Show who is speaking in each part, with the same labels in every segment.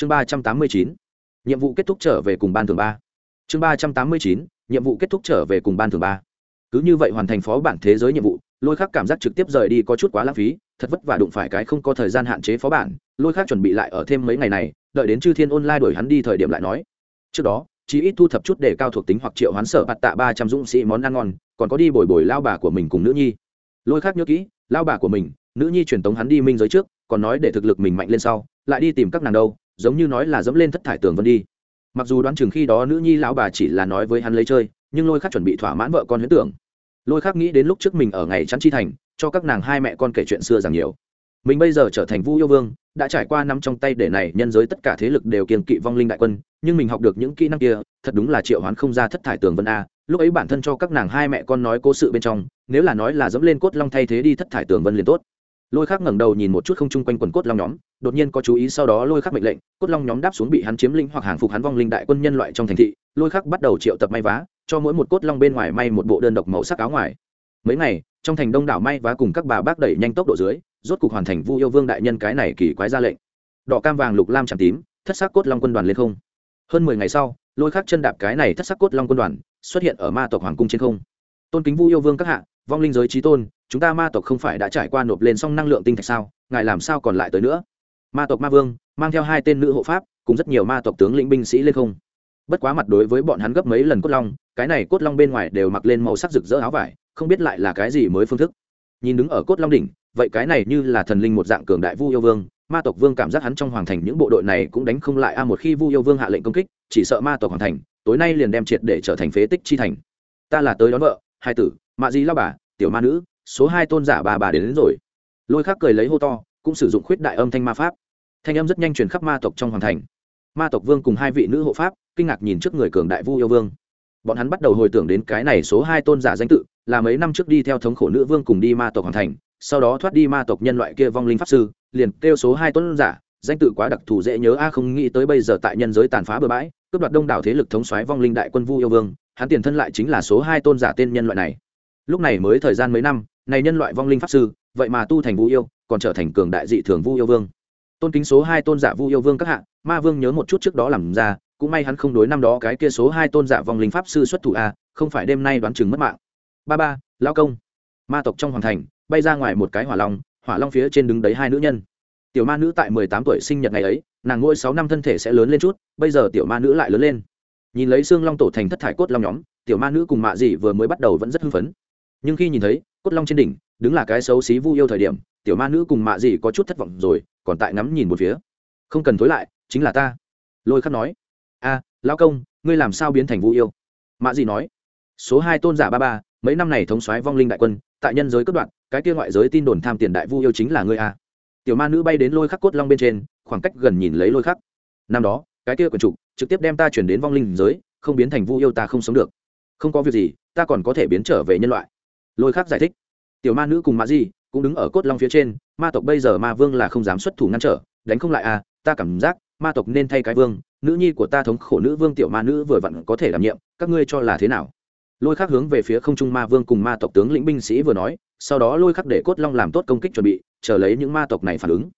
Speaker 1: chương ba trăm tám mươi chín, nhiệm vụ kết thúc trở về cùng ban thường ba. Chương ba trăm tám mươi chín, nhiệm vụ kết thúc trở về cùng ban thường ba. Cứ như vậy hoàn thành phó bản thế giới nhiệm vụ, lôi khác cảm giác trực tiếp rời đi có chút quá lãng phí, thật vất vả đụng phải cái không có thời gian hạn chế phó bản, lôi khác chuẩn bị lại ở thêm mấy ngày này, đợi đến chư thiên online đổi hắn đi thời điểm lại nói. Trước đó, chỉ ít thu thập chút để cao thuộc tính hoặc triệu hoán sở bạt tạ ba trăm dũng sĩ món ăn ngon, còn có đi bồi bồi lao bà của mình cùng nữ nhi. Lôi khác nhớ kỹ, lao bà của mình, nữ nhi truyền tống hắn đi minh giới trước, còn nói để thực lực mình mạnh lên sau, lại đi tìm các nàng đâu giống như nói là dẫm lên thất thải tường vân đi. Mặc dù đoán chừng khi đó nữ nhi lão bà chỉ là nói với hắn lấy chơi, nhưng lôi khắc chuẩn bị thỏa mãn vợ con huyễn tưởng. Lôi khắc nghĩ đến lúc trước mình ở ngày chắn chi thành, cho các nàng hai mẹ con kể chuyện xưa rằng nhiều. Mình bây giờ trở thành vu yêu vương, đã trải qua năm trong tay để này nhân giới tất cả thế lực đều kiên kỵ vong linh đại quân, nhưng mình học được những kỹ năng kia, thật đúng là triệu hoán không ra thất thải tường vân a. Lúc ấy bản thân cho các nàng hai mẹ con nói cố sự bên trong, nếu là nói là dẫm lên cốt long thay thế đi thất thải tường vân liền tốt lôi khác ngẩng đầu nhìn một chút không chung quanh quần cốt long nhóm, đột nhiên có chú ý sau đó lôi khắc mệnh lệnh, cốt long nhóm đáp xuống bị hắn chiếm lĩnh hoặc hàng phục hắn vong linh đại quân nhân loại trong thành thị, lôi khắc bắt đầu triệu tập may vá, cho mỗi một cốt long bên ngoài may một bộ đơn độc màu sắc áo ngoài. Mấy ngày, trong thành đông đảo may vá cùng các bà bác đẩy nhanh tốc độ dưới, rốt cục hoàn thành vu yêu vương đại nhân cái này kỳ quái ra lệnh. Đỏ cam vàng lục lam tràm tím, thất sắc cốt long quân đoàn lên không. Hơn mười ngày sau, lôi khắc chân đạp cái này thất sắc cốt long quân đoàn xuất hiện ở ma tộc hoàng cung trên không. Tôn kính vu yêu vương các hạ vong linh giới trí tôn, chúng ta ma tộc không phải đã trải qua nộp lên xong năng lượng tinh thạch sao? Ngài làm sao còn lại tới nữa? Ma tộc ma vương, mang theo hai tên nữ hộ pháp, cùng rất nhiều ma tộc tướng lĩnh binh sĩ lên không. Bất quá mặt đối với bọn hắn gấp mấy lần cốt long, cái này cốt long bên ngoài đều mặc lên màu sắc rực rỡ áo vải, không biết lại là cái gì mới phương thức. Nhìn đứng ở cốt long đỉnh, vậy cái này như là thần linh một dạng cường đại vu yêu vương, ma tộc vương cảm giác hắn trong hoàng thành những bộ đội này cũng đánh không lại a, một khi vu yêu vương hạ lệnh công kích, chỉ sợ ma tộc hoàng thành, tối nay liền đem triệt để trở thành phế tích chi thành. Ta là tới đón vợ, hai tử mạ dì lao bà tiểu ma nữ số hai tôn giả bà bà đến, đến rồi. Lôi khác cười lấy hô to cũng sử dụng khuyết đại âm thanh ma pháp. Thanh âm rất nhanh truyền khắp ma tộc trong hoàng thành. Ma tộc vương cùng hai vị nữ hộ pháp kinh ngạc nhìn trước người cường đại vu yêu vương. Bọn hắn bắt đầu hồi tưởng đến cái này số hai tôn giả danh tự là mấy năm trước đi theo thống khổ nữ vương cùng đi ma tộc hoàng thành sau đó thoát đi ma tộc nhân loại kia vong linh pháp sư liền kêu số hai tôn giả danh tự quá đặc thù dễ nhớ a à, không nghĩ tới bây giờ tại nhân giới tàn phá bừa bãi cướp đoạt đông đảo thế lực thống soái vong linh đại quân vu yêu vương hắn tiền thân lại chính là số hai tôn giả tên nhân loại này lúc này mới thời gian mấy năm, này nhân loại vong linh pháp sư, vậy mà tu thành vu yêu, còn trở thành cường đại dị thường vu yêu vương. Tôn kính số hai tôn giả vu yêu vương các hạ, ma vương nhớ một chút trước đó làm ra, cũng may hắn không đối năm đó cái kia số hai tôn giả vong linh pháp sư xuất thủ a, không phải đêm nay đoán chừng mất mạng. Ba ba lao công. Ma tộc trong hoàng thành, bay ra ngoài một cái hỏa long hỏa long phía trên đứng đấy hai nữ nhân. Tiểu ma nữ tại mười tám tuổi sinh nhật ngày ấy, nàng ngôi sáu năm thân thể sẽ lớn lên chút, bây giờ tiểu ma nữ lại lớn lên. Nhìn lấy xương long tổ thành thất thải cốt long nhóm, tiểu ma nữ cùng mạ dị vừa mới bắt đầu vẫn rất hưng phấn nhưng khi nhìn thấy, cốt long trên đỉnh, đứng là cái xấu xí vu yêu thời điểm, tiểu ma nữ cùng mạ dị có chút thất vọng rồi, còn tại ngắm nhìn một phía. Không cần thối lại, chính là ta. Lôi khắc nói. A lão công, ngươi làm sao biến thành vu yêu? Mạ dị nói. Số hai tôn giả ba ba, mấy năm này thống soái vong linh đại quân, tại nhân giới cất đoạn cái kia ngoại giới tin đồn tham tiền đại vu yêu chính là ngươi a tiểu ma nữ bay đến lôi khắc cốt long bên trên, khoảng cách gần nhìn lấy lôi khắc. Năm đó, cái kia quần trục trực tiếp đem ta chuyển đến vong linh giới, không biến thành vu yêu ta không sống được. Không có việc gì, ta còn có thể biến trở về nhân loại lôi khắc giải thích. Tiểu ma nữ cùng ma di cũng đứng ở cốt long phía trên, ma tộc bây giờ ma vương là không dám xuất thủ ngăn trở, đánh không lại à ta cảm giác ma tộc nên thay cái vương, nữ nhi của ta thống khổ nữ vương tiểu ma nữ vừa vặn có thể đảm nhiệm, các ngươi cho là thế nào? Lôi khắc hướng về phía không trung ma vương cùng ma tộc tướng lĩnh binh sĩ vừa nói, sau đó lôi khắc để cốt long làm tốt công kích chuẩn bị, chờ lấy những ma tộc này phản ứng.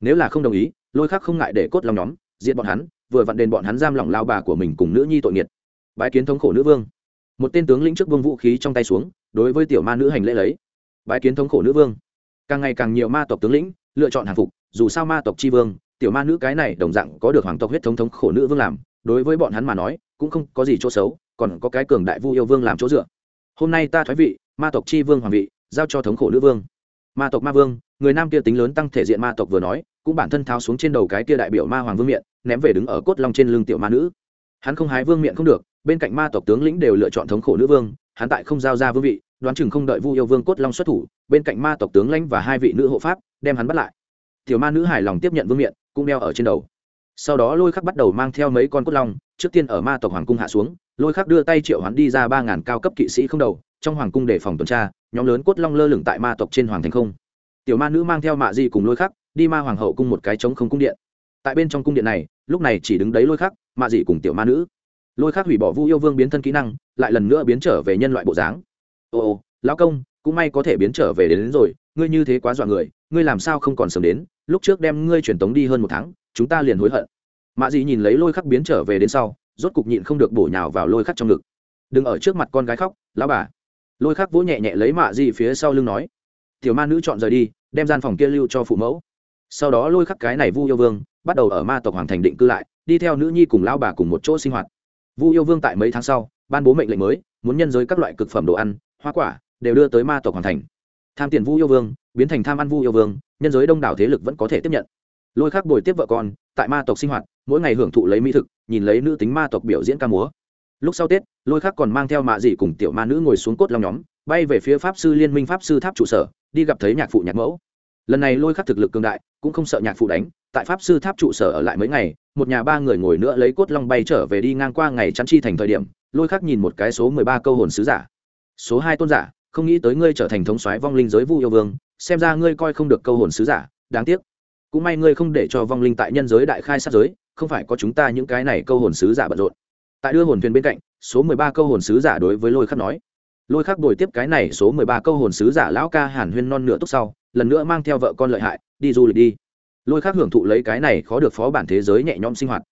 Speaker 1: Nếu là không đồng ý, lôi khắc không ngại để cốt long nhóm diện bọn hắn, vừa vặn đền bọn hắn giam lỏng lao bà của mình cùng nữ nhi tội nghiệt. Bãi kiến thống khổ nữ vương một tên tướng lĩnh trước vương vũ khí trong tay xuống, đối với tiểu ma nữ hành lễ lấy. Bái kiến thống khổ nữ vương. Càng ngày càng nhiều ma tộc tướng lĩnh lựa chọn hàng phục, dù sao ma tộc tri vương, tiểu ma nữ cái này đồng dạng có được hoàng tộc huyết thống thống khổ nữ vương làm, đối với bọn hắn mà nói, cũng không có gì chỗ xấu, còn có cái cường đại vu yêu vương làm chỗ dựa. Hôm nay ta thoái vị, ma tộc tri vương hoàng vị, giao cho thống khổ nữ vương. Ma tộc ma vương, người nam kia tính lớn tăng thể diện ma tộc vừa nói, cũng bản thân tháo xuống trên đầu cái kia đại biểu ma hoàng vương miện, ném về đứng ở cốt long trên lưng tiểu ma nữ. Hắn không hái vương miện không được bên cạnh ma tộc tướng lĩnh đều lựa chọn thống khổ nữ vương, hắn tại không giao ra vương vị, đoán chừng không đợi vu yêu vương cốt long xuất thủ, bên cạnh ma tộc tướng lãnh và hai vị nữ hộ pháp, đem hắn bắt lại. Tiểu ma nữ hài lòng tiếp nhận vương miện, cũng đeo ở trên đầu. Sau đó lôi khắc bắt đầu mang theo mấy con cốt long, trước tiên ở ma tộc hoàng cung hạ xuống, lôi khắc đưa tay triệu hắn đi ra ba ngàn cao cấp kỵ sĩ không đầu, trong hoàng cung để phòng tuần tra, nhóm lớn cốt long lơ lửng tại ma tộc trên hoàng thành không. Tiểu ma nữ mang theo mạ di cùng lôi khắc, đi ma hoàng hậu cung một cái trống không cung điện. Tại bên trong cung điện này, lúc này chỉ đứng đấy lôi khắc, mạ di cùng tiểu ma nữ lôi khắc hủy bỏ vu yêu vương biến thân kỹ năng lại lần nữa biến trở về nhân loại bộ dáng. Ồ lão công cũng may có thể biến trở về đến, đến rồi ngươi như thế quá dọa người ngươi làm sao không còn sớm đến lúc trước đem ngươi truyền tống đi hơn một tháng chúng ta liền hối hận. Mạ dị nhìn lấy lôi khắc biến trở về đến sau rốt cục nhịn không được bổ nhào vào lôi khắc trong ngực. Đừng ở trước mặt con gái khóc lão bà. Lôi khắc vỗ nhẹ nhẹ lấy mạ dị phía sau lưng nói tiểu ma nữ chọn rời đi đem gian phòng kia lưu cho phụ mẫu. Sau đó lôi khắc cái này vu yêu vương bắt đầu ở ma tộc hoàng thành định cư lại đi theo nữ nhi cùng lão bà cùng một chỗ sinh hoạt vu yêu vương tại mấy tháng sau, ban bố mệnh lệnh mới, muốn nhân giới các loại cực phẩm đồ ăn, hoa quả, đều đưa tới ma tộc hoàng thành. Tham tiền vu yêu vương, biến thành tham ăn vu yêu vương, nhân giới đông đảo thế lực vẫn có thể tiếp nhận. Lôi khắc bồi tiếp vợ con, tại ma tộc sinh hoạt, mỗi ngày hưởng thụ lấy mỹ thực, nhìn lấy nữ tính ma tộc biểu diễn ca múa. Lúc sau tết, lôi khắc còn mang theo mạ dị cùng tiểu ma nữ ngồi xuống cốt long nhóm, bay về phía pháp sư liên minh pháp sư tháp trụ sở, đi gặp thấy nhạc phụ nhạc mẫu. Lần này lôi khắc thực lực cường đại cũng không sợ nhạc phụ đánh, tại pháp sư tháp trụ sở ở lại mấy ngày, một nhà ba người ngồi nữa lấy cốt long bay trở về đi ngang qua ngày chắn chi thành thời điểm, lôi khắc nhìn một cái số mười ba câu hồn sứ giả. Số hai tôn giả, không nghĩ tới ngươi trở thành thống soái vong linh giới vu yêu vương, xem ra ngươi coi không được câu hồn sứ giả, đáng tiếc. Cũng may ngươi không để cho vong linh tại nhân giới đại khai sát giới, không phải có chúng ta những cái này câu hồn sứ giả bận rộn. Tại đưa hồn thuyền bên cạnh, số mười ba câu hồn sứ giả đối với lôi khắc nói. Lôi khắc đổi tiếp cái này số mười ba câu hồn sứ giả lão ca hàn huyên non nửa túc sau, lần nữa mang theo vợ con lợi hại đi du lịch đi. Lôi khắc hưởng thụ lấy cái này khó được phó bản thế giới nhẹ nhõm sinh hoạt.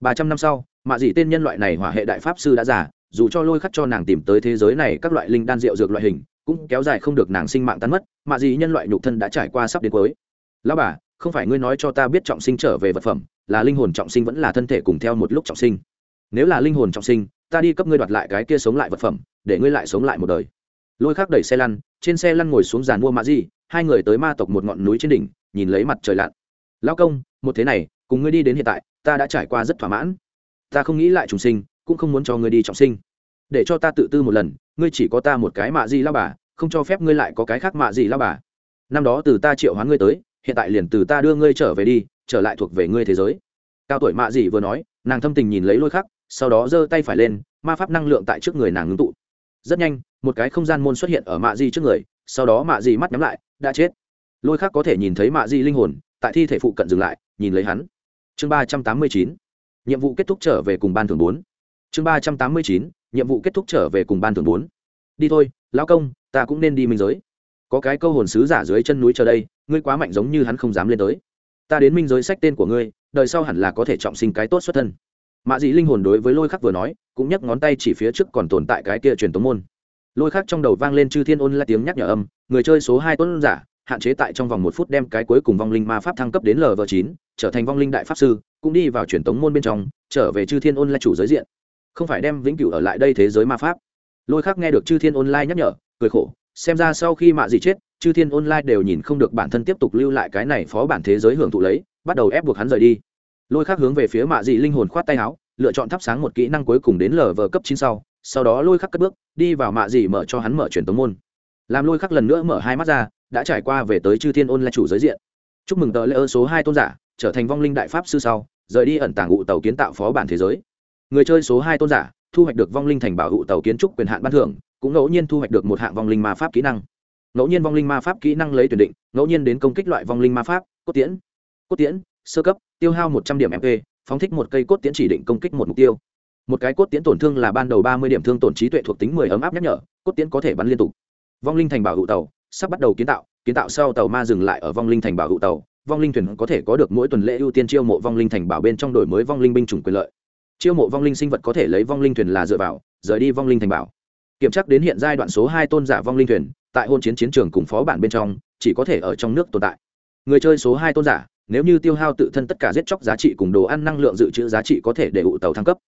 Speaker 1: Ba trăm năm sau mạ dị tên nhân loại này hỏa hệ đại pháp sư đã giả dù cho lôi khắc cho nàng tìm tới thế giới này các loại linh đan rượu dược loại hình cũng kéo dài không được nàng sinh mạng tan mất mạ dị nhân loại nhục thân đã trải qua sắp đến cuối. Lão bà không phải ngươi nói cho ta biết trọng sinh trở về vật phẩm là linh hồn trọng sinh vẫn là thân thể cùng theo một lúc trọng sinh? Nếu là linh hồn trọng sinh ta đi cấp ngươi đoạt lại cái kia sống lại vật phẩm để ngươi lại sống lại một đời. Lôi khắc đẩy xe lăn trên xe lăn ngồi xuống giàn mua mạ dị, hai người tới ma tộc một ngọn núi trên đỉnh nhìn lấy mặt trời lặn. Lao công, một thế này, cùng ngươi đi đến hiện tại, ta đã trải qua rất thỏa mãn. Ta không nghĩ lại trùng sinh, cũng không muốn cho ngươi đi trọng sinh. Để cho ta tự tư một lần, ngươi chỉ có ta một cái mạ gì lao bà, không cho phép ngươi lại có cái khác mạ gì lao bà. Năm đó từ ta triệu hoán ngươi tới, hiện tại liền từ ta đưa ngươi trở về đi, trở lại thuộc về ngươi thế giới. Cao tuổi mạ gì vừa nói, nàng thâm tình nhìn lấy lôi khắc, sau đó giơ tay phải lên, ma pháp năng lượng tại trước người nàng ngưng tụ. Rất nhanh, một cái không gian môn xuất hiện ở mạ di trước người, sau đó mạ di mắt nhắm lại, đã chết lôi khác có thể nhìn thấy mạ di linh hồn, tại thi thể phụ cận dừng lại, nhìn lấy hắn. Chương ba trăm tám mươi chín, nhiệm vụ kết thúc trở về cùng ban thường bốn. Chương ba trăm tám mươi chín, nhiệm vụ kết thúc trở về cùng ban thường bốn. Đi thôi, lão công, ta cũng nên đi minh giới. Có cái câu hồn sứ giả dưới chân núi chờ đây, ngươi quá mạnh giống như hắn không dám lên tới. Ta đến minh giới sách tên của ngươi, đời sau hẳn là có thể trọng sinh cái tốt xuất thân. Mạ dị linh hồn đối với lôi khắc vừa nói, cũng nhấc ngón tay chỉ phía trước còn tồn tại cái kia truyền tống môn. Lôi khắc trong đầu vang lên chư thiên ôn là tiếng nhắc nhở âm, người chơi số hai tuấn giả hạn chế tại trong vòng một phút đem cái cuối cùng vong linh ma pháp thăng cấp đến lv chín, trở thành vong linh đại pháp sư, cũng đi vào truyền tống môn bên trong, trở về chư thiên ôn là chủ giới diện. Không phải đem vĩnh cửu ở lại đây thế giới ma pháp. Lôi khắc nghe được chư thiên online nhắc nhở, cười khổ, xem ra sau khi mạ dị chết, chư thiên online đều nhìn không được bản thân tiếp tục lưu lại cái này phó bản thế giới hưởng thụ lấy, bắt đầu ép buộc hắn rời đi. Lôi khắc hướng về phía mạ dị linh hồn khoát tay áo, lựa chọn thắp sáng một kỹ năng cuối cùng đến lờ vờ cấp chín sau sau đó lôi khắc cất bước, đi vào mạ dị mở cho hắn mở truyền tống môn. Làm lôi khắc lần nữa mở hai mắt ra đã trải qua về tới chư thiên ôn là chủ giới diện. Chúc mừng tờ lễ ơn số hai tôn giả, trở thành vong linh đại pháp sư sau, rời đi ẩn tàng ụ tàu kiến tạo phó bản thế giới. Người chơi số hai tôn giả, thu hoạch được vong linh thành bảo ụ tàu kiến trúc quyền hạn ban thưởng, cũng ngẫu nhiên thu hoạch được một hạng vong linh ma pháp kỹ năng. Ngẫu nhiên vong linh ma pháp kỹ năng lấy tuyển định, ngẫu nhiên đến công kích loại vong linh ma pháp, cốt tiễn. Cốt tiễn, sơ cấp, tiêu hao một trăm điểm mp phóng thích một cây cốt tiễn chỉ định công kích một mục tiêu. Một cái cốt tiễn tổn thương là ban đầu ba mươi điểm thương tổn trí tuệ thuộc tính mười ấm áp nhắc nhở, cốt tiễn có thể bắn liên tục. Vong linh thành bảo hụ tàu sắp bắt đầu kiến tạo kiến tạo sau tàu ma dừng lại ở vong linh thành bảo hụ tàu. Vong linh thuyền có thể có được mỗi tuần lễ ưu tiên chiêu mộ vong linh thành bảo bên trong đổi mới vong linh binh chủng quyền lợi. Chiêu mộ vong linh sinh vật có thể lấy vong linh thuyền là dựa vào, rời đi vong linh thành bảo. Kiểm tra đến hiện giai đoạn số hai tôn giả vong linh thuyền, tại hôn chiến chiến trường cùng phó bản bên trong, chỉ có thể ở trong nước tồn tại. Người chơi số hai tôn giả, nếu như tiêu hao tự thân tất cả giết chóc giá trị cùng đồ ăn năng lượng dự trữ giá trị có thể để ụ tàu thăng cấp.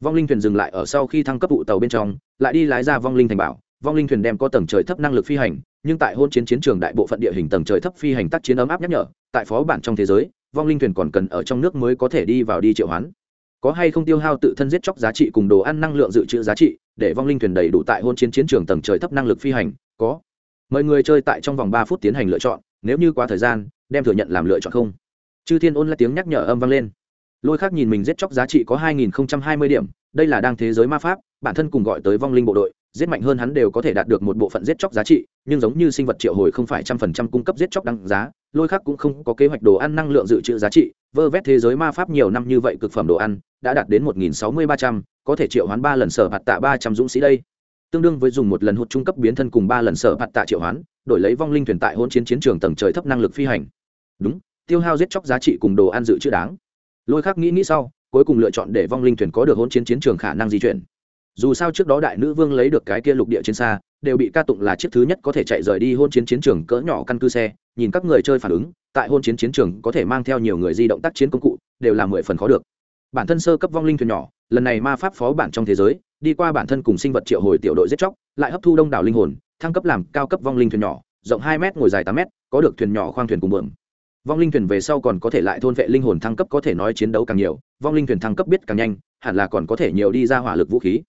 Speaker 1: Vong linh thuyền dừng lại ở sau khi thăng cấp ụ tàu bên trong, lại đi lái ra vong linh thành bảo vong linh thuyền đem có tầng trời thấp năng lực phi hành, nhưng tại hôn chiến chiến trường đại bộ phận địa hình tầng trời thấp phi hành tác chiến ấm áp nhắc nhở, tại phó bản trong thế giới, vong linh thuyền còn cần ở trong nước mới có thể đi vào đi triệu hoán. Có hay không tiêu hao tự thân giết chóc giá trị cùng đồ ăn năng lượng dự trữ giá trị, để vong linh thuyền đầy đủ tại hôn chiến chiến trường tầng trời thấp năng lực phi hành? Có. Mời người chơi tại trong vòng ba phút tiến hành lựa chọn, nếu như quá thời gian, đem thừa nhận làm lựa chọn không. Chư thiên ôn là tiếng nhắc nhở âm vang lên. Lôi khác nhìn mình giết chóc giá trị có hai nghìn hai mươi điểm, đây là đang thế giới ma pháp, bản thân cùng gọi tới vong linh bộ đội giết mạnh hơn hắn đều có thể đạt được một bộ phận giết chóc giá trị, nhưng giống như sinh vật triệu hồi không phải trăm phần trăm cung cấp giết chóc đăng giá, lôi khác cũng không có kế hoạch đồ ăn năng lượng dự trữ giá trị, vơ vét thế giới ma pháp nhiều năm như vậy cực phẩm đồ ăn, đã đạt đến một nghìn sáu mươi ba trăm, có thể triệu hoán ba lần sở hạt tạ ba trăm dũng sĩ đây. Tương đương với dùng một lần hụt trung cấp biến thân cùng ba lần sở hạt tạ triệu hoán, đổi lấy vong linh thuyền tại hôn chiến chiến trường tầng trời thấp năng lực phi hành. Đúng, tiêu hao giết chóc giá trị cùng đồ ăn dự trữ đáng. Lôi khác nghĩ nghĩ sau, cuối cùng lựa chọn để vong linh thuyền có được hôn chiến chiến trường khả năng di chuyển dù sao trước đó đại nữ vương lấy được cái kia lục địa trên xa, đều bị ca tụng là chiếc thứ nhất có thể chạy rời đi hôn chiến chiến trường cỡ nhỏ căn cư xe, nhìn các người chơi phản ứng, tại hôn chiến chiến trường có thể mang theo nhiều người di động tác chiến công cụ, đều là mười phần khó được. Bản thân sơ cấp vong linh thuyền nhỏ, lần này ma pháp phó bản trong thế giới, đi qua bản thân cùng sinh vật triệu hồi tiểu đội giết chóc, lại hấp thu đông đảo linh hồn, thăng cấp làm cao cấp vong linh thuyền nhỏ, rộng hai m ngồi dài tám m có được thuyền nhỏ khoang thuyền cùng bượm. Vong linh thuyền về sau còn có thể lại thôn vệ linh hồn thăng cấp có thể nói chiến đấu càng nhiều, vong linh thuyền thăng cấp biết càng nhanh, hẳn là còn có thể nhiều đi ra hỏa lực vũ khí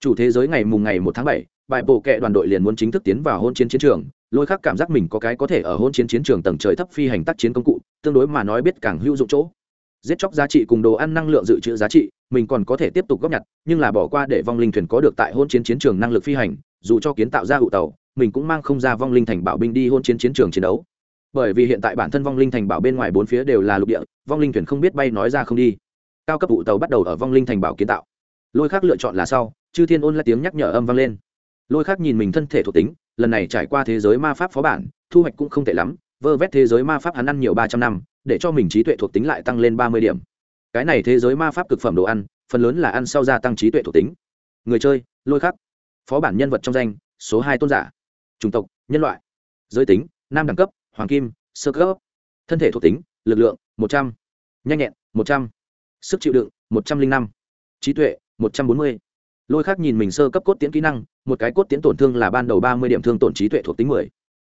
Speaker 1: chủ thế giới ngày mùng ngày một tháng bảy, bài bộ kệ đoàn đội liền muốn chính thức tiến vào hôn chiến chiến trường. Lôi khắc cảm giác mình có cái có thể ở hôn chiến chiến trường tầng trời thấp phi hành tác chiến công cụ, tương đối mà nói biết càng hữu dụng chỗ. Giết chóc giá trị cùng đồ ăn năng lượng dự trữ giá trị, mình còn có thể tiếp tục góp nhặt, nhưng là bỏ qua để vong linh thuyền có được tại hôn chiến chiến trường năng lực phi hành, dù cho kiến tạo ra hụ tàu, mình cũng mang không ra vong linh thành bảo binh đi hôn chiến chiến trường chiến đấu. Bởi vì hiện tại bản thân vong linh thành bảo bên ngoài bốn phía đều là lục địa, vong linh thuyền không biết bay nói ra không đi. Cao cấp vụ tàu bắt đầu ở vong linh thành bảo kiến tạo. Lôi khác lựa chọn là sau chư thiên ôn là tiếng nhắc nhở âm vang lên. Lôi khác nhìn mình thân thể thuộc tính, lần này trải qua thế giới ma pháp phó bản, thu hoạch cũng không tệ lắm, vơ vét thế giới ma pháp hắn ăn nhiều ba trăm năm, để cho mình trí tuệ thuộc tính lại tăng lên ba mươi điểm. Cái này thế giới ma pháp cực phẩm đồ ăn, phần lớn là ăn sau gia tăng trí tuệ thuộc tính. Người chơi, lôi khắc. Phó bản nhân vật trong danh, số hai tôn giả. Chủng tộc, nhân loại. Giới tính, nam đẳng cấp, hoàng kim, sơ cấp. Thân thể thuộc tính, lực lượng, một trăm. N h a n h nhẹn, một trăm. Sức chịu đựng, một trăm linh năm. Trí tuệ, một trăm bốn mươi lôi khác nhìn mình sơ cấp cốt tiễn kỹ năng, một cái cốt tiễn tổn thương là ban đầu ba mươi điểm thương tổn trí tuệ thuộc tính mười.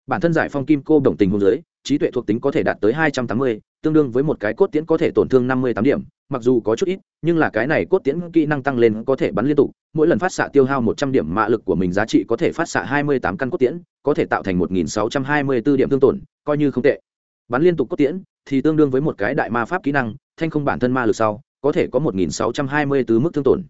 Speaker 1: Bản thân giải phong kim cô đồng tình hôn giới, trí tuệ thuộc tính có thể đạt tới hai trăm tám mươi, tương đương với một cái cốt tiễn có thể tổn thương năm mươi tám điểm, mặc dù có chút ít, nhưng là cái này cốt tiễn kỹ năng tăng lên có thể bắn liên tục, mỗi lần phát xạ tiêu hao một trăm điểm mạ lực của mình giá trị có thể phát xạ hai mươi tám căn cốt tiễn, có thể tạo thành một nghìn sáu trăm hai mươi b ố điểm thương tổn, coi như không tệ. Bắn liên tục cốt tiễn thì tương đương với một cái đại ma pháp kỹ năng, thanh không bản thân ma lực sau, có thể có một nghìn sáu trăm hai mươi b ố mức thương tổn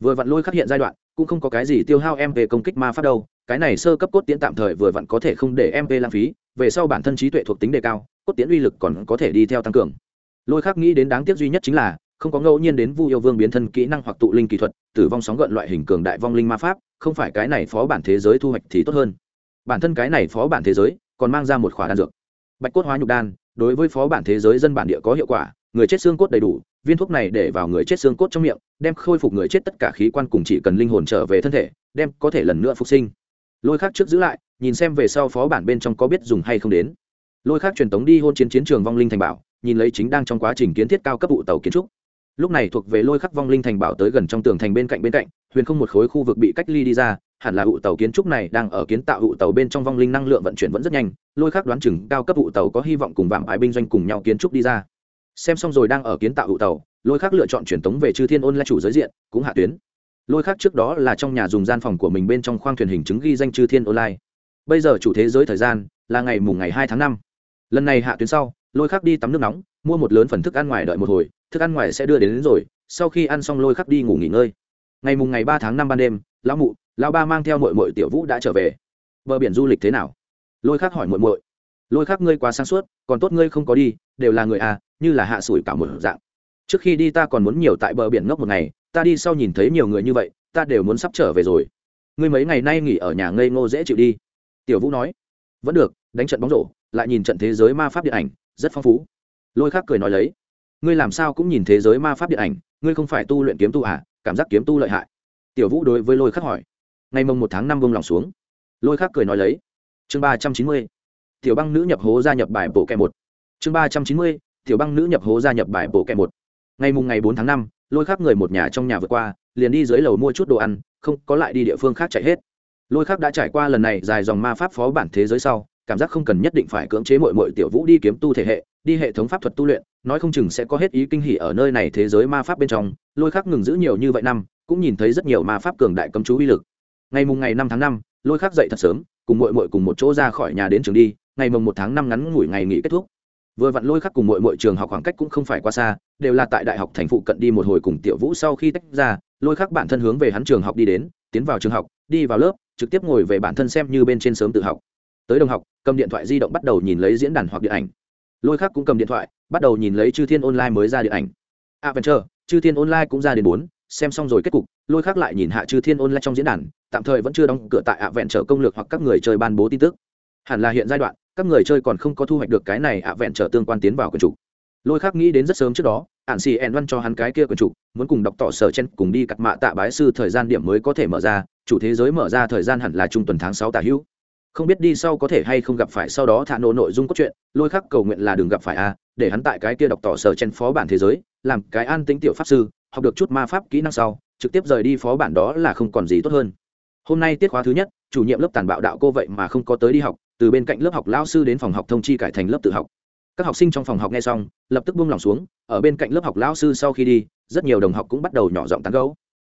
Speaker 1: vừa vặn lôi khắc hiện giai đoạn, cũng không có cái gì tiêu hao em về công kích ma pháp đâu, cái này sơ cấp cốt tiễn tạm thời vừa vặn có thể không để mp lãng phí, về sau bản thân trí tuệ thuộc tính đề cao, cốt tiễn uy lực còn có thể đi theo tăng cường. Lôi khắc nghĩ đến đáng tiếc duy nhất chính là, không có ngẫu nhiên đến vu yêu vương biến thân kỹ năng hoặc tụ linh kỹ thuật, tử vong sóng gợn loại hình cường đại vong linh ma pháp, không phải cái này phó bản thế giới thu hoạch thì tốt hơn. Bản thân cái này phó bản thế giới, còn mang ra một khóa đan dược. Bạch cốt hóa nhục đan, đối với phó bản thế giới dân bản địa có hiệu quả, người chết xương cốt đầy đủ viên thuốc này để vào người chết xương cốt trong miệng, đem khôi phục người chết tất cả khí quan cùng chỉ cần linh hồn trở về thân thể, đem có thể lần nữa phục sinh. Lôi khác trước giữ lại, nhìn xem về sau phó bản bên trong có biết dùng hay không đến. Lôi khác truyền tống đi hôn chiến chiến trường vong linh thành bảo, nhìn lấy chính đang trong quá trình kiến thiết cao cấp vụ tàu kiến trúc. Lúc này thuộc về lôi khắc vong linh thành bảo tới gần trong tường thành bên cạnh bên cạnh, huyền không một khối khu vực bị cách ly đi ra, hẳn là vụ tàu kiến trúc này đang ở kiến tạo vụ tàu bên trong vong linh năng lượng vận chuyển vẫn rất nhanh. Lôi khắc đoán chừng cao cấp vụ tàu có hy vọng cùng vạm ái binh doanh cùng nhau kiến trúc đi ra xem xong rồi đang ở kiến tạo hụ tàu lôi khắc lựa chọn truyền tống về chư thiên ôn là chủ giới diện cũng hạ tuyến. Lôi khắc trước đó là trong nhà dùng gian phòng của mình bên trong khoang thuyền hình chứng ghi danh chư thiên online. Bây giờ chủ thế giới thời gian là ngày mùng ngày hai tháng năm. Lần này hạ tuyến sau lôi khắc đi tắm nước nóng mua một lớn phần thức ăn ngoài đợi một hồi thức ăn ngoài sẽ đưa đến, đến rồi sau khi ăn xong lôi khắc đi ngủ nghỉ ngơi. Ngày mùng ngày ba tháng năm ban đêm lão mụ lão ba mang theo mội mội tiểu vũ đã trở về. Bờ biển du lịch thế nào? Lôi khắc hỏi mội mội lôi khắc ngươi quá sáng suốt, còn tốt ngươi không có đi, đều là người à như là hạ sủi cả một dạng. Trước khi đi ta còn muốn nhiều tại bờ biển ngốc một ngày, ta đi sau nhìn thấy nhiều người như vậy, ta đều muốn sắp trở về rồi. Ngươi mấy ngày nay nghỉ ở nhà ngây ngô dễ chịu đi. Tiểu vũ nói. Vẫn được, đánh trận bóng rổ, lại nhìn trận thế giới ma pháp điện ảnh, rất phong phú. Lôi khác cười nói lấy. Ngươi làm sao cũng nhìn thế giới ma pháp điện ảnh, ngươi không phải tu luyện kiếm tu à cảm giác kiếm tu lợi hại. Tiểu vũ đối với lôi khắc hỏi. Ngày mồng một tháng năm vông lòng xuống. Lôi khắc cười nói lấy. Chương ba trăm chín mươi tiểu băng nữ nhập hố gia nhập bài bộ kẹ một. Chương ba trăm chín mươi, tiểu băng nữ nhập hố gia nhập bài bộ kẹ một. Ngày mùng ngày bốn tháng năm, lôi khắc người một nhà trong nhà vượt qua, liền đi dưới lầu mua chút đồ ăn, không có lại đi địa phương khác chạy hết. Lôi khắc đã trải qua lần này dài dòng ma pháp phó bản thế giới sau, cảm giác không cần nhất định phải cưỡng chế mội mội tiểu vũ đi kiếm tu thể hệ, đi hệ thống pháp thuật tu luyện, nói không chừng sẽ có hết ý kinh hỉ ở nơi này thế giới ma pháp bên trong. Lôi khắc ngừng giữ nhiều như vậy năm, cũng nhìn thấy rất nhiều ma pháp cường đại cấm chú uy lực. Ngày mùng ngày năm tháng năm, lôi khắc dậy thật sớm, cùng mội mội cùng một chỗ ra khỏi nhà đến trường đi ngày mùng một tháng năm ngắn ngủi ngày nghỉ kết thúc. Vừa vặn lôi khắc cùng mọi mọi trường học khoảng cách cũng không phải quá xa, đều là tại đại học thành phụ cận đi một hồi cùng tiểu vũ sau khi tách ra, lôi khắc bản thân hướng về hắn trường học đi đến, tiến vào trường học, đi vào lớp, trực tiếp ngồi về bản thân xem như bên trên sớm tự học. Tới đồng học, cầm điện thoại di động bắt đầu nhìn lấy diễn đàn hoặc điện ảnh. Lôi khắc cũng cầm điện thoại, bắt đầu nhìn lấy chư thiên online mới ra điện ảnh. Adventure, chư thiên online cũng ra đến bốn, xem xong rồi kết cục, lôi khắc lại nhìn hạ chư thiên online trong diễn đàn, tạm thời vẫn chưa đóng cửa tại ạ vẹn công lược hoặc các người chơi ban bố tin tức. Hẳn là hiện giai đoạn các người chơi còn không có thu hoạch được cái này ạ vẹn trở tương quan tiến vào quần chủ. Lôi khác nghĩ đến rất sớm trước đó ạn xì ẹn văn cho hắn cái kia quần trục muốn cùng đọc tỏ sở chen cùng đi cặt mạ tạ bái sư thời gian điểm mới có thể mở ra, chủ thế giới mở ra thời gian hẳn là trung tuần tháng sáu tả hữu. Không biết đi sau có thể hay không gặp phải sau đó thả nổ nội dung cốt truyện, lôi khắc cầu nguyện là đừng gặp phải a, để hắn tại cái kia đọc tỏ sở chen phó bản thế giới, làm cái an tính tiểu pháp sư, học được chút ma pháp kỹ năng sau, trực tiếp rời đi phó bản đó là không còn gì tốt hơn. Hôm nay tiết khóa thứ nhất, chủ nhiệm lớp tàn bạo đạo cô vậy mà không có tới đi học từ bên cạnh lớp học lao sư đến phòng học thông chi cải thành lớp tự học. Các học sinh trong phòng học nghe xong, lập tức buông lỏng xuống, ở bên cạnh lớp học lao sư sau khi đi, rất nhiều đồng học cũng bắt đầu nhỏ giọng tán gấu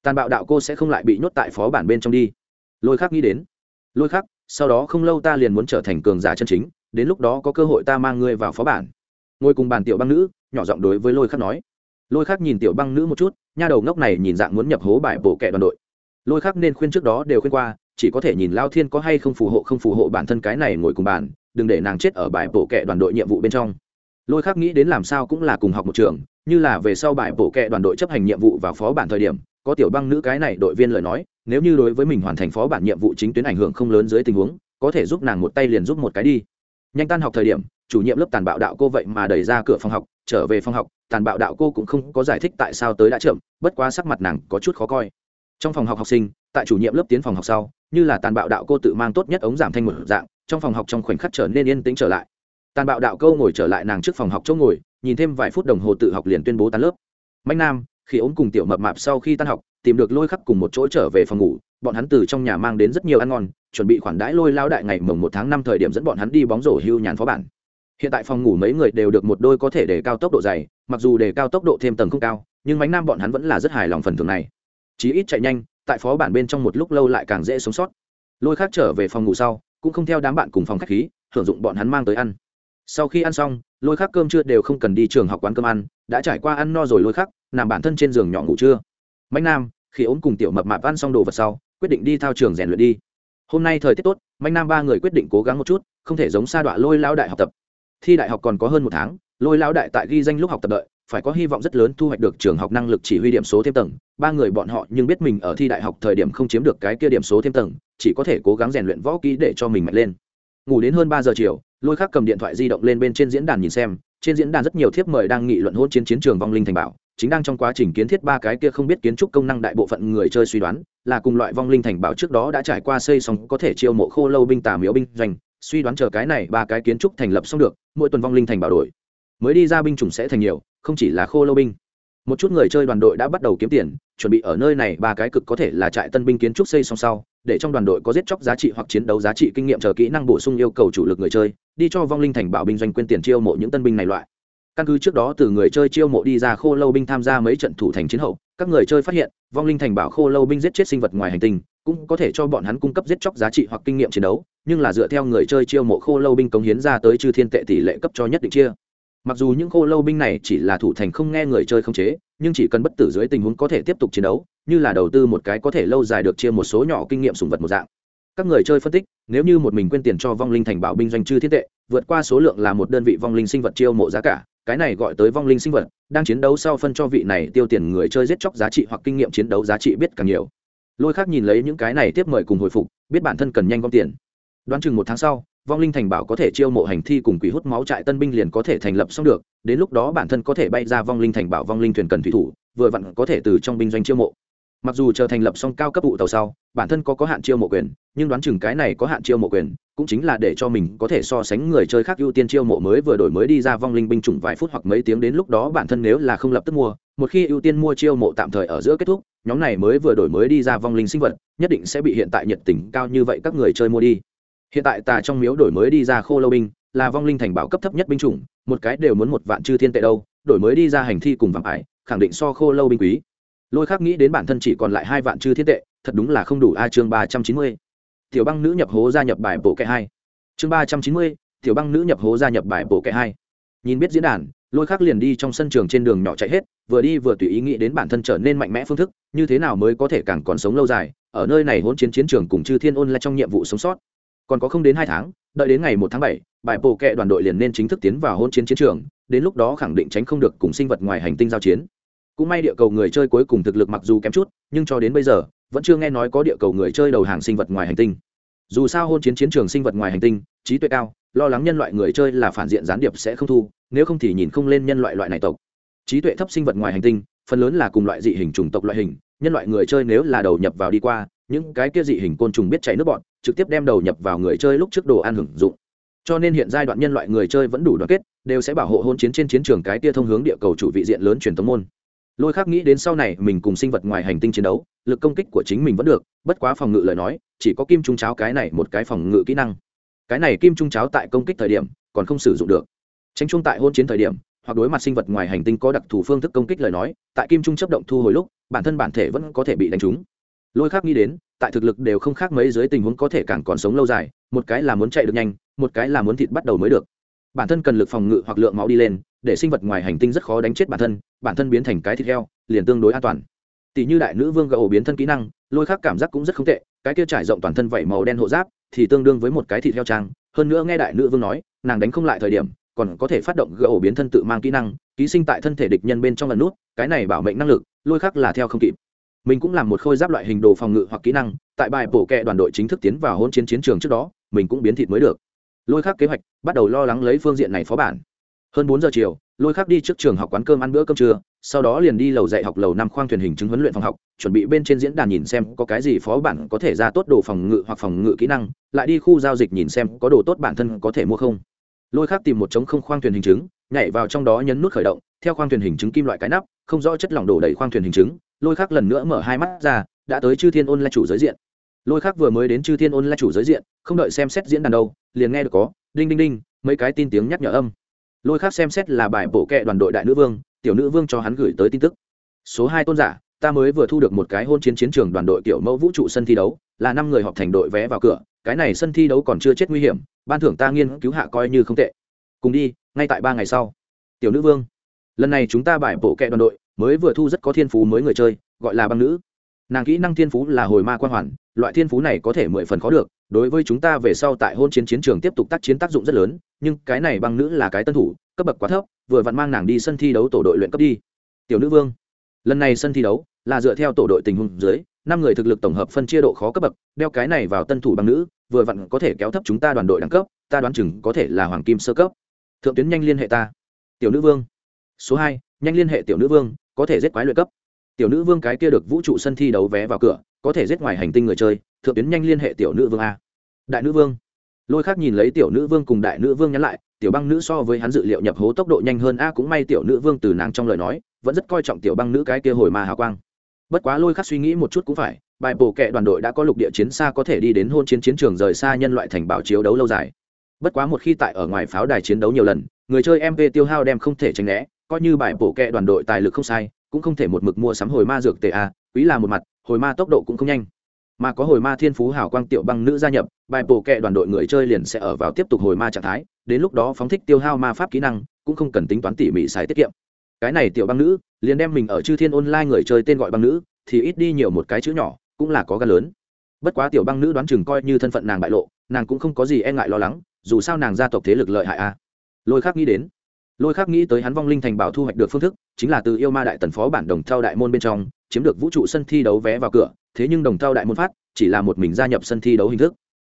Speaker 1: tàn bạo đạo cô sẽ không lại bị nhốt tại phó bản bên trong đi. Lôi khắc nghĩ đến. Lôi khắc, sau đó không lâu ta liền muốn trở thành cường giả chân chính, đến lúc đó có cơ hội ta mang ngươi vào phó bản. Ngồi cùng bàn tiểu băng nữ, nhỏ giọng đối với lôi khắc nói. Lôi khắc nhìn tiểu băng nữ một chút, nha đầu ngốc này nhìn dạng muốn nhập hố bài bổ kẻ đoàn đội. Lôi khắc nên khuyên trước đó đều khuyên qua chỉ có thể nhìn lao thiên có hay không phù hộ không phù hộ bản thân cái này ngồi cùng bàn, đừng để nàng chết ở bài bộ kệ đoàn đội nhiệm vụ bên trong. Lôi khác nghĩ đến làm sao cũng là cùng học một trường, như là về sau bài bộ kệ đoàn đội chấp hành nhiệm vụ và phó bản thời điểm, có tiểu băng nữ cái này đội viên lời nói, nếu như đối với mình hoàn thành phó bản nhiệm vụ chính tuyến ảnh hưởng không lớn dưới tình huống, có thể giúp nàng một tay liền giúp một cái đi. Nhanh tan học thời điểm, chủ nhiệm lớp tàn bạo đạo cô vậy mà đẩy ra cửa phòng học, trở về phòng học, tàn bạo đạo cô cũng không có giải thích tại sao tới đã chậm, bất quá sắc mặt nàng có chút khó coi. Trong phòng học học sinh tại chủ nhiệm lớp tiến phòng học sau, như là tàn bạo đạo cô tự mang tốt nhất ống giảm thanh một dạng, trong phòng học trong khoảnh khắc trở nên yên tĩnh trở lại. Tàn bạo đạo cô ngồi trở lại nàng trước phòng học chỗ ngồi, nhìn thêm vài phút đồng hồ tự học liền tuyên bố tan lớp. Mạnh nam, khi ốm cùng tiểu mập mạp sau khi tan học, tìm được lôi khắc cùng một chỗ trở về phòng ngủ, bọn hắn từ trong nhà mang đến rất nhiều ăn ngon, chuẩn bị khoản đãi lôi lao đại ngày mồng một tháng năm thời điểm dẫn bọn hắn đi bóng rổ hưu nhàn phó bản. Hiện tại phòng ngủ mấy người đều được một đôi có thể để cao tốc độ dày, mặc dù để cao tốc độ thêm tầng không cao, nhưng bánh nam bọn hắn vẫn là rất hài lòng phần thường này. Chí ít chạy nhanh tại phó bản bên trong một lúc lâu lại càng dễ sống sót. Lôi khác trở về phòng ngủ sau, cũng không theo đám bạn cùng phòng khách khí hưởng dụng bọn hắn mang tới ăn. Sau khi ăn xong, lôi khác cơm trưa đều không cần đi trường học quán cơm ăn, đã trải qua ăn no rồi lôi khác nằm bản thân trên giường nhỏ ngủ trưa. Mạnh nam, khi ốm cùng tiểu mập mạp ăn xong đồ vật sau, quyết định đi thao trường rèn luyện đi. Hôm nay thời tiết tốt, mạnh nam ba người quyết định cố gắng một chút, không thể giống sa đọa lôi lao đại học tập. Thi đại học còn có hơn một tháng, lôi lao đại tại ghi danh lúc học tập đợi phải có hy vọng rất lớn thu hoạch được trường học năng lực chỉ huy điểm số thêm tầng. Ba người bọn họ nhưng biết mình ở thi đại học thời điểm không chiếm được cái kia điểm số thêm tầng, chỉ có thể cố gắng rèn luyện võ kỹ để cho mình mạnh lên. Ngủ đến hơn ba giờ chiều, lôi khắc cầm điện thoại di động lên bên trên diễn đàn nhìn xem. Trên diễn đàn rất nhiều thiếp mời đang nghị luận hôn chiến chiến trường vong linh thành bảo, chính đang trong quá trình kiến thiết ba cái kia không biết kiến trúc công năng đại bộ phận người chơi suy đoán, là cùng loại vong linh thành bảo trước đó đã trải qua xây xong có thể chiêu mộ khô lâu binh tà miếu binh doanh. Suy đoán chờ cái này ba cái kiến trúc thành lập xong được, mỗi tuần vong linh thành bảo đổi mới đi ra binh chủng sẽ thành nhiều, không chỉ là khô lâu binh. Một chút người chơi đoàn đội đã bắt đầu kiếm tiền, chuẩn bị ở nơi này ba cái cực có thể là trại tân binh kiến trúc xây song sau, để trong đoàn đội có giết chóc giá trị hoặc chiến đấu giá trị kinh nghiệm chờ kỹ năng bổ sung yêu cầu chủ lực người chơi, đi cho vong linh thành bảo binh doanh quyên tiền chiêu mộ những tân binh này loại. Căn cứ trước đó từ người chơi chiêu mộ đi ra khô lâu binh tham gia mấy trận thủ thành chiến hậu, các người chơi phát hiện, vong linh thành bảo khô lâu binh giết chết sinh vật ngoài hành tinh, cũng có thể cho bọn hắn cung cấp giết chóc giá trị hoặc kinh nghiệm chiến đấu, nhưng là dựa theo người chơi chiêu mộ khô lâu binh cống hiến ra tới chư thiên tệ tỷ lệ cấp cho nhất định chia mặc dù những khô lâu binh này chỉ là thủ thành không nghe người chơi không chế, nhưng chỉ cần bất tử dưới tình huống có thể tiếp tục chiến đấu, như là đầu tư một cái có thể lâu dài được chia một số nhỏ kinh nghiệm sùng vật một dạng. Các người chơi phân tích, nếu như một mình quên tiền cho vong linh thành bảo binh doanh chư thiết tệ, vượt qua số lượng là một đơn vị vong linh sinh vật chiêu mộ giá cả, cái này gọi tới vong linh sinh vật, đang chiến đấu sau phân cho vị này tiêu tiền người chơi giết chóc giá trị hoặc kinh nghiệm chiến đấu giá trị biết càng nhiều. Lôi khác nhìn lấy những cái này tiếp mời cùng hồi phục, biết bản thân cần nhanh gom tiền đoán chừng một tháng sau, vong linh thành bảo có thể chiêu mộ hành thi cùng quỷ hút máu trại tân binh liền có thể thành lập xong được, đến lúc đó bản thân có thể bay ra vong linh thành bảo vong linh thuyền cần thủy thủ, vừa vặn có thể từ trong binh doanh chiêu mộ. Mặc dù chờ thành lập xong cao cấp vụ tàu sau, bản thân có có hạn chiêu mộ quyền, nhưng đoán chừng cái này có hạn chiêu mộ quyền, cũng chính là để cho mình có thể so sánh người chơi khác ưu tiên chiêu mộ mới vừa đổi mới đi ra vong linh binh chủng vài phút hoặc mấy tiếng đến lúc đó bản thân nếu là không lập tức mua, một khi ưu tiên mua chiêu mộ tạm thời ở giữa kết thúc, nhóm này mới vừa đổi mới đi ra vong linh sinh vật, nhất định sẽ bị hiện tại nhiệt tình cao như vậy các người chơi mua đi hiện tại tà trong miếu đổi mới đi ra khô lâu binh, là vong linh thành bảo cấp thấp nhất binh chủng, một cái đều muốn một vạn chư thiên tệ đâu, đổi mới đi ra hành thi cùng vàng ải, khẳng định so khô lâu binh quý. Lôi khác nghĩ đến bản thân chỉ còn lại hai vạn chư thiên tệ, thật đúng là không đủ a à, chương ba trăm chín mươi. Tiểu băng nữ nhập hố gia nhập bài bộ kệ hai. Chương ba trăm chín mươi, tiểu băng nữ nhập hố gia nhập bài bộ kệ hai. Nhìn biết diễn đàn, lôi khác liền đi trong sân trường trên đường nhỏ chạy hết, vừa đi vừa tùy ý nghĩ đến bản thân trở nên mạnh mẽ phương thức, như thế nào mới có thể càng còn sống lâu dài, ở nơi này hôn chiến chiến trường cùng chư thiên ôn là trong nhiệm vụ sống sót còn có không đến hai tháng, đợi đến ngày một tháng bảy, bài bộ kệ đoàn đội liền nên chính thức tiến vào hôn chiến chiến trường, đến lúc đó khẳng định tránh không được cùng sinh vật ngoài hành tinh giao chiến. Cũng may địa cầu người chơi cuối cùng thực lực mặc dù kém chút, nhưng cho đến bây giờ, vẫn chưa nghe nói có địa cầu người chơi đầu hàng sinh vật ngoài hành tinh. Dù sao hôn chiến chiến trường sinh vật ngoài hành tinh, trí tuệ cao, lo lắng nhân loại người chơi là phản diện gián điệp sẽ không thu, nếu không thì nhìn không lên nhân loại loại này tộc. Trí tuệ thấp sinh vật ngoài hành tinh, phần lớn là cùng loại dị hình chủng tộc loại hình, nhân loại người chơi nếu là đầu nhập vào đi qua những cái kia dị hình côn trùng biết chạy nước bọn, trực tiếp đem đầu nhập vào người chơi lúc trước đồ ăn hưởng dụng. Cho nên hiện giai đoạn nhân loại người chơi vẫn đủ đoàn kết, đều sẽ bảo hộ hôn chiến trên chiến trường cái kia thông hướng địa cầu chủ vị diện lớn truyền thống môn. Lôi khác nghĩ đến sau này mình cùng sinh vật ngoài hành tinh chiến đấu, lực công kích của chính mình vẫn được, bất quá phòng ngự lời nói, chỉ có kim trung cháo cái này một cái phòng ngự kỹ năng. Cái này kim trung cháo tại công kích thời điểm, còn không sử dụng được. Tránh chung tại hôn chiến thời điểm, hoặc đối mặt sinh vật ngoài hành tinh có đặc thù phương thức công kích lời nói, tại kim trung chấp động thu hồi lúc, bản thân bản thể vẫn có thể bị đánh trúng lôi khác nghĩ đến, tại thực lực đều không khác mấy dưới tình huống có thể càng còn sống lâu dài, một cái là muốn chạy được nhanh, một cái là muốn thịt bắt đầu mới được. Bản thân cần lực phòng ngự hoặc lượng máu đi lên, để sinh vật ngoài hành tinh rất khó đánh chết bản thân bản thân biến thành cái thịt heo, liền tương đối an toàn. Tỷ như đại nữ vương gậu biến thân kỹ năng, lôi khác cảm giác cũng rất không tệ, cái kia trải rộng toàn thân vẩy màu đen hộ giáp thì tương đương với một cái thịt heo trang. Hơn nữa nghe đại nữ vương nói, nàng đánh không lại thời điểm, còn có thể phát động gậu biến thân tự mang kỹ năng, ký sinh tại thân thể địch nhân bên trong lần nút, cái này bảo mệnh năng lực, lôi khác là theo không kịp mình cũng làm một khôi giáp loại hình đồ phòng ngự hoặc kỹ năng, tại bài bổ kẹ đoàn đội chính thức tiến vào hôn chiến chiến trường trước đó, mình cũng biến thịt mới được. Lôi khác kế hoạch, bắt đầu lo lắng lấy phương diện này phó bản. Hơn bốn giờ chiều, lôi khác đi trước trường học quán cơm ăn bữa cơm trưa, sau đó liền đi lầu dạy học lầu năm khoang thuyền hình chứng huấn luyện phòng học, chuẩn bị bên trên diễn đàn nhìn xem có cái gì phó bản có thể ra tốt đồ phòng ngự hoặc phòng ngự kỹ năng, lại đi khu giao dịch nhìn xem có đồ tốt bản thân có thể mua không. Lôi khác tìm một trống không khoang thuyền hình chứng, nhảy vào trong đó nhấn nút khởi động, theo khoang thuyền hình chứng kim loại cái nắp, không rõ chất lỏng đổ đầy khoang thuyền hình chứng lôi khắc lần nữa mở hai mắt ra, đã tới chư thiên ôn la chủ giới diện. Lôi khắc vừa mới đến chư thiên ôn la chủ giới diện, không đợi xem xét diễn đàn đâu, liền nghe được có, đinh đinh đinh, mấy cái tin tiếng nhắc nhở âm. Lôi khắc xem xét là bài bổ kệ đoàn đội đại nữ vương, tiểu nữ vương cho hắn gửi tới tin tức. Số hai tôn giả, ta mới vừa thu được một cái hôn chiến chiến trường đoàn đội kiểu mẫu vũ trụ sân thi đấu, là năm người họp thành đội vé vào cửa, cái này sân thi đấu còn chưa chết nguy hiểm, ban thưởng ta nghiên cứu hạ coi như không tệ. Cùng đi, ngay tại ba ngày sau. Tiểu nữ vương, lần này chúng ta bài bổ kệ đoàn đội mới vừa thu rất có thiên phú mới người chơi, gọi là băng nữ. Nàng kỹ năng thiên phú là hồi ma quan hoàn, loại thiên phú này có thể mười phần khó được, đối với chúng ta về sau tại hôn chiến chiến trường tiếp tục tác chiến tác dụng rất lớn, nhưng cái này băng nữ là cái tân thủ, cấp bậc quá thấp, vừa vặn mang nàng đi sân thi đấu tổ đội luyện cấp đi. Tiểu nữ vương, lần này sân thi đấu là dựa theo tổ đội tình huống dưới, năm người thực lực tổng hợp phân chia độ khó cấp bậc, đeo cái này vào tân thủ băng nữ, vừa vặn có thể kéo thấp chúng ta đoàn đội đẳng cấp, ta đoán chừng có thể là hoàng kim sơ cấp. Thượng tuyến nhanh liên hệ ta. Tiểu nữ vương, số hai, nhanh liên hệ tiểu nữ vương có thể giết quái luyện cấp. Tiểu nữ vương cái kia được vũ trụ sân thi đấu vé vào cửa, có thể giết ngoài hành tinh người chơi, thượng tuyến nhanh liên hệ tiểu nữ vương a. Đại nữ vương. Lôi khác nhìn lấy tiểu nữ vương cùng đại nữ vương nhắn lại, tiểu băng nữ so với hắn dự liệu nhập hố tốc độ nhanh hơn a, cũng may tiểu nữ vương từ nàng trong lời nói, vẫn rất coi trọng tiểu băng nữ cái kia hồi ma hào quang. Bất quá lôi khắc suy nghĩ một chút cũng phải, bài bổ kệ đoàn đội đã có lục địa chiến xa có thể đi đến hôn chiến chiến trường rời xa nhân loại thành bảo chiếu đấu lâu dài. Bất quá một khi tại ở ngoài pháo đài chiến đấu nhiều lần, người chơi mp tiêu hao đem không thể tránh né coi như bài bổ kệ đoàn đội tài lực không sai, cũng không thể một mực mua sắm hồi ma dược tệ a, quý là một mặt, hồi ma tốc độ cũng không nhanh. Mà có hồi ma thiên phú hảo quang tiểu băng nữ gia nhập, bài bổ kệ đoàn đội người chơi liền sẽ ở vào tiếp tục hồi ma trạng thái, đến lúc đó phóng thích tiêu hao ma pháp kỹ năng, cũng không cần tính toán tỉ mỉ xài tiết kiệm. Cái này tiểu băng nữ, liền đem mình ở chư thiên online người chơi tên gọi băng nữ, thì ít đi nhiều một cái chữ nhỏ, cũng là có gan lớn. Bất quá tiểu băng nữ đoán chừng coi như thân phận nàng bại lộ, nàng cũng không có gì e ngại lo lắng, dù sao nàng gia tộc thế lực lợi hại a. Lôi khác nghĩ đến lôi khác nghĩ tới hắn vong linh thành bảo thu hoạch được phương thức, chính là từ yêu ma đại tần phó bản đồng thao đại môn bên trong, chiếm được vũ trụ sân thi đấu vé vào cửa, thế nhưng đồng thao đại môn phát, chỉ là một mình gia nhập sân thi đấu hình thức.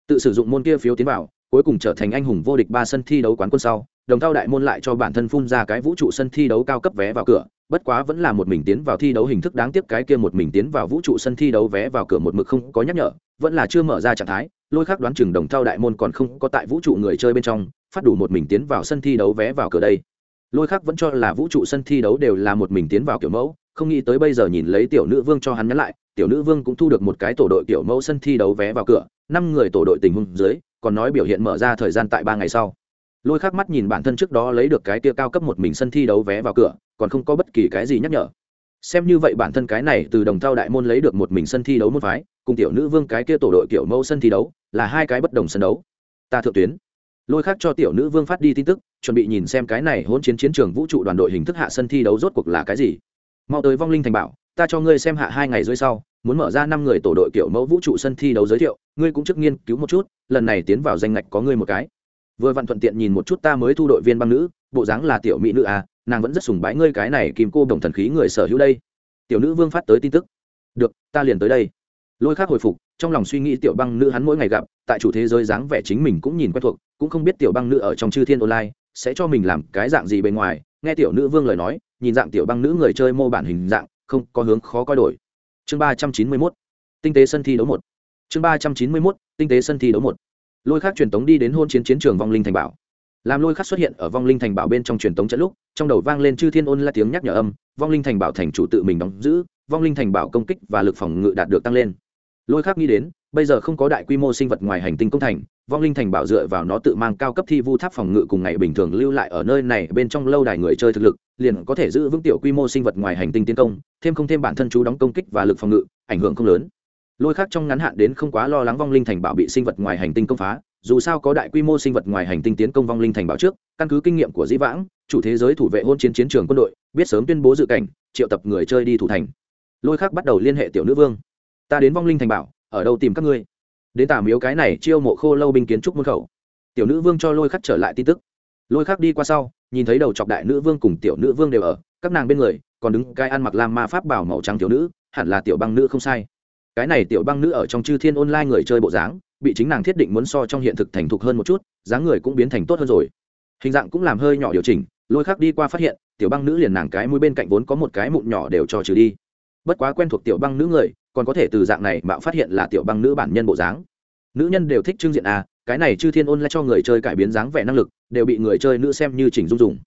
Speaker 1: Tự sử dụng môn kia phiếu tiến vào, cuối cùng trở thành anh hùng vô địch ba sân thi đấu quán quân sau, đồng thao đại môn lại cho bản thân phun ra cái vũ trụ sân thi đấu cao cấp vé vào cửa, bất quá vẫn là một mình tiến vào thi đấu hình thức, đáng tiếc cái kia một mình tiến vào vũ trụ sân thi đấu vé vào cửa một mực không có nhắc nhở, vẫn là chưa mở ra trạng thái lôi khác đoán chừng đồng thao đại môn còn không có tại vũ trụ người chơi bên trong, phát đủ một mình tiến vào sân thi đấu vé vào cửa đây. Lôi khác vẫn cho là vũ trụ sân thi đấu đều là một mình tiến vào kiểu mẫu, không nghĩ tới bây giờ nhìn lấy tiểu nữ vương cho hắn nhắn lại, tiểu nữ vương cũng thu được một cái tổ đội kiểu mẫu sân thi đấu vé vào cửa, năm người tổ đội tình huống dưới, còn nói biểu hiện mở ra thời gian tại ba ngày sau. Lôi khác mắt nhìn bản thân trước đó lấy được cái tia cao cấp một mình sân thi đấu vé vào cửa, còn không có bất kỳ cái gì nhắc nhở. Xem như vậy bản thân cái này từ đồng thao đại môn lấy được một mình sân thi đấu môn phái, cùng tiểu nữ vương cái kia tổ đội kiểu mẫu sân thi đấu là hai cái bất đồng sân đấu. Ta thượng tuyến. Lôi khác cho tiểu nữ vương phát đi tin tức, chuẩn bị nhìn xem cái này hôn chiến chiến trường vũ trụ đoàn đội hình thức hạ sân thi đấu rốt cuộc là cái gì. Mau tới vong linh thành bảo, ta cho ngươi xem hạ hai ngày dưới sau, muốn mở ra năm người tổ đội kiểu mẫu vũ trụ sân thi đấu giới thiệu, ngươi cũng trước nghiên cứu một chút, lần này tiến vào danh ngạch có ngươi một cái. Vừa vặn thuận tiện nhìn một chút ta mới thu đội viên băng nữ, bộ dáng là tiểu mỹ nữ à nàng vẫn rất sùng bái ngươi cái này kìm cô đồng thần khí người sở hữu đây. Tiểu nữ vương phát tới tin tức. Được, ta liền tới đây lôi khác hồi phục, trong lòng suy nghĩ tiểu băng nữ hắn mỗi ngày gặp, tại chủ thế giới dáng vẻ chính mình cũng nhìn quen thuộc, cũng không biết tiểu băng nữ ở trong chư thiên online sẽ cho mình làm cái dạng gì bên ngoài. Nghe tiểu nữ vương lời nói, nhìn dạng tiểu băng nữ người chơi mô bản hình dạng, không có hướng khó coi đổi. Chương ba trăm chín mươi mốt, tinh tế sân thi đấu một. Chương ba trăm chín mươi mốt, tinh tế sân thi đấu một. Lôi khác truyền tống đi đến hôn chiến chiến trường vong linh thành bảo. Làm lôi khắc xuất hiện ở vong linh thành bảo bên trong truyền tống trận lúc, trong đầu vang lên chư thiên ôn la tiếng nhắc nhở âm, vong linh thành bảo thành chủ tự mình đóng giữ, vong linh thành bảo công kích và lực phòng ngự đạt được tăng lên lôi khác nghĩ đến, bây giờ không có đại quy mô sinh vật ngoài hành tinh công thành, vong linh thành bảo dựa vào nó tự mang cao cấp thi vu tháp phòng ngự cùng ngày bình thường lưu lại ở nơi này bên trong lâu đài người chơi thực lực, liền có thể giữ vững tiểu quy mô sinh vật ngoài hành tinh tiến công, thêm không thêm bản thân chú đóng công kích và lực phòng ngự, ảnh hưởng không lớn. Lôi khác trong ngắn hạn đến không quá lo lắng vong linh thành bảo bị sinh vật ngoài hành tinh công phá, dù sao có đại quy mô sinh vật ngoài hành tinh tiến công vong linh thành bảo trước, căn cứ kinh nghiệm của dĩ vãng, chủ thế giới thủ vệ hôn chiến chiến trường quân đội, biết sớm tuyên bố dự cảnh, triệu tập người chơi đi thủ thành. Lôi khác bắt đầu liên hệ tiểu nữ vương ta đến vong linh thành bảo, ở đâu tìm các ngươi? Đến tà miếu cái này chiêu mộ khô lâu binh kiến trúc môn khẩu. Tiểu nữ vương cho lôi khắc trở lại tin tức. Lôi khắc đi qua sau, nhìn thấy đầu chọc đại nữ vương cùng tiểu nữ vương đều ở, các nàng bên người, còn đứng cái ăn mặc lam ma pháp bảo màu trắng tiểu nữ, hẳn là tiểu băng nữ không sai. Cái này tiểu băng nữ ở trong chư thiên online người chơi bộ dáng, bị chính nàng thiết định muốn so trong hiện thực thành thục hơn một chút, dáng người cũng biến thành tốt hơn rồi. Hình dạng cũng làm hơi nhỏ điều chỉnh, lôi khắc đi qua phát hiện, tiểu băng nữ liền nàng cái mũi bên cạnh vốn có một cái mụn nhỏ đều cho trừ đi. Bất quá quen thuộc tiểu băng nữ người còn có thể từ dạng này mạo phát hiện là tiểu băng nữ bản nhân bộ dáng. Nữ nhân đều thích trưng diện a cái này chư thiên ôn lại cho người chơi cải biến dáng vẻ năng lực, đều bị người chơi nữ xem như chỉnh dung dùng.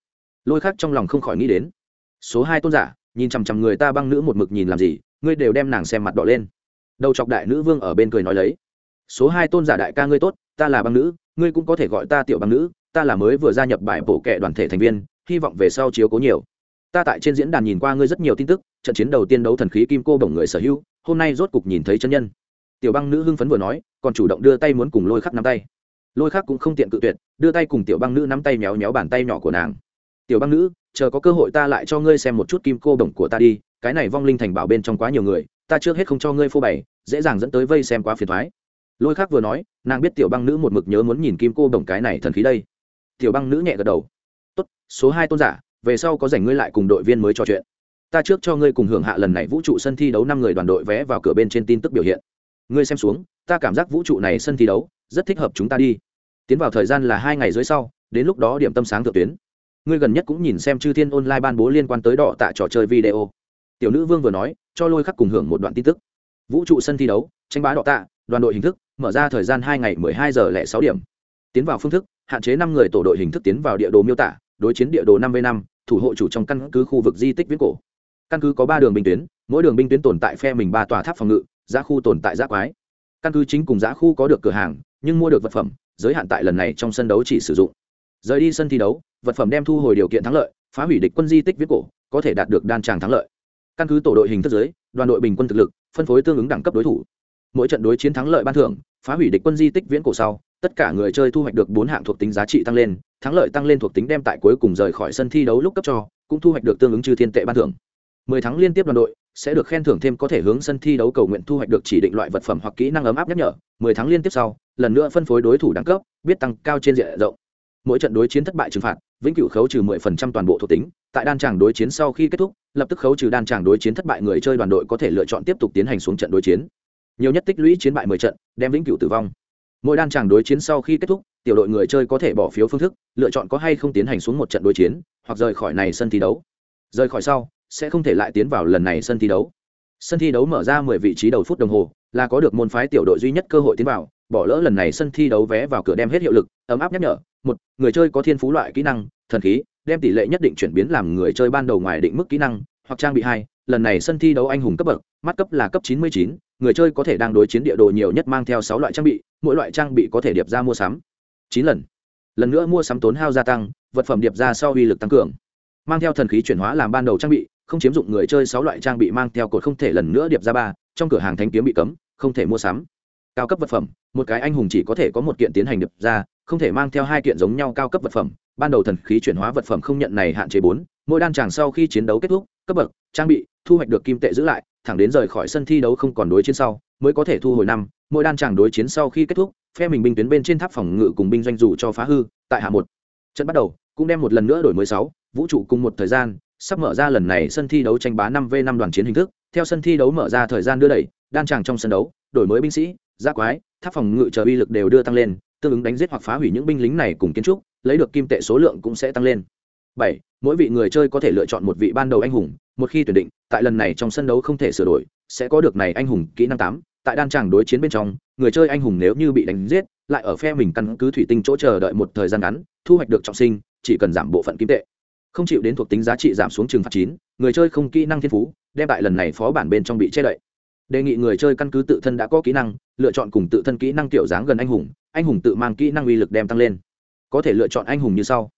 Speaker 1: Lôi khác trong lòng không khỏi nghĩ đến. Số hai tôn giả, nhìn chằm chằm người ta băng nữ một mực nhìn làm gì, ngươi đều đem nàng xem mặt đỏ lên. Đầu chọc đại nữ vương ở bên cười nói lấy. Số hai tôn giả đại ca ngươi tốt, ta là băng nữ, ngươi cũng có thể gọi ta tiểu băng nữ, ta là mới vừa gia nhập bài bổ kệ đoàn thể thành viên, hy vọng về sau chiếu cố nhiều. Ta tại trên diễn đàn nhìn qua ngươi rất nhiều tin tức, trận chiến đầu tiên đấu thần khí kim cô bổng người sở hữu hôm nay rốt cục nhìn thấy chân nhân. Tiểu băng nữ hưng phấn vừa nói, còn chủ động đưa tay muốn cùng lôi khắc nắm tay. Lôi khắc cũng không tiện cự tuyệt, đưa tay cùng tiểu băng nữ nắm tay méo méo bàn tay nhỏ của nàng. Tiểu băng nữ, chờ có cơ hội ta lại cho ngươi xem một chút kim cô đồng của ta đi, cái này vong linh thành bảo bên trong quá nhiều người, ta trước hết không cho ngươi phô bày, dễ dàng dẫn tới vây xem quá phiền thoái lôi khắc vừa nói, nàng biết tiểu băng nữ một mực nhớ muốn nhìn kim cô đồng cái này thần khí đây. Tiểu băng nữ nhẹ gật đầu. Tốt, số hai tôn giả, về sau có rảnh ngươi lại cùng đội viên mới trò chuyện ta trước cho ngươi cùng hưởng hạ lần này vũ trụ sân thi đấu năm người đoàn đội vé vào cửa bên trên tin tức biểu hiện. Ngươi xem xuống, ta cảm giác vũ trụ này sân thi đấu rất thích hợp chúng ta đi. Tiến vào thời gian là hai ngày dưới sau, đến lúc đó điểm tâm sáng thượng tuyến. Ngươi gần nhất cũng nhìn xem chư thiên online ban bố liên quan tới đỏ tạ trò chơi video. Tiểu nữ vương vừa nói, cho lôi khắc cùng hưởng một đoạn tin tức. Vũ trụ sân thi đấu, tranh bá đỏ tạ, đoàn đội hình thức, mở ra thời gian hai ngày mười hai giờ lẻ sáu điểm. Tiến vào phương thức, hạn chế năm người tổ đội hình thức tiến vào địa đồ miêu tả, đối chiến địa đồ năm v năm, thủ hộ chủ trong căn cứ khu vực di tích viễn cổ căn cứ có ba đường binh tuyến, mỗi đường binh tuyến tồn tại phe mình ba tòa tháp phòng ngự, giá khu tồn tại giá quái. Căn cứ chính cùng giá khu có được cửa hàng, nhưng mua được vật phẩm, giới hạn tại lần này trong sân đấu chỉ sử dụng. Rời đi sân thi đấu, vật phẩm đem thu hồi điều kiện thắng lợi, phá hủy địch quân di tích viết cổ, có thể đạt được đan tràng thắng lợi. Căn cứ tổ đội hình thức giới, đoàn đội bình quân thực lực, phân phối tương ứng đẳng cấp đối thủ. Mỗi trận đối chiến thắng lợi ban thưởng, phá hủy địch quân di tích viễn cổ sau, tất cả người chơi thu hoạch được bốn hạng thuộc tính giá trị tăng lên, thắng lợi tăng lên thuộc tính đem tại cuối cùng rời khỏi sân thi đấu lúc cấp cho, cũng thu hoạch được tương ứng trừ thiên tệ ban thưởng mười tháng liên tiếp đoàn đội sẽ được khen thưởng thêm có thể hướng sân thi đấu cầu nguyện thu hoạch được chỉ định loại vật phẩm hoặc kỹ năng ấm áp nhắc nhở. Mười tháng liên tiếp sau, lần nữa phân phối đối thủ đẳng cấp, biết tăng cao trên diện rộng. Mỗi trận đối chiến thất bại trừng phạt, vĩnh cửu khấu trừ mười phần trăm toàn bộ thuộc tính. Tại đan tràng đối chiến sau khi kết thúc, lập tức khấu trừ đan tràng đối chiến thất bại người chơi đoàn đội có thể lựa chọn tiếp tục tiến hành xuống trận đối chiến. Nhiều nhất tích lũy chiến bại mười trận, đem vĩnh cửu tử vong. Mỗi đan tràng đối chiến sau khi kết thúc, tiểu đội người chơi có thể bỏ phiếu phương thức, lựa chọn có hay không tiến hành xuống một trận đối chiến, hoặc rời khỏi này sân thi đấu. Rời khỏi sau sẽ không thể lại tiến vào lần này sân thi đấu. Sân thi đấu mở ra mười vị trí đầu phút đồng hồ, là có được môn phái tiểu đội duy nhất cơ hội tiến vào, bỏ lỡ lần này sân thi đấu vé vào cửa đem hết hiệu lực, ấm áp nhắc nhở, một, người chơi có thiên phú loại kỹ năng, thần khí, đem tỷ lệ nhất định chuyển biến làm người chơi ban đầu ngoài định mức kỹ năng, hoặc trang bị hai, lần này sân thi đấu anh hùng cấp bậc, mắt cấp là cấp chín mươi chín, người chơi có thể đang đối chiến địa đồ nhiều nhất mang theo sáu loại trang bị, mỗi loại trang bị có thể điệp ra mua sắm. Chín lần. Lần nữa mua sắm tốn hao gia tăng, vật phẩm điệp ra sau uy lực tăng cường. Mang theo thần khí chuyển hóa làm ban đầu trang bị không chiếm dụng người chơi sáu loại trang bị mang theo cột không thể lần nữa điệp ra ba, trong cửa hàng thanh kiếm bị cấm, không thể mua sắm. Cao cấp vật phẩm, một cái anh hùng chỉ có thể có một kiện tiến hành điệp ra, không thể mang theo hai kiện giống nhau cao cấp vật phẩm. Ban đầu thần khí chuyển hóa vật phẩm không nhận này hạn chế bốn, mỗi đan tràng sau khi chiến đấu kết thúc, cấp bậc, trang bị, thu hoạch được kim tệ giữ lại, thẳng đến rời khỏi sân thi đấu không còn đối chiến sau, mới có thể thu hồi năm, mỗi đan tràng đối chiến sau khi kết thúc, phe mình binh tuyến bên trên tháp phòng ngự cùng binh doanh dù cho phá hư, tại hạ một. Trận bắt đầu, cũng đem một lần nữa đổi mới sáu, vũ trụ cùng một thời gian sắp mở ra lần này sân thi đấu tranh bá năm v năm đoàn chiến hình thức. Theo sân thi đấu mở ra thời gian đưa đẩy, đan tràng trong sân đấu, đổi mới binh sĩ giác quái, tháp phòng ngự chờ uy lực đều đưa tăng lên, tương ứng đánh giết hoặc phá hủy những binh lính này cùng kiến trúc, lấy được kim tệ số lượng cũng sẽ tăng lên. Bảy, mỗi vị người chơi có thể lựa chọn một vị ban đầu anh hùng, một khi tuyển định, tại lần này trong sân đấu không thể sửa đổi, sẽ có được này anh hùng kỹ năng tám. Tại đan tràng đối chiến bên trong, người chơi anh hùng nếu như bị đánh giết, lại ở phe mình căn cứ thủy tinh chỗ chờ đợi một thời gian ngắn, thu hoạch được trọng sinh, chỉ cần giảm bộ phận kim tệ không chịu đến thuộc tính giá trị giảm xuống trừng phạt chín, người chơi không kỹ năng thiên phú, đem tại lần này phó bản bên trong bị che đậy. Đề nghị người chơi căn cứ tự thân đã có kỹ năng, lựa chọn cùng tự thân kỹ năng kiểu dáng gần anh hùng anh hùng tự mang kỹ năng uy lực đem tăng lên. Có thể lựa chọn anh hùng như sau.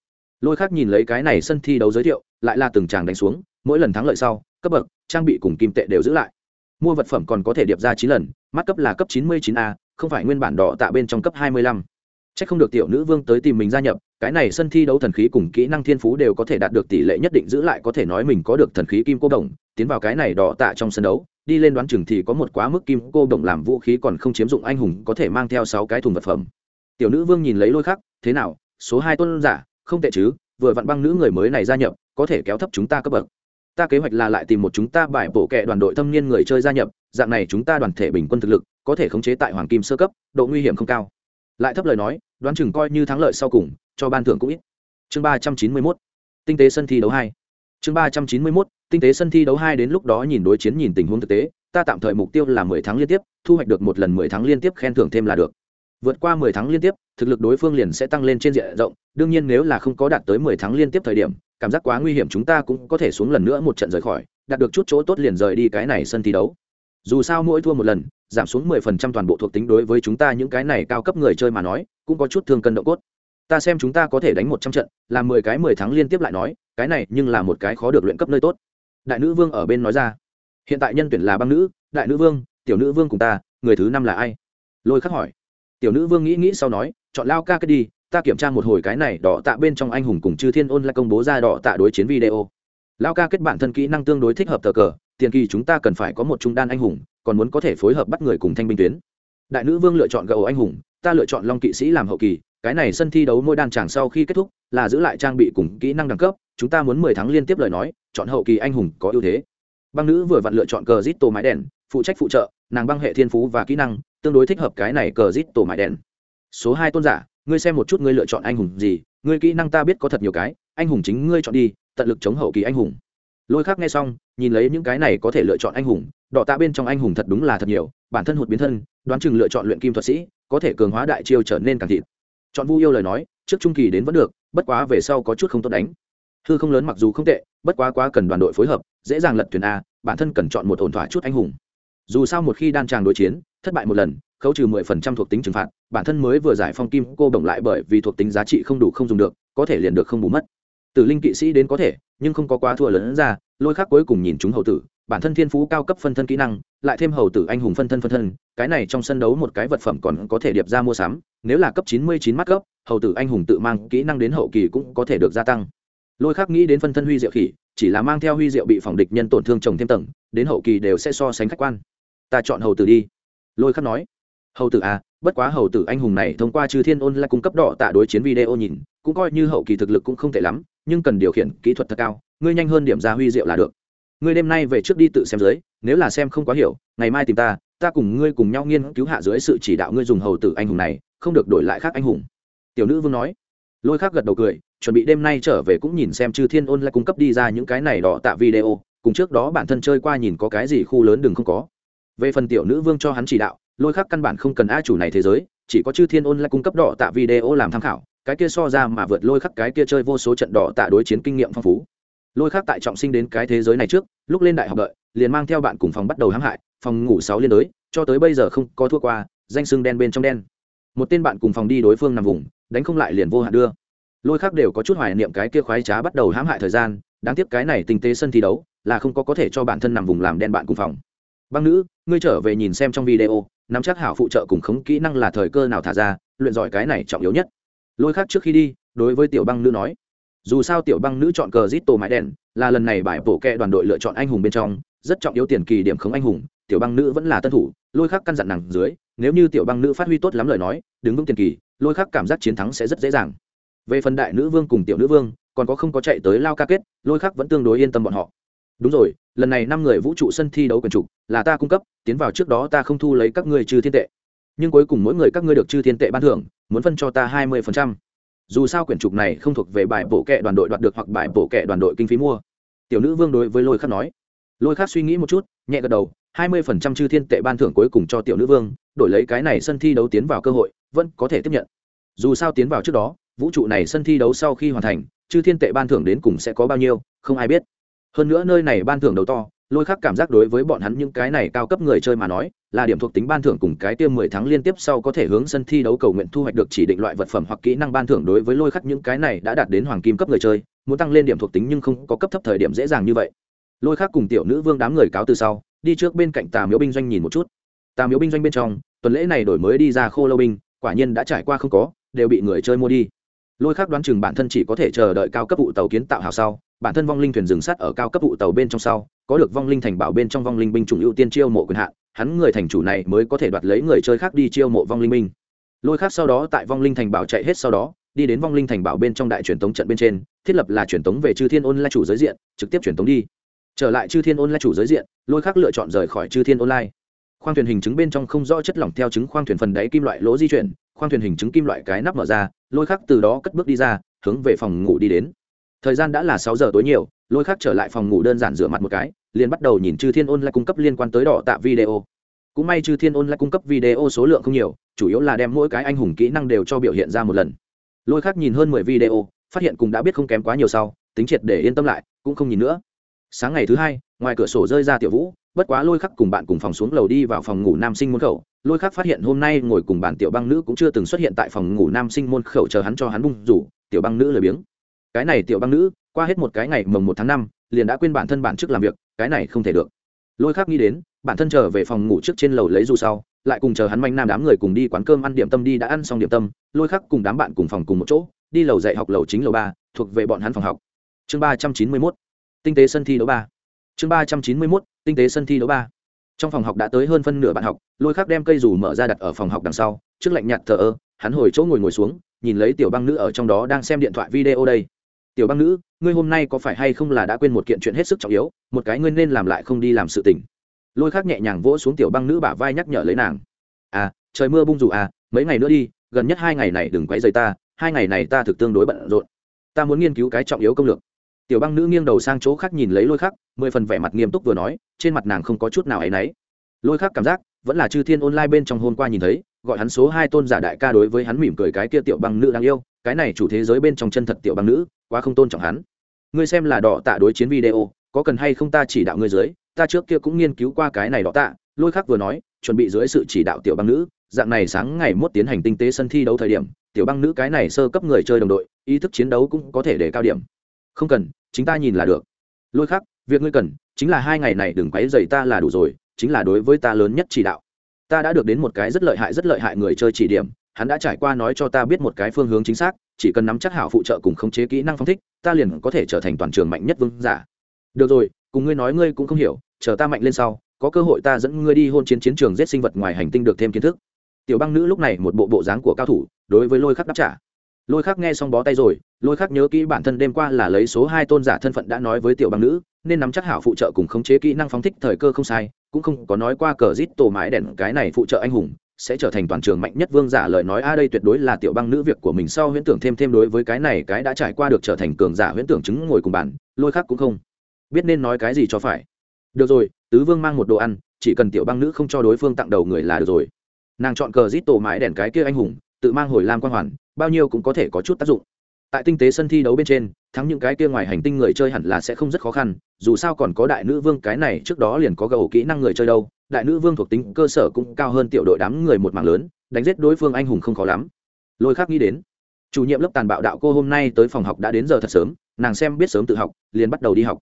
Speaker 1: Lôi khác nhìn lấy cái này sân thi đấu giới thiệu, lại là từng tràng đánh xuống, mỗi lần thắng lợi sau, cấp bậc, trang bị cùng kim tệ đều giữ lại. Mua vật phẩm còn có thể điệp ra chín lần, mắt cấp là cấp chín mươi chín a, không phải nguyên bản đỏ tạ bên trong cấp hai mươi lăm. Chắc không được tiểu nữ vương tới tìm mình gia nhập, cái này sân thi đấu thần khí cùng kỹ năng thiên phú đều có thể đạt được tỷ lệ nhất định giữ lại có thể nói mình có được thần khí kim cô đồng, tiến vào cái này đỏ tạ trong sân đấu, đi lên đoán chừng thì có một quá mức kim cô đồng làm vũ khí còn không chiếm dụng anh hùng có thể mang theo sáu cái thùng vật phẩm. Tiểu nữ vương nhìn lấy lôi khắc, thế nào, số hai tôn giả, không tệ chứ, vừa vặn băng nữ người mới này gia nhập, có thể kéo thấp chúng ta cấp bậc. Ta kế hoạch là lại tìm một chúng ta bài bổ kệ đoàn đội thâm niên người chơi gia nhập, dạng này chúng ta đoàn thể bình quân thực lực, có thể khống chế tại hoàng kim sơ cấp, độ nguy hiểm không cao lại thấp lời nói, đoán chừng coi như thắng lợi sau cùng, cho ban thưởng cũng ít. Chương ba trăm chín mươi mốt, tinh tế sân thi đấu hai. Chương ba trăm chín mươi mốt, tinh tế sân thi đấu hai đến lúc đó nhìn đối chiến nhìn tình huống thực tế, ta tạm thời mục tiêu là mười tháng liên tiếp, thu hoạch được một lần mười tháng liên tiếp khen thưởng thêm là được. Vượt qua mười tháng liên tiếp, thực lực đối phương liền sẽ tăng lên trên diện rộng, đương nhiên nếu là không có đạt tới mười tháng liên tiếp thời điểm, cảm giác quá nguy hiểm chúng ta cũng có thể xuống lần nữa một trận rời khỏi, đạt được chút chỗ tốt liền rời đi cái này sân thi đấu. Dù sao mỗi thua một lần giảm xuống mười phần trăm toàn bộ thuộc tính đối với chúng ta những cái này cao cấp người chơi mà nói, cũng có chút thương cân độ cốt. Ta xem chúng ta có thể đánh một trăm trận làm mười cái mười thắng liên tiếp lại nói, cái này nhưng là một cái khó được luyện cấp nơi tốt. Đại nữ vương ở bên nói ra. Hiện tại nhân tuyển là băng nữ, đại nữ vương, tiểu nữ vương cùng ta, người thứ năm là ai? Lôi khắc hỏi. Tiểu nữ vương nghĩ nghĩ sau nói, chọn lao ca cái đi, ta kiểm tra một hồi cái này đỏ tạ bên trong anh hùng cùng chư thiên ôn lại công bố ra đỏ tạ đối chiến video. Lao ca kết bản thân kỹ năng tương đối thích hợp tờ cờ tiền kỳ chúng ta cần phải có một trung đan anh hùng, còn muốn có thể phối hợp bắt người cùng thanh binh tuyến. Đại nữ vương lựa chọn gậu anh hùng, ta lựa chọn long kỵ sĩ làm hậu kỳ, cái này sân thi đấu mỗi đan tràng sau khi kết thúc, là giữ lại trang bị cùng kỹ năng đẳng cấp, chúng ta muốn mười tháng liên tiếp lời nói, chọn hậu kỳ anh hùng có ưu thế. Băng nữ vừa vặn lựa chọn cờ zit tổ mái đèn, phụ trách phụ trợ, nàng băng hệ thiên phú và kỹ năng, tương đối thích hợp cái này cờ zit tổ mái đèn. Số hai tôn giả, ngươi xem một chút ngươi lựa chọn anh hùng gì, ngươi kỹ năng ta biết có thật nhiều cái, anh hùng chính ngươi chọn đi, tận lực chống hậu kỳ anh hùng lôi khác nghe xong, nhìn lấy những cái này có thể lựa chọn anh hùng, đỏ tạ bên trong anh hùng thật đúng là thật nhiều, bản thân hụt biến thân, đoán chừng lựa chọn luyện kim thuật sĩ, có thể cường hóa đại chiêu trở nên càng thịt. Chọn vu yêu lời nói, trước trung kỳ đến vẫn được, bất quá về sau có chút không tốt đánh. Hư không lớn mặc dù không tệ, bất quá quá cần đoàn đội phối hợp, dễ dàng lật thuyền a, bản thân cần chọn một ổn thỏa chút anh hùng. Dù sao một khi đan tràng đối chiến, thất bại một lần, khấu trừ mười phần trăm thuộc tính trừng phạt, bản thân mới vừa giải phong kim cô bổng lại bởi vì thuộc tính giá trị không đủ không dùng được, có thể liền được không bù mất tử linh kỵ sĩ đến có thể, nhưng không có quá thua lớn ra, lôi khác cuối cùng nhìn chúng hậu tử, bản thân thiên phú cao cấp phân thân kỹ năng, lại thêm hầu tử anh hùng phân thân phân thân, cái này trong sân đấu một cái vật phẩm còn có thể điệp ra mua sắm, nếu là cấp chín mươi chín mắt cấp hầu tử anh hùng tự mang kỹ năng đến hậu kỳ cũng có thể được gia tăng. Lôi khác nghĩ đến phân thân huy diệu khỉ, chỉ là mang theo huy diệu bị phòng địch nhân tổn thương trồng thêm tầng, đến hậu kỳ đều sẽ so sánh khách quan. Ta chọn hầu tử đi. Lôi khắc nói. Hầu tử à bất quá hầu tử anh hùng này thông qua chư thiên ôn lại cung cấp đỏ tạ đối chiến video nhìn, cũng coi như hậu kỳ thực lực cũng không tệ lắm nhưng cần điều khiển kỹ thuật thật cao, ngươi nhanh hơn điểm ra huy diệu là được. Ngươi đêm nay về trước đi tự xem dưới, nếu là xem không quá hiểu, ngày mai tìm ta ta cùng ngươi cùng nhau nghiên cứu hạ dưới sự chỉ đạo ngươi dùng hầu tử anh hùng này, không được đổi lại khác anh hùng. Tiểu nữ vương nói. Lôi khác gật đầu cười, chuẩn bị đêm nay trở về cũng nhìn xem chư thiên ôn lại cung cấp đi ra những cái này đỏ tạ video, cùng trước đó bản thân chơi qua nhìn có cái gì khu lớn đừng không có. Về phần tiểu nữ vương cho hắn chỉ đạo, lôi khác căn bản không cần a chủ này thế giới, chỉ có chư thiên ôn lại cung cấp đỏ tạ video làm tham khảo cái kia so ra mà vượt lôi khắc cái kia chơi vô số trận đỏ tạ đối chiến kinh nghiệm phong phú. Lôi khắc tại trọng sinh đến cái thế giới này trước, lúc lên đại học đợi, liền mang theo bạn cùng phòng bắt đầu hãm hại, phòng ngủ sáu liên đối, cho tới bây giờ không có thua qua, danh sưng đen bên trong đen. Một tên bạn cùng phòng đi đối phương nằm vùng, đánh không lại liền vô hạn đưa. Lôi khắc đều có chút hoài niệm cái kia khoái trá bắt đầu hãm hại thời gian, đáng tiếc cái này tinh tế sân thi đấu, là không có có thể cho bản thân nằm vùng làm đen bạn cùng phòng. Băng nữ, ngươi trở về nhìn xem trong video, nắm chắc hảo phụ trợ cùng khống kỹ năng là thời cơ nào thả ra, luyện giỏi cái này trọng yếu nhất lôi khác trước khi đi, đối với tiểu băng nữ nói. Dù sao tiểu băng nữ chọn cờ zit tổ mái đèn, là lần này bài bổ kẹ đoàn đội lựa chọn anh hùng bên trong, rất trọng yếu tiền kỳ điểm khống anh hùng, tiểu băng nữ vẫn là tân thủ, lôi khắc căn dặn nàng dưới, nếu như tiểu băng nữ phát huy tốt lắm lời nói đứng vững tiền kỳ, lôi khắc cảm giác chiến thắng sẽ rất dễ dàng. Về phần đại nữ vương cùng tiểu nữ vương, còn có không có chạy tới lao ca kết, lôi khắc vẫn tương đối yên tâm bọn họ. Đúng rồi, lần này năm người vũ trụ sân thi đấu quyền trục là ta cung cấp, tiến vào trước đó ta không thu lấy các ngươi trừ thiên tệ nhưng cuối cùng mỗi người các ngươi được chư thiên tệ ban thưởng, muốn phân cho ta hai mươi phần trăm. Dù sao quyển trục này không thuộc về bài bổ kệ đoàn đội đoạt được hoặc bài bổ kệ đoàn đội kinh phí mua. Tiểu nữ vương đối với lôi khắc nói. Lôi khắc suy nghĩ một chút, nhẹ gật đầu, hai mươi phần trăm chư thiên tệ ban thưởng cuối cùng cho tiểu nữ vương, đổi lấy cái này sân thi đấu tiến vào cơ hội, vẫn có thể tiếp nhận. Dù sao tiến vào trước đó, vũ trụ này sân thi đấu sau khi hoàn thành, chư thiên tệ ban thưởng đến cùng sẽ có bao nhiêu, không ai biết. Hơn nữa nơi này ban thưởng đầu to, lôi khắc cảm giác đối với bọn hắn những cái này cao cấp người chơi mà nói là điểm thuộc tính ban thưởng cùng cái tiêm mười tháng liên tiếp sau có thể hướng sân thi đấu cầu nguyện thu hoạch được chỉ định loại vật phẩm hoặc kỹ năng ban thưởng đối với lôi khắc những cái này đã đạt đến hoàng kim cấp người chơi, muốn tăng lên điểm thuộc tính nhưng không có cấp thấp thời điểm dễ dàng như vậy. Lôi khắc cùng tiểu nữ vương đám người cáo từ sau, đi trước bên cạnh tà miếu binh doanh nhìn một chút. Tà miếu binh doanh bên trong, tuần lễ này đổi mới đi ra khô lâu binh, quả nhiên đã trải qua không có, đều bị người chơi mua đi. Lôi khắc đoán chừng bản thân chỉ có thể chờ đợi cao cấp vụ tàu kiến tạo hào sau, bản thân vong linh thuyền rừng sắt ở cao cấp vụ tàu bên trong sau, có được vong linh thành bảo bên trong vong linh binh chủng ưu tiên chiêu mộ quyền hạn hắn người thành chủ này mới có thể đoạt lấy người chơi khác đi chiêu mộ vong linh minh. Lôi khác sau đó tại vong linh thành bảo chạy hết sau đó, đi đến vong linh thành bảo bên trong đại truyền tống trận bên trên, thiết lập là truyền tống về chư thiên ôn lai chủ giới diện, trực tiếp truyền tống đi. Trở lại chư thiên ôn lai chủ giới diện, lôi khác lựa chọn rời khỏi chư thiên ôn lai khoang thuyền hình chứng bên trong không rõ chất lỏng theo chứng khoang thuyền phần đáy kim loại lỗ di chuyển, khoang thuyền hình chứng kim loại cái nắp mở ra, lôi khác từ đó cất bước đi ra, hướng về phòng ngủ đi đến. Thời gian đã là sáu giờ tối nhiều, lôi khác trở lại phòng ngủ đơn giản rửa mặt một cái liền bắt đầu nhìn chư thiên ôn lại cung cấp liên quan tới đỏ tạ video. Cũng may chư thiên ôn lại cung cấp video số lượng không nhiều, chủ yếu là đem mỗi cái anh hùng kỹ năng đều cho biểu hiện ra một lần. Lôi khắc nhìn hơn mười video, phát hiện cùng đã biết không kém quá nhiều sau, tính triệt để yên tâm lại, cũng không nhìn nữa. Sáng ngày thứ hai, ngoài cửa sổ rơi ra tiểu vũ, bất quá lôi khắc cùng bạn cùng phòng xuống lầu đi vào phòng ngủ nam sinh môn khẩu. Lôi khắc phát hiện hôm nay ngồi cùng bạn tiểu băng nữ cũng chưa từng xuất hiện tại phòng ngủ nam sinh môn khẩu, chờ hắn cho hắn bung rủ, tiểu băng nữ lười biếng. Cái này tiểu băng nữ qua hết một cái ngày mồng một tháng năm, liền đã quên bản thân bản chức làm việc, cái này không thể được. Lôi khắc nghĩ đến, bản thân trở về phòng ngủ trước trên lầu lấy dù sau, lại cùng chờ hắn manh nam đám người cùng đi quán cơm ăn điểm tâm đi đã ăn xong điểm tâm, lôi khắc cùng đám bạn cùng phòng cùng một chỗ, đi lầu dạy học lầu chính lầu ba, thuộc về bọn hắn phòng học. Chương ba trăm chín mươi mốt, tinh tế sân thi đấu ba. Chương ba trăm chín mươi mốt, tinh tế sân thi đấu ba. Trong phòng học đã tới hơn phân nửa bạn học, lôi khắc đem cây dù mở ra đặt ở phòng học đằng sau, trước lạnh nhạt thờ ơ, hắn hồi chỗ ngồi ngồi xuống, nhìn lấy tiểu băng nữ ở trong đó đang xem điện thoại video đây tiểu băng nữ, ngươi hôm nay có phải hay không là đã quên một kiện chuyện hết sức trọng yếu, một cái ngươi nên làm lại không đi làm sự tình. Lôi khắc nhẹ nhàng vỗ xuống tiểu băng nữ bả vai nhắc nhở lấy nàng. À trời mưa bung dù à mấy ngày nữa đi, gần nhất hai ngày này đừng quấy rầy ta, hai ngày này ta thực tương đối bận rộn. Ta muốn nghiên cứu cái trọng yếu công lược. Tiểu băng nữ nghiêng đầu sang chỗ khác nhìn lấy lôi khắc, mười phần vẻ mặt nghiêm túc vừa nói, trên mặt nàng không có chút nào áy náy. Lôi khắc cảm giác, vẫn là chư thiên online bên trong hôm qua nhìn thấy, gọi hắn số hai tôn giả đại ca đối với hắn mỉm cười cái kia tiểu băng nữ đáng yêu cái này chủ thế giới bên trong chân thật tiểu băng nữ, quá không tôn trọng hắn. Ngươi xem là đỏ tạ đối chiến video, có cần hay không ta chỉ đạo ngươi dưới, ta trước kia cũng nghiên cứu qua cái này đỏ tạ, lôi khắc vừa nói, chuẩn bị dưới sự chỉ đạo tiểu băng nữ, dạng này sáng ngày mốt tiến hành tinh tế sân thi đấu thời điểm, tiểu băng nữ cái này sơ cấp người chơi đồng đội, ý thức chiến đấu cũng có thể để cao điểm. Không cần, chính ta nhìn là được. Lôi khắc, việc ngươi cần, chính là hai ngày này đừng quấy dày ta là đủ rồi, chính là đối với ta lớn nhất chỉ đạo. Ta đã được đến một cái rất lợi hại rất lợi hại người chơi chỉ điểm hắn đã trải qua nói cho ta biết một cái phương hướng chính xác, chỉ cần nắm chắc hảo phụ trợ cùng khống chế kỹ năng phong thích, ta liền có thể trở thành toàn trường mạnh nhất vương giả. Được rồi, cùng ngươi nói ngươi cũng không hiểu, chờ ta mạnh lên sau, có cơ hội ta dẫn ngươi đi hôn chiến chiến trường giết sinh vật ngoài hành tinh được thêm kiến thức. Tiểu băng nữ lúc này một bộ bộ dáng của cao thủ, đối với lôi khắc đáp trả. Lôi khắc nghe xong bó tay rồi, lôi khắc nhớ kỹ bản thân đêm qua là lấy số hai tôn giả thân phận đã nói với tiểu băng nữ, nên nắm chắc hảo phụ trợ cùng khống chế kỹ năng phóng thích thời cơ không sai, cũng không có nói qua cờ rít tổ mái đèn cái này phụ trợ anh hùng sẽ trở thành toàn trường mạnh nhất vương giả, lời nói a đây tuyệt đối là tiểu băng nữ việc của mình, sau huyễn tưởng thêm thêm đối với cái này, cái đã trải qua được trở thành cường giả huyễn tưởng chứng ngồi cùng bản lôi khác cũng không biết nên nói cái gì cho phải. Được rồi, tứ vương mang một đồ ăn, chỉ cần tiểu băng nữ không cho đối phương tặng đầu người là được rồi. Nàng chọn cờ rít tổ mãi đèn cái kia anh hùng, tự mang hồi lam quan hoàn, bao nhiêu cũng có thể có chút tác dụng. Tại tinh tế sân thi đấu bên trên, thắng những cái kia ngoài hành tinh người chơi hẳn là sẽ không rất khó khăn, dù sao còn có đại nữ vương, cái này trước đó liền có gầu kỹ năng người chơi đâu đại nữ vương thuộc tính cơ sở cũng cao hơn tiểu đội đám người một mạng lớn, đánh giết đối phương anh hùng không khó lắm. Lôi khác nghĩ đến, chủ nhiệm lớp tàn bạo đạo cô hôm nay tới phòng học đã đến giờ thật sớm, nàng xem biết sớm tự học, liền bắt đầu đi học.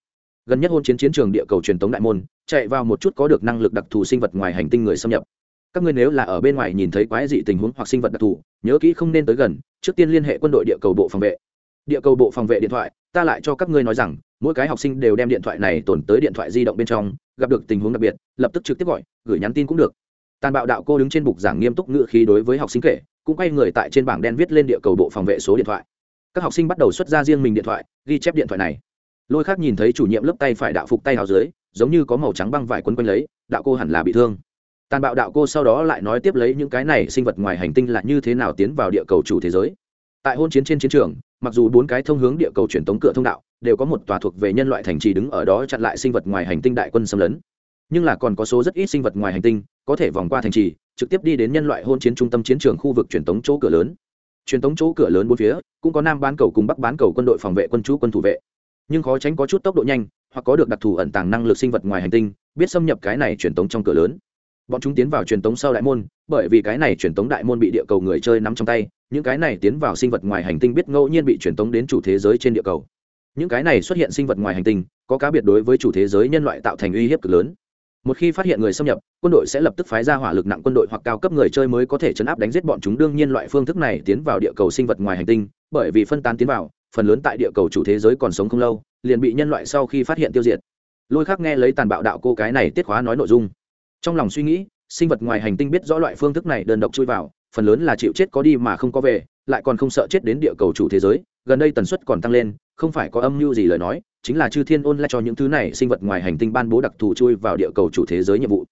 Speaker 1: Gần nhất hôn chiến chiến trường địa cầu truyền tống đại môn, chạy vào một chút có được năng lực đặc thù sinh vật ngoài hành tinh người xâm nhập. Các ngươi nếu là ở bên ngoài nhìn thấy quái dị tình huống hoặc sinh vật đặc thù, nhớ kỹ không nên tới gần, trước tiên liên hệ quân đội địa cầu bộ phòng vệ địa cầu bộ phòng vệ điện thoại, ta lại cho các ngươi nói rằng, mỗi cái học sinh đều đem điện thoại này tồn tới điện thoại di động bên trong, gặp được tình huống đặc biệt, lập tức trực tiếp gọi, gửi nhắn tin cũng được. Tàn bạo đạo cô đứng trên bục giảng nghiêm túc ngựa khí đối với học sinh kể, cũng quay người tại trên bảng đen viết lên địa cầu bộ phòng vệ số điện thoại. Các học sinh bắt đầu xuất ra riêng mình điện thoại, ghi chép điện thoại này. Lôi khác nhìn thấy chủ nhiệm lớp tay phải đạo phục tay hào dưới, giống như có màu trắng băng vải quấn quanh lấy, đạo cô hẳn là bị thương. Tàn bạo đạo cô sau đó lại nói tiếp lấy những cái này sinh vật ngoài hành tinh là như thế nào tiến vào địa cầu chủ thế giới. Tại hôn chiến trên chiến trường mặc dù bốn cái thông hướng địa cầu truyền tống cửa thông đạo đều có một tòa thuộc về nhân loại thành trì đứng ở đó chặn lại sinh vật ngoài hành tinh đại quân xâm lấn. Nhưng là còn có số rất ít sinh vật ngoài hành tinh có thể vòng qua thành trì, trực tiếp đi đến nhân loại hôn chiến trung tâm chiến trường khu vực truyền tống chỗ cửa lớn. Truyền tống chỗ cửa lớn bốn phía cũng có nam bán cầu cùng bắc bán cầu quân đội phòng vệ quân chú quân thủ vệ. Nhưng khó tránh có chút tốc độ nhanh hoặc có được đặc thù ẩn tàng năng lực sinh vật ngoài hành tinh, biết xâm nhập cái này truyền tống trong cửa lớn bọn chúng tiến vào truyền tống sau đại môn, bởi vì cái này truyền tống đại môn bị địa cầu người chơi nắm trong tay, những cái này tiến vào sinh vật ngoài hành tinh biết ngẫu nhiên bị truyền tống đến chủ thế giới trên địa cầu. Những cái này xuất hiện sinh vật ngoài hành tinh, có cá biệt đối với chủ thế giới nhân loại tạo thành uy hiếp cực lớn. Một khi phát hiện người xâm nhập, quân đội sẽ lập tức phái ra hỏa lực nặng quân đội hoặc cao cấp người chơi mới có thể chấn áp đánh giết bọn chúng. Đương nhiên loại phương thức này tiến vào địa cầu sinh vật ngoài hành tinh, bởi vì phân tán tiến vào, phần lớn tại địa cầu chủ thế giới còn sống không lâu, liền bị nhân loại sau khi phát hiện tiêu diệt. Lôi khắc nghe lấy tàn bạo đạo cô cái này tiết khóa nói nội dung trong lòng suy nghĩ, sinh vật ngoài hành tinh biết rõ loại phương thức này đơn độc chui vào, phần lớn là chịu chết có đi mà không có về, lại còn không sợ chết đến địa cầu chủ thế giới. Gần đây tần suất còn tăng lên, không phải có âm mưu gì lời nói, chính là chư thiên ôn lại cho những thứ này sinh vật ngoài hành tinh ban bố đặc thù chui vào địa cầu chủ thế giới nhiệm vụ.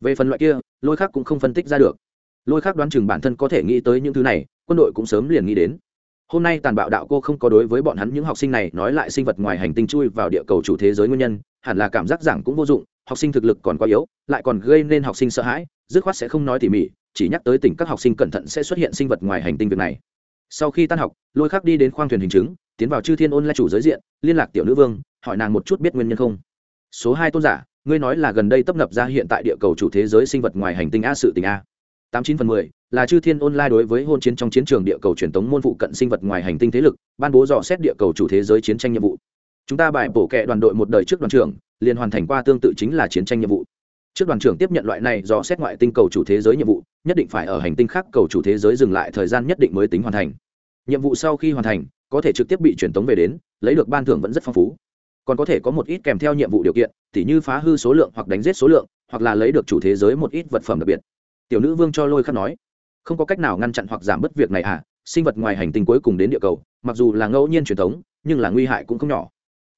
Speaker 1: Về phần loại kia, lôi khác cũng không phân tích ra được. Lôi khác đoán chừng bản thân có thể nghĩ tới những thứ này, quân đội cũng sớm liền nghĩ đến. Hôm nay tàn bạo đạo cô không có đối với bọn hắn những học sinh này nói lại sinh vật ngoài hành tinh chui vào địa cầu chủ thế giới nguyên nhân, hẳn là cảm giác giảng cũng vô dụng học sinh thực lực còn quá yếu, lại còn gây nên học sinh sợ hãi, dứt khoát sẽ không nói tỉ mỉ, chỉ nhắc tới tỉnh các học sinh cẩn thận sẽ xuất hiện sinh vật ngoài hành tinh việc này. Sau khi tan học, lôi khắc đi đến khoang thuyền hình chứng, tiến vào chư thiên ôn la chủ giới diện, liên lạc tiểu nữ vương, hỏi nàng một chút biết nguyên nhân không. Số hai tôn giả, ngươi nói là gần đây tấp nập ra hiện tại địa cầu chủ thế giới sinh vật ngoài hành tinh a sự tình a. Tám chín phần mười, là chư thiên Ôn Lai đối với hôn chiến trong chiến trường địa cầu truyền thống môn phụ cận sinh vật ngoài hành tinh thế lực, ban bố dò xét địa cầu chủ thế giới chiến tranh nhiệm vụ. Chúng ta bài bổ kệ đoàn đội một đời trước đoàn trưởng liền hoàn thành qua tương tự chính là chiến tranh nhiệm vụ. Trước đoàn trưởng tiếp nhận loại này do xét ngoại tinh cầu chủ thế giới nhiệm vụ, nhất định phải ở hành tinh khác cầu chủ thế giới dừng lại thời gian nhất định mới tính hoàn thành. Nhiệm vụ sau khi hoàn thành, có thể trực tiếp bị truyền tống về đến, lấy được ban thưởng vẫn rất phong phú. Còn có thể có một ít kèm theo nhiệm vụ điều kiện, tỉ như phá hư số lượng hoặc đánh giết số lượng, hoặc là lấy được chủ thế giới một ít vật phẩm đặc biệt. Tiểu nữ vương cho lôi khắc nói, không có cách nào ngăn chặn hoặc giảm bớt việc này à sinh vật ngoài hành tinh cuối cùng đến địa cầu, mặc dù là ngẫu nhiên truyền thống nhưng là nguy hại cũng không nhỏ.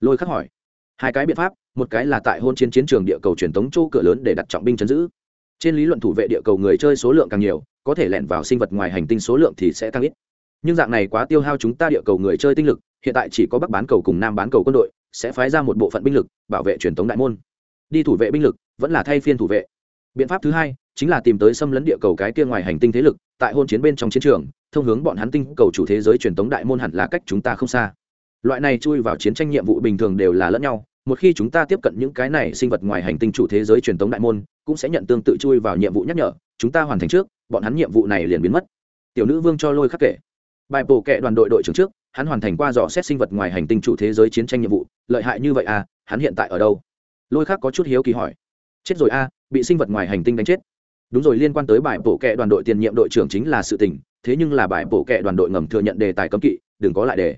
Speaker 1: Lôi khắc hỏi hai cái biện pháp, một cái là tại hôn chiến chiến trường địa cầu truyền thống chỗ cửa lớn để đặt trọng binh chấn giữ. Trên lý luận thủ vệ địa cầu người chơi số lượng càng nhiều, có thể lẻn vào sinh vật ngoài hành tinh số lượng thì sẽ tăng ít. Nhưng dạng này quá tiêu hao chúng ta địa cầu người chơi tinh lực, hiện tại chỉ có bắc bán cầu cùng nam bán cầu quân đội, sẽ phái ra một bộ phận binh lực, bảo vệ truyền thống đại môn. Đi thủ vệ binh lực, vẫn là thay phiên thủ vệ. Biện pháp thứ hai, chính là tìm tới xâm lấn địa cầu cái kia ngoài hành tinh thế lực, tại hôn chiến bên trong chiến trường, thông hướng bọn hắn tinh cầu chủ thế giới truyền thống đại môn hẳn là cách chúng ta không xa loại này chui vào chiến tranh nhiệm vụ bình thường đều là lẫn nhau một khi chúng ta tiếp cận những cái này sinh vật ngoài hành tinh chủ thế giới truyền thống đại môn cũng sẽ nhận tương tự chui vào nhiệm vụ nhắc nhở chúng ta hoàn thành trước bọn hắn nhiệm vụ này liền biến mất. Tiểu nữ vương cho lôi khắc kể. Bài bổ kệ đoàn đội đội trưởng trước hắn hoàn thành qua dò xét sinh vật ngoài hành tinh chủ thế giới chiến tranh nhiệm vụ lợi hại như vậy à hắn hiện tại ở đâu? Lôi khắc có chút hiếu kỳ hỏi. Chết rồi a à, bị sinh vật ngoài hành tinh đánh chết. Đúng rồi liên quan tới bài bổ kệ đoàn đội tiền nhiệm đội trưởng chính là sự tình thế nhưng là bài bổ kệ đoàn đội ngầm thừa nhận đề tài cấm kỵ đừng có lại đề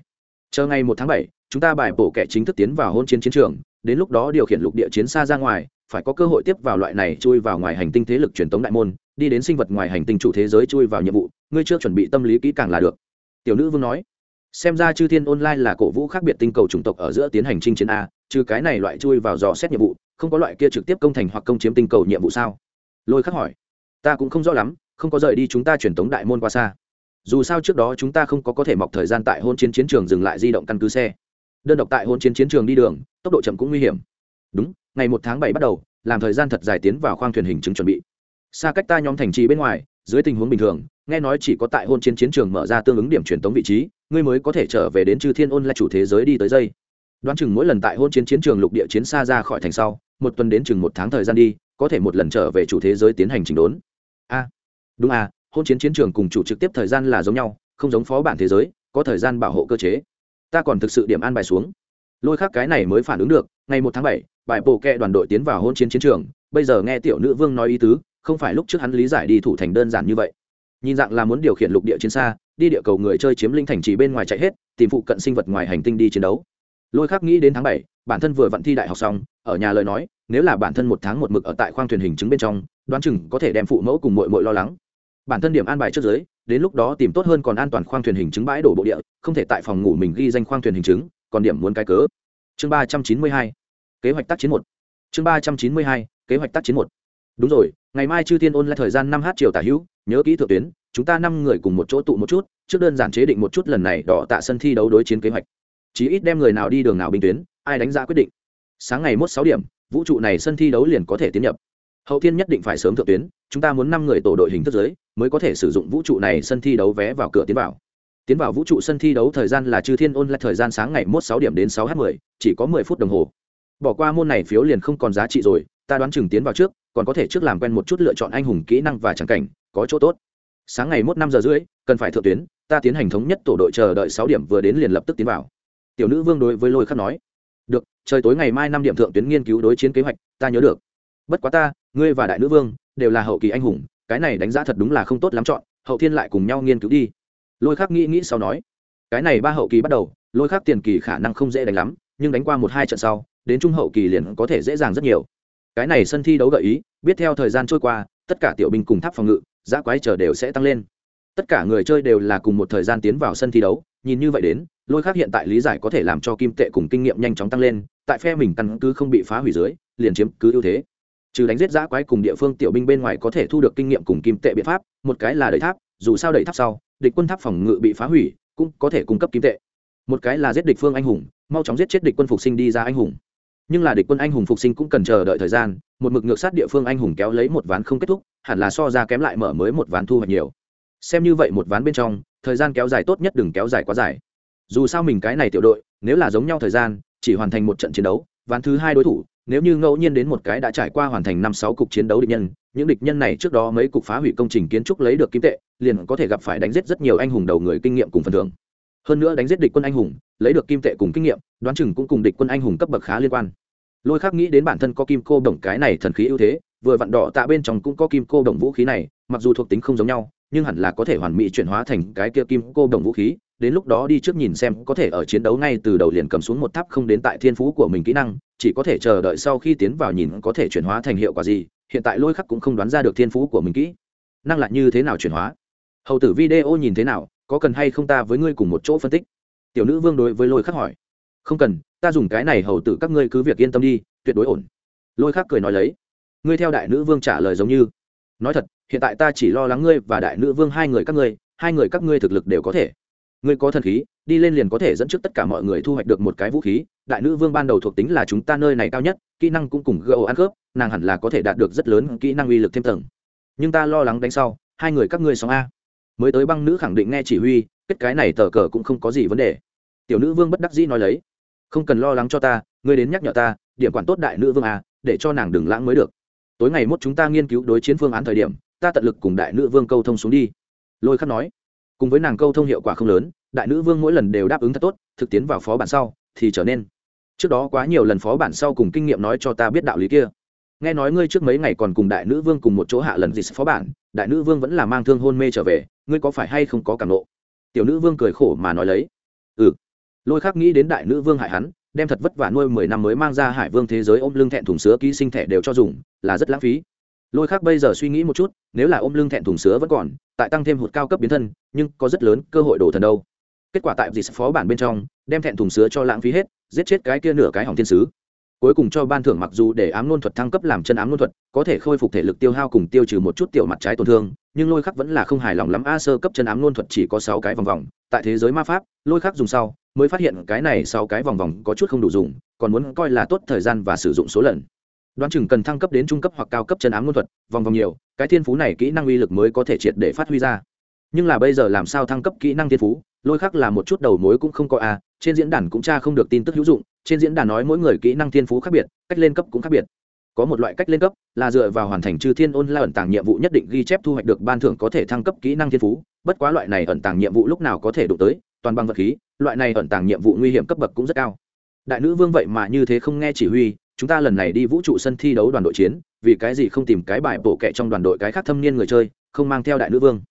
Speaker 1: chờ ngày một tháng bảy, chúng ta bài bổ kẻ chính thức tiến vào hôn chiến chiến trường, đến lúc đó điều khiển lục địa chiến xa ra ngoài, phải có cơ hội tiếp vào loại này chui vào ngoài hành tinh thế lực truyền thống đại môn, đi đến sinh vật ngoài hành tinh chủ thế giới chui vào nhiệm vụ, ngươi chưa chuẩn bị tâm lý kỹ càng là được. Tiểu nữ vương nói, xem ra chư thiên online là cổ vũ khác biệt tinh cầu chủng tộc ở giữa tiến hành chinh chiến a, trừ cái này loại chui vào dò xét nhiệm vụ, không có loại kia trực tiếp công thành hoặc công chiếm tinh cầu nhiệm vụ sao? Lôi khắc hỏi, ta cũng không rõ lắm, không có rời đi chúng ta truyền thống đại môn qua xa dù sao trước đó chúng ta không có có thể mọc thời gian tại hôn chiến chiến trường dừng lại di động căn cứ xe. Đơn độc tại hôn chiến chiến trường đi đường, tốc độ chậm cũng nguy hiểm. Đúng, ngày một tháng bảy bắt đầu, làm thời gian thật dài tiến vào khoang thuyền hình chứng chuẩn bị. Xa cách ta nhóm thành trì bên ngoài, dưới tình huống bình thường, nghe nói chỉ có tại hôn chiến chiến trường mở ra tương ứng điểm truyền tống vị trí, ngươi mới có thể trở về đến chư thiên ôn là chủ thế giới đi tới dây. Đoán chừng mỗi lần tại hôn chiến chiến trường lục địa chiến xa ra khỏi thành sau, một tuần đến chừng một tháng thời gian đi, có thể một lần trở về chủ thế giới tiến hành chỉnh đốn. A, đúng à hôn chiến chiến trường cùng chủ trực tiếp thời gian là giống nhau, không giống phó bản thế giới, có thời gian bảo hộ cơ chế. Ta còn thực sự điểm an bài xuống. Lôi khác cái này mới phản ứng được, ngày một tháng bảy, bài bộ kệ đoàn đội tiến vào hôn chiến chiến trường, bây giờ nghe tiểu nữ vương nói ý tứ, không phải lúc trước hắn lý giải đi thủ thành đơn giản như vậy. Nhìn dạng là muốn điều khiển lục địa chiến xa, đi địa cầu người chơi chiếm linh thành chỉ bên ngoài chạy hết, tìm phụ cận sinh vật ngoài hành tinh đi chiến đấu. Lôi khác nghĩ đến tháng bảy, bản thân vừa vặn thi đại học xong, ở nhà lời nói, nếu là bản thân một tháng một mực ở tại khoang thuyền hình chứng bên trong, đoán chừng có thể đem phụ mẫu cùng mội mội lo lắng bản thân điểm an bài trước giới, đến lúc đó tìm tốt hơn còn an toàn khoang thuyền hình chứng bãi đổ bộ địa, không thể tại phòng ngủ mình ghi danh khoang thuyền hình chứng, còn điểm muốn cái cớ. Chương ba trăm chín mươi hai, kế hoạch tác chiến một. Chương ba trăm chín mươi hai, kế hoạch tác chiến một. Đúng rồi, ngày mai chư thiên ôn lại thời gian năm h chiều tả hữu, nhớ kỹ thượng tuyến, chúng ta năm người cùng một chỗ tụ một chút, trước đơn giản chế định một chút lần này đỏ tạ sân thi đấu đối chiến kế hoạch. Chí ít đem người nào đi đường nào binh tuyến, ai đánh giá quyết định. Sáng ngày mốt sáu điểm, vũ trụ này sân thi đấu liền có thể tiến nhập hậu thiên nhất định phải sớm thượng tuyến, chúng ta muốn năm người tổ đội hình thức giới mới có thể sử dụng vũ trụ này sân thi đấu vé vào cửa tiến vào. Tiến vào vũ trụ sân thi đấu thời gian là chư thiên ôn lại thời gian sáng ngày mốt sáu điểm đến sáu h mười, chỉ có mười phút đồng hồ. Bỏ qua môn này phiếu liền không còn giá trị rồi, ta đoán chừng tiến vào trước, còn có thể trước làm quen một chút lựa chọn anh hùng kỹ năng và tràng cảnh, có chỗ tốt. Sáng ngày mốt năm giờ rưỡi, cần phải thượng tuyến, ta tiến hành thống nhất tổ đội chờ đợi sáu điểm vừa đến liền lập tức tiến vào. Tiểu nữ vương đối với lôi khắc nói, được, trời tối ngày mai năm điểm thượng tuyến nghiên cứu đối chiến kế hoạch, ta nhớ được. Bất quá ta ngươi và đại nữ vương đều là hậu kỳ anh hùng, cái này đánh giá thật đúng là không tốt lắm chọn, hậu thiên lại cùng nhau nghiên cứu đi. Lôi khắc nghĩ nghĩ sau nói, cái này ba hậu kỳ bắt đầu, lôi khắc tiền kỳ khả năng không dễ đánh lắm, nhưng đánh qua một hai trận sau, đến trung hậu kỳ liền có thể dễ dàng rất nhiều. Cái này sân thi đấu gợi ý, biết theo thời gian trôi qua, tất cả tiểu binh cùng tháp phòng ngự, giá quái chờ đều sẽ tăng lên. Tất cả người chơi đều là cùng một thời gian tiến vào sân thi đấu, nhìn như vậy đến, lôi khác hiện tại lý giải có thể làm cho kim tệ cùng kinh nghiệm nhanh chóng tăng lên, tại phe mình căn cứ không bị phá hủy dưới, liền chiếm cứ ưu thế trừ đánh giết giã quái cùng địa phương tiểu binh bên ngoài có thể thu được kinh nghiệm cùng kim tệ biện pháp, một cái là đẩy tháp, dù sao đẩy tháp sau, địch quân tháp phòng ngự bị phá hủy, cũng có thể cung cấp kim tệ. Một cái là giết địch phương anh hùng, mau chóng giết chết địch quân phục sinh đi ra anh hùng. Nhưng là địch quân anh hùng phục sinh cũng cần chờ đợi thời gian, một mực ngược sát địa phương anh hùng kéo lấy một ván không kết thúc, hẳn là so ra kém lại mở mới một ván thu hoạch nhiều. Xem như vậy một ván bên trong, thời gian kéo dài tốt nhất đừng kéo dài quá dài. Dù sao mình cái này tiểu đội, nếu là giống nhau thời gian, chỉ hoàn thành một trận chiến đấu, ván thứ hai đối thủ nếu như ngẫu nhiên đến một cái đã trải qua hoàn thành năm sáu cục chiến đấu địch nhân, những địch nhân này trước đó mấy cục phá hủy công trình kiến trúc lấy được kim tệ, liền có thể gặp phải đánh giết rất nhiều anh hùng đầu người kinh nghiệm cùng phần thưởng. Hơn nữa đánh giết địch quân anh hùng, lấy được kim tệ cùng kinh nghiệm, đoán chừng cũng cùng địch quân anh hùng cấp bậc khá liên quan. Lôi khác nghĩ đến bản thân có kim cô đồng cái này thần khí ưu thế, vừa vặn đỏ tạ bên trong cũng có kim cô đồng vũ khí này, mặc dù thuộc tính không giống nhau, nhưng hẳn là có thể hoàn mỹ chuyển hóa thành cái kia kim cô đồng vũ khí đến lúc đó đi trước nhìn xem, có thể ở chiến đấu ngay từ đầu liền cầm xuống một tháp không đến tại thiên phú của mình kỹ năng, chỉ có thể chờ đợi sau khi tiến vào nhìn có thể chuyển hóa thành hiệu quả gì, hiện tại lôi khắc cũng không đoán ra được thiên phú của mình kỹ. Năng lại như thế nào chuyển hóa? Hầu tử video nhìn thế nào, có cần hay không ta với ngươi cùng một chỗ phân tích? Tiểu nữ vương đối với lôi khắc hỏi. Không cần, ta dùng cái này hầu tử các ngươi cứ việc yên tâm đi, tuyệt đối ổn. Lôi khắc cười nói lấy. Ngươi theo đại nữ vương trả lời giống như. Nói thật, hiện tại ta chỉ lo lắng ngươi và đại nữ vương hai người các ngươi, hai người các ngươi thực lực đều có thể ngươi có thần khí, đi lên liền có thể dẫn trước tất cả mọi người thu hoạch được một cái vũ khí. Đại nữ vương ban đầu thuộc tính là chúng ta nơi này cao nhất, kỹ năng cũng cùng gỡ ăn khớp, nàng hẳn là có thể đạt được rất lớn kỹ năng uy lực thêm tầng. Nhưng ta lo lắng đánh sau, hai người các ngươi sóng a. Mới tới băng nữ khẳng định nghe chỉ huy, kết cái này tờ cờ cũng không có gì vấn đề. Tiểu nữ vương bất đắc dĩ nói lấy. Không cần lo lắng cho ta, ngươi đến nhắc nhở ta, điểm quản tốt đại nữ vương a, để cho nàng đừng lãng mới được. Tối ngày mốt chúng ta nghiên cứu đối chiến phương án thời điểm, ta tận lực cùng đại nữ vương câu thông xuống đi. Lôi khắc nói cùng với nàng câu thông hiệu quả không lớn, đại nữ vương mỗi lần đều đáp ứng thật tốt, thực tiến vào phó bản sau, thì trở nên. Trước đó quá nhiều lần phó bản sau cùng kinh nghiệm nói cho ta biết đạo lý kia. Nghe nói ngươi trước mấy ngày còn cùng đại nữ vương cùng một chỗ hạ lần gì phó bản, đại nữ vương vẫn là mang thương hôn mê trở về, ngươi có phải hay không có cảm nộ? Tiểu nữ vương cười khổ mà nói lấy. Ừ. Lôi khác nghĩ đến đại nữ vương hại hắn, đem thật vất vả nuôi mười năm mới mang ra hải vương thế giới ôm lưng thẹn thùng sứa ký sinh thẻ đều cho dùng, là rất lãng phí lôi khác bây giờ suy nghĩ một chút, nếu là ôm lưng thẹn thùng sứa vẫn còn, tại tăng thêm hụt cao cấp biến thân, nhưng có rất lớn cơ hội đổ thần đâu. Kết quả tại dịp phó bản bên trong, đem thẹn thùng sứa cho lãng phí hết, giết chết cái kia nửa cái hỏng thiên sứ. Cuối cùng cho ban thưởng mặc dù để ám nôn thuật thăng cấp làm chân ám nôn thuật, có thể khôi phục thể lực tiêu hao cùng tiêu trừ một chút tiểu mặt trái tổn thương, nhưng lôi khắc vẫn là không hài lòng lắm. A sơ cấp chân ám nôn thuật chỉ có sáu cái vòng vòng, tại thế giới ma pháp, lôi khắc dùng sau, mới phát hiện cái này sau cái vòng vòng có chút không đủ dùng, còn muốn coi là tốt thời gian và sử dụng số lần đoán chừng cần thăng cấp đến trung cấp hoặc cao cấp chân ám ngôn thuật, vòng vòng nhiều, cái thiên phú này kỹ năng uy lực mới có thể triệt để phát huy ra. Nhưng là bây giờ làm sao thăng cấp kỹ năng thiên phú, lôi khắc là một chút đầu mối cũng không có a trên diễn đàn cũng tra không được tin tức hữu dụng, trên diễn đàn nói mỗi người kỹ năng thiên phú khác biệt, cách lên cấp cũng khác biệt. Có một loại cách lên cấp là dựa vào hoàn thành chư thiên ôn la ẩn tàng nhiệm vụ nhất định ghi chép thu hoạch được ban thưởng có thể thăng cấp kỹ năng thiên phú, bất quá loại này ẩn tàng nhiệm vụ lúc nào có thể đụng tới, toàn bằng vật khí, loại này ẩn tàng nhiệm vụ nguy hiểm cấp bậc cũng rất cao. Đại nữ vương vậy mà như thế không nghe chỉ huy chúng ta lần này đi vũ trụ sân thi đấu đoàn đội chiến, vì cái gì không tìm cái bài bổ kệ trong đoàn đội cái khác thâm niên người chơi, không mang theo đại nữ vương.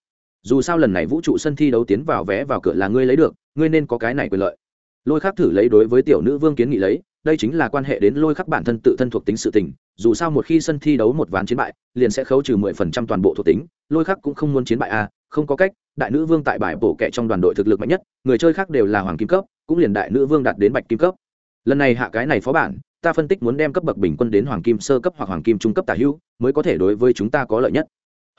Speaker 1: Dù sao lần này vũ trụ sân thi đấu tiến vào vé vào cửa là ngươi lấy được, ngươi nên có cái này quyền lợi. Lôi khắc thử lấy đối với tiểu nữ vương kiến nghị lấy, đây chính là quan hệ đến lôi khắc bản thân tự thân thuộc tính sự tình, dù sao một khi sân thi đấu một ván chiến bại, liền sẽ khấu trừ mười phần trăm toàn bộ thuộc tính, lôi khắc cũng không muốn chiến bại a không có cách, đại nữ vương tại bài bổ kệ trong đoàn đội thực lực mạnh nhất, người chơi khác đều là hoàng kim cấp, cũng liền đại nữ vương đạt đến bạch kim cấp. Lần này hạ cái này phó bản ta phân tích muốn đem cấp bậc bình quân đến hoàng kim sơ cấp hoặc hoàng kim trung cấp tả hữu, mới có thể đối với chúng ta có lợi nhất.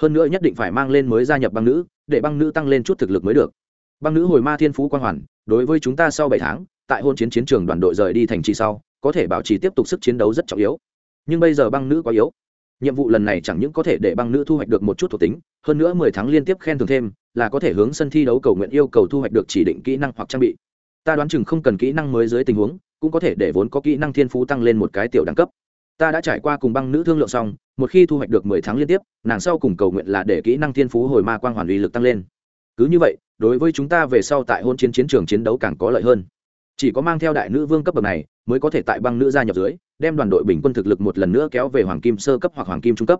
Speaker 1: Hơn nữa nhất định phải mang lên mới gia nhập băng nữ, để băng nữ tăng lên chút thực lực mới được. Băng nữ hồi ma thiên phú quan hoàn, đối với chúng ta sau bảy tháng, tại hôn chiến chiến trường đoàn đội rời đi thành trì sau, có thể bảo trì tiếp tục sức chiến đấu rất trọng yếu. Nhưng bây giờ băng nữ quá yếu. Nhiệm vụ lần này chẳng những có thể để băng nữ thu hoạch được một chút thuộc tính, hơn nữa mười tháng liên tiếp khen thưởng thêm, là có thể hướng sân thi đấu cầu nguyện yêu cầu thu hoạch được chỉ định kỹ năng hoặc trang bị ta đoán chừng không cần kỹ năng mới dưới tình huống, cũng có thể để vốn có kỹ năng thiên phú tăng lên một cái tiểu đẳng cấp. Ta đã trải qua cùng băng nữ thương lượng xong, một khi thu hoạch được mười tháng liên tiếp, nàng sau cùng cầu nguyện là để kỹ năng thiên phú hồi ma quang hoàn uy lực tăng lên. Cứ như vậy, đối với chúng ta về sau tại hôn chiến chiến trường chiến đấu càng có lợi hơn. Chỉ có mang theo đại nữ vương cấp bậc này, mới có thể tại băng nữ gia nhập dưới, đem đoàn đội bình quân thực lực một lần nữa kéo về hoàng kim sơ cấp hoặc hoàng kim trung cấp.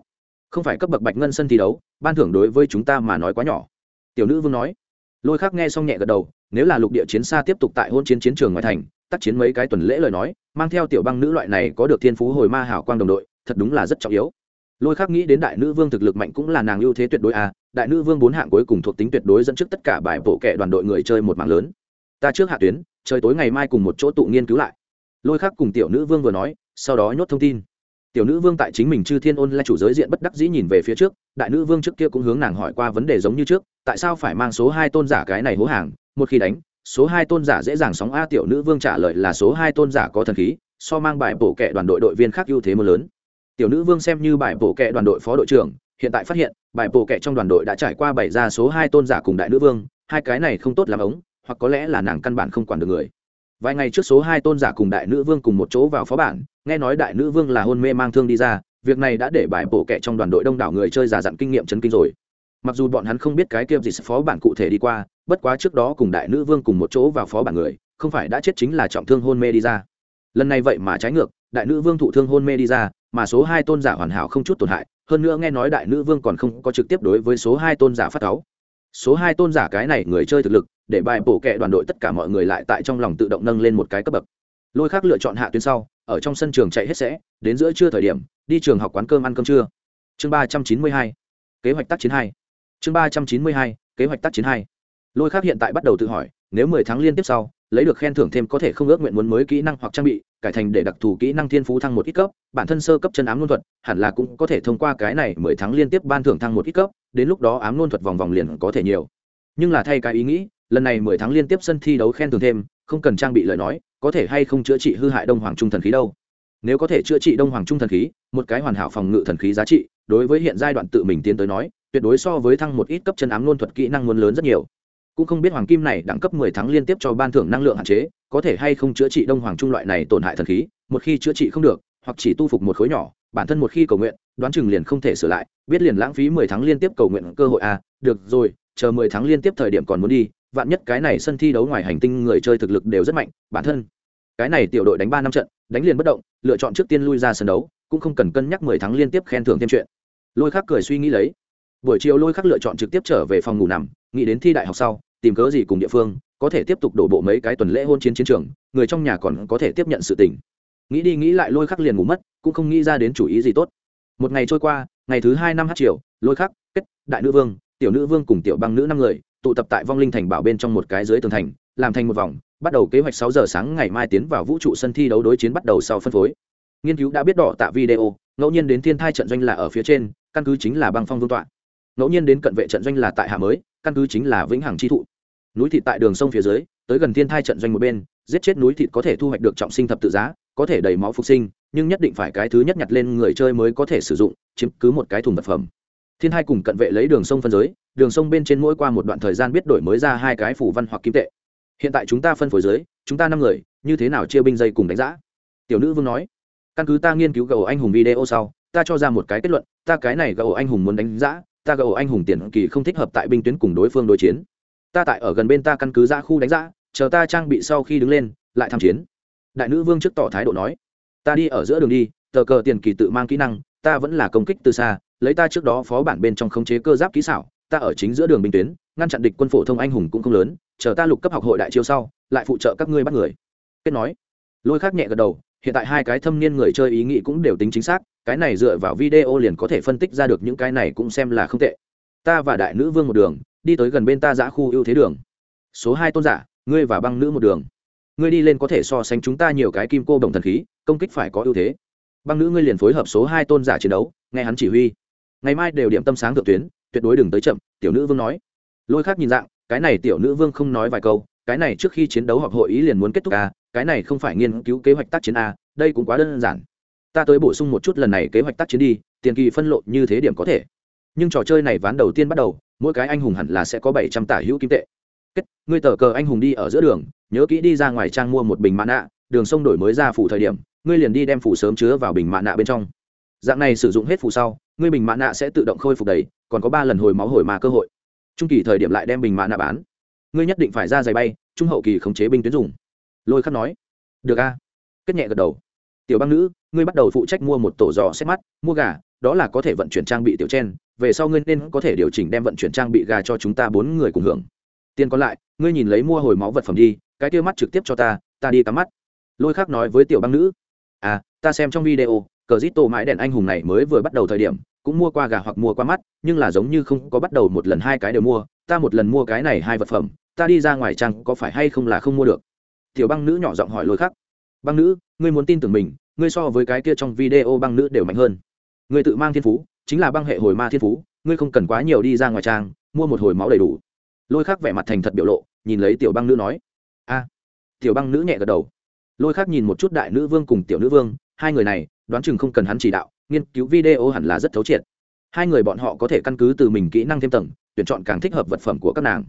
Speaker 1: Không phải cấp bậc bạch ngân sân thi đấu, ban thưởng đối với chúng ta mà nói quá nhỏ. Tiểu nữ vương nói lôi khác nghe xong nhẹ gật đầu, nếu là lục địa chiến xa tiếp tục tại hôn chiến chiến trường ngoại thành, tác chiến mấy cái tuần lễ lời nói, mang theo tiểu băng nữ loại này có được thiên phú hồi ma hảo quang đồng đội, thật đúng là rất trọng yếu. Lôi khác nghĩ đến đại nữ vương thực lực mạnh cũng là nàng ưu thế tuyệt đối a đại nữ vương bốn hạng cuối cùng thuộc tính tuyệt đối dẫn trước tất cả bài bộ kệ đoàn đội người chơi một mạng lớn. Ta trước hạ tuyến, trời tối ngày mai cùng một chỗ tụ nghiên cứu lại. Lôi khác cùng tiểu nữ vương vừa nói, sau đó nhốt thông tin tiểu nữ vương tại chính mình chư thiên ôn là chủ giới diện bất đắc dĩ nhìn về phía trước, đại nữ vương trước kia cũng hướng nàng hỏi qua vấn đề giống như trước, tại sao phải mang số hai tôn giả cái này hố hàng, một khi đánh, số hai tôn giả dễ dàng sóng a tiểu nữ vương trả lời là số hai tôn giả có thần khí, so mang bài bổ kệ đoàn đội đội viên khác ưu thế mưa lớn. Tiểu nữ vương xem như bài bổ kệ đoàn đội phó đội trưởng, hiện tại phát hiện, bài bổ kệ trong đoàn đội đã trải qua bảy ra số hai tôn giả cùng đại nữ vương, hai cái này không tốt làm ống, hoặc có lẽ là nàng căn bản không quản được người vài ngày trước số hai tôn giả cùng đại nữ vương cùng một chỗ vào phó bản, nghe nói đại nữ vương là hôn mê mang thương đi ra, việc này đã để bài bổ kệ trong đoàn đội đông đảo người chơi giả dặn kinh nghiệm chấn kinh rồi. Mặc dù bọn hắn không biết cái kia gì phó bản cụ thể đi qua, bất quá trước đó cùng đại nữ vương cùng một chỗ vào phó bản người, không phải đã chết chính là trọng thương hôn mê đi ra. Lần này vậy mà trái ngược, đại nữ vương thụ thương hôn mê đi ra, mà số hai tôn giả hoàn hảo không chút tổn hại, hơn nữa nghe nói đại nữ vương còn không có trực tiếp đối với số hai tôn giả phát cáu. Số hai tôn giả cái này người chơi thực lực để bài bổ kệ đoàn đội tất cả mọi người lại tại trong lòng tự động nâng lên một cái cấp bậc. Lôi khác lựa chọn hạ tuyến sau, ở trong sân trường chạy hết sẽ, đến giữa trưa thời điểm, đi trường học quán cơm ăn cơm trưa. Chương ba trăm chín mươi hai, kế hoạch tác chiến hai. Chương ba trăm chín mươi hai, kế hoạch tác chiến hai. Lôi khác hiện tại bắt đầu tự hỏi, nếu mười tháng liên tiếp sau, lấy được khen thưởng thêm có thể không ước nguyện muốn mới kỹ năng hoặc trang bị, cải thành để đặc thù kỹ năng thiên phú thăng một ít cấp, bản thân sơ cấp chân ám luân thuật, hẳn là cũng có thể thông qua cái này mười tháng liên tiếp ban thưởng thăng một ít cấp, đến lúc đó ám luân thuật vòng vòng liền có thể nhiều. Nhưng là thay cái ý nghĩ lần này mười tháng liên tiếp sân thi đấu khen thưởng thêm, không cần trang bị lời nói, có thể hay không chữa trị hư hại đông hoàng trung thần khí đâu. Nếu có thể chữa trị đông hoàng trung thần khí, một cái hoàn hảo phòng ngự thần khí giá trị, đối với hiện giai đoạn tự mình tiến tới nói, tuyệt đối so với thăng một ít cấp chân ám luôn thuật kỹ năng muốn lớn rất nhiều. Cũng không biết hoàng kim này đẳng cấp mười tháng liên tiếp cho ban thưởng năng lượng hạn chế, có thể hay không chữa trị đông hoàng trung loại này tổn hại thần khí, một khi chữa trị không được, hoặc chỉ tu phục một khối nhỏ, bản thân một khi cầu nguyện, đoán chừng liền không thể sửa lại, biết liền lãng phí mười tháng liên tiếp cầu nguyện cơ hội à được rồi, chờ mười tháng liên tiếp thời điểm còn muốn đi vạn nhất cái này sân thi đấu ngoài hành tinh người chơi thực lực đều rất mạnh, bản thân, cái này tiểu đội đánh ba năm trận, đánh liền bất động, lựa chọn trước tiên lui ra sân đấu, cũng không cần cân nhắc mười tháng liên tiếp khen thưởng thêm chuyện. Lôi khắc cười suy nghĩ lấy. Buổi chiều lôi khắc lựa chọn trực tiếp trở về phòng ngủ nằm, nghĩ đến thi đại học sau, tìm cớ gì cùng địa phương, có thể tiếp tục đổ bộ mấy cái tuần lễ hôn chiến chiến trường, người trong nhà còn có thể tiếp nhận sự tình. Nghĩ đi nghĩ lại lôi khắc liền ngủ mất, cũng không nghĩ ra đến chủ ý gì tốt. Một ngày trôi qua, ngày thứ hai năm hát triều, lôi khắc, kết, đại nữ vương, tiểu nữ vương cùng tiểu băng nữ năm người tụ tập tại vong linh thành bảo bên trong một cái dưới tường thành, làm thành một vòng, bắt đầu kế hoạch sáu giờ sáng ngày mai tiến vào vũ trụ sân thi đấu đối chiến bắt đầu sau phân phối. Nghiên cứu đã biết đỏ tạ video, ngẫu nhiên đến thiên thai trận doanh là ở phía trên, căn cứ chính là băng phong vương tọa. Ngẫu nhiên đến cận vệ trận doanh là tại hạ mới, căn cứ chính là vĩnh hằng chi thụ. Núi thịt tại đường sông phía dưới, tới gần thiên thai trận doanh một bên, giết chết núi thịt có thể thu hoạch được trọng sinh thập tự giá, có thể đầy máu phục sinh, nhưng nhất định phải cái thứ nhất nhặt lên người chơi mới có thể sử dụng, chiếm cứ một cái thùng vật phẩm thiên hai cùng cận vệ lấy đường sông phân giới, đường sông bên trên mỗi qua một đoạn thời gian biết đổi mới ra hai cái phủ văn hoặc kim tệ. Hiện tại chúng ta phân phối giới, chúng ta năm người, như thế nào chia binh dây cùng đánh giá tiểu nữ vương nói. Căn cứ ta nghiên cứu gầu anh hùng video sau, ta cho ra một cái kết luận, ta cái này gầu anh hùng muốn đánh giá ta gầu anh hùng tiền kỳ không thích hợp tại binh tuyến cùng đối phương đối chiến. Ta tại ở gần bên ta căn cứ ra khu đánh giá chờ ta trang bị sau khi đứng lên, lại tham chiến. Đại nữ vương trước tỏ thái độ nói. Ta đi ở giữa đường đi, tờ cờ tiền kỳ tự mang kỹ năng, ta vẫn là công kích từ xa lấy ta trước đó phó bản bên trong khống chế cơ giáp kỹ xảo, ta ở chính giữa đường binh tuyến, ngăn chặn địch quân phổ thông anh hùng cũng không lớn, chờ ta lục cấp học hội đại chiêu sau, lại phụ trợ các ngươi bắt người. Kết nói. Lôi khác nhẹ gật đầu, hiện tại hai cái thâm niên người chơi ý nghĩ cũng đều tính chính xác, cái này dựa vào video liền có thể phân tích ra được những cái này cũng xem là không tệ. Ta và đại nữ vương một đường, đi tới gần bên ta giã khu ưu thế đường. Số hai tôn giả, ngươi và băng nữ một đường. Ngươi đi lên có thể so sánh chúng ta nhiều cái kim cô đồng thần khí, công kích phải có ưu thế. Băng nữ ngươi liền phối hợp số hai tôn giả chiến đấu, nghe hắn chỉ huy ngày mai đều điểm tâm sáng thượng tuyến, tuyệt đối đừng tới chậm, tiểu nữ vương nói. Lôi khác nhìn dạng, cái này tiểu nữ vương không nói vài câu, cái này trước khi chiến đấu họp hội ý liền muốn kết thúc a cái này không phải nghiên cứu kế hoạch tác chiến a đây cũng quá đơn giản. Ta tới bổ sung một chút lần này kế hoạch tác chiến đi, tiền kỳ phân lộ như thế điểm có thể. Nhưng trò chơi này ván đầu tiên bắt đầu, mỗi cái anh hùng hẳn là sẽ có bảy trăm tả hữu kim tệ. Kết, ngươi tờ cờ anh hùng đi ở giữa đường, nhớ kỹ đi ra ngoài trang mua một bình mã nạ, đường sông đổi mới ra phủ thời điểm, ngươi liền đi đem phủ sớm chứa vào bình mạ nạ bên trong. Dạng này sử dụng hết phủ sau ngươi bình mạ nạ sẽ tự động khôi phục đầy, còn có ba lần hồi máu hồi mà cơ hội. Trung kỳ thời điểm lại đem bình mạ nạ bán. Ngươi nhất định phải ra giày bay, trung hậu kỳ khống chế binh tuyến dùng. Lôi khắc nói. Được a. Kết nhẹ gật đầu. Tiểu băng nữ, ngươi bắt đầu phụ trách mua một tổ giò xét mắt, mua gà, đó là có thể vận chuyển trang bị tiểu trên. về sau ngươi nên có thể điều chỉnh đem vận chuyển trang bị gà cho chúng ta bốn người cùng hưởng. Tiền còn lại, ngươi nhìn lấy mua hồi máu vật phẩm đi, cái kia mắt trực tiếp cho ta ta đi tắm mắt. Lôi khắc nói với tiểu băng nữ. À ta xem trong video cờ dít tổ mãi đèn anh hùng này mới vừa bắt đầu thời điểm, cũng mua qua gà hoặc mua qua mắt, nhưng là giống như không có bắt đầu một lần hai cái đều mua, ta một lần mua cái này hai vật phẩm, ta đi ra ngoài trang có phải hay không là không mua được. Tiểu băng nữ nhỏ giọng hỏi lôi khắc. Băng nữ, ngươi muốn tin tưởng mình, ngươi so với cái kia trong video băng nữ đều mạnh hơn. Ngươi tự mang thiên phú, chính là băng hệ hồi ma thiên phú, ngươi không cần quá nhiều đi ra ngoài trang, mua một hồi máu đầy đủ. Lôi khắc vẻ mặt thành thật biểu lộ, nhìn lấy tiểu băng nữ nói. A. Tiểu băng nữ nhẹ gật đầu. Lôi khắc nhìn một chút đại nữ vương cùng tiểu nữ vương, hai người này đoán chừng không cần hắn chỉ đạo, nghiên cứu video hẳn là rất thấu triệt. Hai người bọn họ có thể căn cứ từ mình kỹ năng thêm tầng, tuyển chọn càng thích hợp vật phẩm của các nàng.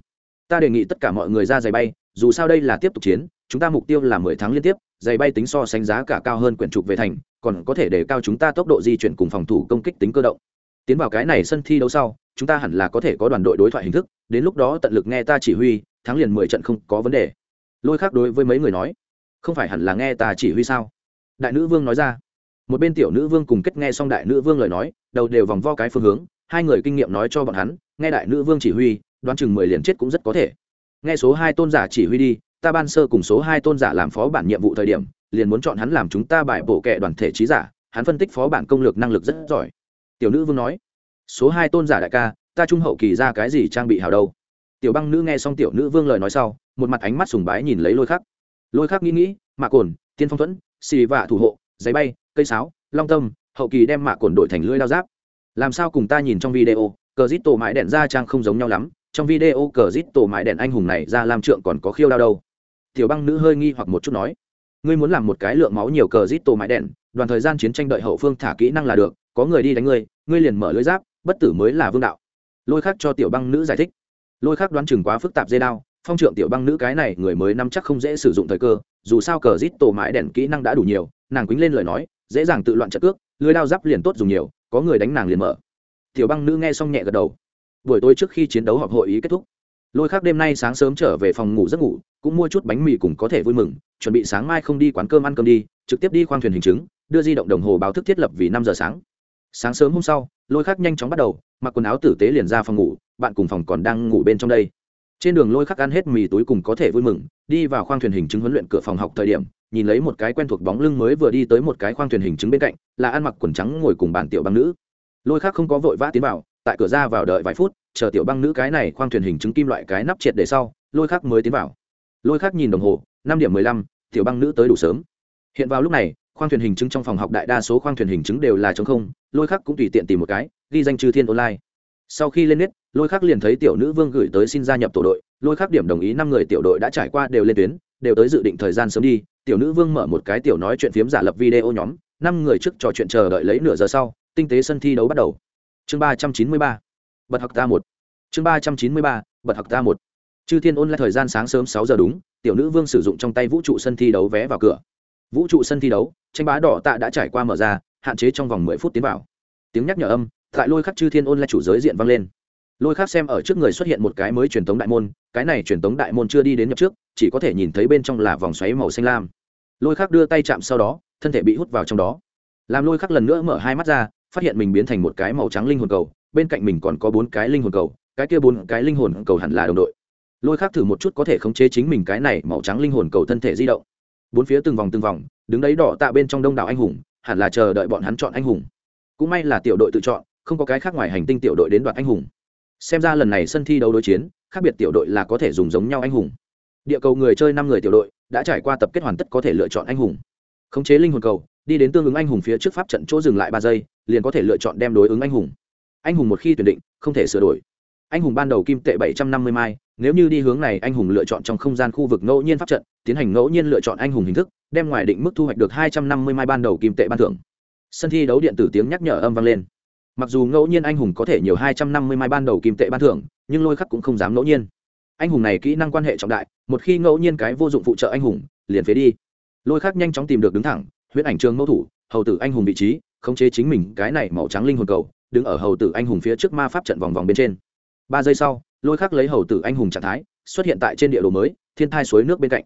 Speaker 1: Ta đề nghị tất cả mọi người ra giày bay, dù sao đây là tiếp tục chiến, chúng ta mục tiêu là mười tháng liên tiếp, giày bay tính so sánh giá cả cao hơn quyển trục về thành, còn có thể để cao chúng ta tốc độ di chuyển cùng phòng thủ công kích tính cơ động. Tiến vào cái này sân thi đấu sau, chúng ta hẳn là có thể có đoàn đội đối thoại hình thức, đến lúc đó tận lực nghe ta chỉ huy, thắng liền mười trận không có vấn đề. Lôi khác đối với mấy người nói, không phải hẳn là nghe ta chỉ huy sao? Đại nữ vương nói ra một bên tiểu nữ vương cùng kết nghe xong đại nữ vương lời nói, đầu đều vòng vo cái phương hướng, hai người kinh nghiệm nói cho bọn hắn, nghe đại nữ vương chỉ huy, đoán chừng mười liền chết cũng rất có thể. Nghe số hai tôn giả chỉ huy đi, ta ban sơ cùng số hai tôn giả làm phó bản nhiệm vụ thời điểm, liền muốn chọn hắn làm chúng ta bài bổ kệ đoàn thể trí giả, hắn phân tích phó bản công lược năng lực rất giỏi. Tiểu nữ vương nói, số hai tôn giả đại ca, ta trung hậu kỳ ra cái gì trang bị hào đâu? Tiểu băng nữ nghe xong tiểu nữ vương lời nói sau, một mặt ánh mắt sùng bái nhìn lấy lôi khắc. Lôi khắc nghĩ nghĩ, mạ cồn, tiên phong thuẫn, xì vạ thủ hộ, giấy bay cây sáo, long tâm, hậu kỳ đem mạ cồn đổi thành lưỡi lao giáp. Làm sao cùng ta nhìn trong video, cờ rít tổ mãi đèn ra trang không giống nhau lắm, trong video cờ rít tổ mãi đèn anh hùng này ra làm trượng còn có khiêu đao đâu. Tiểu băng nữ hơi nghi hoặc một chút nói, ngươi muốn làm một cái lượng máu nhiều cờ rít tổ mãi đèn, đoàn thời gian chiến tranh đợi hậu phương thả kỹ năng là được, có người đi đánh ngươi ngươi liền mở lưới giáp, bất tử mới là vương đạo. Lôi khác cho tiểu băng nữ giải thích. Lôi khác đoán chừng quá phức tạp dây đao, phong trượng tiểu băng nữ cái này người mới nắm chắc không dễ sử dụng thời cơ, dù sao cờ rít tổ mãi đèn kỹ năng đã đủ nhiều, nàng quýnh lên lời nói dễ dàng tự loạn trận cước, lưới đao giáp liền tốt dùng nhiều, có người đánh nàng liền mở. Tiểu băng nữ nghe xong nhẹ gật đầu. Buổi tối trước khi chiến đấu họp hội ý kết thúc, lôi khác đêm nay sáng sớm trở về phòng ngủ giấc ngủ, cũng mua chút bánh mì cùng có thể vui mừng, chuẩn bị sáng mai không đi quán cơm ăn cơm đi, trực tiếp đi khoang thuyền hình chứng, đưa di động đồng hồ báo thức thiết lập vì năm giờ sáng. Sáng sớm hôm sau, lôi khắc nhanh chóng bắt đầu, mặc quần áo tử tế liền ra phòng ngủ, bạn cùng phòng còn đang ngủ bên trong đây trên đường lôi khắc ăn hết mì túi cùng có thể vui mừng, đi vào khoang thuyền hình chứng huấn luyện cửa phòng học thời điểm, nhìn lấy một cái quen thuộc bóng lưng mới vừa đi tới một cái khoang thuyền hình chứng bên cạnh, là ăn mặc quần trắng ngồi cùng bàn tiểu băng nữ. Lôi khắc không có vội vã tiến vào, tại cửa ra vào đợi vài phút, chờ tiểu băng nữ cái này khoang thuyền hình chứng kim loại cái nắp triệt để sau, lôi khắc mới tiến vào. Lôi khắc nhìn đồng hồ, năm điểm mười lăm, tiểu băng nữ tới đủ sớm. Hiện vào lúc này, khoang thuyền hình chứng trong phòng học đại đa số khoang thuyền hình chứng đều là chống không, lôi khắc cũng tùy tiện tìm một cái, ghi danh trừ thiên online. Sau khi lên nét lôi khắc liền thấy tiểu nữ vương gửi tới xin gia nhập tổ đội, lôi khắc điểm đồng ý năm người tiểu đội đã trải qua đều lên tuyến, đều tới dự định thời gian sớm đi, tiểu nữ vương mở một cái tiểu nói chuyện phiếm giả lập video nhóm, năm người trước trò chuyện chờ đợi lấy nửa giờ sau, tinh tế sân thi đấu bắt đầu. Chương ba trăm chín mươi ba, bật học ta một. Chương ba trăm chín mươi ba, bật học ta một. Chư thiên ôn lại thời gian sáng sớm sáu giờ đúng, tiểu nữ vương sử dụng trong tay vũ trụ sân thi đấu vé vào cửa. Vũ trụ sân thi đấu, tranh bá đỏ tạ đã trải qua mở ra, hạn chế trong vòng mười phút tiến vào. Tiếng nhắc nhở âm, tại lôi khắc chư thiên ôn lại chủ giới diện vang lên lôi khắc xem ở trước người xuất hiện một cái mới truyền thống đại môn, cái này truyền thống đại môn chưa đi đến nhập trước, chỉ có thể nhìn thấy bên trong là vòng xoáy màu xanh lam. Lôi khắc đưa tay chạm sau đó, thân thể bị hút vào trong đó. Làm lôi khắc lần nữa mở hai mắt ra, phát hiện mình biến thành một cái màu trắng linh hồn cầu, bên cạnh mình còn có bốn cái linh hồn cầu, cái kia bốn cái linh hồn cầu hẳn là đồng đội. Lôi khắc thử một chút có thể khống chế chính mình cái này màu trắng linh hồn cầu thân thể di động. Bốn phía từng vòng từng vòng, đứng đấy đỏ tạ bên trong đông đảo anh hùng, hẳn là chờ đợi bọn hắn chọn anh hùng. Cũng may là tiểu đội tự chọn, không có cái khác ngoài hành tinh tiểu đội đến đoạt anh hùng xem ra lần này sân thi đấu đối chiến, khác biệt tiểu đội là có thể dùng giống nhau anh hùng. Địa cầu người chơi năm người tiểu đội đã trải qua tập kết hoàn tất có thể lựa chọn anh hùng. Khống chế linh hồn cầu, đi đến tương ứng anh hùng phía trước pháp trận chỗ dừng lại ba giây, liền có thể lựa chọn đem đối ứng anh hùng. Anh hùng một khi tuyển định, không thể sửa đổi. Anh hùng ban đầu kim tệ bảy trăm năm mươi mai, nếu như đi hướng này anh hùng lựa chọn trong không gian khu vực ngẫu nhiên pháp trận, tiến hành ngẫu nhiên lựa chọn anh hùng hình thức, đem ngoài định mức thu hoạch được hai trăm năm mươi mai ban đầu kim tệ ban thưởng. Sân thi đấu điện tử tiếng nhắc nhở âm vang lên mặc dù ngẫu nhiên anh hùng có thể nhiều hai trăm năm mươi mai ban đầu kim tệ ban thưởng, nhưng lôi khắc cũng không dám ngẫu nhiên. Anh hùng này kỹ năng quan hệ trọng đại, một khi ngẫu nhiên cái vô dụng phụ trợ anh hùng, liền phế đi. Lôi khắc nhanh chóng tìm được đứng thẳng, huyễn ảnh trường mẫu thủ, hầu tử anh hùng vị trí, khống chế chính mình cái này màu trắng linh hồn cầu, đứng ở hầu tử anh hùng phía trước ma pháp trận vòng vòng bên trên. Ba giây sau, lôi khắc lấy hầu tử anh hùng trạng thái, xuất hiện tại trên địa đồ mới, thiên thai suối nước bên cạnh.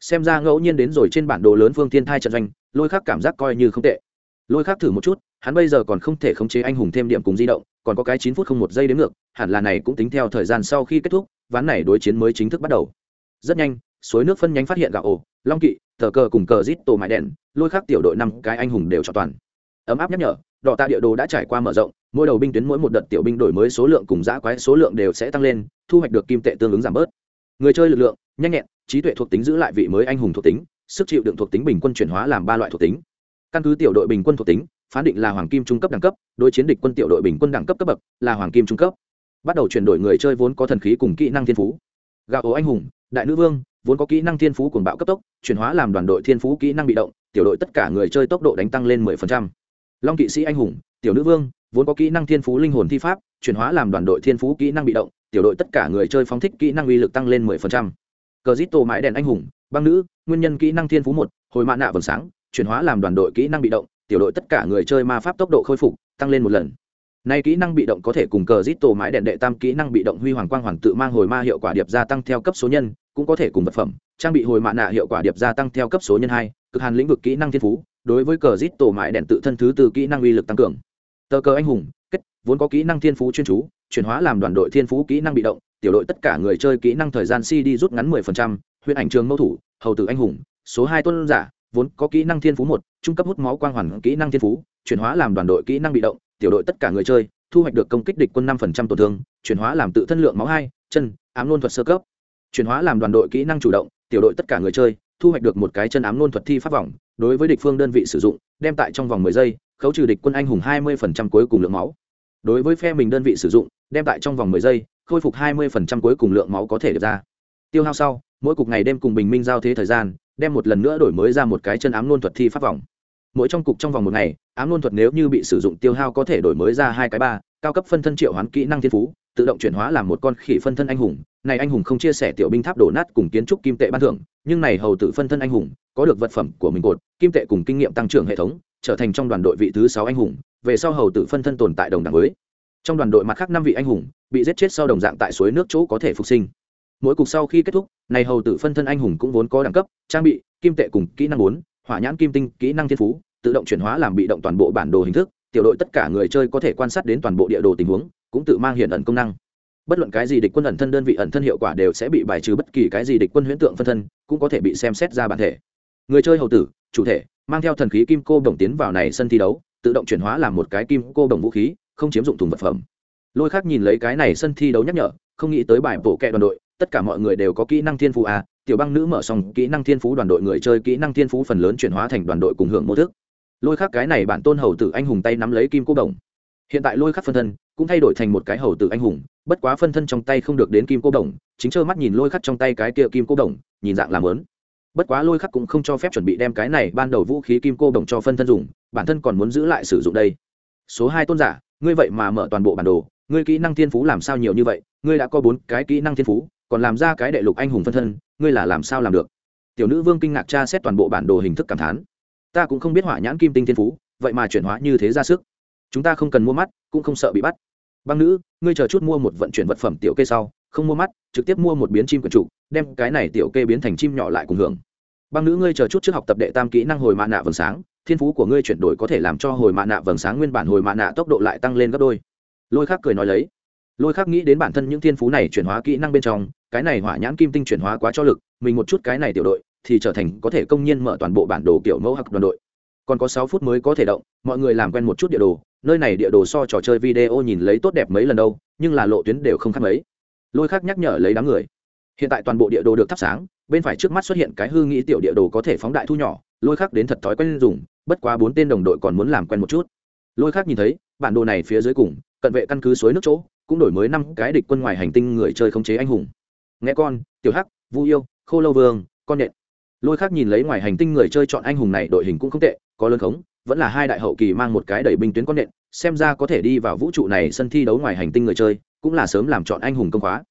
Speaker 1: Xem ra ngẫu nhiên đến rồi trên bản đồ lớn phương thiên thai trận doanh, lôi khắc cảm giác coi như không tệ. Lôi khắc thử một chút hắn bây giờ còn không thể khống chế anh hùng thêm điểm cùng di động, còn có cái chín phút không một giây đến ngược, hẳn là này cũng tính theo thời gian sau khi kết thúc, ván này đối chiến mới chính thức bắt đầu. Rất nhanh, suối nước phân nhánh phát hiện gạo ổ, long kỵ, thờ cờ cùng cờ rít tổ mại đèn, lôi khắc tiểu đội năm cái anh hùng đều cho toàn. Ấm áp nhắc nhở, đỏ tạ địa đồ đã trải qua mở rộng, mỗi đầu binh tuyến mỗi một đợt tiểu binh đổi mới số lượng cùng giã quái số lượng đều sẽ tăng lên, thu hoạch được kim tệ tương ứng giảm bớt. Người chơi lực lượng, nhanh nhẹn, trí tuệ thuộc tính giữ lại vị mới anh hùng thuộc tính, sức chịu đựng thuộc tính bình quân chuyển hóa làm ba loại thuộc tính. Căn cứ tiểu đội bình quân thuộc tính phán định là hoàng kim trung cấp đẳng cấp, đối chiến địch quân tiểu đội bình quân đẳng cấp cấp bậc, là hoàng kim trung cấp bắt đầu chuyển đổi người chơi vốn có thần khí cùng kỹ năng thiên phú gạo ố anh hùng, đại nữ vương, vốn có kỹ năng thiên phú cuồng bạo cấp tốc, chuyển hóa làm đoàn đội thiên phú kỹ năng bị động, tiểu đội tất cả người chơi tốc độ đánh tăng lên 10%. long kỵ sĩ anh hùng, tiểu nữ vương, vốn có kỹ năng thiên phú linh hồn thi pháp, chuyển hóa làm đoàn đội thiên phú kỹ năng bị động, tiểu đội tất cả người chơi phóng thích kỹ năng uy lực tăng lên 10%. cờ dít tổ mãi đèn anh hùng, băng nữ, nguyên nhân kỹ năng thiên phú một, hồi mạ nạ vầng sáng, chuyển hóa làm đoàn đội kỹ năng bị động tiểu đội tất cả người chơi ma pháp tốc độ khôi phục tăng lên một lần. Nay kỹ năng bị động có thể cùng cờ rít tổ mãi đèn đệ tam kỹ năng bị động huy hoàng quang hoàng tự mang hồi ma hiệu quả điệp gia tăng theo cấp số nhân cũng có thể cùng vật phẩm trang bị hồi mạ nạ hiệu quả điệp gia tăng theo cấp số nhân hai cực hàn lĩnh vực kỹ năng thiên phú đối với cờ rít tổ mãi đèn tự thân thứ từ kỹ năng uy lực tăng cường. Tờ cờ anh hùng kết vốn có kỹ năng thiên phú chuyên chú chuyển hóa làm đoàn đội thiên phú kỹ năng bị động tiểu đội tất cả người chơi kỹ năng thời gian cd rút ngắn 10%, huyện ảnh trường mâu thủ hầu tử anh hùng số hai tuân giả vốn có kỹ năng thiên phú một, trung cấp hút máu quang hoàn kỹ năng thiên phú, chuyển hóa làm đoàn đội kỹ năng bị động, tiểu đội tất cả người chơi, thu hoạch được công kích địch quân năm phần trăm tổn thương, chuyển hóa làm tự thân lượng máu hai, chân, ám luôn thuật sơ cấp. Chuyển hóa làm đoàn đội kỹ năng chủ động, tiểu đội tất cả người chơi, thu hoạch được một cái chân ám luôn thuật thi pháp vòng, đối với địch phương đơn vị sử dụng, đem tại trong vòng mười giây, khấu trừ địch quân anh hùng hai mươi phần trăm cuối cùng lượng máu. Đối với phe mình đơn vị sử dụng, đem tại trong vòng mười giây, khôi phục hai mươi phần trăm cuối cùng lượng máu có thể được ra. Tiêu hao sau, mỗi cục ngày đêm cùng bình minh giao thế thời gian đem một lần nữa đổi mới ra một cái chân ám luân thuật thi pháp vòng. Mỗi trong cục trong vòng một ngày, ám luân thuật nếu như bị sử dụng tiêu hao có thể đổi mới ra hai cái ba, cao cấp phân thân triệu hoán kỹ năng thiên phú, tự động chuyển hóa làm một con khỉ phân thân anh hùng. Này anh hùng không chia sẻ tiểu binh tháp đổ nát cùng kiến trúc kim tệ ban thưởng, nhưng này hầu tự phân thân anh hùng, có được vật phẩm của mình cột, kim tệ cùng kinh nghiệm tăng trưởng hệ thống, trở thành trong đoàn đội vị thứ sáu anh hùng, về sau hầu tự phân thân tồn tại đồng đẳng với. Trong đoàn đội mặt khác năm vị anh hùng, bị giết chết sau đồng dạng tại suối nước chỗ có thể phục sinh mỗi cục sau khi kết thúc, này hầu tử phân thân anh hùng cũng vốn có đẳng cấp, trang bị, kim tệ cùng kỹ năng bốn, hỏa nhãn kim tinh, kỹ năng thiên phú, tự động chuyển hóa làm bị động toàn bộ bản đồ hình thức, tiểu đội tất cả người chơi có thể quan sát đến toàn bộ địa đồ tình huống, cũng tự mang hiện ẩn công năng. Bất luận cái gì địch quân ẩn thân đơn vị ẩn thân hiệu quả đều sẽ bị bài trừ bất kỳ cái gì địch quân huyễn tượng phân thân, cũng có thể bị xem xét ra bản thể. Người chơi hầu tử, chủ thể, mang theo thần khí kim cô đồng tiến vào này sân thi đấu, tự động chuyển hóa làm một cái kim cô đồng vũ khí, không chiếm dụng thùng vật phẩm. Lôi khác nhìn lấy cái này sân thi đấu nhắc nhở, không nghĩ tới bài bộ kẹ đoàn đội tất cả mọi người đều có kỹ năng thiên phú à tiểu băng nữ mở xong kỹ năng thiên phú đoàn đội người chơi kỹ năng thiên phú phần lớn chuyển hóa thành đoàn đội cùng hưởng mô thức. Lôi khắc cái này bản tôn hầu tử anh hùng tay nắm lấy kim cô đồng. Hiện tại lôi khắc phân thân cũng thay đổi thành một cái hầu tử anh hùng, bất quá phân thân trong tay không được đến kim cô đồng, chính trơ mắt nhìn lôi khắc trong tay cái kia kim cô đồng, nhìn dạng làm lớn. Bất quá lôi khắc cũng không cho phép chuẩn bị đem cái này ban đầu vũ khí kim cô đồng cho phân thân dùng, bản thân còn muốn giữ lại sử dụng đây. Số hai tôn giả, ngươi vậy mà mở toàn bộ bản đồ, ngươi kỹ năng thiên phú làm sao nhiều như vậy, ngươi đã có bốn cái kỹ năng thiên phú còn làm ra cái đệ lục anh hùng phân thân, ngươi là làm sao làm được? Tiểu nữ vương kinh ngạc tra xét toàn bộ bản đồ hình thức cảm thán. Ta cũng không biết hỏa nhãn kim tinh thiên phú, vậy mà chuyển hóa như thế ra sức. Chúng ta không cần mua mắt, cũng không sợ bị bắt. Băng nữ, ngươi chờ chút mua một vận chuyển vật phẩm tiểu kê sau, không mua mắt, trực tiếp mua một biến chim quần trụ, đem cái này tiểu kê biến thành chim nhỏ lại cùng hưởng. Băng nữ, ngươi chờ chút trước học tập đệ tam kỹ năng hồi mạ nạ vầng sáng, thiên phú của ngươi chuyển đổi có thể làm cho hồi mạ nạ vầng sáng nguyên bản hồi mạ nạ tốc độ lại tăng lên gấp đôi. Lôi khác cười nói lấy. Lôi khác nghĩ đến bản thân những thiên phú này chuyển hóa kỹ năng bên trong cái này hỏa nhãn kim tinh chuyển hóa quá cho lực, mình một chút cái này tiểu đội thì trở thành có thể công nhiên mở toàn bộ bản đồ kiểu mẫu hoặc đoàn đội. Còn có sáu phút mới có thể động, mọi người làm quen một chút địa đồ, nơi này địa đồ so trò chơi video nhìn lấy tốt đẹp mấy lần đâu, nhưng là lộ tuyến đều không khác mấy. Lôi khác nhắc nhở lấy đám người. Hiện tại toàn bộ địa đồ được thắp sáng, bên phải trước mắt xuất hiện cái hư nghĩ tiểu địa đồ có thể phóng đại thu nhỏ, lôi khác đến thật thói quen dùng, bất quá bốn tên đồng đội còn muốn làm quen một chút. Lôi khác nhìn thấy, bản đồ này phía dưới cùng, cận vệ căn cứ suối nước chỗ, cũng đổi mới năm cái địch quân ngoài hành tinh người chơi khống chế anh hùng nghe con, tiểu hắc, vu yêu, khô lâu vương, con nện lôi khác nhìn lấy ngoài hành tinh người chơi chọn anh hùng này, đội hình cũng không tệ, có lớn khống, vẫn là hai đại hậu kỳ mang một cái đẩy binh tuyến con nện xem ra có thể đi vào vũ trụ này sân thi đấu ngoài hành tinh người chơi, cũng là sớm làm chọn anh hùng công khóa.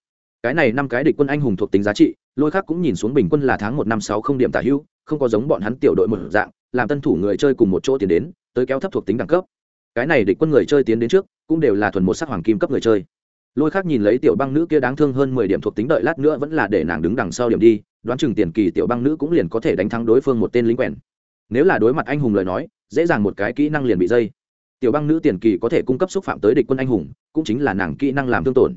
Speaker 1: Cái này năm cái địch quân anh hùng thuộc tính giá trị, lôi khác cũng nhìn xuống bình quân là tháng một năm sáu không điểm tả hữu không có giống bọn hắn tiểu đội một dạng, làm tân thủ người chơi cùng một chỗ tiến đến, tới kéo thấp thuộc tính đẳng cấp. Cái này địch quân người chơi tiến đến trước, cũng đều là thuần một sắc hoàng kim cấp người chơi lôi khác nhìn lấy tiểu băng nữ kia đáng thương hơn mười điểm thuộc tính đợi lát nữa vẫn là để nàng đứng đằng sau điểm đi, đoán chừng tiền kỳ tiểu băng nữ cũng liền có thể đánh thắng đối phương một tên lính quèn. Nếu là đối mặt anh hùng lời nói, dễ dàng một cái kỹ năng liền bị dây. Tiểu băng nữ tiền kỳ có thể cung cấp xúc phạm tới địch quân anh hùng, cũng chính là nàng kỹ năng làm thương tổn.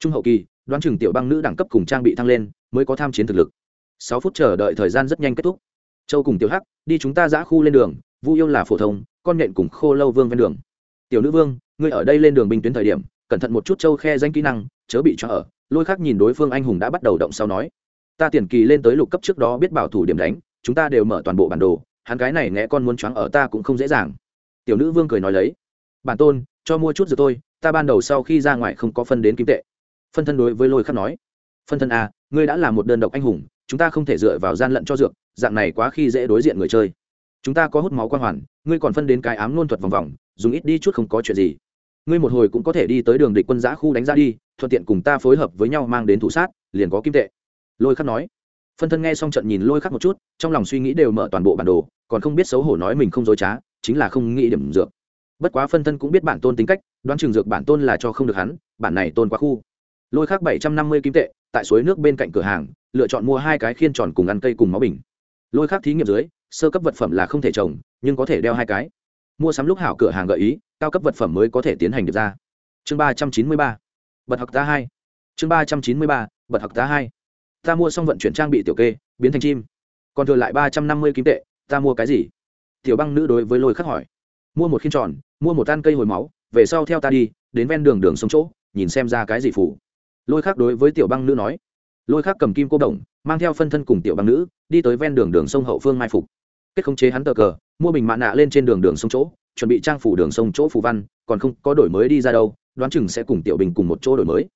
Speaker 1: Trung hậu kỳ, đoán chừng tiểu băng nữ đẳng cấp cùng trang bị thăng lên, mới có tham chiến thực lực. Sáu phút chờ đợi thời gian rất nhanh kết thúc. Châu cùng tiểu hắc, đi chúng ta giã khu lên đường, vu yêu là phổ thông, con nhện cùng khô lâu vương ven đường. Tiểu nữ vương, ngươi ở đây lên đường binh tuyến thời điểm cẩn thận một chút châu khe danh kỹ năng, chớ bị cho ở. Lôi khác nhìn đối phương anh hùng đã bắt đầu động sau nói, ta tiền kỳ lên tới lục cấp trước đó biết bảo thủ điểm đánh, chúng ta đều mở toàn bộ bản đồ, hắn cái này nghe con muốn choáng ở ta cũng không dễ dàng. Tiểu nữ vương cười nói lấy, bản tôn, cho mua chút rồi tôi, ta ban đầu sau khi ra ngoài không có phân đến kim tệ. Phân thân đối với lôi khắc nói, phân thân a ngươi đã là một đơn độc anh hùng, chúng ta không thể dựa vào gian lận cho dược, dạng này quá khi dễ đối diện người chơi. Chúng ta có hút máu quan hoàn, ngươi còn phân đến cái ám luôn thuật vòng vòng, dùng ít đi chút không có chuyện gì ngươi một hồi cũng có thể đi tới đường địch quân giã khu đánh ra đi, thuận tiện cùng ta phối hợp với nhau mang đến thủ sát, liền có kim tệ. Lôi khắc nói. Phân thân nghe xong trận nhìn lôi khắc một chút, trong lòng suy nghĩ đều mở toàn bộ bản đồ, còn không biết xấu hổ nói mình không dối trá, chính là không nghĩ điểm dược. Bất quá phân thân cũng biết bản tôn tính cách, đoán trường dược bản tôn là cho không được hắn, bản này tôn quá khu. Lôi khắc bảy trăm năm mươi kim tệ, tại suối nước bên cạnh cửa hàng, lựa chọn mua hai cái khiên tròn cùng ăn cây cùng máu bình. Lôi khắc thí nghiệm dưới, sơ cấp vật phẩm là không thể trồng, nhưng có thể đeo hai cái mua sắm lúc hảo cửa hàng gợi ý, cao cấp vật phẩm mới có thể tiến hành được ra. Chương ba trăm chín mươi ba. Bật học ta hai. Chương ba trăm chín mươi ba, bật học ta hai. Ta mua xong vận chuyển trang bị tiểu kê, biến thành chim. Còn thừa lại ba trăm năm mươi kim tệ, ta mua cái gì? Tiểu băng nữ đối với lôi khắc hỏi. Mua một khiên tròn, mua một tan cây hồi máu, về sau theo ta đi, đến ven đường đường sông chỗ, nhìn xem ra cái gì phủ lôi khắc đối với tiểu băng nữ nói. Lôi khắc cầm kim cô đồng, mang theo phân thân cùng tiểu băng nữ, đi tới ven đường đường sông hậu phương mai phục kết khống chế hắn tờ cờ, mua bình mạ nạ lên trên đường đường sông chỗ, chuẩn bị trang phủ đường sông chỗ phù văn, còn không có đổi mới đi ra đâu, đoán chừng sẽ cùng tiểu bình cùng một chỗ đổi mới.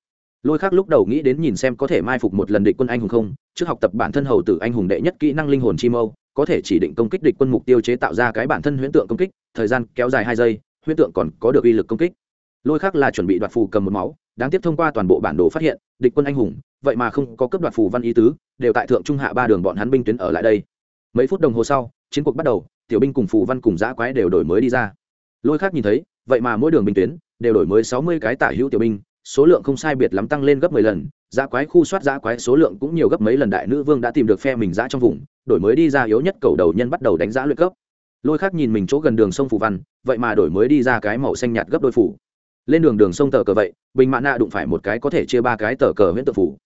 Speaker 1: Lôi khác lúc đầu nghĩ đến nhìn xem có thể mai phục một lần địch quân anh hùng không, trước học tập bản thân hầu tử anh hùng đệ nhất kỹ năng linh hồn chi mâu, có thể chỉ định công kích địch quân mục tiêu chế tạo ra cái bản thân huyễn tượng công kích, thời gian kéo dài hai giây, huyễn tượng còn có được uy lực công kích. Lôi khác là chuẩn bị đoạt phù cầm một máu, đáng tiếc thông qua toàn bộ bản đồ phát hiện, địch quân anh hùng, vậy mà không có cấp đoạt phù văn ý tứ, đều tại thượng trung hạ ba đường bọn hắn binh tuyến ở lại đây. Mấy phút đồng hồ sau chiến cuộc bắt đầu, tiểu binh cùng phù văn cùng giã quái đều đổi mới đi ra. Lôi khác nhìn thấy, vậy mà mỗi đường binh tuyến đều đổi mới sáu mươi cái tả hữu tiểu binh, số lượng không sai biệt lắm tăng lên gấp mười lần, giã quái khu soát giã quái số lượng cũng nhiều gấp mấy lần đại nữ vương đã tìm được phe mình giã trong vùng, đổi mới đi ra yếu nhất cầu đầu nhân bắt đầu đánh giã luyện cấp. Lôi khác nhìn mình chỗ gần đường sông phù văn, vậy mà đổi mới đi ra cái màu xanh nhạt gấp đôi phủ. Lên đường đường sông tờ cờ vậy, bình mạ nạ đụng phải một cái có thể chia ba cái tờ cờ huyễn tượng phủ.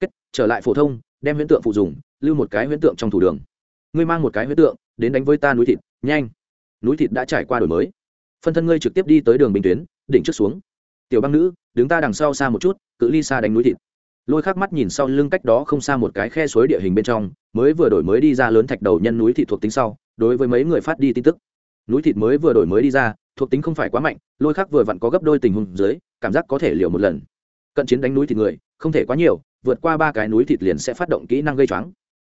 Speaker 1: Kết, trở lại phổ thông, đem huyễn tượng phụ dùng, lưu một cái huyễn tượng trong thủ đường. Ngươi mang một cái huyễn tượng đến đánh với ta núi thịt, nhanh. Núi thịt đã trải qua đổi mới. Phân thân ngươi trực tiếp đi tới đường bình tuyến, đỉnh trước xuống. Tiểu băng nữ, đứng ta đằng sau xa một chút, cự ly xa đánh núi thịt. Lôi khắc mắt nhìn sau lưng cách đó không xa một cái khe suối địa hình bên trong, mới vừa đổi mới đi ra lớn thạch đầu nhân núi thịt thuộc tính sau, đối với mấy người phát đi tin tức. Núi thịt mới vừa đổi mới đi ra, thuộc tính không phải quá mạnh, lôi khắc vừa vặn có gấp đôi tình huống dưới, cảm giác có thể liều một lần. Cận chiến đánh núi thịt người, không thể quá nhiều, vượt qua ba cái núi thịt liền sẽ phát động kỹ năng gây choáng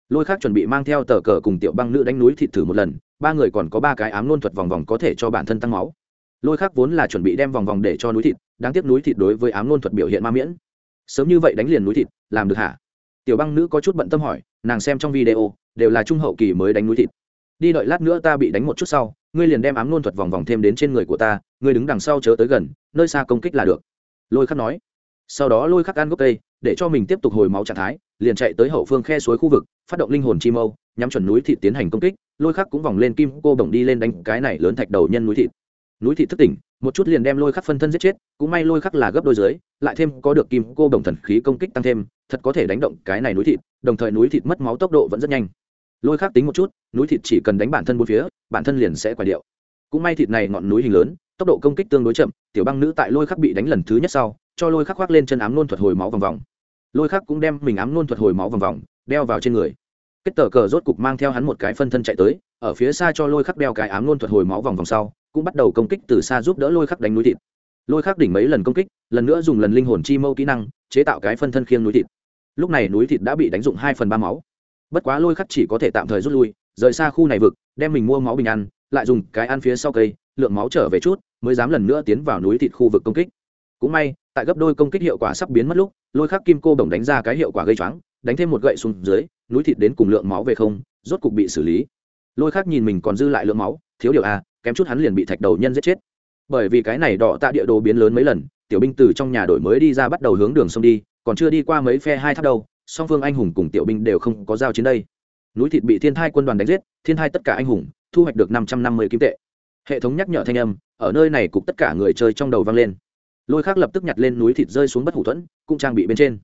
Speaker 1: lôi khắc chuẩn bị mang theo tờ cờ cùng tiểu băng nữ đánh núi thịt thử một lần, ba người còn có ba cái ám nôn thuật vòng vòng có thể cho bản thân tăng máu. Lôi khắc vốn là chuẩn bị đem vòng vòng để cho núi thịt, đáng tiếc núi thịt đối với ám nôn thuật biểu hiện ma miễn. Sớm như vậy đánh liền núi thịt, làm được hả? Tiểu băng nữ có chút bận tâm hỏi, nàng xem trong video, đều là trung hậu kỳ mới đánh núi thịt. Đi đợi lát nữa ta bị đánh một chút sau, ngươi liền đem ám nôn thuật vòng vòng thêm đến trên người của ta, ngươi đứng đằng sau chớ tới gần, nơi xa công kích là được. Lôi khắc nói. Sau đó lôi khắc ăn gốc cây, để cho mình tiếp tục hồi máu trạng thái liền chạy tới hậu phương khe suối khu vực, phát động linh hồn chi mâu, nhắm chuẩn núi thịt tiến hành công kích, lôi khắc cũng vòng lên kim cô bổng đi lên đánh cái này lớn thạch đầu nhân núi thịt. Núi thịt thức tỉnh, một chút liền đem lôi khắc phân thân giết chết, cũng may lôi khắc là gấp đôi dưới, lại thêm có được kim cô đồng thần khí công kích tăng thêm, thật có thể đánh động cái này núi thịt, đồng thời núi thịt mất máu tốc độ vẫn rất nhanh. Lôi khắc tính một chút, núi thịt chỉ cần đánh bản thân bốn phía, bản thân liền sẽ quả điệu. Cũng may thịt này ngọn núi hình lớn, tốc độ công kích tương đối chậm, tiểu băng nữ tại lôi khắc bị đánh lần thứ nhất sau, cho lôi khắc khoác lên chân ám nôn thuật hồi máu vòng vòng lôi khắc cũng đem mình ám nôn thuật hồi máu vòng vòng, đeo vào trên người. Kết tờ cờ rốt cục mang theo hắn một cái phân thân chạy tới, ở phía xa cho lôi khắc đeo cái ám nôn thuật hồi máu vòng vòng sau, cũng bắt đầu công kích từ xa giúp đỡ lôi khắc đánh núi thịt. Lôi khắc đỉnh mấy lần công kích, lần nữa dùng lần linh hồn chi mâu kỹ năng, chế tạo cái phân thân khiêng núi thịt. Lúc này núi thịt đã bị đánh dụng hai phần ba máu. Bất quá lôi khắc chỉ có thể tạm thời rút lui, rời xa khu này vực, đem mình mua máu bình ăn lại dùng cái ăn phía sau cây, lượng máu trở về chút, mới dám lần nữa tiến vào núi thịt khu vực công kích. Cũng may tại gấp đôi công kích hiệu quả sắp biến mất lúc, lôi khắc kim cô bổng đánh ra cái hiệu quả gây choáng, đánh thêm một gậy xuống dưới, núi thịt đến cùng lượng máu về không, rốt cục bị xử lý. Lôi khắc nhìn mình còn dư lại lượng máu, thiếu điều a kém chút hắn liền bị thạch đầu nhân giết chết. Bởi vì cái này đỏ tạ địa đồ biến lớn mấy lần, tiểu binh từ trong nhà đổi mới đi ra bắt đầu hướng đường sông đi, còn chưa đi qua mấy phe hai tháp đâu, song phương anh hùng cùng tiểu binh đều không có giao chiến đây. Núi thịt bị thiên thai quân đoàn đánh giết, thiên thai tất cả anh hùng, thu hoạch được năm trăm năm mươi kim tệ. Hệ thống nhắc nhở thanh âm, ở nơi này cục tất cả người chơi trong đầu vang lên lôi khác lập tức nhặt lên núi thịt rơi xuống bất hủ thuẫn, cũng trang bị bên trên.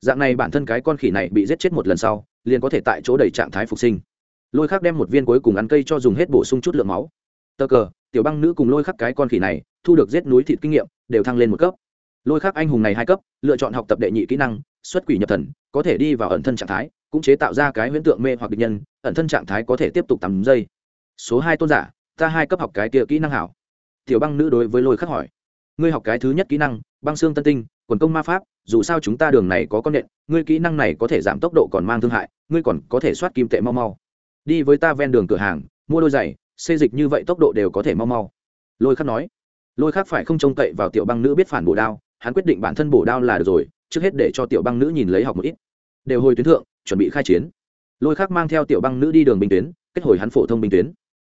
Speaker 1: Dạng này bản thân cái con khỉ này bị giết chết một lần sau, liền có thể tại chỗ đầy trạng thái phục sinh. Lôi khác đem một viên cuối cùng ăn cây cho dùng hết bổ sung chút lượng máu. Tờ cờ, tiểu băng nữ cùng lôi khắc cái con khỉ này, thu được giết núi thịt kinh nghiệm, đều thăng lên một cấp. Lôi khắc anh hùng này hai cấp, lựa chọn học tập đệ nhị kỹ năng, xuất quỷ nhập thần, có thể đi vào ẩn thân trạng thái, cũng chế tạo ra cái huyễn tượng mê hoặc địch nhân, ẩn thân trạng thái có thể tiếp tục tắm giây. Số hai tôn giả, ta hai cấp học cái kia kỹ năng hảo. Tiểu băng nữ đối với lôi khắc hỏi ngươi học cái thứ nhất kỹ năng, băng xương tân tinh, quần công ma pháp, dù sao chúng ta đường này có con nện, ngươi kỹ năng này có thể giảm tốc độ còn mang thương hại, ngươi còn có thể soát kim tệ mau mau. Đi với ta ven đường cửa hàng, mua đôi giày, xê dịch như vậy tốc độ đều có thể mau mau. Lôi khắc nói. Lôi khắc phải không trông cậy vào tiểu băng nữ biết phản bổ đao, hắn quyết định bản thân bổ đao là được rồi, trước hết để cho tiểu băng nữ nhìn lấy học một ít. Đều hồi tuyến thượng, chuẩn bị khai chiến. Lôi khắc mang theo tiểu băng nữ đi đường binh tuyến, kết hồi hắn phổ thông binh tuyến.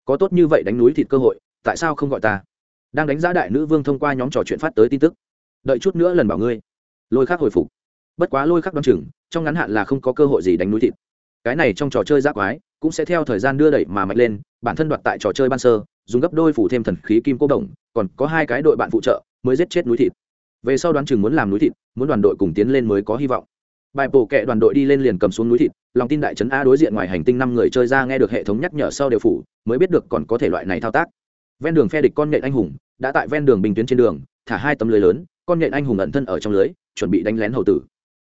Speaker 1: Có tốt như vậy đánh núi thịt cơ hội, tại sao không gọi ta? Đang đánh giá đại nữ vương thông qua nhóm trò chuyện phát tới tin tức. Đợi chút nữa lần bảo ngươi. Lôi khắc hồi phục. Bất quá lôi khắc đ o á n chừng, trong ngắn hạn là không có cơ hội gì đánh núi thịt. Cái này trong trò chơi giác quái, cũng sẽ theo thời gian đưa đẩy mà mạnh lên, bản thân đoạt tại trò chơi ban sơ, dùng gấp đôi phủ thêm thần khí kim cô đồng, còn có hai cái đội bạn phụ trợ, mới giết chết núi thịt. Về sau đoán chừng muốn làm núi thịt, muốn đoàn đội cùng tiến lên mới có hy vọng. Bài bổ kệ đoàn đội đi lên liền cầm xuống núi thịt, lòng tin đại trấn a đối diện ngoài hành tinh năm người chơi ra nghe được hệ thống nhắc nhở sau đều phủ, mới biết được còn có thể loại này thao tác. Ven đường phe địch con nghệ anh hùng đã tại ven đường bình tuyến trên đường, thả hai tấm lưới lớn, con nhện anh hùng ẩn thân ở trong lưới, chuẩn bị đánh lén hậu tử.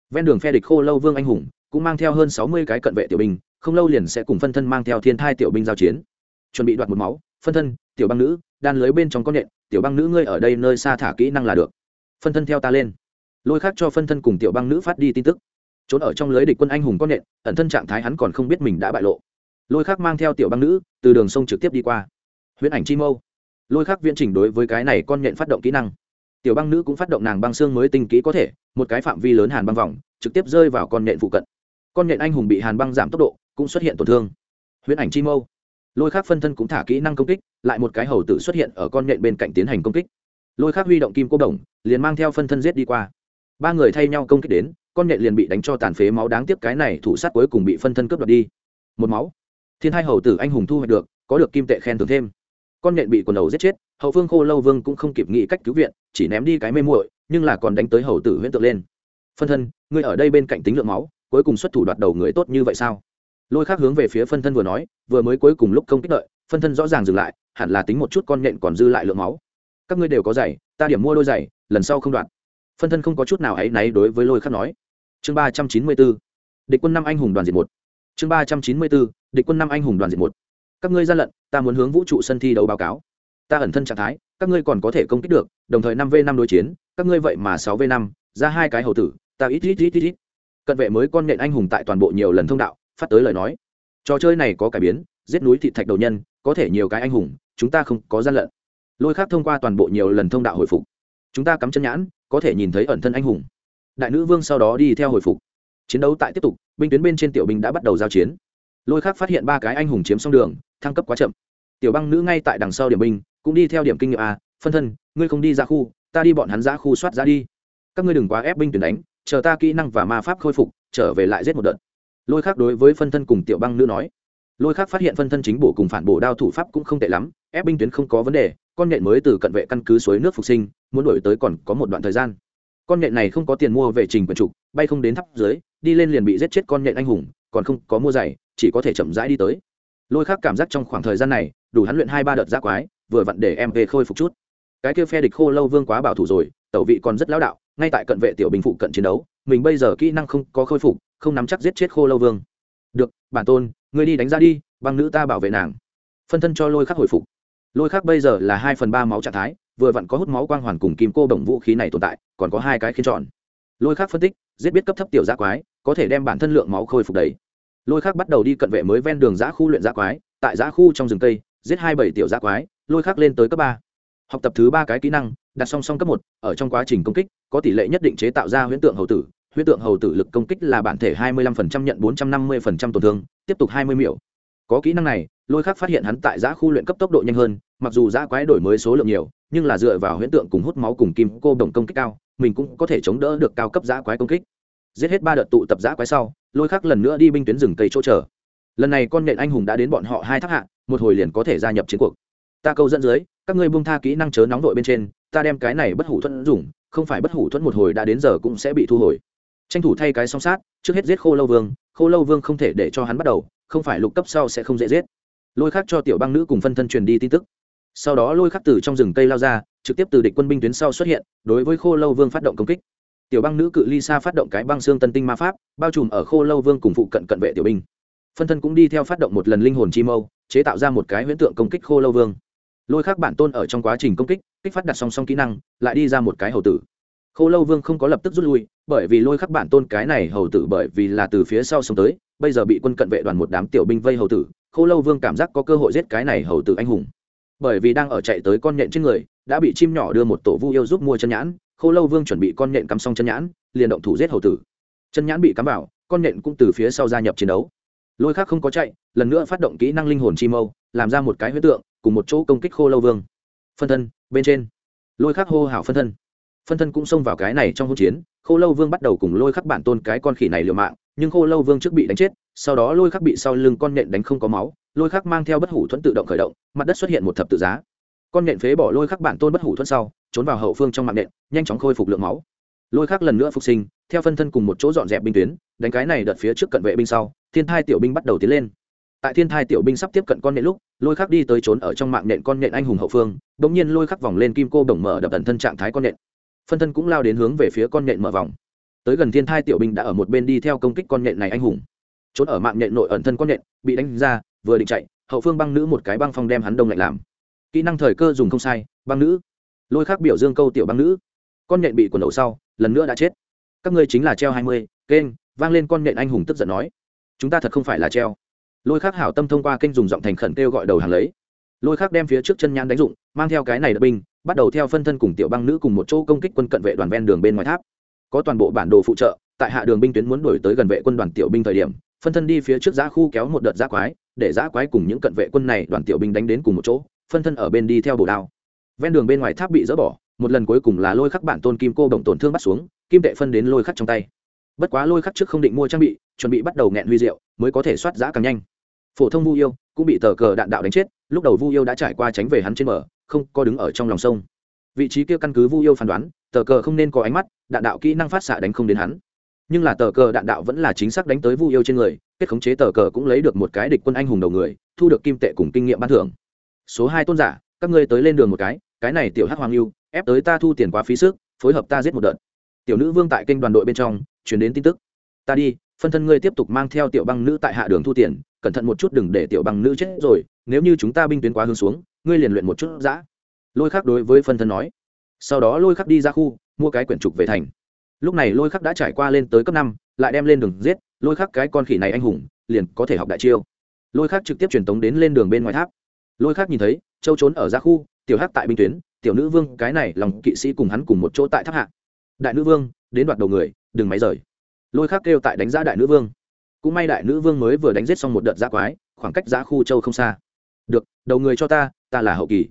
Speaker 1: Ven đường phe địch khô lâu vương anh hùng cũng mang theo hơn sáu mươi cái cận vệ tiểu binh, không lâu liền sẽ cùng phân thân mang theo thiên thai tiểu binh giao chiến. Chuẩn bị đoạt một máu, phân thân, tiểu băng nữ, đan lưới bên trong con nhện, tiểu băng nữ ngươi ở đây nơi xa thả kỹ năng là được. Phân thân theo ta lên. Lôi khác cho phân thân cùng tiểu băng nữ phát đi tin tức. Trốn ở trong lưới địch quân anh hùng con nhện, ẩn thân trạng thái hắn còn không biết mình đã bại lộ. Lôi khác mang theo tiểu băng nữ từ đường sông trực tiếp đi qua. Huyễn ảnh chi mâu lôi khắc viễn trình đối với cái này con nhện phát động kỹ năng. Tiểu băng nữ cũng phát động nàng băng xương mới tinh kỹ có thể, một cái phạm vi lớn hàn băng vòng, trực tiếp rơi vào con nhện phụ cận. Con nhện anh hùng bị hàn băng giảm tốc độ, cũng xuất hiện tổn thương. Huyễn ảnh chi mâu. Lôi khác phân thân cũng thả kỹ năng công kích, lại một cái hầu tử xuất hiện ở con nhện bên cạnh tiến hành công kích. Lôi khác huy động kim cô đồng, liền mang theo phân thân giết đi qua. Ba người thay nhau công kích đến, con nhện liền bị đánh cho tàn phế máu đáng tiếc cái này thủ sát cuối cùng bị phân thân cướp đoạt đi. Một máu. Thiên hai hầu tử anh hùng thu hoạch được, có được kim tệ khen thưởng thêm con nhện bị quần đầu giết chết, hậu phương khô lâu vương cũng không kịp nghĩ cách cứu viện, chỉ ném đi cái mê muội, nhưng là còn đánh tới hầu tử huyễn tượng lên. Phân thân, ngươi ở đây bên cạnh tính lượng máu, cuối cùng xuất thủ đoạt đầu người tốt như vậy sao? Lôi khác hướng về phía phân thân vừa nói, vừa mới cuối cùng lúc công kích đợi, phân thân rõ ràng dừng lại, hẳn là tính một chút con nhện còn dư lại lượng máu. Các ngươi đều có giày, ta điểm mua đôi giày, lần sau không đoạt. Phân thân không có chút nào áy náy đối với lôi khác nói. Chương ba trăm chín mươi bốn, địch quân năm anh hùng đoàn diệt một. Chương ba trăm chín mươi bốn, địch quân năm anh hùng đoàn diệt một các ngươi gian lận, ta muốn hướng vũ trụ sân thi đấu báo cáo. Ta ẩn thân trạng thái, các ngươi còn có thể công kích được, đồng thời năm v năm đối chiến, các ngươi vậy mà sáu v năm, ra hai cái hầu tử, ta ít ít ít ít ít. Cận vệ mới con nện anh hùng tại toàn bộ nhiều lần thông đạo, phát tới lời nói. Trò chơi này có cải biến, giết núi thị thạch đầu nhân, có thể nhiều cái anh hùng, chúng ta không có gian lận. Lôi khác thông qua toàn bộ nhiều lần thông đạo hồi phục. Chúng ta cắm chân nhãn, có thể nhìn thấy ẩn thân anh hùng. Đại nữ vương sau đó đi theo hồi phục. Chiến đấu tại tiếp tục, binh tuyến bên trên tiểu binh đã bắt đầu giao chiến. Lôi khác phát hiện ba cái anh hùng chiếm xong đường thăng cấp quá chậm. Tiểu băng nữ ngay tại đằng sau điểm binh, cũng đi theo điểm kinh nghiệm a, phân thân, ngươi không đi ra khu, ta đi bọn hắn ra khu soát ra đi. Các ngươi đừng quá ép binh tuyển đánh, chờ ta kỹ năng và ma pháp khôi phục, trở về lại giết một đợt. Lôi khác đối với phân thân cùng tiểu băng nữ nói. Lôi khác phát hiện phân thân chính bổ cùng phản bổ đao thủ pháp cũng không tệ lắm, ép binh tuyến không có vấn đề, con nghệ mới từ cận vệ căn cứ suối nước phục sinh, muốn đổi tới còn có một đoạn thời gian. Con nghệ này không có tiền mua về trình quần trục, bay không đến thắp dưới, đi lên liền bị giết chết con nghệ anh hùng, còn không có mua giày, chỉ có thể chậm rãi đi tới lôi khác cảm giác trong khoảng thời gian này, đủ hắn luyện hai ba đợt giác quái, vừa vặn để em về khôi phục chút. Cái kia phe địch khô lâu vương quá bảo thủ rồi, tẩu vị còn rất lão đạo, ngay tại cận vệ tiểu bình phụ cận chiến đấu, mình bây giờ kỹ năng không có khôi phục, không nắm chắc giết chết khô lâu vương. Được, bản tôn người đi đánh ra đi, băng nữ ta bảo vệ nàng. Phân thân cho lôi khắc hồi phục. Lôi khắc bây giờ là hai phần ba máu trạng thái, vừa vặn có hút máu quang hoàn cùng kim cô đồng vũ khí này tồn tại, còn có hai cái khiến chọn. Lôi khắc phân tích, giết biết cấp thấp tiểu giác quái, có thể đem bản thân lượng máu khôi phục đầy lôi khác bắt đầu đi cận vệ mới ven đường giã khu luyện giã quái, tại giã khu trong rừng cây, giết hai bảy tiểu giã quái, lôi khác lên tới cấp ba. Học tập thứ ba cái kỹ năng, đặt song song cấp một, ở trong quá trình công kích, có tỷ lệ nhất định chế tạo ra huyễn tượng hầu tử. Huyễn tượng hầu tử lực công kích là bản thể 25% nhận 450% tổn thương, tiếp tục 20 miểu. Có kỹ năng này, lôi khắc phát hiện hắn tại giã khu luyện cấp tốc độ nhanh hơn, mặc dù giã quái đổi mới số lượng nhiều, nhưng là dựa vào huyễn tượng cùng hút máu cùng kim cô đồng công kích cao, mình cũng có thể chống đỡ được cao cấp giã quái công kích. Giết hết ba đợt tụ tập giã quái sau lôi khắc lần nữa đi binh tuyến rừng cây chỗ chờ. Lần này con nện anh hùng đã đến bọn họ hai tháp hạ, một hồi liền có thể gia nhập chiến cuộc. Ta câu dẫn dưới, các ngươi buông tha kỹ năng chớ nóng đội bên trên, ta đem cái này bất hủ thuẫn dùng, không phải bất hủ thuẫn một hồi đã đến giờ cũng sẽ bị thu hồi. Tranh thủ thay cái song sát, trước hết giết khô lâu vương, khô lâu vương không thể để cho hắn bắt đầu, không phải lục cấp sau sẽ không dễ giết. Lôi khắc cho tiểu băng nữ cùng phân thân truyền đi tin tức. Sau đó lôi khắc từ trong rừng cây lao ra, trực tiếp từ địch quân binh tuyến sau xuất hiện, đối với khô lâu vương phát động công kích tiểu băng nữ cự ly xa phát động cái băng xương tân tinh ma pháp, bao trùm ở khô lâu vương cùng phụ cận cận vệ tiểu binh. Phân thân cũng đi theo phát động một lần linh hồn chi mâu, chế tạo ra một cái huyễn tượng công kích khô lâu vương. Lôi khắc bản tôn ở trong quá trình công kích kích phát đặt song song kỹ năng, lại đi ra một cái hầu tử. Khô lâu vương không có lập tức rút lui, bởi vì lôi khắc bản tôn cái này hầu tử bởi vì là từ phía sau sông tới, bây giờ bị quân cận vệ đoàn một đám tiểu binh vây hầu tử, khô lâu vương cảm giác có cơ hội giết cái này hầu tử anh hùng. Bởi vì đang ở chạy tới con nhện trên người, đã bị chim nhỏ đưa một tổ vu yêu giúp mua chân nhãn khô lâu vương chuẩn bị con nhện cắm xong chân nhãn, liền động thủ giết hầu tử. Chân nhãn bị cắm vào, con nhện cũng từ phía sau gia nhập chiến đấu. Lôi khác không có chạy, lần nữa phát động kỹ năng linh hồn chi mâu, làm ra một cái huyết tượng, cùng một chỗ công kích khô lâu vương. Phân thân, bên trên. Lôi khắc hô hào phân thân. Phân thân cũng xông vào cái này trong hỗn chiến, khô lâu vương bắt đầu cùng lôi khắc bản tôn cái con khỉ này liều mạng, nhưng khô lâu vương trước bị đánh chết, sau đó lôi khắc bị sau lưng con nện đánh không có máu, lôi khắc mang theo bất hủ thuẫn tự động khởi động, mặt đất xuất hiện một thập tự giá. Con nện phế bỏ lôi khắc bản tôn bất hủ thuẫn sau trốn vào hậu phương trong mạng nện, nhanh chóng khôi phục lượng máu. Lôi khắc lần nữa phục sinh theo phân thân cùng một chỗ dọn dẹp binh tuyến đánh cái này đợt phía trước cận vệ binh sau thiên thai tiểu binh bắt đầu tiến lên. Tại thiên thai tiểu binh sắp tiếp cận con nện lúc lôi khắc đi tới trốn ở trong mạng nện con nện anh hùng hậu phương đ ỗ n g nhiên lôi khắc vòng lên kim cô đồng mở đập tần thân trạng thái con nện. phân thân cũng lao đến hướng về phía con nện mở vòng. Tới gần thiên thai tiểu binh đã ở một bên đi theo công kích con nện này anh hùng. Trốn ở mạng nện nội ẩn thân con nện bị đánh ra vừa định chạy hậu phương băng nữ một cái băng phong đem hắn đông lạnh làm. Kỹ năng thời cơ dùng không sai băng nữ lôi khắc biểu dương câu tiểu băng nữ. Con nhện bị quần đầu sau, lần nữa đã chết. Các ngươi chính là treo hai mươi, kênh, vang lên con nhện anh hùng tức giận nói. Chúng ta thật không phải là treo. Lôi khắc hảo tâm thông qua kênh dùng giọng thành khẩn kêu gọi đầu hàng lấy. Lôi khắc đem phía trước chân nhãn đánh dụng, mang theo cái này đập binh, bắt đầu theo phân thân cùng tiểu băng nữ cùng một chỗ công kích quân cận vệ đoàn ven đường bên ngoài tháp. Có toàn bộ bản đồ phụ trợ, tại hạ đường binh tuyến muốn đổi tới gần vệ quân đoàn tiểu binh thời điểm, phân thân đi phía trước giã khu kéo một đợt giã quái, để giã quái cùng những cận vệ quân này đoàn tiểu binh đánh đến cùng một chỗ, phân thân ở bên đi theo bổ đao ven đường bên ngoài tháp bị dỡ bỏ, một lần cuối cùng là lôi khắc bản tôn kim cô đồng tổn thương bắt xuống, kim tệ phân đến lôi khắc trong tay. Bất quá lôi khắc trước không định mua trang bị, chuẩn bị bắt đầu nghẹn huy rượu mới có thể soát giã càng nhanh. Phổ thông vu yêu cũng bị tờ cờ đạn đạo đánh chết, lúc đầu vu yêu đã trải qua tránh về hắn trên bờ, không có đứng ở trong lòng sông. Vị trí kia căn cứ vu yêu phán đoán, tờ cờ không nên có ánh mắt, đạn đạo kỹ năng phát xạ đánh không đến hắn. Nhưng là tờ cờ đạn đạo vẫn là chính xác đánh tới vu yêu trên người, kết khống chế tờ cờ cũng lấy được một cái địch quân anh hùng đầu người, thu được kim tệ cùng kinh nghiệm ban thưởng. Số hai tôn giả, các ngươi tới lên đường một cái cái này tiểu hắc hoàng lưu ép tới ta thu tiền quá phí sức, phối hợp ta giết một đợt. Tiểu nữ vương tại kênh đoàn đội bên trong chuyển đến tin tức. Ta đi, phân thân ngươi tiếp tục mang theo tiểu băng nữ tại hạ đường thu tiền, cẩn thận một chút đừng để tiểu băng nữ chết rồi, nếu như chúng ta binh tuyến quá hướng xuống, ngươi liền luyện một chút giã lôi khắc đối với phân thân nói. Sau đó lôi khắc đi ra khu, mua cái quyển trục về thành. Lúc này lôi khắc đã trải qua lên tới cấp năm, lại đem lên đường giết, lôi khắc cái con khỉ này anh hùng, liền có thể học đại chiêu. Lôi khắc trực tiếp truyền tống đến lên đường bên ngoài tháp. Lôi khắc nhìn thấy, châu trốn ở ra khu tiểu hắc tại binh tuyến, tiểu nữ vương, cái này lòng kỵ sĩ cùng hắn cùng một chỗ tại tháp hạ. Đại nữ vương, đến đoạt đầu người, đừng máy rời. Lôi khác kêu tại đánh giá đại nữ vương. Cũng may đại nữ vương mới vừa đánh giết xong một đợt giã quái, khoảng cách giã khu châu không xa. Được, đầu người cho ta ta là hậu kỳ.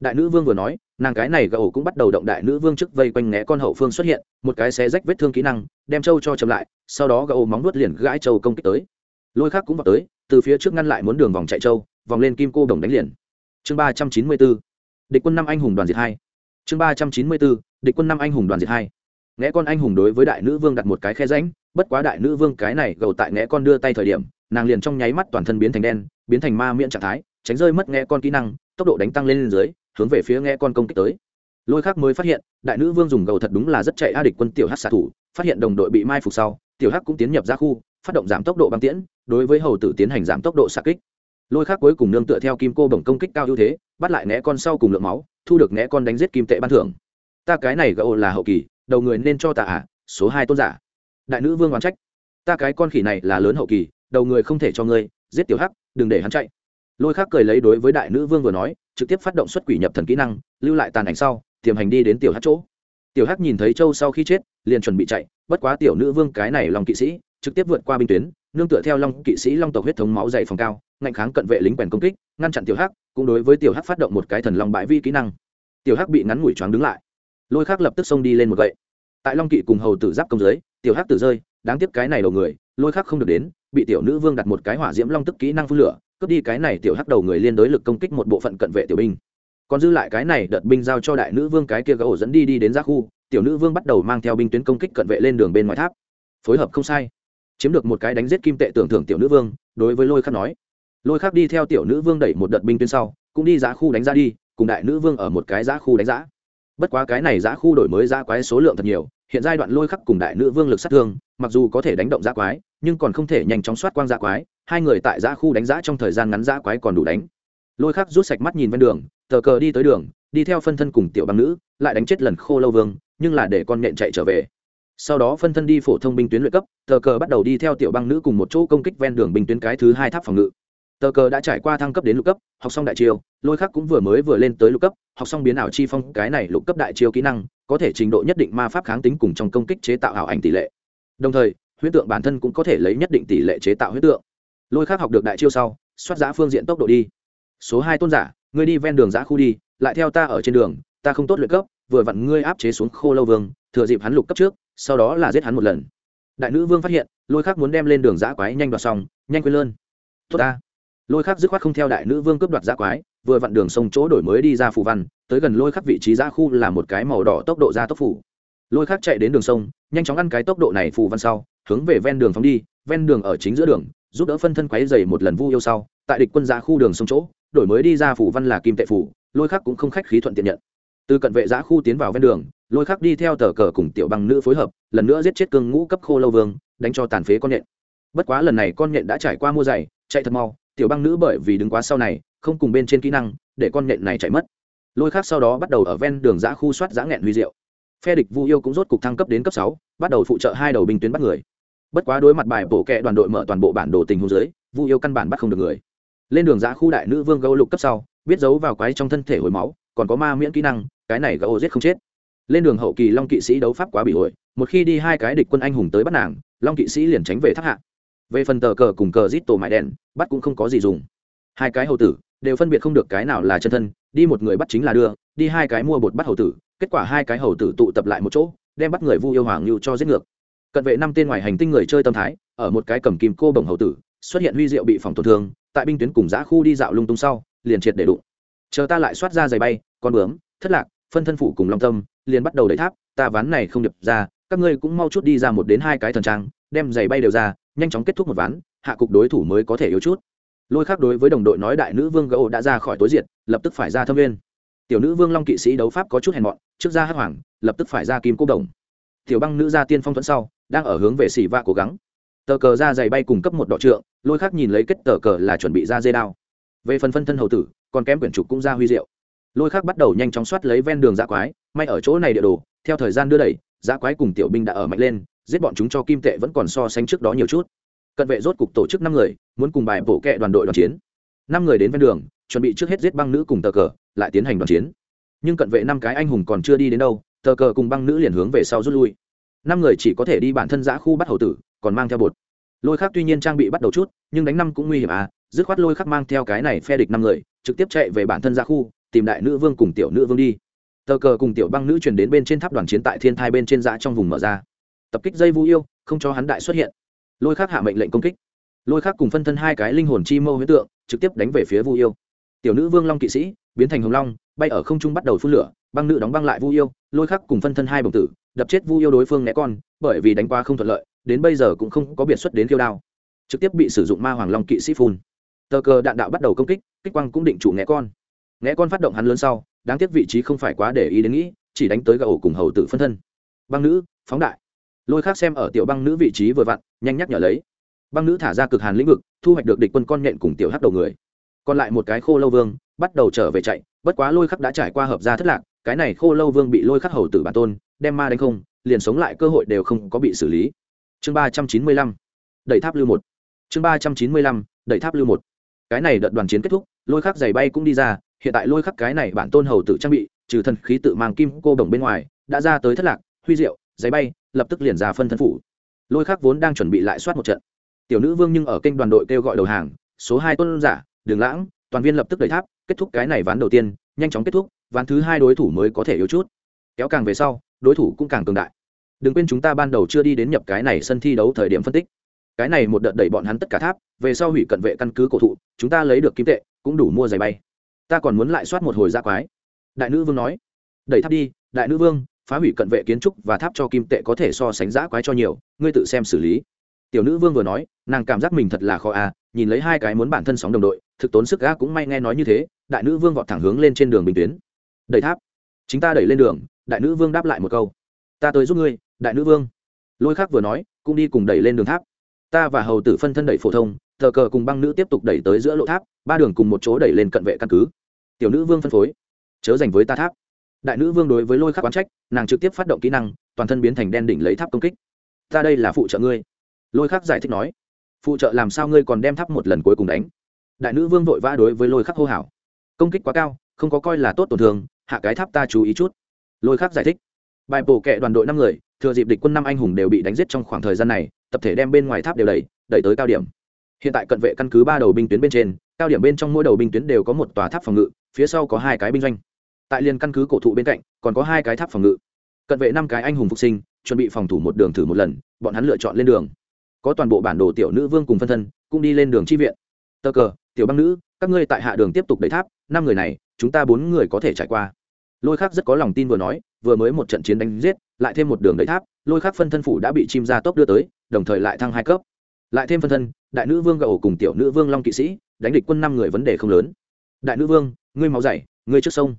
Speaker 1: Đại nữ vương vừa nói, nàng cái này gậu cũng bắt đầu động đại nữ vương trước vây quanh né con hậu phương xuất hiện, một cái xé rách vết thương kỹ năng, đem châu cho chậm lại, sau đó gậu móng nuốt liền gãi châu công kích tới. Lôi khác cũng vào tới, từ phía trước ngăn lại muốn đường vòng chạy châu, vòng lên kim cô đồng đánh liền. Chương ba trăm chín mươi bốn địch quân năm anh hùng đoàn diệt hai. Chương ba trăm chín mươi bốn địch quân năm anh hùng đoàn diệt hai. Nghe con anh hùng đối với đại nữ vương đặt một cái khe ránh bất quá đại nữ vương cái này gầu tại nghe con đưa tay thời điểm nàng liền trong nháy mắt toàn thân biến thành đen biến thành ma miễn trạng thái tránh rơi mất nghe con kỹ năng tốc độ đánh tăng lên, lên dưới hướng về phía nghe con công kích tới. Lôi khác mới phát hiện đại nữ vương dùng gầu thật đúng là rất chạy a địch quân tiểu hát xạ thủ phát hiện đồng đội bị mai phục sau tiểu hát cũng tiến nhập ra khu phát động giảm tốc độ băng tiễn đối với hầu tử tiến hành giảm tốc độ xạ kích lôi khác cuối cùng nương tựa theo kim cô bổng công kích cao ưu thế, bắt lại né con sau cùng lượng máu, thu được né con đánh giết kim tệ ban thưởng. Ta cái này gậu là hậu kỳ, đầu người nên cho ta à số hai tôn giả. Đại nữ vương oán trách. Ta cái con khỉ này là lớn hậu kỳ, đầu người không thể cho ngươi, giết tiểu hắc, đừng để hắn chạy. Lôi khác cười lấy đối với đại nữ vương vừa nói, trực tiếp phát động xuất quỷ nhập thần kỹ năng, lưu lại tàn ảnh sau, tiềm hành đi đến tiểu hắc chỗ. Tiểu hắc nhìn thấy châu sau khi chết, liền chuẩn bị chạy, bất quá tiểu nữ vương cái này lòng kỵ sĩ trực tiếp vượt qua binh tuyến, nương tựa theo long kỵ sĩ long tộc huyết thống máu dày phòng cao, ngạnh kháng cận vệ lính quèn công kích, ngăn chặn tiểu hắc, cũng đối với tiểu hắc phát động một cái thần long bãi vi kỹ năng. Tiểu hắc bị ngắn ngủi choáng đứng lại. Lôi khác lập tức xông đi lên một gậy. Tại long kỵ cùng hầu tử giáp công dưới, tiểu hắc tử rơi, đáng tiếc cái này đầu người, lôi khác không được đến, bị tiểu nữ vương đặt một cái hỏa diễm long tức kỹ năng phun lửa, cướp đi cái này tiểu hắc đầu người liên đối lực công kích một bộ phận cận vệ tiểu binh. Còn dư lại cái này đợt binh giao cho đại nữ vương cái kia gấu dẫn đi đi đến ra khu, tiểu nữ vương bắt đầu mang theo binh tuyến công kích cận vệ lên đường bên ngoài tháp. Phối hợp không sai chiếm được một cái đánh giết kim tệ tưởng thưởng tiểu nữ vương, đối với lôi khắc nói. Lôi khắc đi theo tiểu nữ vương đẩy một đợt binh tuyến sau, cũng đi giá khu đánh ra đi, cùng đại nữ vương ở một cái giá khu đánh giá bất quá cái này giá khu đổi mới giá quái số lượng thật nhiều, hiện giai đoạn lôi khắc cùng đại nữ vương lực sát thương, mặc dù có thể đánh động giá quái, nhưng còn không thể nhanh chóng soát quang giá quái, hai người tại giá khu đánh giá trong thời gian ngắn giá quái còn đủ đánh. Lôi khắc rút sạch mắt nhìn ven đường, tờ cờ đi tới đường, đi theo phân thân cùng tiểu băng nữ, lại đánh chết lần khô lâu vương, nhưng là để con nện chạy trở về sau đó phân thân đi phổ thông binh tuyến luyện cấp, tờ cờ bắt đầu đi theo tiểu băng nữ cùng một chỗ công kích ven đường binh tuyến cái thứ hai tháp phòng ngự. Tờ cờ đã trải qua thăng cấp đến lục cấp, học xong đại chiêu, lôi khắc cũng vừa mới vừa lên tới lục cấp, học xong biến ảo chi phong, cái này lục cấp đại chiêu kỹ năng, có thể trình độ nhất định ma pháp kháng tính cùng trong công kích chế tạo ảo ảnh tỷ lệ. Đồng thời, huyết tượng bản thân cũng có thể lấy nhất định tỷ lệ chế tạo huyết tượng. Lôi khắc học được đại chiêu sau xoát giã phương diện tốc độ đi. Số hai tôn giả, ngươi đi ven đường giã khu đi, lại theo ta ở trên đường, ta không tốt luyện cấp, vừa vặn ngươi áp chế xuống khô lâu vương, thừa dịp hắn lục cấp trước sau đó là giết hắn một lần. Đại nữ vương phát hiện, lôi khắc muốn đem lên đường giã quái nhanh đoạt xong, nhanh quên lơn. Tốt ta. Lôi khắc dứt khoát không theo đại nữ vương cướp đoạt giã quái, vừa vặn đường sông chỗ đổi mới đi ra phù văn, tới gần lôi khắc vị trí giã khu là một cái màu đỏ tốc độ ra tốc phủ. Lôi khắc chạy đến đường sông, nhanh chóng ăn cái tốc độ này phù văn sau, hướng về ven đường phóng đi, ven đường ở chính giữa đường, giúp đỡ phân thân quáy dày một lần vu yêu sau, tại địch quân giã khu đường sông chỗ, đổi mới đi ra phủ văn là kim tệ phủ, lôi khắc cũng không khách khí thuận tiện nhận. Từ cận vệ giã khu tiến vào ven đường lôi khắc đi theo tờ cờ cùng tiểu băng nữ phối hợp, lần nữa giết chết cương ngũ cấp khô lâu vương, đánh cho tàn phế con nhện. Bất quá lần này con nhện đã trải qua mua giày chạy thật mau, tiểu băng nữ bởi vì đứng quá sau này, không cùng bên trên kỹ năng, để con nhện này chạy mất. Lôi khắc sau đó bắt đầu ở ven đường giã khu soát giã nghẹn huy diệu. Phe địch vu yêu cũng rốt cục thăng cấp đến cấp sáu, bắt đầu phụ trợ hai đầu binh tuyến bắt người. Bất quá đối mặt bài bổ kẹ đoàn đội mở toàn bộ bản đồ tình huống dưới, vu yêu căn bản bắt không được người. Lên đường giã khu đại nữ vương gấu lục cấp sau, biết giấu vào quái trong thân thể hồi máu, còn có ma miễn kỹ năng, cái này gấu giết không chết lên đường hậu kỳ long kỵ sĩ đấu pháp quá bị hội, một khi đi hai cái địch quân anh hùng tới bắt nàng, long kỵ sĩ liền tránh về thác hạ. Về phần tờ cờ cùng cờ rít tổ mại đèn, bắt cũng không có gì dùng. Hai cái hầu tử, đều phân biệt không được cái nào là chân thân, đi một người bắt chính là đưa, đi hai cái mua bột bắt hầu tử, kết quả hai cái hầu tử tụ tập lại một chỗ, đem bắt người vu yêu hoàng lưu cho giết ngược. Cận vệ năm tên ngoài hành tinh người chơi tâm thái, ở một cái cầm kim cô bồng hầu tử, xuất hiện huy diệu bị phòng tổn thương, tại binh tuyến cùng giã khu đi dạo lung tung sau, liền triệt để đụng. Chờ ta lại soát ra giày bay, con bướm, thất lạc, phân thân phủ cùng long tâm liền bắt đầu đẩy tháp, ta ván này không điệp ra, các ngươi cũng mau chút đi ra một đến hai cái thần trang, đem giày bay đều ra, nhanh chóng kết thúc một ván, hạ cục đối thủ mới có thể yếu chút. Lôi khác đối với đồng đội nói đại nữ vương gỗ đã ra khỏi tối diện lập tức phải ra thâm viên. Tiểu nữ vương long kỵ sĩ đấu pháp có chút hèn mọn, trước ra hắc hoàng, lập tức phải ra kim cố đồng. Tiểu băng nữ ra tiên phong thuẫn sau, đang ở hướng về xỉ va cố gắng. Tờ cờ ra giày bay cùng cấp một đọ trượng, lôi khác nhìn lấy kết tờ cờ là chuẩn bị ra dây đao. Về phần phân thân hầu tử, còn kém quyển trục cũng ra huy diệu lôi khác bắt đầu nhanh chóng soát lấy ven đường dạ quái, may ở chỗ này địa đồ, theo thời gian đưa đẩy dạ quái cùng tiểu binh đã ở mạnh lên, giết bọn chúng cho kim tệ vẫn còn so sánh trước đó nhiều chút. Cận vệ rốt cục tổ chức năm người, muốn cùng bài bổ kệ đoàn đội đoàn chiến. Năm người đến ven đường, chuẩn bị trước hết giết băng nữ cùng tờ cờ, lại tiến hành đoàn chiến. Nhưng cận vệ năm cái anh hùng còn chưa đi đến đâu, tờ cờ cùng băng nữ liền hướng về sau rút lui. Năm người chỉ có thể đi bản thân giã khu bắt hầu tử, còn mang theo bột. Lôi khác tuy nhiên trang bị bắt đầu chút, nhưng đánh năm cũng nguy hiểm à dứt khoát lôi khắc mang theo cái này phe địch năm người, trực tiếp chạy về bản thân ra khu tìm đại nữ vương cùng tiểu nữ vương đi. Tờ cờ cùng tiểu băng nữ chuyển đến bên trên tháp đoàn chiến tại thiên thai bên trên dã trong vùng mở ra. Tập kích dây vũ yêu, không cho hắn đại xuất hiện. Lôi khắc hạ mệnh lệnh công kích. Lôi khắc cùng phân thân hai cái linh hồn chi mâu huyết tượng, trực tiếp đánh về phía vu yêu. Tiểu nữ vương long kỵ sĩ, biến thành hồng long, bay ở không trung bắt đầu phun lửa, băng nữ đóng băng lại vu yêu, lôi khắc cùng phân thân hai bồng tử, đập chết vu yêu đối phương né con, bởi vì đánh qua không thuận lợi, đến bây giờ cũng không có biệt xuất đến khiêu đao. Trực tiếp bị sử dụng ma hoàng long kỵ sĩ phun. Tờ cờ đạn đạo bắt đầu công kích kích quang cũng định chủ né con né con phát động hắn lớn sau, đáng tiếc vị trí không phải quá để ý đến nghĩ, chỉ đánh tới gà cùng hầu tử phân thân. Băng nữ, phóng đại. Lôi khác xem ở tiểu băng nữ vị trí vừa vặn, nhanh nhắc nhở lấy. Băng nữ thả ra cực hàn lĩnh vực, thu hoạch được địch quân con nhện cùng tiểu hắc đầu người. Còn lại một cái khô lâu vương, bắt đầu trở về chạy, bất quá lôi khắc đã trải qua hợp gia thất lạc, cái này khô lâu vương bị lôi khắc hầu tử bản tôn, đem ma đánh không, liền sống lại cơ hội đều không có bị xử lý. Chương ba trăm chín mươi lăm, đẩy tháp lưu một. Chương ba trăm chín mươi lăm, đẩy tháp lưu một. Cái này đợt đoàn chiến kết thúc, lôi khắc giày bay cũng đi ra hiện tại lôi khắc cái này bản tôn hầu tự trang bị, trừ thần khí tự mang kim cô đồng bên ngoài, đã ra tới thất lạc, huy diệu, giấy bay, lập tức liền ra phân thân phủ. Lôi khắc vốn đang chuẩn bị lại soát một trận. Tiểu nữ vương nhưng ở kênh đoàn đội kêu gọi đầu hàng, số hai tôn giả, đường lãng, toàn viên lập tức đẩy tháp, kết thúc cái này ván đầu tiên, nhanh chóng kết thúc, ván thứ hai đối thủ mới có thể yếu chút. Kéo càng về sau, đối thủ cũng càng cường đại. Đừng quên chúng ta ban đầu chưa đi đến nhập cái này sân thi đấu thời điểm phân tích. Cái này một đợt đẩy bọn hắn tất cả tháp, về sau hủy cận vệ căn cứ cổ thụ, chúng ta lấy được kim tệ, cũng đủ mua giày bay ta còn muốn lại soát một hồi ra quái. Đại nữ vương nói, đẩy tháp đi, đại nữ vương, phá hủy cận vệ kiến trúc và tháp cho kim tệ có thể so sánh giã quái cho nhiều, ngươi tự xem xử lý. Tiểu nữ vương vừa nói, nàng cảm giác mình thật là khó à nhìn lấy hai cái muốn bản thân sóng đồng đội, thực tốn sức gã cũng may nghe nói như thế, đại nữ vương vọt thẳng hướng lên trên đường bình tuyến. Đẩy tháp. Chính ta đẩy lên đường, đại nữ vương đáp lại một câu. Ta tới giúp ngươi, đại nữ vương. Lôi khác vừa nói, cũng đi cùng đẩy lên đường tháp. Ta và hầu tử phân thân đẩy phổ thông, thờ cờ cùng băng nữ tiếp tục đẩy tới giữa lộ tháp, ba đường cùng một chỗ đẩy lên cận vệ căn cứ tiểu nữ vương phân phối. Chớ dành với ta tháp. Đại nữ vương đối với lôi khắc quán trách, nàng trực tiếp phát động kỹ năng, toàn thân biến thành đen đỉnh lấy tháp công kích. Ta đây là phụ trợ ngươi. Lôi khắc giải thích nói. Phụ trợ làm sao ngươi còn đem tháp một lần cuối cùng đánh? Đại nữ vương vội vã đối với lôi khắc hô hào. Công kích quá cao, không có coi là tốt tổn thương, hạ cái tháp ta chú ý chút. Lôi khắc giải thích. Bài bổ kệ đoàn đội năm người, thừa dịp địch quân năm anh hùng đều bị đánh giết trong khoảng thời gian này, tập thể đem bên ngoài tháp đều đẩy đẩy tới cao điểm. Hiện tại cận vệ căn cứ ba đầu binh tuyến bên trên, cao điểm bên trong mỗi đầu binh tuyến đều có một tòa tháp phòng ngự phía sau có hai cái binh doanh. Tại liên căn cứ cổ thụ bên cạnh, còn có hai cái tháp phòng ngự. Cận vệ năm cái anh hùng phục sinh, chuẩn bị phòng thủ một đường thử một lần, bọn hắn lựa chọn lên đường. Có toàn bộ bản đồ tiểu nữ vương cùng phân thân, cũng đi lên đường chi viện. Tờ cờ, tiểu băng nữ, các ngươi tại hạ đường tiếp tục đẩy tháp, năm người này, chúng ta bốn người có thể trải qua. Lôi khác rất có lòng tin vừa nói, vừa mới một trận chiến đánh giết, lại thêm một đường đẩy tháp, lôi khác phân thân phủ đã bị chim ra tốc đưa tới, đồng thời lại thăng hai cấp. Lại thêm phân thân, đại nữ vương gậu cùng tiểu nữ vương long kỵ sĩ, đánh địch quân năm người vấn đề không lớn. Đại nữ vương ngươi máu dày, ngươi trước sông.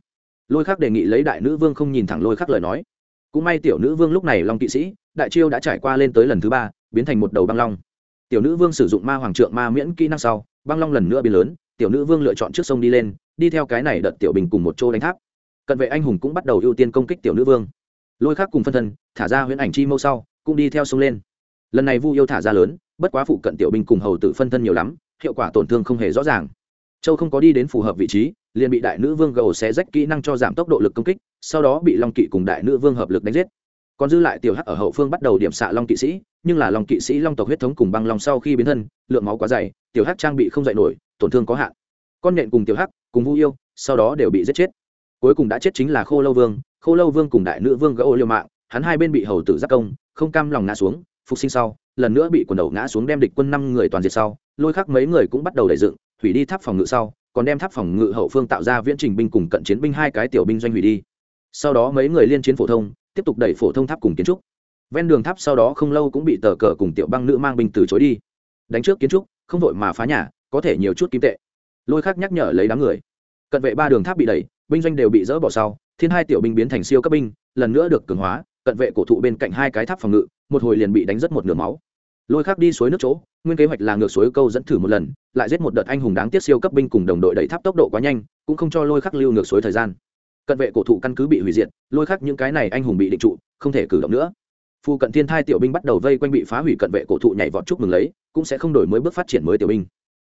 Speaker 1: Lôi khắc đề nghị lấy đại nữ vương không nhìn thẳng lôi khắc lời nói. Cũng may tiểu nữ vương lúc này long kỵ sĩ, đại chiêu đã trải qua lên tới lần thứ ba, biến thành một đầu băng long. Tiểu nữ vương sử dụng ma hoàng trượng ma miễn kỹ năng sau, băng long lần nữa biến lớn, tiểu nữ vương lựa chọn trước sông đi lên, đi theo cái này đợt tiểu bình cùng một chỗ đánh tháp. Cận vệ anh hùng cũng bắt đầu ưu tiên công kích tiểu nữ vương. Lôi khắc cùng phân thân, thả ra huyễn ảnh chi mâu sau, cũng đi theo sông lên. Lần này vu yêu thả ra lớn, bất quá phụ cận tiểu binh cùng hầu tử phân thân nhiều lắm, hiệu quả tổn thương không hề rõ ràng châu không có đi đến phù hợp vị trí, liền bị đại nữ vương gầu xé rách kỹ năng cho giảm tốc độ lực công kích, sau đó bị long kỵ cùng đại nữ vương hợp lực đánh giết. Còn dư lại tiểu hắc ở hậu phương bắt đầu điểm xạ long kỵ sĩ, nhưng là long kỵ sĩ long tộc huyết thống cùng băng long sau khi biến thân, lượng máu quá dày, tiểu hắc trang bị không dạy nổi, tổn thương có hạn. Con nhện cùng tiểu hắc, cùng vu yêu, sau đó đều bị giết chết. Cuối cùng đã chết chính là khô lâu vương, khô lâu vương cùng đại nữ vương gỗ liều mạng, hắn hai bên bị hầu tử giác công, không cam lòng ngã xuống, phục sinh sau, lần nữa bị quần đầu ngã xuống đem địch quân năm người toàn diệt sau, lôi khắc mấy người cũng bắt đầu đẩy dựng hủy đi tháp phòng ngự sau, còn đem tháp phòng ngự hậu phương tạo ra viễn trình binh cùng cận chiến binh hai cái tiểu binh doanh hủy đi. Sau đó mấy người liên chiến phổ thông, tiếp tục đẩy phổ thông tháp cùng kiến trúc. Ven đường tháp sau đó không lâu cũng bị tờ cờ cùng tiểu băng nữ mang binh từ chối đi. Đánh trước kiến trúc, không vội mà phá nhà, có thể nhiều chút kim tệ. Lôi khắc nhắc nhở lấy đám người. Cận vệ ba đường tháp bị đẩy, binh doanh đều bị dỡ bỏ sau, thiên hai tiểu binh biến thành siêu cấp binh, lần nữa được cường hóa, cận vệ cổ thụ bên cạnh hai cái tháp phòng ngự, một hồi liền bị đánh rất một nửa máu. Lôi khắc đi suối nước chỗ nguyên kế hoạch là ngược suối câu dẫn thử một lần, lại giết một đợt anh hùng đáng tiếc siêu cấp binh cùng đồng đội đẩy tháp tốc độ quá nhanh, cũng không cho lôi khắc lưu ngược suối thời gian. Cận vệ cổ thụ căn cứ bị hủy diệt, lôi khắc những cái này anh hùng bị định trụ, không thể cử động nữa. Phu cận thiên thai tiểu binh bắt đầu vây quanh bị phá hủy cận vệ cổ thụ nhảy vọt chúc mừng lấy, cũng sẽ không đổi mới bước phát triển mới tiểu binh.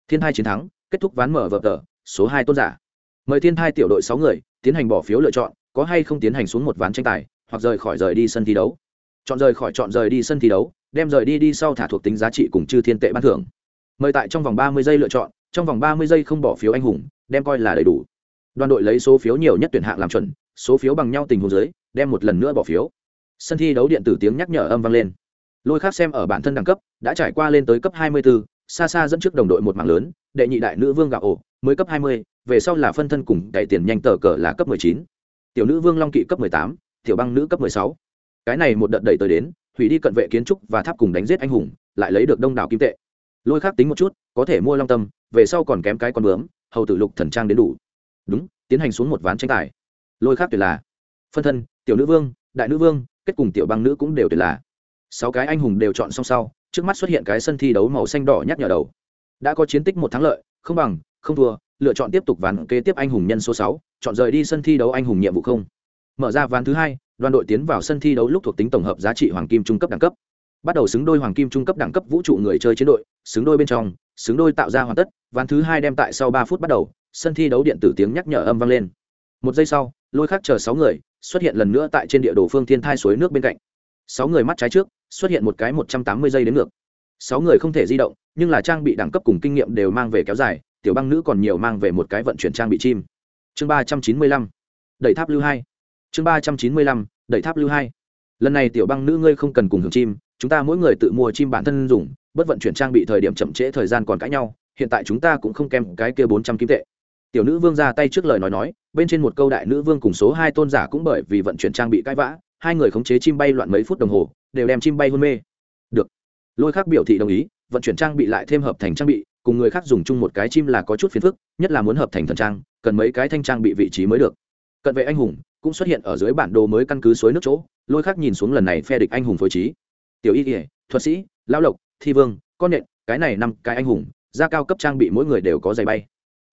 Speaker 1: Thiên thai chiến thắng, kết thúc ván mở vở tờ, số hai tôn giả. Mời thiên thai tiểu đội sáu người, tiến hành bỏ phiếu lựa chọn, có hay không tiến hành xuống một ván tranh tài, hoặc rời khỏi rời đi sân thi đấu. Chọn rời khỏi chọn rời đi sân thi đấu đem rời đi đi sau thả thuộc tính giá trị cùng chư thiên tệ ban thưởng. Mời tại trong vòng ba mươi giây lựa chọn trong vòng ba mươi giây không bỏ phiếu anh hùng đem coi là đầy đủ. Đoàn đội lấy số phiếu nhiều nhất tuyển hạng làm chuẩn số phiếu bằng nhau tình huống dưới đem một lần nữa bỏ phiếu. Sân thi đấu điện tử tiếng nhắc nhở âm vang lên. Lôi khác xem ở bản thân đẳng cấp đã trải qua lên tới cấp hai mươi 24, xa xa dẫn trước đồng đội một mạng lớn đệ nhị đại nữ vương gạo ổ mới cấp hai mươi về sau là phân thân cùng cậy tiền nhanh tờ cờ là cấp chín. Tiểu nữ vương long kỵ cấp tám tiểu băng nữ cấp sáu. Cái này một đợt đẩy tới đến hủy đi cận vệ kiến trúc và tháp cùng đánh giết anh hùng, lại lấy được đông đảo kim tệ. Lôi khác tính một chút, có thể mua long tâm, về sau còn kém cái con bướm, hầu tử lục thần trang đến đủ. Đúng, tiến hành xuống một ván tranh tài. Lôi khác tuyệt là. Phân thân, tiểu nữ vương, đại nữ vương, kết cùng tiểu băng nữ cũng đều tuyệt là. Sáu cái anh hùng đều chọn xong sau, trước mắt xuất hiện cái sân thi đấu màu xanh đỏ nhắc nhở đầu. Đã có chiến tích một thắng lợi, không bằng, không thua, lựa chọn tiếp tục ván kế tiếp anh hùng nhân số sáu, chọn rời đi sân thi đấu anh hùng nhiệm vụ không mở ra ván thứ hai, đoàn đội tiến vào sân thi đấu lúc thuộc tính tổng hợp giá trị hoàng kim trung cấp đẳng cấp. Bắt đầu xứng đôi hoàng kim trung cấp đẳng cấp vũ trụ người chơi chiến đội, xứng đôi bên trong, xứng đôi tạo ra hoàn tất, ván thứ hai đem tại sau ba phút bắt đầu, sân thi đấu điện tử tiếng nhắc nhở âm vang lên. Một giây sau, lôi khác chờ sáu người, xuất hiện lần nữa tại trên địa đồ phương thiên thai suối nước bên cạnh. Sáu người mắt trái trước, xuất hiện một cái một trăm tám mươi giây đến ngược. Sáu người không thể di động, nhưng là trang bị đẳng cấp cùng kinh nghiệm đều mang về kéo dài, tiểu băng nữ còn nhiều mang về một cái vận chuyển trang bị chim. Chương ba trăm chín mươi lăm, đẩy tháp lưu hai chương ba trăm chín mươi lăm, đẩy tháp lưu hai. Lần này tiểu băng nữ ngươi không cần cùng hưởng chim, chúng ta mỗi người tự mua chim bản thân dùng, bất vận chuyển trang bị thời điểm chậm trễ thời gian còn cãi nhau, hiện tại chúng ta cũng không kèm cái kia bốn trăm kim tệ. Tiểu nữ vương ra tay trước lời nói nói, bên trên một câu đại nữ vương cùng số hai tôn giả cũng bởi vì vận chuyển trang bị cãi vã, hai người khống chế chim bay loạn mấy phút đồng hồ, đều đem chim bay hôn mê. Được. Lôi khác biểu thị đồng ý, vận chuyển trang bị lại thêm hợp thành trang bị, cùng người khác dùng chung một cái chim là có chút phiền phức, nhất là muốn hợp thành thần trang, cần mấy cái thanh trang bị vị trí mới được. Cận vệ anh hùng cũng xuất hiện ở dưới bản đồ mới căn cứ suối nước chỗ, lôi khác nhìn xuống lần này phe địch anh hùng phối trí. Tiểu y kỉa thuật sĩ lao lộc, thi vương, con nện cái này năm cái anh hùng gia cao cấp trang bị mỗi người đều có giày bay.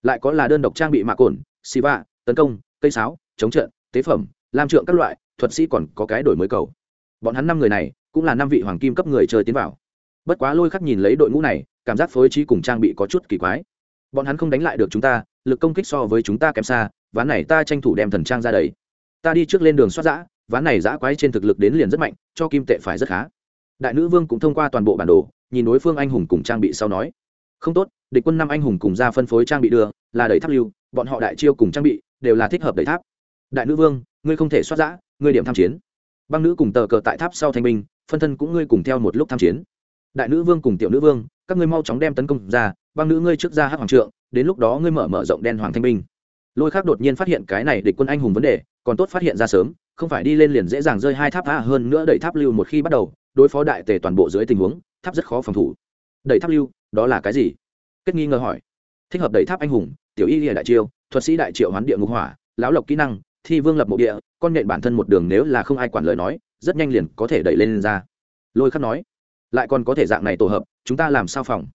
Speaker 1: Lại có là đơn độc trang bị mạ cồn siva tấn công, cây sáo, chống trận, tế phẩm, lam trượng các loại, thuật sĩ còn có cái đổi mới cầu. Bọn hắn năm người này, cũng là năm vị hoàng kim cấp người chơi tiến vào. Bất quá lôi khắc nhìn lấy đội ngũ này, cảm giác phối trí cùng trang bị có chút kỳ quái. Bọn hắn không đánh lại được chúng ta, lực công kích so với chúng ta kém xa, ván này ta tranh thủ đem thần trang ra đấy ta đi trước lên đường xoát giã, ván này giã quái trên thực lực đến liền rất mạnh, cho kim tệ phải rất khá. Đại nữ vương cũng thông qua toàn bộ bản đồ, nhìn đối phương anh hùng cùng trang bị sau nói, không tốt, địch quân năm anh hùng cùng ra phân phối trang bị đưa, là đẩy tháp lưu, bọn họ đại chiêu cùng trang bị đều là thích hợp đẩy tháp. Đại nữ vương, ngươi không thể xoát giã, ngươi điểm tham chiến. Băng nữ cùng tờ cờ tại tháp sau thanh minh, phân thân cũng ngươi cùng theo một lúc tham chiến. Đại nữ vương cùng tiểu nữ vương, các ngươi mau chóng đem tấn công ra, băng nữ ngươi trước ra hát hoàng trượng, đến lúc đó ngươi mở mở rộng đen hoàng thanh minh. Lôi khác đột nhiên phát hiện cái này địch quân anh hùng vấn đề còn tốt phát hiện ra sớm không phải đi lên liền dễ dàng rơi hai tháp a hơn nữa đẩy tháp lưu một khi bắt đầu đối phó đại tề toàn bộ dưới tình huống tháp rất khó phòng thủ. Đẩy tháp lưu đó là cái gì? Kết nghi ngờ hỏi. Thích hợp đẩy tháp anh hùng tiểu y lìa đại chiêu thuật sĩ đại triệu hoán địa ngục hỏa lão lộc kỹ năng thi vương lập mộ địa con nhện bản thân một đường nếu là không ai quản lời nói rất nhanh liền có thể đẩy lên, lên ra. Lôi khắc nói. Lại còn có thể dạng này tổ hợp chúng ta làm sao phòng?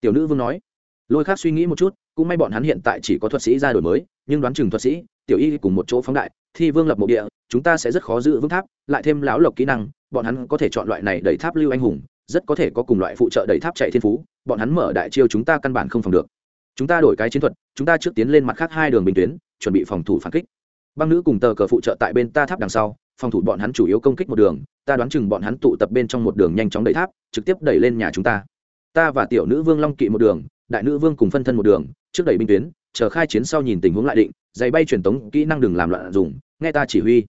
Speaker 1: Tiểu nữ vương nói. Lôi khắc suy nghĩ một chút cũng may bọn hắn hiện tại chỉ có thuật sĩ ra đổi mới nhưng đoán chừng thuật sĩ tiểu y cùng một chỗ phóng đại thi vương lập mộ địa, chúng ta sẽ rất khó giữ vững tháp, lại thêm lão lộc kỹ năng, bọn hắn có thể chọn loại này đẩy tháp lưu anh hùng, rất có thể có cùng loại phụ trợ đẩy tháp chạy thiên phú, bọn hắn mở đại chiêu chúng ta căn bản không phòng được. Chúng ta đổi cái chiến thuật, chúng ta trước tiến lên mặt khác hai đường bình tuyến, chuẩn bị phòng thủ phản kích. Băng nữ cùng tờ cờ phụ trợ tại bên ta tháp đằng sau, phòng thủ bọn hắn chủ yếu công kích một đường, ta đoán chừng bọn hắn tụ tập bên trong một đường nhanh chóng đẩy tháp, trực tiếp đẩy lên nhà chúng ta. Ta và tiểu nữ vương long kỵ một đường, đại nữ vương cùng phân thân một đường, trước đẩy binh tuyến chờ khai chiến sau nhìn tình huống lại định, giày bay truyền tống kỹ năng đừng làm loạn dùng, nghe ta chỉ huy.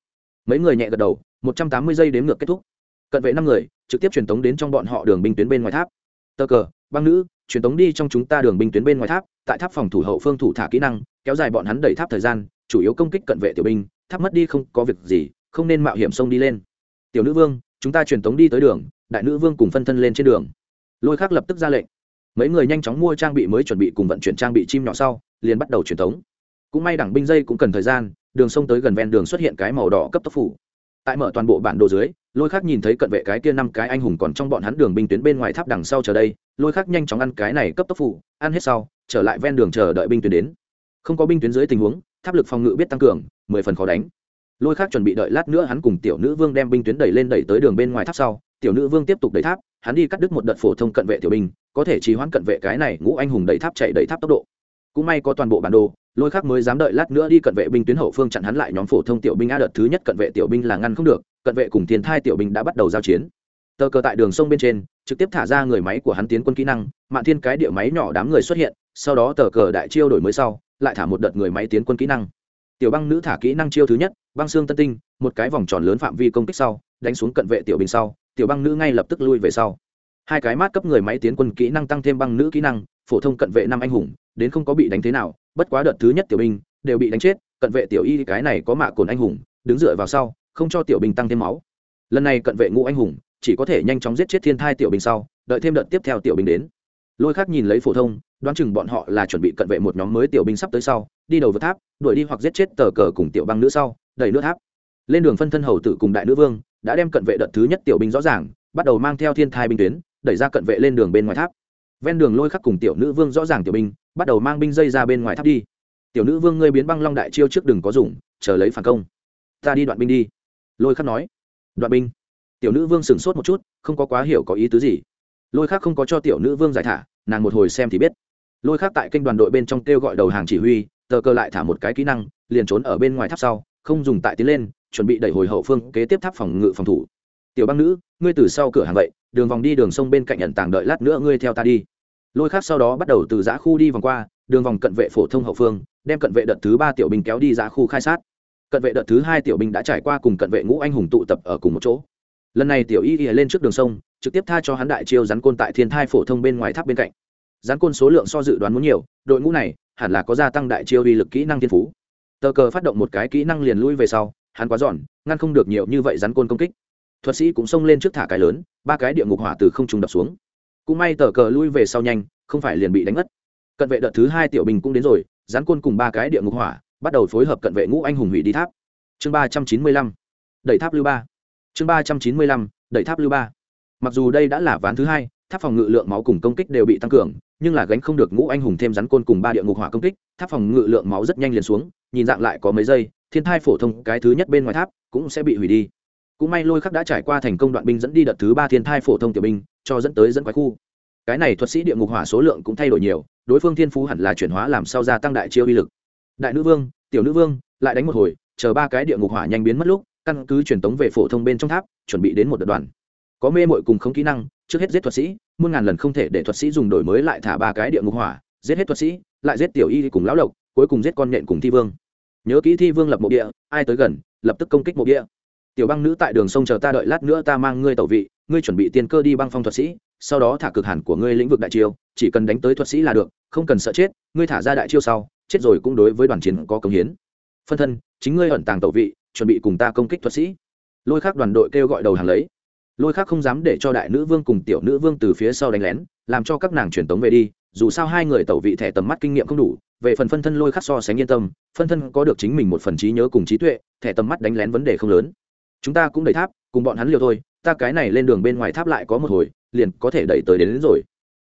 Speaker 1: Mấy người nhẹ gật đầu, một trăm tám mươi giây đếm ngược kết thúc. Cận vệ năm người, trực tiếp truyền tống đến trong bọn họ đường binh tuyến bên ngoài tháp. Tờ cờ, băng nữ, truyền tống đi trong chúng ta đường binh tuyến bên ngoài tháp, tại tháp phòng thủ hậu phương thủ thả kỹ năng, kéo dài bọn hắn đẩy tháp thời gian, chủ yếu công kích cận vệ tiểu binh, tháp mất đi không có việc gì, không nên mạo hiểm sông đi lên. Tiểu nữ vương, chúng ta truyền tống đi tới đường, đại nữ vương cùng phân thân lên trên đường. Lôi khác lập tức ra lệnh mấy người nhanh chóng mua trang bị mới chuẩn bị cùng vận chuyển trang bị chim nhỏ sau, liền bắt đầu truyền thống. Cũng may đẳng binh dây cũng cần thời gian, đường sông tới gần ven đường xuất hiện cái màu đỏ cấp tốc phủ. Tại mở toàn bộ bản đồ dưới, lôi khác nhìn thấy cận vệ cái kia năm cái anh hùng còn trong bọn hắn đường binh tuyến bên ngoài tháp đằng sau chờ đây, lôi khác nhanh chóng ăn cái này cấp tốc phủ, ăn hết sau, trở lại ven đường chờ đợi binh tuyến đến. Không có binh tuyến dưới tình huống, tháp lực phòng ngự biết tăng cường, mười phần khó đánh lôi khác chuẩn bị đợi lát nữa hắn cùng tiểu nữ vương đem binh tuyến đẩy lên đẩy tới đường bên ngoài tháp sau, tiểu nữ vương tiếp tục đẩy tháp, hắn đi cắt đứt một đợt phổ thông cận vệ tiểu binh, có thể trì hoãn cận vệ cái này ngũ anh hùng đẩy tháp chạy đẩy tháp tốc độ. Cũng may có toàn bộ bản đồ, lôi khác mới dám đợi lát nữa đi cận vệ binh tuyến hậu phương chặn hắn lại nhóm phổ thông tiểu binh a đợt thứ nhất cận vệ tiểu binh là ngăn không được, cận vệ cùng tiền thai tiểu binh đã bắt đầu giao chiến. Tờ cờ tại đường sông bên trên, trực tiếp thả ra người máy của hắn tiến quân kỹ năng mạng thiên cái địa máy nhỏ đám người xuất hiện, sau đó tờ cờ đại chiêu đổi mới sau, lại thả một đợt người máy tiến quân kỹ năng tiểu băng nữ thả kỹ năng chiêu thứ nhất, băng xương tân tinh, một cái vòng tròn lớn phạm vi công kích sau, đánh xuống cận vệ tiểu binh sau, tiểu băng nữ ngay lập tức lui về sau. Hai cái mát cấp người máy tiến quân kỹ năng tăng thêm băng nữ kỹ năng, phổ thông cận vệ năm anh hùng, đến không có bị đánh thế nào, bất quá đợt thứ nhất tiểu binh đều bị đánh chết, cận vệ tiểu y cái này có mạ cồn anh hùng, đứng dựa vào sau, không cho tiểu binh tăng thêm máu. Lần này cận vệ ngũ anh hùng chỉ có thể nhanh chóng giết chết thiên thai tiểu binh sau, đợi thêm đợt tiếp theo tiểu binh đến. Lôi khác nhìn lấy phổ thông đoán chừng bọn họ là chuẩn bị cận vệ một nhóm mới tiểu binh sắp tới sau, đi đầu vượt tháp, đuổi đi hoặc giết chết tờ cờ cùng tiểu băng nữ sau, đẩy nước tháp. Lên đường phân thân hầu tử cùng đại nữ vương, đã đem cận vệ đợt thứ nhất tiểu binh rõ ràng, bắt đầu mang theo thiên thai binh tuyến, đẩy ra cận vệ lên đường bên ngoài tháp. Ven đường lôi khắc cùng tiểu nữ vương rõ ràng tiểu binh, bắt đầu mang binh dây ra bên ngoài tháp đi. Tiểu nữ vương ngươi biến băng long đại chiêu trước đừng có dùng, chờ lấy phản công. Ta đi đoạn binh đi. Lôi khắc nói. Đoạn binh. Tiểu nữ vương sửng sốt một chút, không có quá hiểu có ý tứ gì. Lôi khắc không có cho tiểu nữ vương giải thả, nàng một hồi xem thì biết lôi khác tại kênh đoàn đội bên trong kêu gọi đầu hàng chỉ huy, tờ cơ lại thả một cái kỹ năng, liền trốn ở bên ngoài tháp sau, không dùng tại tiến lên, chuẩn bị đẩy hồi hậu phương, kế tiếp tháp phòng ngự phòng thủ. Tiểu băng nữ, ngươi từ sau cửa hàng vậy, đường vòng đi đường sông bên cạnh nhận tàng đợi lát nữa ngươi theo ta đi. Lôi khác sau đó bắt đầu từ giã khu đi vòng qua, đường vòng cận vệ phổ thông hậu phương, đem cận vệ đợt thứ ba tiểu binh kéo đi giã khu khai sát. Cận vệ đợt thứ hai tiểu binh đã trải qua cùng cận vệ ngũ anh hùng tụ tập ở cùng một chỗ. Lần này tiểu y lên trước đường sông, trực tiếp tha cho hắn đại chiêu rắn côn tại thiên thai phổ thông bên ngoài tháp bên cạnh. Gián côn số lượng so dự đoán muốn nhiều, đội ngũ này hẳn là có gia tăng đại chiêu uy lực kỹ năng thiên phú. Tờ cờ phát động một cái kỹ năng liền lui về sau, hắn quá giòn, ngăn không được nhiều như vậy rắn côn công kích. Thuật sĩ cũng xông lên trước thả cái lớn, ba cái địa ngục hỏa từ không trùng đập xuống. Cũng may tờ cờ lui về sau nhanh, không phải liền bị đánh mất cận vệ đợt thứ hai tiểu bình cũng đến rồi rắn côn cùng ba cái địa ngục hỏa, bắt đầu phối hợp cận vệ ngũ anh hùng hủy đi tháp. Chương ba trăm chín mươi lăm, đẩy tháp lưu ba. Chương ba trăm chín mươi lăm, đẩy tháp lưu ba. Mặc dù đây đã là ván thứ hai, tháp phòng ngự lượng máu cùng công kích đều bị tăng cường nhưng là gánh không được ngũ anh hùng thêm rắn côn cùng ba địa ngục hỏa công kích, tháp phòng ngự lượng máu rất nhanh liền xuống, nhìn dạng lại có mấy giây, thiên thai phổ thông cái thứ nhất bên ngoài tháp cũng sẽ bị hủy đi. Cũng may lôi khắc đã trải qua thành công đoạn binh dẫn đi đợt thứ ba thiên thai phổ thông tiểu binh, cho dẫn tới dẫn quái khu. Cái này thuật sĩ địa ngục hỏa số lượng cũng thay đổi nhiều, đối phương thiên phú hẳn là chuyển hóa làm sao gia tăng đại chiêu uy lực. Đại nữ vương, tiểu nữ vương, lại đánh một hồi, chờ ba cái địa ngục hỏa nhanh biến mất lúc, căn cứ truyền tống về phổ thông bên trong tháp, chuẩn bị đến một đợt đoàn có mê mội cùng không kỹ năng, trước hết giết thuật sĩ, muôn ngàn lần không thể để thuật sĩ dùng đổi mới lại thả ba cái địa ngục hỏa, giết hết thuật sĩ, lại giết tiểu y cùng lão lộc, cuối cùng giết con nhện cùng thi vương. Nhớ kỹ thi vương lập mộ địa, ai tới gần, lập tức công kích mộ địa. Tiểu băng nữ tại đường sông chờ ta đợi lát nữa ta mang ngươi tẩu vị, ngươi chuẩn bị tiền cơ đi băng phong thuật sĩ, sau đó thả cực hẳn của ngươi lĩnh vực đại chiêu, chỉ cần đánh tới thuật sĩ là được, không cần sợ chết, ngươi thả ra đại chiêu sau, chết rồi cũng đối với đoàn chiến có công hiến. Phân thân, chính ngươi ẩn tàng tẩu vị, chuẩn bị cùng ta công kích thuật sĩ. Lôi khác đoàn đội kêu gọi đầu hàng lấy lôi khác không dám để cho đại nữ vương cùng tiểu nữ vương từ phía sau đánh lén làm cho các nàng truyền tống về đi dù sao hai người tẩu vị thẻ tầm mắt kinh nghiệm không đủ về phần phân thân lôi khắc so sánh yên tâm phân thân có được chính mình một phần trí nhớ cùng trí tuệ thẻ tầm mắt đánh lén vấn đề không lớn. Chúng ta cũng đẩy tháp cùng bọn hắn liều thôi ta cái này lên đường bên ngoài tháp lại có một hồi liền có thể đẩy tới đến, đến rồi.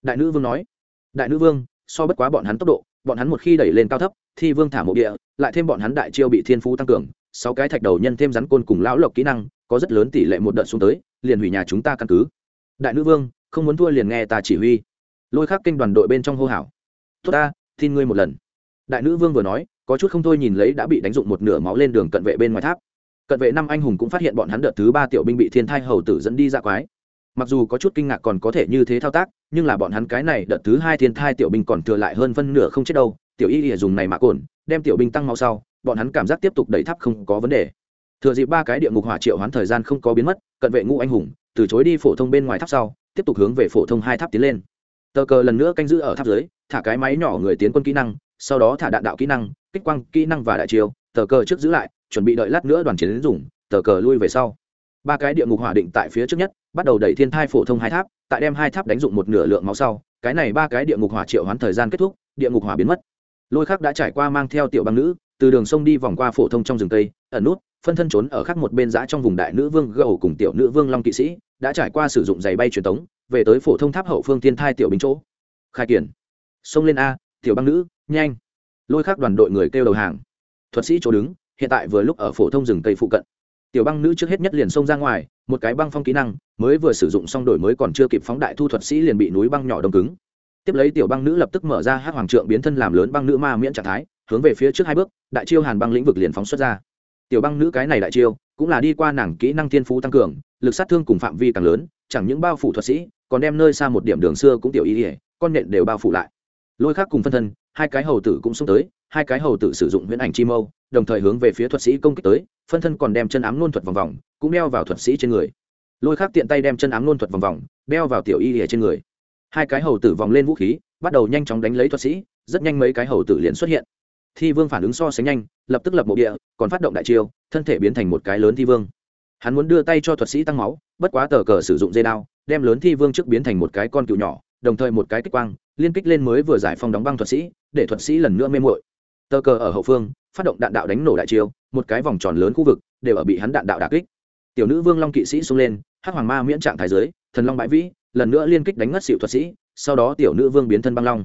Speaker 1: Đại nữ vương nói. Đại nữ vương so bất quá bọn hắn tốc độ bọn hắn một khi đẩy lên cao thấp thì vương thả mộ địa lại thêm bọn hắn đại chiêu bị thiên phú tăng cường sáu cái thạch đầu nhân thêm rắn côn cùng lão lộc kỹ năng có rất lớn tỷ lệ một đợt xuống tới, liền hủy nhà chúng ta căn cứ. Đại nữ vương, không muốn thua liền nghe ta chỉ huy. Lôi khắc kinh đoàn đội bên trong hô hào. Tốt ta, tin ngươi một lần. Đại nữ vương vừa nói, có chút không thôi nhìn lấy đã bị đánh dụng một nửa máu lên đường cận vệ bên ngoài tháp. Cận vệ năm anh hùng cũng phát hiện bọn hắn đợt thứ ba tiểu binh bị thiên thai hầu tử dẫn đi ra quái. Mặc dù có chút kinh ngạc còn có thể như thế thao tác, nhưng là bọn hắn cái này đợt thứ hai thiên thai tiểu binh còn thừa lại hơn phân nửa không chết đâu. Tiểu y ỉa dùng này mà cồn, đem tiểu binh tăng mau sau, bọn hắn cảm giác tiếp tục đẩy tháp không có vấn đề thừa dịp ba cái địa ngục hỏa triệu hoán thời gian không có biến mất, cận vệ ngũ anh hùng, từ chối đi phổ thông bên ngoài tháp sau, tiếp tục hướng về phổ thông hai tháp tiến lên. Tờ cờ lần nữa canh giữ ở tháp dưới, thả cái máy nhỏ người tiến quân kỹ năng, sau đó thả đạn đạo kỹ năng, kích quang kỹ năng và đại chiêu, tờ cờ trước giữ lại, chuẩn bị đợi lát nữa đoàn chiến dùng, tờ cờ lui về sau. Ba cái địa ngục hỏa định tại phía trước nhất, bắt đầu đẩy thiên thai phổ thông hai tháp, tại đem hai tháp đánh dụng một nửa lượng máu sau, cái này ba cái địa ngục hỏa triệu hoán thời gian kết thúc, địa ngục hỏa biến mất. Lôi khắc đã trải qua mang theo tiểu băng nữ, từ đường sông đi vòng qua phổ thông trong rừng tây ẩn nút phân thân trốn ở khắc một bên giã trong vùng đại nữ vương gầu cùng tiểu nữ vương long kỵ sĩ, đã trải qua sử dụng giày bay truyền tống, về tới phổ thông tháp hậu phương thiên thai tiểu binh chỗ. Khai kiển. Xông lên a, tiểu băng nữ, nhanh. Lôi khắc đoàn đội người kêu đầu hàng. Thuật sĩ chỗ đứng, hiện tại vừa lúc ở phổ thông rừng tây phụ cận. Tiểu băng nữ trước hết nhất liền xông ra ngoài, một cái băng phong kỹ năng, mới vừa sử dụng xong đổi mới còn chưa kịp phóng đại thu thuật sĩ liền bị núi băng nhỏ đông cứng. Tiếp lấy tiểu băng nữ lập tức mở ra hát hoàng trượng biến thân làm lớn băng nữ ma miễn trạng thái, hướng về phía trước hai bước, đại chiêu hàn băng lĩnh vực liền phóng xuất ra tiểu băng nữ cái này đại chiêu, cũng là đi qua nàng kỹ năng thiên phú tăng cường, lực sát thương cùng phạm vi càng lớn, chẳng những bao phủ thuật sĩ, còn đem nơi xa một điểm đường xưa cũng tiểu ý ỉa con nện đều bao phủ lại. Lôi khác cùng phân thân, hai cái hầu tử cũng xông tới, hai cái hầu tử sử dụng huyễn ảnh chi mâu, đồng thời hướng về phía thuật sĩ công kích tới, phân thân còn đem chân ám nôn thuật vòng vòng, cũng đeo vào thuật sĩ trên người. Lôi khác tiện tay đem chân ám nôn thuật vòng vòng, đeo vào tiểu y ỉa trên người. Hai cái hầu tử vòng lên vũ khí, bắt đầu nhanh chóng đánh lấy thuật sĩ, rất nhanh mấy cái hầu tử liền xuất hiện. Thi vương phản ứng so sánh nhanh lập tức lập mộ địa, còn phát động đại chiêu, thân thể biến thành một cái lớn thi vương. Hắn muốn đưa tay cho thuật sĩ tăng máu, bất quá tờ cờ sử dụng dây đao, đem lớn thi vương trước biến thành một cái con cựu nhỏ, đồng thời một cái kích quang, liên kích lên mới vừa giải phong đóng băng thuật sĩ, để thuật sĩ lần nữa mê mội tờ cờ ở hậu phương, phát động đạn đạo đánh nổ đại chiêu, một cái vòng tròn lớn khu vực, đều ở bị hắn đạn đạo đà kích. Tiểu nữ vương long kỵ sĩ xông lên, hắc hoàng ma miễn trạng thái giới, thần long bãi vĩ, lần nữa liên kích đánh ngất xịu thuật sĩ, sau đó tiểu nữ vương biến thân băng long.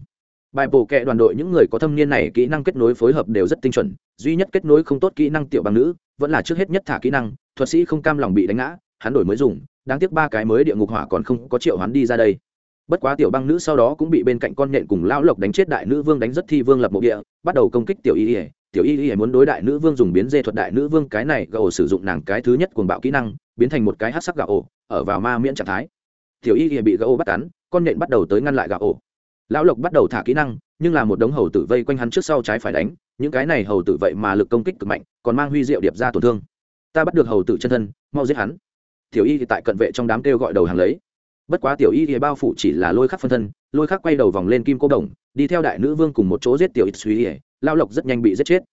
Speaker 1: Bài bổ kệ đoàn đội những người có thâm niên này kỹ năng kết nối phối hợp đều rất tinh chuẩn duy nhất kết nối không tốt kỹ năng tiểu bằng nữ, vẫn là trước hết nhất thả kỹ năng, thuật sĩ không cam lòng bị đánh ngã, hắn đổi mới dùng, đáng tiếc ba cái mới địa ngục hỏa còn không có triệu hắn đi ra đây. Bất quá tiểu băng nữ sau đó cũng bị bên cạnh con nhện cùng lão lộc đánh chết đại nữ vương đánh rất thi vương lập mộ địa, bắt đầu công kích tiểu y ỉa tiểu y ỉa muốn đối đại nữ vương dùng biến dê thuật đại nữ vương cái này gạo sử dụng nàng cái thứ nhất cuồng bạo kỹ năng, biến thành một cái hát sắc gạo ổ, ở vào ma miễn trạng thái. Tiểu y ỉa bị gạo bắt cắn, con nhện bắt đầu tới ngăn lại gạo ổ. Lão lộc bắt đầu thả kỹ năng, nhưng là một đống hầu tử vây quanh hắn trước sau trái phải đánh những cái này hầu tử vậy mà lực công kích cực mạnh, còn mang huy diệu điệp ra tổn thương. Ta bắt được hầu tử chân thân, mau giết hắn. Tiểu y thì tại cận vệ trong đám kêu gọi đầu hàng lấy. Bất quá tiểu y thì bao phủ chỉ là lôi khắc phân thân, lôi khắc quay đầu vòng lên kim cô đồng, đi theo đại nữ vương cùng một chỗ giết tiểu ít suy ỉa lao lộc rất nhanh bị giết chết.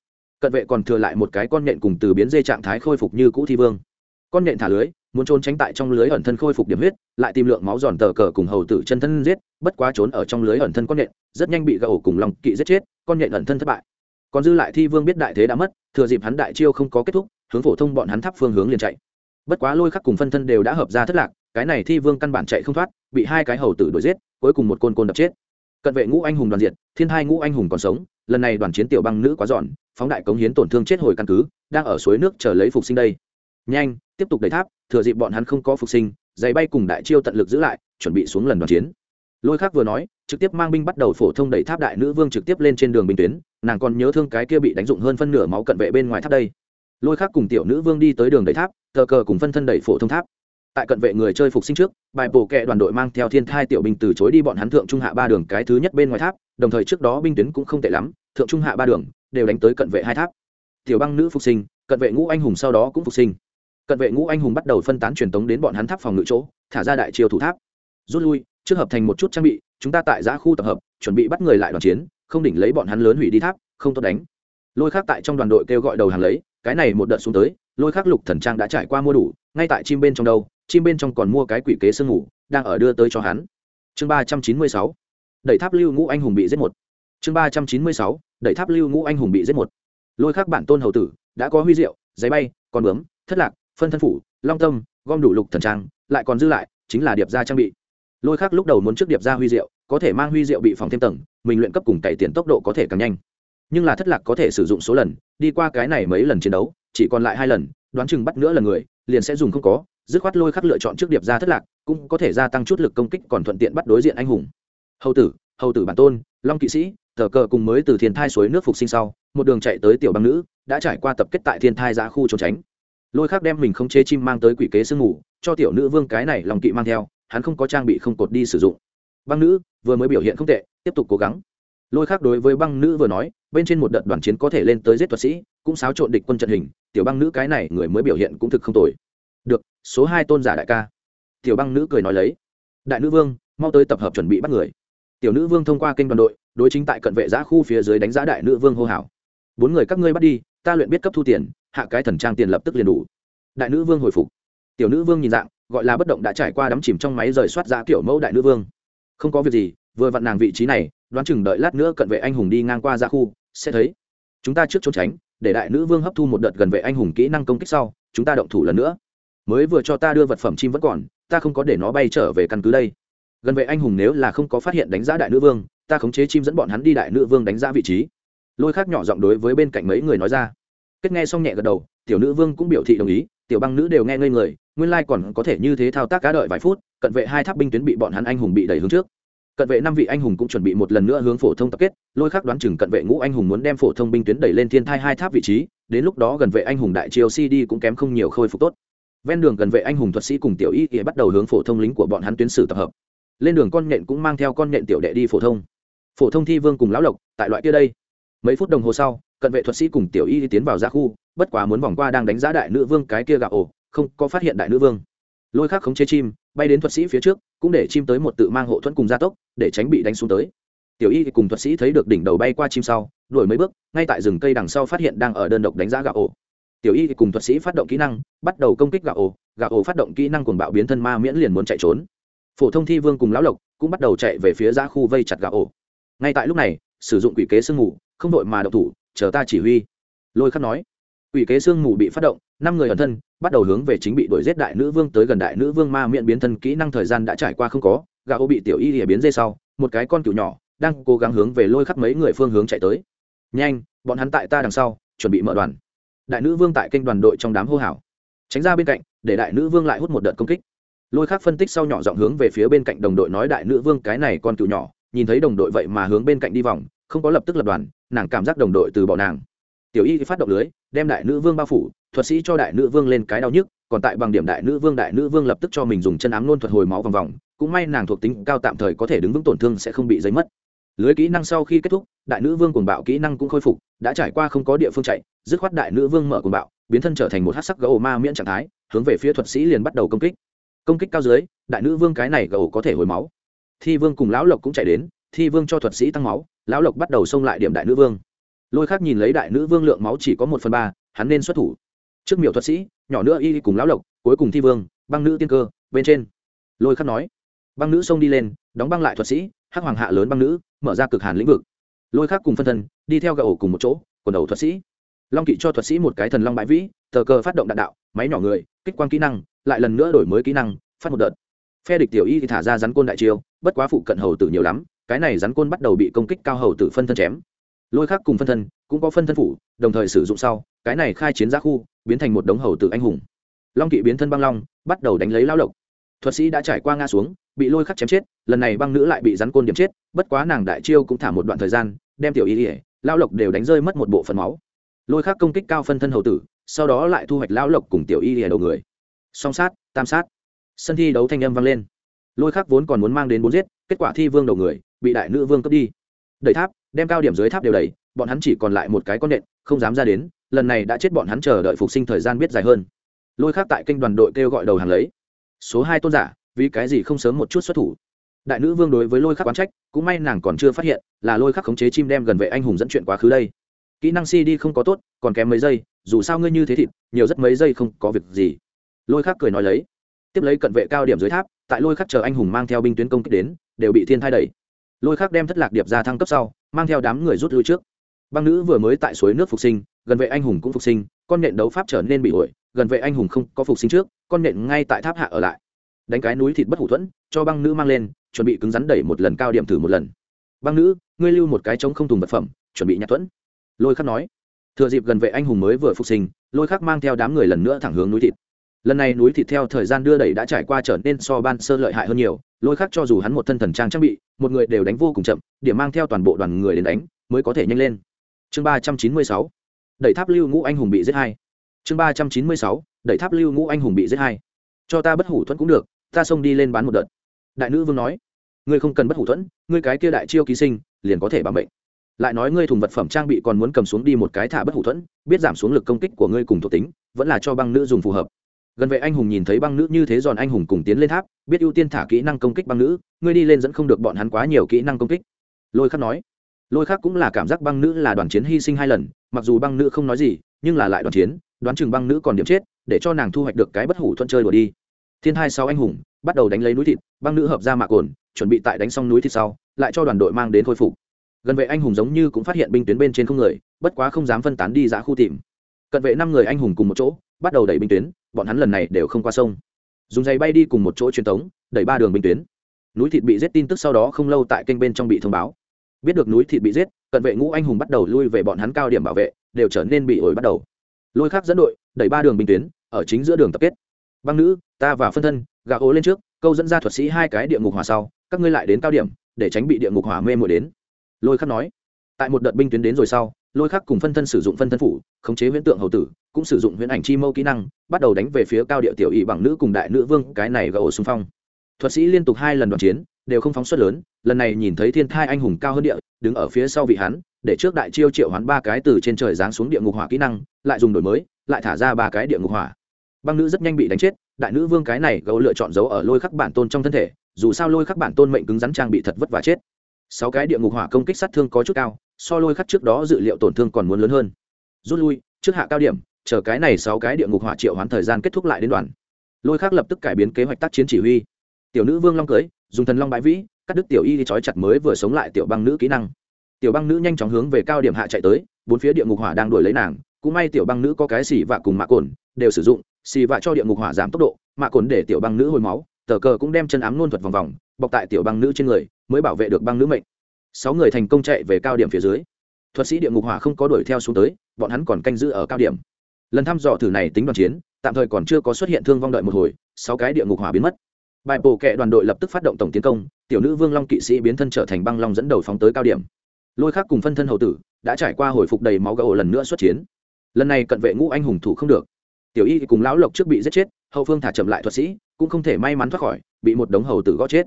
Speaker 1: Cận vệ còn thừa lại một cái con nện cùng từ biến dê trạng thái khôi phục như cũ thi vương. Con nện thả lưới, muốn trốn tránh tại trong lưới ẩn thân khôi phục điểm huyết, lại tìm lượng máu giòn tờ cờ cùng hầu tử chân thân giết, bất quá trốn ở trong lưới ẩn thân con nện rất nhanh bị gậu cùng lòng kỵ giết chết, con nện ẩn thân thất bại còn dư lại thi vương biết đại thế đã mất, thừa dịp hắn đại chiêu không có kết thúc, hướng phổ thông bọn hắn thắp phương hướng liền chạy. Bất quá lôi khắc cùng phân thân đều đã hợp ra thất lạc, cái này thi vương căn bản chạy không thoát, bị hai cái hầu tử đuổi giết, cuối cùng một côn côn đập chết. Cận vệ ngũ anh hùng đoàn diệt, thiên hai ngũ anh hùng còn sống, lần này đoàn chiến tiểu băng nữ quá giòn, phóng đại cống hiến tổn thương chết hồi căn cứ, đang ở suối nước chờ lấy phục sinh đây. Nhanh, tiếp tục đẩy tháp, thừa dịp bọn hắn không có phục sinh, giày bay cùng đại chiêu tận lực giữ lại, chuẩn bị xuống lần đoàn chiến. Lôi khác vừa nói trực tiếp mang binh bắt đầu phổ thông đẩy tháp đại nữ vương trực tiếp lên trên đường bình tuyến, nàng còn nhớ thương cái kia bị đánh dụng hơn phân nửa máu cận vệ bên ngoài tháp đây. Lôi khác cùng tiểu nữ vương đi tới đường đẩy tháp thờ cờ cùng phân thân đẩy phổ thông tháp. Tại cận vệ người chơi phục sinh trước, bài bổ kệ đoàn đội mang theo thiên thai tiểu binh từ chối đi bọn hắn thượng trung hạ ba đường cái thứ nhất bên ngoài tháp, đồng thời trước đó binh tuyến cũng không tệ lắm, thượng trung hạ ba đường đều đánh tới cận vệ hai tháp. Tiểu băng nữ phục sinh, cận vệ ngũ anh hùng sau đó cũng phục sinh. Cận vệ ngũ anh hùng bắt đầu phân tán truyền tống đến bọn hắn tháp phòng ngự chỗ, thả ra đại chiêu thủ tháp. Rút lui trước hợp thành một chút trang bị, chúng ta tại giã khu tập hợp, chuẩn bị bắt người lại đoàn chiến, không đỉnh lấy bọn hắn lớn hủy đi tháp, không tốt đánh. Lôi khác tại trong đoàn đội kêu gọi đầu hàng lấy, cái này một đợt xuống tới, lôi khắc lục thần trang đã trải qua mua đủ, ngay tại chim bên trong đâu, chim bên trong còn mua cái quỷ kế sương ngủ, đang ở đưa tới cho hắn. Chương ba trăm chín mươi sáu, đẩy tháp lưu ngũ anh hùng bị giết một. Chương ba trăm chín mươi sáu, đẩy tháp lưu ngũ anh hùng bị giết một. Lôi khắc bản tôn hầu tử, đã có huy diệu, giấy bay, con bướm, thất lạc, phân thân phủ, long tâm, gom đủ lục thần trang, lại còn dư lại, chính là điệp gia trang bị lôi khắc lúc đầu muốn trước điệp gia huy diệu, có thể mang huy diệu bị phòng thêm tầng, mình luyện cấp cùng cày tiền tốc độ có thể càng nhanh. Nhưng là thất lạc có thể sử dụng số lần, đi qua cái này mấy lần chiến đấu, chỉ còn lại hai lần, đoán chừng bắt nữa lần người, liền sẽ dùng không có, dứt khoát lôi khắc lựa chọn trước điệp ra thất lạc, cũng có thể gia tăng chút lực công kích còn thuận tiện bắt đối diện anh hùng. Hầu tử hầu tử bản tôn, long kỵ sĩ, thờ cờ cùng mới từ thiên thai suối nước phục sinh sau, một đường chạy tới tiểu băng nữ, đã trải qua tập kết tại thiên thai giã khu trốn tránh. Lôi khắc đem mình không chê chim mang tới quỷ kế sương ngủ cho tiểu nữ vương cái này lòng kỵ mang theo hắn không có trang bị không cột đi sử dụng. Băng nữ, vừa mới biểu hiện không tệ, tiếp tục cố gắng. Lôi khác đối với băng nữ vừa nói, bên trên một đợt đoàn chiến có thể lên tới giết thuật sĩ, cũng xáo trộn địch quân trận hình, tiểu băng nữ cái này người mới biểu hiện cũng thực không tồi. Được, số hai tôn giả đại ca. Tiểu băng nữ cười nói lấy. Đại nữ vương, mau tới tập hợp chuẩn bị bắt người. Tiểu nữ vương thông qua kênh đoàn đội, đối chính tại cận vệ giã khu phía dưới đánh giá đại nữ vương hô hào. Bốn người các ngươi bắt đi, ta luyện biết cấp thu tiền, hạ cái thần trang tiền lập tức liền đủ. Đại nữ vương hồi phục. Tiểu nữ vương nhìn dạng gọi là bất động đã trải qua đắm chìm trong máy rời soát ra kiểu mẫu đại nữ vương. Không có việc gì, vừa vặn nàng vị trí này, đoán chừng đợi lát nữa cận vệ anh hùng đi ngang qua ra khu, sẽ thấy. Chúng ta trước trốn tránh, để đại nữ vương hấp thu một đợt gần vệ anh hùng kỹ năng công kích sau, chúng ta động thủ lần nữa. Mới vừa cho ta đưa vật phẩm chim vẫn còn, ta không có để nó bay trở về căn cứ đây. Gần vệ anh hùng nếu là không có phát hiện đánh giá đại nữ vương, ta khống chế chim dẫn bọn hắn đi đại nữ vương đánh giá vị trí. Lôi khác nhỏ giọng đối với bên cạnh mấy người nói ra. Kết nghe xong nhẹ gật đầu, tiểu nữ vương cũng biểu thị đồng ý, tiểu băng nữ đều nghe ngây người nguyên lai còn có thể như thế thao tác cá đợi vài phút, cận vệ hai tháp binh tuyến bị bọn hắn anh hùng bị đẩy hướng trước. Cận vệ năm vị anh hùng cũng chuẩn bị một lần nữa hướng phổ thông tập kết, lôi khắc đoán chừng cận vệ ngũ anh hùng muốn đem phổ thông binh tuyến đẩy lên thiên thai hai tháp vị trí, đến lúc đó gần vệ anh hùng đại triều cd cũng kém không nhiều khôi phục tốt. Ven đường gần vệ anh hùng thuật sĩ cùng tiểu y ỉa bắt đầu hướng phổ thông lính của bọn hắn tuyến sử tập hợp. Lên đường con nhện cũng mang theo con nhện tiểu đệ đi phổ thông. Phổ thông thi vương cùng lão lộc, tại loại kia đây. Mấy phút đồng hồ sau, cận vệ thuật sĩ cùng tiểu y tiến vào ra khu, bất quá muốn vòng qua đang đánh giá đại nữ vương cái kia gạo ổ không có phát hiện đại nữ vương. Lôi khác khống chế chim, bay đến thuật sĩ phía trước, cũng để chim tới một tự mang hộ thuẫn cùng gia tốc, để tránh bị đánh xuống tới. Tiểu y cùng thuật sĩ thấy được đỉnh đầu bay qua chim sau, đuổi mấy bước, ngay tại rừng cây đằng sau phát hiện đang ở đơn độc đánh giá gạo ổ. Tiểu y cùng thuật sĩ phát động kỹ năng, bắt đầu công kích gạo ổ. Gạo ổ phát động kỹ năng cuồng bạo biến thân ma miễn liền muốn chạy trốn. Phổ thông thi vương cùng lão lộc cũng bắt đầu chạy về phía ra khu vây chặt gạo ổ. Ngay tại lúc này, sử dụng quỷ kế sương mù, không đội mà độc thủ, chờ ta chỉ huy. Lôi khắc nói, quỷ kế sương mù bị phát động năm người ẩn thân, bắt đầu hướng về chính bị đuổi giết đại nữ vương tới gần đại nữ vương ma miệng biến thân kỹ năng thời gian đã trải qua không có gà ô bị tiểu y lìa biến dây sau, một cái con cựu nhỏ đang cố gắng hướng về lôi khắp mấy người phương hướng chạy tới. Nhanh, bọn hắn tại ta đằng sau, chuẩn bị mở đoàn. Đại nữ vương tại kênh đoàn đội trong đám hô hào. Tránh ra bên cạnh, để đại nữ vương lại hút một đợt công kích. Lôi khắc phân tích sau nhỏ giọng hướng về phía bên cạnh đồng đội nói, đại nữ vương, cái này con cựu nhỏ, nhìn thấy đồng đội vậy mà hướng bên cạnh đi vòng, không có lập tức lập đoàn, nàng cảm giác đồng đội từ bỏ nàng. Tiểu y phát động lưới, đem đại nữ vương bao phủ thuật sĩ cho đại nữ vương lên cái đau nhức, còn tại bằng điểm đại nữ vương, đại nữ vương lập tức cho mình dùng chân ám nôn thuật hồi máu vòng vòng, cũng may nàng thuộc tính cao tạm thời có thể đứng vững tổn thương sẽ không bị giấy mất. Lưới kỹ năng sau khi kết thúc, đại nữ vương cuồng bạo kỹ năng cũng khôi phục, đã trải qua không có địa phương chạy, dứt khoát đại nữ vương mở cuồng bạo, biến thân trở thành một hát sắc gấu ma miễn trạng thái, hướng về phía thuật sĩ liền bắt đầu công kích. Công kích cao dưới, đại nữ vương cái này gấu có thể hồi máu. Thi vương cùng lão lộc cũng chạy đến, thi vương cho thuật sĩ tăng máu, lão lộc bắt đầu xông lại điểm đại nữ vương. Lôi khác nhìn lấy đại nữ vương lượng máu chỉ có một phần ba, hắn nên xuất thủ trước miểu thuật sĩ, nhỏ nữa y cùng lão lộc, cuối cùng thi vương, băng nữ tiên cơ, bên trên. Lôi khắc nói. Băng nữ xông đi lên, đóng băng lại thuật sĩ, hắc hoàng hạ lớn băng nữ, mở ra cực hàn lĩnh vực. Lôi khắc cùng phân thân, đi theo gà ổ cùng một chỗ, quần đầu thuật sĩ. Long kỵ cho thuật sĩ một cái thần long bãi vĩ tờ cờ phát động đạn đạo, máy nhỏ người, kích quang kỹ năng, lại lần nữa đổi mới kỹ năng, phát một đợt. Phe địch tiểu y thì thả ra rắn côn đại chiêu, bất quá phụ cận hầu tử nhiều lắm, cái này rắn côn bắt đầu bị công kích cao hầu tử phân thân chém. Lôi khác cùng phân thân, cũng có phân thân phủ, đồng thời sử dụng sau cái này khai chiến ra khu, biến thành một đống hầu tử anh hùng. Long kỵ biến thân băng long, bắt đầu đánh lấy lao lộc. Thuật sĩ đã trải qua nga xuống, bị lôi khắc chém chết, lần này băng nữ lại bị rắn côn điểm chết, bất quá nàng đại chiêu cũng thả một đoạn thời gian, đem tiểu y ỉa lao lộc đều đánh rơi mất một bộ phần máu. Lôi khắc công kích cao phân thân hầu tử, sau đó lại thu hoạch lao lộc cùng tiểu y ỉa đầu người. Song sát, tam sát. Sân thi đấu thanh âm vang lên. Lôi khắc vốn còn muốn mang đến bốn giết, kết quả thi vương đầu người, bị đại nữ vương cướp đi. Đẩy tháp, đem cao điểm dưới tháp đều đẩy, bọn hắn chỉ còn lại một cái con nện, không dám ra đến lần này đã chết bọn hắn chờ đợi phục sinh thời gian biết dài hơn. Lôi khác tại kênh đoàn đội kêu gọi đầu hàng lấy. Số hai tôn giả, vì cái gì không sớm một chút xuất thủ? Đại nữ vương đối với lôi khắc quán trách, cũng may nàng còn chưa phát hiện, là lôi khắc khống chế chim đem gần vệ anh hùng dẫn chuyện quá khứ đây. Kỹ năng si đi không có tốt, còn kém mấy giây, dù sao ngươi như thế thịt, nhiều rất mấy giây không có việc gì. Lôi khắc cười nói lấy. Tiếp lấy cận vệ cao điểm dưới tháp, tại lôi khắc chờ anh hùng mang theo binh tuyến công kích đến, đều bị thiên thai đẩy. Lôi khắc đem thất lạc điệp ra thăng cấp sau, mang theo đám người rút lui trước. Băng nữ vừa mới tại suối nước phục sinh gần vệ anh hùng cũng phục sinh, con nện đấu pháp trở nên bị ổi, gần vệ anh hùng không có phục sinh trước, con nện ngay tại tháp hạ ở lại. Đánh cái núi thịt bất hủ thuẫn, cho băng nữ mang lên, chuẩn bị cứng rắn đẩy một lần cao điểm thử một lần. Băng nữ, ngươi lưu một cái trống không thùng vật phẩm, chuẩn bị nhặt thuẫn. Lôi khắc nói. Thừa dịp gần vệ anh hùng mới vừa phục sinh, lôi khắc mang theo đám người lần nữa thẳng hướng núi thịt. Lần này núi thịt theo thời gian đưa đẩy đã trải qua trở nên so ban sơ lợi hại hơn nhiều, lôi khắc cho dù hắn một thân thần trang trang bị, một người đều đánh vô cùng chậm, điểm mang theo toàn bộ đoàn người đến đánh, mới có thể nhanh lên. Chương ba trăm chín mươi sáu đẩy tháp lưu ngũ anh hùng bị giết hai. Chương ba trăm chín mươi sáu, đẩy tháp lưu ngũ anh hùng bị giết hai. Cho ta bất hủ thuẫn cũng được, ta xông đi lên bán một đợt. Đại nữ vương nói, ngươi không cần bất hủ thuẫn, ngươi cái kia đại chiêu ký sinh, liền có thể bằng bệnh lại nói ngươi thùng vật phẩm trang bị còn muốn cầm xuống đi một cái thả bất hủ thuẫn, biết giảm xuống lực công kích của ngươi cùng thuộc tính, vẫn là cho băng nữ dùng phù hợp. Gần vệ anh hùng nhìn thấy băng nữ như thế giòn anh hùng cùng tiến lên tháp, biết ưu tiên thả kỹ năng công kích băng nữ, ngươi đi lên dẫn không được bọn hắn quá nhiều kỹ năng công kích. Lôi khắc nói lôi khác cũng là cảm giác băng nữ là đoàn chiến hy sinh hai lần, mặc dù băng nữ không nói gì, nhưng là lại đoàn chiến, đoán chừng băng nữ còn điểm chết, để cho nàng thu hoạch được cái bất hủ thuận chơi đùa đi. Thiên hai sau anh hùng, bắt đầu đánh lấy núi thịt, băng nữ hợp ra mạ cồn, chuẩn bị tại đánh xong núi thịt sau, lại cho đoàn đội mang đến khôi phục. Gần vệ anh hùng giống như cũng phát hiện binh tuyến bên trên không người, bất quá không dám phân tán đi giã khu tìm. Cận vệ năm người anh hùng cùng một chỗ, bắt đầu đẩy binh tuyến, bọn hắn lần này đều không qua sông. Dùng giày bay đi cùng một chỗ truyền tống đẩy ba đường binh tuyến. Núi thịt bị giết tin tức sau đó không lâu tại kênh bên trong bị thông báo biết được núi thịt bị giết, cận vệ ngũ anh hùng bắt đầu lui về bọn hắn cao điểm bảo vệ, đều trở nên bị ổi bắt đầu. Lôi khác dẫn đội, đẩy ba đường binh tuyến, ở chính giữa đường tập kết. Băng nữ, ta và phân thân, gà ố lên trước, câu dẫn ra thuật sĩ hai cái địa ngục hỏa sau, các ngươi lại đến cao điểm, để tránh bị địa ngục hỏa mê mội đến. Lôi khắc nói, tại một đợt binh tuyến đến rồi sau, lôi khắc cùng phân thân sử dụng phân thân phủ, khống chế huyễn tượng hầu tử, cũng sử dụng huyễn ảnh chi mâu kỹ năng, bắt đầu đánh về phía cao địa tiểu ỵ bằng nữ cùng đại nữ vương, cái này gà ổ xung phong. Thuật sĩ liên tục hai lần đoàn chiến đều không phóng xuất lớn, lần này nhìn thấy thiên thai anh hùng cao hơn địa, đứng ở phía sau vị hắn, để trước đại chiêu triệu hoán ba cái từ trên trời giáng xuống địa ngục hỏa kỹ năng, lại dùng đổi mới, lại thả ra ba cái địa ngục hỏa. Băng nữ rất nhanh bị đánh chết, đại nữ vương cái này gấu lựa chọn giấu ở lôi khắc bản tôn trong thân thể, dù sao lôi khắc bản tôn mệnh cứng rắn trang bị thật vất vả chết. Sáu cái địa ngục hỏa công kích sát thương có chút cao, so lôi khắc trước đó dự liệu tổn thương còn muốn lớn hơn. Rút lui, trước hạ cao điểm, chờ cái này sáu cái địa ngục hỏa triệu hoán thời gian kết thúc lại đến đoàn lôi khắc lập tức cải biến kế hoạch tác chiến chỉ huy tiểu nữ vương long cưới, dùng thần long bãi vĩ, cắt đứt tiểu y đi trói chặt mới vừa sống lại tiểu băng nữ kỹ năng. Tiểu băng nữ nhanh chóng hướng về cao điểm hạ chạy tới, bốn phía địa ngục hỏa đang đuổi lấy nàng, cũng may tiểu băng nữ có cái xì vạ cùng mạ cồn, đều sử dụng, xì vạ cho địa ngục hỏa giảm tốc độ, mạ cồn để tiểu băng nữ hồi máu, tờ cờ cũng đem chân ám nôn thuật vòng vòng, bọc tại tiểu băng nữ trên người, mới bảo vệ được băng nữ mệnh. Sáu người thành công chạy về cao điểm phía dưới. Thuật sĩ địa ngục hỏa không có đuổi theo xuống tới, bọn hắn còn canh giữ ở cao điểm. Lần thăm dò thử này tính đoàn chiến, tạm thời còn chưa có xuất hiện thương vong đợi một hồi, sáu cái địa ngục hỏa biến mất bài bổ kệ đoàn đội lập tức phát động tổng tiến công, tiểu nữ vương long kỵ sĩ biến thân trở thành băng long dẫn đầu phóng tới cao điểm. Lôi khác cùng phân thân hậu tử đã trải qua hồi phục đầy máu gà lần nữa xuất chiến. Lần này cận vệ ngũ anh hùng thủ không được. Tiểu y cùng lão lộc trước bị giết chết, hậu phương thả chậm lại thuật sĩ, cũng không thể may mắn thoát khỏi, bị một đống hầu tử gõ chết.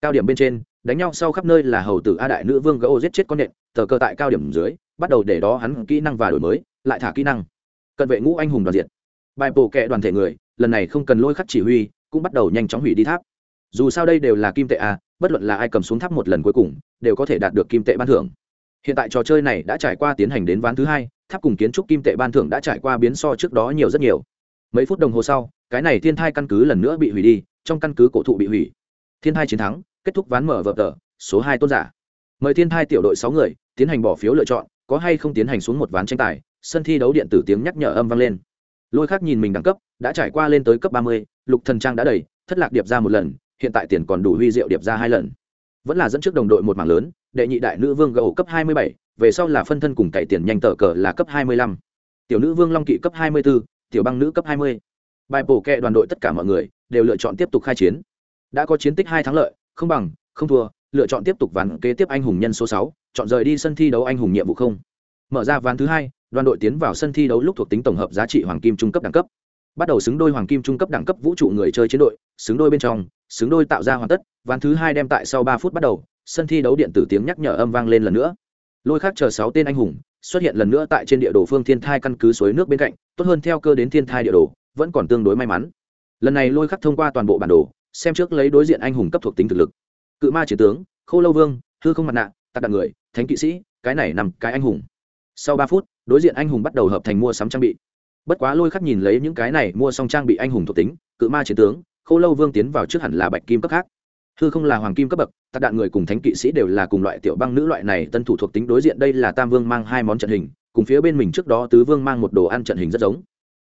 Speaker 1: Cao điểm bên trên, đánh nhau sau khắp nơi là hầu tử a đại nữ vương gỗ giết chết con nện, tờ cơ tại cao điểm dưới, bắt đầu để đó hắn kỹ năng và đổi mới, lại thả kỹ năng. Cận vệ ngũ anh hùng đoàn diện. Bài bổ kệ đoàn thể người, lần này không cần lôi khắc chỉ huy cũng bắt đầu nhanh chóng hủy đi tháp. Dù sao đây đều là kim tệ à bất luận là ai cầm xuống tháp một lần cuối cùng, đều có thể đạt được kim tệ ban thưởng. Hiện tại trò chơi này đã trải qua tiến hành đến ván thứ hai, tháp cùng kiến trúc kim tệ ban thưởng đã trải qua biến so trước đó nhiều rất nhiều. Mấy phút đồng hồ sau, cái này thiên thai căn cứ lần nữa bị hủy đi, trong căn cứ cổ thụ bị hủy. Thiên thai chiến thắng, kết thúc ván mở vở tờ, số hai tôn giả. Mời thiên thai tiểu đội sáu người, tiến hành bỏ phiếu lựa chọn, có hay không tiến hành xuống một ván tranh tài, sân thi đấu điện tử tiếng nhắc nhở âm vang lên. Lôi khác nhìn mình đẳng cấp, đã trải qua lên tới cấp ba mươi lục thần trang đã đầy, thất lạc điệp ra một lần, hiện tại tiền còn đủ huy diệu điệp ra hai lần. Vẫn là dẫn trước đồng đội một mảng lớn, đệ nhị đại nữ vương gầu cấp hai mươi bảy, về sau là phân thân cùng cậy tiền nhanh tờ cờ là cấp hai mươi lăm. Tiểu nữ vương long kỵ cấp hai mươi b ố tiểu băng nữ cấp hai mươi. Bài bổ kệ đoàn đội tất cả mọi người đều lựa chọn tiếp tục khai chiến. Đã có chiến tích hai thắng lợi, không bằng, không thua, lựa chọn tiếp tục ván kế tiếp anh hùng nhân số sáu, chọn rời đi sân thi đấu anh hùng nhiệm vụ không. Mở ra ván thứ hai, đoàn đội tiến vào sân thi đấu lúc thuộc tính tổng hợp giá trị hoàng kim trung cấp đẳng cấp bắt đầu xứng đôi hoàng kim trung cấp đẳng cấp vũ trụ người chơi chiến đội, xứng đôi bên trong, xứng đôi tạo ra hoàn tất, ván thứ hai đem tại sau ba phút bắt đầu, sân thi đấu điện tử tiếng nhắc nhở âm vang lên lần nữa. Lôi khác chờ sáu tên anh hùng, xuất hiện lần nữa tại trên địa đồ phương thiên thai căn cứ suối nước bên cạnh, tốt hơn theo cơ đến thiên thai địa đồ, vẫn còn tương đối may mắn. Lần này lôi khắc thông qua toàn bộ bản đồ, xem trước lấy đối diện anh hùng cấp thuộc tính thực lực. Cự ma chiến tướng, khô lâu vương, hư không mặt nạ, tạc đạn người, thánh kỵ sĩ, cái này nằm cái anh hùng. Sau ba phút, đối diện anh hùng bắt đầu hợp thành mua sắm trang bị bất quá lôi khắc nhìn lấy những cái này, mua xong trang bị anh hùng thuộc tính, cự ma chiến tướng, khô lâu vương tiến vào trước hẳn là bạch kim cấp khác. Hư không là hoàng kim cấp bậc tạc đạn người cùng thánh kỵ sĩ đều là cùng loại tiểu băng nữ loại này, tân thủ thuộc tính đối diện đây là tam vương mang hai món trận hình, cùng phía bên mình trước đó tứ vương mang một đồ ăn trận hình rất giống.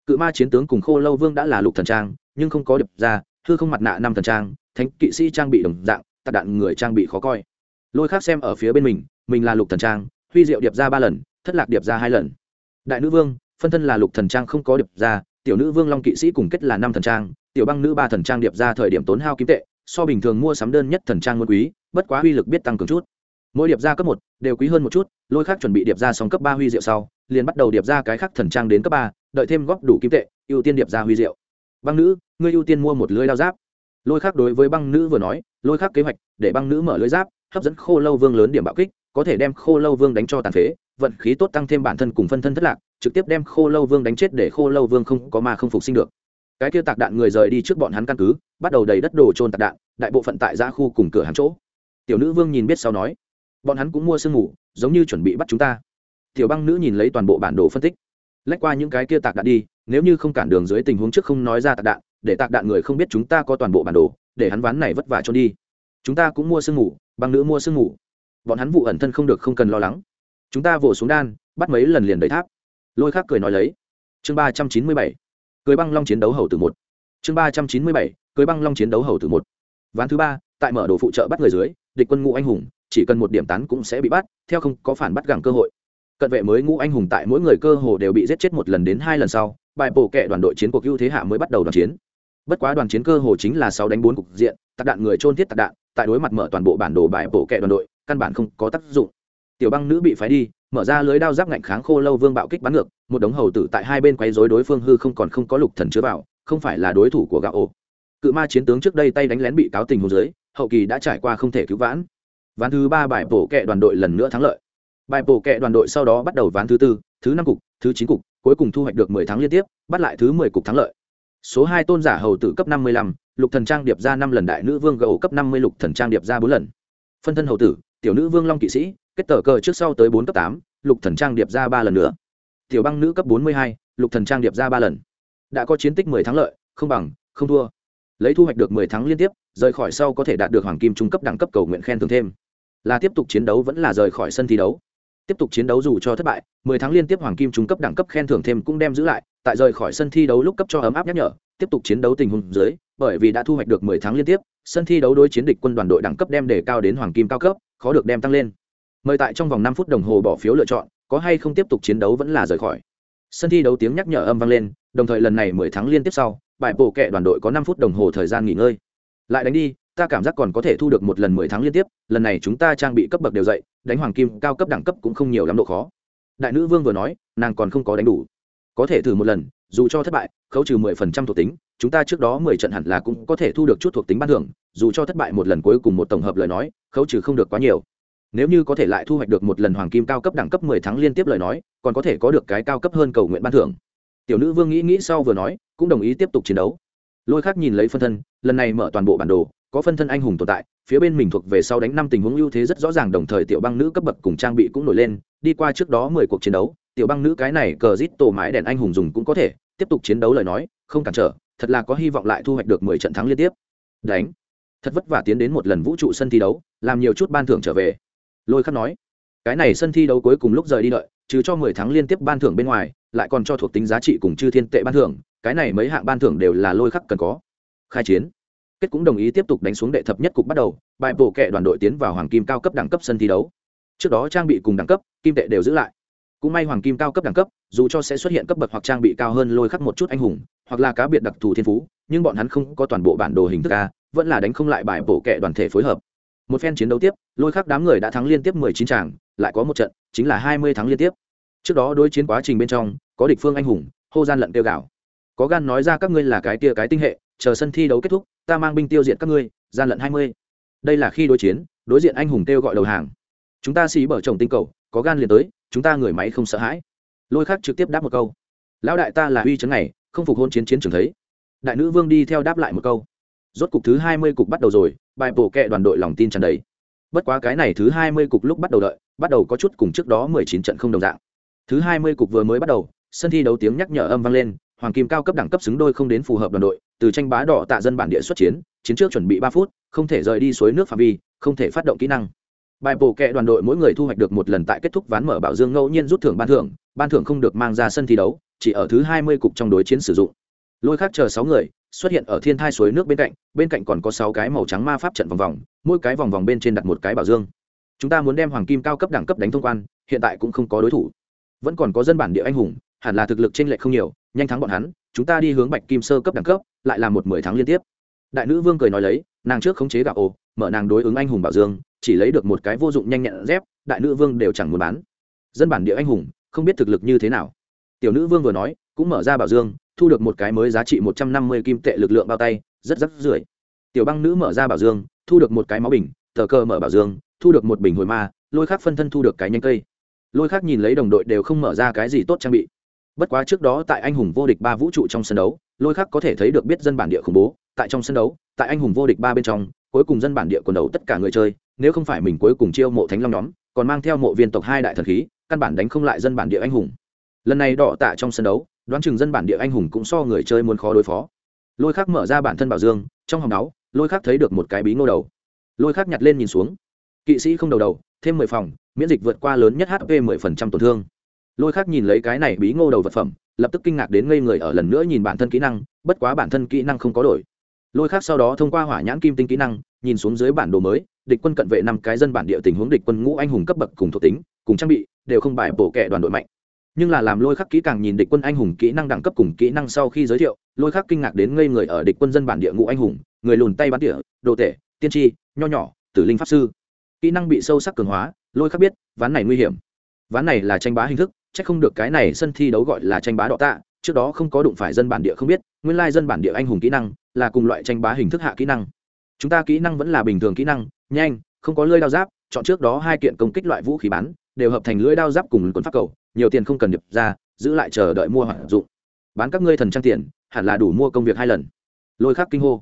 Speaker 1: Cự ma chiến tướng cùng khô lâu vương đã là lục thần trang, nhưng không có điệp ra, hư không mặt nạ năm thần trang, thánh kỵ sĩ trang bị đồng dạng tạc đạn người trang bị khó coi. Lôi khác xem ở phía bên mình mình là lục thần trang, huy diệu điệp ra ba lần, thất lạc điệp ra hai lần. Đại nữ vương phân thân là lục thần trang không có điệp ra, tiểu nữ vương long kỵ sĩ cùng kết là năm thần trang, tiểu băng nữ ba thần trang điệp ra thời điểm tốn hao kim tệ, so bình thường mua sắm đơn nhất thần trang muôn quý, bất quá uy lực biết tăng cường chút. Mỗi điệp ra cấp một, đều quý hơn một chút, lôi khác chuẩn bị điệp ra xong cấp ba huy diệu sau, liền bắt đầu điệp ra cái khác thần trang đến cấp ba, đợi thêm góp đủ kim tệ, ưu tiên điệp ra huy diệu. Băng nữ, ngươi ưu tiên mua một lưới đao giáp. Lôi khác đối với băng nữ vừa nói, lôi khác kế hoạch, để băng nữ mở lưới giáp, hấp dẫn khô lâu vương lớn điểm bạo kích, có thể đem khô lâu vương đánh cho tàn phế vận khí tốt tăng thêm bản thân cùng phân thân thất lạc, trực tiếp đem khô lâu vương đánh chết để khô lâu vương không có mà không phục sinh được. Cái kia tạc đạn người rời đi trước bọn hắn căn cứ, bắt đầu đầy đất đồ trôn tạc đạn, đại bộ phận tại ra khu cùng cửa hàng chỗ. Tiểu nữ vương nhìn biết sau nói, bọn hắn cũng mua sương mù, giống như chuẩn bị bắt chúng ta. Tiểu băng nữ nhìn lấy toàn bộ bản đồ phân tích, lách qua những cái kia tạc đạn đi, nếu như không cản đường dưới tình huống trước không nói ra tạc đạn, để tạc đạn người không biết chúng ta có toàn bộ bản đồ, để hắn ván này vất vả trốn đi. Chúng ta cũng mua sương mù, băng nữ mua sương mù. Bọn hắn vụ ẩn thân không được không cần lo lắng chúng ta vỗ xuống đan, bắt mấy lần liền đầy tháp. Lôi khắc cười nói lấy. Chương ba trăm chín mươi bảy. Cưới băng long chiến đấu hầu từ một. Chương ba trăm chín mươi bảy. Cưới băng long chiến đấu hầu từ một. Ván thứ ba, tại mở đồ phụ trợ bắt người dưới, địch quân ngũ anh hùng, chỉ cần một điểm tán cũng sẽ bị bắt, theo không có phản bắt gẳng cơ hội. Cận vệ mới ngũ anh hùng tại mỗi người cơ hồ đều bị giết chết một lần đến hai lần sau, bài bổ kệ đoàn đội chiến cuộc ưu thế hạ mới bắt đầu đoàn chiến. Bất quá đoàn chiến cơ hồ chính là sáu đánh bốn cục diện, tạc đạn người trôn thiết tạc đạn, tại đối mặt mở toàn bộ bản đồ bài bổ kệ đoàn đội, căn bản không có tác dụng tiểu băng nữ bị phái đi, mở ra lưới đao giáp ngạnh kháng khô lâu vương bạo kích bắn ngược, một đống hầu tử tại hai bên quấy rối đối phương hư không còn không có lục thần chứa vào, không phải là đối thủ của gạo ổ. Cự ma chiến tướng trước đây tay đánh lén bị cáo tình hồ dưới hậu kỳ đã trải qua không thể cứu vãn. Ván thứ ba bài bổ kệ đoàn đội lần nữa thắng lợi. Bài bổ kệ đoàn đội sau đó bắt đầu ván thứ tư, thứ năm cục, thứ chín cục, cuối cùng thu hoạch được mười tháng liên tiếp, bắt lại thứ mười cục thắng lợi. Số hai tôn giả hầu tử cấp năm mươi lăm, lục thần trang điệp ra năm lần, đại nữ vương gầu cấp năm mươi, lục thần trang điệp ra bốn lần. Phân thân hầu tử, tiểu nữ vương long kỵ sĩ kết tờ cờ trước sau tới bốn cấp tám, lục thần trang điệp ra ba lần nữa. Tiểu băng nữ cấp bốn mươi hai, lục thần trang điệp ra ba lần. Đã có chiến tích mười thắng lợi, không bằng, không thua. Lấy thu hoạch được mười thắng liên tiếp, rời khỏi sau có thể đạt được hoàng kim trung cấp đẳng cấp cầu nguyện khen thưởng thêm. Là tiếp tục chiến đấu vẫn là rời khỏi sân thi đấu. Tiếp tục chiến đấu dù cho thất bại, mười tháng liên tiếp hoàng kim trung cấp đẳng cấp khen thưởng thêm cũng đem giữ lại, tại rời khỏi sân thi đấu lúc cấp cho ấm áp nhắc nhở, tiếp tục chiến đấu tình huống dưới, bởi vì đã thu hoạch được mười tháng liên tiếp, sân thi đấu đối chiến địch quân đoàn đội đẳng cấp đem đề cao đến hoàng kim cao cấp, khó được đem tăng lên mời tại trong vòng năm phút đồng hồ bỏ phiếu lựa chọn, có hay không tiếp tục chiến đấu vẫn là rời khỏi. Sân thi đấu tiếng nhắc nhở âm vang lên, đồng thời lần này mười tháng liên tiếp sau bài bổ kệ đoàn đội có năm phút đồng hồ thời gian nghỉ ngơi. Lại đánh đi, ta cảm giác còn có thể thu được một lần mười tháng liên tiếp, lần này chúng ta trang bị cấp bậc đều dậy, đánh hoàng kim cao cấp đẳng cấp cũng không nhiều lắm độ khó. Đại nữ vương vừa nói, nàng còn không có đánh đủ. Có thể thử một lần, dù cho thất bại, khấu trừ mười phần trăm thuộc tính, chúng ta trước đó mười trận hẳn là cũng có thể thu được chút thuộc tính ban thưởng, dù cho thất bại một lần cuối cùng một tổng hợp lời nói, khấu trừ không được quá nhiều nếu như có thể lại thu hoạch được một lần hoàng kim cao cấp đẳng cấp mười tháng liên tiếp lời nói, còn có thể có được cái cao cấp hơn cầu nguyện ban thưởng. Tiểu nữ vương nghĩ nghĩ sau vừa nói, cũng đồng ý tiếp tục chiến đấu. Lôi khác nhìn lấy phân thân, lần này mở toàn bộ bản đồ, có phân thân anh hùng tồn tại, phía bên mình thuộc về sau đánh năm tình huống ưu thế rất rõ ràng, đồng thời tiểu băng nữ cấp bậc cùng trang bị cũng nổi lên, đi qua trước đó mười cuộc chiến đấu, tiểu băng nữ cái này cờ rít tổ mãi đèn anh hùng dùng cũng có thể, tiếp tục chiến đấu lời nói, không cản trở, thật là có hy vọng lại thu hoạch được mười trận thắng liên tiếp. Đánh. Thật vất vả tiến đến một lần vũ trụ sân thi đấu, làm nhiều chút ban thưởng trở về lôi khắc nói, cái này sân thi đấu cuối cùng lúc rời đi đợi, trừ cho mười tháng liên tiếp ban thưởng bên ngoài, lại còn cho thuộc tính giá trị cùng chư thiên tệ ban thưởng, cái này mấy hạng ban thưởng đều là lôi khắc cần có. Khai chiến. Kết cũng đồng ý tiếp tục đánh xuống đệ thập nhất cục bắt đầu bại bổ kệ đoàn đội tiến vào hoàng kim cao cấp đẳng cấp sân thi đấu. Trước đó trang bị cùng đẳng cấp, kim tệ đều giữ lại. Cũng may hoàng kim cao cấp đẳng cấp, dù cho sẽ xuất hiện cấp bậc hoặc trang bị cao hơn lôi khắc một chút anh hùng, hoặc là cá biệt đặc thù thiên phú, nhưng bọn hắn không có toàn bộ bản đồ hình thức a, vẫn là đánh không lại bài bổ kệ đoàn thể phối hợp một phen chiến đấu tiếp, lôi khắc đám người đã thắng liên tiếp mười chín tràng, lại có một trận, chính là hai mươi thắng liên tiếp. Trước đó đối chiến quá trình bên trong, có địch phương anh hùng, hô gian lận tiêu gạo có gan nói ra các ngươi là cái tia cái tinh hệ, chờ sân thi đấu kết thúc, ta mang binh tiêu diệt các ngươi, gian lận hai mươi. Đây là khi đối chiến, đối diện anh hùng kêu gọi đầu hàng. Chúng ta xí bở chồng tinh cầu, có gan liền tới, chúng ta người máy không sợ hãi. Lôi khắc trực tiếp đáp một câu. Lão đại ta là uy chấn này, không phục hôn chiến chiến trường thấy. Đại nữ vương đi theo đáp lại một câu rốt cục thứ hai mươi cục bắt đầu rồi, bài bổ kệ đoàn đội lòng tin tràn đầy. Bất quá cái này thứ hai mươi cục lúc bắt đầu đợi, bắt đầu có chút cùng trước đó mười chín trận không đồng dạng. Thứ hai mươi cục vừa mới bắt đầu, sân thi đấu tiếng nhắc nhở âm vang lên, hoàng kim cao cấp đẳng cấp xứng đôi không đến phù hợp đoàn đội, từ tranh bá đỏ tạ dân bản địa xuất chiến chiến trước chuẩn bị ba phút, không thể rời đi suối nước phạm vi, không thể phát động kỹ năng. Bài bổ kệ đoàn đội mỗi người thu hoạch được một lần tại kết thúc ván mở bảo dương ngẫu nhiên rút thưởng ban thưởng ban thưởng không được mang ra sân thi đấu, chỉ ở thứ hai mươi cục trong đối chiến sử dụng lôi khác chờ sáu người, xuất hiện ở thiên thai suối nước bên cạnh bên cạnh còn có sáu cái màu trắng ma pháp trận vòng vòng, mỗi cái vòng vòng bên trên đặt một cái bảo dương. Chúng ta muốn đem hoàng kim cao cấp đẳng cấp đánh thông quan, hiện tại cũng không có đối thủ. Vẫn còn có dân bản địa anh hùng, hẳn là thực lực trên lệch không nhiều, nhanh thắng bọn hắn, chúng ta đi hướng bạch kim sơ cấp đẳng cấp, lại là một mười tháng liên tiếp. Đại nữ vương cười nói lấy, nàng trước khống chế gạo ồ mở nàng đối ứng anh hùng bảo dương, chỉ lấy được một cái vô dụng nhanh nhẹn dép, đại nữ vương đều chẳng muốn bán. Dân bản địa anh hùng, không biết thực lực như thế nào. Tiểu nữ vương vừa nói, cũng mở ra bảo dương thu được một cái mới giá trị một trăm năm mươi kim tệ lực lượng bao tay, rất rất rưởi. Tiểu băng nữ mở ra bảo dương, thu được một cái máu bình, tờ cơ mở bảo dương, thu được một bình hồi ma, lôi khác phân thân thu được cái nhanh cây. Lôi khác nhìn lấy đồng đội đều không mở ra cái gì tốt trang bị. Bất quá trước đó tại anh hùng vô địch ba vũ trụ trong sân đấu, lôi khác có thể thấy được biết dân bản địa khủng bố, tại trong sân đấu, tại anh hùng vô địch ba bên trong, cuối cùng dân bản địa quần đấu tất cả người chơi, nếu không phải mình cuối cùng chiêu mộ thánh long nhóm, còn mang theo mộ viên tộc hai đại thần khí, căn bản đánh không lại dân bản địa anh hùng. Lần này đỏ tạ trong sân đấu đoán chừng dân bản địa anh hùng cũng so người chơi muốn khó đối phó. Lôi khác mở ra bản thân bảo dương, trong hòng náo, lôi khác thấy được một cái bí ngô đầu. Lôi khác nhặt lên nhìn xuống. Kỵ sĩ không đầu đầu, thêm mười phòng, miễn dịch vượt qua lớn nhất hp mười phần trăm tổn thương. Lôi khác nhìn lấy cái này bí ngô đầu vật phẩm, lập tức kinh ngạc đến ngây người ở lần nữa nhìn bản thân kỹ năng, bất quá bản thân kỹ năng không có đổi. Lôi khác sau đó thông qua hỏa nhãn kim tinh kỹ năng, nhìn xuống dưới bản đồ mới, địch quân cận vệ năm cái dân bản địa tình huống địch quân ngũ anh hùng cấp bậc cùng thuộc tính, cùng trang bị, đều không bài bổ kẻ đoàn đội mạnh nhưng là làm lôi khắc kỹ càng nhìn địch quân anh hùng kỹ năng đẳng cấp cùng kỹ năng sau khi giới thiệu, lôi khắc kinh ngạc đến ngây người ở địch quân dân bản địa ngũ anh hùng, người lùn tay bắn địa đồ tể, tiên tri, nho nhỏ, tử linh pháp sư. Kỹ năng bị sâu sắc cường hóa, lôi khắc biết, ván này nguy hiểm. Ván này là tranh bá hình thức c h ắ c không được cái này sân thi đấu gọi là tranh bá đọ tạ, trước đó không có đụng phải dân bản địa không biết, nguyên lai dân bản địa anh hùng kỹ năng là cùng loại tranh bá hình thức hạ kỹ năng. Chúng ta kỹ năng vẫn là bình thường kỹ năng, nhanh, không có lưỡi đao giáp, chọn trước đó hai kiện công kích loại vũ khí bán đều hợp thành lưỡi đao giáp cùng quần pháp cầu nhiều tiền không cần điệp ra, giữ lại chờ đợi mua hoặc dụng. Bán các ngươi thần trang tiền, hẳn là đủ mua công việc hai lần. Lôi khắc kinh hô.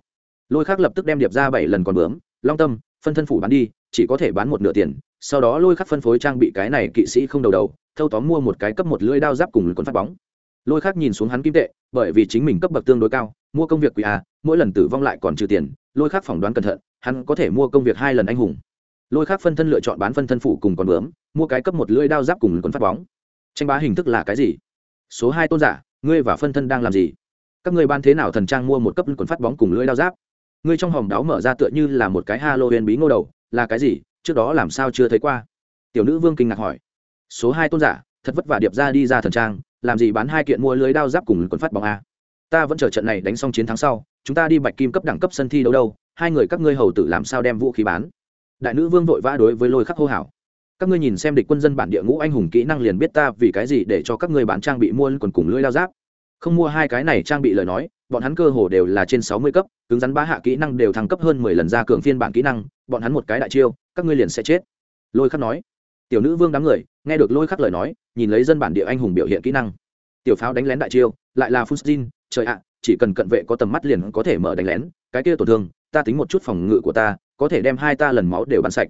Speaker 1: Lôi khắc lập tức đem điệp ra bảy lần còn bướm, long tâm, phân thân phủ bán đi, chỉ có thể bán một nửa tiền, sau đó lôi khắc phân phối trang bị cái này kỵ sĩ không đầu đầu, thâu tóm mua một cái cấp một lưỡi đao giáp cùng quần phát bóng. Lôi khắc nhìn xuống hắn kim tệ, bởi vì chính mình cấp bậc tương đối cao, mua công việc quỷ a à, mỗi lần tử vong lại còn trừ tiền, lôi khắc phỏng đoán cẩn thận, hắn có thể mua công việc hai lần anh hùng. Lôi khắc phân thân lựa chọn bán phân thân phủ cùng con bướm, mua cái cấp một lưỡi đao giáp cùng quần phát bóng tranh bá hình thức là cái gì? Số hai tôn giả, ngươi và phân thân đang làm gì? Các ngươi ban thế nào thần trang mua một cấp quần phát bóng cùng lưỡi đao giáp? Ngươi trong hòm đáo mở ra tựa như là một cái halloween bí ngô đầu, là cái gì? Trước đó làm sao chưa thấy qua? Tiểu nữ vương kinh ngạc hỏi. Số hai tôn giả, thật vất vả điệp ra đi ra thần trang, làm gì bán hai kiện mua lưới đao giáp cùng quần phát bóng a? Ta vẫn chờ trận này đánh xong chiến thắng sau, chúng ta đi bạch kim cấp đẳng cấp sân thi đấu đâu, hai người các ngươi hầu tử làm sao đem vũ khí bán? Đại nữ vương vội vã đối với lôi khắc hô hào các ngươi nhìn xem địch quân dân bản địa ngũ anh hùng kỹ năng liền biết ta vì cái gì để cho các ngươi bán trang bị mua quần cùng lưỡi lao giáp. Không mua hai cái này trang bị lời nói, bọn hắn cơ hồ đều là trên sáu mươi cấp, cứng rắn ba hạ kỹ năng đều thăng cấp hơn mười lần ra cường phiên bản kỹ năng, bọn hắn một cái đại chiêu, các ngươi liền sẽ chết. Lôi khắc nói. Tiểu nữ vương đám người, nghe được lôi khắc lời nói, nhìn lấy dân bản địa anh hùng biểu hiện kỹ năng. Tiểu pháo đánh lén đại chiêu, lại là fuzzin trời ạ, chỉ cần cận vệ có tầm mắt liền có thể mở đánh lén, cái kia tổn thương, ta tính một chút phòng ngự của ta, có thể đem hai ta lần máu đều bắn sạch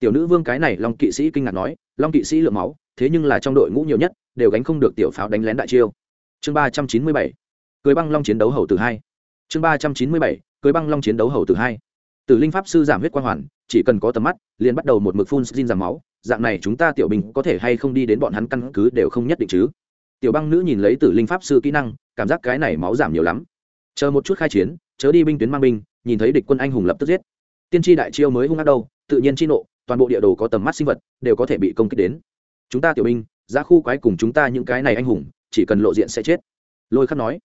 Speaker 1: tiểu nữ vương cái này long kỵ sĩ kinh ngạc nói, long kỵ sĩ lượng máu, thế nhưng là trong đội ngũ nhiều nhất, đều gánh không được tiểu pháo đánh lén đại chiêu. Chương ba trăm chín mươi bảy, cưới băng long chiến đấu hầu từ hai. Chương ba trăm chín mươi bảy, cưới băng long chiến đấu hầu từ hai. Từ linh pháp sư giảm huyết quang hoàn, chỉ cần có tầm mắt, liền bắt đầu một mực phun xin giảm máu, dạng này chúng ta tiểu binh có thể hay không đi đến bọn hắn căn cứ đều không nhất định chứ. Tiểu băng nữ nhìn lấy tử linh pháp sư kỹ năng, cảm giác cái này máu giảm nhiều lắm. Chờ một chút khai chiến, chớ đi binh tuyến mang binh, nhìn thấy địch quân anh hùng lập tức giết. Tiên tri đại chiêu mới hung ác đâu, tự nhiên chi nộ toàn bộ địa đồ có tầm mắt sinh vật, đều có thể bị công kích đến. Chúng ta tiểu binh ra khu quái cùng chúng ta những cái này anh hùng, chỉ cần lộ diện sẽ chết. Lôi khắc nói.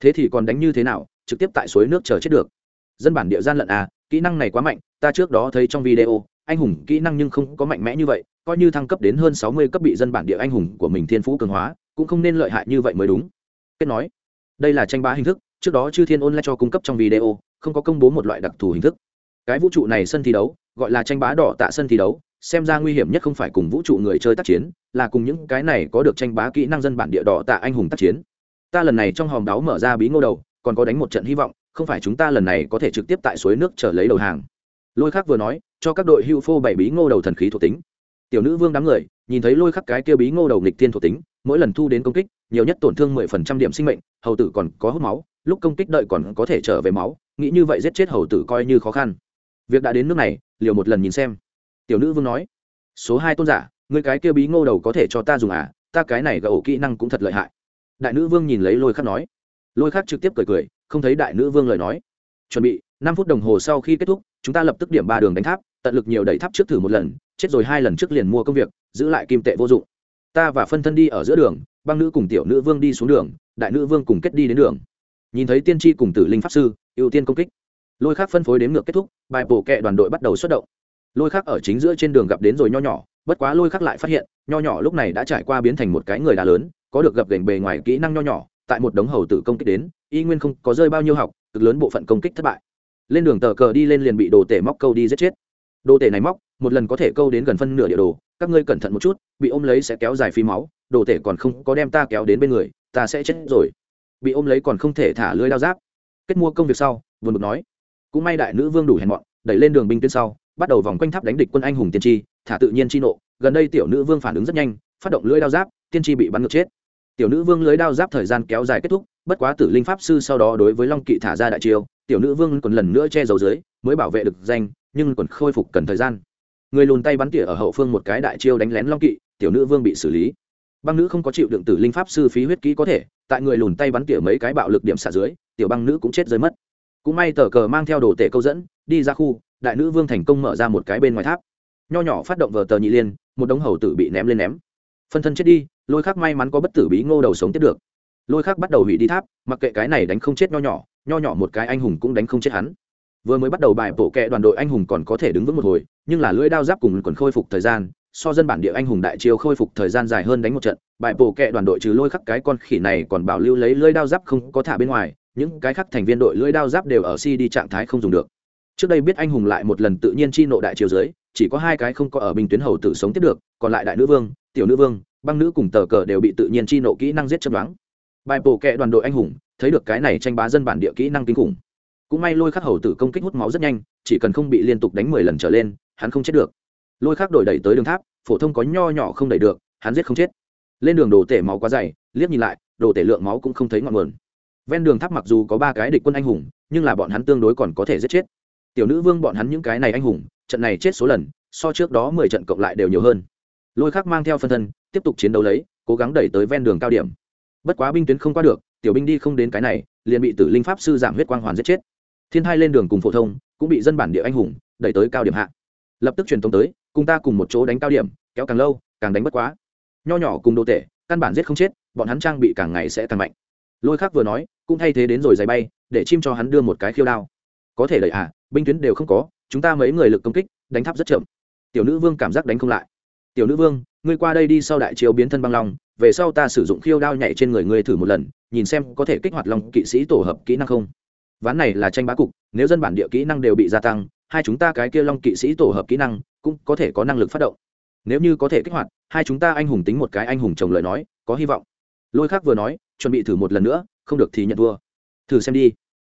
Speaker 1: Thế thì còn đánh như thế nào, trực tiếp tại suối nước chờ chết được? Dân bản địa gian lận à kỹ năng này quá mạnh, ta trước đó thấy trong video, anh hùng kỹ năng nhưng không có mạnh mẽ như vậy, coi như thăng cấp đến hơn sáu mươi cấp bị dân bản địa anh hùng của mình thiên phú cường hóa, cũng không nên lợi hại như vậy mới đúng. Kết nói. Đây là tranh bá hình thức, trước đó chư thiên ôn lại cho cung cấp trong video, không có công bố một loại đặc thù hình thức. Cái vũ trụ này sân thi đấu gọi là tranh bá đỏ tạ sân thi đấu, xem ra nguy hiểm nhất không phải cùng vũ trụ người chơi tác chiến, là cùng những cái này có được tranh bá kỹ năng dân bản địa đỏ tạ anh hùng tác chiến. Ta lần này trong hòm đáo mở ra bí ngô đầu, còn có đánh một trận hy vọng, không phải chúng ta lần này có thể trực tiếp tại suối nước trở lấy đầu hàng. Lôi khắc vừa nói, cho các đội hưu phô bảy bí ngô đầu thần khí thuộc tính. Tiểu nữ vương đám người, nhìn thấy lôi khắc cái kia bí ngô đầu nghịch tiên thuộc tính, mỗi lần thu đến công kích, nhiều nhất tổn thương mười phần trăm điểm sinh mệnh, hầu tử còn có hút máu, lúc công kích đợi còn có thể trở về máu, nghĩ như vậy giết chết hầu tử coi như khó khăn việc đã đến nước này, liều một lần nhìn xem. Tiểu nữ vương nói. Số hai tôn giả người cái kia bí ngô đầu có thể cho ta dùng à? Ta cái này gậu kỹ năng cũng thật lợi hại. Đại nữ vương nhìn lấy lôi khắc nói. Lôi khắc trực tiếp cười cười, không thấy đại nữ vương lời nói. Chuẩn bị, năm phút đồng hồ sau khi kết thúc, chúng ta lập tức điểm ba đường đánh tháp, tận lực nhiều đẩy tháp trước thử một lần, chết rồi hai lần trước liền mua công việc, giữ lại kim tệ vô dụng. Ta và phân thân đi ở giữa đường, băng nữ cùng tiểu nữ vương đi xuống đường, đại nữ vương cùng kết đi đến đường. Nhìn thấy tiên tri cùng tử linh pháp sư, ưu tiên công kích lôi khác phân phối đến ngược kết thúc, bài bổ kẹ đoàn đội bắt đầu xuất động. Lôi khác ở chính giữa trên đường gặp đến rồi nho nhỏ, bất quá lôi khác lại phát hiện, nho nhỏ lúc này đã trải qua biến thành một cái người đá lớn, có được gập gành bề ngoài kỹ năng nho nhỏ, tại một đống hầu tử công kích đến, y nguyên không có rơi bao nhiêu học, cực lớn bộ phận công kích thất bại. Lên đường tờ cờ đi lên liền bị đồ tể móc câu đi giết chết. Đồ tể này móc, một lần có thể câu đến gần phân nửa địa đồ, các ngươi cẩn thận một chút, bị ôm lấy sẽ kéo dài phí máu, đồ tể còn không có đem ta kéo đến bên người, ta sẽ chết rồi. Bị ôm lấy còn không thể thả lưới lao giáp. Kết mua công việc sau vừa bực nói cũng may đại nữ vương đủ hèn mọn, đẩy lên đường binh tuyến sau, bắt đầu vòng quanh tháp đánh địch quân anh hùng tiên tri, thả tự nhiên chi nộ. Gần đây tiểu nữ vương phản ứng rất nhanh, phát động lưới đao giáp, tiên tri bị bắn ngược chết. Tiểu nữ vương lưới đao giáp thời gian kéo dài kết thúc, bất quá tử linh pháp sư sau đó đối với long kỵ thả ra đại chiêu, tiểu nữ vương còn lần nữa che giấu dưới, mới bảo vệ được danh, nhưng còn khôi phục cần thời gian. Người lùn tay bắn tỉa ở hậu phương một cái đại chiêu đánh lén long kỵ, tiểu nữ vương bị xử lý. Băng nữ không có chịu đựng tử linh pháp sư phí huyết kỹ có thể, tại người lùn tay bắn tỉa mấy cái bạo lực điểm xả dưới, tiểu băng nữ cũng chết rơi mất cũng may tờ cờ mang theo đồ tể câu dẫn, đi ra khu, đại nữ vương thành công mở ra một cái bên ngoài tháp. Nho nhỏ phát động vờ tờ nhị liên, một đống hầu tử bị ném lên ném. Phân thân chết đi, lôi khắc may mắn có bất tử bí ngô đầu sống tiếp được. Lôi khắc bắt đầu hủy đi tháp, mặc kệ cái này đánh không chết nho nhỏ nho nhỏ một cái anh hùng cũng đánh không chết hắn. Vừa mới bắt đầu bài bổ kẹ đoàn đội anh hùng còn có thể đứng vững một hồi, nhưng là lưỡi đao giáp cùng còn khôi phục thời gian, so dân bản địa anh hùng đại chiêu khôi phục thời gian dài hơn đánh một trận, bài bổ kẹ đoàn đội trừ lôi khắc cái con khỉ này còn bảo lưu lấy lưỡi đao giáp không có thả bên ngoài những cái khác thành viên đội lưỡi đao giáp đều ở si đi trạng thái không dùng được. Trước đây biết anh hùng lại một lần tự nhiên chi nộ đại triều dưới, chỉ có hai cái không có ở binh tuyến hầu tử sống tiếp được, còn lại đại nữ vương, tiểu nữ vương, băng nữ cùng tờ cờ đều bị tự nhiên chi nộ kỹ năng giết chấm đoán. Bài bổ kệ đoàn đội anh hùng, thấy được cái này tranh bá dân bản địa kỹ năng kinh khủng. Cũng may lôi khắc hầu tử công kích hút máu rất nhanh, chỉ cần không bị liên tục đánh mười lần trở lên, hắn không chết được. Lôi khắc đổi đẩy tới đường tháp, phổ thông có nho nhỏ không đẩy được, hắn giết không chết. Lên đường đồ tể máu quá dày, liếc nhìn lại, đồ tể lượng máu cũng không thấy ngọn nguồn ven đường tháp mặc dù có ba cái địch quân anh hùng, nhưng là bọn hắn tương đối còn có thể giết chết. Tiểu nữ vương bọn hắn những cái này anh hùng, trận này chết số lần, so trước đó mười trận cộng lại đều nhiều hơn. Lôi khắc mang theo phân thân, tiếp tục chiến đấu lấy, cố gắng đẩy tới ven đường cao điểm. Bất quá binh tuyến không qua được, tiểu binh đi không đến cái này, liền bị tử linh pháp sư giảm huyết quang hoàn giết chết. Thiên hai lên đường cùng phổ thông, cũng bị dân bản địa anh hùng đẩy tới cao điểm hạ. Lập tức truyền tống tới, cùng ta cùng một chỗ đánh cao điểm, kéo càng lâu, càng đánh bất quá. Nho nhỏ cùng đồ tệ căn bản giết không chết, bọn hắn trang bị càng ngày sẽ càng mạnh lôi khác vừa nói, cũng thay thế đến rồi giày bay, để chim cho hắn đưa một cái khiêu đao. Có thể đợi à binh tuyến đều không có, chúng ta mấy người lực công kích, đánh tháp rất chậm. Tiểu nữ vương cảm giác đánh không lại. Tiểu nữ vương, ngươi qua đây đi sau đại chiếu biến thân băng long, về sau ta sử dụng khiêu đao nhảy trên người ngươi thử một lần, nhìn xem có thể kích hoạt long kỵ sĩ tổ hợp kỹ năng không. Ván này là tranh bá cục, nếu dân bản địa kỹ năng đều bị gia tăng, hai chúng ta cái kia long kỵ sĩ tổ hợp kỹ năng cũng có thể có năng lực phát động. Nếu như có thể kích hoạt, hai chúng ta anh hùng tính một cái anh hùng chồng lời nói, có hy vọng. Lôi khác vừa nói chuẩn bị thử một lần nữa, không được thì nhận thua. Thử xem đi.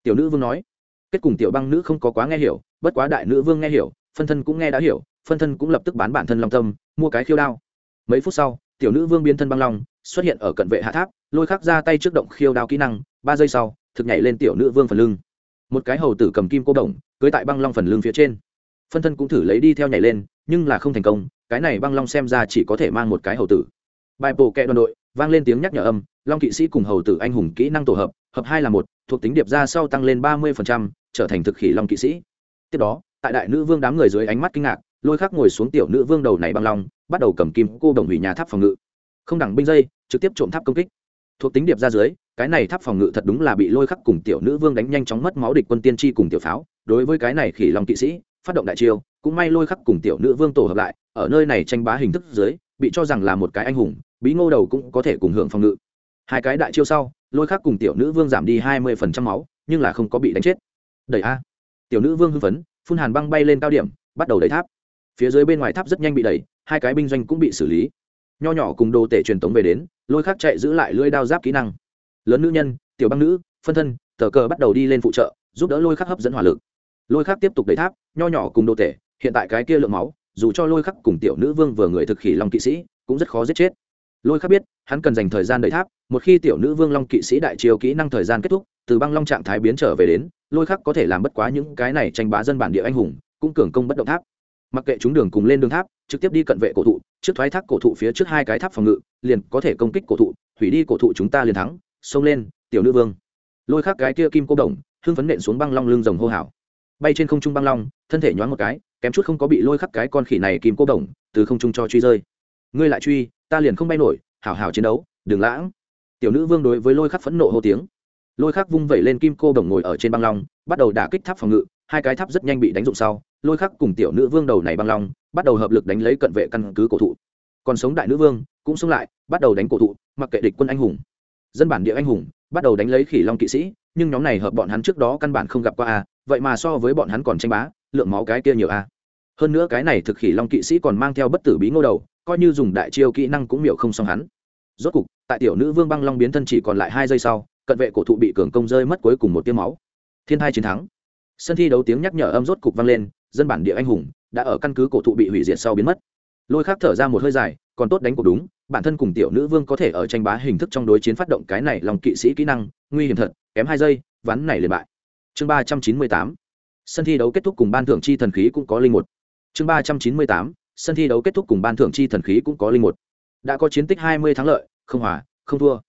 Speaker 1: Tiểu nữ vương nói. Kết cùng tiểu băng nữ không có quá nghe hiểu, bất quá đại nữ vương nghe hiểu, phân thân cũng nghe đã hiểu, phân thân cũng lập tức bán bản thân long tâm, mua cái khiêu đao. Mấy phút sau, tiểu nữ vương biến thân băng long, xuất hiện ở cận vệ hạ tháp, lôi khắc ra tay trước động khiêu đao kỹ năng, ba giây sau, thực nhảy lên tiểu nữ vương phần lưng. Một cái hầu tử cầm kim cô đồng, cưới tại băng long phần lưng phía trên. Phân thân cũng thử lấy đi theo nhảy lên, nhưng là không thành công, cái này băng long xem ra chỉ có thể mang một cái hầu tử. Bài bổ kẹ đoàn đội, vang lên tiếng nhắc nhở âm long kỵ sĩ cùng hầu tử anh hùng kỹ năng tổ hợp hợp hai là một, thuộc tính điệp ra sau tăng lên ba mươi trở thành thực khỉ long kỵ sĩ. Tiếp đó, tại đại nữ vương đám người dưới ánh mắt kinh ngạc, lôi khắc ngồi xuống tiểu nữ vương đầu này băng long, bắt đầu cầm kim cô đồng hủy nhà tháp phòng ngự. Không đẳng binh dây, trực tiếp trộm tháp công kích. Thuộc tính điệp ra dưới, cái này tháp phòng ngự thật đúng là bị lôi khắc cùng tiểu nữ vương đánh nhanh chóng mất máu địch quân tiên tri cùng tiểu pháo. Đối với cái này khỉ long kỵ sĩ, phát động đại chiêu, cũng may lôi khắc cùng tiểu nữ vương tổ hợp lại, ở nơi này tranh bá hình thức dưới, bị cho rằng là một cái anh hùng, bí ngô đầu cũng có thể cùng hưởng phòng ngự hai cái đại chiêu sau, lôi khắc cùng tiểu nữ vương giảm đi hai mươi phần trăm máu, nhưng là không có bị đánh chết. Đẩy a. Tiểu nữ vương hưng phấn, phun hàn băng bay lên cao điểm, bắt đầu đẩy tháp. Phía dưới bên ngoài tháp rất nhanh bị đẩy, hai cái binh doanh cũng bị xử lý. Nho nhỏ cùng đồ tể truyền tống về đến, lôi khắc chạy giữ lại lưỡi đao giáp kỹ năng. Lớn nữ nhân, tiểu băng nữ, phân thân, tờ cờ bắt đầu đi lên phụ trợ, giúp đỡ lôi khắc hấp dẫn hỏa lực. Lôi khắc tiếp tục đẩy tháp, nho nhỏ cùng đồ tể, hiện tại cái kia lượng máu, dù cho lôi khắc cùng tiểu nữ vương vừa người thực khỉ long kỵ sĩ, cũng rất khó giết chết lôi khắc biết, hắn cần dành thời gian đợi tháp, một khi tiểu nữ vương long kỵ sĩ đại triều kỹ năng thời gian kết thúc, từ băng long trạng thái biến trở về đến, lôi khắc có thể làm bất quá những cái này tranh bá dân bản địa anh hùng, cũng cường công bất động tháp. Mặc kệ chúng đường cùng lên đường tháp, trực tiếp đi cận vệ cổ thụ, trước thoái thác cổ thụ phía trước hai cái tháp phòng ngự, liền có thể công kích cổ thụ, hủy đi cổ thụ chúng ta liền thắng, xông lên, tiểu nữ vương. Lôi khắc cái kia kim cô đồng, hưng phấn nện xuống băng long lưng rồng hô hào. Bay trên không trung băng long, thân thể nhoáng một cái, kém chút không có bị lôi khắc cái con khỉ này kim cô đồng, từ không trung cho truy rơi. Ngươi lại truy ta liền không bay nổi, hảo hảo chiến đấu, đừng lãng. Tiểu nữ vương đối với lôi khắc phẫn nộ hô tiếng. Lôi khắc vung vẩy lên kim cô đồng ngồi ở trên băng long, bắt đầu đả kích tháp phòng ngự, hai cái tháp rất nhanh bị đánh dụng sau, lôi khắc cùng tiểu nữ vương đầu này băng long, bắt đầu hợp lực đánh lấy cận vệ căn cứ cổ thụ. Còn sống đại nữ vương, cũng sống lại, bắt đầu đánh cổ thụ, mặc kệ địch quân anh hùng. Dân bản địa anh hùng, bắt đầu đánh lấy khỉ long kỵ sĩ, nhưng nhóm này hợp bọn hắn trước đó căn bản không gặp qua a, vậy mà so với bọn hắn còn tranh bá, lượng máu cái kia nhiều a. Hơn nữa cái này thực khỉ long kỵ sĩ còn mang theo bất tử bí ngô đầu coi như dùng đại chiêu kỹ năng cũng miệu không xong hắn. Rốt cục, tại tiểu nữ vương băng long biến thân chỉ còn lại hai giây sau, cận vệ cổ thụ bị cường công rơi mất cuối cùng một tiêu máu. Thiên thai chiến thắng. Sân thi đấu tiếng nhắc nhở âm rốt cục vang lên, dân bản địa anh hùng đã ở căn cứ cổ thụ bị hủy diệt sau biến mất. Lôi khác thở ra một hơi dài, còn tốt đánh cuộc đúng, bản thân cùng tiểu nữ vương có thể ở tranh bá hình thức trong đối chiến phát động cái này lòng kỵ sĩ kỹ năng, nguy hiểm thật, kém hai giây, ván này liền bại. Chương ba trăm chín mươi tám. Sân thi đấu kết thúc cùng ban thưởng chi thần khí cũng có linh một. Chương ba trăm chín mươi tám sân thi đấu kết thúc cùng ban thưởng chi thần khí cũng có linh một. Đã có chiến tích hai mươi thắng lợi, không hòa, không thua.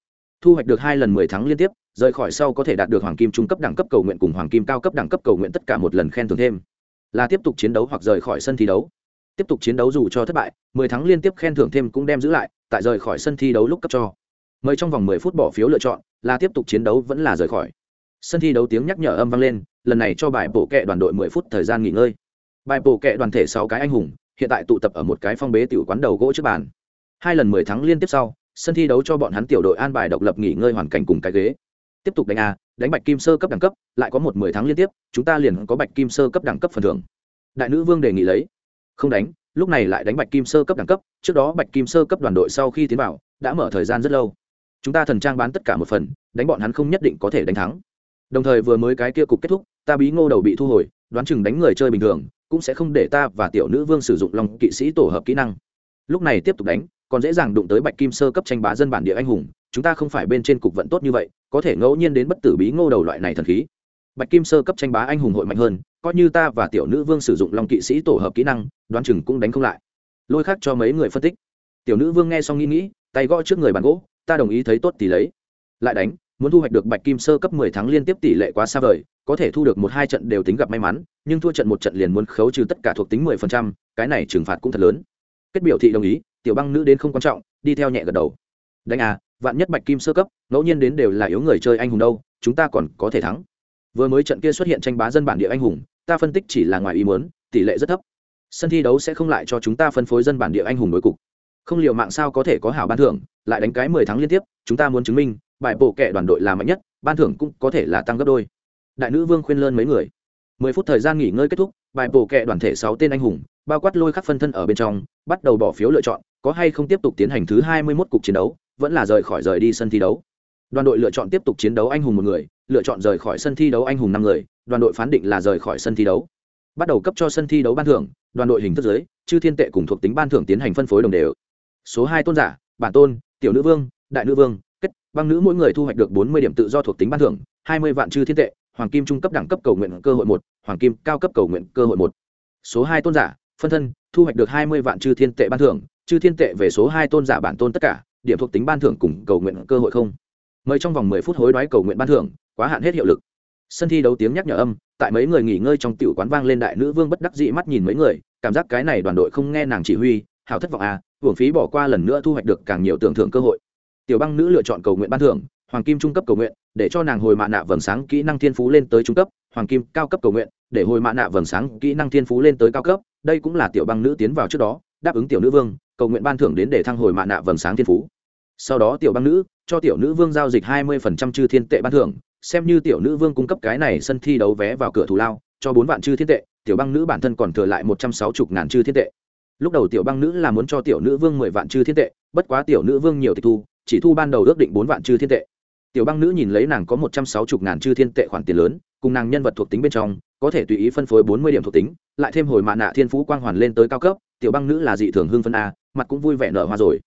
Speaker 1: Thu hoạch được hai lần mười tháng liên tiếp, rời khỏi sau có thể đạt được hoàng kim trung cấp đẳng cấp cầu nguyện cùng hoàng kim cao cấp đẳng cấp cầu nguyện tất cả một lần khen thưởng thêm. Là tiếp tục chiến đấu hoặc rời khỏi sân thi đấu. Tiếp tục chiến đấu dù cho thất bại, mười tháng liên tiếp khen thưởng thêm cũng đem giữ lại, tại rời khỏi sân thi đấu lúc cấp cho. Mời trong vòng mười phút bỏ phiếu lựa chọn, là tiếp tục chiến đấu vẫn là rời khỏi. Sân thi đấu tiếng nhắc nhở âm vang lên, lần này cho bài bổ kệ đoàn đội mười phút thời gian nghỉ ngơi. Bài bổ kệ đoàn thể sáu cái anh hùng hiện tại tụ tập ở một cái phong bế tiểu quán đầu gỗ trước bàn. Hai lần mười tháng liên tiếp sau, sân thi đấu cho bọn hắn tiểu đội an bài độc lập nghỉ ngơi hoàn cảnh cùng cái ghế. Tiếp tục đánh a, đánh bạch kim sơ cấp đẳng cấp, lại có một mười tháng liên tiếp, chúng ta liền có bạch kim sơ cấp đẳng cấp phần thưởng. Đại nữ vương đề nghị lấy. Không đánh, lúc này lại đánh bạch kim sơ cấp đẳng cấp, trước đó bạch kim sơ cấp đoàn đội sau khi tiến vào, đã mở thời gian rất lâu. Chúng ta thần trang bán tất cả một phần, đánh bọn hắn không nhất định có thể đánh thắng. Đồng thời vừa mới cái kia cục kết thúc, ta bí ngô đầu bị thu hồi đoán chừng đánh người chơi bình thường, cũng sẽ không để ta và tiểu nữ vương sử dụng lòng kỵ sĩ tổ hợp kỹ năng. Lúc này tiếp tục đánh, còn dễ dàng đụng tới bạch kim sơ cấp tranh bá dân bản địa anh hùng, chúng ta không phải bên trên cục vận tốt như vậy, có thể ngẫu nhiên đến bất tử bí ngô đầu loại này thần khí. Bạch kim sơ cấp tranh bá anh hùng hội mạnh hơn, coi như ta và tiểu nữ vương sử dụng long kỵ sĩ tổ hợp kỹ năng, đoán chừng cũng đánh không lại. Lôi khác cho mấy người phân tích. Tiểu nữ vương nghe xong nghĩ nghĩ, tay gõ trước người bàn gỗ, ta đồng ý thấy tốt thì lấy. Lại đánh, muốn thu hoạch được bạch kim sơ cấp mười tháng liên tiếp tỷ lệ quá xa vời có thể thu được một hai trận đều tính gặp may mắn, nhưng thua trận một trận liền muốn khấu trừ tất cả thuộc tính mười phần trăm, cái này trừng phạt cũng thật lớn. Kết biểu thị đồng ý, tiểu băng nữ đến không quan trọng, đi theo nhẹ gật đầu. Đánh à vạn nhất bạch kim sơ cấp, ngẫu nhiên đến đều là yếu người chơi anh hùng đâu, chúng ta còn có thể thắng. Vừa mới trận kia xuất hiện tranh bá dân bản địa anh hùng, ta phân tích chỉ là ngoài ý muốn, tỷ lệ rất thấp. Sân thi đấu sẽ không lại cho chúng ta phân phối dân bản địa anh hùng đối cục. Không liệu mạng sao có thể có hảo ban thưởng, lại đánh cái mười tháng liên tiếp, chúng ta muốn chứng minh, bài bộ kệ đoàn đội là mạnh nhất, ban thưởng cũng có thể là tăng gấp đôi đại nữ vương khuyên lơn mấy người. Mười phút thời gian nghỉ ngơi kết thúc, bài bổ kệ đoàn thể sáu tên anh hùng, bao quát lôi khắc phân thân ở bên trong, bắt đầu bỏ phiếu lựa chọn, có hay không tiếp tục tiến hành thứ hai mươi 21 cuộc chiến đấu, vẫn là rời khỏi rời đi sân thi đấu. Đoàn đội lựa chọn tiếp tục chiến đấu anh hùng một người, lựa chọn rời khỏi sân thi đấu anh hùng năm người, đoàn đội phán định là rời khỏi sân thi đấu. Bắt đầu cấp cho sân thi đấu ban thưởng, đoàn đội hình thức giới, chư thiên tệ cùng thuộc tính ban thưởng tiến hành phân phối đồng đều. Số hai tôn giả, bản tôn, tiểu nữ vương, đại nữ vương, kết, băng nữ mỗi người thu hoạch được bốn mươi điểm tự do thuộc tính ban thưởng, hai mươi vạn chư thiên tệ hoàng kim trung cấp đẳng cấp cầu nguyện cơ hội một, hoàng kim cao cấp cầu nguyện cơ hội một. Số hai tôn giả, phân thân, thu hoạch được hai mươi vạn chư thiên tệ ban thưởng, chư thiên tệ về số hai tôn giả bản tôn tất cả, điểm thuộc tính ban thưởng cùng cầu nguyện cơ hội không. Mời trong vòng mười phút hối đoái cầu nguyện ban thưởng, quá hạn hết hiệu lực. Sân thi đấu tiếng nhắc nhở âm, tại mấy người nghỉ ngơi trong tiểu quán vang lên đại nữ vương bất đắc dĩ mắt nhìn mấy người, cảm giác cái này đoàn đội không nghe nàng chỉ huy, hào thất vọng à hưởng phí bỏ qua lần nữa thu hoạch được càng nhiều tưởng thưởng cơ hội. Tiểu băng nữ lựa chọn cầu nguyện ban thưởng hoàng kim trung cấp cầu nguyện, để cho nàng hồi mạ nạ vầng sáng kỹ năng thiên phú lên tới trung cấp. Hoàng kim cao cấp cầu nguyện, để hồi mạ nạ vầng sáng kỹ năng thiên phú lên tới cao cấp. Đây cũng là tiểu băng nữ tiến vào trước đó, đáp ứng tiểu nữ vương, cầu nguyện ban thưởng đến để thăng hồi mạ nạ vầng sáng thiên phú. Sau đó tiểu băng nữ, cho tiểu nữ vương giao dịch hai mươi phần trăm chư thiên tệ ban thưởng. Xem như tiểu nữ vương cung cấp cái này sân thi đấu vé vào cửa thủ lao, cho bốn vạn chư thiên tệ, tiểu băng nữ bản thân còn thừa lại một trăm sáu mươi ngàn chư thiên tệ. Lúc đầu tiểu băng nữ là muốn cho tiểu nữ vương mười vạn chư thiên tệ, bất quá tiểu nữ vương nhiều tịch thu, chỉ thu ban đầu ước định bốn vạn chư thiên tệ tiểu băng nữ nhìn lấy nàng có một trăm sáu chục ngàn chư thiên tệ khoản tiền lớn, cùng nàng nhân vật thuộc tính bên trong, có thể tùy ý phân phối bốn mươi điểm thuộc tính, lại thêm hồi mạ nạ thiên phú quang hoàn lên tới cao cấp, tiểu băng nữ là dị thường hưng phân a, mặt cũng vui vẻ nở hoa rồi.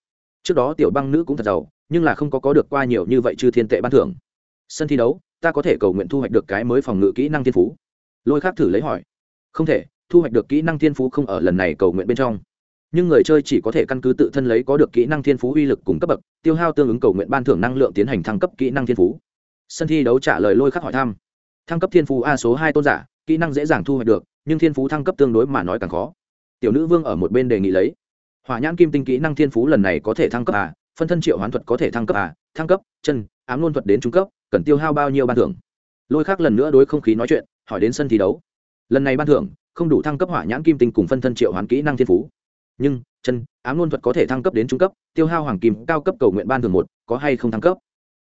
Speaker 1: Trước đó tiểu băng nữ cũng thật giàu, nhưng là không có có được qua nhiều như vậy chư thiên tệ ban thưởng. Sân thi đấu, ta có thể cầu nguyện thu hoạch được cái mới phòng ngự kỹ năng thiên phú. Lôi khác thử lấy hỏi. Không thể, thu hoạch được kỹ năng thiên phú không ở lần này cầu nguyện bên trong nhưng người chơi chỉ có thể căn cứ tự thân lấy có được kỹ năng thiên phú uy lực cùng cấp bậc, tiêu hao tương ứng cầu nguyện ban thưởng năng lượng tiến hành thăng cấp kỹ năng thiên phú. Sân thi đấu trả lời lôi khắc hỏi thăm. Thăng cấp thiên phú a số hai tôn giả, kỹ năng dễ dàng thu hoạch được, nhưng thiên phú thăng cấp tương đối mà nói càng khó. Tiểu nữ vương ở một bên đề nghị lấy. Hỏa nhãn kim tinh kỹ năng thiên phú lần này có thể thăng cấp à phân thân triệu hoán thuật có thể thăng cấp à thăng cấp, chân, ám luôn thuật đến trung cấp, cần tiêu hao bao nhiêu ban thưởng? Lôi khác lần nữa đối không khí nói chuyện, hỏi đến sân thi đấu. Lần này ban thưởng, không đủ thăng cấp hỏa nhãn kim tinh cùng phân thân triệu hoán kỹ năng thiên phú nhưng chân ám luôn thuật có thể thăng cấp đến trung cấp, tiêu hao hoàng kim cao cấp cầu nguyện ban thường một, có hay không thăng cấp?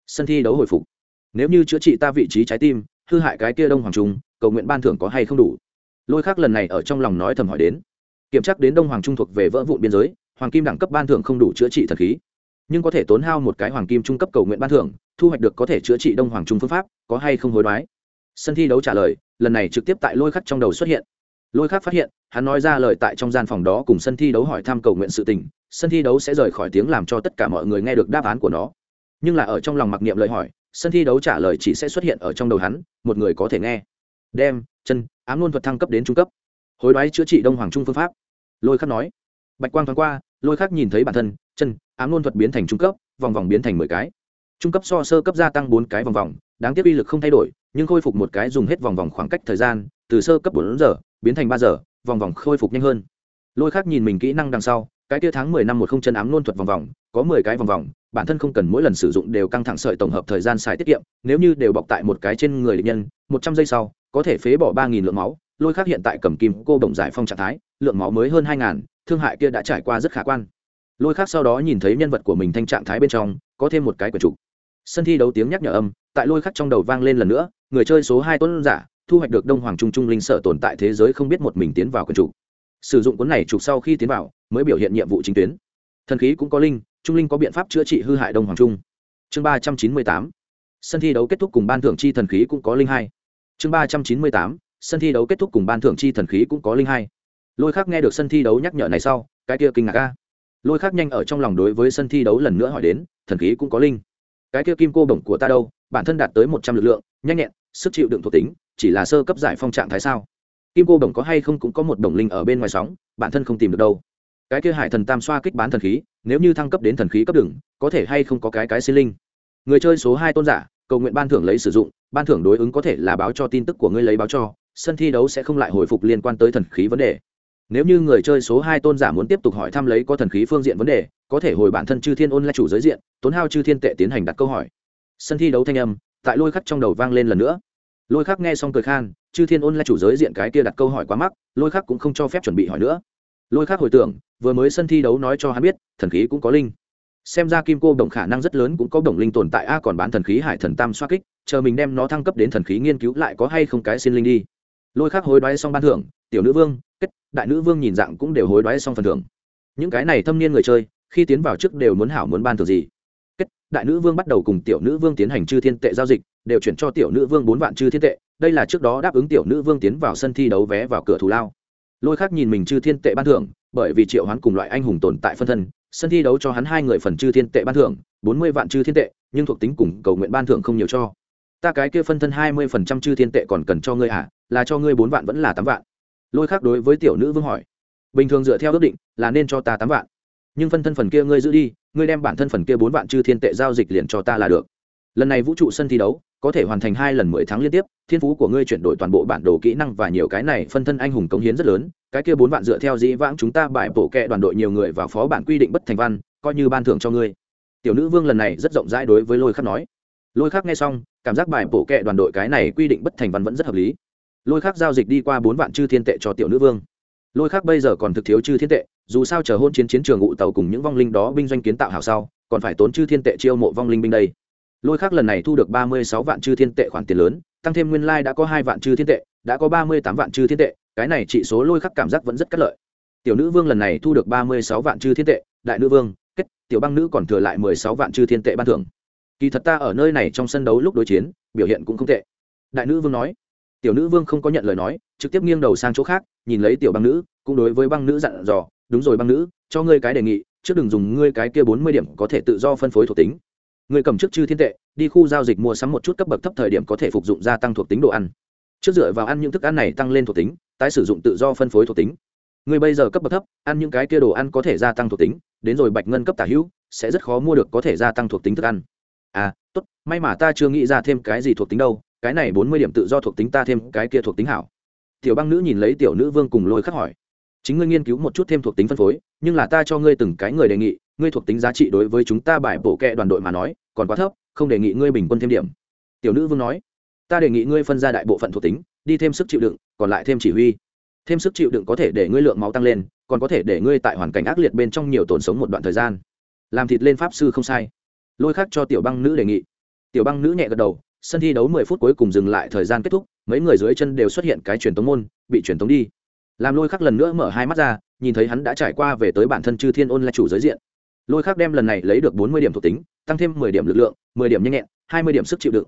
Speaker 1: Sân thi đấu hồi phục. Nếu như chữa trị ta vị trí trái tim, hư hại cái kia đông hoàng trung, cầu nguyện ban thưởng có hay không đủ? Lôi khác lần này ở trong lòng nói thầm hỏi đến. Kiểm tra đến đông hoàng trung thuộc về vỡ vụn biên giới, hoàng kim đẳng cấp ban thưởng không đủ chữa trị thần khí. Nhưng có thể tốn hao một cái hoàng kim trung cấp cầu nguyện ban thưởng, thu hoạch được có thể chữa trị đông hoàng trung phương pháp, có hay không hối đoái? Sân thi đấu trả lời, lần này trực tiếp tại lôi khắc trong đầu xuất hiện lôi khắc phát hiện, hắn nói ra lời tại trong gian phòng đó cùng sân thi đấu hỏi thăm cầu nguyện sự tình, sân thi đấu sẽ rời khỏi tiếng làm cho tất cả mọi người nghe được đáp án của nó. Nhưng là ở trong lòng mặc niệm lời hỏi, sân thi đấu trả lời chỉ sẽ xuất hiện ở trong đầu hắn, một người có thể nghe. Đem, chân, ám luôn thuật thăng cấp đến trung cấp. Hối đoái chữa trị đông hoàng trung phương pháp. Lôi khắc nói. Bạch quang thoáng qua, lôi khắc nhìn thấy bản thân, chân, ám luôn thuật biến thành trung cấp, vòng vòng biến thành mười cái. Trung cấp so sơ cấp gia tăng bốn cái vòng vòng, đáng tiếc uy lực không thay đổi, nhưng khôi phục một cái dùng hết vòng vòng khoảng cách thời gian, từ sơ cấp bốn giờ biến thành ba giờ, vòng vòng khôi phục nhanh hơn. Lôi khác nhìn mình kỹ năng đằng sau, cái kia tháng mười năm một không chân ám luôn thuật vòng vòng, có mười cái vòng vòng, bản thân không cần mỗi lần sử dụng đều căng thẳng sợi tổng hợp thời gian xài tiết kiệm, nếu như đều bọc tại một cái trên người địch nhân, một trăm giây sau, có thể phế bỏ ba nghìn lượng máu. Lôi khác hiện tại cầm kim cô đồng giải phong trạng thái, lượng máu mới hơn hai ngàn, thương hại kia đã trải qua rất khả quan. Lôi khác sau đó nhìn thấy nhân vật của mình thanh trạng thái bên trong, có thêm một cái quyển trục. Sân thi đấu tiếng nhắc nhở âm, tại lôi khắc trong đầu vang lên lần nữa, người chơi số hai tuấn giả thu hoạch được đông hoàng trung trung linh sở tồn tại thế giới không biết một mình tiến vào quyền trục sử dụng cuốn này trục sau khi tiến vào, mới biểu hiện nhiệm vụ chính tuyến. Thần khí cũng có linh, trung linh có biện pháp chữa trị hư hại đông hoàng trung. Chương ba trăm chín mươi tám, sân thi đấu kết thúc cùng ban thưởng chi thần khí cũng có linh hai. Chương ba trăm chín mươi tám, sân thi đấu kết thúc cùng ban thưởng chi thần khí cũng có linh hai. Lôi khác nghe được sân thi đấu nhắc nhở này sau, cái kia kinh ngạc ca lôi khác nhanh ở trong lòng đối với sân thi đấu lần nữa hỏi đến, thần khí cũng có linh. Cái kia kim cô bổng của ta đâu? Bản thân đạt tới một trăm lực lượng, nhanh nhẹn, sức chịu đựng thuộc tính chỉ là sơ cấp giải phong trạng thái sao? Kim cô đồng có hay không cũng có một đồng linh ở bên ngoài sóng, bản thân không tìm được đâu. Cái kia hải thần tam xoa kích bán thần khí, nếu như thăng cấp đến thần khí cấp đừng có thể hay không có cái cái xin linh người chơi số hai tôn giả, cầu nguyện ban thưởng lấy sử dụng, ban thưởng đối ứng có thể là báo cho tin tức của ngươi lấy báo cho, sân thi đấu sẽ không lại hồi phục liên quan tới thần khí vấn đề. Nếu như người chơi số hai tôn giả muốn tiếp tục hỏi thăm lấy có thần khí phương diện vấn đề, có thể hồi bản thân chư thiên ôn là chủ giới diện, tốn hao chư thiên tệ tiến hành đặt câu hỏi. Sân thi đấu thanh âm, tại lôi khắc trong đầu vang lên lần nữa lôi khắc nghe xong cười khan, chư thiên ôn lại chủ giới diện cái kia đặt câu hỏi quá mắc, lôi khắc cũng không cho phép chuẩn bị hỏi nữa. Lôi khắc hồi tưởng, vừa mới sân thi đấu nói cho hắn biết, thần khí cũng có linh. Xem ra kim cô đồng khả năng rất lớn cũng có đồng linh tồn tại, a còn bán thần khí hải thần tam xoa kích, chờ mình đem nó thăng cấp đến thần khí nghiên cứu lại có hay không cái xin linh đi. Lôi khắc hối đoái xong ban thưởng, tiểu nữ vương, kết, đại nữ vương nhìn dạng cũng đều hối đoái xong phần thưởng. Những cái này thâm niên người chơi, khi tiến vào trước đều muốn hảo muốn ban thưởng gì? Kết, đại nữ vương bắt đầu cùng tiểu nữ vương tiến hành chư thiên tệ giao dịch đều chuyển cho tiểu nữ vương bốn vạn chư thiên tệ, đây là trước đó đáp ứng tiểu nữ vương tiến vào sân thi đấu vé vào cửa thù lao. Lôi khác nhìn mình chư thiên tệ ban thưởng, bởi vì triệu hoán cùng loại anh hùng tồn tại phân thân, sân thi đấu cho hắn hai người phần chư thiên tệ ban thưởng, bốn mươi vạn chư thiên tệ, nhưng thuộc tính cùng cầu nguyện ban thưởng không nhiều cho. Ta cái kia phân thân hai mươi phần trăm chư thiên tệ còn cần cho ngươi à? Là cho ngươi bốn vạn vẫn là tám vạn? Lôi khác đối với tiểu nữ vương hỏi. Bình thường dựa theo ước định, là nên cho ta tám vạn. Nhưng phân thân phần kia ngươi giữ đi, ngươi đem bản thân phần kia bốn vạn chư thiên tệ giao dịch liền cho ta là được lần này vũ trụ sân thi đấu có thể hoàn thành hai lần mười tháng liên tiếp, thiên phú của ngươi chuyển đổi toàn bộ bản đồ kỹ năng và nhiều cái này phân thân anh hùng cống hiến rất lớn, cái kia bốn vạn dựa theo dĩ vãng chúng ta bài bổ kệ đoàn đội nhiều người và phó bản quy định bất thành văn, coi như ban thưởng cho ngươi. Tiểu nữ vương lần này rất rộng rãi đối với lôi khắc nói. Lôi khắc nghe xong, cảm giác bài bổ kệ đoàn đội cái này quy định bất thành văn vẫn rất hợp lý. Lôi khắc giao dịch đi qua bốn vạn chư thiên tệ cho tiểu nữ vương. Lôi khắc bây giờ còn thực thiếu chư thiên tệ, dù sao chờ hôn chiến chiến trường ngụ tàu cùng những vong linh đó binh doanh kiến tạo hảo sau, còn phải tốn chư thiên tệ chiêu mộ vong linh binh đây lôi khác lần này thu được ba mươi sáu vạn chư thiên tệ khoản tiền lớn, tăng thêm nguyên lai、like、đã có hai vạn chư thiên tệ, đã có ba mươi tám vạn chư thiên tệ, cái này trị số lôi khắc cảm giác vẫn rất cắt lợi. Tiểu nữ vương lần này thu được ba mươi sáu vạn chư thiên tệ, đại nữ vương, kết, tiểu băng nữ còn thừa lại mười sáu vạn chư thiên tệ ban thưởng. Kỳ thật ta ở nơi này trong sân đấu lúc đối chiến, biểu hiện cũng không tệ. Đại nữ vương nói. Tiểu nữ vương không có nhận lời nói, trực tiếp nghiêng đầu sang chỗ khác, nhìn lấy tiểu băng nữ, cũng đối với băng nữ dặn dò, đúng rồi băng nữ, cho ngươi cái đề nghị, trước đừng dùng ngươi cái kia bốn mươi điểm có thể tự do phân phối thuộc tính người cầm trước chư thiên tệ, đi khu giao dịch mua sắm một chút cấp bậc thấp thời điểm có thể phục dụng gia tăng thuộc tính đồ ăn. Trước dựa vào ăn những thức ăn này tăng lên thuộc tính, tái sử dụng tự do phân phối thuộc tính. Người bây giờ cấp bậc thấp, ăn những cái kia đồ ăn có thể gia tăng thuộc tính, đến rồi bạch ngân cấp tả hữu, sẽ rất khó mua được có thể gia tăng thuộc tính thức ăn. À tốt, may mà ta chưa nghĩ ra thêm cái gì thuộc tính đâu, cái này bốn mươi điểm tự do thuộc tính ta thêm cái kia thuộc tính hảo. Tiểu băng nữ nhìn lấy tiểu nữ vương cùng lôi khắc hỏi. Chính ngươi nghiên cứu một chút thêm thuộc tính phân phối, nhưng là ta cho ngươi từng cái người đề nghị ngươi thuộc tính giá trị đối với chúng ta bài bổ kẹ đoàn đội mà nói, còn quá thấp, không đề nghị ngươi bình quân thêm điểm. Tiểu nữ vương nói. Ta đề nghị ngươi phân ra đại bộ phận thuộc tính, đi thêm sức chịu đựng, còn lại thêm chỉ huy. Thêm sức chịu đựng có thể để ngươi lượng máu tăng lên, còn có thể để ngươi tại hoàn cảnh ác liệt bên trong nhiều tổn sống một đoạn thời gian. Làm thịt lên pháp sư không sai. Lôi khác cho tiểu băng nữ đề nghị. Tiểu băng nữ nhẹ gật đầu, sân thi đấu mười phút cuối cùng dừng lại, thời gian kết thúc, mấy người dưới chân đều xuất hiện cái truyền tống môn, bị truyền tống đi. Làm lôi khắc lần nữa mở hai mắt ra, nhìn thấy hắn đã trải qua về tới bản thân chư thiên ôn là chủ giới diện lôi khắc đem lần này lấy được bốn mươi điểm thuộc tính, tăng thêm mười điểm lực lượng, mười điểm nhanh nhẹn, hai mươi điểm sức chịu đựng.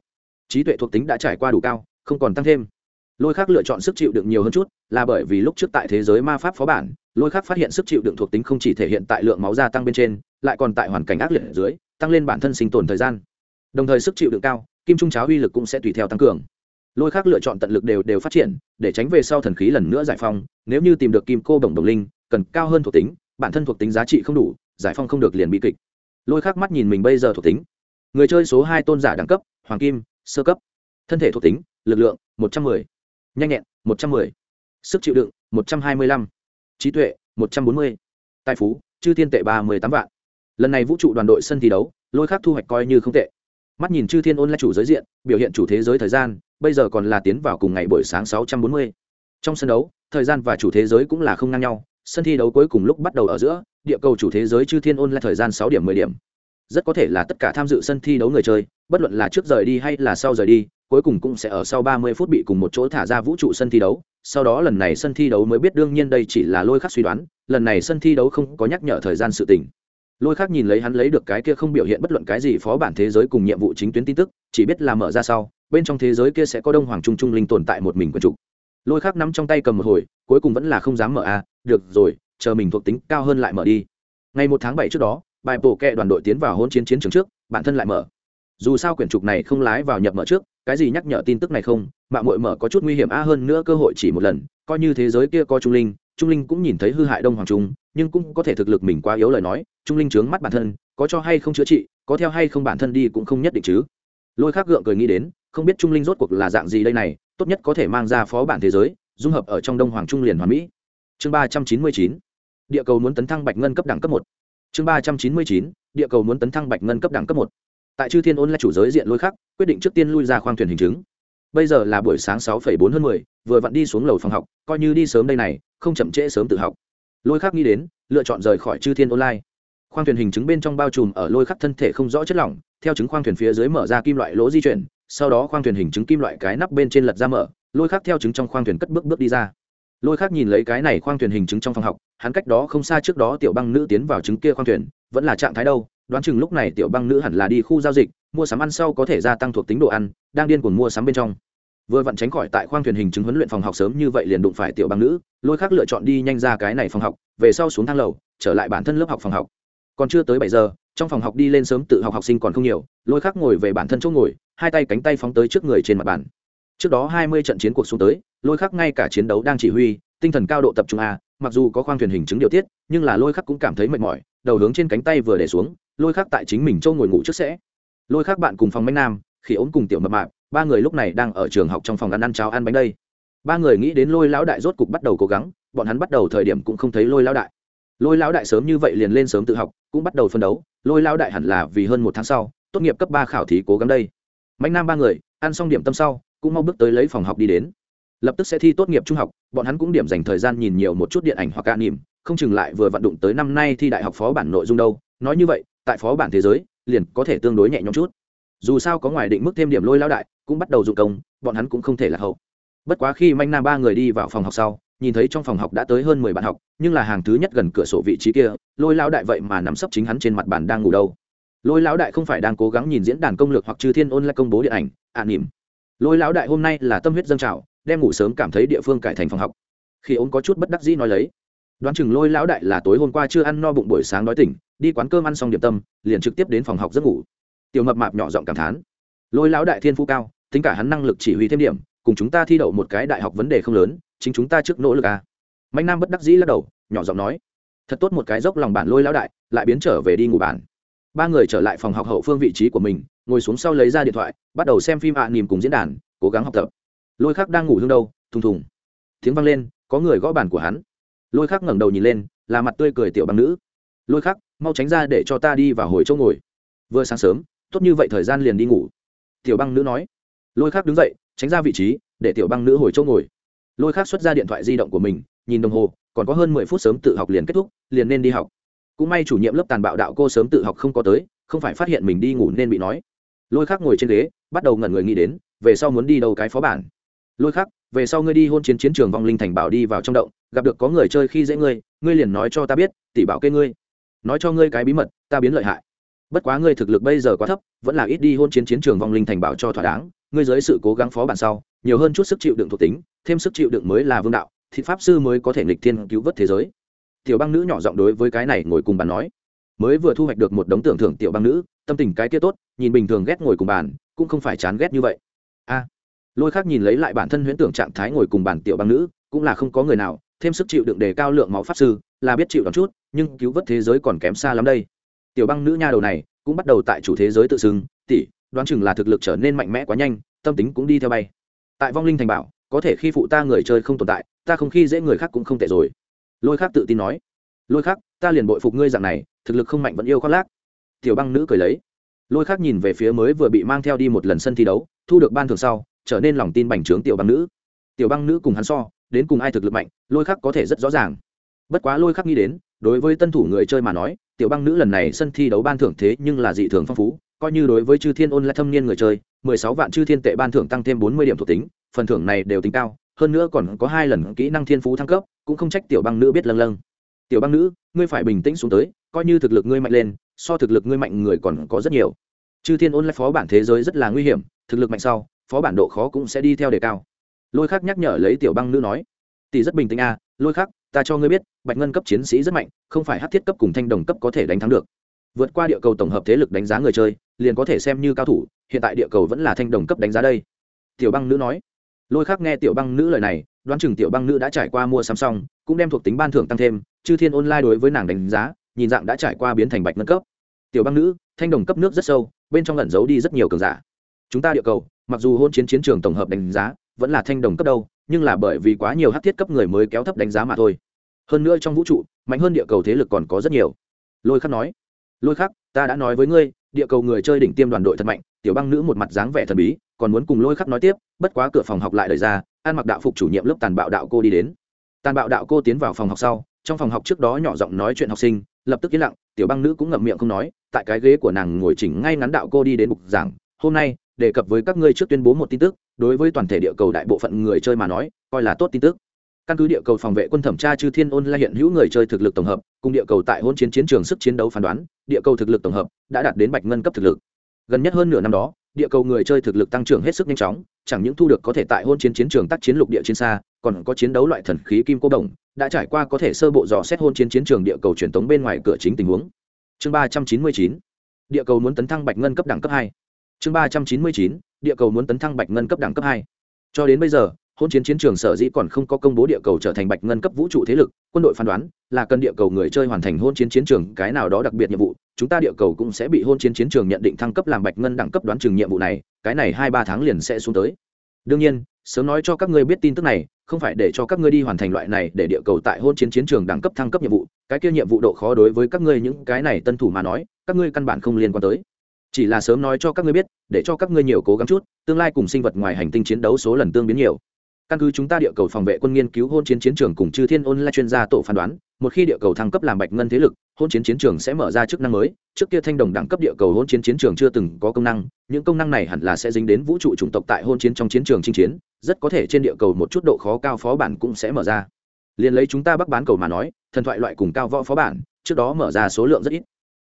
Speaker 1: Trí tuệ thuộc tính đã trải qua đủ cao, không còn tăng thêm. Lôi khắc lựa chọn sức chịu đựng nhiều hơn chút, là bởi vì lúc trước tại thế giới ma pháp phó bản, lôi khắc phát hiện sức chịu đựng thuộc tính không chỉ thể hiện tại lượng máu gia tăng bên trên, lại còn tại hoàn cảnh ác liệt ở dưới, tăng lên bản thân sinh tồn thời gian. Đồng thời sức chịu đựng cao, kim trung cháo uy lực cũng sẽ tùy theo tăng cường. Lôi khác lựa chọn tận lực đều đều phát triển, để tránh về sau thần khí lần nữa giải phong nếu như tìm được kim cô đồng đồng linh, cần cao hơn thuộc tính, bản thân thuộc tính giá trị không đủ giải phong không được liền bị kịch. Lôi khắc mắt nhìn mình bây giờ thuộc tính. Người chơi số hai tôn giả đẳng cấp hoàng kim sơ cấp. Thân thể thuộc tính lực lượng một trăm m ư ơ i nhanh nhẹn một trăm m ư ơ i sức chịu đựng một trăm hai mươi lăm. Trí tuệ một trăm bốn mươi. Tài phú chư thiên tệ ba mươi tám vạn. Lần này vũ trụ đoàn đội sân thi đấu lôi khác thu hoạch coi như không tệ. Mắt nhìn chư thiên ôn là chủ giới diện biểu hiện chủ thế giới thời gian bây giờ còn là tiến vào cùng ngày buổi sáng 640. Trong sân đấu, thời gian và chủ thế giới cũng là không ngang nhau, sân thi đấu cuối cùng lúc bắt đầu ở giữa, địa cầu chủ thế giới chư thiên ôn lại thời gian 6 điểm 10 điểm. Rất có thể là tất cả tham dự sân thi đấu người chơi, bất luận là trước rời đi hay là sau rời đi, cuối cùng cũng sẽ ở sau 30 phút bị cùng một chỗ thả ra vũ trụ sân thi đấu. Sau đó lần này sân thi đấu mới biết đương nhiên đây chỉ là lôi khắc suy đoán, lần này sân thi đấu không có nhắc nhở thời gian sự tình. Lôi khắc nhìn lấy hắn lấy được cái kia không biểu hiện bất luận cái gì phó bản thế giới cùng nhiệm vụ chính tuyến tin tức, chỉ biết là mở ra sau, bên trong thế giới kia sẽ có đông hoàng trung trung linh tồn tại một mình quần trục lôi khác nắm trong tay cầm một hồi cuối cùng vẫn là không dám mở a à, được rồi chờ mình thuộc tính cao hơn lại mở đi. Ngày một tháng bảy trước đó, bài bổ kẹ đoàn đội tiến vào hôn chiến chiến trường trước, bản thân lại mở. Dù sao quyển trục này không lái vào nhập mở trước, cái gì nhắc nhở tin tức này không, mạng mội mở có chút nguy hiểm a hơn nữa cơ hội chỉ một lần, coi như thế giới kia có trung linh trung linh cũng nhìn thấy hư hại đông hoàng trung, nhưng cũng có thể thực lực mình quá yếu lời nói, trung linh trướng mắt bản thân, có cho hay không chữa trị, có theo hay không bản thân đi cũng không nhất định chứ. Lôi khác gượng cười nghĩ đến, không biết trung linh rốt cuộc là dạng gì đây này, tốt nhất có thể mang ra phó bản thế giới, dung hợp ở trong đông hoàng trung liền hoàn mỹ. Chương ba trăm chín mươi chín địa cầu muốn tấn thăng bạch ngân cấp đẳng cấp một. Chương ba trăm chín mươi chín, địa cầu muốn tấn thăng bạch ngân cấp đẳng cấp một. Tại chư thiên ôn là chủ giới diện lôi khắc quyết định trước tiên lui ra khoang thuyền hình chứng. Bây giờ là buổi sáng sáu bốn hơn mười, vừa vặn đi xuống lầu phòng học, coi như đi sớm đây này, không chậm trễ sớm tự học. Lôi khắc nghĩ đến, lựa chọn rời khỏi chư thiên online. Khoang thuyền hình chứng bên trong bao trùm ở lôi khắc thân thể không rõ chất lỏng, theo chứng khoang thuyền phía dưới mở ra kim loại lỗ di chuyển, sau đó khoang thuyền hình chứng kim loại cái nắp bên trên lật ra mở, lôi khắc theo chứng trong khoang thuyền cất bước bước đi ra lôi khác nhìn lấy cái này khoang thuyền hình chứng trong phòng học, hắn cách đó không xa trước đó tiểu băng nữ tiến vào chứng kia khoang thuyền, vẫn là trạng thái đâu, đoán chừng lúc này tiểu băng nữ hẳn là đi khu giao dịch, mua sắm ăn sau có thể gia tăng thuộc tính đồ ăn, đang điên cuồng mua sắm bên trong. Vừa vặn tránh khỏi tại khoang thuyền hình chứng huấn luyện phòng học sớm như vậy liền đụng phải tiểu băng nữ, lôi khác lựa chọn đi nhanh ra cái này phòng học, về sau xuống thang lầu, trở lại bản thân lớp học phòng học. Còn chưa tới bảy giờ, trong phòng học đi lên sớm tự học học sinh còn không nhiều, lôi khác ngồi về bản thân chỗ ngồi, hai tay cánh tay phóng tới trước người trên mặt bàn trước đó hai mươi trận chiến cuộc xuống tới, lôi khắc ngay cả chiến đấu đang chỉ huy, tinh thần cao độ tập trung a, mặc dù có khoang thuyền hình chứng điều tiết, nhưng là lôi khắc cũng cảm thấy mệt mỏi, đầu hướng trên cánh tay vừa để xuống, lôi khắc tại chính mình châu ngồi ngủ trước sẽ. Lôi khắc bạn cùng phòng mánh nam, khi ốm cùng tiểu mập mạp, ba người lúc này đang ở trường học trong phòng ăn ăn cháo ăn bánh đây. Ba người nghĩ đến lôi lão đại rốt cục bắt đầu cố gắng, bọn hắn bắt đầu thời điểm cũng không thấy lôi lão đại. Lôi lão đại sớm như vậy liền lên sớm tự học, cũng bắt đầu phân đấu, lôi lão đại hẳn là vì hơn một tháng sau, tốt nghiệp cấp ba khảo thí cố gắng đây. Mạnh nam ba người, ăn xong điểm tâm sau cũng mau bước tới lấy phòng học đi đến. Lập tức sẽ thi tốt nghiệp trung học bọn hắn cũng điểm dành thời gian nhìn nhiều một chút điện ảnh hoặc ca nỉm không chừng lại vừa vận đụng tới năm nay thi đại học phó bản nội dung đâu. Nói như vậy tại phó bản thế giới liền có thể tương đối nhẹ nhõm chút. Dù sao có ngoài định mức thêm điểm lôi lao đại cũng bắt đầu dụng công bọn hắn cũng không thể là hậu. Bất quá khi manh nam ba người đi vào phòng học sau nhìn thấy trong phòng học đã tới hơn mười bạn học nhưng là hàng thứ nhất gần cửa sổ vị trí kia lôi lao đại vậy mà nắm sấp chính hắn trên mặt bàn đang ngủ đâu. Lôi lão đại không phải đang cố gắng nhìn diễn đàn công lược hoặc chư thiên ôn lại công bố điện ảnh ạ à, nỉm lôi lão đại hôm nay là tâm huyết dâng trào, đem ngủ sớm cảm thấy địa phương cải thành phòng học. Khi ống có chút bất đắc dĩ nói lấy, đoán chừng lôi lão đại là tối hôm qua chưa ăn no bụng buổi sáng đói tỉnh, đi quán cơm ăn xong điểm tâm, liền trực tiếp đến phòng học giấc ngủ. Tiểu mập mạp nhỏ giọng cảm thán, lôi lão đại thiên phú cao, tính cả hắn năng lực chỉ huy thêm điểm, cùng chúng ta thi đậu một cái đại học vấn đề không lớn, chính chúng ta trước nỗ lực à. mạnh nam bất đắc dĩ lắc đầu, nhỏ giọng nói, thật tốt một cái dốc lòng bản lôi lão đại, lại biến trở về đi ngủ bản. Ba người trở lại phòng học hậu phương vị trí của mình ngồi xuống sau lấy ra điện thoại bắt đầu xem phim ạ à, nìm cùng diễn đàn cố gắng học tập. Lôi khắc đang ngủ hương đâu thùng thùng. Tiếng vang lên có người gõ bàn của hắn. Lôi khắc ngẩng đầu nhìn lên là mặt tươi cười tiểu bằng nữ. Lôi khắc mau tránh ra để cho ta đi vào hồi chỗ ngồi. Vừa sáng sớm tốt như vậy thời gian liền đi ngủ. Tiểu băng nữ nói. Lôi khắc đứng dậy tránh ra vị trí để tiểu băng nữ hồi chỗ ngồi. Lôi khắc xuất ra điện thoại di động của mình nhìn đồng hồ còn có hơn mười phút sớm tự học liền kết thúc liền nên đi học. Cũng may chủ nhiệm lớp tàn bạo đạo cô sớm tự học không có tới không phải phát hiện mình đi ngủ nên bị nói lôi khắc ngồi trên ghế, bắt đầu ngẩn người nghĩ đến, về sau muốn đi đâu cái phó bản. Lôi khắc, về sau ngươi đi hôn chiến chiến trường vong linh thành bảo đi vào trong động, gặp được có người chơi khi dễ ngươi ngươi liền nói cho ta biết, tỷ bảo kê ngươi. Nói cho ngươi cái bí mật, ta biến lợi hại. Bất quá ngươi thực lực bây giờ quá thấp, vẫn là ít đi hôn chiến chiến trường vong linh thành bảo cho thỏa đáng, ngươi dưới sự cố gắng phó bản sau, nhiều hơn chút sức chịu đựng thuộc tính, thêm sức chịu đựng mới là vương đạo thì pháp sư mới có thể nghịch thiên cứu vớt thế giới. Tiểu băng nữ nhỏ giọng đối với cái này ngồi cùng bàn nói mới vừa thu hoạch được một đống tưởng thưởng tiểu băng nữ, tâm tình cái kia tốt, nhìn bình thường ghét ngồi cùng bàn, cũng không phải chán ghét như vậy. A. À, lôi khác nhìn lấy lại bản thân huyễn tưởng trạng thái ngồi cùng bàn tiểu băng nữ, cũng là không có người nào, thêm sức chịu đựng đề cao lượng máu pháp sư, là biết chịu đón chút, nhưng cứu vớt thế giới còn kém xa lắm đây. Tiểu băng nữ nha đầu này, cũng bắt đầu tại chủ thế giới tự xưng, tỷ, đoán chừng là thực lực trở nên mạnh mẽ quá nhanh, tâm tính cũng đi theo bay. Tại vong linh thành bảo, có thể khi phụ ta người chơi không tồn tại, ta không khi dễ người khác cũng không tệ rồi. Lôi khác tự tin nói lôi khắc, ta liền bội phục ngươi dạng này thực lực không mạnh vẫn yêu khoác lác. Tiểu băng nữ cười lấy. Lôi khắc nhìn về phía mới vừa bị mang theo đi một lần sân thi đấu thu được ban thường sau trở nên lòng tin bành trướng tiểu băng nữ. Tiểu băng nữ cùng hắn so đến cùng ai thực lực mạnh lôi khắc có thể rất rõ ràng. Bất quá lôi khắc nghĩ đến đối với tân thủ người chơi mà nói tiểu băng nữ lần này sân thi đấu ban thưởng thế nhưng là dị thường phong phú coi như đối với chư thiên ôn lại thâm niên người chơi mười sáu vạn chư thiên tệ ban thưởng tăng thêm bốn mươi điểm thuộc tính phần thưởng này đều tính cao hơn nữa còn có hai lần kỹ năng thiên phú thăng cấp cũng không trách tiểu băng nữ biết lâng lâng tiểu băng nữ ngươi phải bình tĩnh xuống tới coi như thực lực ngươi mạnh lên so thực lực ngươi mạnh người còn có rất nhiều. Chư thiên ôn lại phó bản thế giới rất là nguy hiểm thực lực mạnh sau phó bản độ khó cũng sẽ đi theo đề cao. Lôi khắc nhắc nhở lấy tiểu băng nữ nói tỷ rất bình tĩnh à, lôi khắc ta cho ngươi biết bạch ngân cấp chiến sĩ rất mạnh không phải hát thiết cấp cùng thanh đồng cấp có thể đánh thắng được. Vượt qua địa cầu tổng hợp thế lực đánh giá người chơi liền có thể xem như cao thủ hiện tại địa cầu vẫn là thanh đồng cấp đánh giá đây. Tiểu băng nữ nói. Lôi khắc nghe tiểu băng nữ lời này đoán chừng tiểu băng nữ đã trải qua mua sắm xong cũng đem thuộc tính ban thưởng tăng thêm chư thiên online đối với nàng đánh giá, nhìn dạng đã trải qua biến thành bạch ngân cấp. Tiểu băng nữ, thanh đồng cấp nước rất sâu, bên trong lẩn giấu đi rất nhiều cường giả. Chúng ta địa cầu, mặc dù hôn chiến chiến trường tổng hợp đánh giá, vẫn là thanh đồng cấp đâu, nhưng là bởi vì quá nhiều hát thiết cấp người mới kéo thấp đánh giá mà thôi. Hơn nữa trong vũ trụ, mạnh hơn địa cầu thế lực còn có rất nhiều. Lôi khắc nói, lôi khắc, ta đã nói với ngươi, địa cầu người chơi đỉnh tiêm đoàn đội thật mạnh, tiểu băng nữ một mặt dáng vẻ thần bí, còn muốn cùng lôi khắc nói tiếp, bất quá cửa phòng học lại đời ra an mặc đạo phục chủ nhiệm lớp tàn bạo đạo cô đi đến. Tàn bạo đạo cô tiến vào phòng học sau trong phòng học trước đó nhỏ giọng nói chuyện học sinh, lập tức yên lặng, tiểu băng nữ cũng ngậm miệng không nói, tại cái ghế của nàng ngồi chỉnh ngay ngắn đạo cô đi đến bục giảng, hôm nay, đề cập với các ngươi trước tuyên bố một tin tức, đối với toàn thể địa cầu đại bộ phận người chơi mà nói, coi là tốt tin tức. Căn cứ địa cầu phòng vệ quân thẩm tra chư thiên ôn là hiện hữu người chơi thực lực tổng hợp, cùng địa cầu tại hôn chiến chiến trường sức chiến đấu phán đoán, địa cầu thực lực tổng hợp đã đạt đến bạch ngân cấp thực lực. Gần nhất hơn nửa năm đó, địa cầu người chơi thực lực tăng trưởng hết sức nhanh chóng, chẳng những thu được có thể tại hôn chiến chiến trường tác chiến lục địa chiến xa, còn có chiến đấu loại thần khí kim cô đồng đã trải qua có thể sơ bộ dò xét hôn chiến chiến trường địa cầu truyền tống bên ngoài cửa chính tình huống. Chương ba trăm chín mươi chín, địa cầu muốn tấn thăng bạch ngân cấp đẳng cấp hai. Chương ba trăm chín mươi chín, địa cầu muốn tấn thăng bạch ngân cấp đẳng cấp hai. Cho đến bây giờ, hôn chiến chiến trường sở dĩ còn không có công bố địa cầu trở thành bạch ngân cấp vũ trụ thế lực, quân đội phán đoán là cần địa cầu người chơi hoàn thành hôn chiến chiến trường cái nào đó đặc biệt nhiệm vụ. Chúng ta địa cầu cũng sẽ bị hôn chiến chiến trường nhận định thăng cấp làm bạch ngân đẳng cấp đoán chừng nhiệm vụ này, cái này hai ba tháng liền sẽ xuống tới đương nhiên, sớm nói cho các ngươi biết tin tức này, không phải để cho các ngươi đi hoàn thành loại này để địa cầu tại hôn chiến chiến trường đẳng cấp thăng cấp nhiệm vụ. Cái kia nhiệm vụ độ khó đối với các ngươi những cái này tân thủ mà nói, các ngươi căn bản không liên quan tới. Chỉ là sớm nói cho các ngươi biết, để cho các ngươi nhiều cố gắng chút, tương lai cùng sinh vật ngoài hành tinh chiến đấu số lần tương biến nhiều. Căn cứ chúng ta địa cầu phòng vệ quân nghiên cứu hôn chiến chiến trường cùng chư thiên ôn là chuyên gia tổ phán đoán một khi địa cầu thăng cấp làm bạch ngân thế lực hôn chiến chiến trường sẽ mở ra chức năng mới. Trước kia thanh đồng đẳng cấp địa cầu hôn chiến chiến trường chưa từng có công năng, những công năng này hẳn là sẽ dính đến vũ trụ chủng tộc tại hôn chiến trong chiến trường chinh chiến, rất có thể trên địa cầu một chút độ khó cao phó bản cũng sẽ mở ra. Liền lấy chúng ta bắc bán cầu mà nói, thần thoại loại cùng cao võ phó bản, trước đó mở ra số lượng rất ít.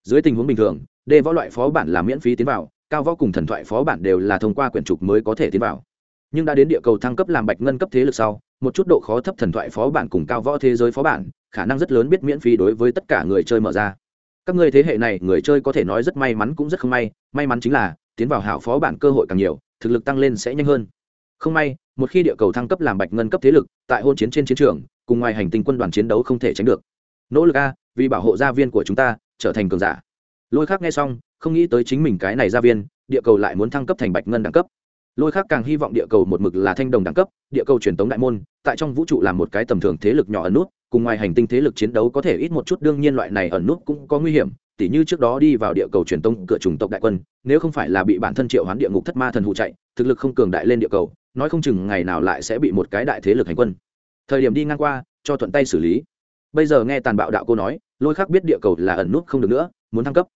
Speaker 1: Dưới tình huống bình thường đề võ loại phó bản là miễn phí tiến vào, cao võ cùng thần thoại phó bản đều là thông qua quyển trục mới có thể tiến vào. Nhưng đã đến địa cầu thăng cấp làm bạch ngân cấp thế lực sau một chút độ khó thấp thần thoại phó bản cùng cao võ thế giới phó bản, khả năng rất lớn biết miễn phí đối với tất cả người chơi mở ra. Các người thế hệ này, người chơi có thể nói rất may mắn cũng rất không may may mắn chính là, tiến vào hảo phó bản cơ hội càng nhiều, thực lực tăng lên sẽ nhanh hơn. Không may, một khi địa cầu thăng cấp làm bạch ngân cấp thế lực, tại hôn chiến trên chiến trường, cùng ngoài hành tinh quân đoàn chiến đấu không thể tránh được. Nỗ lực a, vì bảo hộ gia viên của chúng ta, trở thành cường giả. Lôi khác nghe xong, không nghĩ tới chính mình cái này gia viên, địa cầu lại muốn thăng cấp thành bạch ngân đẳng cấp lôi khác càng hy vọng địa cầu một mực là thanh đồng đẳng cấp, địa cầu truyền tống đại môn, tại trong vũ trụ là một cái tầm thường thế lực nhỏ ẩn nút, cùng ngoài hành tinh thế lực chiến đấu có thể ít một chút, đương nhiên loại này ẩn nút cũng có nguy hiểm, tỉ như trước đó đi vào địa cầu truyền tông cửa chủng tộc đại quân, nếu không phải là bị bản thân triệu hoán địa ngục thất ma thần hụ chạy, thực lực không cường đại lên địa cầu, nói không chừng ngày nào lại sẽ bị một cái đại thế lực hành quân. Thời điểm đi ngang qua, cho thuận tay xử lý. Bây giờ nghe tàn bạo đạo cô nói, lôi khác biết địa cầu là ẩn nút không được nữa, muốn thăng cấp.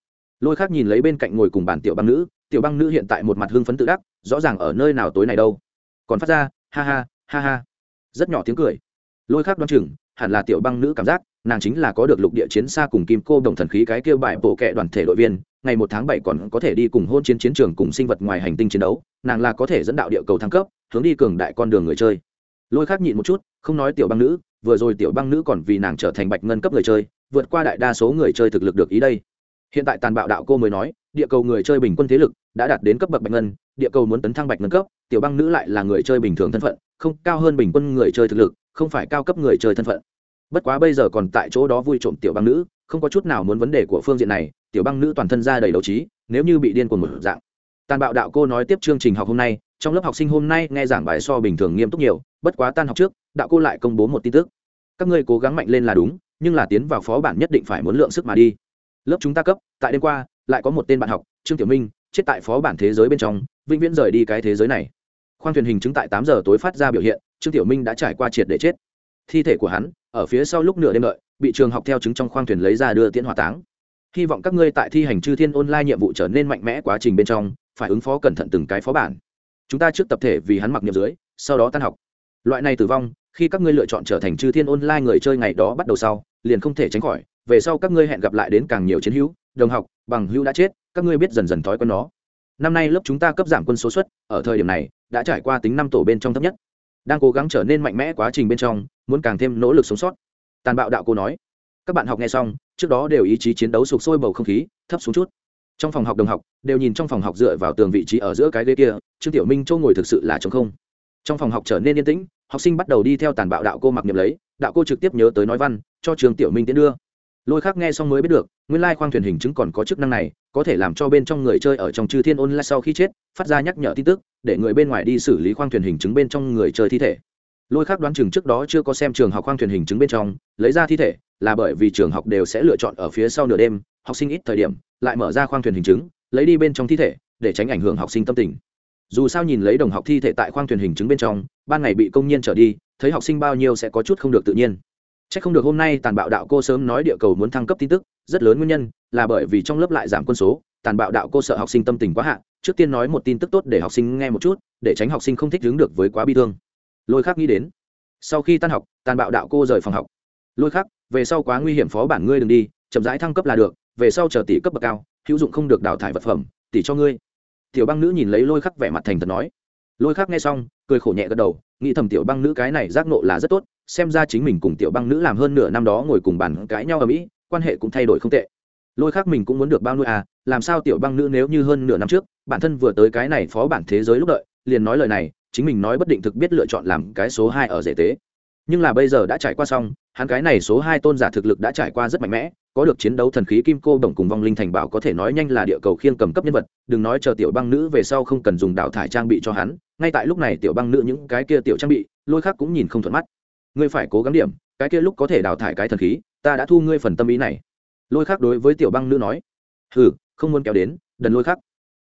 Speaker 1: Lôi khác nhìn lấy bên cạnh ngồi cùng bàn tiểu băng nữ tiểu băng nữ hiện tại một mặt hưng phấn tự đắc, rõ ràng ở nơi nào tối này đâu. Còn phát ra, ha ha ha ha. Rất nhỏ tiếng cười. Lôi khác đoan chừng, hẳn là tiểu băng nữ cảm giác, nàng chính là có được lục địa chiến xa cùng kim cô đồng thần khí cái kêu bại bộ kệ đoàn thể đội viên, ngày một tháng bảy còn có thể đi cùng hôn chiến chiến trường cùng sinh vật ngoài hành tinh chiến đấu, nàng là có thể dẫn đạo địa cầu thăng cấp, hướng đi cường đại con đường người chơi. Lôi khác nhịn một chút, không nói tiểu băng nữ, vừa rồi tiểu băng nữ còn vì nàng trở thành bạch ngân cấp người chơi, vượt qua đại đa số người chơi thực lực được ý đây. Hiện tại tàn bạo đạo cô mới nói địa cầu người chơi bình quân thế lực đã đạt đến cấp bậc bạch ngân, địa cầu muốn tấn thăng bạch ngân cấp, tiểu băng nữ lại là người chơi bình thường thân phận, không, cao hơn bình quân người chơi thực lực, không phải cao cấp người chơi thân phận. Bất quá bây giờ còn tại chỗ đó vui trộm tiểu băng nữ, không có chút nào muốn vấn đề của phương diện này, tiểu băng nữ toàn thân ra đầy đấu trí, nếu như bị điên cuồng một dạng. Tàn bạo đạo cô nói tiếp chương trình học hôm nay, trong lớp học sinh hôm nay nghe giảng bài so bình thường nghiêm túc nhiều, bất quá tan học trước, đạo cô lại công bố một tin tức. Các ngươi cố gắng mạnh lên là đúng, nhưng là tiến vào phó bản nhất định phải muốn lượng sức mà đi. Lớp chúng ta cấp, tại đêm qua lại có một tên bạn học, trương tiểu minh, chết tại phó bản thế giới bên trong, vĩnh viễn rời đi cái thế giới này. Khoang thuyền hình chứng tại tám giờ tối phát ra biểu hiện, trương tiểu minh đã trải qua triệt để chết. Thi thể của hắn, ở phía sau lúc nửa đêm đợi, bị trường học theo chứng trong khoang thuyền lấy ra đưa tiễn hỏa táng. Hy vọng các ngươi tại thi hành chư thiên online nhiệm vụ trở nên mạnh mẽ quá trình bên trong, phải ứng phó cẩn thận từng cái phó bản. Chúng ta trước tập thể vì hắn mặc nhiệm dưới, sau đó tan học. Loại này tử vong, khi các ngươi lựa chọn trở thành chư thiên online người chơi ngày đó bắt đầu sau, liền không thể tránh khỏi. Về sau các ngươi hẹn gặp lại đến càng nhiều chiến hữu đồng học, bằng hữu đã chết, các ngươi biết dần dần thói quen nó. Năm nay lớp chúng ta cấp giảm quân số suất, ở thời điểm này, đã trải qua tính năm tổ bên trong thấp nhất. Đang cố gắng trở nên mạnh mẽ quá trình bên trong, muốn càng thêm nỗ lực sống sót. Tàn bạo đạo cô nói. Các bạn học nghe xong, trước đó đều ý chí chiến đấu sụp sôi bầu không khí, thấp xuống chút. Trong phòng học đồng học, đều nhìn trong phòng học dựa vào tường vị trí ở giữa cái ghế kia, trương tiểu minh châu ngồi thực sự là chống không. Trong phòng học trở nên yên tĩnh, học sinh bắt đầu đi theo tàn bạo đạo cô mặc niệm lấy, đạo cô trực tiếp nhớ tới nói văn, cho trường tiểu minh tiến đưa lôi khác nghe xong mới biết được, nguyên lai khoang thuyền hình chứng còn có chức năng này, có thể làm cho bên trong người chơi ở trong chư thiên ôn lại sau khi chết, phát ra nhắc nhở tin tức, để người bên ngoài đi xử lý khoang thuyền hình chứng bên trong người chơi thi thể. Lôi khác đoán chừng trước đó chưa có xem trường học khoang thuyền hình chứng bên trong, lấy ra thi thể, là bởi vì trường học đều sẽ lựa chọn ở phía sau nửa đêm, học sinh ít thời điểm, lại mở ra khoang thuyền hình chứng, lấy đi bên trong thi thể, để tránh ảnh hưởng học sinh tâm tình. Dù sao nhìn lấy đồng học thi thể tại khoang thuyền hình chứng bên trong, ban ngày bị công nhân trở đi, thấy học sinh bao nhiêu sẽ có chút không được tự nhiên. Chắc không được hôm nay tàn bạo đạo cô sớm nói địa cầu muốn thăng cấp tin tức, rất lớn nguyên nhân là bởi vì trong lớp lại giảm quân số, tàn bạo đạo cô sợ học sinh tâm tình quá hạn trước tiên nói một tin tức tốt để học sinh nghe một chút, để tránh học sinh không thích đứng được với quá bi thương. Lôi khắc nghĩ đến, sau khi tan học, tàn bạo đạo cô rời phòng học. Lôi khắc, về sau quá nguy hiểm phó bản ngươi đừng đi, chậm rãi thăng cấp là được, về sau chờ tỷ cấp bậc cao, hữu dụng không được đào thải vật phẩm, tỷ cho ngươi. Tiểu băng nữ nhìn lấy lôi khắc vẻ mặt thành thật nói. Lôi khắc nghe xong, cười khổ nhẹ gật đầu, nghĩ thầm tiểu băng nữ cái này giác nộ là rất tốt xem ra chính mình cùng tiểu băng nữ làm hơn nửa năm đó ngồi cùng bàn cãi nhau ở mỹ, quan hệ cũng thay đổi không tệ. Lôi khác mình cũng muốn được bao nuôi à làm sao tiểu băng nữ nếu như hơn nửa năm trước, bản thân vừa tới cái này phó bản thế giới lúc đợi, liền nói lời này, chính mình nói bất định thực biết lựa chọn làm cái số hai ở dễ tế. Nhưng là bây giờ đã trải qua xong, hắn cái này số hai tôn giả thực lực đã trải qua rất mạnh mẽ, có được chiến đấu thần khí kim cô đồng cùng vong linh thành bảo có thể nói nhanh là địa cầu khiêng cầm cấp nhân vật, đừng nói chờ tiểu băng nữ về sau không cần dùng đào thải trang bị cho hắn, ngay tại lúc này tiểu băng nữ những cái kia tiểu trang bị, lôi khác cũng nhìn không thuận mắt ngươi phải cố gắng điểm, cái kia lúc có thể đào thải cái thần khí, ta đã thu ngươi phần tâm ý này. Lôi khắc đối với tiểu băng nữ nói, hừ, không muốn kéo đến, đần lôi khắc,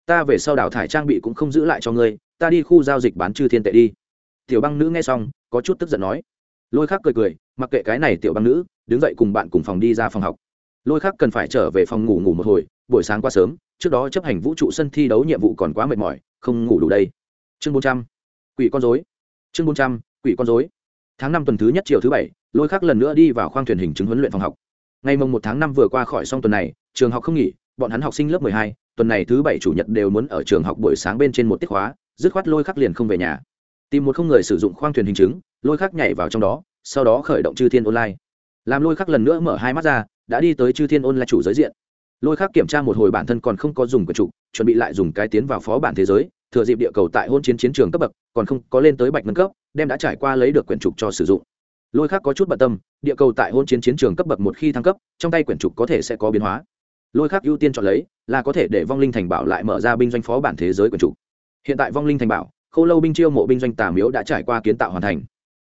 Speaker 1: ta về sau đào thải trang bị cũng không giữ lại cho ngươi, ta đi khu giao dịch bán chư thiên tệ đi. Tiểu băng nữ nghe xong, có chút tức giận nói. Lôi khắc cười cười, mặc kệ cái này tiểu băng nữ, đứng dậy cùng bạn cùng phòng đi ra phòng học. Lôi khắc cần phải trở về phòng ngủ ngủ một hồi, buổi sáng qua sớm, trước đó chấp hành vũ trụ sân thi đấu nhiệm vụ còn quá mệt mỏi, không ngủ đủ đây. Chương bốn trăm, quỷ con dối chương bốn trăm, quỷ con dối tháng năm tuần thứ nhất chiều thứ bảy, lôi khắc lần nữa đi vào khoang thuyền hình chứng huấn luyện phòng học. Ngày mồng một tháng năm vừa qua khỏi xong tuần này, trường học không nghỉ, bọn hắn học sinh lớp mười hai, tuần này thứ bảy chủ nhật đều muốn ở trường học buổi sáng bên trên một tiết khóa, dứt khoát lôi khắc liền không về nhà. Tìm một không người sử dụng khoang thuyền hình chứng, lôi khắc nhảy vào trong đó, sau đó khởi động chư thiên online. Làm lôi khắc lần nữa mở hai mắt ra, đã đi tới chư thiên online chủ giới diện. Lôi khắc kiểm tra một hồi bản thân còn không có dùng quyền trục chuẩn bị lại dùng cái tiến vào phó bản thế giới thừa dịp địa cầu tại hôn chiến chiến trường cấp bậc, còn không có lên tới bạch nâng cấp, đem đã trải qua lấy được quyển trục cho sử dụng. Lôi khác có chút bận tâm, địa cầu tại hôn chiến chiến trường cấp bậc một khi thăng cấp, trong tay quyển trục có thể sẽ có biến hóa. Lôi khác ưu tiên chọn lấy là có thể để vong linh thành bảo lại mở ra binh doanh phó bản thế giới quyển trục. Hiện tại vong linh thành bảo k h ô lâu binh chiêu mộ binh doanh tà miếu đã trải qua kiến tạo hoàn thành.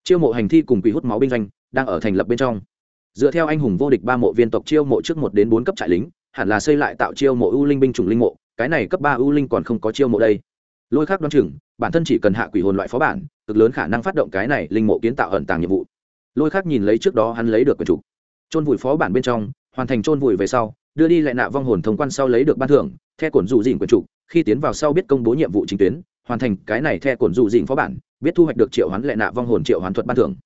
Speaker 1: Chiêu mộ hành thi cùng quỷ hút máu binh doanh đang ở thành lập bên trong. Dựa theo anh hùng vô địch ba mộ viên tộc chiêu mộ trước một đến bốn cấp trại lính, hẳn là xây lại tạo chiêu mộ ưu linh binh chủng linh mộ, cái này cấp ba ưu linh còn không có chiêu mộ đây lôi khác đoán chừng, bản thân chỉ cần hạ quỷ hồn loại phó bản, cực lớn khả năng phát động cái này linh mộ kiến tạo ẩn tàng nhiệm vụ. Lôi khác nhìn lấy trước đó hắn lấy được quần trục trôn vùi phó bản bên trong, hoàn thành trôn vùi về sau, đưa đi lại nạ vong hồn thông quan sau lấy được ban thưởng theo cổn dụ dịnh quần trục khi tiến vào sau biết công bố nhiệm vụ chính tuyến, hoàn thành cái này theo cổn dụ dịnh phó bản, biết thu hoạch được triệu hoán lại nạ vong hồn triệu hoán thuật ban thưởng.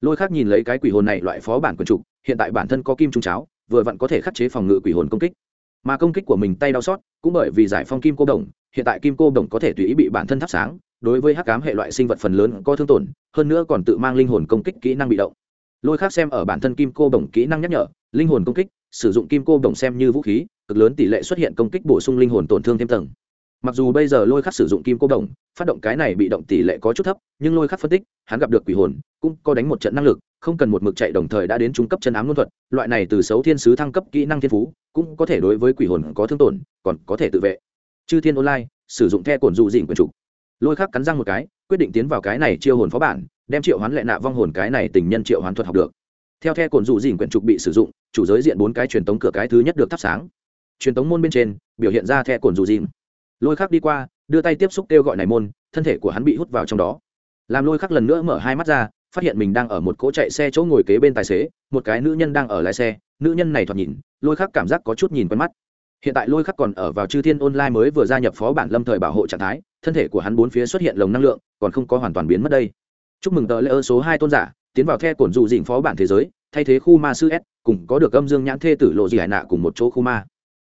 Speaker 1: Lôi khác nhìn lấy cái quỷ hồn này loại phó bản quyền trục hiện tại bản thân có kim trung cháo, vừa vặn có thể khắc chế phòng ngự quỷ hồn công kích. Mà công kích của mình tay đau xót, cũng bởi vì giải phong kim cô đồng hiện tại kim cô đồng có thể tùy ý bị bản thân thắp sáng, đối với hắc cám hệ loại sinh vật phần lớn có thương tổn, hơn nữa còn tự mang linh hồn công kích kỹ năng bị động. Lôi khác xem ở bản thân kim cô đồng kỹ năng nhắc nhở, linh hồn công kích, sử dụng kim cô đồng xem như vũ khí, cực lớn tỷ lệ xuất hiện công kích bổ sung linh hồn tổn thương thêm tầng. Mặc dù bây giờ lôi khắc sử dụng kim cô đồng, phát động cái này bị động tỷ lệ có chút thấp, nhưng lôi khắc phân tích, hắn gặp được quỷ hồn, cũng có đánh một trận năng lực, không cần một mực chạy đồng thời đã đến trung cấp chân ám luân thuật, loại này từ xấu thiên sứ thăng cấp kỹ năng thiên phú, cũng có thể đối với quỷ hồn có thương tổn, còn có thể tự vệ chư thiên online, sử dụng the cồn dụ dịnh quyền trục. Lôi khắc cắn răng một cái, quyết định tiến vào cái này chiêu hồn phó bản, đem triệu hoán lệ nạ vong hồn cái này tình nhân triệu hoán thuật học được. Theo the cồn dụ dìn quyển trục bị sử dụng, chủ giới diện bốn cái truyền tống cửa cái thứ nhất được thắp sáng. Truyền tống môn bên trên, biểu hiện ra the cồn dụ dìn lôi khắc đi qua, đưa tay tiếp xúc kêu gọi này môn, thân thể của hắn bị hút vào trong đó. Làm lôi khắc lần nữa mở hai mắt ra, phát hiện mình đang ở một cỗ chạy xe chỗ ngồi kế bên tài xế, một cái nữ nhân đang ở lái xe. Nữ nhân này thoạt nhìn, lôi khắc cảm giác có chút nhìn quen mắt hiện tại lôi khắc còn ở vào chư thiên online mới vừa gia nhập phó bản lâm thời bảo hộ trạng thái, thân thể của hắn bốn phía xuất hiện lồng năng lượng, còn không có hoàn toàn biến mất đây. Chúc mừng tờ lễ ơ số hai tôn giả, tiến vào the cổn dụ dịnh phó bản thế giới, thay thế khu ma sư s, cùng có được âm dương nhãn thê tử lộ dị hải nạ cùng một chỗ khu ma.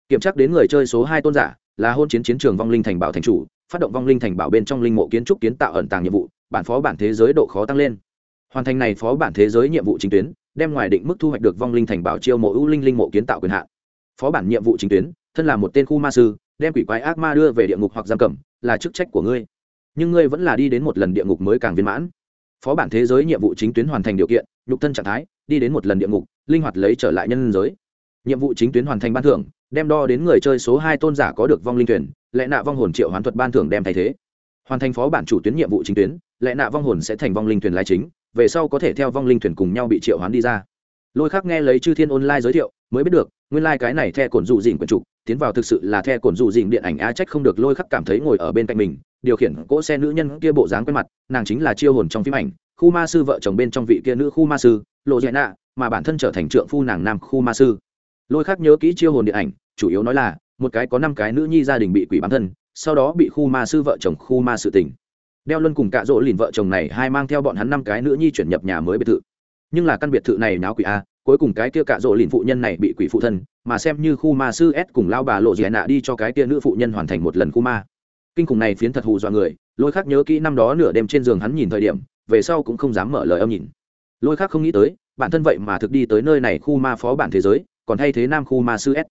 Speaker 1: Kiểm tra đến người chơi số hai tôn giả, là hôn chiến chiến trường vong linh thành bảo thành chủ, phát động vong linh thành bảo bên trong linh mộ kiến trúc kiến tạo ẩn tàng nhiệm vụ, bản phó bản thế giới độ khó tăng lên. Hoàn thành này phó bản thế giới nhiệm vụ chính tuyến, đem ngoài định mức thu hoạch được vong linh thành bảo chiêu mộ ưu linh linh mộ kiến tạo quyền hạn. Phó bản nhiệm vụ chính tuyến thân là một tên khu ma sư, đem quỷ quái ác ma đưa về địa ngục hoặc giam cầm, là chức trách của ngươi. Nhưng ngươi vẫn là đi đến một lần địa ngục mới càng viên mãn. Phó bản thế giới nhiệm vụ chính tuyến hoàn thành điều kiện, nhục thân trạng thái, đi đến một lần địa ngục, linh hoạt lấy trở lại nhân giới. Nhiệm vụ chính tuyến hoàn thành ban thưởng, đem đo đến người chơi số hai tôn giả có được vong linh thuyền lẽ nạ vong hồn triệu hoán thuật ban thưởng đem thay thế. Hoàn thành phó bản chủ tuyến nhiệm vụ chính tuyến lẽ nạ vong hồn sẽ thành vong linh thuyền lai chính, về sau có thể theo vong linh thuyền cùng nhau bị triệu hoán đi ra. Lôi khác nghe lấy chư thiên online giới thiệu, mới biết được, nguyên lai、like、cái này the cổn dụ dịnh quần trục tiến vào thực sự là the cổn dụ dịnh điện ảnh a trách không được lôi khắc cảm thấy ngồi ở bên cạnh mình, điều khiển cỗ xe nữ nhân kia bộ dáng quen mặt, nàng chính là chiêu hồn trong phim ảnh, khu ma sư vợ chồng bên trong vị kia nữ khu ma sư, lộ dạy nạ, mà bản thân trở thành trượng phu nàng nam khu ma sư. Lôi khắc nhớ kỹ chiêu hồn điện ảnh, chủ yếu nói là, một cái có năm cái nữ nhi gia đình bị quỷ bản thân, sau đó bị khu ma sư vợ chồng khu ma sự tình. Đeo luân cùng cạ rỗ lìn vợ chồng này hai mang theo bọn hắn năm cái nữ nhi chuyển nhập nhà mới biệt thự. Nhưng là căn biệt thự này náo quỷ a cuối cùng cái kia cạ rỗ lìn phụ nhân này bị quỷ phụ thân, mà xem như khu ma sư s cùng lao bà lộ dì nạ đi cho cái kia nữ phụ nhân hoàn thành một lần khu ma. Kinh khủng này phiến thật hù dọa người, lôi khác nhớ kỹ năm đó nửa đêm trên giường hắn nhìn thời điểm, về sau cũng không dám mở lời âm nhìn. Lôi khác không nghĩ tới, bản thân vậy mà thực đi tới nơi này khu ma phó bản thế giới, còn thay thế nam khu ma sư s.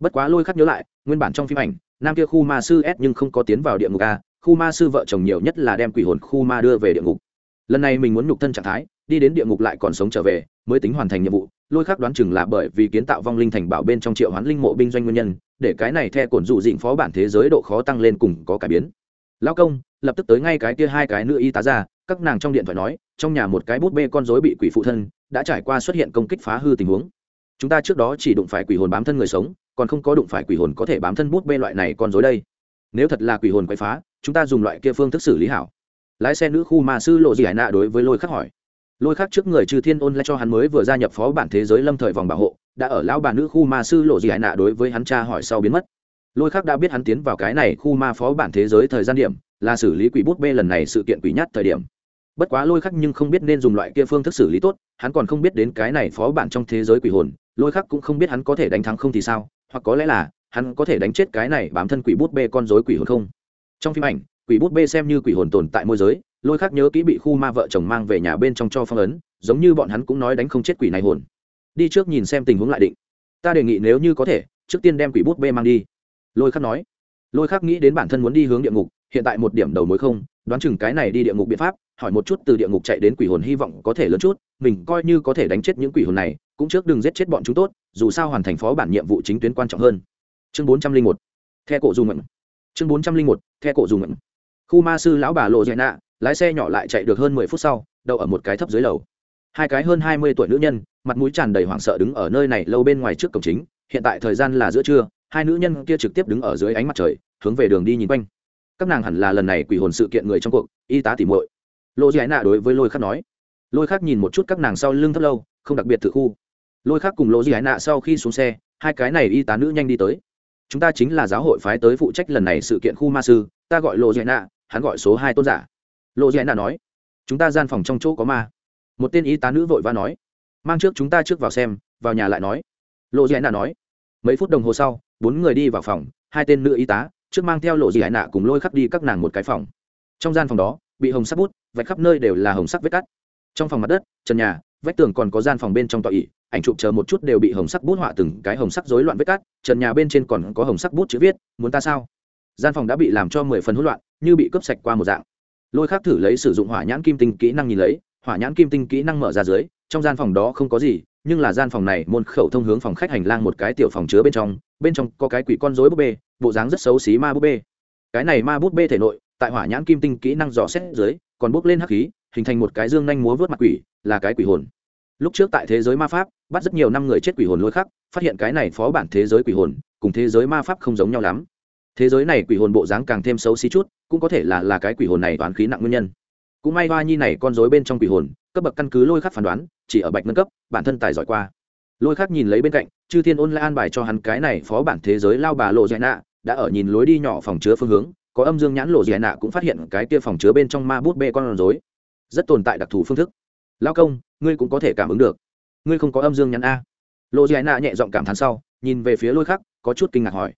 Speaker 1: Bất quá lôi khắc nhớ lại, nguyên bản trong phim ảnh, nam kia khu ma sư s nhưng không có tiến vào địa ngục a, khu ma sư vợ chồng nhiều nhất là đem quỷ hồn khu ma đưa về địa ngục. Lần này mình muốn nhục thân trạng thái đi đến địa ngục lại còn sống trở về, mới tính hoàn thành nhiệm vụ, lôi khắc đoán chừng là bởi vì kiến tạo vong linh thành bảo bên trong triệu hoán linh mộ binh doanh nguyên nhân, để cái này theo cổn dụ dịnh phó bản thế giới độ khó tăng lên cùng có cải biến. Lão công, lập tức tới ngay cái kia hai cái nữ y tá ra, các nàng trong điện thoại nói, trong nhà một cái bút bê con rối bị quỷ phụ thân, đã trải qua xuất hiện công kích phá hư tình huống. Chúng ta trước đó chỉ đụng phải quỷ hồn bám thân người sống, còn không có đụng phải quỷ hồn có thể bám thân bút bê loại này con dối đây. Nếu thật là quỷ hồn quậy phá, chúng ta dùng loại kia phương thức xử lý hảo. Lái xe nữ khu mà sư lộ gì hải nạ đối với lôi khắc hỏi lôi khắc trước người trừ thiên ôn lại cho hắn mới vừa gia nhập phó bản thế giới lâm thời vòng bảo hộ, đã ở lão bà nữ khu ma sư lộ gì hải nạ đối với hắn cha hỏi sau biến mất. Lôi khắc đã biết hắn tiến vào cái này khu ma phó bản thế giới thời gian điểm, là xử lý quỷ bút bê lần này sự kiện quỷ nhát thời điểm. Bất quá lôi khắc nhưng không biết nên dùng loại kia phương thức xử lý tốt, hắn còn không biết đến cái này phó bản trong thế giới quỷ hồn, lôi khắc cũng không biết hắn có thể đánh thắng không thì sao, hoặc có lẽ là hắn có thể đánh chết cái này bám thân quỷ bút bê con dối quỷ hồn không. Trong phim ảnh, quỷ bút bê xem như quỷ hồn tồn tại môi giới lôi khắc nhớ kỹ bị khu ma vợ chồng mang về nhà bên trong cho phong ấn, giống như bọn hắn cũng nói đánh không chết quỷ này hồn. Đi trước nhìn xem tình huống lại định. Ta đề nghị nếu như có thể, trước tiên đem quỷ bút bê mang đi. Lôi khắc nói. Lôi khắc nghĩ đến bản thân muốn đi hướng địa ngục, hiện tại một điểm đầu mối không, đoán chừng cái này đi địa ngục biện pháp, hỏi một chút từ địa ngục chạy đến quỷ hồn hy vọng có thể lớn chút, mình coi như có thể đánh chết những quỷ hồn này, cũng trước đừng giết chết bọn chúng tốt, dù sao hoàn thành phó bản nhiệm vụ chính tuyến quan trọng hơn. Chương bốn trăm linh một. The cổ dùng mận chương bốn trăm linh một. The cổ dùng mận khu ma sư lão bà lộ dạy nạ lái xe nhỏ lại chạy được hơn mười phút sau, đậu ở một cái thấp dưới lầu. Hai cái hơn hai mươi tuổi nữ nhân, mặt mũi tràn đầy hoảng sợ đứng ở nơi này lâu bên ngoài trước cổng chính, hiện tại thời gian là giữa trưa, hai nữ nhân kia trực tiếp đứng ở dưới ánh mặt trời, hướng về đường đi nhìn quanh. Các nàng hẳn là lần này quỷ hồn sự kiện người trong cuộc, y tá tỉ muội. Lộ Giải nạ đối với lôi khắc nói. Lôi khắc nhìn một chút các nàng sau lưng thấp lâu, không đặc biệt tự khu. Lôi khắc cùng lộ Giải nạ sau khi xuống xe, hai cái này y tá nữ nhanh đi tới. Chúng ta chính là giáo hội phái tới phụ trách lần này sự kiện khu ma sư, ta gọi lộ Giải nạ, hắn gọi số hai tôn giả lộ dạy nạ nói, chúng ta gian phòng trong chỗ có ma. Một tên y tá nữ vội vã nói, mang trước chúng ta trước vào xem, vào nhà lại nói. Lộ dạy nạ nói, mấy phút đồng hồ sau, bốn người đi vào phòng, hai tên nữ y tá, trước mang theo lộ dị nạ cùng lôi khắc đi các nàng một cái phòng. Trong gian phòng đó, bị hồng sắc bút, vạch khắp nơi đều là hồng sắc vết cắt. Trong phòng mặt đất, trần nhà, vách tường còn có gian phòng bên trong tọa ỉ ảnh chụp chờ một chút đều bị hồng sắc bút họa từng cái hồng sắc rối loạn vết cắt, trần nhà bên trên còn có hồng sắc bút chữ viết, muốn ta sao? Gian phòng đã bị làm cho mười phần hỗn loạn, như bị cướp sạch qua một dạng lôi khác thử lấy sử dụng hỏa nhãn kim tinh kỹ năng nhìn lấy, hỏa nhãn kim tinh kỹ năng mở ra dưới, trong gian phòng đó không có gì, nhưng là gian phòng này môn khẩu thông hướng phòng khách hành lang một cái tiểu phòng chứa bên trong bên trong có cái quỷ con rối búp bê, bộ dáng rất xấu xí ma búp bê. Cái này ma búp bê thể nội, tại hỏa nhãn kim tinh kỹ năng dò xét dưới, còn bốc lên hắc khí, hình thành một cái dương nhanh múa vớt mặt quỷ, là cái quỷ hồn. Lúc trước tại thế giới ma pháp, bắt rất nhiều năm người chết quỷ hồn lôi khắc, phát hiện cái này phó bản thế giới quỷ hồn, cùng thế giới ma pháp không giống nhau lắm thế giới này quỷ hồn bộ dáng càng thêm xấu xí chút, cũng có thể là là cái quỷ hồn này toán khí nặng nguyên nhân. Cũng may hoa nhi này con rối bên trong quỷ hồn, cấp bậc căn cứ lôi khắc phán đoán, chỉ ở bạch nâng cấp, bản thân tài giỏi qua. Lôi khắc nhìn lấy bên cạnh, chư thiên ôn lại an bài cho hắn cái này phó bản thế giới lao bà lộ dạy nạ, đã ở nhìn lối đi nhỏ phòng chứa phương hướng, có âm dương nhãn lộ dạy nạ cũng phát hiện cái kia phòng chứa bên trong ma bút bê con rối. Rất tồn tại đặc thù phương thức. Lao công, ngươi cũng có thể cảm ứng được. Ngươi không có âm dương nhãn a. Lộ dạy nạ nhẹ giọng cảm thán sau, nhìn về phía lôi khắc, có chút kinh ngạc hỏi.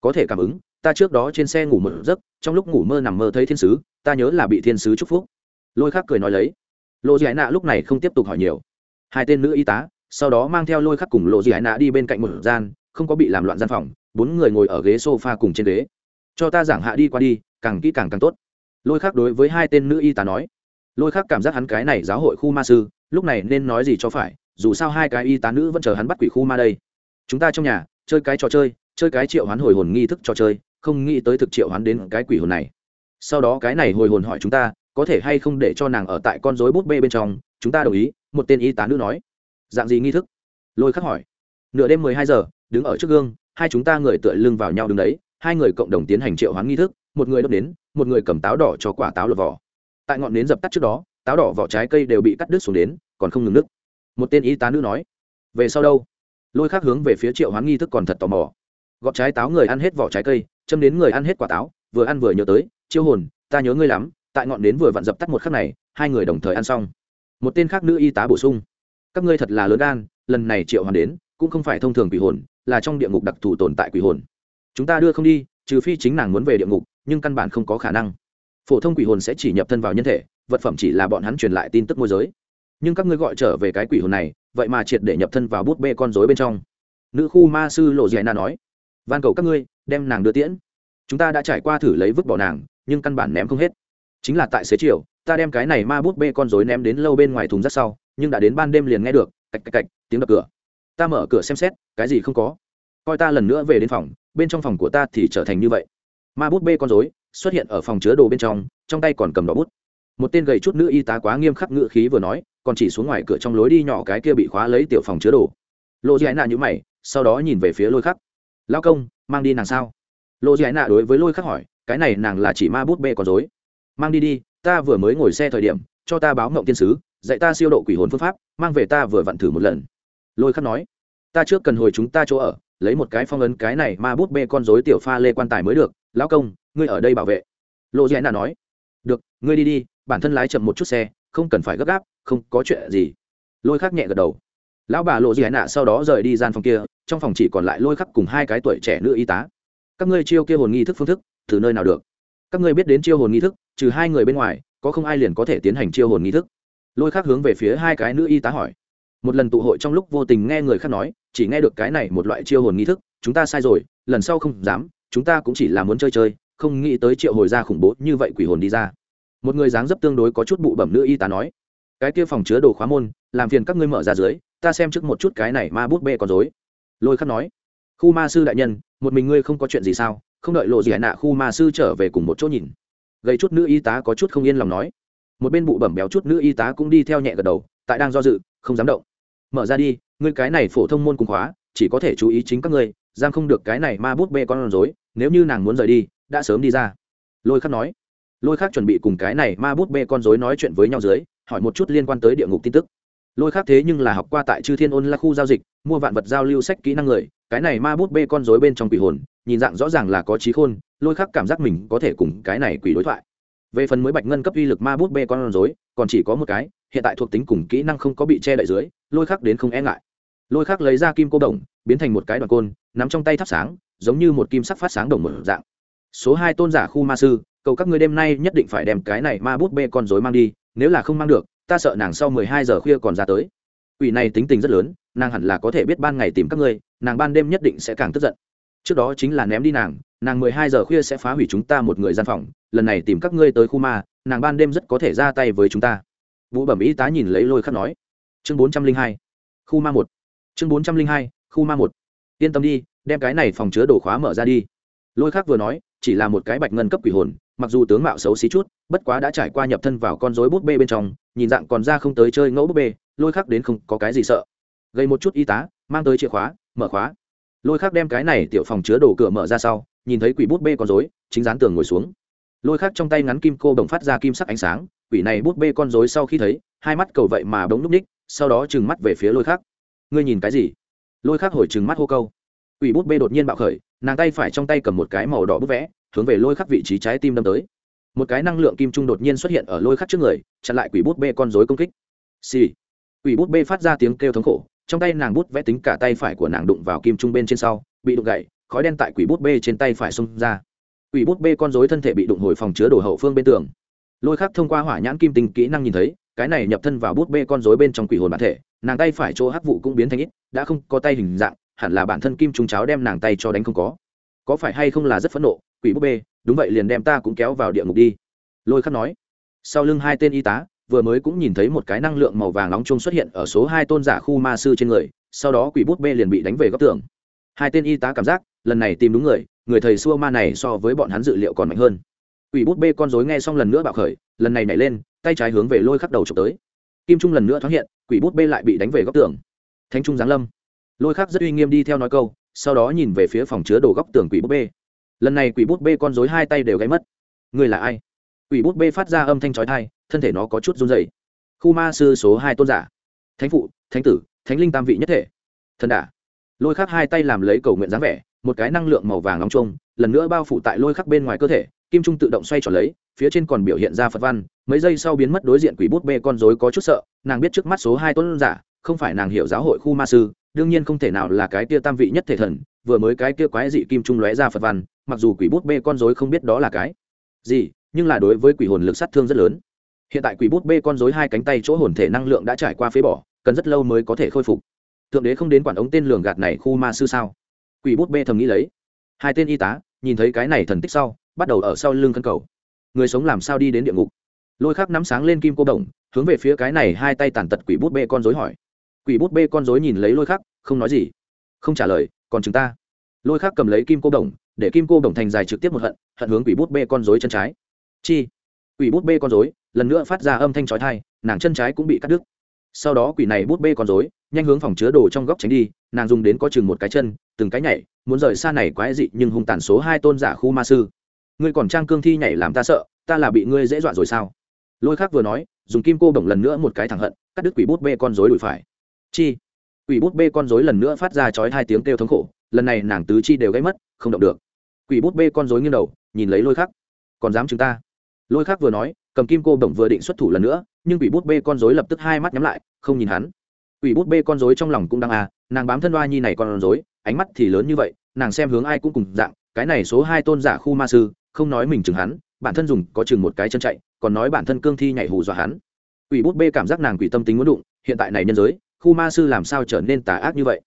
Speaker 1: Có thể cảm ứng ta trước đó trên xe ngủ một giấc, trong lúc ngủ mơ nằm mơ thấy thiên sứ, ta nhớ là bị thiên sứ chúc phúc. Lôi khắc cười nói lấy. Lộ dạy nạ lúc này không tiếp tục hỏi nhiều. Hai tên nữ y tá, sau đó mang theo lôi khắc cùng lộ dạy nạ đi bên cạnh một gian, không có bị làm loạn gian phòng, bốn người ngồi ở ghế s o f a cùng trên ghế. Cho ta giảng hạ đi qua đi, càng kỹ càng càng tốt. Lôi khắc đối với hai tên nữ y tá nói. Lôi khắc cảm giác hắn cái này giáo hội khu ma sư, lúc này nên nói gì cho phải, dù sao hai cái y tá nữ vẫn chờ hắn bắt quỷ khu ma đây. Chúng ta trong nhà, chơi cái trò chơi chơi cái triệu hoán hồi hồn nghi thức cho chơi, không nghĩ tới thực triệu hoán đến cái quỷ hồn này. Sau đó cái này hồi hồn hỏi chúng ta, có thể hay không để cho nàng ở tại con rối bút bê bên trong, chúng ta đồng ý, một tên y tá nữ nói. Dạng gì nghi thức? Lôi khắc hỏi. Nửa đêm mười hai giờ, đứng ở trước gương, hai chúng ta người tựa lưng vào nhau đứng đấy, hai người cộng đồng tiến hành triệu hoán nghi thức, một người đốt đến một người cầm táo đỏ cho quả táo lột vỏ. Tại ngọn nến dập tắt trước đó, táo đỏ vỏ trái cây đều bị cắt đứt xuống đến, còn không ngừng nứt. Một tên y tá nữ nói. Về sau đâu? Lôi khác hướng về phía triệu hoán nghi thức còn thật tò mò gọt trái táo người ăn hết vỏ trái cây, châm đến người ăn hết quả táo, vừa ăn vừa nhớ tới, chiêu hồn, ta nhớ ngươi lắm, tại ngọn nến vừa vặn dập tắt một khắc này, hai người đồng thời ăn xong. Một tên khác nữ y tá bổ sung, các ngươi thật là lớn gan, lần này triệu hoàn đến, cũng không phải thông thường quỷ hồn, là trong địa ngục đặc thù tồn tại quỷ hồn. Chúng ta đưa không đi, trừ phi chính nàng muốn về địa ngục, nhưng căn bản không có khả năng. Phổ thông quỷ hồn sẽ chỉ nhập thân vào nhân thể, vật phẩm chỉ là bọn hắn truyền lại tin tức môi giới. Nhưng các ngươi gọi trở về cái quỷ hồn này, vậy mà triệt để nhập thân vào bút bê con rối bên trong. Nữ khu ma sư lộ dạy na nói van cầu các ngươi, đem nàng đưa tiễn. Chúng ta đã trải qua thử lấy vứt bỏ nàng, nhưng căn bản ném không hết. Chính là tại xế chiều, ta đem cái này ma bút bê con rối ném đến lâu bên ngoài thùng rác sau, nhưng đã đến ban đêm liền nghe được, cạch cạch cạch, tiếng đập cửa. Ta mở cửa xem xét, cái gì không có. Coi ta lần nữa về đến phòng, bên trong phòng của ta thì trở thành như vậy. Ma bút bê con rối xuất hiện ở phòng chứa đồ bên trong trong tay còn cầm đỏ bút. Một tên gầy chút nữ y tá quá nghiêm khắc ngự khí vừa nói, còn chỉ xuống ngoài cửa trong lối đi nhỏ cái kia bị khóa lấy tiểu phòng chứa đồ. Lộ dì nạ như mày, sau đó nhìn về phía lôi khắc lao công, mang đi nàng sao? Lộ ái nạ đối với lôi khắc hỏi, cái này nàng là chỉ ma bút bê còn dối mang đi đi, ta vừa mới ngồi xe thời điểm, cho ta báo mộng tiên sứ, dạy ta siêu độ quỷ hồn phương pháp, mang về ta vừa vặn thử một lần. Lôi khắc nói, ta trước cần hồi chúng ta chỗ ở, lấy một cái phong ấn cái này ma bút bê con dối tiểu pha lê quan tài mới được. Lão công, ngươi ở đây bảo vệ. Lộ ái nạ nói, được, ngươi đi đi, bản thân lái chậm một chút xe, không cần phải gấp gáp, không có chuyện gì. Lôi khắc nhẹ gật đầu lão bà lộ dì nạ sau đó rời đi gian phòng kia, trong phòng chỉ còn lại lôi khắc cùng hai cái tuổi trẻ nữ y tá. Các ngươi chiêu kia hồn nghi thức phương thức, từ nơi nào được? Các ngươi biết đến chiêu hồn nghi thức, trừ hai người bên ngoài, có không ai liền có thể tiến hành chiêu hồn nghi thức? Lôi khắc hướng về phía hai cái nữ y tá hỏi. Một lần tụ hội trong lúc vô tình nghe người khác nói, chỉ nghe được cái này một loại chiêu hồn nghi thức, chúng ta sai rồi, lần sau không dám, chúng ta cũng chỉ là muốn chơi chơi, không nghĩ tới triệu hồi ra khủng bố như vậy quỷ hồn đi ra. Một người dáng dấp tương đối có chút bụ bẩm nữ y tá nói. Cái kia phòng chứa đồ khóa môn, làm phiền các ngươi mở ra dưới ta xem trước một chút cái này ma bút bê còn dối lôi khắc nói, khu ma sư đại nhân, một mình ngươi không có chuyện gì sao? Không đợi lộ gì hải nạ, khu ma sư trở về cùng một chỗ nhìn. Gây chút nữ y tá có chút không yên lòng nói. Một bên bụ bẩm béo chút nữ y tá cũng đi theo nhẹ gật đầu, tại đang do dự, không dám động. Mở ra đi, ngươi cái này phổ thông môn cùng khóa, chỉ có thể chú ý chính các ngươi, giam không được cái này ma bút bê con rối, nếu như nàng muốn rời đi, đã sớm đi ra. Lôi khắc nói. Lôi khắc chuẩn bị cùng cái này ma bút bê con rối nói chuyện với nhau dưới, hỏi một chút liên quan tới địa ngục tin tức lôi khác thế nhưng là học qua tại chư thiên ôn là khu giao dịch, mua vạn vật giao lưu sách kỹ năng người, cái này ma bút bê con dối bên trong quỷ hồn, nhìn dạng rõ ràng là có trí khôn, lôi khác cảm giác mình có thể cùng cái này quỷ đối thoại. Về phần mới bạch ngân cấp uy lực ma bút bê con dối còn chỉ có một cái, hiện tại thuộc tính cùng kỹ năng không có bị che đậy dưới, lôi khác đến không e ngại. Lôi khác lấy ra kim cô đồng, biến thành một cái đoàn côn, nắm trong tay thắp sáng, giống như một kim sắc phát sáng đồng một dạng. Số hai tôn giả khu ma sư, cầu các ngươi đêm nay nhất định phải đem cái này ma bút bê con dối mang đi, nếu là không mang được ta sợ nàng sau mười hai giờ khuya còn ra tới. Quỷ này tính tình rất lớn, nàng hẳn là có thể biết ban ngày tìm các ngươi, nàng ban đêm nhất định sẽ càng tức giận. Trước đó chính là ném đi nàng nàng mười hai giờ khuya sẽ phá hủy chúng ta một người gian phòng, lần này tìm các ngươi tới khu ma, nàng ban đêm rất có thể ra tay với chúng ta. Vũ bẩm y tá nhìn lấy lôi khắc nói. Chương bốn trăm linh hai, khu ma một. Chương bốn trăm linh hai, khu ma một. Yên tâm đi, đem cái này phòng chứa đồ khóa mở ra đi. Lôi khắc vừa nói, chỉ là một cái bạch ngân cấp quỷ hồn, mặc dù tướng mạo xấu xí chút, bất quá đã trải qua nhập thân vào con rối bút bê bên trong nhìn dạng còn ra không tới chơi ngẫu bút bê, lôi khắc đến không có cái gì sợ. Gây một chút y tá, mang tới chìa khóa, mở khóa. Lôi khắc đem cái này tiểu phòng chứa đồ cửa mở ra sau, nhìn thấy quỷ bút bê con rối, chính dán tường ngồi xuống. Lôi khắc trong tay ngắn kim cô đồng phát ra kim sắc ánh sáng, quỷ này bút bê con rối sau khi thấy, hai mắt cầu vậy mà bỗng núp ních, sau đó trừng mắt về phía lôi khắc. Ngươi nhìn cái gì? Lôi khắc hồi trừng mắt hô câu. Quỷ bút bê đột nhiên bạo khởi, nàng tay phải trong tay cầm một cái màu đỏ bút vẽ, hướng về lôi khắc vị trí trái tim đâm tới một cái năng lượng kim trung đột nhiên xuất hiện ở lôi khắc trước người, chặn lại quỷ bút bê con dối công kích. Xì、sì. quỷ bút bê phát ra tiếng kêu thống khổ, trong tay nàng bút vẽ tính cả tay phải của nàng đụng vào kim trung bên trên sau, bị đụng gậy khói đen tại quỷ bút bê trên tay phải xông ra. Quỷ bút bê con dối thân thể bị đụng hồi phòng chứa đồ hậu phương bên tường. Lôi khắc thông qua hỏa nhãn kim tình kỹ năng nhìn thấy, cái này nhập thân vào bút bê con dối bên trong quỷ hồn bản thể, nàng tay phải chỗ hắc vụ cũng biến thành ít, đã không có tay hình dạng, hẳn là bản thân kim trung cháo đem nàng tay cho đánh không có. Có phải hay không là rất phẫn nộ quỷ búp bê, đúng vậy liền đem ta cũng kéo vào địa ngục đi. Lôi khắc nói. Sau lưng hai tên y tá, vừa mới cũng nhìn thấy một cái năng lượng màu vàng nóng chung xuất hiện ở số hai tôn giả khu ma sư trên người, sau đó quỷ bút bê liền bị đánh về góc tường. Hai tên y tá cảm giác, lần này tìm đúng người người thầy xua ma này so với bọn hắn dự liệu còn mạnh hơn. Quỷ bút bê con dối nghe xong lần nữa bạo khởi, lần này nhảy lên, tay trái hướng về lôi khắc đầu trộm tới. Kim trung lần nữa thoáng hiện, quỷ bút bê lại bị đánh về góc tường. Thánh trung giáng lâm. Lôi khắc rất uy nghiêm đi theo nói câu, sau đó nhìn về phía phòng chứa đồ góc tường quỷ bút bê lần này quỷ bút bê con dối hai tay đều gáy mất. Người là ai? Quỷ bút bê phát ra âm thanh trói thai thân thể nó có chút run dày khu ma sư số hai tôn giả. Thánh phụ, thánh tử, thánh linh tam vị nhất thể. Thần đả. Lôi khắc hai tay làm lấy cầu nguyện dáng vẻ, một cái năng lượng màu vàng nóng trông, lần nữa bao phủ tại lôi khắc bên ngoài cơ thể, kim trung tự động xoay tròn lấy, phía trên còn biểu hiện ra phật văn, mấy giây sau biến mất đối diện quỷ bút bê con dối có chút sợ, nàng biết trước mắt số hai tôn giả, không phải nàng hiểu giáo hội khu ma sư đương nhiên không thể nào là cái kia tam vị nhất thể thần, vừa mới cái kia quái dị kim trung lóe ra phật văn, mặc dù quỷ bút bê con dối không biết đó là cái gì, nhưng là đối với quỷ hồn lực sát thương rất lớn. Hiện tại quỷ bút bê con dối hai cánh tay chỗ hồn thể năng lượng đã trải qua phế bỏ, cần rất lâu mới có thể khôi phục. Thượng đế không đến quản ống tên lường gạt này khu ma sư sao? Quỷ bút bê thầm nghĩ lấy. Hai tên y tá, nhìn thấy cái này thần tích sau, bắt đầu ở sau lưng cân cầu. Người sống làm sao đi đến địa ngục? Lôi khắc nắm sáng lên kim cô đồng, hướng về phía cái này hai tay tàn tật quỷ bút bê con dối hỏi quỷ bút bê con dối nhìn lấy lôi khắc, không nói gì. Không trả lời, còn chúng ta. Lôi khắc cầm lấy kim cô đồng, để kim cô đồng thành dài trực tiếp một hận hận hướng quỷ bút bê con dối chân trái. Chi? Quỷ bút bê con dối lần nữa phát ra âm thanh trói thai nàng chân trái cũng bị cắt đứt. Sau đó quỷ này bút bê con dối nhanh hướng phòng chứa đồ trong góc tránh đi, nàng dùng đến có chừng một cái chân, từng cái nhảy, muốn rời xa này quái dị nhưng hung tàn số hai tôn giả khu ma sư. Ngươi còn trang cương thi nhảy làm ta sợ, ta là bị ngươi dễ dọa rồi sao? Lôi khác vừa nói, dùng kim cô bổng lần nữa một cái thẳng hận, cắt đứt quỷ bút bê con dối đùi phải chi. Quỷ bút bê con dối lần nữa phát ra chói hai tiếng kêu thống khổ, lần này nàng tứ chi đều gây mất, không động được. Quỷ bút bê con dối nghiêng đầu, nhìn lấy lôi khắc. Còn dám chúng ta? Lôi khắc vừa nói, cầm kim cô bổng vừa định xuất thủ lần nữa, nhưng quỷ bút bê con dối lập tức hai mắt nhắm lại, không nhìn hắn. Quỷ bút bê con dối trong lòng cũng đang à nàng bám thân oa nhi này con dối ánh mắt thì lớn như vậy, nàng xem hướng ai cũng cùng dạng, cái này số hai tôn giả khu ma sư, không nói mình chừng hắn, bản thân dùng có chừng một cái chân chạy, còn nói bản thân cương thi nhảy hù dọa hắn. Quỷ bút bê cảm giác nàng quỷ tâm tính muốn đụng, hiện tại này nhân giới khu ma sư làm sao trở nên tà ác như vậy?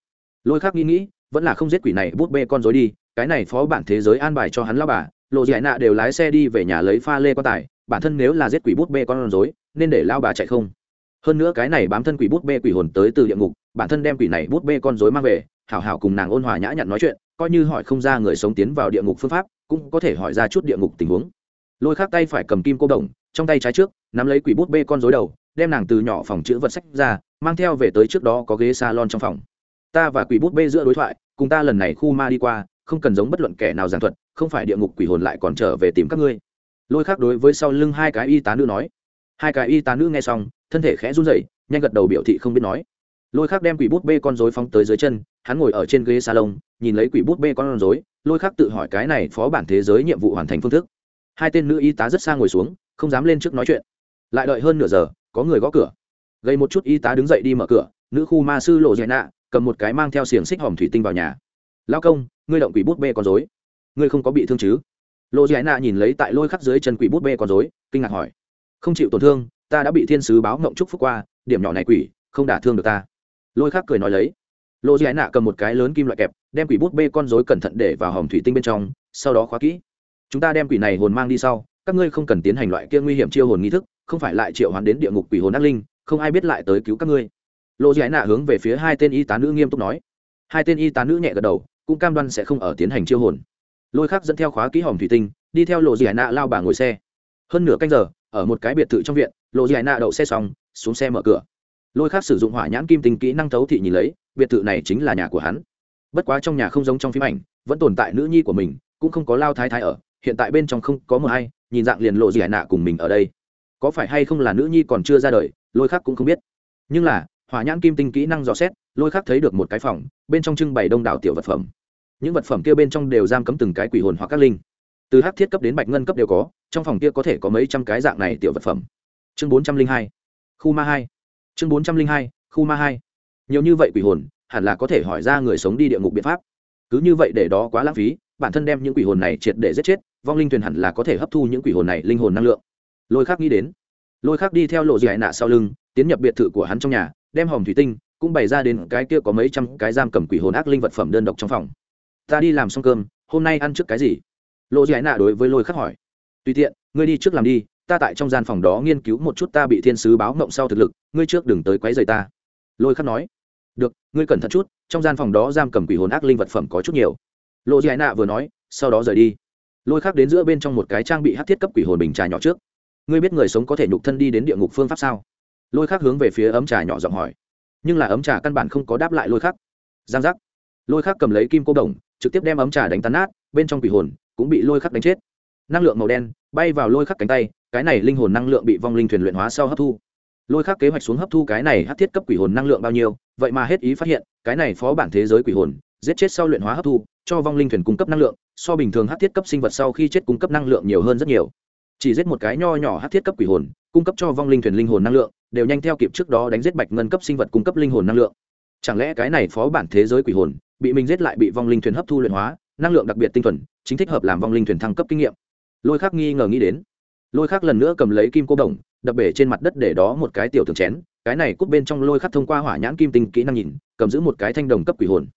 Speaker 1: Lôi khác nghĩ nghĩ, vẫn là không giết quỷ này, bút bê con dối đi, cái này phó bản thế giới an bài cho hắn lao bà, lộ giải nạ đều lái xe đi về nhà lấy pha lê quan tài, bản thân nếu là giết quỷ bút bê con dối nên để lao bà chạy không? Hơn nữa cái này bám thân quỷ bút bê quỷ hồn tới từ địa ngục, bản thân đem quỷ này bút bê con dối mang về, hảo hảo cùng nàng ôn hòa nhã nhặn nói chuyện, coi như hỏi không ra người sống tiến vào địa ngục phương pháp, cũng có thể hỏi ra chút địa ngục tình huống. Lôi khác tay phải cầm kim cô đồng, trong tay trái trước, nắm lấy quỷ bút bê con dối đầu, đem nàng từ nhỏ phòng chữ vật sách ra mang theo về tới trước đó có ghế salon trong phòng. Ta và quỷ bút bê giữa đối thoại cùng ta lần này khu ma đi qua không cần giống bất luận kẻ nào giảng thuật không phải địa ngục quỷ hồn lại còn trở về tìm các ngươi. Lôi khác đối với sau lưng hai cái y tá nữ nói. Hai cái y tá nữ nghe xong thân thể khẽ run rẩy nhanh gật đầu biểu thị không biết nói. Lôi khác đem quỷ bút bê con rối phóng tới dưới chân hắn ngồi ở trên ghế salon nhìn lấy quỷ bút bê con rối, lôi khác tự hỏi cái này phó bản thế giới nhiệm vụ hoàn thành phương thức. Hai tên nữ y tá rất xa ngồi xuống không dám lên trước nói chuyện. Lại đợi hơn nửa giờ có người gõ cửa gây một chút y tá đứng dậy đi mở cửa, nữ khu ma sư lộ dạy nạ cầm một cái mang theo xiềng xích hòm thủy tinh vào nhà. Lao công, ngươi động quỷ bút bê con dối ngươi không có bị thương chứ? Lộ dạy nạ nhìn lấy tại lôi khắc dưới chân quỷ bút bê con dối kinh ngạc hỏi. Không chịu tổn thương, ta đã bị thiên sứ báo ngộng trúc phúc qua, điểm nhỏ này quỷ, không đả thương được ta. Lôi khắc cười nói lấy. Lộ dạy nạ cầm một cái lớn kim loại kẹp, đem quỷ bút bê con dối cẩn thận để vào hòm thủy tinh bên trong, sau đó khóa kỹ. Chúng ta đem quỷ này hồn mang đi sau, các ngươi không cần tiến hành loại kia nguy hiểm chiêu hồn nghi thức, không phải lại triệu hoán đến địa ngục quỷ hồn ác linh không ai biết lại tới cứu các ngươi. Lộ giải nạ hướng về phía hai tên y tá nữ nghiêm túc nói. Hai tên y tá nữ nhẹ gật đầu, cũng cam đoan sẽ không ở tiến hành chiêu hồn. Lôi khác dẫn theo khóa ký hòm thủy tinh, đi theo lộ giải nạ lao bà ngồi xe. Hơn nửa canh giờ, ở một cái biệt thự trong viện lộ giải nạ đậu xe xong, xuống xe mở cửa. Lôi khác sử dụng hỏa nhãn kim tinh kỹ năng thấu thị nhìn lấy, biệt thự này chính là nhà của hắn. Bất quá trong nhà không giống trong phim ảnh, vẫn tồn tại nữ nhi của mình, cũng không có lao thái thái ở, hiện tại bên trong không có mờ hay nhìn dạng liền lộ giải nạ cùng mình ở đây. Có phải hay không là nữ nhi còn chưa ra đời lôi khác cũng không biết. Nhưng là, hỏa nhãn kim tinh kỹ năng dò xét, lôi khác thấy được một cái phòng, bên trong trưng bày đông đảo tiểu vật phẩm. Những vật phẩm kia bên trong đều giam cấm từng cái quỷ hồn hoặc các linh. Từ hắc thiết cấp đến bạch ngân cấp đều có, trong phòng kia có thể có mấy trăm cái dạng này tiểu vật phẩm. Chương bốn trăm linh hai, khu ma hai. Chương bốn trăm linh hai, khu ma hai. Nhiều như vậy quỷ hồn, hẳn là có thể hỏi ra người sống đi địa ngục biện pháp. Cứ như vậy để đó quá lãng phí, bản thân đem những quỷ hồn này triệt để giết chết, vong linh thuyền hẳn là có thể hấp thu những quỷ hồn này linh hồn năng lượng. Lôi khác nghĩ đến lôi khác đi theo lộ dị nạ sau lưng, tiến nhập biệt thự của hắn trong nhà, đem hòm thủy tinh cũng bày ra đến cái kia có mấy trăm cái giam cầm quỷ hồn ác linh vật phẩm đơn độc trong phòng. Ta đi làm xong cơm, hôm nay ăn trước cái gì? Lộ dị nạ đối với lôi khắc hỏi. Tùy tiện, ngươi đi trước làm đi, ta tại trong gian phòng đó nghiên cứu một chút ta bị thiên sứ báo mộng sau thực lực, ngươi trước đừng tới quấy rầy ta. Lôi khắc nói. Được, ngươi cẩn thận chút, trong gian phòng đó giam cầm quỷ hồn ác linh vật phẩm có chút nhiều. Lộ dị nạ vừa nói, sau đó rời đi. Lôi khắc đến giữa bên trong một cái trang bị hát thiết cấp quỷ hồn bình trà nhỏ trước ngươi biết người sống có thể nhục thân đi đến địa ngục phương pháp sao? Lôi khắc hướng về phía ấm trà nhỏ giọng hỏi. Nhưng là ấm trà căn bản không có đáp lại lôi khắc. Giang giác. Lôi khắc cầm lấy kim cô đồng, trực tiếp đem ấm trà đánh tán nát, bên trong quỷ hồn cũng bị lôi khắc đánh chết. Năng lượng màu đen bay vào lôi khắc cánh tay, cái này linh hồn năng lượng bị vong linh thuyền luyện hóa sau hấp thu. Lôi khắc kế hoạch xuống hấp thu cái này hát thiết cấp quỷ hồn năng lượng bao nhiêu, vậy mà hết ý phát hiện, cái này phó bản thế giới quỷ hồn, giết chết sau luyện hóa hấp thu, cho vong linh thuyền cung cấp năng lượng, so bình thường hát thiết cấp sinh vật sau khi chết cung cấp năng lượng nhiều hơn rất nhiều chỉ giết một cái nho nhỏ hát thiết cấp quỷ hồn, cung cấp cho vong linh thuyền linh hồn năng lượng, đều nhanh theo kịp trước đó đánh giết bạch ngân cấp sinh vật cung cấp linh hồn năng lượng. Chẳng lẽ cái này phó bản thế giới quỷ hồn, bị mình giết lại bị vong linh thuyền hấp thu luyện hóa, năng lượng đặc biệt tinh thuần, chính thích hợp làm vong linh thuyền thăng cấp kinh nghiệm. Lôi khắc nghi ngờ nghĩ đến. Lôi khắc lần nữa cầm lấy kim cô đồng, đập bể trên mặt đất để đó một cái tiểu thường chén, cái này cút bên trong lôi khắc thông qua hỏa nhãn kim tinh kỹ năng nhìn, cầm giữ một cái thanh đồng cấp quỷ hồn.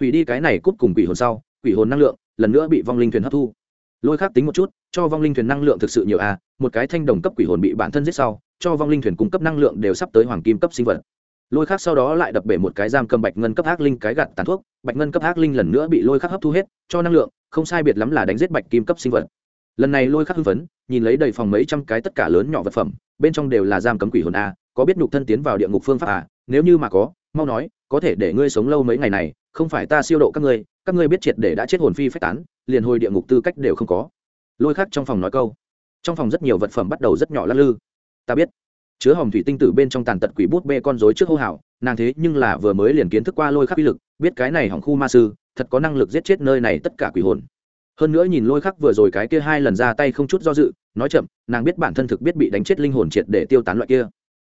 Speaker 1: Hủy đi cái này cút cùng quỷ hồn sau, quỷ hồn năng lượng lần nữa bị vong linh thuyền hấp thu lôi khác tính một chút, cho vong linh thuyền năng lượng thực sự nhiều à một cái thanh đồng cấp quỷ hồn bị bản thân giết sau, cho vong linh thuyền cung cấp năng lượng đều sắp tới hoàng kim cấp sinh vật. Lôi khác sau đó lại đập bể một cái giam cầm bạch ngân cấp ác linh cái gạt tàn thuốc, bạch ngân cấp ác linh lần nữa bị lôi khác hấp thu hết, cho năng lượng, không sai biệt lắm là đánh giết bạch kim cấp sinh vật. Lần này lôi khác hưng phấn, nhìn lấy đầy phòng mấy trăm cái tất cả lớn nhỏ vật phẩm, bên trong đều là giam cấm quỷ hồn a, có biết nhục thân tiến vào địa ngục phương pháp à nếu như mà có, mau nói có thể để ngươi sống lâu mấy ngày này, không phải ta siêu độ các ngươi các ngươi biết triệt để đã chết hồn phi phách tán, liền hồi địa ngục tư cách đều không có. Lôi khắc trong phòng nói câu. Trong phòng rất nhiều vật phẩm bắt đầu rất nhỏ lắc lư. Ta biết. Chứa hồng thủy tinh tử bên trong tàn tật quỷ bút bê con rối trước hô hào, nàng thế nhưng là vừa mới liền kiến thức qua lôi khắc uy lực, biết cái này hỏng khu ma sư, thật có năng lực giết chết nơi này tất cả quỷ hồn. Hơn nữa nhìn lôi khắc vừa rồi cái kia hai lần ra tay không chút do dự, nói chậm, nàng biết bản thân thực biết bị đánh chết linh hồn triệt để tiêu tán loại kia.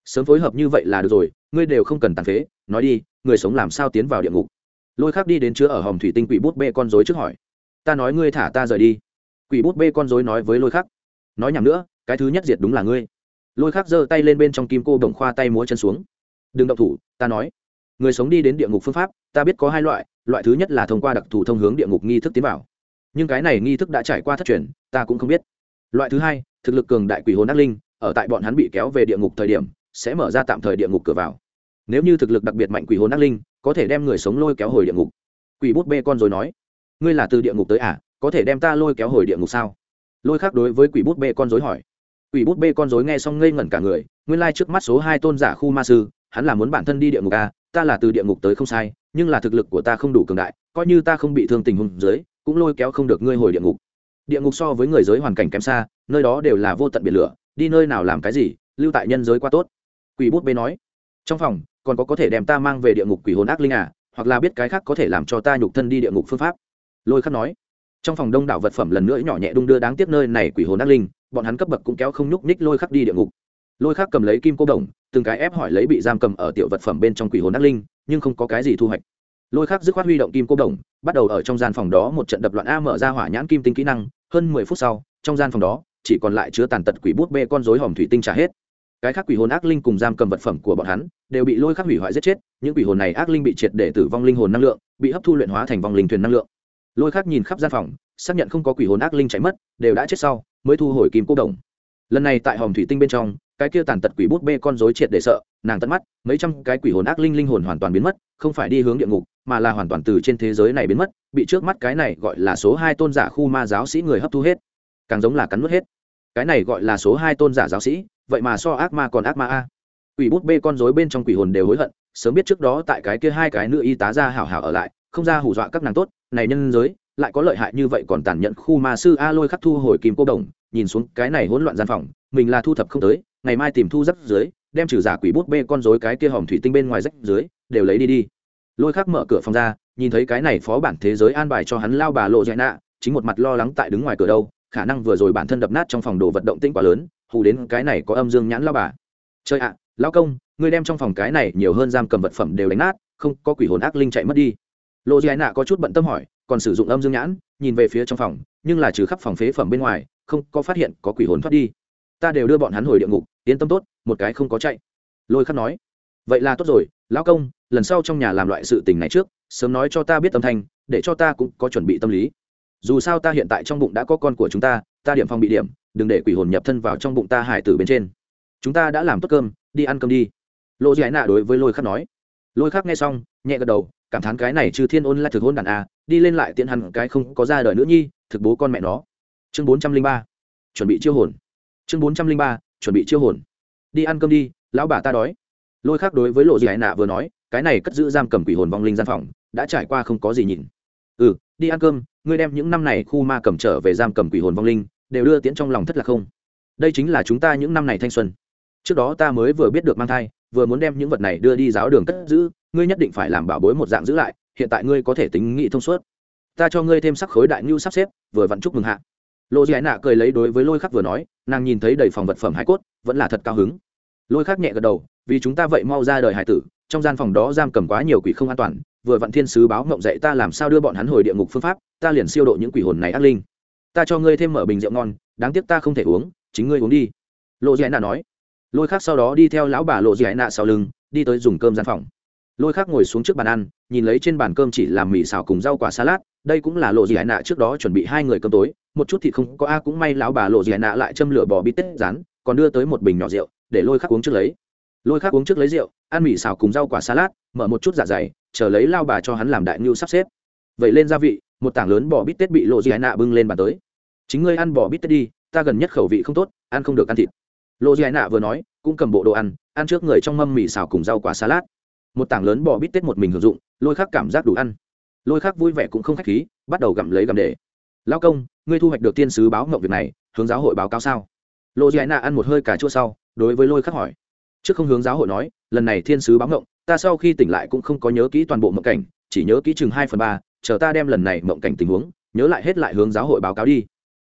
Speaker 1: Sớm phối hợp như vậy là được rồi, ngươi đều không cần tàn phế, nói đi người sống làm sao tiến vào địa ngục? Lôi khắc đi đến chứa ở hòm thủy tinh quỷ bút bê con rối trước hỏi. Ta nói ngươi thả ta rời đi. Quỷ bút bê con rối nói với lôi khắc. Nói nhầm nữa, cái thứ nhất diệt đúng là ngươi. Lôi khắc giơ tay lên bên trong kim cô đồng khoa tay múa chân xuống. Đừng động thủ, ta nói. Người sống đi đến địa ngục phương pháp, ta biết có hai loại loại thứ nhất là thông qua đặc thù thông hướng địa ngục nghi thức tiến vào. Nhưng cái này nghi thức đã trải qua thất truyền, ta cũng không biết. Loại thứ hai, thực lực cường đại quỷ hồn ác linh, ở tại bọn hắn bị kéo về địa ngục thời điểm, sẽ mở ra tạm thời địa ngục cửa vào nếu như thực lực đặc biệt mạnh quỷ hồn ác linh, có thể đem người sống lôi kéo hồi địa ngục. Quỷ bút bê con rồi nói, ngươi là từ địa ngục tới à? Có thể đem ta lôi kéo hồi địa ngục sao? Lôi khác đối với quỷ bút bê con dối hỏi. Quỷ bút bê con dối nghe xong ngây ngẩn cả người, nguyên lai trước mắt số hai tôn giả khu ma sư, hắn là muốn bản thân đi địa ngục à? Ta là từ địa ngục tới không sai, nhưng là thực lực của ta không đủ cường đại, coi như ta không bị thương tình hùng dưới, cũng lôi kéo không được ngươi hồi địa ngục. Địa ngục so với người giới hoàn cảnh kém xa, nơi đó đều là vô tận biển lửa, đi nơi nào làm cái gì, lưu tại nhân giới quá tốt. Quỷ bút bê nói. Trong phòng còn có có thể đem ta mang về địa ngục quỷ hồn ác linh à hoặc là biết cái khác có thể làm cho ta nhục thân đi địa ngục phương pháp. Lôi khắc nói. Trong phòng đông đảo vật phẩm lần nữa nhỏ nhẹ đung đưa đáng tiếc nơi này quỷ hồn ác linh, bọn hắn cấp bậc cũng kéo không nhúc ních lôi khắc đi địa ngục. Lôi khắc cầm lấy kim cô đồng, từng cái ép hỏi lấy bị giam cầm ở tiểu vật phẩm bên trong quỷ hồn ác linh, nhưng không có cái gì thu hoạch. Lôi khắc dứt khoát huy động kim cô đồng, bắt đầu ở trong gian phòng đó một trận đập loạn a mở ra hỏa nhãn kim tinh kỹ năng, hơn mười phút sau, trong gian phòng đó, chỉ còn lại chứa tàn tật quỷ bút bê con rối hòm thủy tinh trả hết cái khác quỷ hồn ác linh cùng giam cầm vật phẩm của bọn hắn đều bị lôi khắc hủy hoại giết chết, những quỷ hồn này ác linh bị triệt để tử vong linh hồn năng lượng, bị hấp thu luyện hóa thành vong linh thuyền năng lượng. Lôi khắc nhìn khắp gian phòng, xác nhận không có quỷ hồn ác linh chạy mất, đều đã chết sau, mới thu hồi kim cô đồng. Lần này tại hòm thủy tinh bên trong, cái kia tàn tật quỷ bút bê con rối triệt để sợ, nàng tận mắt, mấy trăm cái quỷ hồn ác linh linh hồn hoàn toàn biến mất, không phải đi hướng địa ngục, mà là hoàn toàn từ trên thế giới này biến mất, bị trước mắt cái này gọi là số hai tôn giả khu ma giáo sĩ người hấp thu hết. Càng giống là cắn nuốt hết. Cái này gọi là số hai tôn giả giáo sĩ vậy mà so ác ma còn ác ma a. Quỷ bút bê con rối bên trong quỷ hồn đều hối hận, sớm biết trước đó tại cái kia hai cái nữ y tá ra hảo hảo ở lại, không ra hù dọa các nàng tốt, này nhân giới, lại có lợi hại như vậy còn tàn nhẫn khu ma sư a lôi khắc thu hồi kim cô đồng, nhìn xuống cái này hỗn loạn gian phòng, mình là thu thập không tới, ngày mai tìm thu rắc dưới, đem trừ giả quỷ bút bê con rối cái kia hòm thủy tinh bên ngoài rách dưới, đều lấy đi đi. Lôi khắc mở cửa phòng ra, nhìn thấy cái này phó bản thế giới an bài cho hắn lao bà lộ dạy nạ, chính một mặt lo lắng tại đứng ngoài cửa đâu, khả năng vừa rồi bản thân đập nát trong phòng đồ vật động tĩnh quá lớn hù đến cái này có âm dương nhãn lao bà. Chơi ạ, lao công, ngươi đem trong phòng cái này nhiều hơn giam cầm vật phẩm đều đánh nát, không có quỷ hồn ác linh chạy mất đi. Lộ ái nạ có chút bận tâm hỏi, còn sử dụng âm dương nhãn, nhìn về phía trong phòng, nhưng là trừ khắp phòng phế phẩm bên ngoài, không có phát hiện có quỷ hồn thoát đi. Ta đều đưa bọn hắn hồi địa ngục, yên tâm tốt, một cái không có chạy. Lôi khắc nói, vậy là tốt rồi lão công, lần sau trong nhà làm loại sự tình này trước, sớm nói cho ta biết tâm thanh, để cho ta cũng có chuẩn bị tâm lý. Dù sao ta hiện tại trong bụng đã có con của chúng ta ta điểm phòng bị điểm đừng để quỷ hồn nhập thân vào trong bụng ta hải tử bên trên. Chúng ta đã làm tốt cơm, đi ăn cơm đi. Lộ giải nạ đối với lôi khắc nói. Lôi khắc nghe xong, nhẹ gật đầu, cảm thán cái này trừ thiên ôn lại thực hôn đàn a à, đi lên lại tiện hẳn cái không có ra đời nữ nhi, thực bố con mẹ nó. Chương bốn trăm linh ba, chuẩn bị chiêu hồn. Chương bốn trăm linh ba, chuẩn bị chiêu hồn. Đi ăn cơm đi, lão bà ta đói. Lôi khắc đối với lộ giải nạ vừa nói, cái này cất giữ giam cầm quỷ hồn vong linh gian phòng, đã trải qua không có gì nhìn. Ừ đi ăn cơm, ngươi đem những năm này khu ma cầm trở về giam cầm quỷ hồn vong linh đều đưa tiễn trong lòng thất là không? Đây chính là chúng ta những năm này thanh xuân. Trước đó ta mới vừa biết được mang thai, vừa muốn đem những vật này đưa đi giáo đường cất giữ, ngươi nhất định phải làm bảo bối một dạng giữ lại, hiện tại ngươi có thể tính nghị thông suốt. Ta cho ngươi thêm sắc khối đại ngưu sắp xếp, vừa vặn chúc mừng hạ. Lô dì nạ cười lấy đối với lôi khắc vừa nói, nàng nhìn thấy đầy phòng vật phẩm hải cốt, vẫn là thật cao hứng. Lôi khắc nhẹ gật đầu, vì chúng ta vậy mau ra đời hải tử, trong gian phòng đó giam cầm quá nhiều quỷ không an toàn, vừa vặn thiên sứ báo mộng dạy ta làm sao đưa bọn hắn hồi địa ngục phương pháp, ta liền siêu độ những quỷ hồn này ác linh ta cho ngươi thêm mở bình rượu ngon, đáng tiếc ta không thể uống, chính ngươi uống đi. Lộ dì nạ nói. Lôi khác sau đó đi theo lão bà lộ dì nạ sau lưng, đi tới dùng cơm gian phòng. Lôi khác ngồi xuống trước bàn ăn, nhìn lấy trên bàn cơm chỉ làm mì xào cùng rau quả salad, đây cũng là lộ dì nạ trước đó chuẩn bị hai người cơm tối, một chút thì không có a, cũng may lão bà lộ dì nạ lại châm lửa bò bít tết rán, còn đưa tới một bình nhỏ rượu, để lôi khắc uống trước lấy. Lôi khắc uống trước lấy rượu, ăn mì xào cùng rau quả salad, mở một chút dạ dày, chờ lấy lao bà cho hắn làm đại ngưu sắp xếp. Vậy lên gia vị, một tảng lớn bò bít tết bị lộ dì nạ bưng lên bàn tới chính ngươi ăn bò bít tết đi, ta gần nhất khẩu vị không tốt, ăn không được ăn thịt. Lô dì nạ vừa nói, cũng cầm bộ đồ ăn ăn trước người trong mâm mì xào cùng rau quả salad. Một tảng lớn bò bít tết một mình hưởng dụng, lôi khắc cảm giác đủ ăn. Lôi khắc vui vẻ cũng không khách khí, bắt đầu gặm lấy gặm để. Lao công, ngươi thu hoạch được tiên sứ báo ngộng việc này, hướng giáo hội báo cáo sao? Lộ dì nạ ăn một hơi cà chua sau, đối với lôi khắc hỏi. Trước không hướng giáo hội nói, lần này thiên sứ báo ngộng ta sau khi tỉnh lại cũng không có nhớ kỹ toàn bộ mộng cảnh, chỉ nhớ kỹ chừng hai phần ba, chờ ta đem lần này mộng cảnh tình huống, nhớ lại hết lại hướng giáo hội báo cáo đi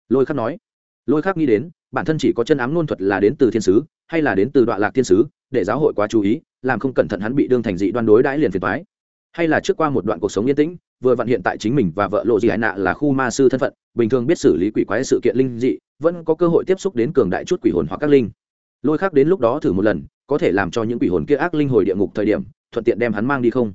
Speaker 1: lôi khắc nói. Lôi khắc nghĩ đến, bản thân chỉ có chân ám nôn thuật là đến từ thiên sứ, hay là đến từ đoạn lạc thiên sứ, để giáo hội quá chú ý, làm không cẩn thận hắn bị đương thành dị đoan đối đãi liền phiền thoái hay là trước qua một đoạn cuộc sống yên tĩnh, vừa vặn hiện tại chính mình và vợ lộ dị hải nạ là khu ma sư thân phận, bình thường biết xử lý quỷ quái sự kiện linh dị, vẫn có cơ hội tiếp xúc đến cường đại chút quỷ hồn hoặc các linh. Lôi khác đến lúc đó thử một lần, có thể làm cho những quỷ hồn kia ác linh hồi địa ngục thời điểm, thuận tiện đem hắn mang đi không?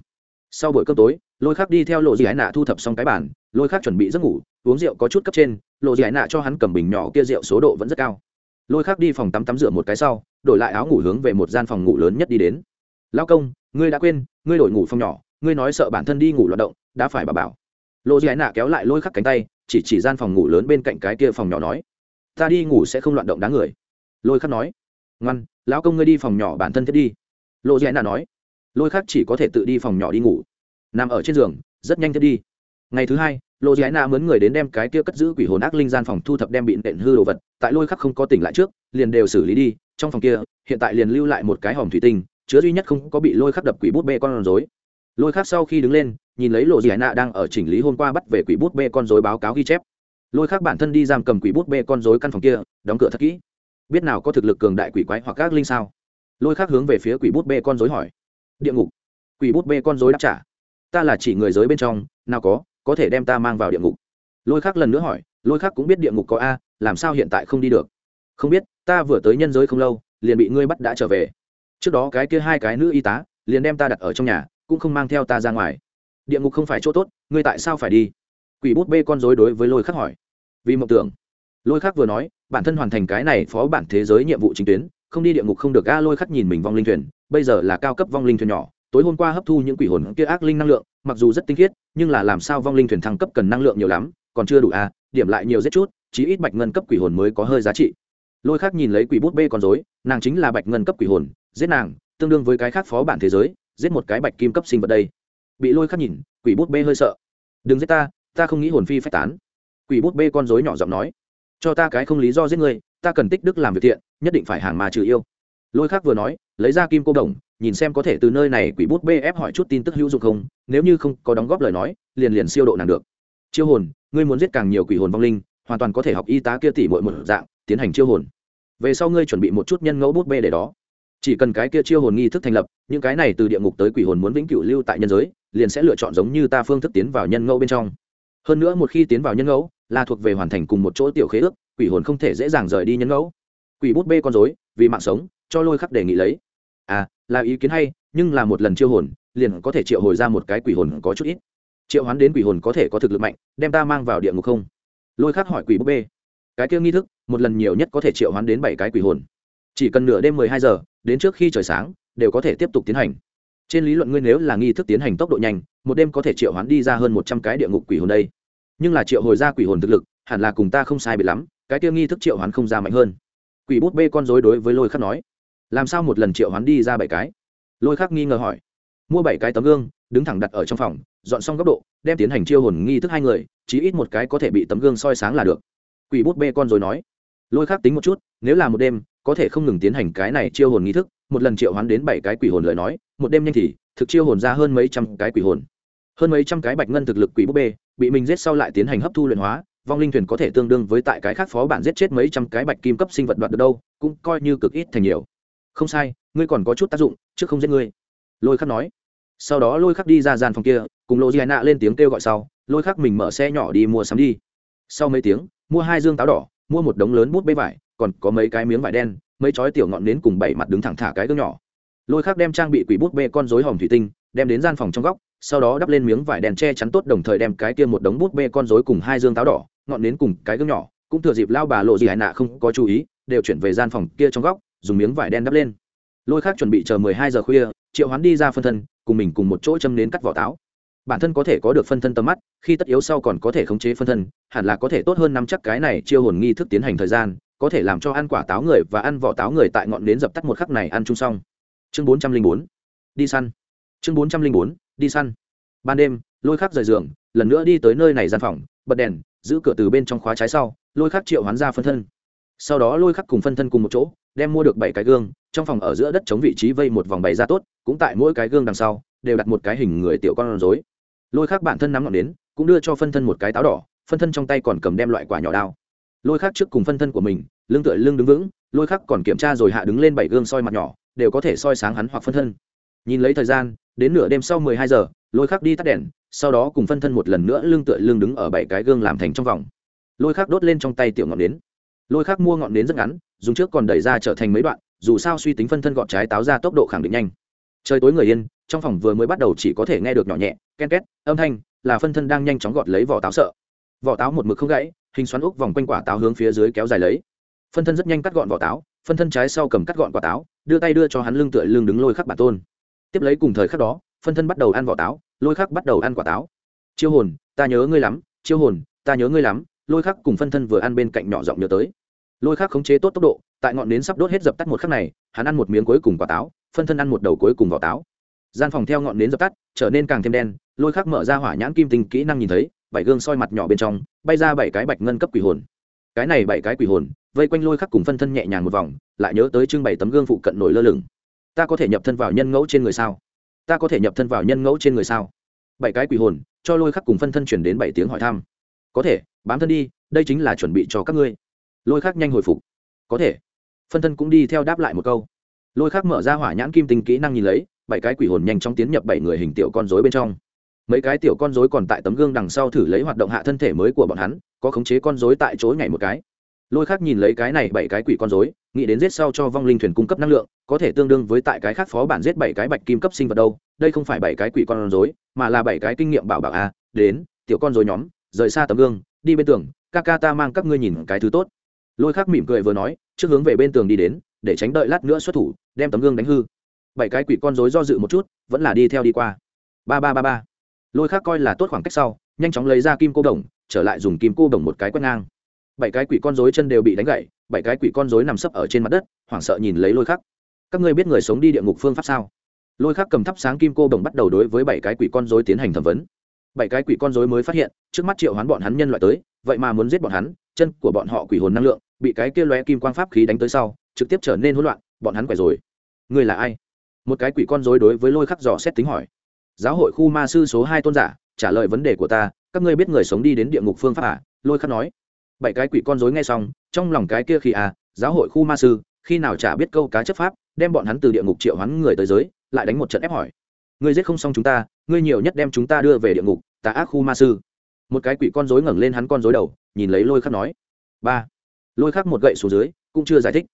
Speaker 1: Sau buổi cơm tối, lôi khác đi theo lộ dị hải nạ thu thập xong cái bản lôi khác chuẩn bị giấc ngủ uống rượu có chút cấp trên, lộ giải nạ cho hắn cầm bình nhỏ kia rượu số độ vẫn rất cao. Lôi khác đi phòng tắm tắm rửa một cái sau, đổi lại áo ngủ hướng về một gian phòng ngủ lớn nhất đi đến. Lao công, ngươi đã quên, ngươi đổi ngủ phòng nhỏ, ngươi nói sợ bản thân đi ngủ loạt động, đã phải bà bảo. Lộ giải nạ kéo lại lôi khắc cánh tay, chỉ chỉ gian phòng ngủ lớn bên cạnh cái kia phòng nhỏ nói, ta đi ngủ sẽ không loạn động đáng người. Lôi khắc nói, ngoan, lão công ngươi đi phòng nhỏ bản thân thiết đi. Lộ giải nạ nói, lôi khắc chỉ có thể tự đi phòng nhỏ đi ngủ, nằm ở trên giường, rất nhanh thiết đi. Ngày thứ hai lộ giải na mướn người đến đem cái kia cất giữ quỷ hồn ác linh gian phòng thu thập đem bị nện hư đồ vật, tại lôi khắc không có tỉnh lại trước, liền đều xử lý đi. Trong phòng kia, hiện tại liền lưu lại một cái hòm thủy tinh, chứa duy nhất không có bị lôi khắc đập quỷ bút bê con rối. Lôi khắc sau khi đứng lên, nhìn lấy lộ giải na đang ở chỉnh lý hôm qua bắt về quỷ bút bê con rối báo cáo ghi chép. Lôi khắc bản thân đi giam cầm quỷ bút bê con rối căn phòng kia, đóng cửa thật kỹ. Biết nào có thực lực cường đại quỷ quái hoặc các linh sao? Lôi khắc hướng về phía quỷ bút bê con rối hỏi. Địa ngục. Quỷ bút bê con rối đáp trả. Ta là chỉ người giới bên trong, nào có có thể đem ta mang vào địa ngục. Lôi khác lần nữa hỏi, lôi khác cũng biết địa ngục có a, làm sao hiện tại không đi được? Không biết, ta vừa tới nhân giới không lâu, liền bị ngươi bắt đã trở về. Trước đó cái kia hai cái nữ y tá, liền đem ta đặt ở trong nhà, cũng không mang theo ta ra ngoài. Địa ngục không phải chỗ tốt, ngươi tại sao phải đi? Quỷ bút bê con dối đối với lôi khắc hỏi. Vì mộng tưởng. Lôi khắc vừa nói, bản thân hoàn thành cái này phó bản thế giới nhiệm vụ chính tuyến, không đi địa ngục không được ga lôi khắc nhìn mình vong linh thuyền, bây giờ là cao cấp vong linh thuyền nhỏ, tối hôm qua hấp thu những quỷ hồn kia ác linh năng lượng mặc dù rất tinh khiết, nhưng là làm sao vong linh thuyền thăng cấp cần năng lượng nhiều lắm, còn chưa đủ à? điểm lại nhiều rất chút, chí ít bạch ngân cấp quỷ hồn mới có hơi giá trị. Lôi khắc nhìn lấy quỷ bút bê con dối nàng chính là bạch ngân cấp quỷ hồn, giết nàng, tương đương với cái khác phó bản thế giới, giết một cái bạch kim cấp sinh vật đây. Bị lôi khắc nhìn, quỷ bút bê hơi sợ. Đừng giết ta ta không nghĩ hồn phi phách tán. Quỷ bút bê con dối nhỏ giọng nói, cho ta cái không lý do giết người, ta cần tích đức làm việc thiện, nhất định phải hàng mà trừ yêu. Lôi khắc vừa nói, lấy ra kim cô đồng nhìn xem có thể từ nơi này quỷ bút bf ép hỏi chút tin tức hữu dụng không, nếu như không có đóng góp lời nói, liền liền siêu độ nàng được. Chiêu hồn, ngươi muốn giết càng nhiều quỷ hồn vong linh, hoàn toàn có thể học y tá kia tỉ mỗi một dạng, tiến hành chiêu hồn. Về sau ngươi chuẩn bị một chút nhân ngẫu bút bê để đó. Chỉ cần cái kia chiêu hồn nghi thức thành lập, những cái này từ địa ngục tới quỷ hồn muốn vĩnh cửu lưu tại nhân giới, liền sẽ lựa chọn giống như ta phương thức tiến vào nhân ngẫu bên trong. Hơn nữa một khi tiến vào nhân ngẫu, là thuộc về hoàn thành cùng một chỗ tiểu khế ước, quỷ hồn không thể dễ dàng rời đi nhân ngẫu. Quỷ bút bê con dối vì mạng sống, cho lôi khắc đề nghị lấy. À là ý kiến hay, nhưng là một lần chiêu hồn, liền có thể triệu hồi ra một cái quỷ hồn có chút ít. Triệu hoán đến quỷ hồn có thể có thực lực mạnh, đem ta mang vào địa ngục không? Lôi khắc hỏi quỷ bút bê. Cái kia nghi thức, một lần nhiều nhất có thể triệu hoán đến bảy cái quỷ hồn. Chỉ cần nửa đêm mười hai giờ, đến trước khi trời sáng, đều có thể tiếp tục tiến hành. Trên lý luận ngươi nếu là nghi thức tiến hành tốc độ nhanh, một đêm có thể triệu hoán đi ra hơn một trăm cái địa ngục quỷ hồn đây. Nhưng là triệu hồi ra quỷ hồn thực lực, hẳn là cùng ta không sai biệt lắm, cái kia nghi thức triệu hoán không ra mạnh hơn. Quỷ bút bê con dối đối với lôi khắc nói làm sao một lần triệu hoán đi ra bảy cái? Lôi khắc nghi ngờ hỏi. Mua bảy cái tấm gương, đứng thẳng đặt ở trong phòng, dọn xong góc độ, đem tiến hành chiêu hồn nghi thức hai người, chí ít một cái có thể bị tấm gương soi sáng là được. Quỷ bút bê con rồi nói. Lôi khắc tính một chút, nếu là một đêm, có thể không ngừng tiến hành cái này chiêu hồn nghi thức, một lần triệu hoán đến bảy cái quỷ hồn lời nói, một đêm nhanh thì, thực chiêu hồn ra hơn mấy trăm cái quỷ hồn. Hơn mấy trăm cái bạch ngân thực lực quỷ bút bê, bị mình giết sau lại tiến hành hấp thu luyện hóa, vong linh thuyền có thể tương đương với tại cái khác phó bản giết chết mấy trăm cái bạch kim cấp sinh vật đoạt được đâu, cũng coi như cực ít thành nhiều không sai, ngươi còn có chút tác dụng chứ không giết ngươi. Lôi khắc nói. Sau đó lôi khắc đi ra gian phòng kia, cùng lộ dì nạ lên tiếng kêu gọi sau, lôi khắc mình mở xe nhỏ đi mua sắm đi. Sau mấy tiếng, mua hai dương táo đỏ, mua một đống lớn bút bê vải, còn có mấy cái miếng vải đen, mấy chói tiểu ngọn nến cùng bảy mặt đứng thẳng thả cái gương nhỏ. Lôi khắc đem trang bị quỷ bút bê con rối hòm thủy tinh, đem đến gian phòng trong góc, sau đó đắp lên miếng vải đèn che chắn tốt đồng thời đem cái kia một đống bút bê con rối cùng hai dương táo đỏ, ngọn nến cùng cái gương nhỏ, cũng thừa dịp lao bà lộ gì hải nạ không có chú ý, đều chuyển về gian phòng kia trong góc dùng miếng vải đen đắp lên. Lôi khác chuẩn bị chờ mười hai giờ khuya, triệu hoán đi ra phân thân, cùng mình cùng một chỗ châm nến cắt vỏ táo. Bản thân có thể có được phân thân tầm mắt, khi tất yếu sau còn có thể khống chế phân thân, hẳn là có thể tốt hơn nắm chắc cái này chiêu hồn nghi thức tiến hành thời gian, có thể làm cho ăn quả táo người và ăn vỏ táo người tại ngọn nến dập tắt một khắc này ăn chung xong. Chương bốn trăm linh bốn, đi săn. Chương bốn trăm linh bốn, đi săn. Ban đêm, lôi khắc rời giường, lần nữa đi tới nơi này gian phòng, bật đèn, giữ cửa từ bên trong khóa trái sau, lôi khắc triệu hoán ra phân thân. Sau đó lôi khắc cùng phân thân cùng một chỗ đem mua được bảy cái gương, trong phòng ở giữa đất chống vị trí vây một vòng bày ra tốt, cũng tại mỗi cái gương đằng sau, đều đặt một cái hình người tiểu con rối. Lôi khắc bản thân nắm ngọn đến cũng đưa cho phân thân một cái táo đỏ, phân thân trong tay còn cầm đem loại quả nhỏ đao. Lôi khắc trước cùng phân thân của mình, lưng tựa lưng đứng vững, lôi khắc còn kiểm tra rồi hạ đứng lên bảy gương soi mặt nhỏ, đều có thể soi sáng hắn hoặc phân thân. Nhìn lấy thời gian, đến nửa đêm sau mười hai giờ, lôi khắc đi tắt đèn, sau đó cùng phân thân một lần nữa lưng tựa lưng đứng ở bảy cái gương làm thành trong vòng. Lôi khắc đốt lên trong tay tiểu ngọn nến. Lôi khắc mua ngọn nến rất ngắn dùng trước còn đẩy ra trở thành mấy đoạn, dù sao suy tính phân thân gọn trái táo ra tốc độ khẳng định nhanh. Trời tối người yên, trong phòng vừa mới bắt đầu chỉ có thể nghe được nhỏ nhẹ, ken két, âm thanh, là phân thân đang nhanh chóng gọt lấy vỏ táo sợ. Vỏ táo một mực không gãy, hình xoắn úc vòng quanh quả táo hướng phía dưới kéo dài lấy. Phân thân rất nhanh cắt gọn vỏ táo, phân thân trái sau cầm cắt gọn quả táo, đưa tay đưa cho hắn lưng tựa lưng đứng lôi khắc bản tôn. Tiếp lấy cùng thời khắc đó, phân thân bắt đầu ăn vỏ táo, lôi khắc bắt đầu ăn quả táo. Chiêu hồn, ta nhớ ngươi lắm, chiêu hồn, ta nhớ ngươi lắm, lôi khắc cùng phân thân vừa ăn bên cạnh nhỏ giọng nhớ tới lôi khắc khống chế tốt tốc độ, tại ngọn nến sắp đốt hết dập tắt một khắc này, hắn ăn một miếng cuối cùng quả táo, phân thân ăn một đầu cuối cùng vỏ táo. Gian phòng theo ngọn nến dập tắt, trở nên càng thêm đen, lôi khắc mở ra hỏa nhãn kim tinh kỹ năng nhìn thấy, bảy gương soi mặt nhỏ bên trong, bay ra bảy cái bạch ngân cấp quỷ hồn. Cái này bảy cái quỷ hồn, vây quanh lôi khắc cùng phân thân nhẹ nhàng một vòng, lại nhớ tới trưng bày tấm gương phụ cận nổi lơ lửng. Ta có thể nhập thân vào nhân ngẫu trên người sao? Ta có thể nhập thân vào nhân ngẫu trên người sao? Bảy cái quỷ hồn, cho lôi khắc cùng phân thân chuyển đến bảy tiếng hỏi thăm. Có thể, bám thân đi, đây chính là chuẩn bị cho các ngươi lôi khắc nhanh hồi phục. Có thể. Phân thân cũng đi theo đáp lại một câu. Lôi khắc mở ra hỏa nhãn kim tinh kỹ năng nhìn lấy, bảy cái quỷ hồn nhanh chóng tiến nhập bảy người hình tiểu con dối bên trong. Mấy cái tiểu con dối còn tại tấm gương đằng sau thử lấy hoạt động hạ thân thể mới của bọn hắn, có khống chế con dối tại chỗ nhảy một cái. Lôi khác nhìn lấy cái này bảy cái quỷ con dối nghĩ đến giết sau cho vong linh thuyền cung cấp năng lượng, có thể tương đương với tại cái khác phó bản giết bảy cái bạch kim cấp sinh vật đâu, đây không phải bảy cái quỷ con dối mà là bảy cái kinh nghiệm bảo bảo a. Đến, tiểu con dối nhóm, rời xa tấm gương, đi bên tường, ca ca ta mang các ngươi nhìn cái thứ tốt lôi khác mỉm cười vừa nói, trước hướng về bên tường đi đến, để tránh đợi lát nữa xuất thủ, đem tấm gương đánh hư. Bảy cái quỷ con rối do dự một chút, vẫn là đi theo đi qua. Ba ba ba ba. Lôi khác coi là tốt khoảng cách sau, nhanh chóng lấy ra kim cô đồng, trở lại dùng kim cô đồng một cái quét ngang. Bảy cái quỷ con rối chân đều bị đánh gậy bảy cái quỷ con rối nằm sấp ở trên mặt đất, hoảng sợ nhìn lấy lôi khắc. Các ngươi biết người sống đi địa ngục phương pháp sao? Lôi khắc cầm thắp sáng kim cô đồng bắt đầu đối với bảy cái quỷ con rối tiến hành thẩm vấn. Bảy cái quỷ con rối mới phát hiện, trước mắt triệu hoán bọn hắn nhân loại tới, vậy mà muốn giết bọn hắn chân của bọn họ quỷ hồn năng lượng, bị cái kia lóe kim quang pháp khí đánh tới sau, trực tiếp trở nên hỗn loạn, bọn hắn quẻ rồi. Ngươi là ai? Một cái quỷ con dối đối với lôi khắc dò xét tính hỏi. Giáo hội khu ma sư số hai tôn giả, trả lời vấn đề của ta, các ngươi biết người sống đi đến địa ngục phương pháp à? Lôi khắc nói. Bảy cái quỷ con dối nghe xong, trong lòng cái kia khi à giáo hội khu ma sư, khi nào chả biết câu cá chấp pháp, đem bọn hắn từ địa ngục triệu hắn người tới giới, lại đánh một trận ép hỏi. Ngươi giết không xong chúng ta, ngươi nhiều nhất đem chúng ta đưa về địa ngục, tà ác khu ma sư. Một cái quỷ con dối ngẩng lên hắn con dối đầu nhìn lấy lôi khắc nói, ba. Lôi khắc một gậy xuống dưới, cũng chưa giải thích.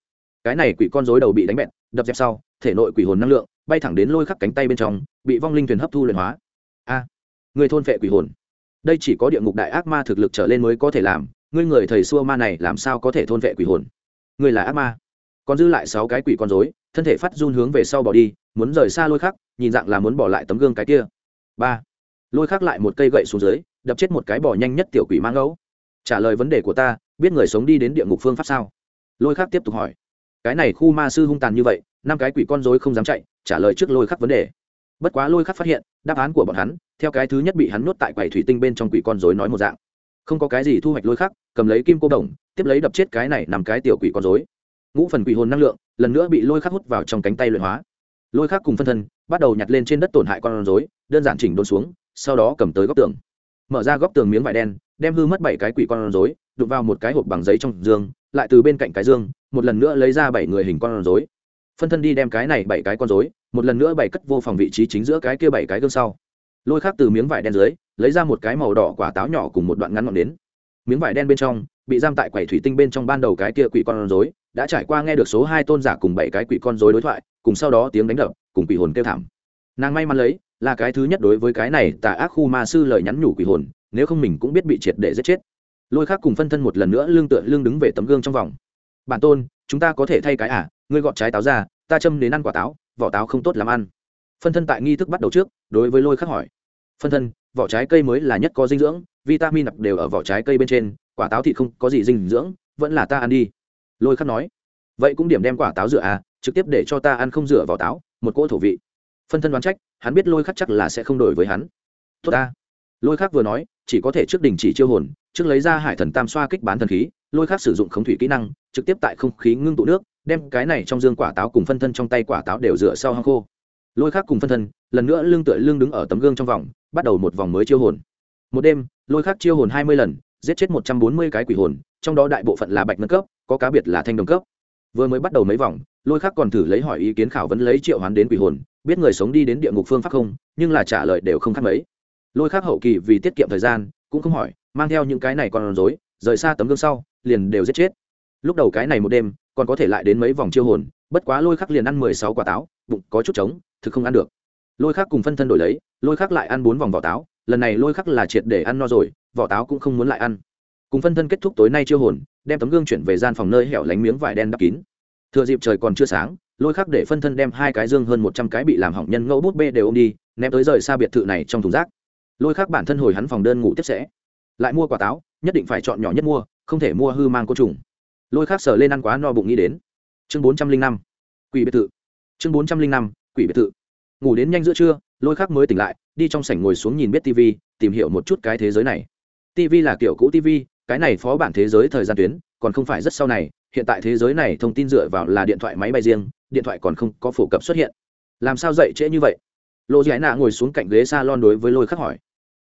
Speaker 1: Cái này quỷ con dối đầu bị đánh bẹn, đập dẹp sau, thể nội quỷ hồn năng lượng bay thẳng đến lôi khắc cánh tay bên trong, bị vong linh thuyền hấp thu luyện hóa. A, người thôn phệ quỷ hồn. Đây chỉ có địa ngục đại ác ma thực lực trở lên mới có thể làm, ngươi người thầy xua ma này làm sao có thể thôn vệ quỷ hồn? Ngươi là ác ma. Còn dư lại sáu cái quỷ con dối thân thể phát run hướng về sau bỏ đi, muốn rời xa lôi khắc, nhìn dạng là muốn bỏ lại tấm gương cái kia. Ba. Lôi khắc lại một cây gậy xuống dưới, đập chết một cái bỏ nhanh nhất tiểu quỷ mang ấu trả lời vấn đề của ta, biết người sống đi đến địa ngục phương pháp sao? Lôi khắc tiếp tục hỏi. Cái này khu ma sư hung tàn như vậy, năm cái quỷ con rối không dám chạy, trả lời trước lôi khắc vấn đề. Bất quá lôi khắc phát hiện, đáp án của bọn hắn, theo cái thứ nhất bị hắn nuốt tại quầy thủy tinh bên trong quỷ con rối nói một dạng. Không có cái gì thu hoạch lôi khắc, cầm lấy kim cô đồng, tiếp lấy đập chết cái này nằm cái tiểu quỷ con rối. Ngũ phần quỷ hồn năng lượng, lần nữa bị lôi khắc hút vào trong cánh tay luyện hóa. Lôi khắc cùng phân thân, bắt đầu nhặt lên trên đất tổn hại con rối, đơn giản chỉnh đốn xuống, sau đó cầm tới góc tường. Mở ra góc tường miếng vải đen đem hư mất bảy cái quỷ con rối đục vào một cái hộp bằng giấy trong giường lại từ bên cạnh cái dương, một lần nữa lấy ra bảy người hình con rối. Phân thân đi đem cái này bảy cái con rối, một lần nữa bảy cất vô phòng vị trí chính giữa cái kia bảy cái gương sau. Lôi khác từ miếng vải đen dưới, lấy ra một cái màu đỏ quả táo nhỏ cùng một đoạn ngắn ngọn đến miếng vải đen bên trong, bị giam tại quầy thủy tinh bên trong ban đầu cái kia quỷ con rối, đã trải qua nghe được số hai tôn giả cùng bảy cái quỷ con rối đối thoại, cùng sau đó tiếng đánh đập, cùng quỷ hồn kêu thảm. Nàng may mắn lấy, là cái thứ nhất đối với cái này tà ác khu ma sư lời nhắn nhủ quỷ hồn nếu không mình cũng biết bị triệt để giết chết. Lôi khác cùng phân thân một lần nữa lương tựa lương đứng về tấm gương trong vòng. Bản tôn, chúng ta có thể thay cái à? Ngươi gọt trái táo ra, ta châm đến ăn quả táo, vỏ táo không tốt làm ăn. Phân thân tại nghi thức bắt đầu trước, đối với lôi khắc hỏi. Phân thân, vỏ trái cây mới là nhất có dinh dưỡng, vitamin đặc đều ở vỏ trái cây bên trên, quả táo thì không có gì dinh dưỡng, vẫn là ta ăn đi. Lôi khắc nói. Vậy cũng điểm đem quả táo rửa à trực tiếp để cho ta ăn không rửa vỏ táo, một cỗ thổ vị. Phân thân đoán trách, hắn biết lôi khắc chắc là sẽ không đổi với hắn. Tốt ta. Lôi khắc vừa nói chỉ có thể trước đình chỉ chiêu hồn, trước lấy ra hải thần tam xoa kích bán thần khí, lôi khắc sử dụng khống thủy kỹ năng, trực tiếp tại không khí ngưng tụ nước, đem cái này trong dương quả táo cùng phân thân trong tay quả táo đều rửa sau hang khô. Lôi khắc cùng phân thân, lần nữa lưng tựa lưng đứng ở tấm gương trong vòng, bắt đầu một vòng mới chiêu hồn. Một đêm, lôi khắc chiêu hồn hai mươi lần, giết chết một trăm bốn mươi cái quỷ hồn, trong đó đại bộ phận là bạch nâng cấp, có cá biệt là thanh đồng cấp. Vừa mới bắt đầu mấy vòng, lôi khắc còn thử lấy hỏi ý kiến khảo vấn lấy triệu hoán đến quỷ hồn, biết người sống đi đến địa ngục phương pháp không, nhưng là trả lời đều không khác mấy lôi khắc hậu kỳ vì tiết kiệm thời gian, cũng không hỏi, mang theo những cái này còn rối, rời xa tấm gương sau, liền đều giết chết. Lúc đầu cái này một đêm, còn có thể lại đến mấy vòng chiêu hồn, bất quá lôi khắc liền ăn mười sáu quả táo, bụng có chút trống, thực không ăn được. Lôi khắc cùng phân thân đổi lấy, lôi khắc lại ăn bốn vòng vỏ táo, lần này lôi khắc là triệt để ăn no rồi, vỏ táo cũng không muốn lại ăn. Cùng phân thân kết thúc tối nay chiêu hồn, đem tấm gương chuyển về gian phòng nơi hẻo lánh miếng vải đen đắp kín. Thừa dịp trời còn chưa sáng, lôi khắc để phân thân đem hai cái dương hơn một trăm cái bị làm hỏng nhân ngẫu bút bê đều ôm đi, ném tới rời xa biệt thự này trong thùng rác lôi khác bản thân hồi hắn phòng đơn ngủ tiếp sẽ. Lại mua quả táo, nhất định phải chọn nhỏ nhất mua, không thể mua hư mang côn trùng. Lôi khác sờ lên ăn quá no bụng nghĩ đến. Chương bốn trăm linh năm, quỷ biệt thự. Chương bốn trăm linh năm, quỷ biệt thự. Ngủ đến nhanh giữa trưa, lôi khác mới tỉnh lại, đi trong sảnh ngồi xuống nhìn biết tv tìm hiểu một chút cái thế giới này. Tv là kiểu cũ tv cái này phó bản thế giới thời gian tuyến, còn không phải rất sau này. Hiện tại thế giới này thông tin dựa vào là điện thoại máy bay riêng, điện thoại còn không có phổ cập xuất hiện. Làm sao dậy trễ như vậy? Lộ giải nạ ngồi xuống cạnh ghế s a lon đối với lôi khắc hỏi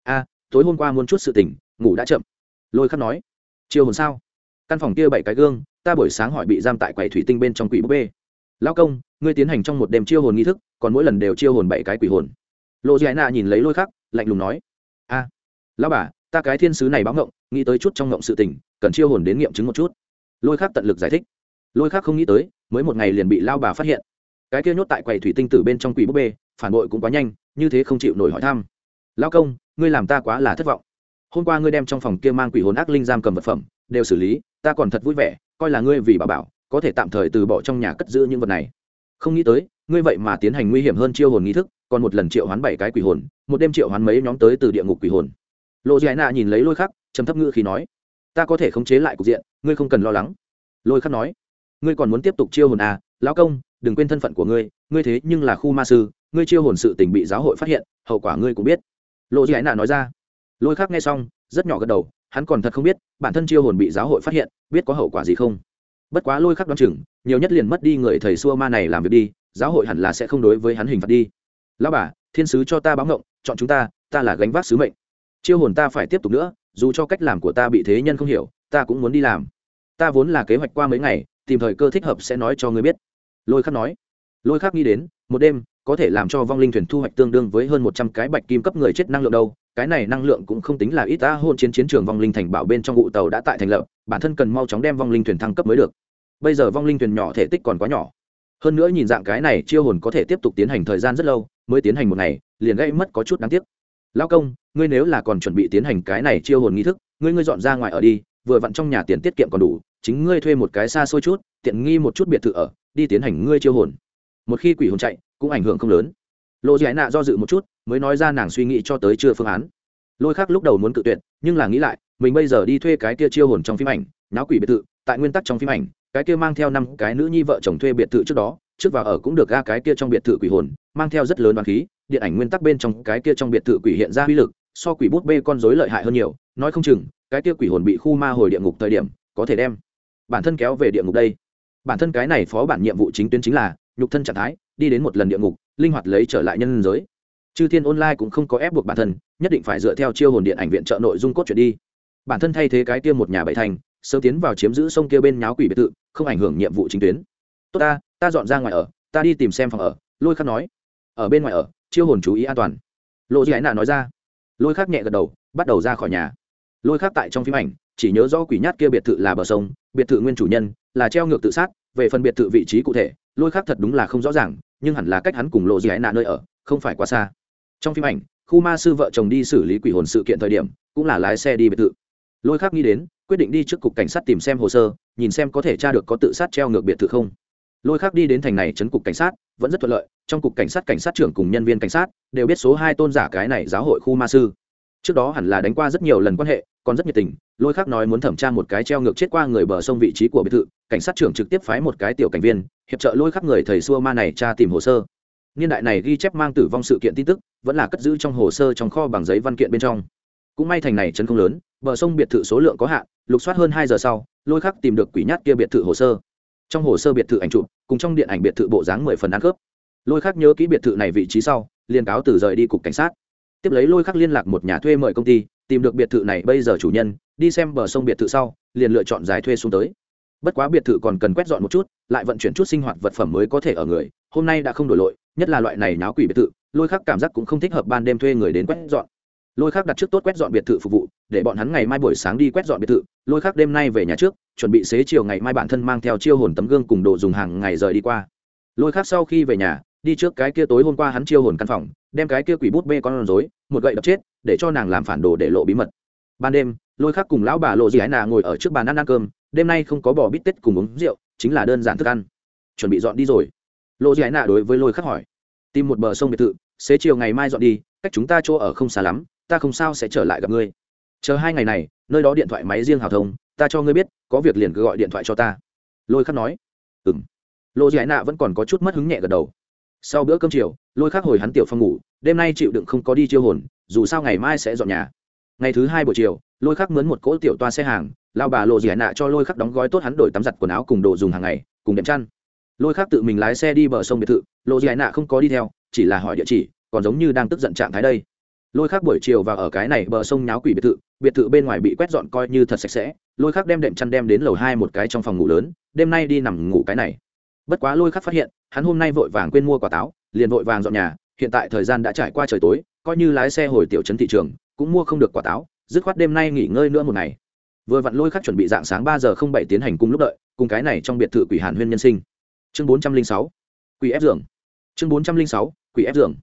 Speaker 1: a tối hôm qua muốn chút sự tỉnh ngủ đã chậm. Lôi khắc nói chiều hồn sao căn phòng kia bảy cái gương ta buổi sáng hỏi bị giam tại quầy thủy tinh bên trong quỷ búp bê. Lao công ngươi tiến hành trong một đêm chiêu hồn nghi thức còn mỗi lần đều chiêu hồn bảy cái quỷ hồn. Lộ giải nạ nhìn lấy lôi khắc lạnh lùng nói a à, lao bà ta cái thiên sứ này báo ngộng nghĩ tới chút trong ngộng sự tình cần chiêu hồn đến nghiệm chứng một chút. Lôi khắc tận lực giải thích. Lôi khắc không nghĩ tới mới một ngày liền bị lao bà phát hiện. Cái kia nhốt tại quầy thủy tinh tử bên trong quỷ búp bê phản bội cũng quá nhanh như thế không chịu nổi hỏi thăm lao công, ngươi làm ta quá là thất vọng. Hôm qua ngươi đem trong phòng kia mang quỷ hồn ác linh giam cầm vật phẩm, đều xử lý, ta còn thật vui vẻ, coi là ngươi vì bà bảo, có thể tạm thời từ bỏ trong nhà cất giữ những vật này. Không nghĩ tới, ngươi vậy mà tiến hành nguy hiểm hơn chiêu hồn nghi thức, còn một lần triệu hoán bảy cái quỷ hồn, một đêm triệu hoán mấy nhóm tới từ địa ngục quỷ hồn. Lộ giải nạ nhìn lấy lôi khắc chấm thấp ngữ khi nói, ta có thể khống chế lại cục diện, ngươi không cần lo lắng. Lôi khắc nói, ngươi còn muốn tiếp tục chiêu hồn à lão công, đừng quên thân phận của ngươi ngươi thế nhưng là khu ma sư, ngươi chiêu hồn sự tình bị giáo hội phát hiện, hậu quả ngươi cũng biết lộ dì nạ nói ra. Lôi khắc nghe xong, rất nhỏ gật đầu, hắn còn thật không biết, bản thân chiêu hồn bị giáo hội phát hiện, biết có hậu quả gì không. Bất quá lôi khắc đoán chừng, nhiều nhất liền mất đi người thầy xua ma này làm việc đi, giáo hội hẳn là sẽ không đối với hắn hình phạt đi. Lão bà, thiên sứ cho ta báo ngộng, chọn chúng ta ta là gánh vác sứ mệnh. Chiêu hồn ta phải tiếp tục nữa, dù cho cách làm của ta bị thế nhân không hiểu, ta cũng muốn đi làm. Ta vốn là kế hoạch qua mấy ngày, tìm thời cơ thích hợp sẽ nói cho ngươi biết. Lôi khắc nói. Lôi khắc nghĩ đến, một đêm có thể làm cho vong linh thuyền thu hoạch tương đương với hơn một trăm cái bạch kim cấp người chết năng lượng đâu. Cái này năng lượng cũng không tính là ít ta hôn chiến chiến trường vong linh thành bảo bên trong ngụ tàu đã tại thành lập, bản thân cần mau chóng đem vong linh thuyền thăng cấp mới được. Bây giờ vong linh thuyền nhỏ thể tích còn quá nhỏ. Hơn nữa nhìn dạng cái này, chiêu hồn có thể tiếp tục tiến hành thời gian rất lâu, mới tiến hành một ngày, liền gây mất có chút đáng tiếc. Lao công, ngươi nếu là còn chuẩn bị tiến hành cái này chiêu hồn nghi thức, ngươi ngươi dọn ra ngoài ở đi, vừa vặn trong nhà tiền tiết kiệm còn đủ, chính ngươi thuê một cái xa xôi chút, tiện nghi một chút biệt thự ở, đi tiến hành ngươi chiêu hồn. Một khi quỷ hồn chạy cũng ảnh hưởng không lớn. Lộ giải nạ do dự một chút, mới nói ra nàng suy nghĩ cho tới chưa phương án. Lôi khác lúc đầu muốn cự tuyệt, nhưng là nghĩ lại, mình bây giờ đi thuê cái kia chiêu hồn trong phim ảnh, náo quỷ biệt thự, tại nguyên tắc trong phim ảnh, cái kia mang theo năm cái nữ nhi vợ chồng thuê biệt thự trước đó, trước vào ở cũng được ga cái kia trong biệt thự quỷ hồn, mang theo rất lớn đoàn khí, điện ảnh nguyên tắc bên trong cái kia trong biệt thự quỷ hiện ra uy lực, so quỷ bút bê con rối lợi hại hơn nhiều, nói không chừng, cái kia quỷ hồn bị khu ma hồi địa ngục thời điểm, có thể đem bản thân kéo về địa ngục đây. Bản thân cái này phó bản nhiệm vụ chính tuyến chính là nhục thân trạng thái, đi đến một lần địa ngục, linh hoạt lấy trở lại nhân giới. Chư thiên online cũng không có ép buộc bản thân, nhất định phải dựa theo chiêu hồn điện ảnh viện trợ nội dung cốt truyện đi. Bản thân thay thế cái kia một nhà bảy thành, sớm tiến vào chiếm giữ sông kia bên nháo quỷ biệt thự, không ảnh hưởng nhiệm vụ chính tuyến. Tốt ta ta dọn ra ngoài ở, ta đi tìm xem phòng ở. Lôi khắc nói. Ở bên ngoài ở, chiêu hồn chú ý an toàn. Lộ dĩ ái nạ nói ra. Lôi khắc nhẹ gật đầu, bắt đầu ra khỏi nhà. Lôi khắc tại trong phim ảnh, chỉ nhớ do quỷ nhát kia biệt thự là bờ sông, biệt thự nguyên chủ nhân, là treo ngược tự sát, về phần biệt thự vị trí cụ thể lôi khắc thật đúng là không rõ ràng, nhưng hẳn là cách hắn cùng lộ dị hãy nạ nơi ở, không phải quá xa. Trong phim ảnh, khu ma sư vợ chồng đi xử lý quỷ hồn sự kiện thời điểm, cũng là lái xe đi biệt thự. Lôi khắc nghĩ đến, quyết định đi trước cục cảnh sát tìm xem hồ sơ, nhìn xem có thể tra được có tự sát treo ngược biệt thự không. Lôi khắc đi đến thành này chấn cục cảnh sát, vẫn rất thuận lợi, trong cục cảnh sát cảnh sát trưởng cùng nhân viên cảnh sát, đều biết số hai tôn giả cái này giáo hội khu ma sư trước đó hẳn là đánh qua rất nhiều lần quan hệ, còn rất nhiệt tình, lôi khắc nói muốn thẩm tra một cái treo ngược chết qua người bờ sông vị trí của biệt thự, cảnh sát trưởng trực tiếp phái một cái tiểu cảnh viên, hiệp trợ lôi khắc người thầy xua ma này tra tìm hồ sơ. Niên đại này ghi chép mang tử vong sự kiện tin tức, vẫn là cất giữ trong hồ sơ trong kho bằng giấy văn kiện bên trong. Cũng may thành này chấn không lớn, bờ sông biệt thự số lượng có hạn, lục soát hơn hai giờ sau, lôi khắc tìm được quỷ nhát kia biệt thự hồ sơ. Trong hồ sơ biệt thự ảnh chụp, cùng trong điện ảnh biệt thự bộ dáng mười phần ăn khớp. Lôi khắc nhớ kỹ biệt thự này vị trí sau, liền cáo từ rời đi cục cảnh sát tiếp lấy lôi khắc liên lạc một nhà thuê mời công ty, tìm được biệt thự này bây giờ chủ nhân, đi xem bờ sông biệt thự sau, liền lựa chọn giải thuê xuống tới. Bất quá biệt thự còn cần quét dọn một chút, lại vận chuyển chút sinh hoạt vật phẩm mới có thể ở người, hôm nay đã không đổi lội, nhất là loại này náo quỷ biệt thự, lôi khắc cảm giác cũng không thích hợp ban đêm thuê người đến quét dọn. Lôi khắc đặt trước tốt quét dọn biệt thự phục vụ, để bọn hắn ngày mai buổi sáng đi quét dọn biệt thự, lôi khắc đêm nay về nhà trước, chuẩn bị xế chiều ngày mai bản thân mang theo chiêu hồn tấm gương cùng đồ dùng hàng ngày rời đi qua. Lôi khắc sau khi về nhà đi trước cái kia tối hôm qua hắn chiêu hồn căn phòng, đem cái kia quỷ bút bê con rối, một gậy đập chết, để cho nàng làm phản đồ để lộ bí mật. Ban đêm, lôi khắc cùng lão bà lộ dì ái nà ngồi ở trước bàn ăn ăn cơm, đêm nay không có bò bít tết cùng uống rượu, chính là đơn giản thức ăn. Chuẩn bị dọn đi rồi. Lộ dì ái nà đối với lôi khắc hỏi. Tìm một bờ sông biệt thự, xế chiều ngày mai dọn đi, cách chúng ta chỗ ở không xa lắm, ta không sao sẽ trở lại gặp ngươi. Chờ hai ngày này, nơi đó điện thoại máy riêng hào thông, ta cho ngươi biết, có việc liền cứ gọi điện thoại cho ta. Lôi khắc nói. Ừ m lộ ái nạ vẫn còn có chút mất hứng nhẹ gật đầu sau bữa cơm chiều, lôi khắc hồi hắn tiểu phong ngủ, đêm nay chịu đựng không có đi chiêu hồn, dù sao ngày mai sẽ dọn nhà. Ngày thứ hai buổi chiều, lôi khắc mướn một cỗ tiểu toa xe hàng, lao bà lộ dị nạ cho lôi khắc đóng gói tốt hắn đổi tắm giặt quần áo cùng đồ dùng hàng ngày, cùng đệm chăn. Lôi khắc tự mình lái xe đi bờ sông biệt thự, lộ dị nạ không có đi theo, chỉ là hỏi địa chỉ, còn giống như đang tức giận trạng thái đây. Lôi Khắc buổi chiều và ở cái này bờ sông nháo quỷ biệt thự biệt thự bên ngoài bị quét dọn coi như thật sạch sẽ, lôi Khắc đem đệm chăn đem đến lầu hai một cái trong phòng ngủ lớn, đêm nay đi nằm ngủ cái này bất quá lôi khắc phát hiện, hắn hôm nay vội vàng quên mua quả táo, liền vội vàng dọn nhà, hiện tại thời gian đã trải qua trời tối, coi như lái xe hồi tiểu trấn thị trường, cũng mua không được quả táo, dứt khoát đêm nay nghỉ ngơi nữa một ngày. Vừa vặn lôi khắc chuẩn bị dạng sáng ba giờ không bảy tiến hành cùng lúc đợi, cùng cái này trong biệt thự quỷ hàn huyên nhân sinh. Chương bốn trăm linh sáu, quỷ ép giường. Chương bốn trăm linh sáu, quỷ ép giường.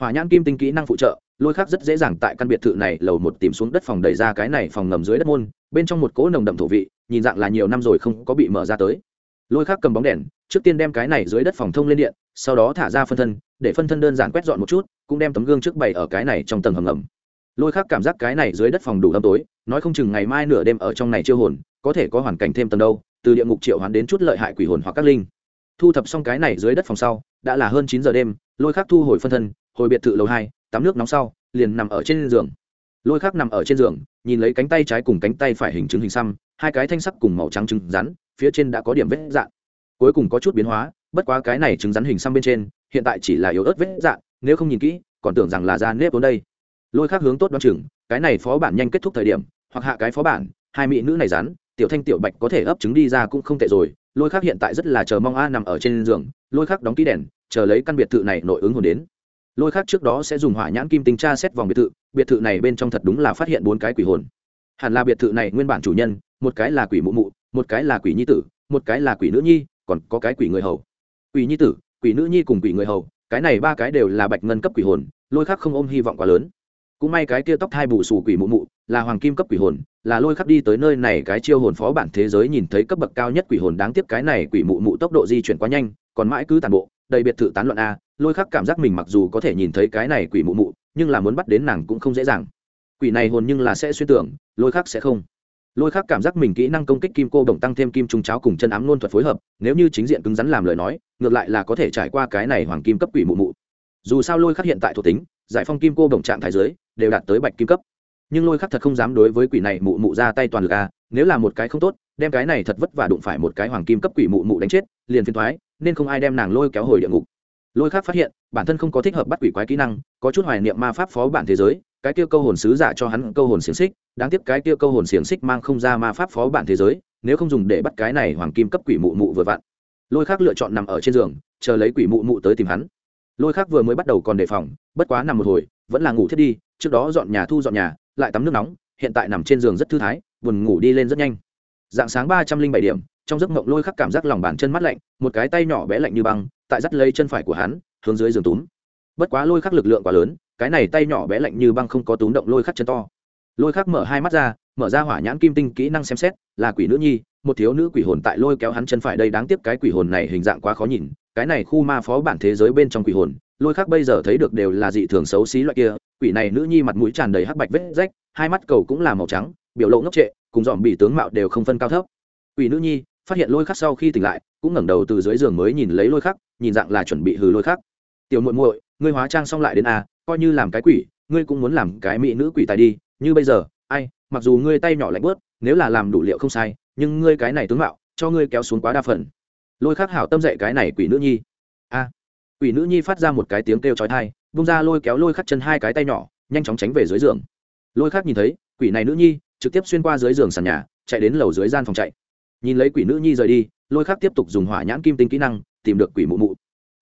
Speaker 1: Hỏa nhãn kim tinh kỹ năng phụ trợ, lôi khắc rất dễ dàng tại căn biệt thự này lầu một tìm xuống đất phòng đẩy ra cái này phòng ngầm dưới đất môn, bên trong một cỗ nồng đậm thổ vị, nhìn dạng là nhiều năm rồi không có bị mở ra tới lôi khác cầm bóng đèn, trước tiên đem cái này dưới đất phòng thông lên điện, sau đó thả ra phân thân, để phân thân đơn giản quét dọn một chút, cũng đem tấm gương trước bày ở cái này trong tầng hầm ngầm. Lôi khác cảm giác cái này dưới đất phòng đủ âm tối, nói không chừng ngày mai nửa đêm ở trong này chiêu hồn, có thể có hoàn cảnh thêm tầng đâu, từ địa ngục triệu hoán đến chút lợi hại quỷ hồn hoặc các linh. Thu thập xong cái này dưới đất phòng sau, đã là hơn chín giờ đêm, lôi khác thu hồi phân thân, hồi biệt thự lầu hai, tắm nước nóng sau, liền nằm ở trên giường. Lôi khác nằm ở trên giường, nhìn lấy cánh tay trái cùng cánh tay phải hình chứng hình xăm, hai cái thanh sắc cùng màu trắng trứng rắn phía trên đã có điểm vết dạn. Cuối cùng có chút biến hóa, bất quá cái này trứng rắn hình xăm bên trên, hiện tại chỉ là yếu ớt vết dạn, nếu không nhìn kỹ, còn tưởng rằng là da nếp vốn đây. Lôi khác hướng tốt đoán chừng, cái này phó bản nhanh kết thúc thời điểm, hoặc hạ cái phó bản, hai mỹ nữ này rắn, tiểu thanh tiểu bạch có thể ấp trứng đi ra cũng không tệ rồi, lôi khác hiện tại rất là chờ mong a nằm ở trên giường, lôi khác đóng ký đèn, chờ lấy căn biệt thự này nội ứng hồn đến. Lôi khác trước đó sẽ dùng hỏa nhãn kim tinh tra xét vòng biệt thự biệt thự này bên trong thật đúng là phát hiện bốn cái quỷ hồn. Hẳn là biệt thự này nguyên bản chủ nhân, một cái là quỷ mụ mụ một cái là quỷ nhi tử, một cái là quỷ nữ nhi, còn có cái quỷ người hầu. Quỷ nhi tử, quỷ nữ nhi cùng quỷ người hầu, cái này ba cái đều là bạch ngân cấp quỷ hồn, lôi khắc không ôm hy vọng quá lớn. Cũng may cái kia tóc hai bù xù quỷ mụ mụ, là hoàng kim cấp quỷ hồn, là lôi khắc đi tới nơi này cái chiêu hồn phó bản thế giới nhìn thấy cấp bậc cao nhất quỷ hồn đáng tiếc cái này quỷ mụ mụ tốc độ di chuyển quá nhanh, còn mãi cứ tàn bộ, đầy biệt thự tán loạn a, lôi khắc cảm giác mình mặc dù có thể nhìn thấy cái này quỷ mụ mụ, nhưng là muốn bắt đến nàng cũng không dễ dàng. Quỷ này hồn nhưng là sẽ xuyên tưởng, lôi khắc sẽ không lôi khác cảm giác mình kỹ năng công kích kim cô đồng tăng thêm kim trung cháo cùng chân ám nôn thuật phối hợp, nếu như chính diện cứng rắn làm lời nói, ngược lại là có thể trải qua cái này hoàng kim cấp quỷ mụ mụ. Dù sao lôi khắc hiện tại thuộc tính, giải phong kim cô đồng trạng thái giới đều đạt tới bạch kim cấp. Nhưng lôi khắc thật không dám đối với quỷ này mụ mụ ra tay toàn lực a nếu là một cái không tốt, đem cái này thật vất vả đụng phải một cái hoàng kim cấp quỷ mụ mụ đánh chết, liền phiền thoái nên không ai đem nàng lôi kéo hồi địa ngục. Lôi khắc phát hiện, bản thân không có thích hợp bắt quỷ quái kỹ năng, có chút hoài niệm ma pháp phó bản thế giới cái kia câu hồn sứ giả cho hắn câu hồn xiềng xích, đáng tiếc cái kia câu hồn xiềng xích mang không ra ma pháp phó bản thế giới, nếu không dùng để bắt cái này hoàng kim cấp quỷ mụ mụ vừa vặn. Lôi khác lựa chọn nằm ở trên giường, chờ lấy quỷ mụ mụ tới tìm hắn. Lôi khác vừa mới bắt đầu còn đề phòng, bất quá nằm một hồi, vẫn là ngủ thiết đi, trước đó dọn nhà thu dọn nhà, lại tắm nước nóng, hiện tại nằm trên giường rất thư thái, buồn ngủ đi lên rất nhanh. Dạng sáng ba trăm linh bảy điểm, trong giấc mộng lôi khắc cảm giác lòng bàn chân mắt lạnh, một cái tay nhỏ bé lạnh như băng, tại dắt lấy chân phải của hắn, hướng dưới giường túm. Bất quá lôi khắc lực lượng quá lớn cái này tay nhỏ bé lạnh như băng không có túm động lôi khắc chân to. Lôi khắc mở hai mắt ra, mở ra hỏa nhãn kim tinh kỹ năng xem xét, là quỷ nữ nhi, một thiếu nữ quỷ hồn tại lôi kéo hắn chân phải đây đáng tiếc cái quỷ hồn này hình dạng quá khó nhìn, cái này khu ma phó bản thế giới bên trong quỷ hồn, lôi khắc bây giờ thấy được đều là dị thường xấu xí loại kia, quỷ này nữ nhi mặt mũi tràn đầy hắc bạch vết rách, hai mắt cầu cũng là màu trắng, biểu lộ ngốc trệ, cùng dòm bị tướng mạo đều không phân cao thấp. Quỷ nữ nhi, phát hiện lôi khắc sau khi tỉnh lại, cũng ngẩng đầu từ dưới giường mới nhìn lấy lôi khắc, nhìn dạng là chuẩn bị hừ lôi khắc. Tiểu muội muội, ngươi hóa trang xong lại đến a coi như làm cái quỷ, ngươi cũng muốn làm cái mỹ nữ quỷ tài đi, như bây giờ, ai, mặc dù ngươi tay nhỏ lạnh bớt, nếu là làm đủ liệu không sai, nhưng ngươi cái này tướng mạo, cho ngươi kéo xuống quá đa phần. Lôi khắc hảo tâm dạy cái này quỷ nữ nhi. A. Quỷ nữ nhi phát ra một cái tiếng kêu chói tai bung ra lôi kéo lôi khắc chân hai cái tay nhỏ, nhanh chóng tránh về dưới giường. Lôi khắc nhìn thấy, quỷ này nữ nhi, trực tiếp xuyên qua dưới giường sàn nhà, chạy đến lầu dưới gian phòng chạy. Nhìn lấy quỷ nữ nhi rời đi, lôi khắc tiếp tục dùng hỏa nhãn kim tinh kỹ năng, tìm được quỷ mụ mụ.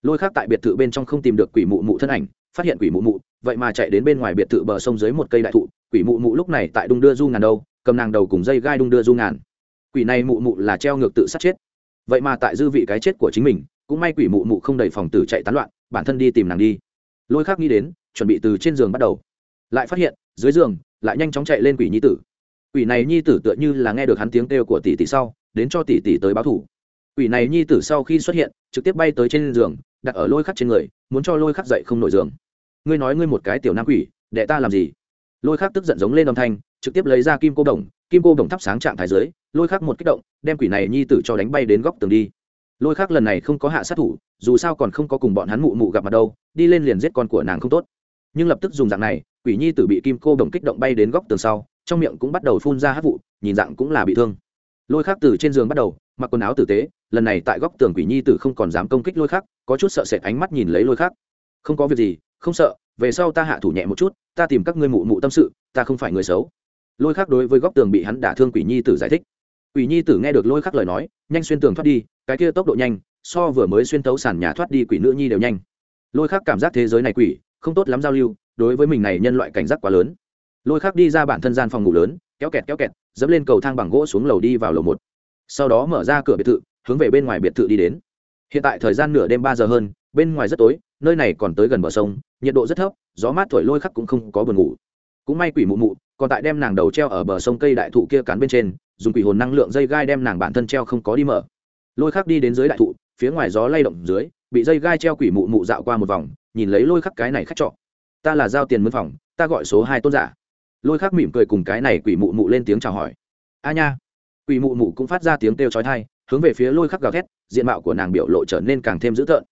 Speaker 1: Lôi khắc tại biệt thự bên trong không tìm được quỷ mụ mụ thân ảnh phát hiện quỷ mụ mụ, vậy mà chạy đến bên ngoài biệt thự bờ sông dưới một cây đại thụ, quỷ mụ mụ lúc này tại đung đưa du ngàn đâu, cầm nàng đầu cùng dây gai đung đưa du ngàn. Quỷ này mụ mụ là treo ngược tự sát chết. Vậy mà tại dư vị cái chết của chính mình, cũng may quỷ mụ mụ không đầy phòng tử chạy tán loạn, bản thân đi tìm nàng đi. Lôi khác nghĩ đến, chuẩn bị từ trên giường bắt đầu. Lại phát hiện, dưới giường, lại nhanh chóng chạy lên quỷ nhi tử. Quỷ này nhi tử tựa như là nghe được hắn tiếng kêu của tỷ tỷ sau, đến cho tỷ tỷ tới báo thủ. Quỷ này nhi tử sau khi xuất hiện, trực tiếp bay tới trên giường đặt ở lôi khắc trên người, muốn cho lôi khắc dậy không nổi giường. Ngươi nói ngươi một cái tiểu nam quỷ đệ ta làm gì? Lôi khắc tức giận giống lên âm thanh, trực tiếp lấy ra kim cô đồng, kim cô đồng thắp sáng trạng thái dưới, lôi khắc một kích động, đem quỷ này nhi tử cho đánh bay đến góc tường đi. Lôi khắc lần này không có hạ sát thủ, dù sao còn không có cùng bọn hắn mụ mụ gặp mặt đâu, đi lên liền giết con của nàng không tốt. Nhưng lập tức dùng dạng này, quỷ nhi tử bị kim cô đồng kích động bay đến góc tường sau, trong miệng cũng bắt đầu phun ra hát vụ, nhìn dạng cũng là bị thương. Lôi khắc từ trên giường bắt đầu, mặc quần áo tử tế, lần này tại góc tường quỷ nhi tử không còn dám công kích lôi khắc có chút sợ sệt ánh mắt nhìn lấy lôi khắc. Không có việc gì, không sợ, về sau ta hạ thủ nhẹ một chút, ta tìm các ngươi mụ mụ tâm sự, ta không phải người xấu. Lôi khắc đối với góc tường bị hắn đả thương quỷ nhi tử giải thích. Quỷ nhi tử nghe được lôi khắc lời nói, nhanh xuyên tường thoát đi, cái kia tốc độ nhanh, so vừa mới xuyên tấu sàn nhà thoát đi quỷ nữ nhi đều nhanh. Lôi khắc cảm giác thế giới này quỷ, không tốt lắm giao lưu, đối với mình này nhân loại cảnh giác quá lớn. Lôi khắc đi ra bản thân gian phòng ngủ lớn, kéo kẹt kéo kẹt, dẫm lên cầu thang bằng gỗ xuống lầu đi vào lầu một. Sau đó mở ra cửa biệt thự, hướng về bên ngoài biệt thự đi đến hiện tại thời gian nửa đêm ba giờ hơn, bên ngoài rất tối, nơi này còn tới gần bờ sông, nhiệt độ rất thấp, gió mát thổi lôi khắc cũng không có buồn ngủ. Cũng may quỷ mụ mụ còn tại đem nàng đầu treo ở bờ sông cây đại thụ kia cắn bên trên, dùng quỷ hồn năng lượng dây gai đem nàng bản thân treo không có đi mở. Lôi khắc đi đến dưới đại thụ, phía ngoài gió lay động dưới, bị dây gai treo quỷ mụ mụ dạo qua một vòng, nhìn lấy lôi khắc cái này khách trọ. Ta là giao tiền mướn phòng, ta gọi số hai tôn giả. Lôi khắc mỉm cười cùng cái này quỷ mụ mụ lên tiếng chào hỏi. A nha. Quỷ mụ mụ cũng phát ra tiếng kêu chói tai hướng về phía lôi khắc gào thét, diện mạo của nàng biểu lộ trở nên càng thêm dữ tợn.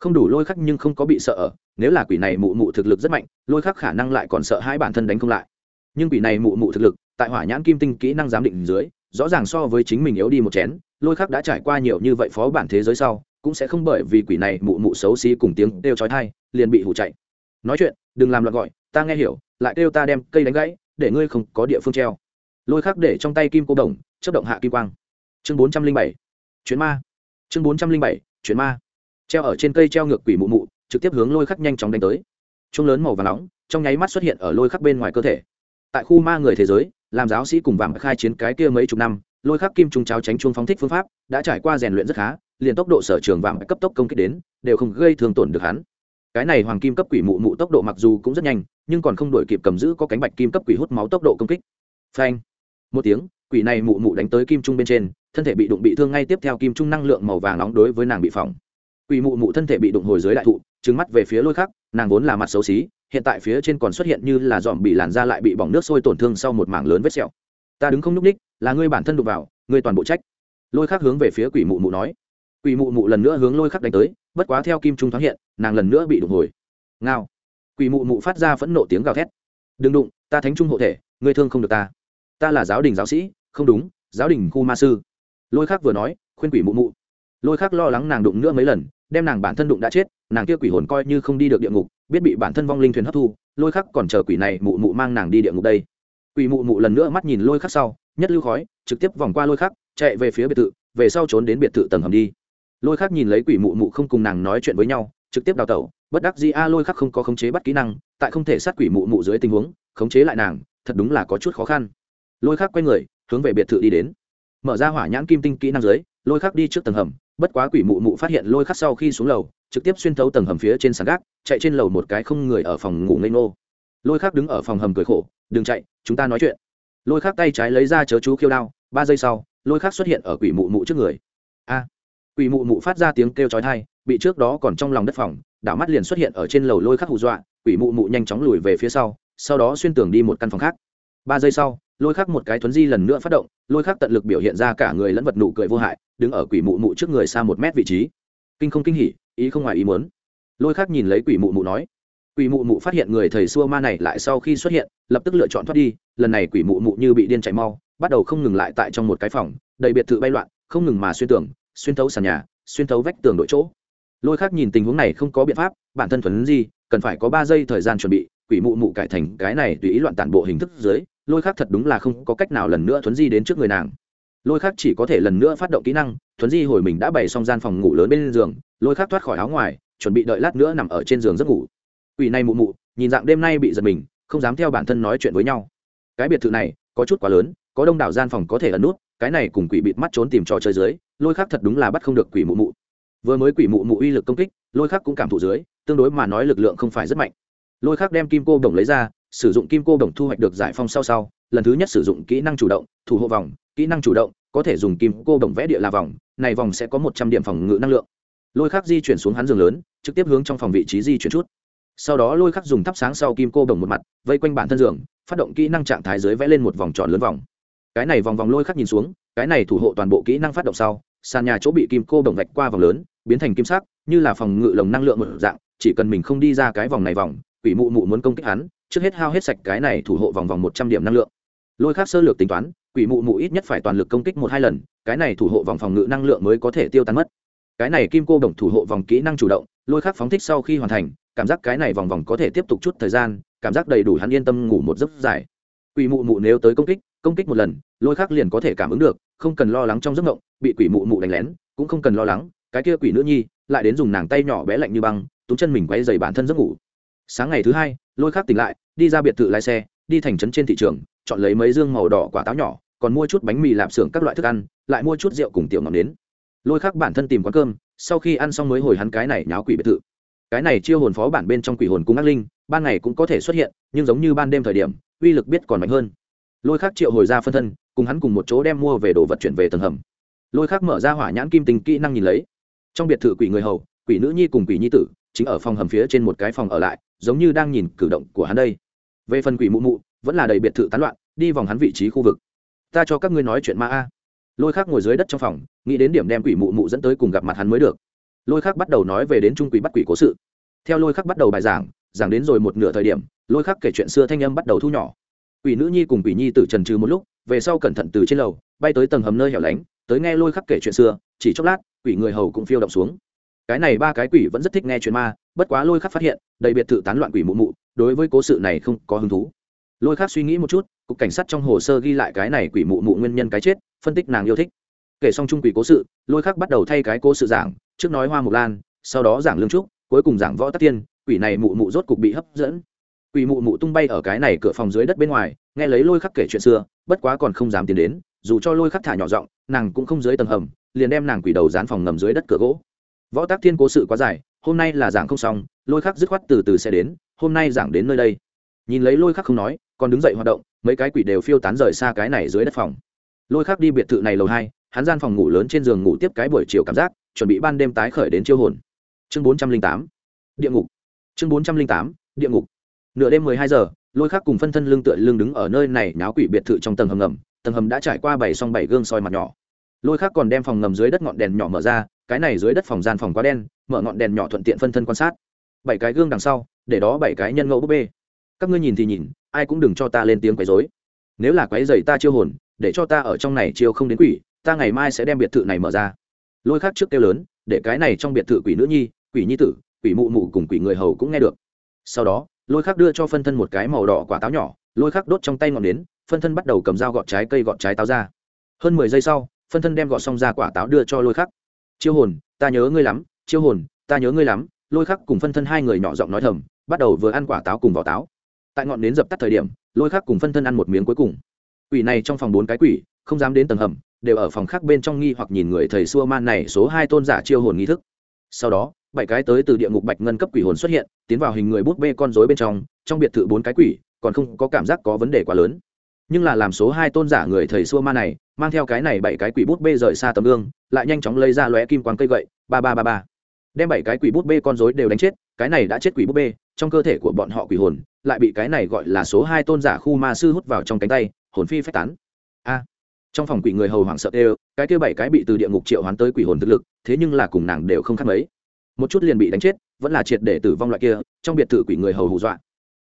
Speaker 1: Không đủ lôi khắc nhưng không có bị sợ ở, nếu là quỷ này mụ mụ thực lực rất mạnh, lôi khắc khả năng lại còn sợ hai bản thân đánh không lại. Nhưng quỷ này mụ mụ thực lực, tại hỏa nhãn kim tinh kỹ năng giám định dưới, rõ ràng so với chính mình yếu đi một chén, lôi khắc đã trải qua nhiều như vậy phó bản thế giới sau, cũng sẽ không bởi vì quỷ này mụ mụ xấu xí cùng tiếng kêu chói tai, liền bị hủ chạy. Nói chuyện, đừng làm loạn gọi, ta nghe hiểu, lại kêu ta đem cây đánh gãy, để ngươi không có địa phương treo. Lôi khắc để trong tay kim cô đồng chất động hạ kim quang chương bốn trăm linh bảy chuyến ma. Chương bốn trăm linh bảy chuyến ma. Treo ở trên cây treo ngược quỷ mụ mụ, trực tiếp hướng lôi khắc nhanh chóng đánh tới. Chung lớn màu và nóng, trong nháy mắt xuất hiện ở lôi khắc bên ngoài cơ thể. Tại khu ma người thế giới, làm giáo sĩ cùng vàng khai chiến cái kia mấy chục năm, lôi khắc kim trung cháo tránh chuông phóng thích phương pháp đã trải qua rèn luyện rất khá, liền tốc độ sở trường vàng cấp tốc công kích đến, đều không gây thương tổn được hắn. Cái này hoàng kim cấp quỷ mụ mụ tốc độ mặc dù cũng rất nhanh, nhưng còn không đổi kịp cầm giữ có cánh bạch kim cấp quỷ hút máu tốc độ công kích. Phanh! Một tiếng, quỷ này mụ mụ đánh tới kim trung bên trên thân thể bị đụng bị thương ngay tiếp theo kim trung năng lượng màu vàng nóng đối với nàng bị phỏng. Quỷ mụ mụ thân thể bị đụng hồi dưới đại thụ trứng mắt về phía lôi khắc, nàng vốn là mặt xấu xí, hiện tại phía trên còn xuất hiện như là dòm bị làn da lại bị bỏng nước sôi tổn thương sau một mảng lớn vết sẹo. Ta đứng không nhúc ních là ngươi bản thân đụng vào, ngươi toàn bộ trách. Lôi khắc hướng về phía quỷ mụ mụ nói. Quỷ mụ mụ lần nữa hướng lôi khắc đánh tới, bất quá theo kim trung thoáng hiện, nàng lần nữa bị đụng hồi. Ngao. Quỷ mụ mụ phát ra phẫn nộ tiếng gào thét. Đừng đụng, ta thánh trung hộ thể, ngươi thương không được ta. Ta là giáo đình giáo sĩ, không đúng, giáo đình khu ma sư lôi khắc vừa nói, khuyên quỷ mụ mụ. Lôi khắc lo lắng nàng đụng nữa mấy lần, đem nàng bản thân đụng đã chết, nàng kia quỷ hồn coi như không đi được địa ngục, biết bị bản thân vong linh thuyền hấp thu, lôi khắc còn chờ quỷ này mụ mụ mang nàng đi địa ngục đây. Quỷ mụ mụ lần nữa mắt nhìn lôi khắc sau, nhất lưu khói, trực tiếp vòng qua lôi khắc, chạy về phía biệt thự, về sau trốn đến biệt thự tầng hầm đi. Lôi khắc nhìn lấy quỷ mụ mụ không cùng nàng nói chuyện với nhau, trực tiếp đào tẩu, bất đắc dĩ a, lôi khắc không có khống chế bắt kỹ năng, tại không thể sát quỷ mụ mụ dưới tình huống, khống chế lại nàng, thật đúng là có chút khó khăn. Lôi khắc quay người, hướng về biệt thự đi đến mở ra hỏa nhãn kim tinh kỹ năng dưới, lôi khắc đi trước tầng hầm, bất quá quỷ mụ mụ phát hiện lôi khắc sau khi xuống lầu, trực tiếp xuyên thấu tầng hầm phía trên sàn gác, chạy trên lầu một cái không người ở phòng ngủ ngây ngô. Lôi khắc đứng ở phòng hầm cười khổ, đừng chạy, chúng ta nói chuyện. Lôi khắc tay trái lấy ra chớ chú khiêu đao, ba giây sau, lôi khắc xuất hiện ở quỷ mụ mụ trước người. A! Quỷ mụ mụ phát ra tiếng kêu chói tai, bị trước đó còn trong lòng đất phòng, đảo mắt liền xuất hiện ở trên lầu lôi khắc hù dọa, quỷ mụ mụ nhanh chóng lùi về phía sau sau đó xuyên tường đi một căn phòng khác. Ba giây sau lôi khắc một cái thuấn di lần nữa phát động, lôi khắc tận lực biểu hiện ra cả người lẫn vật nụ cười vô hại, đứng ở quỷ mụ mụ trước người xa một mét vị trí. Kinh không kinh hỉ, ý không ngoài ý muốn. Lôi khắc nhìn lấy quỷ mụ mụ nói, quỷ mụ mụ phát hiện người thầy xua ma này lại sau khi xuất hiện, lập tức lựa chọn thoát đi, lần này quỷ mụ mụ như bị điên chạy mau, bắt đầu không ngừng lại tại trong một cái phòng, đầy biệt thự bay loạn, không ngừng mà xuyên tường, xuyên thấu sàn nhà, xuyên thấu vách tường đội chỗ. Lôi khắc nhìn tình huống này không có biện pháp, bản thân thuần gì cần phải có ba giây thời gian chuẩn bị, quỷ mụ mụ cải thành cái này tùy ý loạn tản bộ hình thức dưới lôi khắc thật đúng là không có cách nào lần nữa thuấn di đến trước người nàng. Lôi khắc chỉ có thể lần nữa phát động kỹ năng, thuấn di hồi mình đã bày xong gian phòng ngủ lớn bên giường, lôi khắc thoát khỏi áo ngoài, chuẩn bị đợi lát nữa nằm ở trên giường giấc ngủ. Quỷ này mụ mụ, nhìn dạng đêm nay bị giật mình, không dám theo bản thân nói chuyện với nhau. Cái biệt thự này, có chút quá lớn, có đông đảo gian phòng có thể ẩn nút, cái này cùng quỷ bịt mắt trốn tìm trò chơi dưới, lôi khắc thật đúng là bắt không được quỷ mụ mụ. Vừa mới quỷ mụ mụ uy lực công kích, lôi khắc cũng cảm thụ dưới, tương đối mà nói lực lượng không phải rất mạnh. Lôi khắc đem kim cô đồng lấy ra sử dụng kim cô đồng thu hoạch được giải phong sau sau, lần thứ nhất sử dụng kỹ năng chủ động, thủ hộ vòng, kỹ năng chủ động, có thể dùng kim cô đồng vẽ địa là vòng, này vòng sẽ có một trăm điểm phòng ngự năng lượng. Lôi khắc di chuyển xuống hắn giường lớn, trực tiếp hướng trong phòng vị trí di chuyển chút. Sau đó lôi khắc dùng thắp sáng sau kim cô đồng một mặt, vây quanh bản thân giường, phát động kỹ năng trạng thái dưới vẽ lên một vòng tròn lớn vòng. Cái này vòng vòng lôi khắc nhìn xuống, cái này thủ hộ toàn bộ kỹ năng phát động sau, sàn nhà chỗ bị kim cô đồng vạch qua vòng lớn, biến thành kim sắc, như là phòng ngự lồng năng lượng một dạng, chỉ cần mình không đi ra cái vòng này vòng, quỷ mụ mụ muốn công kích hắn trước hết hao hết sạch cái này thủ hộ vòng vòng một trăm điểm năng lượng. Lôi khắc sơ lược tính toán, quỷ mụ mụ ít nhất phải toàn lực công kích một hai lần, cái này thủ hộ vòng phòng ngự năng lượng mới có thể tiêu tan mất. Cái này kim cô đồng thủ hộ vòng kỹ năng chủ động, lôi khắc phóng thích sau khi hoàn thành, cảm giác cái này vòng vòng có thể tiếp tục chút thời gian, cảm giác đầy đủ hắn yên tâm ngủ một giấc dài. Quỷ mụ mụ nếu tới công kích công kích một lần, lôi khắc liền có thể cảm ứng được, không cần lo lắng trong giấc mộng, bị quỷ mụ mụ đánh lén, cũng không cần lo lắng, cái kia quỷ nữ nhi lại đến dùng nàng tay nhỏ bé lạnh như băng, túm chân mình quay dày bản thân giấc ngủ sáng ngày thứ hai, lôi khắc tỉnh lại, đi ra biệt thự lái xe, đi thành trấn trên thị trường, chọn lấy mấy dương màu đỏ quả táo nhỏ, còn mua chút bánh mì lạp xưởng các loại thức ăn, lại mua chút rượu cùng tiểu ngọc đến lôi khắc bản thân tìm quán cơm, sau khi ăn xong mới hồi hắn cái này nháo quỷ biệt thự. Cái này chiêu hồn phó bản bên trong quỷ hồn cung ác linh, ban ngày cũng có thể xuất hiện, nhưng giống như ban đêm thời điểm, uy lực biết còn mạnh hơn. Lôi khắc triệu hồi ra phân thân, cùng hắn cùng một chỗ đem mua về đồ vật chuyển về tầng hầm. Lôi khắc mở ra hỏa nhãn kim tình kỹ năng nhìn lấy. Trong biệt thự quỷ người hầu, quỷ nữ nhi cùng quỷ nhi tử chính ở phòng hầm phía trên một cái phòng ở lại, giống như đang nhìn cử động của hắn đây. Về phần quỷ mụ mụ, vẫn là đầy biệt thự tán loạn, đi vòng hắn vị trí khu vực. Ta cho các ngươi nói chuyện ma a. Lôi khắc ngồi dưới đất trong phòng, nghĩ đến điểm đem quỷ mụ mụ dẫn tới cùng gặp mặt hắn mới được. Lôi khắc bắt đầu nói về đến trung quỷ bắt quỷ cố sự. Theo lôi khắc bắt đầu bài giảng giảng đến rồi một nửa thời điểm, lôi khắc kể chuyện xưa thanh âm bắt đầu thu nhỏ. Quỷ nữ nhi cùng quỷ nhi tử trần trừ một lúc, về sau cẩn thận từ trên lầu, bay tới tầng hầm nơi hẻo lánh, tới nghe lôi khắc kể chuyện xưa, chỉ chốc lát, quỷ người hầu cũng phiêu động xuống cái này ba cái quỷ vẫn rất thích nghe chuyện ma, bất quá lôi khắc phát hiện, đầy biệt thự tán loạn quỷ mụ mụ, đối với cố sự này không có hứng thú. Lôi khắc suy nghĩ một chút, cục cảnh sát trong hồ sơ ghi lại cái này quỷ mụ mụ nguyên nhân cái chết, phân tích nàng yêu thích. Kể xong chung quỷ cố sự, lôi khắc bắt đầu thay cái cố sự giảng, trước nói hoa mục lan, sau đó giảng lương trúc, cuối cùng giảng võ tắc tiên, quỷ này mụ mụ rốt cục bị hấp dẫn. Quỷ mụ mụ tung bay ở cái này cửa phòng dưới đất bên ngoài, nghe lấy lôi khắc kể chuyện xưa, bất quá còn không dám tiến đến, dù cho lôi khắc thả nhỏ giọng, nàng cũng không dưới tầng hầm, liền đem nàng quỷ đầu dán phòng ngầm dưới đất cửa gỗ võ tác thiên cố sự quá dài, hôm nay là giảng không xong, lôi khắc dứt khoát từ từ sẽ đến, hôm nay giảng đến nơi đây. Nhìn lấy lôi khắc không nói, còn đứng dậy hoạt động, mấy cái quỷ đều phiêu tán rời xa cái này dưới đất phòng. Lôi khắc đi biệt thự này lầu hai, hắn gian phòng ngủ lớn trên giường ngủ tiếp cái buổi chiều cảm giác, chuẩn bị ban đêm tái khởi đến chiêu hồn. Chương bốn trăm linh tám, địa ngục. Chương bốn trăm linh tám, địa ngục. Nửa đêm mười hai giờ, lôi khắc cùng phân thân lưng tựa lưng đứng ở nơi này náo quỷ biệt thự trong tầng hầm ngầm, tầng hầm đã trải qua bảy xong bảy gương soi mặt nhỏ. Lôi khắc còn đem phòng ngầm dưới đất ngọn đèn nhỏ mở ra cái này dưới đất phòng gian phòng quá đen, mở ngọn đèn nhỏ thuận tiện phân thân quan sát. Bảy cái gương đằng sau, để đó bảy cái nhân ngẫu búp bê. Các ngươi nhìn thì nhìn, ai cũng đừng cho ta lên tiếng quấy dối nếu là quấy dày ta chiêu hồn, để cho ta ở trong này chiêu không đến quỷ, ta ngày mai sẽ đem biệt thự này mở ra. Lôi khác trước kêu lớn, để cái này trong biệt thự quỷ nữ nhi, quỷ nhi tử, quỷ mụ mụ cùng quỷ người hầu cũng nghe được. Sau đó, lôi khác đưa cho phân thân một cái màu đỏ quả táo nhỏ, lôi khác đốt trong tay ngọn nến, phân thân bắt đầu cầm dao gọt trái cây gọt trái táo ra. Hơn mười giây sau, phân thân đem gọt xong ra quả táo đưa cho lôi khắc chiêu hồn, ta nhớ ngươi lắm, chiêu hồn, ta nhớ ngươi lắm. Lôi khắc cùng phân thân hai người nhỏ giọng nói thầm, bắt đầu vừa ăn quả táo cùng vỏ táo. Tại ngọn nến dập tắt thời điểm, lôi khắc cùng phân thân ăn một miếng cuối cùng. Quỷ này trong phòng bốn cái quỷ, không dám đến tầng hầm, đều ở phòng khác bên trong nghi hoặc nhìn người thầy xua man này số hai tôn giả chiêu hồn nghi thức. Sau đó, bảy cái tới từ địa ngục bạch ngân cấp quỷ hồn xuất hiện, tiến vào hình người bút bê con rối bên trong trong biệt thự bốn cái quỷ, còn không có cảm giác có vấn đề quá lớn nhưng là làm số hai tôn giả người thầy xua ma này, mang theo cái này bảy cái quỷ bút bê rời xa tấm gương, lại nhanh chóng lấy ra lóe kim quang cây gậy, ba ba ba ba. Đem bảy cái quỷ bút bê con rối đều đánh chết, cái này đã chết quỷ bút bê, trong cơ thể của bọn họ quỷ hồn, lại bị cái này gọi là số hai tôn giả khu ma sư hút vào trong cánh tay, hồn phi phách tán. A. Trong phòng quỷ người hầu hoảng sợ đều cái kia bảy cái bị từ địa ngục triệu hoán tới quỷ hồn thực lực, thế nhưng là cùng nàng đều không khác mấy. Một chút liền bị đánh chết, vẫn là triệt để tử vong loại kia, trong biệt thự quỷ người hầu hù dọa.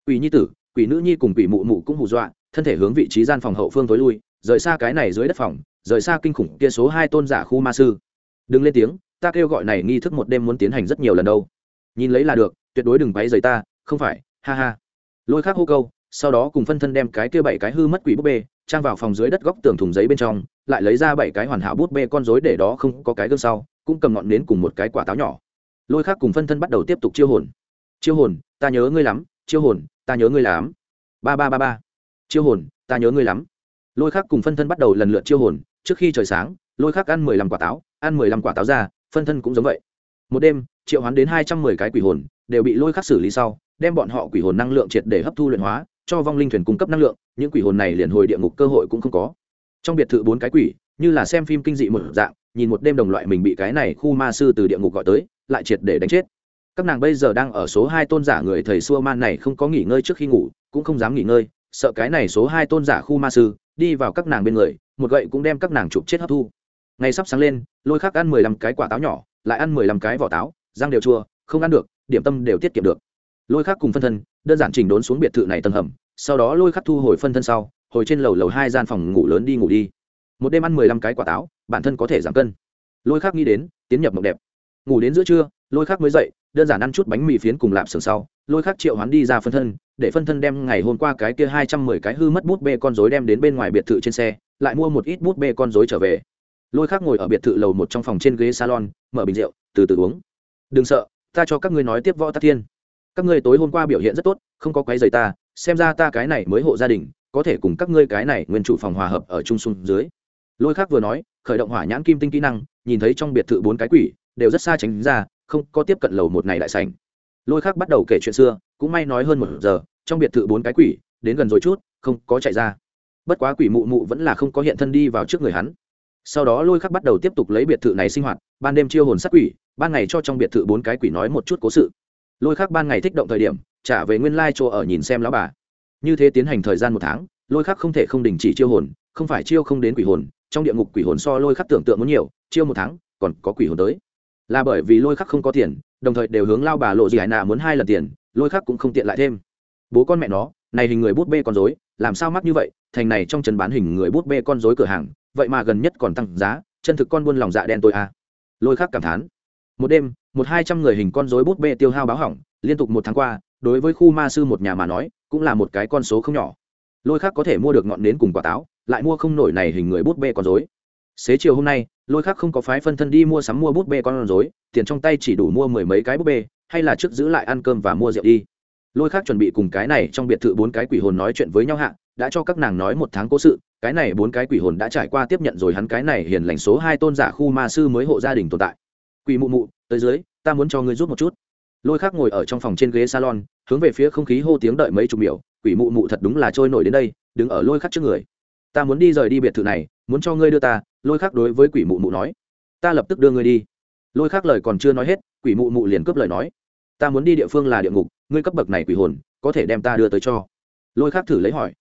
Speaker 1: Quỷ nhi tử, quỷ nữ nhi cùng quỷ mụ mụ cũng hù dọa thân thể hướng vị trí gian phòng hậu phương tối lui, rời xa cái này dưới đất phòng, rời xa kinh khủng kia số hai tôn giả khu ma sư. Đừng lên tiếng, ta kêu gọi này nghi thức một đêm muốn tiến hành rất nhiều lần đâu. Nhìn lấy là được, tuyệt đối đừng váy giày ta, không phải, ha ha. Lôi khác hô câu, sau đó cùng phân thân đem cái kia bảy cái hư mất quỷ búp bê, trang vào phòng dưới đất góc tường thùng giấy bên trong, lại lấy ra bảy cái hoàn hảo bút bê con rối để đó không có cái gương sau, cũng cầm ngọn nến cùng một cái quả táo nhỏ. Lôi khác cùng phân thân bắt đầu tiếp tục chiêu hồn. Chiêu hồn, ta nhớ ngươi lắm, chiêu hồn, ta nhớ ngươi lắm. Ba ba ba ba chiêu hồn, ta nhớ ngươi lắm. Lôi khác cùng phân thân bắt đầu lần lượt chiêu hồn, trước khi trời sáng, lôi khác ăn mười lăm quả táo, ăn mười lăm quả táo ra, phân thân cũng giống vậy. Một đêm, triệu hoán đến hai trăm mười cái quỷ hồn, đều bị lôi khắc xử lý sau, đem bọn họ quỷ hồn năng lượng triệt để hấp thu luyện hóa, cho vong linh thuyền cung cấp năng lượng, những quỷ hồn này liền hồi địa ngục cơ hội cũng không có. Trong biệt thự bốn cái quỷ, như là xem phim kinh dị một dạng, nhìn một đêm đồng loại mình bị cái này khu ma sư từ địa ngục gọi tới, lại triệt để đánh chết. Các nàng bây giờ đang ở số hai tôn giả người thầy xua man này không có nghỉ ngơi trước khi ngủ, cũng không dám nghỉ ngơi sợ cái này số hai tôn giả khu ma sư, đi vào các nàng bên người, một gậy cũng đem các nàng chụp chết hấp thu. Ngày sắp sáng lên, lôi khắc ăn mười lăm cái quả táo nhỏ, lại ăn mười lăm cái vỏ táo, răng đều chua, không ăn được, điểm tâm đều tiết kiệm được. Lôi khắc cùng phân thân, đơn giản chỉnh đốn xuống biệt thự này tầng hầm, sau đó lôi khắc thu hồi phân thân sau, hồi trên lầu lầu hai gian phòng ngủ lớn đi ngủ đi. Một đêm ăn mười lăm cái quả táo, bản thân có thể giảm cân. Lôi khắc nghĩ đến, tiến nhập mộng đẹp. Ngủ đến giữa trưa, lôi khắc mới dậy, đơn giản ăn chút bánh mì phiến cùng lạp sườn sau, lôi khắc triệu hoán đi ra phân thân để phân thân đem ngày hôm qua cái kia hai trăm mười cái hư mất bút bê con rối đem đến bên ngoài biệt thự trên xe, lại mua một ít bút bê con rối trở về. Lôi khắc ngồi ở biệt thự lầu một trong phòng trên ghế salon, mở bình rượu, từ từ uống. Đừng sợ, ta cho các ngươi nói tiếp võ tắc thiên. Các ngươi tối hôm qua biểu hiện rất tốt, không có quái dày ta, xem ra ta cái này mới hộ gia đình, có thể cùng các ngươi cái này nguyên chủ phòng hòa hợp ở trung xung dưới. Lôi khác vừa nói, khởi động hỏa nhãn kim tinh kỹ năng, nhìn thấy trong biệt thự bốn cái quỷ, đều rất xa tránh ra, không có tiếp cận lầu một này lại sành lôi khác bắt đầu kể chuyện xưa, cũng may nói hơn một giờ, trong biệt thự bốn cái quỷ, đến gần rồi chút, không có chạy ra. Bất quá quỷ mụ mụ vẫn là không có hiện thân đi vào trước người hắn. Sau đó lôi khắc bắt đầu tiếp tục lấy biệt thự này sinh hoạt, ban đêm chiêu hồn sát quỷ, ban ngày cho trong biệt thự bốn cái quỷ nói một chút cố sự. Lôi khắc ban ngày thích động thời điểm, trả về nguyên lai chỗ ở nhìn xem lão bà. Như thế tiến hành thời gian một tháng, lôi khắc không thể không đình chỉ chiêu hồn, không phải chiêu không đến quỷ hồn, trong địa ngục quỷ hồn so lôi khắc tưởng tượng muốn nhiều, chiêu một tháng, còn có quỷ hồn tới. Là bởi vì lôi khắc không có tiền đồng thời đều hướng lao bà lộ gì hải nạ muốn hai lần tiền, lôi khắc cũng không tiện lại thêm. Bố con mẹ nó, này hình người bút bê con dối làm sao mắc như vậy? Thành này trong trần bán hình người bút bê con dối cửa hàng, vậy mà gần nhất còn tăng giá, chân thực con buôn lòng dạ đen tôi à. lôi khắc cảm thán. Một đêm, một hai trăm người hình con dối bút bê tiêu hao báo hỏng, liên tục một tháng qua, đối với khu ma sư một nhà mà nói, cũng là một cái con số không nhỏ. Lôi khắc có thể mua được ngọn nến cùng quả táo, lại mua không nổi này hình người bút bê con dối xế chiều hôm nay lôi khắc không có phái phân thân đi mua sắm mua bút bê con rối, tiền trong tay chỉ đủ mua mười mấy cái bút bê hay là trước giữ lại ăn cơm và mua rượu đi. Lôi khắc chuẩn bị cùng cái này trong biệt thự bốn cái quỷ hồn nói chuyện với nhau hạ đã cho các nàng nói một tháng cố sự cái này bốn cái quỷ hồn đã trải qua tiếp nhận rồi hắn cái này hiền lành số hai tôn giả khu ma sư mới hộ gia đình tồn tại. Quỷ mụ mụ tới dưới ta muốn cho ngươi rút một chút. Lôi khác ngồi ở trong phòng trên ghế salon hướng về phía không khí hô tiếng đợi mấy chục miểu quỷ mụ mụ thật đúng là trôi nổi đến đây đứng ở lôi khắc trước người ta muốn đi rời đi biệt thự này, muốn cho ngươi đưa ta. Lôi khắc đối với quỷ mụ mụ nói. Ta lập tức đưa ngươi đi. Lôi khắc lời còn chưa nói hết, quỷ mụ mụ liền cướp lời nói. Ta muốn đi địa phương là địa ngục, ngươi cấp bậc này quỷ hồn, có thể đem ta đưa tới cho. Lôi khắc thử lấy hỏi.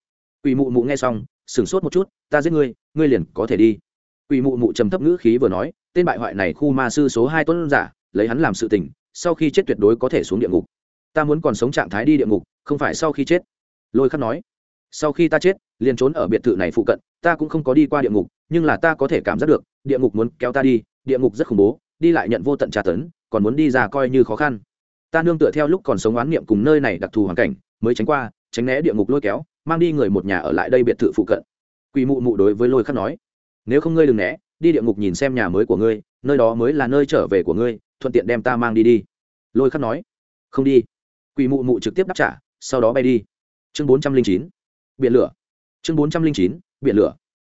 Speaker 1: Quỷ mụ mụ nghe xong, sửng sốt một chút, ta giết ngươi ngươi liền có thể đi. Quỷ mụ mụ trầm thấp ngữ khí vừa nói, tên bại hoại này khu ma sư số hai tuấn giả, lấy hắn làm sự tình, sau khi chết tuyệt đối có thể xuống địa ngục. Ta muốn còn sống trạng thái đi địa ngục, không phải sau khi chết. Lôi khắc nói sau khi ta chết, liền trốn ở biệt thự này phụ cận, ta cũng không có đi qua địa ngục, nhưng là ta có thể cảm giác được, địa ngục muốn kéo ta đi, địa ngục rất khủng bố, đi lại nhận vô tận tra tấn, còn muốn đi ra coi như khó khăn. Ta nương tựa theo lúc còn sống oán niệm cùng nơi này đặc thù hoàn cảnh, mới tránh qua, tránh né địa ngục lôi kéo, mang đi người một nhà ở lại đây biệt thự phụ cận. Quỷ mụ mụ đối với lôi khắc nói, nếu không ngươi đừng né, đi địa ngục nhìn xem nhà mới của ngươi, nơi đó mới là nơi trở về của ngươi, thuận tiện đem ta mang đi đi. Lôi khắc nói, không đi. Quỷ mụ mụ trực tiếp đáp trả, sau đó bay đi. Chương bốn trăm linh chín biển lửa. Chương bốn trăm linh chín, biển lửa.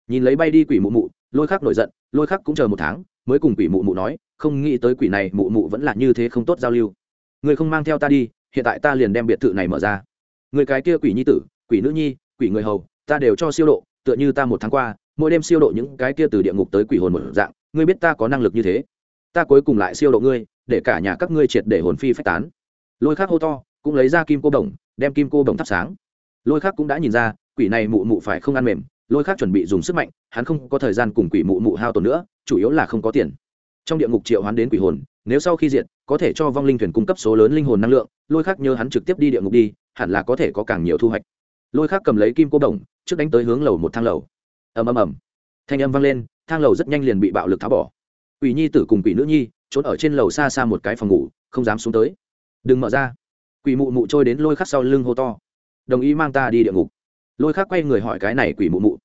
Speaker 1: Nhìn lấy bay đi quỷ mụ mụ, lôi khắc nổi giận, lôi khắc cũng chờ một tháng, mới cùng quỷ mụ mụ nói, không nghĩ tới quỷ này mụ mụ vẫn là như thế không tốt giao lưu. Người không mang theo ta đi, hiện tại ta liền đem biệt thự này mở ra. Người cái kia quỷ nhi tử, quỷ nữ nhi, quỷ người hầu, ta đều cho siêu độ, tựa như ta một tháng qua, mỗi đêm siêu độ những cái kia từ địa ngục tới quỷ hồn một dạng, ngươi biết ta có năng lực như thế. Ta cuối cùng lại siêu độ ngươi, để cả nhà các ngươi triệt để hồn phi phách tán. Lôi khắc hô to, cũng lấy ra kim cô đồng, đem kim cô đồng thắp sáng lôi khác cũng đã nhìn ra quỷ này mụ mụ phải không ăn mềm lôi khác chuẩn bị dùng sức mạnh hắn không có thời gian cùng quỷ mụ mụ hao tổn nữa chủ yếu là không có tiền. Trong địa ngục triệu hoán đến quỷ hồn nếu sau khi diện, có thể cho vong linh thuyền cung cấp số lớn linh hồn năng lượng lôi khác nhớ hắn trực tiếp đi địa ngục đi hẳn là có thể có càng nhiều thu hoạch. Lôi khác cầm lấy kim cô đồng trước đánh tới hướng lầu một thang lầu. Ầm ầm ầm. Thanh âm vang lên thang lầu rất nhanh liền bị bạo lực tháo bỏ. Quỷ nhi tử cùng quỷ nữ nhi trốn ở trên lầu xa xa một cái phòng ngủ không dám xuống tới. Đừng mở ra. Quỷ mụ mụ trôi đến lôi khắc sau lưng hô to đồng ý mang ta đi địa ngục. Lôi khác quay người hỏi cái này quỷ mụ mụ.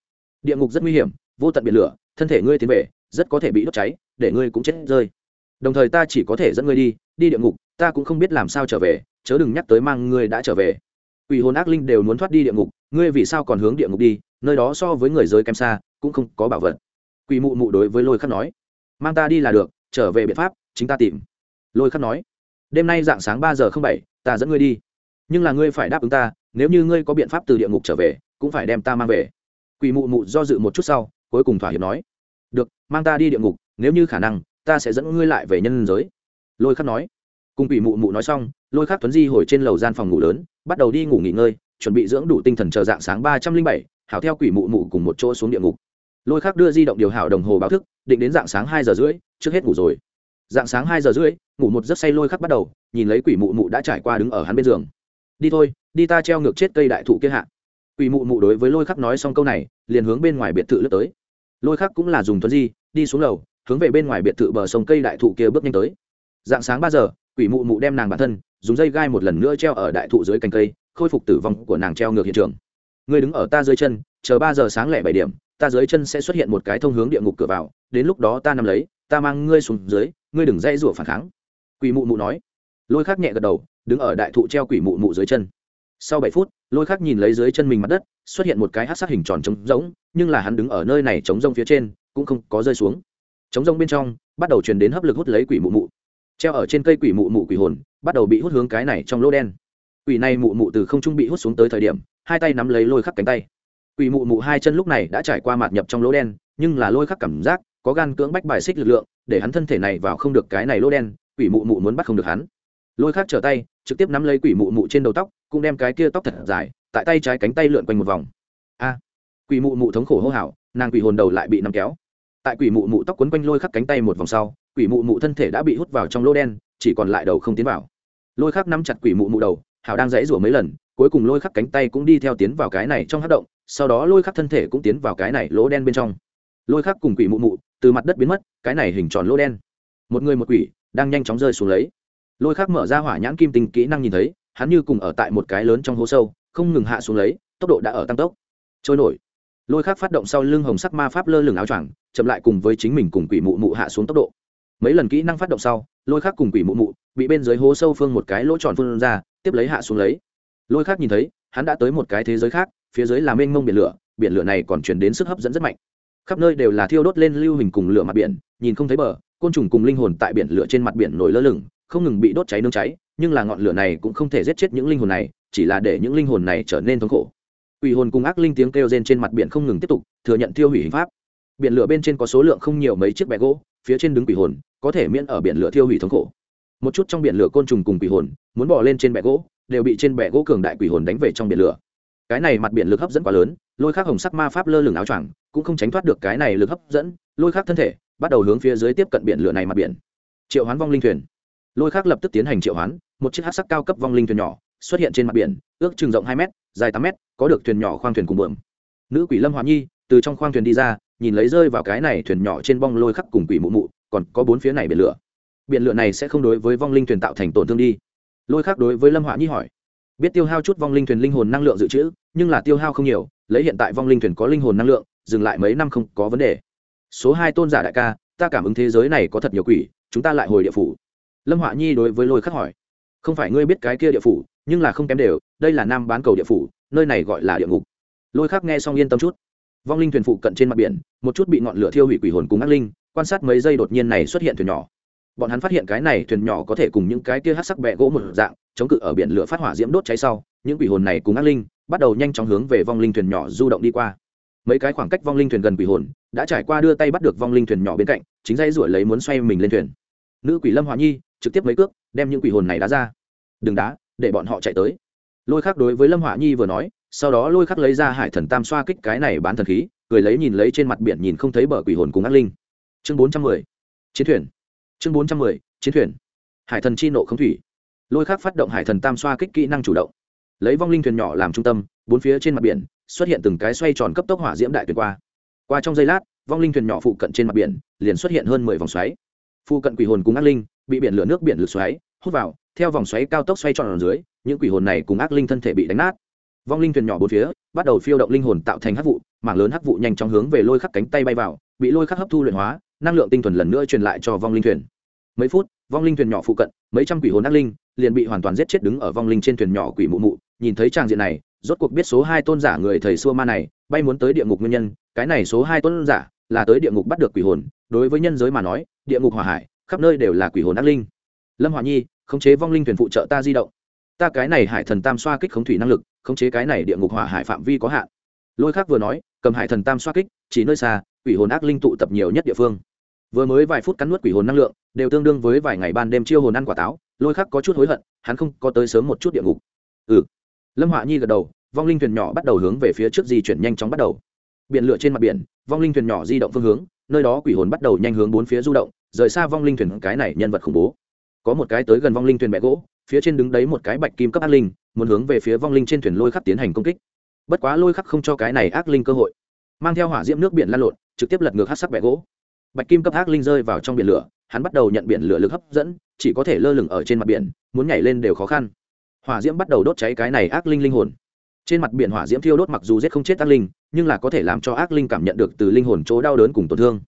Speaker 1: Địa ngục rất nguy hiểm, vô tận biển lửa, thân thể ngươi tiến về, rất có thể bị đốt cháy, để ngươi cũng chết rơi. Đồng thời ta chỉ có thể dẫn ngươi đi đi địa ngục, ta cũng không biết làm sao trở về, chớ đừng nhắc tới mang ngươi đã trở về. Quỷ hồn ác linh đều muốn thoát đi địa ngục, ngươi vì sao còn hướng địa ngục đi, nơi đó so với người giới kém xa, cũng không có bảo vật. Quỷ mụ mụ đối với lôi khắc nói, mang ta đi là được, trở về biện pháp, chính ta tìm. Lôi khắc nói, đêm nay dạng sáng ba giờ không bảy, ta dẫn ngươi đi nhưng là ngươi phải đáp ứng ta, nếu như ngươi có biện pháp từ địa ngục trở về, cũng phải đem ta mang về. Quỷ mụ mụ do dự một chút sau, cuối cùng thỏa hiệp nói, được, mang ta đi địa ngục, nếu như khả năng, ta sẽ dẫn ngươi lại về nhân giới. Lôi khắc nói. Cùng quỷ mụ mụ nói xong, lôi khắc tuấn di hồi trên lầu gian phòng ngủ lớn, bắt đầu đi ngủ nghỉ ngơi, chuẩn bị dưỡng đủ tinh thần chờ dạng sáng ba trăm linh bảy, hảo theo quỷ mụ mụ cùng một chỗ xuống địa ngục. Lôi khắc đưa di động điều hảo đồng hồ báo thức, định đến dạng sáng hai giờ rưỡi, trước hết ngủ rồi. Dạng sáng hai giờ rưỡi, ngủ một giấc say lôi khắc bắt đầu, nhìn lấy quỷ mụ mụ đã trải qua đứng ở hắn bên giường đi thôi, đi ta treo ngược chết cây đại thụ kia hạ. Quỷ mụ mụ đối với lôi khắc nói xong câu này, liền hướng bên ngoài biệt thự lướt tới. Lôi khắc cũng là dùng tuấn di, đi xuống lầu, hướng về bên ngoài biệt thự bờ sông cây đại thụ kia bước nhanh tới. Dạng sáng ba giờ, quỷ mụ mụ đem nàng bản thân, dùng dây gai một lần nữa treo ở đại thụ dưới cành cây, khôi phục tử vong của nàng treo ngược hiện trường. Ngươi đứng ở ta dưới chân, chờ ba giờ sáng lẻ bảy điểm, ta dưới chân sẽ xuất hiện một cái thông hướng địa ngục cửa vào, đến lúc đó ta nằm lấy, ta mang ngươi xuống dưới, ngươi đừng dây rủa phản kháng. Quỷ mụ mụ nói. Lôi khắc nhẹ gật đầu đứng ở đại thụ treo quỷ mụ mụ dưới chân. Sau bảy phút, lôi khắc nhìn lấy dưới chân mình mặt đất, xuất hiện một cái hát sát hình tròn trống rỗng, nhưng là hắn đứng ở nơi này trống rông phía trên, cũng không có rơi xuống. Trống rông bên trong, bắt đầu truyền đến hấp lực hút lấy quỷ mụ mụ. Treo ở trên cây quỷ mụ mụ quỷ hồn, bắt đầu bị hút hướng cái này trong lỗ đen. Quỷ này mụ mụ từ không trung bị hút xuống tới thời điểm, hai tay nắm lấy lôi khắc cánh tay. Quỷ mụ mụ hai chân lúc này đã trải qua mạt nhập trong lỗ đen, nhưng là lôi khắc cảm giác có gan cưỡng bách bài xích lực lượng, để hắn thân thể này vào không được cái này lỗ đen, quỷ mụ mụ muốn bắt không được hắn lôi khắc trở tay, trực tiếp nắm lấy quỷ mụ mụ trên đầu tóc, cũng đem cái kia tóc thật dài, tại tay trái cánh tay lượn quanh một vòng. A! Quỷ mụ mụ thống khổ hô hào, nàng quỷ hồn đầu lại bị nắm kéo. Tại quỷ mụ mụ tóc quấn quanh lôi khắc cánh tay một vòng sau, quỷ mụ mụ thân thể đã bị hút vào trong lỗ đen, chỉ còn lại đầu không tiến vào. Lôi khắc nắm chặt quỷ mụ mụ đầu, hào đang dãy rủa mấy lần, cuối cùng lôi khắc cánh tay cũng đi theo tiến vào cái này trong hát động, sau đó lôi khắc thân thể cũng tiến vào cái này lỗ đen bên trong. Lôi khắc cùng quỷ mụ mụ, từ mặt đất biến mất, cái này hình tròn lỗ đen. Một người một quỷ, đang nhanh chóng rơi xuống lấy lôi khắc mở ra hỏa nhãn kim tinh kỹ năng nhìn thấy, hắn như cùng ở tại một cái lớn trong hố sâu, không ngừng hạ xuống lấy, tốc độ đã ở tăng tốc. Trôi nổi. Lôi khắc phát động sau lưng hồng sắc ma pháp lơ lửng áo choàng, chậm lại cùng với chính mình cùng quỷ mụ mụ hạ xuống tốc độ. Mấy lần kỹ năng phát động sau, lôi khắc cùng quỷ mụ mụ bị bên dưới hố sâu phương một cái lỗ tròn phương ra, tiếp lấy hạ xuống lấy. Lôi khắc nhìn thấy, hắn đã tới một cái thế giới khác, phía dưới là mênh mông biển lửa biển lửa này còn chuyển đến sức hấp dẫn rất mạnh. Khắp nơi đều là thiêu đốt lên lưu hình cùng lửa mặt biển, nhìn không thấy bờ, côn trùng cùng linh hồn tại biển lửa trên mặt biển nổi lơ lửng không ngừng bị đốt cháy nương cháy, nhưng là ngọn lửa này cũng không thể giết chết những linh hồn này, chỉ là để những linh hồn này trở nên thống khổ. Quỷ hồn cùng ác linh tiếng kêu rên trên mặt biển không ngừng tiếp tục, thừa nhận tiêu hủy hình pháp. Biển lửa bên trên có số lượng không nhiều mấy chiếc bè gỗ, phía trên đứng quỷ hồn, có thể miễn ở biển lửa tiêu hủy thống khổ. Một chút trong biển lửa côn trùng cùng quỷ hồn, muốn bỏ lên trên bè gỗ, đều bị trên bè gỗ cường đại quỷ hồn đánh về trong biển lửa. Cái này mặt biển lực hấp dẫn quá lớn, lôi khắc hồng sắc ma pháp lơ lửng áo choàng, cũng không tránh thoát được cái này lực hấp dẫn, lôi khắc thân thể, bắt đầu hướng phía dưới tiếp cận biển lửa này mặt biển. Triệu hoán vong linh thuyền lôi khắc lập tức tiến hành triệu hoán, một chiếc hát sắc cao cấp vong linh thuyền nhỏ xuất hiện trên mặt biển, ước chừng rộng hai m dài tám m có được thuyền nhỏ khoang thuyền cùng bượm. Nữ quỷ lâm hòa nhi từ trong khoang thuyền đi ra, nhìn lấy rơi vào cái này thuyền nhỏ trên bong lôi khắc cùng quỷ mụ mụ, còn có bốn phía này biển lửa. Biển lửa này sẽ không đối với vong linh thuyền tạo thành tổn thương đi. Lôi khắc đối với lâm họa nhi hỏi, biết tiêu hao chút vong linh thuyền linh hồn năng lượng dự trữ, nhưng là tiêu hao không nhiều, lấy hiện tại vong linh thuyền có linh hồn năng lượng, dừng lại mấy năm không có vấn đề. Số hai tôn giả đại ca, ta cảm ứng thế giới này có thật nhiều quỷ, chúng ta lại hồi địa phủ lâm họa nhi đối với lôi khắc hỏi, không phải ngươi biết cái kia địa phủ, nhưng là không kém đều, đây là nam bán cầu địa phủ, nơi này gọi là địa ngục. Lôi khắc nghe xong yên tâm chút. Vong linh thuyền phụ cận trên mặt biển, một chút bị ngọn lửa thiêu hủy quỷ hồn cùng ác linh, quan sát mấy giây đột nhiên này xuất hiện thuyền nhỏ. Bọn hắn phát hiện cái này thuyền nhỏ có thể cùng những cái kia hát sắc bẹ gỗ một dạng, chống cự ở biển lửa phát hỏa diễm đốt cháy sau, những quỷ hồn này cùng ác linh bắt đầu nhanh chóng hướng về vong linh thuyền nhỏ du động đi qua. Mấy cái khoảng cách vong linh thuyền gần quỷ hồn đã trải qua đưa tay bắt được vong linh thuyền nhỏ bên cạnh, chính dây ruổi lấy muốn xoay mình lên thuyền. Nữ quỷ lâm hòa nhi trực tiếp mấy cước, đem những quỷ hồn này đá ra. Đừng đá, để bọn họ chạy tới. Lôi khắc đối với lâm họa nhi vừa nói, sau đó lôi khắc lấy ra hải thần tam xoa kích cái này bán thần khí, cười lấy nhìn lấy trên mặt biển nhìn không thấy bờ quỷ hồn cùng ác linh. Chương bốn trăm mười, chiến thuyền. Chương bốn trăm mười, chiến thuyền. Hải thần chi nộ không thủy. Lôi khắc phát động hải thần tam xoa kích kỹ năng chủ động. Lấy vong linh thuyền nhỏ làm trung tâm, bốn phía trên mặt biển xuất hiện từng cái xoay tròn cấp tốc hỏa diễm đại tuyệt qua. Qua trong giây lát, vong linh thuyền nhỏ phụ cận trên mặt biển liền xuất hiện hơn mười vòng xoáy. Phụ cận quỷ hồn cùng ác linh bị biển lửa nước biển lượt xoáy, hút vào, theo vòng xoáy cao tốc xoay tròn ở dưới, những quỷ hồn này cùng ác linh thân thể bị đánh nát. Vong linh thuyền nhỏ bốn phía, bắt đầu phiêu động linh hồn tạo thành hắc vụ, mảng lớn hắc vụ nhanh chóng hướng về lôi khắc cánh tay bay vào, bị lôi khắc hấp thu luyện hóa, năng lượng tinh thuần lần nữa truyền lại cho vong linh thuyền. Mấy phút, vong linh thuyền nhỏ phụ cận, mấy trăm quỷ hồn ác linh liền bị hoàn toàn giết chết đứng ở vong linh trên thuyền nhỏ quỷ mụ mụ. Nhìn thấy tràng diện này, rốt cuộc biết số hai tôn giả người thầy xua ma này bay muốn tới địa ngục nguyên nhân. Cái này số hai tôn giả là tới địa ngục bắt được quỷ hồn. Đối với nhân giới mà nói, địa ngục hỏa hải khắp nơi đều là quỷ hồn ác linh. Lâm hoa nhi, khống chế vong linh thuyền phụ trợ ta di động. Ta cái này hải thần tam xoa kích khống thủy năng lực, khống chế cái này địa ngục hỏa hải phạm vi có hạn. Lôi khác vừa nói, cầm hải thần tam xoa kích, chỉ nơi xa, quỷ hồn ác linh tụ tập nhiều nhất địa phương. Vừa mới vài phút cắn nuốt quỷ hồn năng lượng, đều tương đương với vài ngày ban đêm chiêu hồn ăn quả táo, lôi khắc có chút hối hận, hắn không có tới sớm một chút địa ngục. Ừ. Lâm họa nhi gật đầu, vong linh thuyền nhỏ bắt đầu hướng về phía trước di chuyển nhanh chóng bắt đầu. Biển lửa trên mặt biển, vong linh thuyền nhỏ di động phương hướng, nơi đó quỷ hồn bắt đầu nhanh hướng bốn phía du động rời xa vong linh thuyền cái này nhân vật khủng bố. Có một cái tới gần vong linh thuyền bẹ gỗ, phía trên đứng đấy một cái bạch kim cấp ác linh, muốn hướng về phía vong linh trên thuyền lôi khắc tiến hành công kích. Bất quá lôi khắc không cho cái này ác linh cơ hội. Mang theo hỏa diễm nước biển lan lộn, trực tiếp lật ngược hát sắc bẹ gỗ. Bạch kim cấp ác linh rơi vào trong biển lửa, hắn bắt đầu nhận biển lửa lực hấp dẫn, chỉ có thể lơ lửng ở trên mặt biển, muốn nhảy lên đều khó khăn. Hỏa diễm bắt đầu đốt cháy cái này ác linh linh hồn. Trên mặt biển hỏa diễm thiêu đốt mặc dù giết không chết ác linh, nhưng là có thể làm cho ác linh cảm nhận được từ linh hồn chỗ đau đớn cùng tổn thương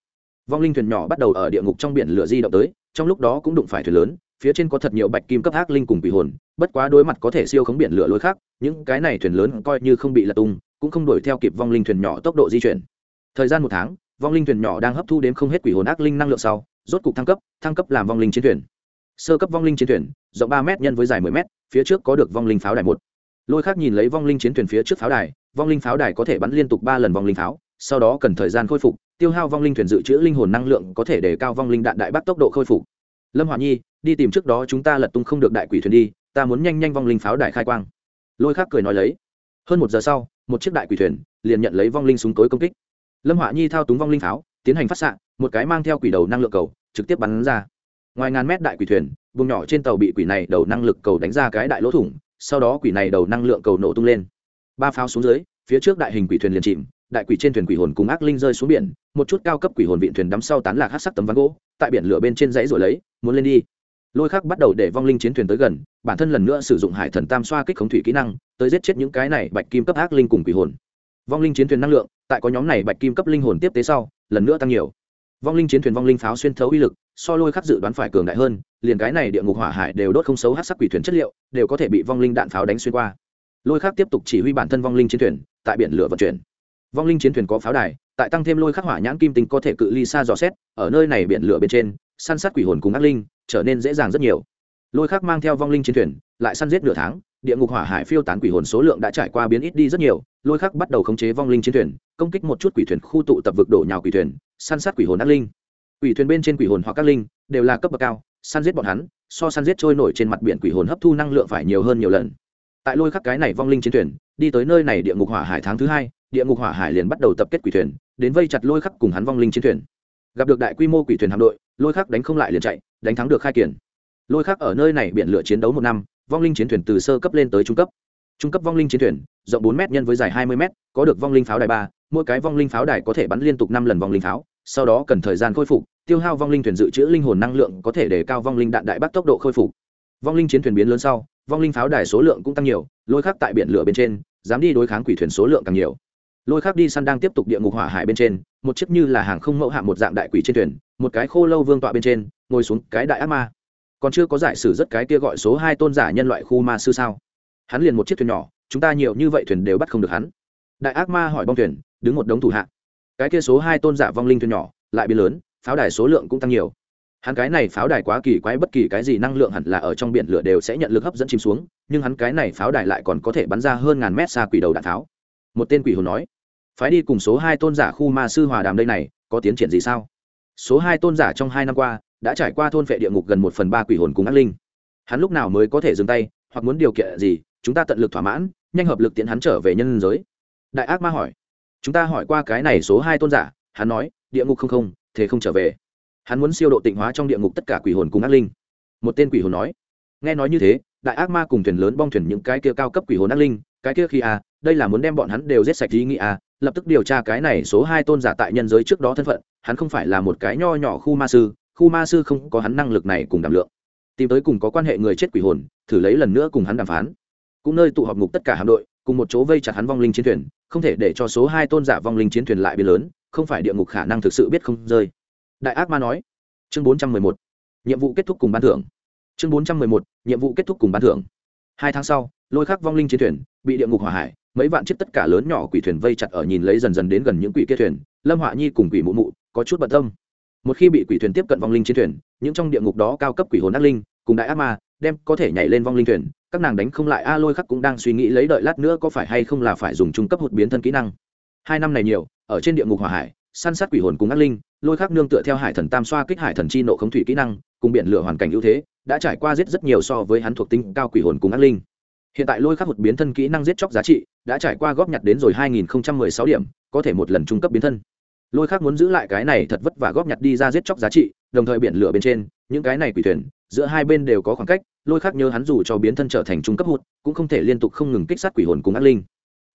Speaker 1: vong linh thuyền nhỏ bắt đầu ở địa ngục trong biển lửa di động tới, trong lúc đó cũng đụng phải thuyền lớn, phía trên có thật nhiều bạch kim cấp ác linh cùng quỷ hồn, bất quá đối mặt có thể siêu khống biển lửa lối khác những cái này thuyền lớn coi như không bị lật tung, cũng không đuổi theo kịp vong linh thuyền nhỏ tốc độ di chuyển. Thời gian một tháng, vong linh thuyền nhỏ đang hấp thu đến không hết quỷ hồn ác linh năng lượng sau, rốt cục thăng cấp thăng cấp làm vong linh chiến thuyền. Sơ cấp vong linh chiến thuyền, rộng ba m nhân với dài m phía trước có được vong linh pháo đài một. Lôi khác nhìn lấy vong linh chiến thuyền phía trước pháo đài, vong linh pháo đài có thể bắn liên tục ba lần vong linh pháo, sau đó cần thời gian khôi phục tiêu hao vong linh thuyền dự trữ linh hồn năng lượng có thể để cao vong linh đạn đại bác tốc độ khôi phục. Lâm hòa nhi, đi tìm trước đó chúng ta lật tung không được đại quỷ thuyền đi, ta muốn nhanh nhanh vong linh pháo đài khai quang. Lôi khác cười nói lấy. Hơn một giờ sau, một chiếc đại quỷ thuyền liền nhận lấy vong linh súng tối công kích. Lâm họa nhi thao túng vong linh pháo, tiến hành phát xạ, một cái mang theo quỷ đầu năng lượng cầu, trực tiếp bắn ra. Ngoài ngàn mét đại quỷ thuyền, vùng nhỏ trên tàu bị quỷ này đầu năng lực cầu đánh ra cái đại lỗ thủng, sau đó quỷ này đầu năng lượng cầu nổ tung lên. Ba pháo xuống dưới, phía trước đại hình quỷ thuyền liền chìm đại quỷ trên thuyền quỷ hồn cùng ác linh rơi xuống biển, một chút cao cấp quỷ hồn vịn thuyền đắm sau tán lạc hát sắc tấm ván gỗ, tại biển lửa bên trên dãy rồi lấy, muốn lên đi. Lôi khắc bắt đầu để vong linh chiến thuyền tới gần, bản thân lần nữa sử dụng hải thần tam xoa kích khống thủy kỹ năng, tới giết chết những cái này bạch kim cấp ác linh cùng quỷ hồn. Vong linh chiến thuyền năng lượng, tại có nhóm này bạch kim cấp linh hồn tiếp tế sau, lần nữa tăng nhiều. Vong linh chiến thuyền vong linh pháo xuyên thấu uy lực, so lôi khắc dự đoán phải cường đại hơn, liền cái này địa ngục hỏa hải đều đốt không xấu hát sắc quỷ thuyền chất liệu, đều có thể bị vong linh đạn pháo đánh xuyên qua. Lôi khắc tiếp tục chỉ huy bản thân vong linh chiến thuyền, tại biển lửa vận chuyển vong linh chiến thuyền có pháo đài, tại tăng thêm lôi khắc hỏa nhãn kim tinh có thể cự ly xa dò xét, ở nơi này biển lửa bên trên, săn sát quỷ hồn cùng ác linh, trở nên dễ dàng rất nhiều. Lôi khắc mang theo vong linh chiến thuyền, lại săn giết nửa tháng, địa ngục hỏa hải phiêu tán quỷ hồn số lượng đã trải qua biến ít đi rất nhiều, lôi khắc bắt đầu khống chế vong linh chiến thuyền, công kích một chút quỷ thuyền khu tụ tập vực đổ nhào quỷ thuyền, săn sát quỷ hồn ác linh. Quỷ thuyền bên trên quỷ hồn hoặc các linh đều là cấp bậc cao, săn giết bọn hắn, so săn giết trôi nổi trên mặt biển quỷ hồn hấp thu năng lượng phải nhiều hơn nhiều lần. Tại lôi khắc cái này vong linh chiến thuyền đi tới nơi này địa ngục hỏa hải tháng thứ hai, địa ngục hỏa hải liền bắt đầu tập kết quỷ thuyền, đến vây chặt lôi khắc cùng hắn vong linh chiến thuyền. Gặp được đại quy mô quỷ thuyền hạm đội, lôi khắc đánh không lại liền chạy, đánh thắng được khai kiển. Lôi khắc ở nơi này biển lửa chiến đấu một năm, vong linh chiến thuyền từ sơ cấp lên tới trung cấp. Trung cấp vong linh chiến thuyền, rộng bốn m nhân với dài hai mươi m có được vong linh pháo đài ba, mỗi cái vong linh pháo đài có thể bắn liên tục năm lần vong linh pháo, sau đó cần thời gian khôi phục, tiêu hao vong linh thuyền dự trữ linh hồn năng lượng có thể để cao vong linh đạn đại bắc tốc độ khôi phục vong linh chiến thuyền biến lớn sau, vong linh pháo đài số lượng cũng tăng nhiều, lôi khác tại biển lửa bên trên, dám đi đối kháng quỷ thuyền số lượng càng nhiều. Lôi khác đi săn đang tiếp tục địa ngục hỏa hải bên trên, một chiếc như là hàng không mẫu hạng một dạng đại quỷ trên thuyền, một cái khô lâu vương tọa bên trên, ngồi xuống cái đại ác ma. Còn chưa có giải sử rất cái kia gọi số hai tôn giả nhân loại khu ma sư sao? Hắn liền một chiếc thuyền nhỏ, chúng ta nhiều như vậy thuyền đều bắt không được hắn. Đại ác ma hỏi bong thuyền, đứng một đống thủ hạ. Cái kia số hai tôn giả vong linh thuyền nhỏ, lại biến lớn, pháo đài số lượng cũng tăng nhiều hắn cái này pháo đài quá kỳ quái, bất kỳ cái gì năng lượng hẳn là ở trong biển lửa đều sẽ nhận lực hấp dẫn chìm xuống, nhưng hắn cái này pháo đài lại còn có thể bắn ra hơn ngàn mét xa quỷ đầu đạn tháo. Một tên quỷ hồn nói, phái đi cùng số hai tôn giả khu ma sư hòa đàm đây này, có tiến triển gì sao? Số hai tôn giả trong hai năm qua, đã trải qua thôn vệ địa ngục gần một phần ba quỷ hồn cùng ác linh. Hắn lúc nào mới có thể dừng tay, hoặc muốn điều kiện gì, chúng ta tận lực thỏa mãn, nhanh hợp lực tiện hắn trở về nhân giới. Đại ác ma hỏi. Chúng ta hỏi qua cái này số hai tôn giả, hắn nói, địa ngục không không, thế không trở về hắn muốn siêu độ tịnh hóa trong địa ngục tất cả quỷ hồn cùng ác linh. Một tên quỷ hồn nói. Nghe nói như thế đại ác ma cùng thuyền lớn bong thuyền những cái kia cao cấp quỷ hồn ác linh cái kia khi a à, đây là muốn đem bọn hắn đều giết sạch ý nghĩ a à, lập tức điều tra cái này số hai tôn giả tại nhân giới trước đó thân phận hắn không phải là một cái nho nhỏ khu ma sư khu ma sư không có hắn năng lực này cùng đảm lượng. Tìm tới cùng có quan hệ người chết quỷ hồn thử lấy lần nữa cùng hắn đàm phán. Cũng nơi tụ họp ngục tất cả hạm đội cùng một chỗ vây chặt hắn vong linh chiến thuyền không thể để cho số hai tôn giả vong linh chiến thuyền lại biến lớn không phải địa ngục khả năng thực sự biết không rơi đại ác ma nói. Chương bốn trăm mười một. Nhiệm vụ kết thúc cùng ban thưởng. Chương bốn trăm mười một. Nhiệm vụ kết thúc cùng ban thưởng. Hai tháng sau, lôi khắc vong linh chiến thuyền bị địa ngục hỏa hải, mấy vạn chiếc tất cả lớn nhỏ quỷ thuyền vây chặt ở nhìn lấy dần dần đến gần những quỷ kia thuyền, lâm họa nhi cùng quỷ mụ mụ có chút bận tâm. Một khi bị quỷ thuyền tiếp cận vong linh chiến thuyền, những trong địa ngục đó cao cấp quỷ hồn ác linh cùng đại ác ma đem có thể nhảy lên vong linh thuyền, các nàng đánh không lại, a, lôi khắc cũng đang suy nghĩ lấy đợi lát nữa có phải hay không là phải dùng trung cấp hụt biến thân kỹ năng. Hai năm này nhiều, ở trên địa ngục hỏa hải, săn sát quỷ hồn cùng ác linh lôi khắc nương tựa theo hải thần tam xoa kích hải thần chi nộ khống thủy kỹ năng, cùng biển lửa hoàn cảnh ưu thế, đã trải qua giết rất nhiều so với hắn thuộc tính cao quỷ hồn cùng ác linh. Hiện tại lôi khắc một biến thân kỹ năng giết chóc giá trị, đã trải qua góp nhặt đến rồi 2016 điểm, có thể một lần trung cấp biến thân. Lôi khắc muốn giữ lại cái này thật vất vả góp nhặt đi ra giết chóc giá trị, đồng thời biển lửa bên trên, những cái này quỷ thuyền, giữa hai bên đều có khoảng cách, lôi khắc nhớ hắn dù cho biến thân trở thành trung cấp hụt, cũng không thể liên tục không ngừng kích sát quỷ hồn cùng ác linh.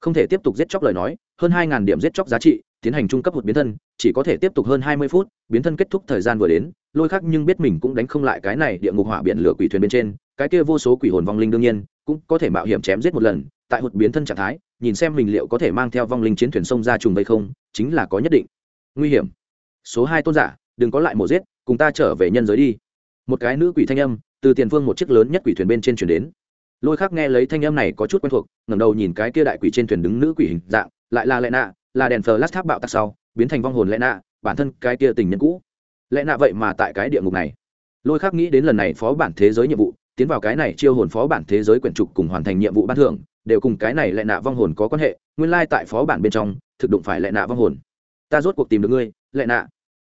Speaker 1: Không thể tiếp tục giết chóc lời nói, hơn hai điểm giết chóc giá trị tiến hành trung cấp một biến thân, chỉ có thể tiếp tục hơn hai mươi phút, biến thân kết thúc thời gian vừa đến, lôi khắc nhưng biết mình cũng đánh không lại cái này địa ngục hỏa biển lửa quỷ thuyền bên trên, cái kia vô số quỷ hồn vong linh đương nhiên, cũng có thể mạo hiểm chém giết một lần, tại hụt biến thân trạng thái, nhìn xem mình liệu có thể mang theo vong linh chiến thuyền sông ra trùng vây không, chính là có nhất định. Nguy hiểm. Số hai tôn giả, đừng có lại mổ giết, cùng ta trở về nhân giới đi. Một cái nữ quỷ thanh âm, từ tiền phương một chiếc lớn nhất quỷ thuyền bên trên chuyển đến. Lôi khác nghe lấy thanh âm này có chút quen thuộc, ngẩng đầu nhìn cái kia đại quỷ trên thuyền đứng nữ quỷ hình dạng, lại là lệ nạ là đèn phờ lát tháp bạo tạc sau, biến thành vong hồn lẽ nạ, bản thân cái kia tình nhân cũ. Lẽ nạ vậy mà tại cái địa ngục này. Lôi khác nghĩ đến lần này phó bản thế giới nhiệm vụ, tiến vào cái này chiêu hồn phó bản thế giới quyển trục cùng hoàn thành nhiệm vụ ban thưởng, đều cùng cái này lẽ nạ vong hồn có quan hệ, nguyên lai tại phó bản bên trong, thực đụng phải lẽ nạ vong hồn. Ta rốt cuộc tìm được ngươi lẽ nạ.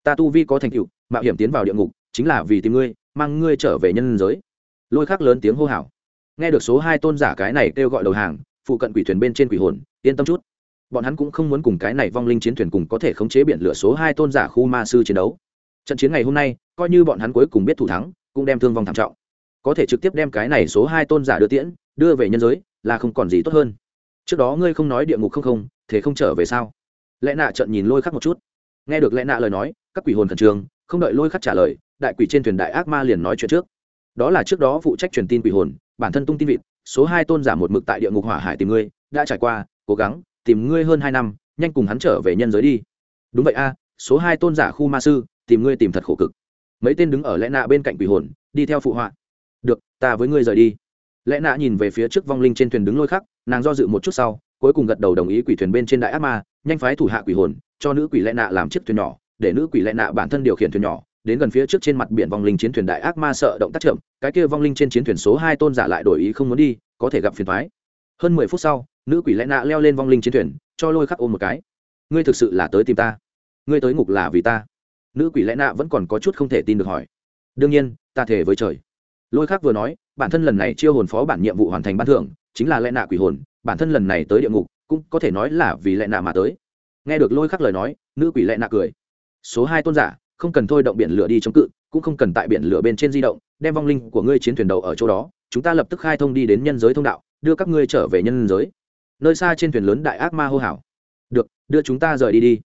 Speaker 1: Ta tu vi có thành tựu, mạo hiểm tiến vào địa ngục, chính là vì tìm ngươi, mang ngươi trở về nhân giới. Lôi khác lớn tiếng hô hào. Nghe được số hai tôn giả cái này kêu gọi đầu hàng, phụ cận quỷ thuyền bên trên quỷ hồn, yên tâm chút bọn hắn cũng không muốn cùng cái này vong linh chiến thuyền cùng có thể khống chế biển lửa số hai tôn giả khu ma sư chiến đấu. Trận chiến ngày hôm nay, coi như bọn hắn cuối cùng biết thủ thắng, cũng đem thương vong thảm trọng. Có thể trực tiếp đem cái này số hai tôn giả đưa tiễn, đưa về nhân giới, là không còn gì tốt hơn. Trước đó ngươi không nói địa ngục không không, thế không trở về sao? Lẽ nạ trận nhìn lôi khắc một chút. Nghe được lẽ nạ lời nói, các quỷ hồn khẩn trương, không đợi lôi khắc trả lời, đại quỷ trên thuyền đại ác ma liền nói chuyện trước. Đó là trước đó phụ trách truyền tin quỷ hồn, bản thân tung tin vịt, số hai tôn giả một mực tại địa ngục hỏa hải tìm ngươi, đã trải qua, cố gắng tìm ngươi hơn hai năm, nhanh cùng hắn trở về nhân giới đi. Đúng vậy a, số hai tôn giả khu ma sư, tìm ngươi tìm thật khổ cực. Mấy tên đứng ở lẽ nạ bên cạnh quỷ hồn, đi theo phụ họa. Được, ta với ngươi rời đi. Lẽ nạ nhìn về phía trước vong linh trên thuyền đứng lôi khắc, nàng do dự một chút sau, cuối cùng gật đầu đồng ý quỷ thuyền bên trên đại ác ma, nhanh phái thủ hạ quỷ hồn, cho nữ quỷ lẽ nạ làm chiếc thuyền nhỏ, để nữ quỷ lẽ nạ bản thân điều khiển thuyền nhỏ. Đến gần phía trước trên mặt biển vong linh chiến thuyền đại ác ma sợ động tác chậm, cái kia vong linh trên chiến thuyền số hai tôn giả lại đổi ý không muốn đi, có thể gặp phiền thoái hơn mười phút sau nữ quỷ lẽ nạ leo lên vong linh chiến thuyền, cho lôi khắc ôm một cái. Ngươi thực sự là tới tìm ta? Ngươi tới ngục là vì ta? Nữ quỷ lẽ nạ vẫn còn có chút không thể tin được hỏi. Đương nhiên, ta thể với trời. Lôi khắc vừa nói, bản thân lần này chiêu hồn phó bản nhiệm vụ hoàn thành ban thưởng, chính là lẽ nạ quỷ hồn, bản thân lần này tới địa ngục, cũng có thể nói là vì lẽ nạ mà tới. Nghe được lôi khắc lời nói, nữ quỷ lẽ nạ cười. Số hai tôn giả, không cần thôi động biển lửa đi chống cự, cũng không cần tại biển lửa bên trên di động, đem vong linh của ngươi chiến thuyền đầu ở chỗ đó, chúng ta lập tức khai thông đi đến nhân giới thông đạo, đưa các ngươi trở về nhân giới nơi xa trên thuyền lớn đại ác ma hô hào. Được, đưa chúng ta rời đi đi.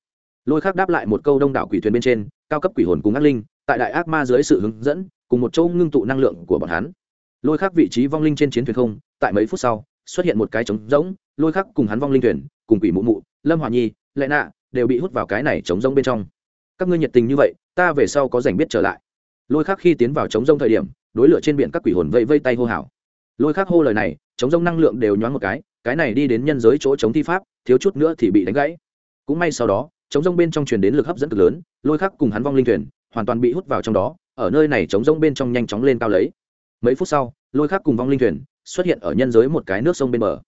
Speaker 1: Lôi khắc đáp lại một câu đông đảo quỷ thuyền bên trên, cao cấp quỷ hồn cùng ác linh, tại đại ác ma dưới sự hướng dẫn, cùng một chỗ ngưng tụ năng lượng của bọn hắn. Lôi khắc vị trí vong linh trên chiến thuyền không, tại mấy phút sau, xuất hiện một cái trống rỗng, lôi khắc cùng hắn vong linh thuyền, cùng quỷ mụ mụ, lâm hòa nhi, lệ nạ, đều bị hút vào cái này trống rỗng bên trong. Các ngươi nhiệt tình như vậy, ta về sau có dành biết trở lại. Lôi khắc khi tiến vào trống rỗng thời điểm, đối lửa trên biển các quỷ hồn vây vây tay hô hào. Lôi khắc hô lời này, trống rỗng năng lượng đều nhoáng một cái cái này đi đến nhân giới chỗ chống thi pháp, thiếu chút nữa thì bị đánh gãy. Cũng may sau đó, chống rông bên trong truyền đến lực hấp dẫn cực lớn, lôi khắc cùng hắn vong linh thuyền, hoàn toàn bị hút vào trong đó, ở nơi này chống rông bên trong nhanh chóng lên cao lấy. Mấy phút sau, lôi khắc cùng vong linh thuyền xuất hiện ở nhân giới một cái nước sông bên bờ.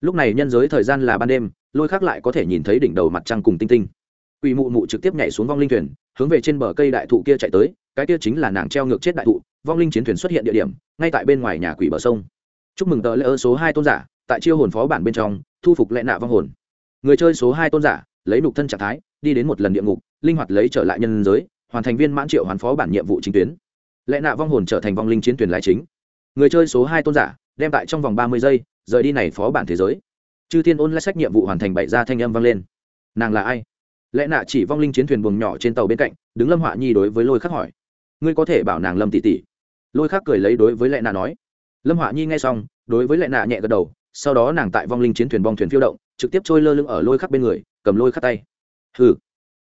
Speaker 1: Lúc này nhân giới thời gian là ban đêm, lôi khắc lại có thể nhìn thấy đỉnh đầu mặt trăng cùng tinh tinh. Quỷ mụ mụ trực tiếp nhảy xuống vong linh thuyền, hướng về trên bờ cây đại thụ kia chạy tới, cái kia chính là nàng treo ngược chết đại thụ, vong linh chiến thuyền xuất hiện địa điểm, ngay tại bên ngoài nhà quỷ bờ sông. Chúc mừng tờ lễ ơ số hai tôn giả tại chiêu hồn phó bản bên trong, thu phục lệ nạ vong hồn. Người chơi số hai tôn giả, lấy nục thân trạng thái, đi đến một lần địa ngục, linh hoạt lấy trở lại nhân giới, hoàn thành viên mãn triệu hoàn phó bản nhiệm vụ chính tuyến. Lệ nạ vong hồn trở thành vong linh chiến tuyển lái chính. Người chơi số hai tôn giả, đem tại trong vòng ba mươi giây, rời đi này phó bản thế giới. Chư thiên ôn lại sách nhiệm vụ hoàn thành bảy ra thanh âm vang lên. Nàng là ai? Lẽ nạ chỉ vong linh chiến thuyền buồng nhỏ trên tàu bên cạnh, đứng lâm họa nhi đối với lôi khắc hỏi. Ngươi có thể bảo nàng lâm tỷ tỷ. Lôi khắc cười lấy đối với lẽ nạ nói. Lâm họa nhi nghe xong, đối với lẽ nạ nhẹ gật đầu sau đó nàng tại vong linh chiến thuyền bong thuyền phiêu động, trực tiếp trôi lơ lưng ở lôi khắc bên người, cầm lôi khắc tay. Hừ.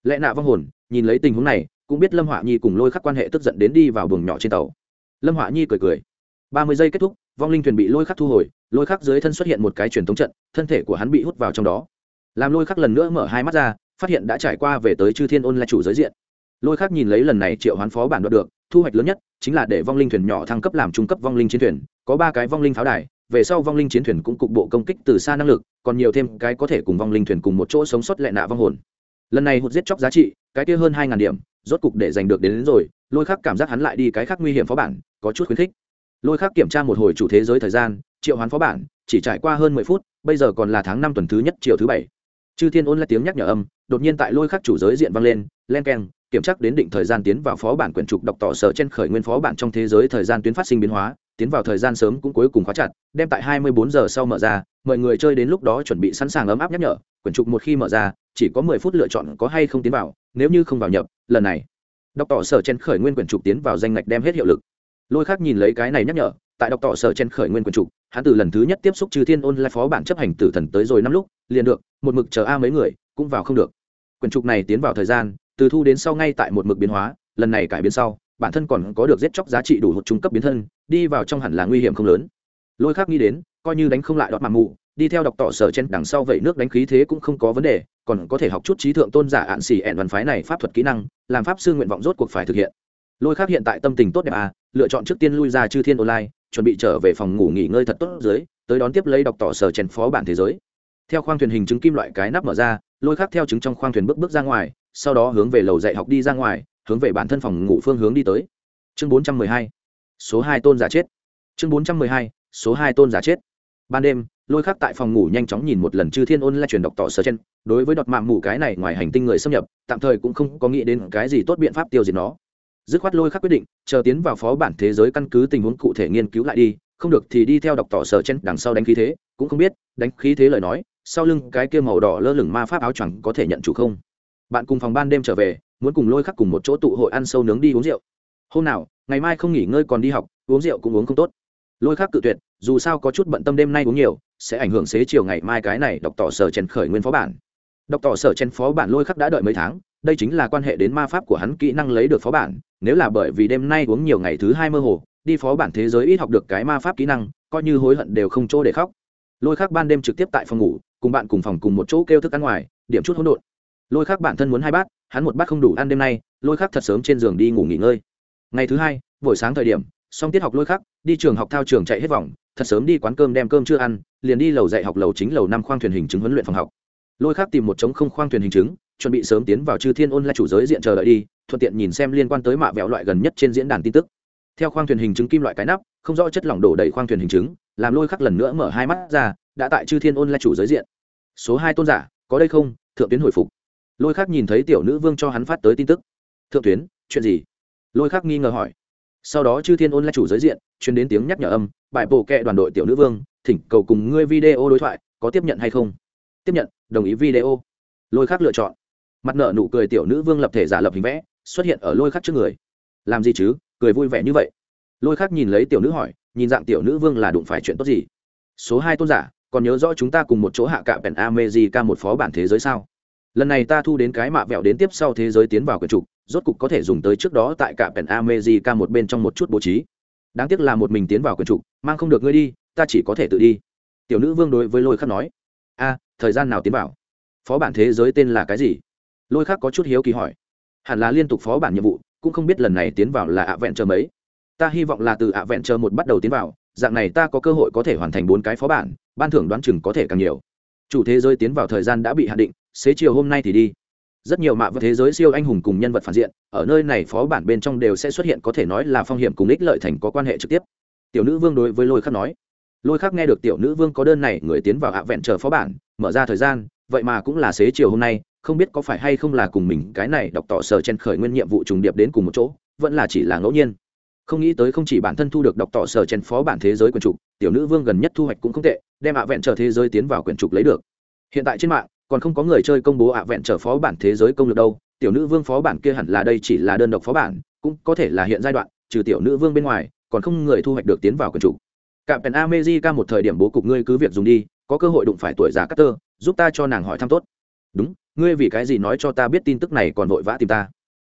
Speaker 1: Lẽ nạ vong hồn, nhìn lấy tình huống này, cũng biết lâm họa nhi cùng lôi khắc quan hệ tức giận đến đi vào buồng nhỏ trên tàu. Lâm họa nhi cười cười. Ba mươi giây kết thúc, vong linh thuyền bị lôi khắc thu hồi, lôi khắc dưới thân xuất hiện một cái truyền thống trận, thân thể của hắn bị hút vào trong đó. Làm lôi khắc lần nữa mở hai mắt ra, phát hiện đã trải qua về tới chư thiên ôn là chủ giới diện. Lôi khắc nhìn lấy lần này triệu hoán phó bản đoạt được, thu hoạch lớn nhất, chính là để vong linh thuyền nhỏ thăng cấp làm trung cấp vong linh chiến thuyền, có ba cái vong linh pháo đài về sau vong linh chiến thuyền cũng cục bộ công kích từ xa năng lực còn nhiều thêm cái có thể cùng vong linh thuyền cùng một chỗ sống sót lại nạ vong hồn. Lần này hụt giết chóc giá trị cái kia hơn hai ngàn điểm rốt cục để giành được đến, đến rồi lôi khắc cảm giác hắn lại đi cái khác nguy hiểm phó bản có chút khuyến khích. Lôi khắc kiểm tra một hồi chủ thế giới thời gian triệu hoán phó bản chỉ trải qua hơn mười phút bây giờ còn là tháng năm tuần thứ nhất chiều thứ bảy. Chư thiên ôn lại tiếng nhắc nhở âm đột nhiên tại lôi khắc chủ giới diện vang lên len keng kiểm tra đến định thời gian tiến vào phó bản quyển trục đọc tỏ sở trên khởi nguyên phó bản trong thế giới thời gian tuyến phát sinh biến hóa tiến vào thời gian sớm cũng cuối cùng khóa chặt, đem tại 24 giờ sau mở ra, mọi người chơi đến lúc đó chuẩn bị sẵn sàng ấm áp nhắc nhở, quyển trục một khi mở ra, chỉ có 10 phút lựa chọn có hay không tiến vào, nếu như không vào nhập, lần này đọc tỏ sở trên khởi nguyên quyển trục tiến vào danh ngạch đem hết hiệu lực. Lôi khác nhìn lấy cái này nhắc nhở, tại đọc tỏ sở trên khởi nguyên quyển trục, hắn từ lần thứ nhất tiếp xúc trừ thiên ôn lại phó bản chấp hành tử thần tới rồi năm lúc, liền được, một mực chờ a mấy người, cũng vào không được. Quyển trục này tiến vào thời gian, từ thu đến sau ngay tại một mực biến hóa, lần này cải biến sau bản thân còn có được giết chóc giá trị đủ một trung cấp biến thân, đi vào trong hẳn là nguy hiểm không lớn. Lôi khác nghĩ đến, coi như đánh không lại đọt mạng mù, đi theo đọc tỏ sở trên đằng sau vậy nước đánh khí thế cũng không có vấn đề, còn có thể học chút trí thượng tôn giả ạn xỉ ẹn văn phái này pháp thuật kỹ năng, làm pháp sư nguyện vọng rốt cuộc phải thực hiện. Lôi khác hiện tại tâm tình tốt đẹp à lựa chọn trước tiên lui ra chư thiên online, chuẩn bị trở về phòng ngủ nghỉ ngơi thật tốt dưới, tới đón tiếp lấy đọc tỏ sở chèn phó bản thế giới. Theo khoang thuyền hình chứng kim loại cái nắp mở ra, lôi khác theo chứng trong khoang thuyền bước bước ra ngoài, sau đó hướng về lầu dạy học đi ra ngoài hướng về bản thân phòng ngủ phương hướng đi tới. Chương bốn trăm mười hai, số hai tôn giả chết. Chương bốn trăm mười hai, số hai tôn giả chết. Ban đêm, lôi khắc tại phòng ngủ nhanh chóng nhìn một lần chư thiên ôn la truyền đọc tỏ sơ chen đối với đọt mạng mù cái này ngoài hành tinh người xâm nhập, tạm thời cũng không có nghĩ đến cái gì tốt biện pháp tiêu diệt nó. Dứt khoát lôi khắc quyết định, chờ tiến vào phó bản thế giới căn cứ tình huống cụ thể nghiên cứu lại đi. Không được thì đi theo đọc tỏ sở chen đằng sau đánh khí thế, cũng không biết, đánh khí thế lời nói, sau lưng cái kia màu đỏ lơ lửng ma pháp áo choàng có thể nhận chủ không? Bạn cùng phòng ban đêm trở về muốn cùng lôi khắc cùng một chỗ tụ hội ăn sâu nướng đi uống rượu. Hôm nào, ngày mai không nghỉ ngơi còn đi học, uống rượu cũng uống không tốt. Lôi khắc cự tuyệt, dù sao có chút bận tâm đêm nay uống nhiều, sẽ ảnh hưởng xế chiều ngày mai cái này đọc tỏ sở chèn khởi nguyên phó bản. Đọc tỏ sở chèn phó bản lôi khắc đã đợi mấy tháng, đây chính là quan hệ đến ma pháp của hắn kỹ năng lấy được phó bản, nếu là bởi vì đêm nay uống nhiều ngày thứ hai mơ hồ, đi phó bản thế giới ít học được cái ma pháp kỹ năng, coi như hối hận đều không chỗ để khóc. Lôi khắc ban đêm trực tiếp tại phòng ngủ, cùng bạn cùng phòng cùng một chỗ kêu thức ăn ngoài, điểm chút hỗn độn lôi khác bản thân muốn hai bát hắn một bát không đủ ăn đêm nay lôi khác thật sớm trên giường đi ngủ nghỉ ngơi. Ngày thứ hai buổi sáng thời điểm xong tiết học lôi khác, đi trường học thao trường chạy hết vòng thật sớm đi quán cơm đem cơm chưa ăn liền đi lầu dạy học lầu chính lầu năm khoang thuyền hình chứng huấn luyện phòng học. Lôi khác tìm một trống không khoang thuyền hình chứng chuẩn bị sớm tiến vào chư thiên ôn lại chủ giới diện chờ đợi đi thuận tiện nhìn xem liên quan tới mạ vẹo loại gần nhất trên diễn đàn tin tức. Theo khoang thuyền hình chứng kim loại cái nắp không rõ chất lỏng đổ đầy khoang thuyền hình chứng làm lôi khắc lần nữa mở hai mắt ra đã tại chư thiên ôn lại chủ giới diện. Số hai tôn giả có đây không? Thượng tuyến hồi phục lôi khác nhìn thấy tiểu nữ vương cho hắn phát tới tin tức. Thượng tuyến, chuyện gì? Lôi khác nghi ngờ hỏi. Sau đó chư thiên ôn lại chủ giới diện chuyến đến tiếng nhắc nhở âm bại bộ kệ đoàn đội tiểu nữ vương, thỉnh cầu cùng ngươi video đối thoại, có tiếp nhận hay không? Tiếp nhận, đồng ý video. Lôi khác lựa chọn. Mặt nợ nụ cười tiểu nữ vương lập thể giả lập hình vẽ, xuất hiện ở lôi khắc trước người. Làm gì chứ? Cười vui vẻ như vậy. Lôi khắc nhìn lấy tiểu nữ hỏi, nhìn dạng tiểu nữ vương là đụng phải chuyện tốt gì? Số hai tôn giả, còn nhớ rõ chúng ta cùng một chỗ hạ cạ pèn amejica một phó bản thế giới sao? Lần này ta thu đến cái mạ vẹo đến tiếp sau thế giới tiến vào quyển trục, rốt cục có thể dùng tới trước đó tại cả pèn amejica một bên trong một chút bố trí. Đáng tiếc là một mình tiến vào quyển trục, mang không được ngươi đi, ta chỉ có thể tự đi. Tiểu nữ vương đối với lôi khắc nói. A, thời gian nào tiến vào? Phó bản thế giới tên là cái gì? Lôi khắc có chút hiếu kỳ hỏi. Hẳn là liên tục phó bản nhiệm vụ, cũng không biết lần này tiến vào là ạ vẹn chờ mấy. Ta hy vọng là từ ạ vẹn chờ một bắt đầu tiến vào, dạng này ta có cơ hội có thể hoàn thành bốn cái phó bản, ban thưởng đoán chừng có thể càng nhiều. Chủ thế giới tiến vào thời gian đã bị hạn định xế chiều hôm nay thì đi. Rất nhiều mạ và thế giới siêu anh hùng cùng nhân vật phản diện, ở nơi này phó bản bên trong đều sẽ xuất hiện có thể nói là phong hiểm cùng ích lợi thành có quan hệ trực tiếp. Tiểu nữ vương đối với lôi khắc nói. Lôi khắc nghe được tiểu nữ vương có đơn này, người tiến vào hạ vẹn chờ phó bản, mở ra thời gian, vậy mà cũng là xế chiều hôm nay, không biết có phải hay không là cùng mình cái này đọc tỏ sở chen khởi nguyên nhiệm vụ trùng điệp đến cùng một chỗ, vẫn là chỉ là ngẫu nhiên. Không nghĩ tới không chỉ bản thân thu được đọc tỏ sở chen phó bản thế giới quyền trục, tiểu nữ vương gần nhất thu hoạch cũng không tệ, đem hạ vẹn trở thế giới tiến vào quyền trục lấy được. Hiện tại trên mạng còn không có người chơi công bố ạ vẹn trở phó bản thế giới công lược đâu, tiểu nữ vương phó bản kia hẳn là đây chỉ là đơn độc phó bản, cũng có thể là hiện giai đoạn, trừ tiểu nữ vương bên ngoài, còn không người thu hoạch được tiến vào quần chủ. Cạm pèn amejica một thời điểm bố cục ngươi cứ việc dùng đi, có cơ hội đụng phải tuổi già cắt tơ giúp ta cho nàng hỏi thăm tốt. Đúng, ngươi vì cái gì nói cho ta biết tin tức này còn vội vã tìm ta?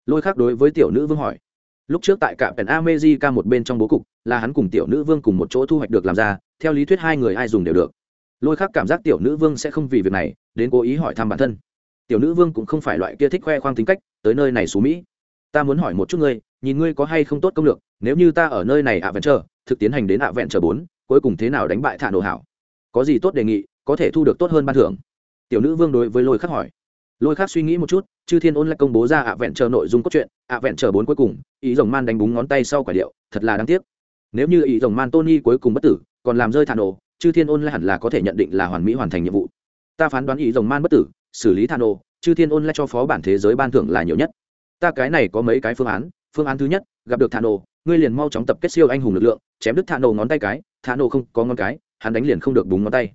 Speaker 1: Lôi khác đối với tiểu nữ vương hỏi. Lúc trước tại cạm pèn amejica một bên trong bố cục, là hắn cùng tiểu nữ vương cùng một chỗ thu hoạch được làm ra, theo lý thuyết hai người ai dùng đều được lôi khác cảm giác tiểu nữ vương sẽ không vì việc này, đến cố ý hỏi thăm bản thân. Tiểu nữ vương cũng không phải loại kia thích khoe khoang tính cách, tới nơi này xú mỹ. Ta muốn hỏi một chút ngươi, nhìn ngươi có hay không tốt công lược, nếu như ta ở nơi này ạ vẹn chờ, thực tiến hành đến ạ vẹn chờ bốn, cuối cùng thế nào đánh bại thả nổ hảo? Có gì tốt đề nghị, có thể thu được tốt hơn ban thưởng. Tiểu nữ vương đối với lôi khắc hỏi. Lôi khắc suy nghĩ một chút, chư thiên ôn lại công bố ra ạ vẹn chờ nội dung cốt truyện, ạ vẹn chờ bốn cuối cùng, ý rồng man đánh búng ngón tay sau quả điệu, thật là đáng tiếc. Nếu như ý rồng man tony cuối cùng bất tử, còn làm rơi thả nổ chư thiên ôn lại hẳn là có thể nhận định là hoàn mỹ hoàn thành nhiệm vụ. Ta phán đoán ý rồng man bất tử, xử lý than ô chư thiên ôn lại cho phó bản thế giới ban thưởng là nhiều nhất. Ta cái này có mấy cái phương án phương án thứ nhất, gặp được than ô ngươi liền mau chóng tập kết siêu anh hùng lực lượng, chém đứt than ô ngón tay cái than ô không có ngón cái, hắn đánh liền không được búng ngón tay.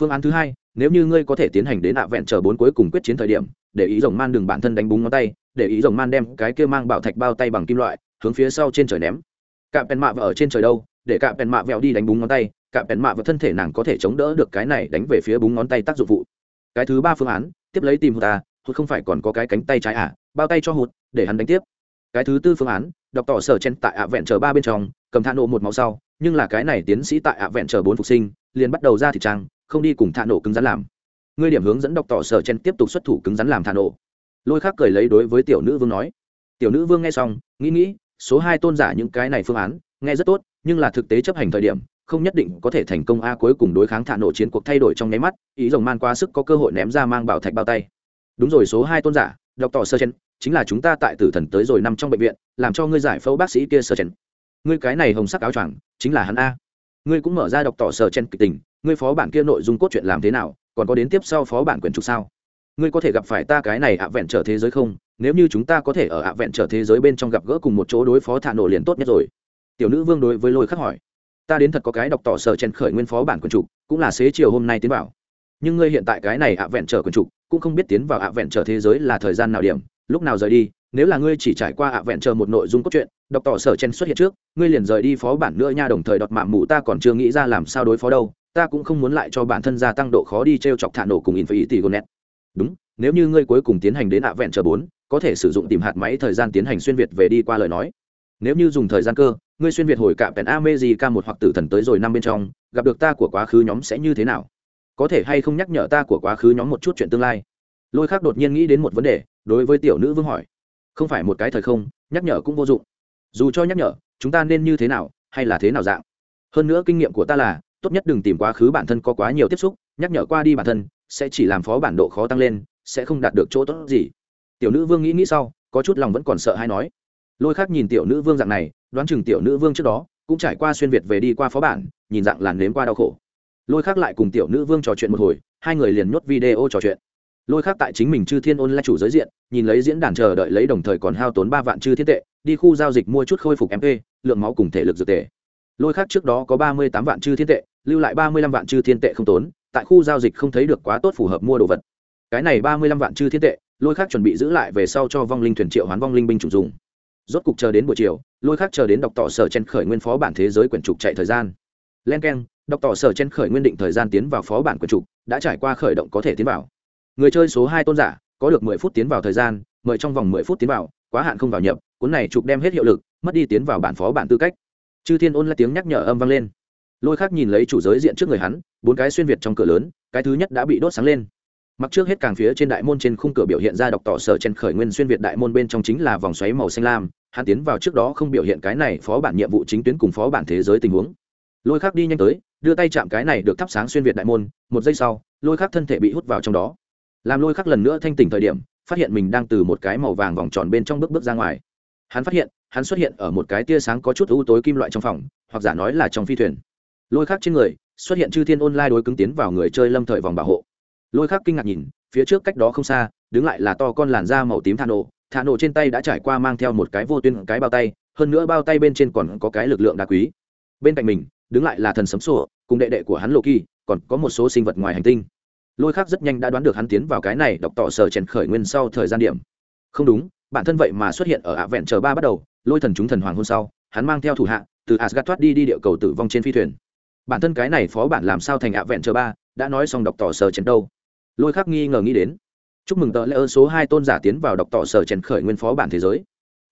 Speaker 1: Phương án thứ hai, nếu như ngươi có thể tiến hành đến ạ vẹn chờ bốn cuối cùng quyết chiến thời điểm, để ý rồng man đừng bản thân đánh búng ngón tay, để ý rồng man đem cái kia mang bảo thạch bao tay bằng kim loại, hướng phía sau trên trời ném. Cạm pèn mạ và ở trên trời đâu, để cạm pèn mạ vẹo đi đánh búng ngón tay cạm pèn mạ và thân thể nàng có thể chống đỡ được cái này đánh về phía búng ngón tay tác dụng vụ. Cái thứ ba phương án, tiếp lấy tìm hụt ta hụt không phải còn có cái cánh tay trái à bao tay cho hụt, để hắn đánh tiếp. Cái thứ tư phương án, đọc tỏ sở chen tại ạ vẹn chờ ba bên trong, cầm thạ nổ một máu sau, nhưng là cái này tiến sĩ tại ạ vẹn chờ bốn phục sinh, liền bắt đầu ra thị trang không đi cùng thạ nổ cứng rắn làm. Ngươi điểm hướng dẫn đọc tỏ sở chen tiếp tục xuất thủ cứng rắn làm thạ nổ. Lôi khác cười lấy đối với tiểu nữ vương nói. Tiểu nữ vương nghe xong, nghĩ nghĩ, số hai tôn giả những cái này phương án, nghe rất tốt, nhưng là thực tế chấp hành thời điểm không nhất định có thể thành công a cuối cùng đối kháng thả nổ chiến cuộc thay đổi trong nháy mắt, ý rồng man quá sức có cơ hội ném ra mang bảo thạch bao tay. Đúng rồi, số hai tôn giả đọc tỏ sơ chen chính là chúng ta tại tử thần tới rồi nằm trong bệnh viện, làm cho ngươi giải phẫu bác sĩ kia sơ chen ngươi cái này hồng sắc áo choàng, chính là hắn a. Ngươi cũng mở ra đọc tỏ sơ chen kịch tình, ngươi phó bản kia nội dung cốt truyện làm thế nào, còn có đến tiếp sau phó bản quyển trục sao? Ngươi có thể gặp phải ta cái này ạ vẹn trở thế giới không? Nếu như chúng ta có thể ở ạ vẹn trở thế giới bên trong gặp gỡ cùng một chỗ đối phó thả nổ liền tốt nhất rồi. Tiểu nữ vương đối với lôi khắc hỏi ta đến thật có cái đọc tỏ sở chèn khởi nguyên phó bản quyển trục cũng là xế chiều hôm nay tiến vào. Nhưng ngươi hiện tại cái này ạ vẹn trở quyển trục cũng không biết tiến vào ạ vẹn trở thế giới là thời gian nào điểm, lúc nào rời đi, nếu là ngươi chỉ trải qua ạ vẹn chờ một nội dung cốt truyện, đọc tỏ sở chen xuất hiện trước, ngươi liền rời đi phó bản nữa nha đồng thời đọt mạng mụ ta còn chưa nghĩ ra làm sao đối phó đâu, ta cũng không muốn lại cho bản thân gia tăng độ khó đi t r e o chọc thả nổ cùng infinity gonet đúng, nếu như ngươi cuối cùng tiến hành đến ạ vẹn chờ bốn, có thể sử dụng tìm hạt máy thời gian tiến hành xuyên việt về đi qua lời nói. Nếu như dùng thời gian cơ ngươi xuyên việt hồi cả pèn America một hoặc tử thần tới rồi năm bên trong, gặp được ta của quá khứ nhóm sẽ như thế nào? Có thể hay không nhắc nhở ta của quá khứ nhóm một chút chuyện tương lai? Lôi khắc đột nhiên nghĩ đến một vấn đề, đối với tiểu nữ vương hỏi. Không phải một cái thời không, nhắc nhở cũng vô dụng. Dù cho nhắc nhở, chúng ta nên như thế nào, hay là thế nào dạng? Hơn nữa kinh nghiệm của ta là, tốt nhất đừng tìm quá khứ bản thân có quá nhiều tiếp xúc, nhắc nhở qua đi bản thân, sẽ chỉ làm phó bản độ khó tăng lên, sẽ không đạt được chỗ tốt gì. Tiểu nữ vương nghĩ nghĩ sau, có chút lòng vẫn còn sợ hay nói. Lôi khắc nhìn tiểu nữ vương dạng này đoán chừng tiểu nữ vương trước đó cũng trải qua xuyên việt về đi qua phó bản, nhìn dạng làn nếm qua đau khổ. Lôi khác lại cùng tiểu nữ vương trò chuyện một hồi, hai người liền nhốt video trò chuyện. Lôi khác tại chính mình chư thiên ôn lại chủ giới diện, nhìn lấy diễn đàn chờ đợi lấy đồng thời còn hao tốn ba vạn chư thiên tệ, đi khu giao dịch mua chút khôi phục mp lượng máu cùng thể lực dược tệ. Lôi khác trước đó có ba mươi tám vạn chư thiên tệ, lưu lại ba mươi lăm vạn chư thiên tệ không tốn, tại khu giao dịch không thấy được quá tốt phù hợp mua đồ vật. Cái này ba mươi lăm vạn chư thiên tệ, lôi khác chuẩn bị giữ lại về sau cho vong linh thuyền triệu hoán vong linh binh chủ dùng rốt cục chờ đến buổi chiều, lôi khác chờ đến đọc tỏ sở chen khởi nguyên phó bản thế giới quyển trục chạy thời gian. Len k e n đọc tỏ sở chen khởi nguyên định thời gian tiến vào phó bản quyển trục, đã trải qua khởi động có thể tiến vào. Người chơi số hai tôn giả, có được mười phút tiến vào thời gian, mời trong vòng mười phút tiến vào, quá hạn không vào nhập, cuốn này trục đem hết hiệu lực, mất đi tiến vào bản phó bản tư cách. Chư thiên ôn là tiếng nhắc nhở âm vang lên. Lôi khác nhìn lấy chủ giới diện trước người hắn, bốn cái xuyên việt trong cửa lớn, cái thứ nhất đã bị đốt sáng lên mặc trước hết càng phía trên đại môn trên khung cửa biểu hiện ra đọc tỏ sở chen khởi nguyên xuyên việt đại môn bên trong chính là vòng xoáy màu xanh lam, hắn tiến vào trước đó không biểu hiện cái này phó bản nhiệm vụ chính tuyến cùng phó bản thế giới tình huống. Lôi khác đi nhanh tới, đưa tay chạm cái này được thắp sáng xuyên việt đại môn, một giây sau, lôi khác thân thể bị hút vào trong đó. Làm lôi khác lần nữa thanh tỉnh thời điểm, phát hiện mình đang từ một cái màu vàng vòng tròn bên trong bước bước ra ngoài. Hắn phát hiện, hắn xuất hiện ở một cái tia sáng có chút ưu tối kim loại trong phòng, hoặc giả nói là trong phi thuyền. Lôi khác trên người, xuất hiện chư thiên online đối cứng tiến vào người chơi lâm thời vòng bảo hộ lôi khác kinh ngạc nhìn, phía trước cách đó không xa, đứng lại là to con làn da màu tím thà nổ thà nổ trên tay đã trải qua mang theo một cái vô tuyên cái bao tay, hơn nữa bao tay bên trên còn có cái lực lượng đá quý. Bên cạnh mình, đứng lại là thần sấm sổ cùng đệ đệ của hắn lộ kỳ còn có một số sinh vật ngoài hành tinh. Lôi khác rất nhanh đã đoán được hắn tiến vào cái này, đọc tỏ sở chèn khởi nguyên sau thời gian điểm. Không đúng, bản thân vậy mà xuất hiện ở ạ vẹn chờ ba bắt đầu, lôi thần chúng thần hoàng hôn sau, hắn mang theo thủ hạ, từ asgad thoát đi đi địa cầu tử vong trên phi thuyền. Bản thân cái này phó bản làm sao thành ạ vẹn chờ ba, đã nói xong đọc tỏ sở chèn đâu lôi khác nghi ngờ nghĩ đến. Chúc mừng tờ lễ ơn số hai tôn giả tiến vào đọc tỏ sở trần khởi nguyên phó bản thế giới.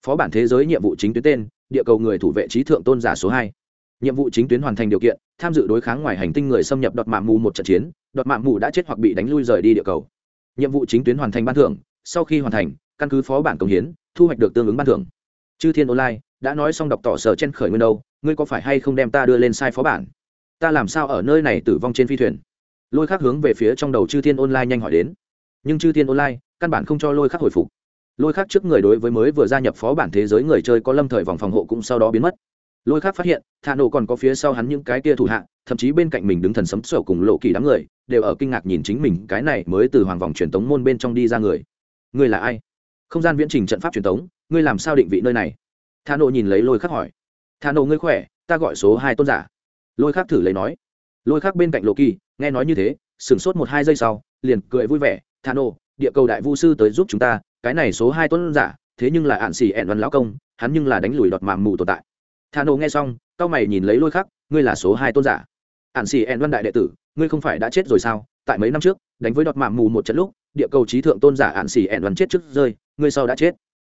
Speaker 1: Phó bản thế giới nhiệm vụ chính tuyến tên, địa cầu người thủ vệ trí thượng tôn giả số hai. Nhiệm vụ chính tuyến hoàn thành điều kiện, tham dự đối kháng ngoài hành tinh người xâm nhập đọt mạng mù một trận chiến, đọt mạng mù đã chết hoặc bị đánh lui rời đi địa cầu. Nhiệm vụ chính tuyến hoàn thành ban thưởng, sau khi hoàn thành, căn cứ phó bản công hiến, thu hoạch được tương ứng ban thưởng. Chư thiên online, đã nói xong đọc tỏ sở trên khởi nguyên đâu, ngươi có phải hay không đem ta đưa lên sai phó bản? Ta làm sao ở nơi này tử vong trên phi thuyền? Lôi khắc hướng về phía trong đầu chư thiên online nhanh hỏi đến. Nhưng chư thiên online, căn bản không cho lôi khắc hồi phục. Lôi khắc trước người đối với mới vừa gia nhập phó bản thế giới người chơi có lâm thời vòng phòng hộ cũng sau đó biến mất. Lôi khác phát hiện thạ nổ còn có phía sau hắn những cái kia thủ hạ, thậm chí bên cạnh mình đứng thần sấm sổ cùng lộ kỳ đám người, đều ở kinh ngạc nhìn chính mình cái này mới từ hoàng vòng truyền tống môn bên trong đi ra người. Ngươi là ai? Không gian viễn trình trận pháp truyền tống, ngươi làm sao định vị nơi này? Thạ nổ nhìn lấy lôi khác hỏi. Thạ nổ ngươi khỏe, ta gọi số hai tôn giả. Lôi khác thử lấy nói. Lôi khác bên cạnh lộ kỳ nghe nói như thế, sửng sốt một hai giây sau, liền cười vui vẻ thà nô địa cầu đại vu sư tới giúp chúng ta, cái này số hai tôn giả, thế nhưng là ạn xỉ ẹn văn lão công, hắn nhưng là đánh lùi đọt màm mù tồn tại. Thà nô nghe xong tao mày nhìn lấy lôi khắc, ngươi là số hai tôn giả? Ạn xì ẹn văn đại đệ tử, ngươi không phải đã chết rồi sao? Tại mấy năm trước, đánh với đọt mạng mù một trận lúc, địa cầu trí thượng tôn giả ạn xì ẹn văn chết trước rơi, ngươi sau đã chết.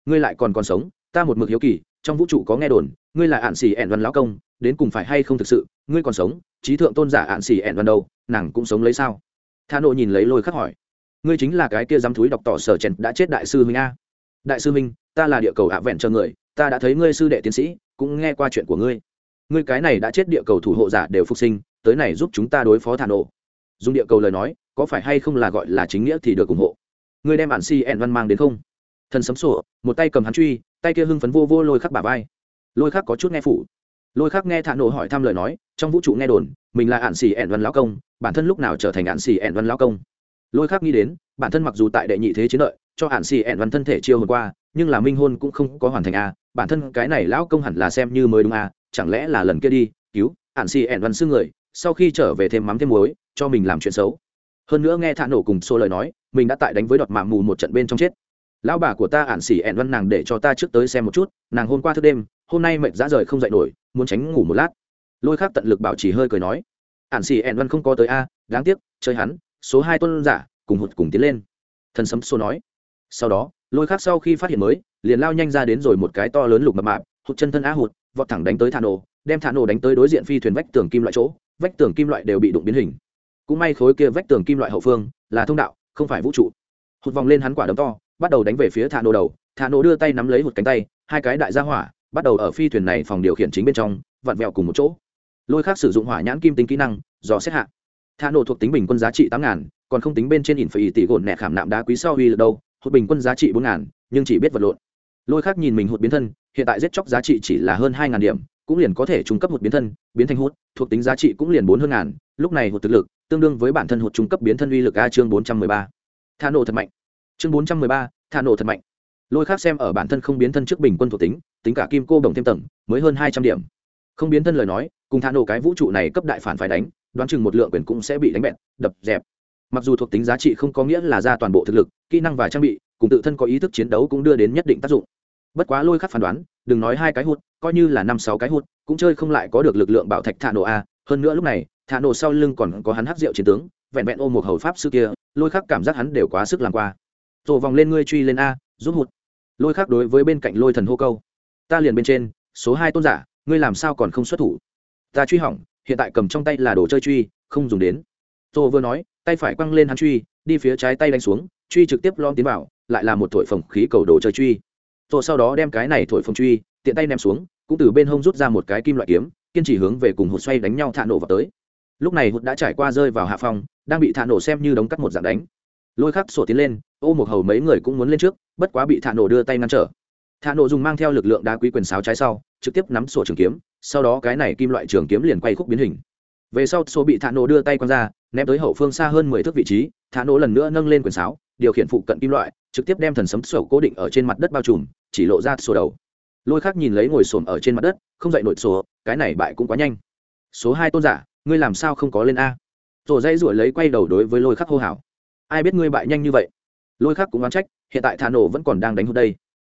Speaker 1: Ngươi lại còn còn sống, ta một mực hiếu kỳ, trong vũ trụ có nghe đồn, ngươi là ạn xì ẹn văn lão công, đến cùng phải hay không thực sự, ngươi còn sống, trí thượng tôn giả ạn xì ẹn văn đâu? Nàng cũng sống lấy sao? Tha nộ nhìn lấy lôi khắc hỏi. Ngươi chính là cái kia dám thúi đọc tỏ sở chèn đã chết đại sư minh a. Đại sư minh ta là địa cầu ạ vẹn cho người, ta đã thấy ngươi sư đệ tiến sĩ, cũng nghe qua chuyện của ngươi. Ngươi cái này đã chết địa cầu thủ hộ giả đều phục sinh, tới này giúp chúng ta đối phó thả nổ dùng địa cầu lời nói, có phải hay không là gọi là chính nghĩa thì được ủng hộ. Ngươi đem bản si ẹn văn mang đến không? Thần sấm sổ một tay cầm hắn truy, tay kia hưng phấn vô vô lôi khắc bà vai. Lôi khắc có chút nghe phủ lôi khắc nghe thạ nổ hỏi thăm lời nói, trong vũ trụ nghe đồn, mình là ạn xì ẹn văn lão công, bản thân lúc nào trở thành ạn xì ẹn văn lão công? Lôi khắc nghĩ đến, bản thân mặc dù tại đệ nhị thế chiến lợi cho ạn xì ẹn văn thân thể chiêu hôm qua, nhưng là minh hôn cũng không có hoàn thành a bản thân cái này lão công hẳn là xem như mới đúng a chẳng lẽ là lần kia đi, cứu, ạn xì ẹn văn xương người, sau khi trở về thêm mắm thêm muối, cho mình làm chuyện xấu. Hơn nữa nghe thạ nổ cùng xô lời nói, mình đã tại đánh với đọt mạng mù một trận bên trong chết. Lão bà của ta ạn xỉ ẹn văn nàng để cho ta trước tới xem một chút, nàng hôm qua thức đêm hôm nay mệt dã rời không dậy nổi, muốn tránh ngủ một lát. Lôi khác tận lực bảo trì hơi cười nói, ản xỉ ẹn văn không có tới a, đáng tiếc, chơi hắn, số hai tuân giả, cùng hụt cùng tiến lên. Thần sấm xô nói. Sau đó, lôi khác sau khi phát hiện mới, liền lao nhanh ra đến rồi một cái to lớn lục mập mạp, hụt chân thân á hụt, vọt thẳng đánh tới thả nổ, đem thả nổ đánh tới đối diện phi thuyền vách tường kim loại chỗ, vách tường kim loại đều bị đụng biến hình. Cũng may khối kia vách tường kim loại hậu phương là thông đạo, không phải vũ trụ. Hụt vòng lên hắn quả đấm to, bắt đầu đánh về phía thả nổ đầu, thả nổ đưa tay nắm lấy hụt cánh tay, hai cái đại gia hỏa bắt đầu ở phi thuyền này phòng điều khiển chính bên trong, vặn vẹo cùng một chỗ. Lôi khác sử dụng hỏa nhãn kim tính kỹ năng do xét hạ. Thả nổ thuộc tính bình quân giá trị tám ngàn, còn không tính bên trên ỉn phải tỷ gồn nẹ khảm nạm đá quý sau huy lực đâu, hụt bình quân giá trị bốn ngàn, nhưng chỉ biết vật lộn. Lôi khác nhìn mình hụt biến thân, hiện tại giết chóc giá trị chỉ là hơn hai ngàn điểm, cũng liền có thể trung cấp hụt biến thân, biến thành hút thuộc tính giá trị cũng liền bốn hơn ngàn, lúc này hụt thực lực, tương đương với bản thân hụt trung cấp biến thân uy lực a chương bốn trăm mười ba. Thả nổ thật mạnh. Chương bốn trăm mười ba, thả nổ thật mạnh lôi khác xem ở bản thân không biến thân trước bình quân thuộc tính tính cả kim cô đồng thêm tầng, mới hơn hai trăm điểm. Không biến thân lời nói, cùng thả nổ cái vũ trụ này cấp đại phản phải đánh, đoán chừng một lượng quyền cũng sẽ bị đánh bẹn đập, dẹp. Mặc dù thuộc tính giá trị không có nghĩa là ra toàn bộ thực lực, kỹ năng và trang bị, cùng tự thân có ý thức chiến đấu cũng đưa đến nhất định tác dụng. Bất quá lôi khắc phán đoán, đừng nói hai cái hụt, coi như là năm sáu cái hụt, cũng chơi không lại có được lực lượng bảo thạch thả nổ a. Hơn nữa lúc này, thả nổ sau lưng còn có hắn hắc rượu chiến tướng, vẹn vẹn ôm một hầu pháp sư kia, lôi khắc cảm giác hắn đều quá sức làm qua. Rồ vòng lên ngươi truy lên a giúp hụt lôi khác đối với bên cạnh lôi thần hô câu, ta liền bên trên, số hai tôn giả, ngươi làm sao còn không xuất thủ? Ta truy hỏng, hiện tại cầm trong tay là đồ chơi truy, không dùng đến. Tô vừa nói, tay phải quăng lên hắn truy, đi phía trái tay đánh xuống, truy trực tiếp lom tiến vào, lại là một thổi phồng khí cầu đồ chơi truy. Tô sau đó đem cái này thổi phồng truy, tiện tay ném xuống, cũng từ bên hông rút ra một cái kim loại kiếm, kiên trì hướng về cùng hụt xoay đánh nhau thạ nổ vào tới. Lúc này hụt đã trải qua rơi vào hạ phòng, đang bị thạ nổ xem như đống cắt một dạng đánh. Lôi khắc sổ tiến lên ô một hầu mấy người cũng muốn lên trước, bất quá bị thả nổ đưa tay ngăn trở. Thả nổ dùng mang theo lực lượng đá quý quyền sáo trái sau, trực tiếp nắm sổ trường kiếm, sau đó cái này kim loại trường kiếm liền quay khúc biến hình. Về sau, số bị thả nổ đưa tay quăng ra, ném tới hậu phương xa hơn mười thước vị trí thả nổ lần nữa nâng lên quyền sáo, điều khiển phụ cận kim loại, trực tiếp đem thần sấm sổ cố định ở trên mặt đất bao trùm, chỉ lộ ra sổ đầu. Lôi khác nhìn lấy ngồi sồn ở trên mặt đất, không dậy nổi sổ, cái này bại cũng quá nhanh. Số hai tôn giả, ngươi làm sao không có lên a? Rồi dây ruổi lấy quay đầu đối với lôi khắc hô hào. Ai biết ngươi bại nhanh như vậy? Lôi khác cũng oán trách hiện tại thà nổ vẫn còn đang đánh hụt đây.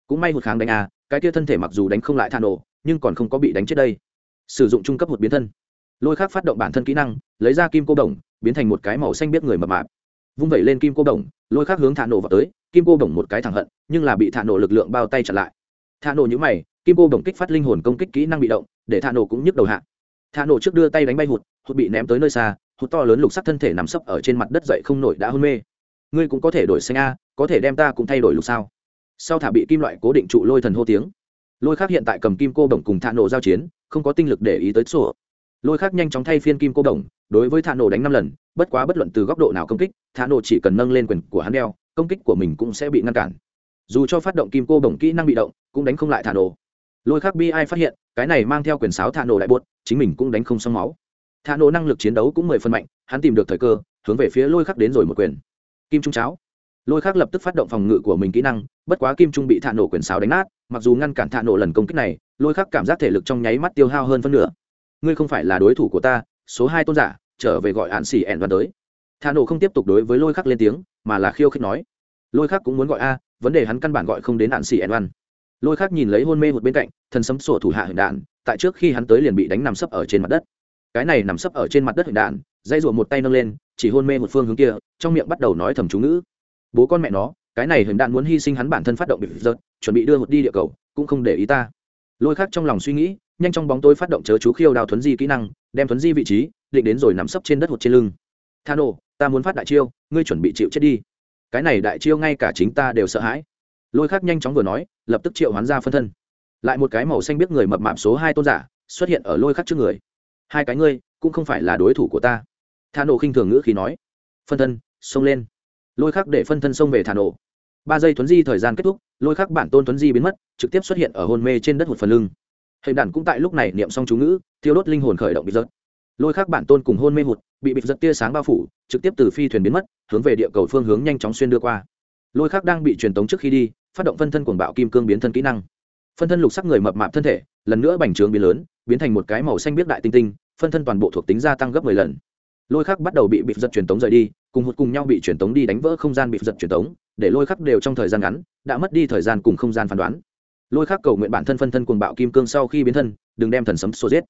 Speaker 1: Cũng may hụt kháng đánh à, cái kia thân thể mặc dù đánh không lại thà nổ nhưng còn không có bị đánh chết đây. Sử dụng trung cấp hụt biến thân. Lôi khác phát động bản thân kỹ năng lấy ra kim cô đồng biến thành một cái màu xanh biết người mập mạp. Vung vẩy lên kim cô đồng lôi khác hướng thả nổ vào tới kim cô đồng một cái thẳng hận nhưng là bị thả nổ lực lượng bao tay chặn lại. Thả nổ nhữ mày kim cô đồng kích phát linh hồn công kích kỹ năng bị động để thả nổ cũng nhức đầu hạ. Thả nổ trước đưa tay đánh bay hụt hụt bị ném tới nơi xa hụt to lớn lục sắc thân thể nằm sấp ở trên mặt đất dậy không nổi đã hôn mê ngươi cũng có thể đổi xanh a, có thể đem ta cũng thay đổi lục sao? Sau thả bị kim loại cố định trụ lôi thần hô tiếng. Lôi khác hiện tại cầm kim cô đồng cùng thạ nổ giao chiến, không có tinh lực để ý tới sổ. Lôi khác nhanh chóng thay phiên kim cô đồng, đối với thạ nổ đánh năm lần, bất quá bất luận từ góc độ nào công kích thạ nổ chỉ cần nâng lên quyền của hắn đeo, công kích của mình cũng sẽ bị ngăn cản. Dù cho phát động kim cô đồng kỹ năng bị động, cũng đánh không lại thả nổ. Lôi khác bi ai phát hiện, cái này mang theo quyền sáo thả nổ đại buốt, chính mình cũng đánh không xong máu. Thả nổ năng lực chiến đấu cũng mười phần mạnh, hắn tìm được thời cơ, hướng về phía lôi khắc đến rồi một quyền kim trung cháo. Lôi khắc lập tức phát động phòng ngự của mình kỹ năng, bất quá kim trung bị thạ nổ Quyển sáo đánh nát, mặc dù ngăn cản thạ nổ lần công kích này, lôi khắc cảm giác thể lực trong nháy mắt tiêu hao hơn phân nửa. Ngươi không phải là đối thủ của ta, số hai tôn giả, trở về gọi hạn xỉ ẹn văn tới. Thạ nổ không tiếp tục đối với lôi khắc lên tiếng, mà là khiêu khích nói. Lôi khắc cũng muốn gọi a, vấn đề hắn căn bản gọi không đến hạn xỉ ẹn văn. Lôi khắc nhìn lấy hôn mê một bên cạnh, thần sấm sổ thủ hạ hưởng đạn, tại trước khi hắn tới liền bị đánh nằm sấp ở trên mặt đất. Cái này nằm sấp ở trên mặt đất hưởng đạn dây ruột một tay nâng lên chỉ hôn mê một phương hướng kia, trong miệng bắt đầu nói thầm chú ngữ. Bố con mẹ nó, cái này hình đạn muốn hy sinh hắn bản thân phát động bị giật, chuẩn bị đưa một đi địa cầu, cũng không để ý ta. Lôi khác trong lòng suy nghĩ, nhanh trong bóng tối phát động chớ chú khiêu đào thuấn di kỹ năng, đem thuấn di vị trí, định đến rồi nằm sấp trên đất hụt trên lưng. Tha nổ ta muốn phát đại chiêu, ngươi chuẩn bị chịu chết đi. Cái này đại chiêu ngay cả chính ta đều sợ hãi. Lôi khác nhanh chóng vừa nói, lập tức triệu hoán ra phân thân. Lại một cái màu xanh biết người mập mạp số hai tôn giả xuất hiện ở lôi khắc trước người. Hai cái ngươi, cũng không phải là đối thủ của ta thà nổ khinh thường ngữ khi nói. Phân thân, xông lên. Lôi khắc để phân thân xông về thà nổ. Ba giây tuấn di thời gian kết thúc, lôi khắc bản tôn tuấn di biến mất, trực tiếp xuất hiện ở hôn mê trên đất một phần lưng. Hệ đản cũng tại lúc này niệm xong chú ngữ, thiêu đốt linh hồn khởi động bị giật. Lôi khắc bản tôn cùng hôn mê hụt, bị bị giật tia sáng bao phủ, trực tiếp từ phi thuyền biến mất, hướng về địa cầu phương hướng nhanh chóng xuyên đưa qua. Lôi khắc đang bị truyền tống trước khi đi, phát động phân thân cuồng bạo kim cương biến thân kỹ năng. Phân thân lục sắc người mập mạp thân thể, lần nữa bành trướng biến lớn, biến thành một cái màu xanh biết đại tinh tinh, phân thân toàn bộ thuộc tính gia tăng gấp mười lần lôi khắc bắt đầu bị bịp giật truyền tống rời đi, cùng hụt cùng nhau bị truyền tống đi đánh vỡ không gian bịp giật truyền tống, để lôi khắc đều trong thời gian ngắn, đã mất đi thời gian cùng không gian phán đoán. Lôi khắc cầu nguyện bản thân phân thân cuồng bạo kim cương sau khi biến thân, đừng đem thần sấm xô giết.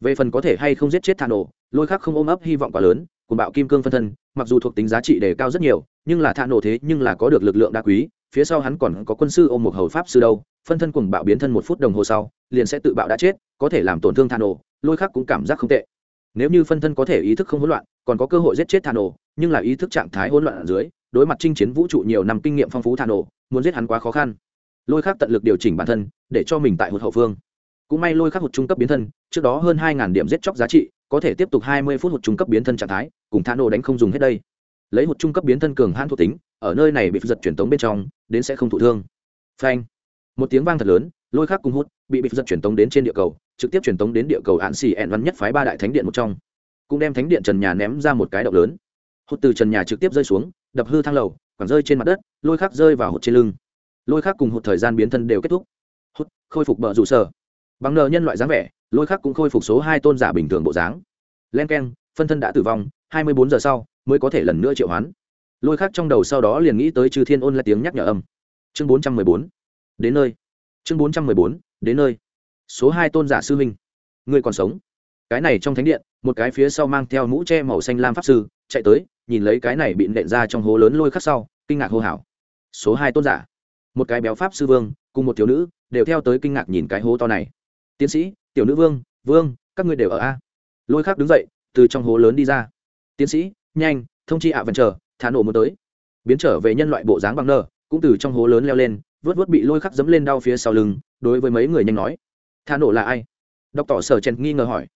Speaker 1: Về phần có thể hay không giết chết thà nổ lôi khắc không ôm ấp hy vọng quá lớn, cuồng bạo kim cương phân thân, mặc dù thuộc tính giá trị đề cao rất nhiều, nhưng là thà nổ thế nhưng là có được lực lượng đa quý, phía sau hắn còn có quân sư ôm một hầu pháp sư đâu, phân thân cuồng bạo biến thân một phút đồng hồ sau, liền sẽ tự bạo đã chết, có thể làm tổn thương thà nổ lôi khắc cũng cảm giác không tệ nếu như phân thân có thể ý thức không hỗn loạn, còn có cơ hội giết chết thà nổ, nhưng là ý thức trạng thái hỗn loạn ở dưới, đối mặt chinh chiến vũ trụ nhiều năm kinh nghiệm phong phú thà nổ, muốn giết hắn quá khó khăn. Lôi khắc tận lực điều chỉnh bản thân, để cho mình tại hụt hậu phương. Cũng may lôi khắc hụt trung cấp biến thân, trước đó hơn hai điểm giết chóc giá trị, có thể tiếp tục hai mươi phút hụt trung cấp biến thân trạng thái, cùng thà nổ đánh không dùng hết đây. Lấy hụt trung cấp biến thân cường hãn thuộc tính, ở nơi này bị giật truyền tống bên trong, đến sẽ không thụ thương. Phanh. Một tiếng vang thật lớn, lôi khắc cùng hút bị bị giật truyền tống đến trên địa cầu trực tiếp truyền tống đến địa cầu hạn xì ẹn văn nhất phái ba đại thánh điện một trong. Cũng đem thánh điện trần nhà ném ra một cái động lớn. Hụt từ trần nhà trực tiếp rơi xuống, đập hư thang lầu, quẳng rơi trên mặt đất, lôi khắc rơi vào hụt trên lưng. Lôi khắc cùng hụt thời gian biến thân đều kết thúc. Hụt, khôi phục bờ rủ sở. Bằng nợ nhân loại dáng vẻ, lôi khắc cũng khôi phục số hai tôn giả bình thường bộ dáng. Len k e n phân thân đã tử vong, hai mươi bốn giờ sau mới có thể lần nữa triệu hoán. Lôi khắc trong đầu sau đó liền nghĩ tới chư thiên ôn là tiếng nhắc nhở âm. Chương bốn trăm mười bốn, đến nơi. Chương bốn trăm mười bốn, đến nơi số hai tôn giả sư minh ngươi còn sống. Cái này trong thánh điện, một cái phía sau mang theo mũ che màu xanh lam pháp sư, chạy tới, nhìn lấy cái này bị nện ra trong hố lớn lôi khắc sau, kinh ngạc hô hào. Số hai tôn giả. Một cái béo pháp sư vương, cùng một thiếu nữ, đều theo tới kinh ngạc nhìn cái hố to này. Tiến sĩ, tiểu nữ vương vương, các ngươi đều ở a. Lôi khắc đứng dậy, từ trong hố lớn đi ra. Tiến sĩ, nhanh, thông chi ạ vẫn chờ thả nổ muốn tới. Biến trở về nhân loại bộ dáng bằng nơ cũng từ trong hố lớn leo lên vớt vớt bị lôi khắc dẫm lên đau phía sau lưng, đối với mấy người nhanh nói thà nổ là ai? Đọc tỏ sở chen nghi ngờ hỏi.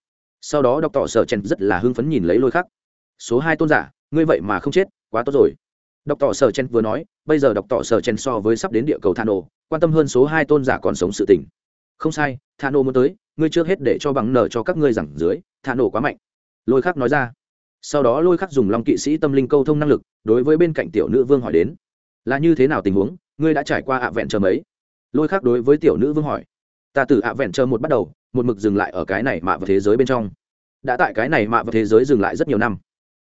Speaker 1: Sau đó đọc tỏ sở chen rất là hưng phấn nhìn lấy lôi khắc. Số hai tôn giả, ngươi vậy mà không chết, quá tốt rồi. Đọc tỏ sở chen vừa nói, bây giờ đọc tỏ sở chen so với sắp đến địa cầu thà nổ, quan tâm hơn số hai tôn giả còn sống sự tình. Không sai thà nổ muốn tới, ngươi trước hết để cho bằng nở cho các ngươi rằng dưới thà nổ quá mạnh. Lôi khắc nói ra. Sau đó lôi khắc dùng long kỵ sĩ tâm linh câu thông năng lực, đối với bên cạnh tiểu nữ vương hỏi đến. Là như thế nào tình huống, ngươi đã trải qua ạ vẹn chờ mấy? Lôi khắc đối với tiểu nữ vương hỏi ta từ ạ vẹn chờ một bắt đầu, một mực dừng lại ở cái này mạ vào thế giới bên trong. Đã tại cái này mạ vào thế giới dừng lại rất nhiều năm.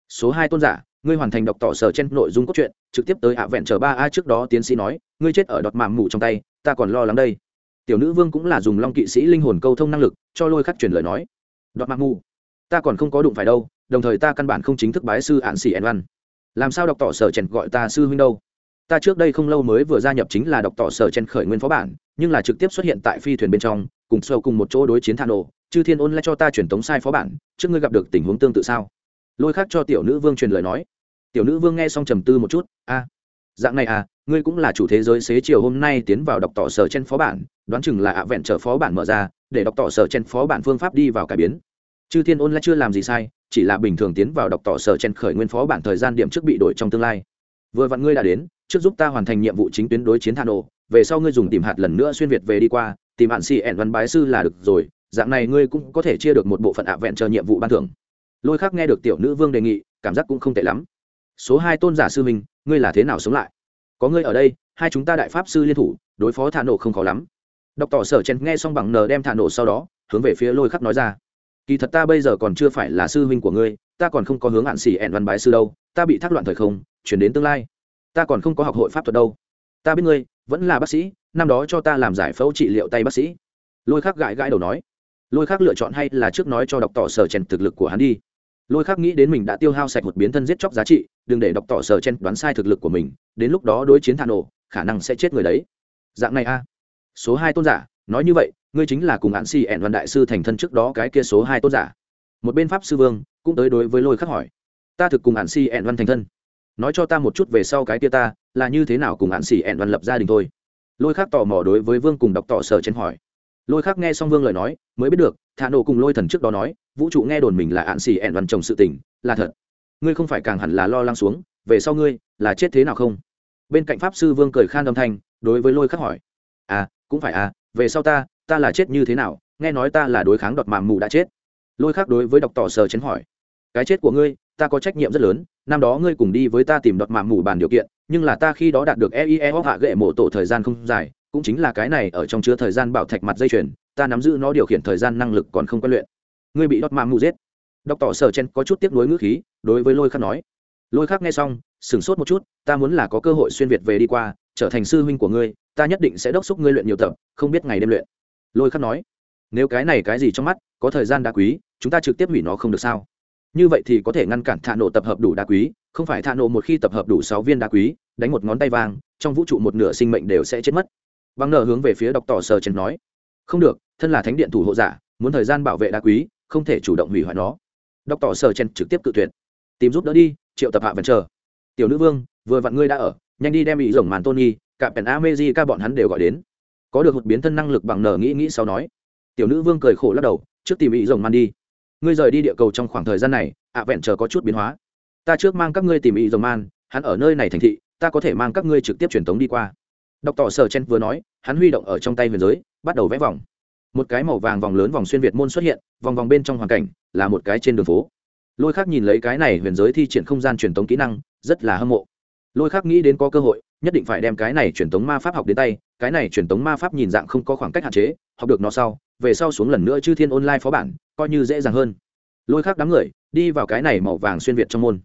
Speaker 1: Số hai tôn giả, ngươi hoàn thành đọc tỏ sở trên nội dung cốt truyện, trực tiếp tới ạ vẹn chờ ba a trước đó tiến sĩ nói, ngươi chết ở đọt mạm mủ trong tay, ta còn lo lắng đây. Tiểu nữ vương cũng là dùng long kỵ sĩ linh hồn câu thông năng lực, cho lôi khắc truyền lời nói. Đọt mạm mù ta còn không có đụng phải đâu, đồng thời ta căn bản không chính thức bái sư ạn sĩ ẩn văn. Làm sao đọc tỏ sở chèn gọi ta sư huynh đâu? Ta trước đây không lâu mới vừa gia nhập chính là đọc tỏ sở chèn khởi nguyên phó bản, nhưng là trực tiếp xuất hiện tại phi thuyền bên trong, cùng sâu cùng một chỗ đối chiến thà nổ chư thiên ôn lại cho ta truyền tống sai phó bản, trước ngươi gặp được tình huống tương tự sao? Lôi khác cho tiểu nữ vương truyền lời nói. Tiểu nữ vương nghe xong trầm tư một chút, a, dạng này à ngươi cũng là chủ thế giới xế chiều hôm nay tiến vào đọc tỏ sở trên phó bản, đoán chừng là ạ vẹn trở phó bản mở ra, để đọc tỏ sở trên phó bản phương pháp đi vào cải biến. Chư thiên ôn lại chưa làm gì sai, chỉ là bình thường tiến vào đọc tỏ sở trên khởi nguyên phó bản thời gian điểm trước bị đổi trong tương lai. Vừa vặn ngươi đã đến trước giúp ta hoàn thành nhiệm vụ chính tuyến đối chiến thà nổ về sau ngươi dùng tìm hạt lần nữa xuyên việt về đi qua, tìm hạn xì ẻn văn bái sư là được rồi, dạng này ngươi cũng có thể chia được một bộ phận ạ vẹn chờ nhiệm vụ ban thưởng. Lôi khác nghe được tiểu nữ vương đề nghị, cảm giác cũng không tệ lắm. Số hai tôn giả sư minh ngươi là thế nào sống lại? Có ngươi ở đây, hai chúng ta đại pháp sư liên thủ, đối phó thả nổ không khó lắm. Đọc tỏ sở chen nghe xong bằng nờ đem thả nổ sau đó, hướng về phía lôi khắc nói ra. Kỳ thật ta bây giờ còn chưa phải là sư huynh của ngươi, ta còn không có hướng hạn xỉ ẹn văn bái sư đâu, ta bị thác loạn thời không, chuyển đến tương lai ta còn không có học hội pháp thuật đâu. Ta biết ngươi, vẫn là bác sĩ, năm đó cho ta làm giải phẫu trị liệu tay bác sĩ. Lôi khắc gãi gãi đầu nói. Lôi khắc lựa chọn hay là trước nói cho đọc tỏ sở chèn thực lực của hắn đi. Lôi khắc nghĩ đến mình đã tiêu hao sạch một biến thân giết chóc giá trị, đừng để đọc tỏ sở chen đoán sai thực lực của mình, đến lúc đó đối chiến thà nổ, khả năng sẽ chết người đấy. Dạng này a. Số hai tôn giả, nói như vậy, ngươi chính là cùng hạn si ẹn văn đại sư thành thân trước đó cái kia số hai tôn giả. Một bên pháp sư vương cũng tới đối với lôi khắc hỏi. Ta thực cùng hạn si ẹn văn thành thân nói cho ta một chút về sau cái kia ta, là như thế nào cùng hạn xỉ ẹn văn lập gia đình thôi. Lôi khắc tò mò đối với vương cùng đọc tỏ sở chen hỏi. Lôi khắc nghe xong vương lời nói, mới biết được thả nổ cùng lôi thần trước đó nói, vũ trụ nghe đồn mình là hạn xỉ ẹn văn chồng sự tình, là thật. Ngươi không phải càng hẳn là lo lắng xuống, về sau ngươi, là chết thế nào không? Bên cạnh pháp sư vương cười khan âm thanh, đối với lôi khắc hỏi. À cũng phải à về sau ta ta là chết như thế nào? Nghe nói ta là đối kháng đọt màng mù đã chết. Lôi khắc đối với đọc tỏ sờ chén hỏi. Cái chết của ngươi ta có trách nhiệm rất lớn, năm đó ngươi cùng đi với ta tìm đọt mạng mù bàn điều kiện, nhưng là ta khi đó đạt được eie hạ gệ mộ tổ thời gian không dài, cũng chính là cái này ở trong chứa thời gian bảo thạch mặt dây chuyền, ta nắm giữ nó điều khiển thời gian năng lực còn không quen luyện. Ngươi bị đọt mạng mù giết. Đọc tỏ sở chen có chút tiếc nuối ngữ khí, đối với lôi khắc nói. Lôi khắc nghe xong, sửng sốt một chút, ta muốn là có cơ hội xuyên việt về đi qua, trở thành sư huynh của ngươi, ta nhất định sẽ đốc xúc ngươi luyện nhiều tập, không biết ngày đêm luyện. Lôi khắc nói. Nếu cái này cái gì trong mắt, có thời gian đá quý, chúng ta trực tiếp hủy nó không được sao? Như vậy thì có thể ngăn cản thạ nổ tập hợp đủ đá quý, không phải thạ nổ một khi tập hợp đủ sáu viên đá quý, đánh một ngón tay vàng, trong vũ trụ một nửa sinh mệnh đều sẽ chết mất. Bằng nở hướng về phía đọc tỏ sờ chen nói, không được, thân là thánh điện thủ hộ giả, muốn thời gian bảo vệ đá quý, không thể chủ động hủy hoại nó. Đọc tỏ sờ chen trực tiếp cự tuyệt, tìm giúp đỡ đi, triệu tập hạ vẫn chờ. Tiểu nữ vương, vừa vặn ngươi đã ở, nhanh đi đem bị rồng màn tôn nghi cả pèn amezi ca bọn hắn đều gọi đến. Có được một biến thân năng lực bằng nở nghĩ nghĩ sau nói. Tiểu nữ vương cười khổ lắc đầu, trước tìm ý rồng màn đi ngươi rời đi địa cầu trong khoảng thời gian này, ạ vẹn chờ có chút biến hóa. Ta trước mang các ngươi tìm ý rồng man, hắn ở nơi này thành thị, ta có thể mang các ngươi trực tiếp truyền tống đi qua. Đọc tỏ sở chen vừa nói, hắn huy động ở trong tay huyền giới, bắt đầu vẽ vòng. Một cái màu vàng vòng lớn vòng xuyên việt môn xuất hiện, vòng vòng bên trong hoàn cảnh là một cái trên đường phố. Lôi khác nhìn lấy cái này huyền giới thi triển không gian truyền thống kỹ năng, rất là hâm mộ. Lôi khác nghĩ đến có cơ hội, nhất định phải đem cái này truyền thống ma pháp học đến tay, cái này truyền thống ma pháp nhìn dạng không có khoảng cách hạn chế, học được nó sau, về sau xuống lần nữa chư thiên online phó bản coi như dễ dàng hơn. Lôi khác đám người đi vào cái này màu vàng xuyên việt trong môn.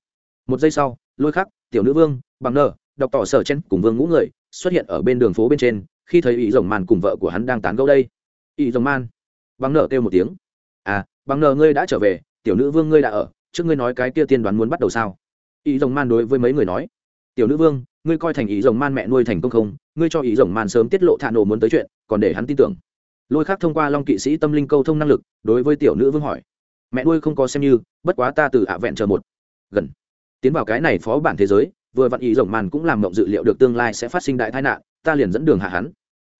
Speaker 1: Một giây sau, lôi khắc, tiểu nữ vương, bằng nờ đọc tỏ sở chen cùng vương ngũ người xuất hiện ở bên đường phố bên trên, khi thấy ý rồng man cùng vợ của hắn đang tán gẫu đây. Ý rồng man, bằng nờ kêu một tiếng. À bằng nờ ngươi đã trở về, tiểu nữ vương ngươi đã ở, trước ngươi nói cái kia tiên đoán muốn bắt đầu sao? Ý rồng man đối với mấy người nói. Tiểu nữ vương, ngươi coi thành ý rồng man mẹ nuôi thành công không? Ngươi cho ý rồng man sớm tiết lộ thạ nổ muốn tới chuyện, còn để hắn tin tưởng lôi khác thông qua long kỵ sĩ tâm linh câu thông năng lực, đối với tiểu nữ vương hỏi. Mẹ nuôi không có xem như, bất quá ta từ ạ vẹn chờ một. Gần. Tiến vào cái này phó bản thế giới, vừa vặn ý rồng man cũng làm mộng dự liệu được tương lai sẽ phát sinh đại tai nạn, ta liền dẫn đường hạ hắn.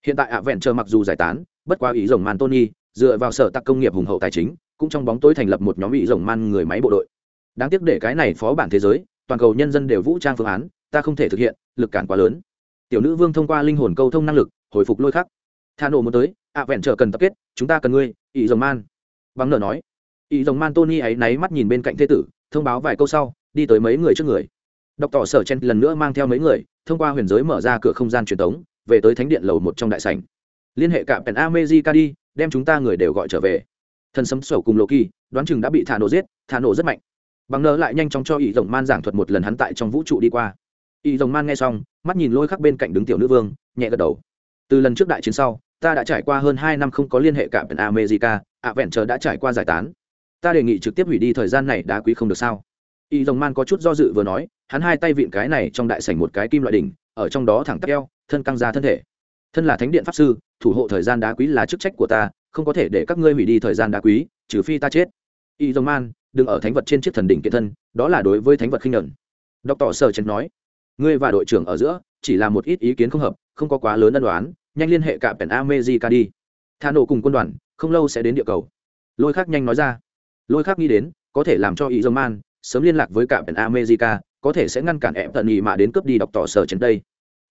Speaker 1: Hiện tại ạ vẹn chờ mặc dù giải tán, bất quá ý rồng man tony, dựa vào sở tạc công nghiệp hùng hậu tài chính, cũng trong bóng tối thành lập một nhóm ý rồng man người máy bộ đội. Đáng tiếc để cái này phó bản thế giới, toàn cầu nhân dân đều vũ trang phương án, ta không thể thực hiện, lực cản quá lớn. Tiểu nữ vương thông qua linh hồn câu thông năng lực, hồi phục lôi khắc thà nổ muốn tới, ạ vẹn chờ cần tập kết, chúng ta cần ngươi ý rồng man. Bằng nở nói. Ý rồng man tony ấy náy mắt nhìn bên cạnh thế tử, thông báo vài câu sau, đi tới mấy người trước người. Đọc tỏ sở chen lần nữa mang theo mấy người, thông qua huyền giới mở ra cửa không gian truyền thống, về tới thánh điện lầu một trong đại sảnh. Liên hệ cả pèn amejica đi, đem chúng ta người đều gọi trở về. Thần sấm sổ cùng loki, đoán chừng đã bị thả nổ giết thả nổ rất mạnh. Bằng nợ lại nhanh chóng cho ý rồng man giảng thuật một lần hắn tại trong vũ trụ đi qua. Ý rồng man nghe xong, mắt nhìn lôi khắc bên cạnh đứng tiểu nữ vương, nhẹ gật đầu. Từ lần trước đại chiến sau ta đã trải qua hơn hai năm không có liên hệ cả bên america, ạ vẹn chờ đã trải qua giải tán. Ta đề nghị trực tiếp hủy đi thời gian này đá quý không được sao? Y dòng man có chút do dự vừa nói, hắn hai tay vịn cái này trong đại sảnh một cái kim loại đỉnh, ở trong đó thẳng tắc eo, thân căng ra thân thể. Thân là thánh điện pháp sư, thủ hộ thời gian đá quý là chức trách của ta, không có thể để các ngươi hủy đi thời gian đá quý, trừ phi ta chết. Y dòng man đừng ở thánh vật trên chiếc thần đỉnh kiện thân, đó là đối với thánh vật khinh nhẫn đọc tỏ sở Trần nói, ngươi và đội trưởng ở giữa chỉ là một ít ý kiến không hợp, không có quá lớn ân đoán nhanh liên hệ cả pèn amejica đi. Thà nổ cùng quân đoàn, không lâu sẽ đến địa cầu. Lôi khác nhanh nói ra. Lôi khác nghĩ đến, có thể làm cho ý dơ man sớm liên lạc với cả pèn amejica có thể sẽ ngăn cản em tận ý mà đến cướp đi đọc tỏ sở trên đây.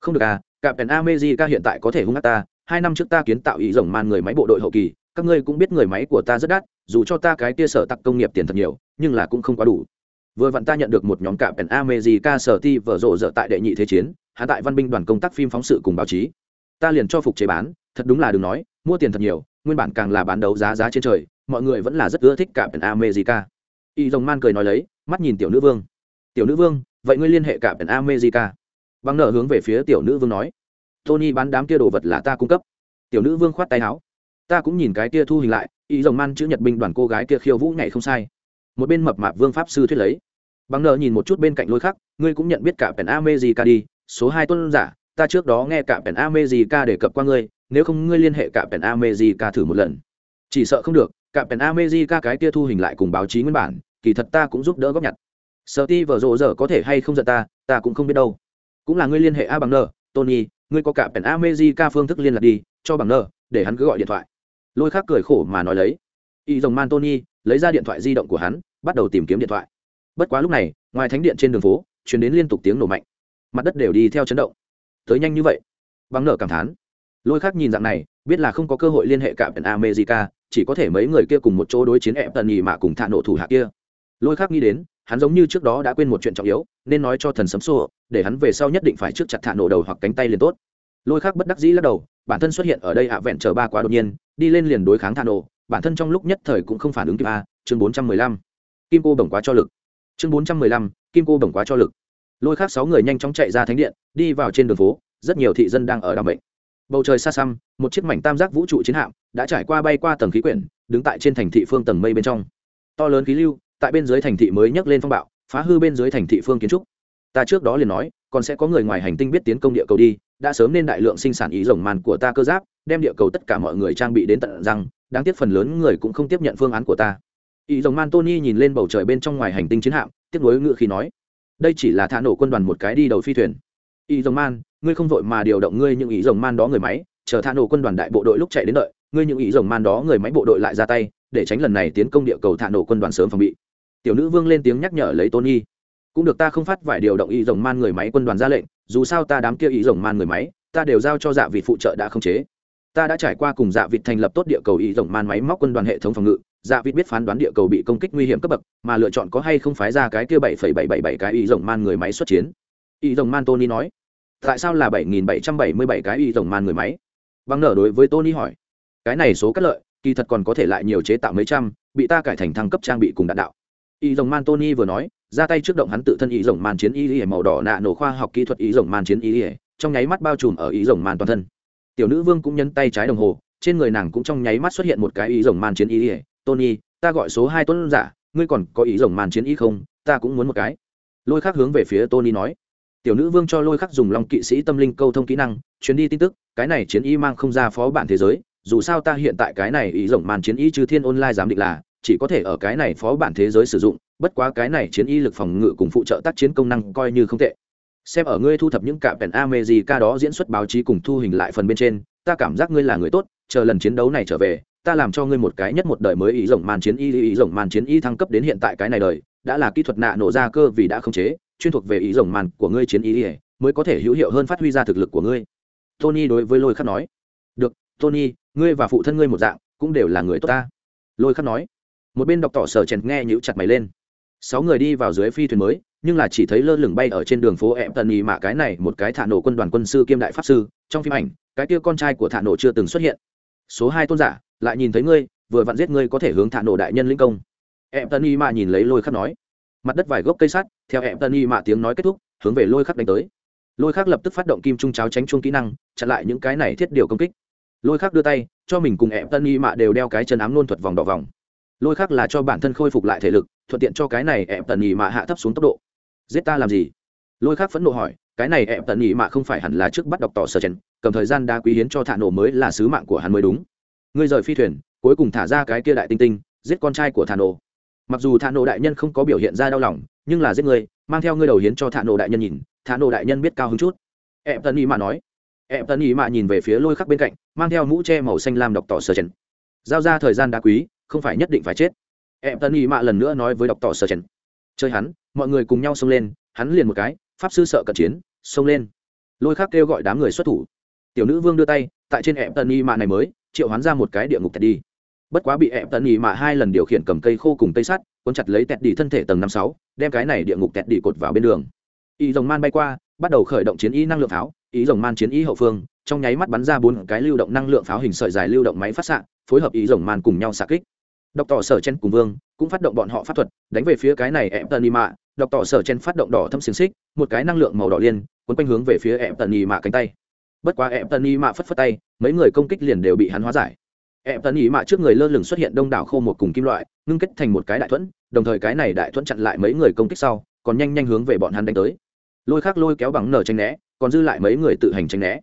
Speaker 1: Không được à cả pèn amejica hiện tại có thể hung ác ta, hai năm trước ta kiến tạo ý rồng man người máy bộ đội hậu kỳ, các ngươi cũng biết người máy của ta rất đắt, dù cho ta cái kia sở tặc công nghiệp tiền thật nhiều, nhưng là cũng không quá đủ. Vừa vặn ta nhận được một nhóm cả pèn amejica sở ti vở rộ rợ tại đệ nhị thế chiến, hạ tại văn binh đoàn công tác phim phóng sự cùng báo chí ta liền cho phục chế bán, thật đúng là đừng nói, mua tiền thật nhiều, nguyên bản càng là bán đấu giá giá trên trời, mọi người vẫn là rất ưa thích cả pèn america. Y rồng man cười nói lấy, mắt nhìn tiểu nữ vương. Tiểu nữ vương, vậy ngươi liên hệ cả pèn america? Bằng nợ hướng về phía tiểu nữ vương nói. Tony bán đám kia đồ vật là ta cung cấp. Tiểu nữ vương khoát tay áo. Ta cũng nhìn cái kia thu hình lại, y rồng man chữ nhật binh đoàn cô gái kia khiêu vũ nhảy không sai. Một bên mập mạp vương pháp sư thuyết lấy. Bằng nợ nhìn một chút bên cạnh lôi khắc, ngươi cũng nhận biết cả pèn america đi, số hai tuân giả ta trước đó nghe cả pèn america đề cập qua ngươi, nếu không ngươi liên hệ cả pèn america thử một lần. Chỉ sợ không được, cả pèn america cái kia thu hình lại cùng báo chí nguyên bản, kỳ thật ta cũng giúp đỡ góp nhặt. Sợ vừa vở rộ giờ có thể hay không giận ta ta cũng không biết đâu. Cũng là ngươi liên hệ a bằng nờ tony, ngươi có cả pèn america phương thức liên lạc đi, cho bằng nờ để hắn cứ gọi điện thoại. Lôi khác cười khổ mà nói lấy. Y dòng man tony, lấy ra điện thoại di động của hắn, bắt đầu tìm kiếm điện thoại. Bất quá lúc này, ngoài thánh điện trên đường phố, truyền đến liên tục tiếng nổ mạnh. Mặt đất đều đi theo chấn động tới nhanh như vậy. Bằng nở cảm thán. Lôi khác nhìn dạng này, biết là không có cơ hội liên hệ cả bên america, chỉ có thể mấy người kia cùng một chỗ đối chiến ẹp tần nhì mà cùng thạ nổ thủ hạ kia. Lôi khác nghĩ đến, hắn giống như trước đó đã quên một chuyện trọng yếu, nên nói cho thần sấm sô để hắn về sau nhất định phải trước chặt thạ nổ đầu hoặc cánh tay liền tốt. Lôi khác bất đắc dĩ lắc đầu, bản thân xuất hiện ở đây hạ vẹn chờ ba quá đột nhiên, đi lên liền đối kháng thạ nổ, bản thân trong lúc nhất thời cũng không phản ứng kịp a, chương bốn trăm mười lăm. Kim cô bổng quá cho lực. Chương bốn trăm mười lăm, kim cô bổng quá cho lực lôi khác sáu người nhanh chóng chạy ra thánh điện, đi vào trên đường phố, rất nhiều thị dân đang ở đ bệnh bầu trời xa xăm, một chiếc mảnh tam giác vũ trụ chiến hạm đã trải qua bay qua tầng khí quyển, đứng tại trên thành thị phương tầng mây bên trong. To lớn khí lưu, tại bên dưới thành thị mới nhấc lên phong bạo, phá hư bên dưới thành thị phương kiến trúc. Ta trước đó liền nói, còn sẽ có người ngoài hành tinh biết tiến công địa cầu đi, đã sớm nên đại lượng sinh sản ý rồng màn của ta cơ giáp, đem địa cầu tất cả mọi người trang bị đến tận răng, đáng tiếc phần lớn người cũng không tiếp nhận phương án của ta. Ý rồng man tony nhìn lên bầu trời bên trong ngoài hành tinh chiến hạm tiếp nối ngựa khi nói đây chỉ là thả nổ quân đoàn một cái đi đầu phi thuyền. Ý rồng man ngươi không vội mà điều động ngươi những ý rồng man đó người máy chờ thả nổ quân đoàn đại bộ đội lúc chạy đến đợi ngươi những ý rồng man đó người máy bộ đội lại ra tay để tránh lần này tiến công địa cầu thả nổ quân đoàn sớm phòng bị. Tiểu nữ vương lên tiếng nhắc nhở lấy tôn y, cũng được ta không phát vải điều động ý rồng man người máy quân đoàn ra lệnh dù sao ta đám kia ý rồng man người máy ta đều giao cho dạ vị phụ trợ đã không chế ta đã trải qua cùng dạ vịt thành lập tốt địa cầu ý rồng man máy móc quân đoàn hệ thống phòng ngự. Dạ vịt biết phán đoán địa cầu bị công kích nguy hiểm cấp bậc, mà lựa chọn có hay không phái ra cái kia bảy phẩy bảy bảy bảy cái ý rồng man người máy xuất chiến. Ý rồng man tony nói, tại sao là bảy nghìn bảy trăm bảy mươi bảy cái ý rồng man người máy? Băng nở đối với tony hỏi, cái này số cắt lợi, kỳ thật còn có thể lại nhiều chế tạo mấy trăm, bị ta cải thành thăng cấp trang bị cùng đạn đạo. Ý rồng man tony vừa nói, ra tay trước động hắn tự thân ý rồng man chiến y màu đỏ nạ nổ khoa học kỹ thuật ý rồng man chiến y trong nháy mắt bao trùm ở ý rồng man toàn thân tiểu nữ vương cũng nhấn tay trái đồng hồ, trên người nàng cũng trong nháy mắt xuất hiện một cái ý rồng man chiến ý tony, ta gọi số hai tuấn giả, ngươi còn có ý rồng man chiến ý không? Ta cũng muốn một cái. Lôi khắc hướng về phía tony nói. Tiểu nữ vương cho lôi khắc dùng long kỵ sĩ tâm linh câu thông kỹ năng chuyến đi tin tức, cái này chiến y mang không ra phó bản thế giới, dù sao ta hiện tại cái này ý rồng man chiến y trừ thiên online giám định là, chỉ có thể ở cái này phó bản thế giới sử dụng, bất quá cái này chiến y lực phòng ngự cùng phụ trợ tác chiến công năng coi như không tệ xem ở ngươi thu thập những cạm pèn ca đó diễn xuất báo chí cùng thu hình lại phần bên trên, ta cảm giác ngươi là người tốt, chờ lần chiến đấu này trở về, ta làm cho ngươi một cái nhất một đời mới ý rộng màn chiến y ý rộng màn chiến y thăng cấp đến hiện tại cái này đời, đã là kỹ thuật nạ nổ ra cơ vì đã không chế, chuyên thuộc về ý rộng màn của ngươi chiến y mới có thể hữu hiệu hơn phát huy ra thực lực của ngươi. Tony đối với lôi khắc nói. Được, tony, ngươi và phụ thân ngươi một dạng, cũng đều là người tốt ta. Lôi khắc nói. Một bên đọc tỏ sở chèn nghe nhữ chặt mày lên. Sáu người đi vào dưới phi thuyền mới nhưng là chỉ thấy lơ lửng bay ở trên đường phố em tần ý mạ cái này, một cái thả nổ quân đoàn quân sư kiêm đại pháp sư, trong phim ảnh, cái kia con trai của thả nổ chưa từng xuất hiện. Số hai tôn giả, lại nhìn thấy ngươi, vừa vặn giết ngươi có thể hướng thả nổ đại nhân linh công. Em tần ý mạ nhìn lấy lôi khắc nói. Mặt đất vài gốc cây sắt, theo em tần ý mạ tiếng nói kết thúc, hướng về lôi khắc đánh tới. Lôi khắc lập tức phát động kim trung cháo tránh chuông kỹ năng, chặn lại những cái này thiết điều công kích. Lôi khắc đưa tay, cho mình cùng em tân y mạ đều đeo cái chân ám nôn thuật vòng đỏ vòng. Lôi khắc là cho bản thân khôi phục lại thể lực, thuận tiện cho cái này em tần y mạ hạ thấp xuống tốc độ giết ta làm gì? Lôi khác phẫn nộ hỏi, cái này em tận nhị mạ không phải hẳn là trước bắt đọc tỏ sở chen cầm thời gian đa quý hiến cho thả nổ mới là sứ mạng của hắn mới đúng. Ngươi rời phi thuyền, cuối cùng thả ra cái kia đại tinh tinh, giết con trai của thả nổ. Mặc dù thả nổ đại nhân không có biểu hiện ra đau lòng, nhưng là giết ngươi mang theo ngươi đầu hiến cho thả nổ đại nhân nhìn, thả nổ đại nhân biết cao hứng chút. Em tận nhị mạ nói. Em tận nhị mạ nhìn về phía lôi khắc bên cạnh, mang theo mũ che màu xanh lam đọc tỏ sở chen giao ra thời gian đa quý, không phải nhất định phải chết. Em tận nhị mạ lần nữa nói với đọc tỏ sở chen chơi hắn, mọi người cùng nhau xông lên, hắn liền một cái, pháp sư sợ cận chiến, xông lên. Lôi khác kêu gọi đám người xuất thủ. Tiểu nữ vương đưa tay, tại trên ẹp tân y mạ này mới, triệu hoán ra một cái địa ngục tẹt đi. Bất quá bị ẹp tân y mạ hai lần điều khiển cầm cây khô cùng cây sắt, cuốn chặt lấy tẹt đi thân thể tầng năm sáu, đem cái này địa ngục tẹt đi cột vào bên đường. Y rồng man bay qua, bắt đầu khởi động chiến y năng lượng pháo. Ý rồng man chiến y hậu phương, trong nháy mắt bắn ra bốn cái lưu động năng lượng pháo hình sợi dài lưu động máy phát xạ, phối hợp ý rồng man cùng nhau xạ kích đọc tỏ sở chen cùng vương, cũng phát động bọn họ pháp thuật, đánh về phía cái này em tần y mạ đọc tỏ sở chen phát động đỏ thâm xiềng xích, một cái năng lượng màu đỏ liên quấn quanh hướng về phía em tần y mạ cánh tay. Bất quá em tần y mạ phất phất tay, mấy người công kích liền đều bị hắn hóa giải. Em tần y mạ trước người lơ lửng xuất hiện đông đảo khô một cùng kim loại, ngưng kết thành một cái đại thuẫn, đồng thời cái này đại thuẫn chặn lại mấy người công kích sau, còn nhanh nhanh hướng về bọn hắn đánh tới. Lôi khác lôi kéo bằng nở tranh né, còn dư lại mấy người tự hành tranh né.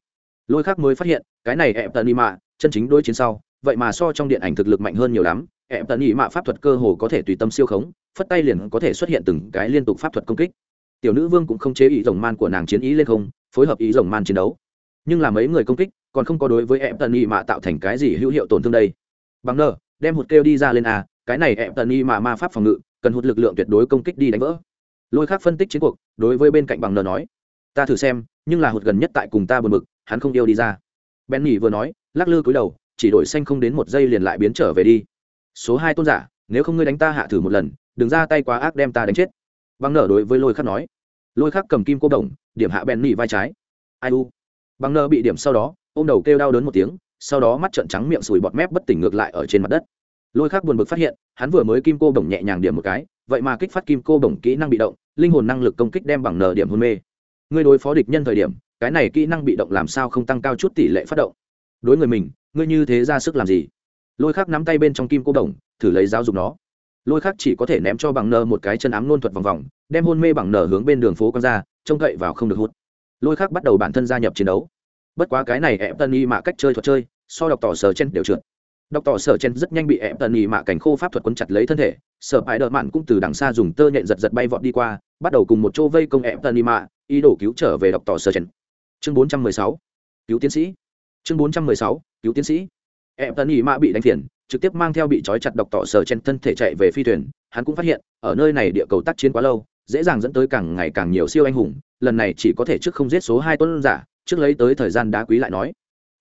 Speaker 1: Lôi khác mới phát hiện, cái này em tần y mạ chân chính đối chiến sau, vậy mà so trong điện ảnh thực lực mạnh hơn nhiều lắm em tần ý mạ pháp thuật cơ hồ có thể tùy tâm siêu khống phất tay liền có thể xuất hiện từng cái liên tục pháp thuật công kích. Tiểu nữ vương cũng không chế ý rồng man của nàng chiến ý lên không phối hợp ý rồng man chiến đấu. Nhưng là mấy người công kích còn không có đối với em tần ý mạ tạo thành cái gì hữu hiệu tổn thương đây. Bằng Nờ, đem hụt kêu đi ra lên a cái này em tần ý mạ ma pháp phòng ngự cần hụt lực lượng tuyệt đối công kích đi đánh vỡ. Lôi khác phân tích chiến cuộc đối với bên cạnh bằng Nờ nói ta thử xem nhưng là hụt gần nhất tại cùng ta buồn bực hắn không yêu đi ra. Ben nhỉ vừa nói lắc lư cúi đầu chỉ đổi xanh không đến một giây liền lại biến trở về đi số hai tôn giả, nếu không ngươi đánh ta hạ thử một lần, đừng ra tay quá ác đem ta đánh chết. Băng nở đối với lôi khắc nói. Lôi khắc cầm kim cô đồng, điểm hạ bèn nỉ vai trái. Ai u? Băng nở bị điểm sau đó ô m đầu kêu đau đớn một tiếng, sau đó mắt trợn trắng miệng sùi bọt mép bất tỉnh ngược lại ở trên mặt đất. Lôi khắc buồn bực phát hiện, hắn vừa mới kim cô đồng nhẹ nhàng điểm một cái, vậy mà kích phát kim cô đồng kỹ năng bị động, linh hồn năng lực công kích đem bằng nở điểm hôn mê. Ngươi đối phó địch nhân thời điểm, cái này kỹ năng bị động làm sao không tăng cao chút tỷ lệ phát động? Đối người mình, ngươi như thế ra sức làm gì? Lôi khác nắm tay bên trong kim cô đồng, thử lấy giáo dục nó. Lôi khác chỉ có thể ném cho bằng nờ một cái chân ám nôn thuật vòng vòng, đem hôn mê bằng nờ hướng bên đường phố con ra, trông cậy vào không được hút lôi khác bắt đầu bản thân gia nhập chiến đấu. Bất quá cái này ép tân y mạ cách chơi thuật chơi, so đọc tỏ sở chen đều trượt. Đọc tỏ sở chen rất nhanh bị ép tân y mạ cảnh khô pháp thuật quấn chặt lấy thân thể, sở ái đợt mạn cũng từ đằng xa dùng tơ nhện giật giật bay vọt đi qua, bắt đầu cùng một chỗ vây công ép tân y mạ, ý đồ cứu trở về đọc tỏ sở chen chương bốn trăm mười sáu, cứu tiến sĩ. Chương bốn trăm mười sáu, cứu tiến sĩ em tân ý mã bị đánh phiền, trực tiếp mang theo bị trói chặt độc tỏ sở trên thân thể chạy về phi thuyền. Hắn cũng phát hiện, ở nơi này địa cầu tác chiến quá lâu, dễ dàng dẫn tới càng ngày càng nhiều siêu anh hùng. Lần này chỉ có thể trước không giết số hai tuấn giả, trước lấy tới thời gian đá quý lại nói.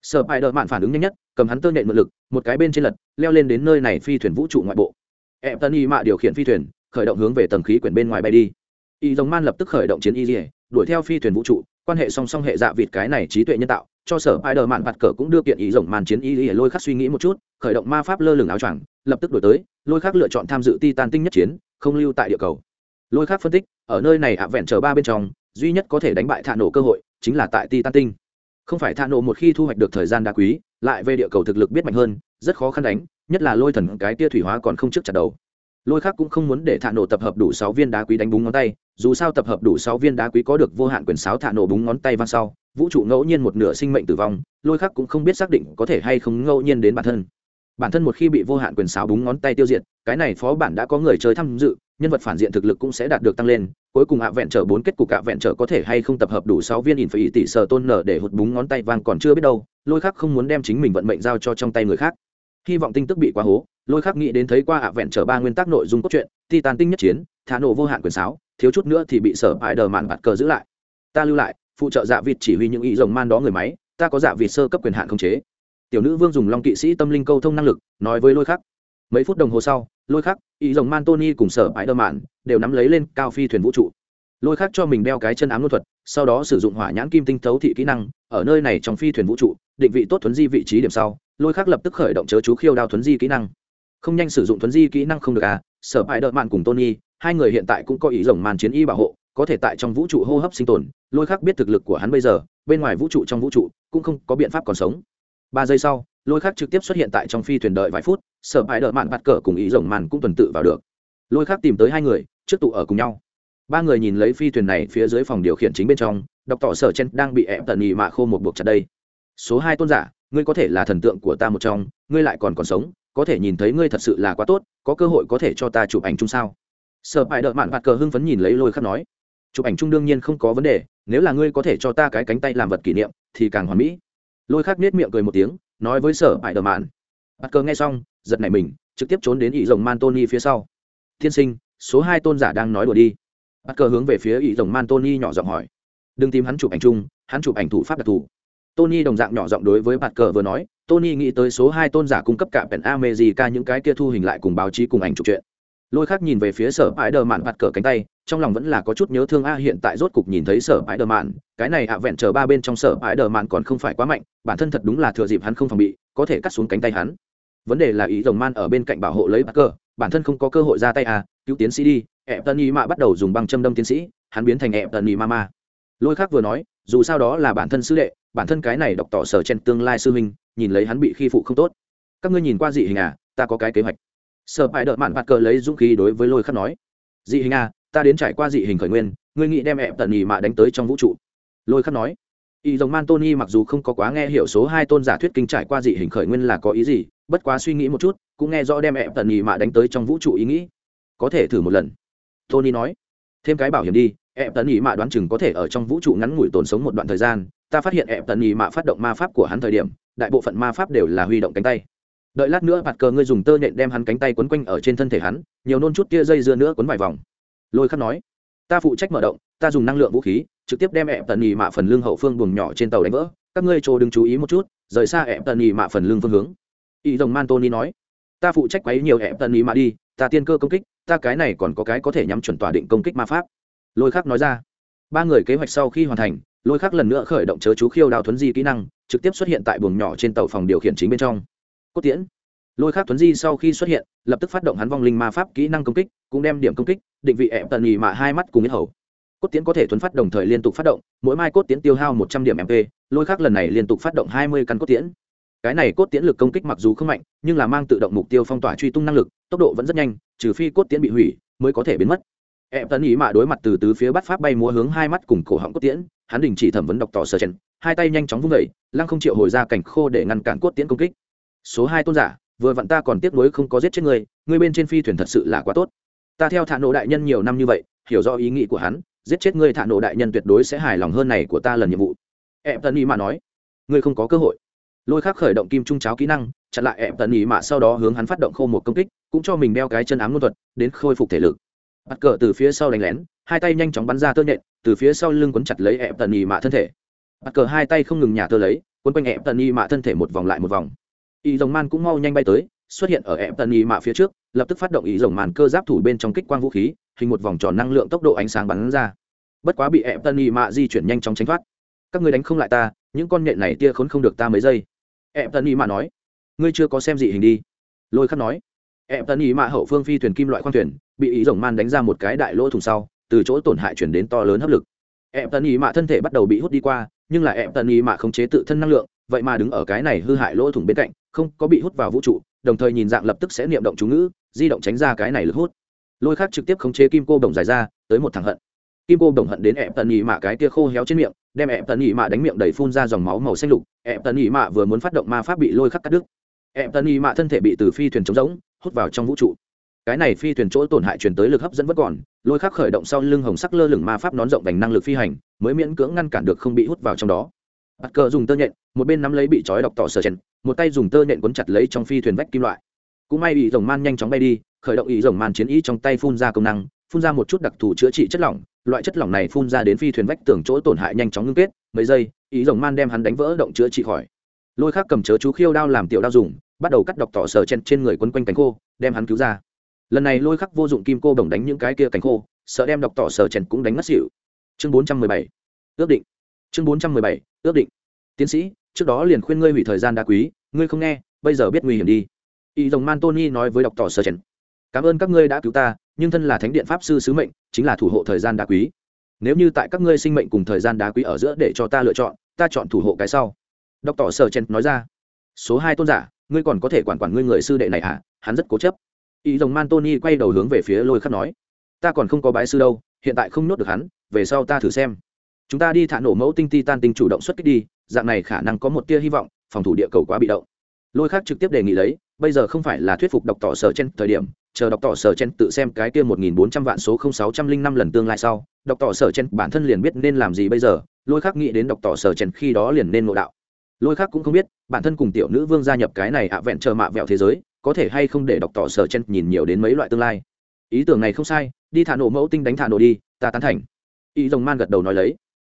Speaker 1: Sợ bại đợi mạn phản ứng nhanh nhất, cầm hắn tơ nhện mượn lực, một cái bên trên lật, leo lên đến nơi này phi thuyền vũ trụ ngoại bộ. Em tân y mạ điều khiển phi thuyền, khởi động hướng về tầng khí quyển bên ngoài bay đi. Y giống man lập tức khởi động chiến y dỉa đuổi theo phi thuyền vũ trụ, quan hệ song song hệ dạ vịt cái này trí tuệ nhân tạo cho sở ai đờ mạn vặt cờ cũng đưa kiện ý rồng màn chiến ý ý lôi khắc suy nghĩ một chút, khởi động ma pháp lơ lửng áo choàng, lập tức đổi tới, lôi khắc lựa chọn tham dự ti tan tinh nhất chiến, không lưu tại địa cầu. Lôi khắc phân tích, ở nơi này ạ vẹn chờ ba bên trong, duy nhất có thể đánh bại thạ nổ cơ hội, chính là tại ti tan tinh. Không phải thạ nổ một khi thu hoạch được thời gian đá quý, lại về địa cầu thực lực biết mạnh hơn, rất khó khăn đánh, nhất là lôi thần cái tia thủy hóa còn không trước chặt đầu. Lôi khác cũng không muốn để thả nổ tập hợp đủ sáu viên đá quý đánh búng ngón tay, dù sao tập hợp đủ sáu viên đá quý có được vô hạn quyền sáo thả nổ búng ngón tay vang sau vũ trụ ngẫu nhiên một nửa sinh mệnh tử vong, lôi khắc cũng không biết xác định có thể hay không ngẫu nhiên đến bản thân. Bản thân một khi bị vô hạn quyền sáo búng ngón tay tiêu diệt, cái này phó bản đã có người chơi tham dự, nhân vật phản diện thực lực cũng sẽ đạt được tăng lên, cuối cùng ạ vẹn trở bốn kết cục ạ vẹn trở có thể hay không tập hợp đủ sáu viên ỉn phải tỷ sở tôn nở để hụt búng ngón tay vàng còn chưa biết đâu, lôi khắc không muốn đem chính mình vận mệnh giao cho trong tay người khác. Hy vọng tin tức bị quá hố, lôi khắc nghĩ đến thấy qua ạ vẹn trở ba nguyên tắc nội dung cốt truyện, titan tinh nhất chiến, thả nổ vô hạn quyền sáo, thiếu chút nữa thì bị sở hại đờ mạn bạt cờ giữ lại. Ta lưu lại phụ trợ dạ vịt chỉ huy những ý rồng man đó người máy, ta có dạ vịt sơ cấp quyền hạn không chế. Tiểu nữ vương dùng long kỵ sĩ tâm linh câu thông năng lực, nói với lôi khắc. Mấy phút đồng hồ sau, lôi khắc, ý rồng man tony cùng sở bãi đơ mạn đều nắm lấy lên cao phi thuyền vũ trụ. Lôi khắc cho mình đeo cái chân ám luân thuật, sau đó sử dụng hỏa nhãn kim tinh thấu thị kỹ năng, ở nơi này trong phi thuyền vũ trụ, định vị tốt thuấn di vị trí điểm sau, lôi khắc lập tức khởi động chớ chú khiêu đao thuấn di kỹ năng. Không nhanh sử dụng thuấn di kỹ năng không được à sở hại đợt mạn cùng tony, hai người hiện tại cũng có ý rồng màn chiến y bảo hộ có thể tại trong vũ trụ hô hấp sinh tồn, lôi khắc biết thực lực của hắn bây giờ, bên ngoài vũ trụ trong vũ trụ cũng không có biện pháp còn sống. Ba giây sau, lôi khắc trực tiếp xuất hiện tại trong phi thuyền đợi vài phút, sở hãi đợt mạn bắt cờ cùng ý rồng màn cũng tuần tự vào được. Lôi khắc tìm tới hai người, trước tụ ở cùng nhau. Ba người nhìn lấy phi thuyền này phía dưới phòng điều khiển chính bên trong, đọc tỏ sở chen đang bị ép tần nhị mạ khô một buộc chặt đây. Số hai tôn giả, ngươi có thể là thần tượng của ta một trong, ngươi lại còn còn sống, có thể nhìn thấy ngươi thật sự là quá tốt, có cơ hội có thể cho ta chụp ảnh chung sao? Sợ bại đợt mạn bạt cờ hưng phấn nhìn lấy lôi khắc nói chụp ảnh chung đương nhiên không có vấn đề nếu là ngươi có thể cho ta cái cánh tay làm vật kỷ niệm thì càng hoàn mỹ. Lôi khắc nết miệng cười một tiếng nói với sở bại đờ mạn. Bắt cờ nghe xong giật nảy mình trực tiếp trốn đến ỷ rồng man tony phía sau. Thiên sinh số hai tôn giả đang nói đùa đi. Bắt cờ hướng về phía ỷ rồng man tony nhỏ giọng hỏi. Đừng tìm hắn chụp ảnh chung hắn chụp ảnh thủ pháp đặc thù. Tony đồng dạng nhỏ giọng đối với bạt cờ vừa nói, Tony nghĩ tới số hai tôn giả cung cấp cả Pen America những cái kia thu hình lại cùng báo chí cùng ảnh chụp chuyện. Lôi khác nhìn về phía Sở bãi đờ mạn vặt cờ cánh tay, trong lòng vẫn là có chút nhớ thương a hiện tại rốt cục nhìn thấy Sở bãi đờ mạn cái này ạ vẹn chờ ba bên trong Sở bãi đờ mạn còn không phải quá mạnh, bản thân thật đúng là thừa dịp hắn không phòng bị, có thể cắt xuống cánh tay hắn. Vấn đề là ý rồng man ở bên cạnh bảo hộ lấy bạt cờ, bản thân không có cơ hội ra tay à, cứu tiến sĩ đi, ẹp tân y mạ bắt đầu dùng băng châm đâm tiến sĩ, hắn biến thành ẹp tân y mama. Lôi khác vừa nói, dù sao đó là bản thân sư đệ, bản thân cái này đọc tỏ sở trên tương lai sư huynh nhìn lấy hắn bị khi phụ không tốt các ngươi nhìn qua dị hình à ta có cái kế hoạch sở bại đợt mạn bạt cờ lấy dũng khí đối với lôi khắc nói, dị hình a ta đến trải qua dị hình khởi nguyên, ngươi nghĩ đem ẹp tận nhì mạ đánh tới trong vũ trụ? Lôi khắc nói y dòng man tony mặc dù không có quá nghe hiểu số hai tôn giả thuyết kinh trải qua dị hình khởi nguyên là có ý gì, bất quá suy nghĩ một chút, cũng nghe rõ đem ẹp tận nhì mạ đánh tới trong vũ trụ ý nghĩ. Có thể thử một lần. Tony nói, thêm cái bảo hiểm đi, ẹp tận nhì mạ đoán chừng có thể ở trong vũ trụ ngắn ngủi tồn sống một đoạn thời gian, ta phát hiện ẹp tận nhì mạ phát động ma pháp của hắn thời điểm, đại bộ phận ma pháp đều là huy động cánh tay đợi lát nữa bạt cờ ngươi dùng tơ nhện đem hắn cánh tay quấn quanh ở trên thân thể hắn, nhiều nôn chút tia dây dưa nữa quấn vài vòng. Lôi khắc nói, ta phụ trách mở động, ta dùng năng lượng vũ khí, trực tiếp đem ẹp tần nhì mạ phần lưng hậu phương buồng nhỏ trên tàu đánh vỡ. Các ngươi chỗ đừng chú ý một chút, rời xa ẹp tần nhì mạ phần lưng phương hướng. Y rồng man tony nói, ta phụ trách quấy nhiều ẹp tần nhì mạ đi, ta tiên cơ công kích, ta cái này còn có cái có thể nhắm chuẩn tỏa định công kích ma pháp. Lôi khắc nói ra, ba người kế hoạch sau khi hoàn thành, lôi khắc lần nữa khởi động chớ chú khiêu đào thuấn di kỹ năng, trực tiếp xuất hiện tại buồng nhỏ trên tàu phòng điều khiển chính bên trong cốt tiễn. Lôi khắc thuấn di sau khi xuất hiện, lập tức phát động hắn vong linh ma pháp kỹ năng công kích, cũng đem điểm công kích, định vị ẹp tần nhì mạ hai mắt cùng yết hầu. Cốt tiễn có thể thuấn phát đồng thời liên tục phát động, mỗi mai cốt tiễn tiêu hao một trăm điểm mp lôi khắc lần này liên tục phát động hai mươi căn cốt tiễn. Cái này cốt tiễn lực công kích mặc dù không mạnh, nhưng là mang tự động mục tiêu phong tỏa truy tung năng lực, tốc độ vẫn rất nhanh, trừ phi cốt tiễn bị hủy, mới có thể biến mất. Ẹp tần ý mạ đối mặt từ tứ phía bắt pháp bay múa hướng hai mắt cùng cổ họng cốt tiễn, hắn đình chỉ thẩm vấn đọc tỏ sơ chèn hai tay nhanh chóng vung vẩy lăng không chịu hồi ra cảnh khô để ngăn cản cốt tiễn công kích số hai tôn giả vừa vặn ta còn tiếc nuối không có giết chết ngươi, ngươi bên trên phi thuyền thật sự là quá tốt. Ta theo thả nổ đại nhân nhiều năm như vậy hiểu rõ ý nghĩ của hắn giết chết ngươi thả nổ đại nhân tuyệt đối sẽ hài lòng hơn này của ta lần nhiệm vụ. Em tân ý mà nói ngươi không có cơ hội. Lôi khắc khởi động kim trung cháo kỹ năng chặn lại em tân ý mà sau đó hướng hắn phát động khô một công kích cũng cho mình đeo cái chân ám ngôn thuật đến khôi phục thể lực. Bắt cờ từ phía sau đánh lén hai tay nhanh chóng bắn ra tơ nhện từ phía sau lưng quấn chặt lấy em tân ý mà thân thể. Bắt cờ hai tay không ngừng nhả tơ lấy quấn quanh em tân ý mà thân thể một vòng lại một vòng y rồng man cũng mau nhanh bay tới, xuất hiện ở ẹp tần y mạ phía trước, lập tức phát động y rồng màn cơ giáp thủ bên trong kích quang vũ khí, hình một vòng tròn năng lượng tốc độ ánh sáng bắn ra. Bất quá bị ẹp tần y mạ di chuyển nhanh chóng tránh thoát. Các người đánh không lại ta, những con nhện này tia khốn không được ta mấy giây. Ẹp tần y mạ nói, ngươi chưa có xem dị hình đi. Lôi khắc nói ẹp tần y mạ hậu phương phi thuyền kim loại khoang thuyền, bị ý rồng man đánh ra một cái đại lỗ thùng sau, từ chỗ tổn hại chuyển đến to lớn hấp lực. Ẹp tần y mạ thân thể bắt đầu bị hút đi qua, nhưng là ẹp tần y mạ không chế tự thân năng lượng, vậy mà đứng ở cái này hư hại lỗ thủng bên cạnh không có bị hút vào vũ trụ, đồng thời nhìn dạng lập tức sẽ niệm động chú ngữ, di động tránh ra cái này lực hút. Lôi khác trực tiếp khống chế kim cô đồng dài ra, tới một thằng hận. Kim cô đồng hận đến ẹp tần nhị mạ cái kia khô héo trên miệng, đem ẹp tần nhị mạ đánh miệng đầy phun ra dòng máu màu xanh lục, ẹp tần nhị mạ vừa muốn phát động ma pháp bị lôi khắc cắt đứt. Ẹp tần nhị mạ thân thể bị từ phi thuyền trống rỗng, hút vào trong vũ trụ. Cái này phi thuyền chỗ tổn hại truyền tới lực hấp dẫn vẫn còn, lôi khắc khởi động sau lưng hồng sắc lơ lửng ma pháp nón rộng vành năng lực phi hành, mới miễn cưỡng ngăn cản được không bị hút vào trong đó bắt cờ dùng tơ nhện, một bên nắm lấy bị trói đọc tỏ sờ chèn, một tay dùng tơ nhện quấn chặt lấy trong phi thuyền vách kim loại. Cũng may ý rồng man nhanh chóng bay đi, khởi động ý rồng man chiến ý trong tay phun ra công năng, phun ra một chút đặc thù chữa trị chất lỏng. Loại chất lỏng này phun ra đến phi thuyền vách tường chỗ tổn hại nhanh chóng ngưng kết, mấy giây ý rồng man đem hắn đánh vỡ động chữa trị khỏi. Lôi khác cầm chớ chú khiêu đao làm tiểu đao dùng, bắt đầu cắt đọc tỏ sờ chen trên người quấn quanh cánh khô, đem hắn cứu ra. Lần này lôi khắc vô dụng kim cô đồng đánh những cái kia cánh khô, sợ đem đọc tỏ sờ chen cũng đánh ngất xỉu. Chương bốn trăm mười bảy. Ước định chương bốn trăm mười bảy, ước định. Tiến sĩ, trước đó liền khuyên ngươi hủy thời gian đá quý, ngươi không nghe, bây giờ biết nguy hiểm đi. Y dòng man tony nói với đọc tỏ sơ chen cảm ơn các ngươi đã cứu ta, nhưng thân là thánh điện pháp sư sứ mệnh, chính là thủ hộ thời gian đá quý. Nếu như tại các ngươi sinh mệnh cùng thời gian đá quý ở giữa để cho ta lựa chọn, ta chọn thủ hộ cái sau. Đọc tỏ sơ chen nói ra. Số hai tôn giả, ngươi còn có thể quản quản ngươi người sư đệ này à hắn rất cố chấp. Y dòng man tony quay đầu hướng về phía lôi khắc nói. Ta còn không có bái sư đâu, hiện tại không nốt được hắn, về sau ta thử xem chúng ta đi thả nổ mẫu tinh ti tan tinh chủ động xuất kích đi, dạng này khả năng có một tia hy vọng, phòng thủ địa cầu quá bị động. Lôi khác trực tiếp đề nghị lấy, bây giờ không phải là thuyết phục đọc tỏ sở trên thời điểm, chờ đọc tỏ sở trên tự xem cái kia một nghìn bốn trăm vạn số không sáu trăm linh năm lần tương lai sau đọc tỏ sở trên bản thân liền biết nên làm gì bây giờ, lôi khác nghĩ đến đọc tỏ sở trên khi đó liền nên ngộ đạo. Lôi khác cũng không biết, bản thân cùng tiểu nữ vương gia nhập cái này ạ vẹn chờ mạ vẹo thế giới, có thể hay không để đọc tỏ sở trên nhìn nhiều đến mấy loại tương lai. Ý tưởng này không sai, đi thả nổ mẫu tinh đánh thả nổ đi, ta tán thành. Ý rồng man gật đầu nói lấy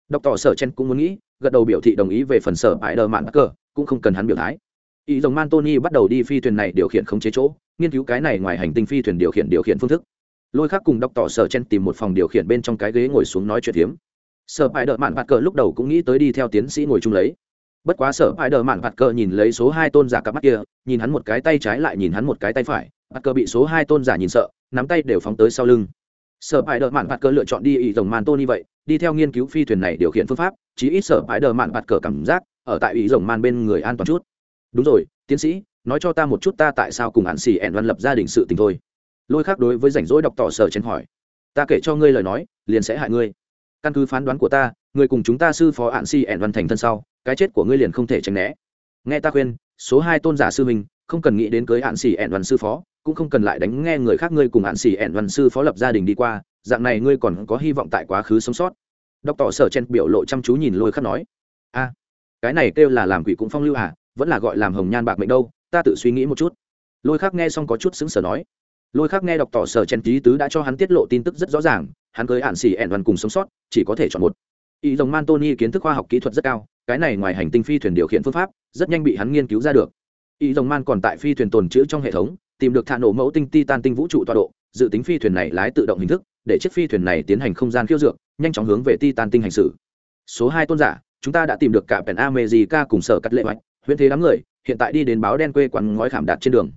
Speaker 1: đọc tỏ sở chen cũng muốn nghĩ, gật đầu biểu thị đồng ý về phần sở bãi đờ mạn bắc cờ, cũng không cần hắn biểu thái. Ý rồng man tony bắt đầu đi phi thuyền này điều khiển không chế chỗ, nghiên cứu cái này ngoài hành tinh phi thuyền điều khiển điều khiển phương thức. Lôi khác cùng đọc tỏ sở chen tìm một phòng điều khiển bên trong cái ghế ngồi xuống nói chuyện hiếm sở bãi đờ mạn bắc cờ lúc đầu cũng nghĩ tới đi theo tiến sĩ ngồi chung lấy. Bất quá sở bãi đờ mạn bắc cờ nhìn lấy số hai tôn giả cặp mắt kia, nhìn hắn một cái tay trái lại nhìn hắn một cái tay phải, bắc cờ bị số hai tôn giả nhìn sợ, nắm tay đều phóng tới sau lưng sở bãi đờ mạn bạt cờ lựa chọn đi ý rồng màn tôn như vậy đi theo nghiên cứu phi thuyền này điều khiển phương pháp chí ít sở bãi đờ mạn bạt cờ cảm giác ở tại ý rồng màn bên người an toàn chút. Đúng rồi tiến sĩ nói cho ta một chút ta tại sao cùng hạn xì ẻn văn lập gia đình sự tình thôi. Lôi khác đối với rảnh rỗi đọc tỏ sở chen hỏi. Ta kể cho ngươi lời nói liền sẽ hại ngươi. Căn cứ phán đoán của ta người cùng chúng ta sư phó hạn xì ẻn văn thành thân sau cái chết của ngươi liền không thể tránh né. Nghe ta khuyên số hai tôn giả sư mình, không cần nghĩ đến cưới hạn xì ẻn văn sư phó cũng không cần lại đánh nghe người khác ngươi cùng hạn xỉ ẹn văn sư phó lập gia đình đi qua, dạng này ngươi còn có hy vọng tại quá khứ sống sót. Đọc tỏ sở chen biểu lộ chăm chú nhìn lôi khắc nói, a, cái này kêu là làm quỷ cũng phong lưu à vẫn là gọi làm hồng nhan bạc mệnh đâu, ta tự suy nghĩ một chút. Lôi khắc nghe xong có chút xứng sở nói. Lôi khắc nghe đọc tỏ sở chen tí tứ đã cho hắn tiết lộ tin tức rất rõ ràng, hắn cưới hạn xỉ ẹn văn cùng sống sót, chỉ có thể chọn một. Ý dòng man tony kiến thức khoa học kỹ thuật rất cao, cái này ngoài hành tinh phi thuyền điều khiển phương pháp, rất nhanh bị hắn nghiên cứu ra được. Ý dòng man còn tại phi thuyền tồn chữ trong hệ thống tìm được thả nổ mẫu tinh titan tinh vũ trụ tọa độ, dự tính phi thuyền này lái tự động hình thức, để chiếc phi thuyền này tiến hành không gian khiêu dược, nhanh chóng hướng về titan tinh hành xử. Số hai tôn giả, chúng ta đã tìm được cả pèn amejica cùng sở cắt lệ hoạch, huyễn thế đám người, hiện tại đi đến báo đen quê quán ngói khảm đạt trên đường.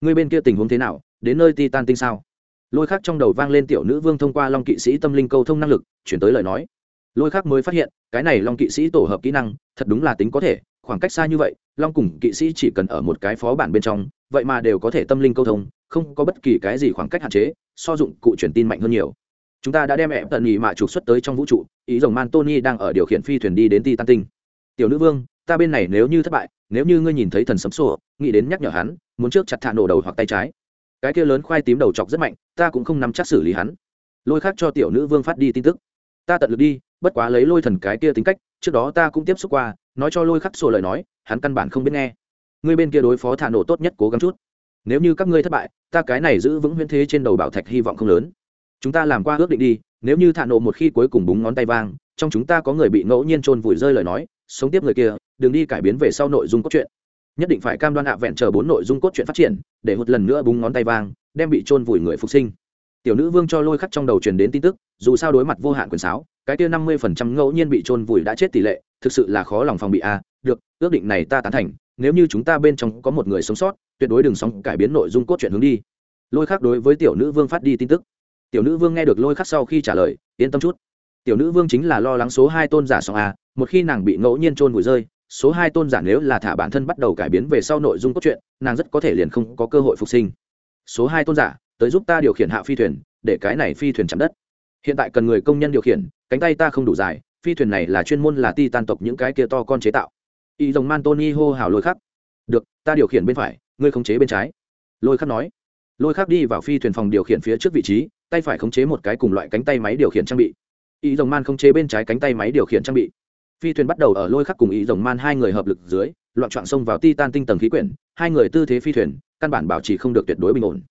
Speaker 1: Người bên kia tình huống thế nào? Đến nơi titan tinh sao? Lôi khác trong đầu vang lên tiểu nữ vương thông qua long kỵ sĩ tâm linh câu thông năng lực, chuyển tới lời nói. Lôi khác mới phát hiện, cái này long kỵ sĩ tổ hợp kỹ năng, thật đúng là tính có thể khoảng cách xa như vậy, long cùng kỵ sĩ chỉ cần ở một cái phó bản bên trong, vậy mà đều có thể tâm linh câu thông, không có bất kỳ cái gì khoảng cách hạn chế, so dụng cụ truyền tin mạnh hơn nhiều. Chúng ta đã đem ẹp tận nhị mạ trục xuất tới trong vũ trụ, ý rồng man tony đang ở điều khiển phi thuyền đi đến ti tan tinh tiểu nữ vương, ta bên này nếu như thất bại, nếu như ngươi nhìn thấy thần sấm sổ nghĩ đến nhắc nhở hắn, muốn trước chặt thả nổ đầu hoặc tay trái. Cái kia lớn khoai tím đầu chọc rất mạnh, ta cũng không nắm chắc xử lý hắn. Lôi khác cho tiểu nữ vương phát đi tin tức. Ta tận lực đi, bất quá lấy lôi thần cái kia tính cách, trước đó ta cũng tiếp xúc qua nói cho lôi khắc sổ lời nói, hắn căn bản không biết nghe. Ngươi bên kia đối phó thả nổ tốt nhất cố gắng chút. Nếu như các ngươi thất bại, ta cái này giữ vững huyễn thế trên đầu bảo thạch hy vọng không lớn. Chúng ta làm qua ước định đi, nếu như thả nổ một khi cuối cùng búng ngón tay vang, trong chúng ta có người bị ngẫu nhiên trôn vùi rơi lời nói, sống tiếp người kia, đừng đi cải biến về sau nội dung cốt truyện. Nhất định phải cam đoan hạ vẹn chờ bốn nội dung cốt truyện phát triển, để một lần nữa búng ngón tay vang, đem bị trôn vùi người phục sinh. Tiểu nữ vương cho lôi khắc trong đầu truyền đến tin tức, dù sao đối mặt vô hạn quyền sáo, cái kia năm mươi phần trăm ngẫu nhiên bị trôn vùi đã chết tỷ lệ thực sự là khó lòng phòng bị a à. được, ước định này ta tán thành, nếu như chúng ta bên trong có một người sống sót, tuyệt đối đừng sóng cải biến nội dung cốt truyện hướng đi. Lôi khắc đối với tiểu nữ vương phát đi tin tức. Tiểu nữ vương nghe được lôi khắc sau khi trả lời, yên tâm chút. Tiểu nữ vương chính là lo lắng số hai tôn giả song a à. một khi nàng bị ngẫu nhiên trôn vùi rơi, số hai tôn giả nếu là thả bản thân bắt đầu cải biến về sau nội dung cốt truyện, nàng rất có thể liền không có cơ hội phục sinh. Số hai tôn giả, tới giúp ta điều khiển hạ phi thuyền, để cái này phi thuyền chạm đất. Hiện tại cần người công nhân điều khiển, cánh tay ta không đủ dài phi thuyền này là chuyên môn là ti tan tộc những cái kia to con chế tạo. Y dòng man tony hô hào lôi khắc. Được, ta điều khiển bên phải, ngươi khống chế bên trái. Lôi khắc nói. Lôi khắc đi vào phi thuyền phòng điều khiển phía trước vị trí, tay phải khống chế một cái cùng loại cánh tay máy điều khiển trang bị. Y dòng man khống chế bên trái cánh tay máy điều khiển trang bị. Phi thuyền bắt đầu ở lôi khắc cùng y dòng man hai người hợp lực dưới, loạn trọn xông vào ti tan tinh tầng khí quyển, hai người tư thế phi thuyền, căn bản bảo trì không được tuyệt đối bình ổn.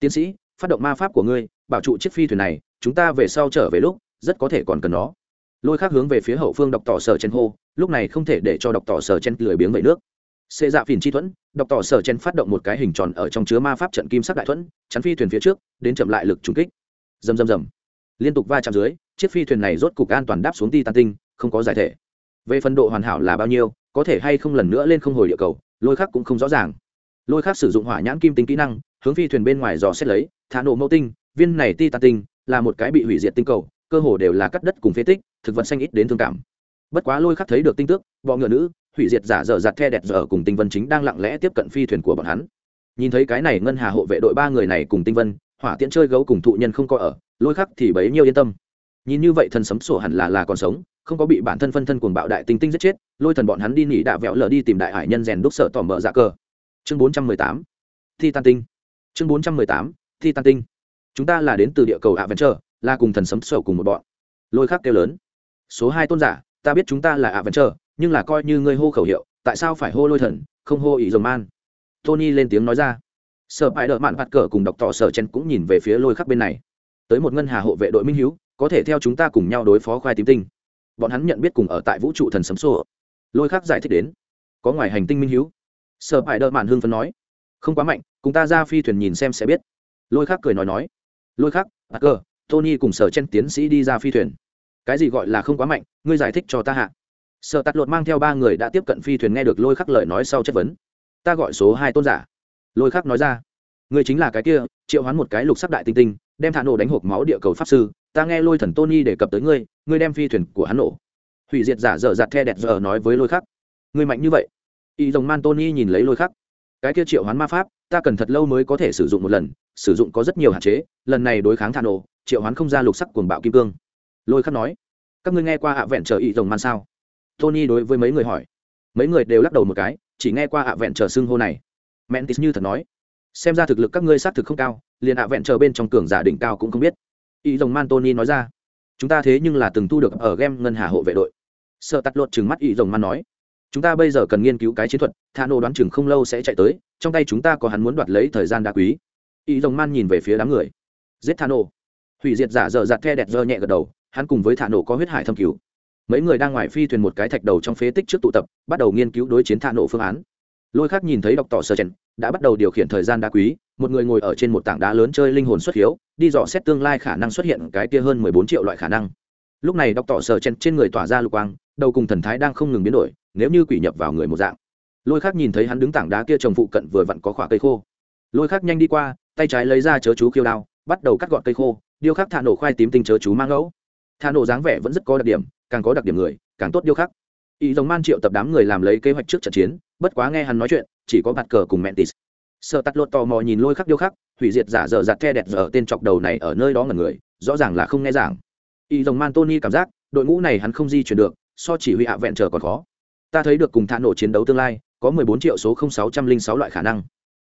Speaker 1: Tiến sĩ, phát động ma pháp của ngươi, bảo trụ chiếc phi thuyền này, chúng ta về sau trở về lúc, rất có thể còn cần nó lôi khác hướng về phía hậu phương đọc tỏ sở chen hô, lúc này không thể để cho đọc tỏ sở chen lười biếng vậy nước. Xê dạ phìn chi thuẫn, đọc tỏ sở chen phát động một cái hình tròn ở trong chứa ma pháp trận kim sắc đại thuẫn, chắn phi thuyền phía trước, đến chậm lại lực trùng kích. Dầm dầm dầm liên tục va chạm dưới, chiếc phi thuyền này rốt cục an toàn đáp xuống ti tàn tinh, không có giải thể. Về phần độ hoàn hảo là bao nhiêu, có thể hay không lần nữa lên không hồi địa cầu, lôi khác cũng không rõ ràng. Lôi khác sử dụng hỏa nhãn kim tinh kỹ năng, hướng phi thuyền bên ngoài dò xét lấy, thả nổ mẫu tinh, viên này ti tàn tinh là một cái bị hủy diệt tinh cầu cơ hồ đều là cắt đất cùng phế tích, thực vật xanh ít đến thương cảm. Bất quá lôi khắc thấy được tinh tước bọ ngựa nữ, hủy diệt giả dở dạt the đẹp dở cùng tinh vân chính đang lặng lẽ tiếp cận phi thuyền của bọn hắn. Nhìn thấy cái này ngân hà hộ vệ đội ba người này cùng tinh vân, hỏa tiễn chơi gấu cùng thụ nhân không có ở, lôi khắc thì bấy nhiêu yên tâm. Nhìn như vậy thần sấm sổ hẳn là là còn sống, không có bị bản thân phân thân cuồng bạo đại tinh tinh giết chết, lôi thần bọn hắn đi nỉ đạ vẹo lờ đi tìm đại hải nhân rèn đúc sợ tỏ mở dạ cờ. Chương bốn trăm mười tám, thi tan tinh. Chương bốn trăm mười tám, thi tan tinh. Chúng ta là đến từ địa cầu ạ vẫn chờ là cùng thần sấm sổ cùng một bọn. Lôi khắc kêu lớn. Số hai tôn giả, ta biết chúng ta là ạ vẫn chờ nhưng là coi như ngươi hô khẩu hiệu, tại sao phải hô lôi thần, không hô ý dầu man? Tony lên tiếng nói ra. Sợ bại đợi mạn vặt cờ cùng đọc tỏ sở chen cũng nhìn về phía lôi khắc bên này. Tới một ngân hà hộ vệ đội minh hiếu, có thể theo chúng ta cùng nhau đối phó khoai tím tinh. Bọn hắn nhận biết cùng ở tại vũ trụ thần sấm sổ. Lôi khắc giải thích đến. Có ngoài hành tinh minh hiếu. Sợ bại đợi mạn hương phấn nói. Không quá mạnh, cùng ta ra phi thuyền nhìn xem sẽ biết. Lôi khắc cười nói nói. Lôi khắc bạt cờ tony cùng sở chen tiến sĩ đi ra phi thuyền. Cái gì gọi là không quá mạnh, ngươi giải thích cho ta hạ. Sợ tạt lột mang theo ba người đã tiếp cận phi thuyền nghe được lôi khắc lời nói sau chất vấn. Ta gọi số hai tôn giả. Lôi khắc nói ra. Ngươi chính là cái kia, triệu hoán một cái lục sắc đại tinh tinh, đem thả nổ đánh hộp máu địa cầu pháp sư. Ta nghe lôi thần tony đề cập tới ngươi ngươi đem phi thuyền của hắn nổ. Hủy diệt giả dở dạt the đẹp giờ nói với lôi khắc. Ngươi mạnh như vậy. Y dòng man tony nhìn lấy lôi khắc. Cái kia triệu hoán ma pháp, ta cần thật lâu mới có thể sử dụng một lần, sử dụng có rất nhiều hạn chế, lần này đối kháng thả nổ triệu hoán không ra lục sắc cuồng bạo kim cương. Lôi khắc nói, các ngươi nghe qua ạ vẹn chờ ý rồng man sao? Tony đối với mấy người hỏi. Mấy người đều lắc đầu một cái, chỉ nghe qua ạ vẹn chờ xưng hô này. Mentis như thật nói, xem ra thực lực các ngươi xác thực không cao, liền ạ vẹn chờ bên trong cường giả đỉnh cao cũng không biết. Ý rồng man tony nói ra, chúng ta thế nhưng là từng thu được ở game ngân hà hộ vệ đội. Sợ tắt lột chừng mắt ý rồng man nói, chúng ta bây giờ cần nghiên cứu cái chiến thuật tha nô đoán chừng không lâu sẽ chạy tới, trong tay chúng ta có hắn muốn đoạt lấy thời gian đa quý. Ý rồng man nhìn về phía đám người, giết tha nô hủy diệt giả dở dạt the đẹp dơ nhẹ gật đầu, hắn cùng với thả nổ có huyết hải thâm cứu. Mấy người đang ngoài phi thuyền một cái thạch đầu trong phế tích trước tụ tập, bắt đầu nghiên cứu đối chiến thả nổ phương án. Lôi khác nhìn thấy đọc tỏ sơ chen đã bắt đầu điều khiển thời gian đá quý, một người ngồi ở trên một tảng đá lớn chơi linh hồn xuất hiếu, đi dò xét tương lai khả năng xuất hiện cái kia hơn mười bốn triệu loại khả năng. Lúc này đọc tỏ sơ chen trên người tỏa ra lục quang, đầu cùng thần thái đang không ngừng biến đổi, nếu như quỷ nhập vào người một dạng. Lôi khác nhìn thấy hắn đứng tảng đá kia trồng phụ cận vừa vặn có khỏa cây khô. Lôi khác nhanh đi qua, tay trái lấy ra chớ chú khiêu đao, bắt đầu cắt gọn cây khô điêu khắc thả nổ khoai tím tinh chớ chú mang ngẫu. Thả nổ dáng vẻ vẫn rất có đặc điểm, càng có đặc điểm người, càng tốt điêu khắc. Ý giống man triệu tập đám người làm lấy kế hoạch trước trận chiến, bất quá nghe hắn nói chuyện, chỉ có bạt cờ cùng mentis sợ tắt lột tò mò nhìn lôi khắc điêu khắc, hủy diệt giả dở dạt the đẹp dở tên chọc đầu này ở nơi đó ngần người, rõ ràng là không nghe giảng. Ý giống man tony cảm giác, đội ngũ này hắn không di chuyển được, so chỉ huy hạ vẹn trở còn khó. Ta thấy được cùng thả nổ chiến đấu tương lai, có mười bốn triệu số không sáu trăm linh sáu loại khả năng.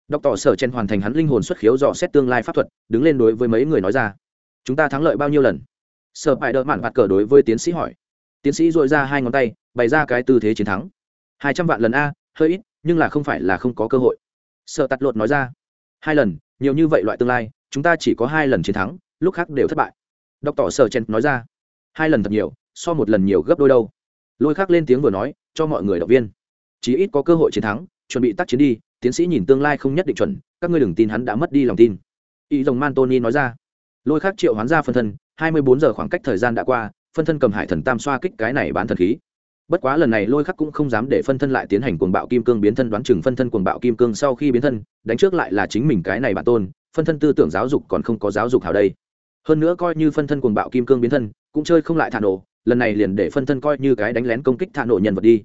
Speaker 1: Đọc tỏ sở chen hoàn thành hắn linh hồn xuất khiếu dò xét tương lai pháp thuật, đứng lên đối với mấy người nói ra chúng ta thắng lợi bao nhiêu lần? Sợ bại đỡ mạn vạt cờ đối với tiến sĩ hỏi. Tiến sĩ dội ra hai ngón tay, bày ra cái tư thế chiến thắng. Hai trăm vạn lần a, hơi ít, nhưng là không phải là không có cơ hội. Sợ tặt lột nói ra. Hai lần, nhiều như vậy loại tương lai, chúng ta chỉ có hai lần chiến thắng, lúc khác đều thất bại. Đọc tỏ sở chen nói ra. Hai lần thật nhiều, so một lần nhiều gấp đôi đâu. Lôi khác lên tiếng vừa nói, cho mọi người động viên. Chí ít có cơ hội chiến thắng, chuẩn bị tác chiến đi, tiến sĩ nhìn tương lai không nhất định chuẩn, các ngươi đừng tin hắn đã mất đi lòng tin. Y dòng man tony nói ra lôi khác triệu hoán ra phân thân, hai mươi bốn giờ khoảng cách thời gian đã qua, phân thân cầm hải thần tam xoa kích cái này bán thần khí. Bất quá lần này lôi khắc cũng không dám để phân thân lại tiến hành cuồng bạo kim cương biến thân đoán chừng phân thân cuồng bạo kim cương sau khi biến thân, đánh trước lại là chính mình cái này bản tôn, phân thân tư tưởng giáo dục còn không có giáo dục hào đây. Hơn nữa coi như phân thân cuồng bạo kim cương biến thân, cũng chơi không lại thả nổ, lần này liền để phân thân coi như cái đánh lén công kích thả nổ nhân vật đi.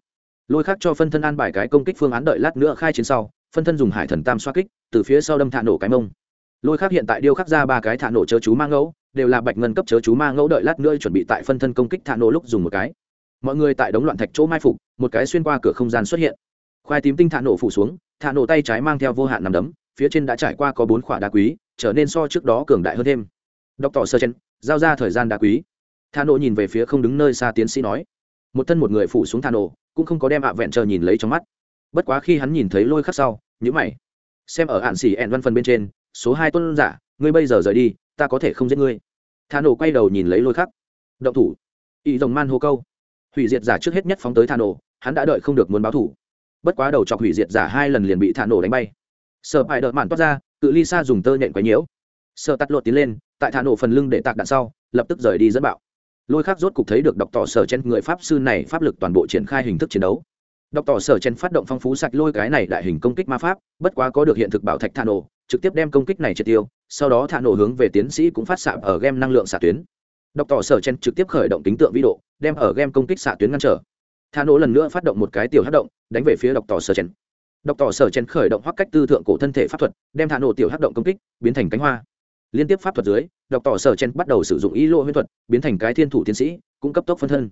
Speaker 1: Lôi khắc cho phân thân an bài cái công kích phương án đợi lát nữa khai chiến sau, phân thân dùng hải thần tam xoa kích, từ phía sau đâm thả nổ cái mông lôi khác hiện tại điêu khắc ra ba cái thả nổ chớ chú mang ngẫu, đều là bạch ngân cấp chớ chú mang ngẫu đợi lát nữa chuẩn bị tại phân thân công kích thả nổ lúc dùng một cái. Mọi người tại đống loạn thạch chỗ mai phục, một cái xuyên qua cửa không gian xuất hiện. Khoai tím tinh thả nổ phủ xuống, thả nổ tay trái mang theo vô hạn nằm đấm, phía trên đã trải qua có bốn khỏa đá quý, trở nên so trước đó cường đại hơn thêm. Đọc tỏ sơ chen giao ra thời gian đá quý. Thả nổ nhìn về phía không đứng nơi xa tiến sĩ nói. Một thân một người phủ xuống thả nổ, cũng không có đem ạ vẹn chờ nhìn lấy trong mắt. Bất quá khi hắn nhìn thấy lôi khắc sau nhữ mày. Xem ở hạn xỉ ẹn văn phần bên trên số hai tuân giả, ngươi bây giờ rời đi, ta có thể không giết ngươi. Thả nổ quay đầu nhìn lấy lôi khắc. Động thủ. Ý rồng man hô câu. Hủy diệt giả trước hết nhất phóng tới thả nổ, hắn đã đợi không được muốn báo thủ. Bất quá đầu chọc hủy diệt giả hai lần liền bị thả nổ đánh bay. Sợ hãi đợt mạn toát ra cự ly xa dùng tơ nhện quấy nhiễu. Sợ tắt lột tiến lên, tại thả nổ phần lưng để tạc đạn sau, lập tức rời đi dẫn bạo. Lôi khác rốt cục thấy được đọc tỏ sở trên người pháp sư này pháp lực toàn bộ triển khai hình thức chiến đấu đọc tỏ sở chen phát động phong phú sạch lôi cái này đại hình công kích ma pháp, bất quá có được hiện thực bảo thạch thả nổ trực tiếp đem công kích này triệt tiêu, sau đó thả nổ hướng về tiến sĩ cũng phát xạ ở game năng lượng xạ tuyến. Đọc tỏ sở chen trực tiếp khởi động tính tượng vĩ độ, đem ở game công kích xạ tuyến ngăn trở. Thả nổ lần nữa phát động một cái tiểu hát động, đánh về phía đọc tỏ sở chen đọc tỏ sở chen khởi động hoặc cách tư thượng cổ thân thể pháp thuật, đem thả nổ tiểu hát động công kích, biến thành cánh hoa. Liên tiếp pháp thuật dưới, đọc tỏ sở chen bắt đầu sử dụng ý lộ huyễn thuật, biến thành cái thiên thủ tiến sĩ cũng cấp tốc phân thân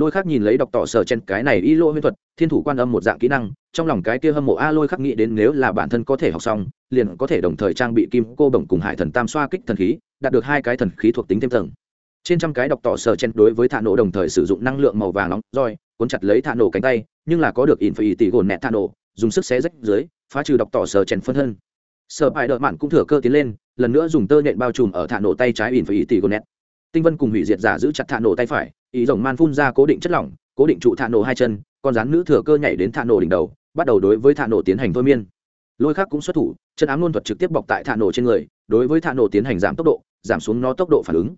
Speaker 1: lôi khắc nhìn lấy đọc tỏ sở chen cái này y lô huyễn thuật, thiên thủ quan âm một dạng kỹ năng, trong lòng cái kia hâm mộ a lôi khắc nghĩ đến nếu là bản thân có thể học xong, liền có thể đồng thời trang bị kim cô bổng cùng hải thần tam xoa kích thần khí, đạt được hai cái thần khí thuộc tính thêm tầng. Trên trăm cái đọc tỏ sở chen đối với thả nổ đồng thời sử dụng năng lượng màu vàng nóng roi cuốn chặt lấy thả nổ cánh tay, nhưng là có được in phải tỷ gồn nẹt thả nổ, dùng sức xé rách dưới, phá trừ đọc tỏ sở chen phân thân. Sở bài đợt mạn cũng thừa cơ tiến lên, lần nữa dùng tơ nhện bao trùm ở thả nổ tay trái in phải tỷ gồn nẹt. Tinh vân cùng hủy diệt giả giữ chặt thả nổ tay phải ý rồng man phun ra cố định chất lỏng cố định trụ thả nổ hai chân con rắn nữ thừa cơ nhảy đến thả nổ đỉnh đầu bắt đầu đối với thả nổ tiến hành thôi miên. Lôi khác cũng xuất thủ chân ám luôn thuật trực tiếp bọc tại thả nổ trên người đối với thả nổ tiến hành giảm tốc độ giảm xuống nó tốc độ phản ứng.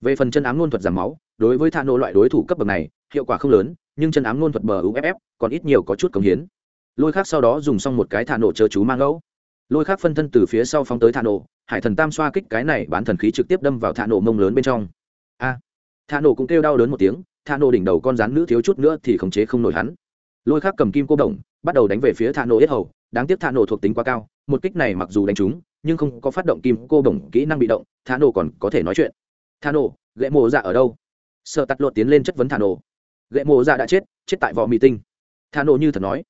Speaker 1: Về phần chân ám luôn thuật giảm máu đối với thả nổ loại đối thủ cấp bậc này hiệu quả không lớn nhưng chân ám luôn thuật bờ uff còn ít nhiều có chút cống hiến. Lôi khác sau đó dùng xong một cái thả nổ chớ chú mang ấu. Lôi khác phân thân từ phía sau phóng tới thả nổ hải thần tam xoa kích cái này bán thần khí trực tiếp đâm vào thả nổ mông lớn bên trong. A! à, thà nổ cũng kêu đau đớn một tiếng thà nổ đỉnh đầu con rắn nữ thiếu chút nữa thì khống chế không nổi hắn. Lôi khác cầm kim cô đồng, bắt đầu đánh về phía thà nổ yết hầu, đáng tiếc thà nổ thuộc tính quá cao, một kích này mặc dù đánh trúng, nhưng không có phát động kim cô đồng kỹ năng bị động thà nổ còn có thể nói chuyện. Thà nổ, gậy mộ dạ ở đâu? Sợ tắt lột tiến lên chất vấn thà nổ. Gậy mộ dạ đã chết chết tại vỏ mì tinh. Thà nổ như thật nói.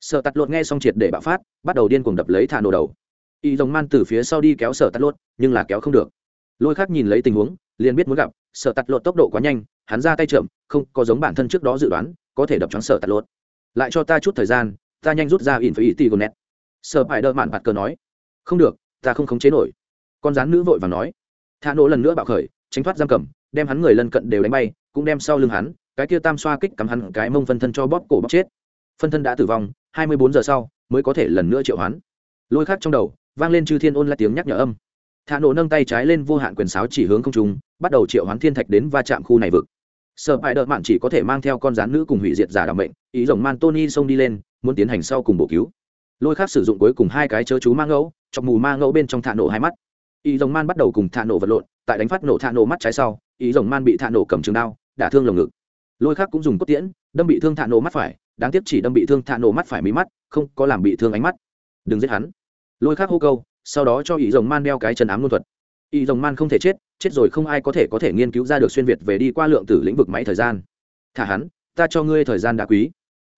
Speaker 1: Sợ tắt lột nghe xong triệt để bạo phát, bắt đầu điên cuồng đập lấy thà nổ đầu. Y dòng man từ phía sau đi kéo sợ tắt lột, nhưng là kéo không được. Lôi khác nhìn lấy tình huống liền biết muốn gặp, sợ tạt lột tốc độ quá nhanh, hắn ra tay chậm, không có giống bản thân trước đó dự đoán, có thể đập trắng sợ tạt lột. Lại cho ta chút thời gian, ta nhanh rút ra in phải ý tì gồn nét. Sợ phải đợi mạn bạt cờ nói, không được, ta không khống chế nổi. Con rắn nữ vội và nói, thả nổ lần nữa bạo khởi, tránh thoát giam cầm, đem hắn người lân cận đều đánh bay, cũng đem sau lưng hắn, cái kia tam xoa kích cắm hắn, cái mông phân thân cho bóp cổ bóp chết. Phân thân đã tử vong, hai mươi bốn giờ sau mới có thể lần nữa triệu hoán. Lôi khác trong đầu vang lên chư thiên ôn lại tiếng nhắc nhở âm thả nổ nâng tay trái lên vô hạn quyền sáo chỉ hướng không trung, bắt đầu triệu hoán thiên thạch đến va chạm khu này vực. Sợ hãi đợt mạn chỉ có thể mang theo con rắn nữ cùng hủy diệt giả đảm mệnh, ý rồng man tony xông đi lên, muốn tiến hành sau cùng bổ cứu. Lôi khác sử dụng cuối cùng hai cái chớ chú mang ngẫu, chọc mù mang ngẫu bên trong thả nổ hai mắt. Ý rồng man bắt đầu cùng thả nổ vật lộn, tại đánh phát nổ thả nổ mắt trái sau, ý rồng man bị thả nổ cầm trường đao, đả thương lồng ngực. Lôi khác cũng dùng cốt tiễn, đâm bị thương thả nổ mắt phải, đáng tiếc chỉ đâm bị thương thả nổ mắt phải mí mắt, không có làm bị thương ánh mắt. Đừng giết hắn. Lôi khác hô câu sau đó cho ý rồng man đeo cái chân ám luân thuật. Ý rồng man không thể chết chết rồi không ai có thể có thể nghiên cứu ra được xuyên việt về đi qua lượng tử lĩnh vực máy thời gian. Thả hắn, ta cho ngươi thời gian đã quý.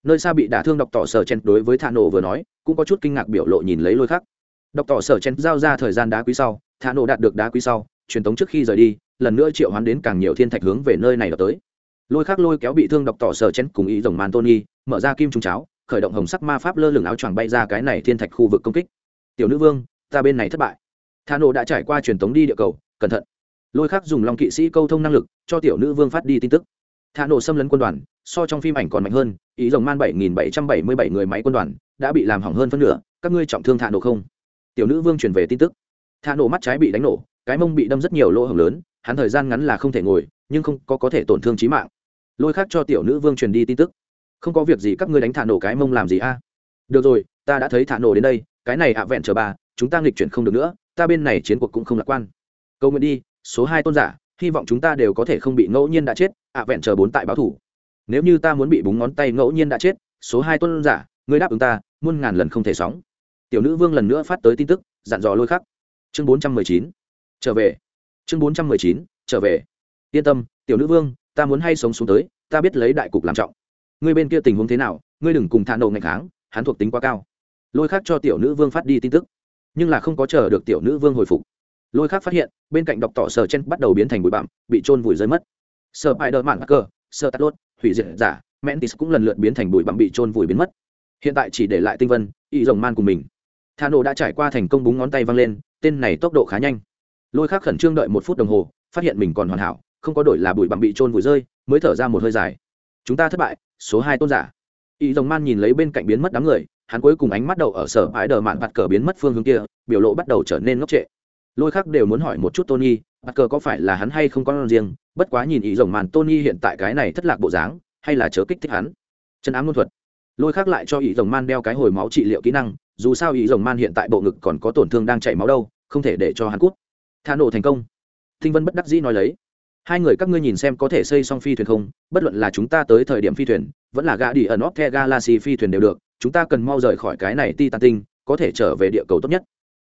Speaker 1: Nơi xa bị đả thương đọc tỏ sở chen đối với thả nổ vừa nói, cũng có chút kinh ngạc biểu lộ nhìn lấy lôi khắc. Đọc tỏ sở chen giao ra thời gian đá quý sau, thả nổ đạt được đá quý sau, truyền tống trước khi rời đi, lần nữa triệu hoán đến càng nhiều thiên thạch hướng về nơi này đọc tới. Lôi khắc lôi kéo bị thương đọc tỏ sở chen cùng ý rồng man tony, mở ra kim trung cháo, khởi động hồng sắc ma pháp lơ lửng áo choàng bay ra cái này thiên thạch khu vực công kích. Tiểu nữ vương ta bên này thất bại. Thả nổ đã trải qua truyền tống đi địa cầu, cẩn thận. Lôi khắc dùng long kỵ sĩ câu thông năng lực, cho tiểu nữ vương phát đi tin tức. Thả nổ xâm lấn quân đoàn, so trong phim ảnh còn mạnh hơn, ý rồng man bảy nghìn bảy trăm bảy mươi bảy người máy quân đoàn đã bị làm hỏng hơn phân nửa, các ngươi trọng thương thả nổ không? Tiểu nữ vương truyền về tin tức. Thả nổ mắt trái bị đánh nổ, cái mông bị đâm rất nhiều lỗ hổng lớn, hắn thời gian ngắn là không thể ngồi, nhưng không có có thể tổn thương trí mạng. Lôi khác cho tiểu nữ vương truyền đi tin tức. Không có việc gì các ngươi đánh thả nổ cái mông làm gì a? Được rồi, ta đã thấy thả nổ đến đây, cái này ạ vẹn chờ bà chúng ta nghịch chuyển không được nữa, ta bên này chiến cuộc cũng không lạc quan. Câu nguyện đi, số hai tôn giả, hy vọng chúng ta đều có thể không bị ngẫu nhiên đã chết, ạ vẹn chờ bốn tại báo thủ. Nếu như ta muốn bị búng ngón tay ngẫu nhiên đã chết, số hai tôn giả, ngươi đáp ứng ta, muôn ngàn lần không thể sóng. Tiểu nữ vương lần nữa phát tới tin tức, dặn dò lôi khắc. Chương bốn trăm mười chín, trở về. Chương bốn trăm mười chín, trở về. Yên tâm, tiểu nữ vương, ta muốn hay sống xuống tới, ta biết lấy đại cục làm trọng. Ngươi bên kia tình huống thế nào, ngươi đừng cùng thả nổ ngày kháng, hắn thuộc tính quá cao. Lôi khắc cho tiểu nữ vương phát đi tin tức nhưng là không có chờ được tiểu nữ vương hồi phục. Lôi khác phát hiện, bên cạnh đọc tỏ sờ chen bắt đầu biến thành bụi bặm, bị trôn vùi rơi mất. Sờ bại đờ mạn cơ sờ tắt lốt, hủy diệt giả, mentis cũng lần lượt biến thành bụi bặm bị trôn vùi biến mất. Hiện tại chỉ để lại tinh vân, y rồng man cùng mình. Tha nổ đã trải qua thành công búng ngón tay văng lên, tên này tốc độ khá nhanh. Lôi khác khẩn trương đợi một phút đồng hồ, phát hiện mình còn hoàn hảo, không có đổi là bụi bặm bị trôn vùi rơi, mới thở ra một hơi dài. Chúng ta thất bại, số hai tôn giả. Y rồng man nhìn lấy bên cạnh biến mất đám người hắn cuối cùng ánh mắt đầu ở sở ái đờ mạn bạt cờ biến mất phương hướng kia, biểu lộ bắt đầu trở nên ngốc trệ. Lôi khác đều muốn hỏi một chút tony, bạt cờ có phải là hắn hay không có con riêng, bất quá nhìn ý rồng màn tony hiện tại cái này thất lạc bộ dáng, hay là chớ kích thích hắn. Chân ám luân thuật. Lôi khác lại cho ý rồng man đeo cái hồi máu trị liệu kỹ năng, dù sao ý rồng man hiện tại bộ ngực còn có tổn thương đang chảy máu đâu, không thể để cho hắn cút. Tha nổ thành công. Thinh vân bất đắc dĩ nói lấy. Hai người các ngươi nhìn xem có thể xây xong phi thuyền không, bất luận là chúng ta tới thời điểm phi thuyền, vẫn là gã đi ẩn óp the galaxy phi thuyền đều được chúng ta cần mau rời khỏi cái này ti tàn tinh, có thể trở về địa cầu tốt nhất.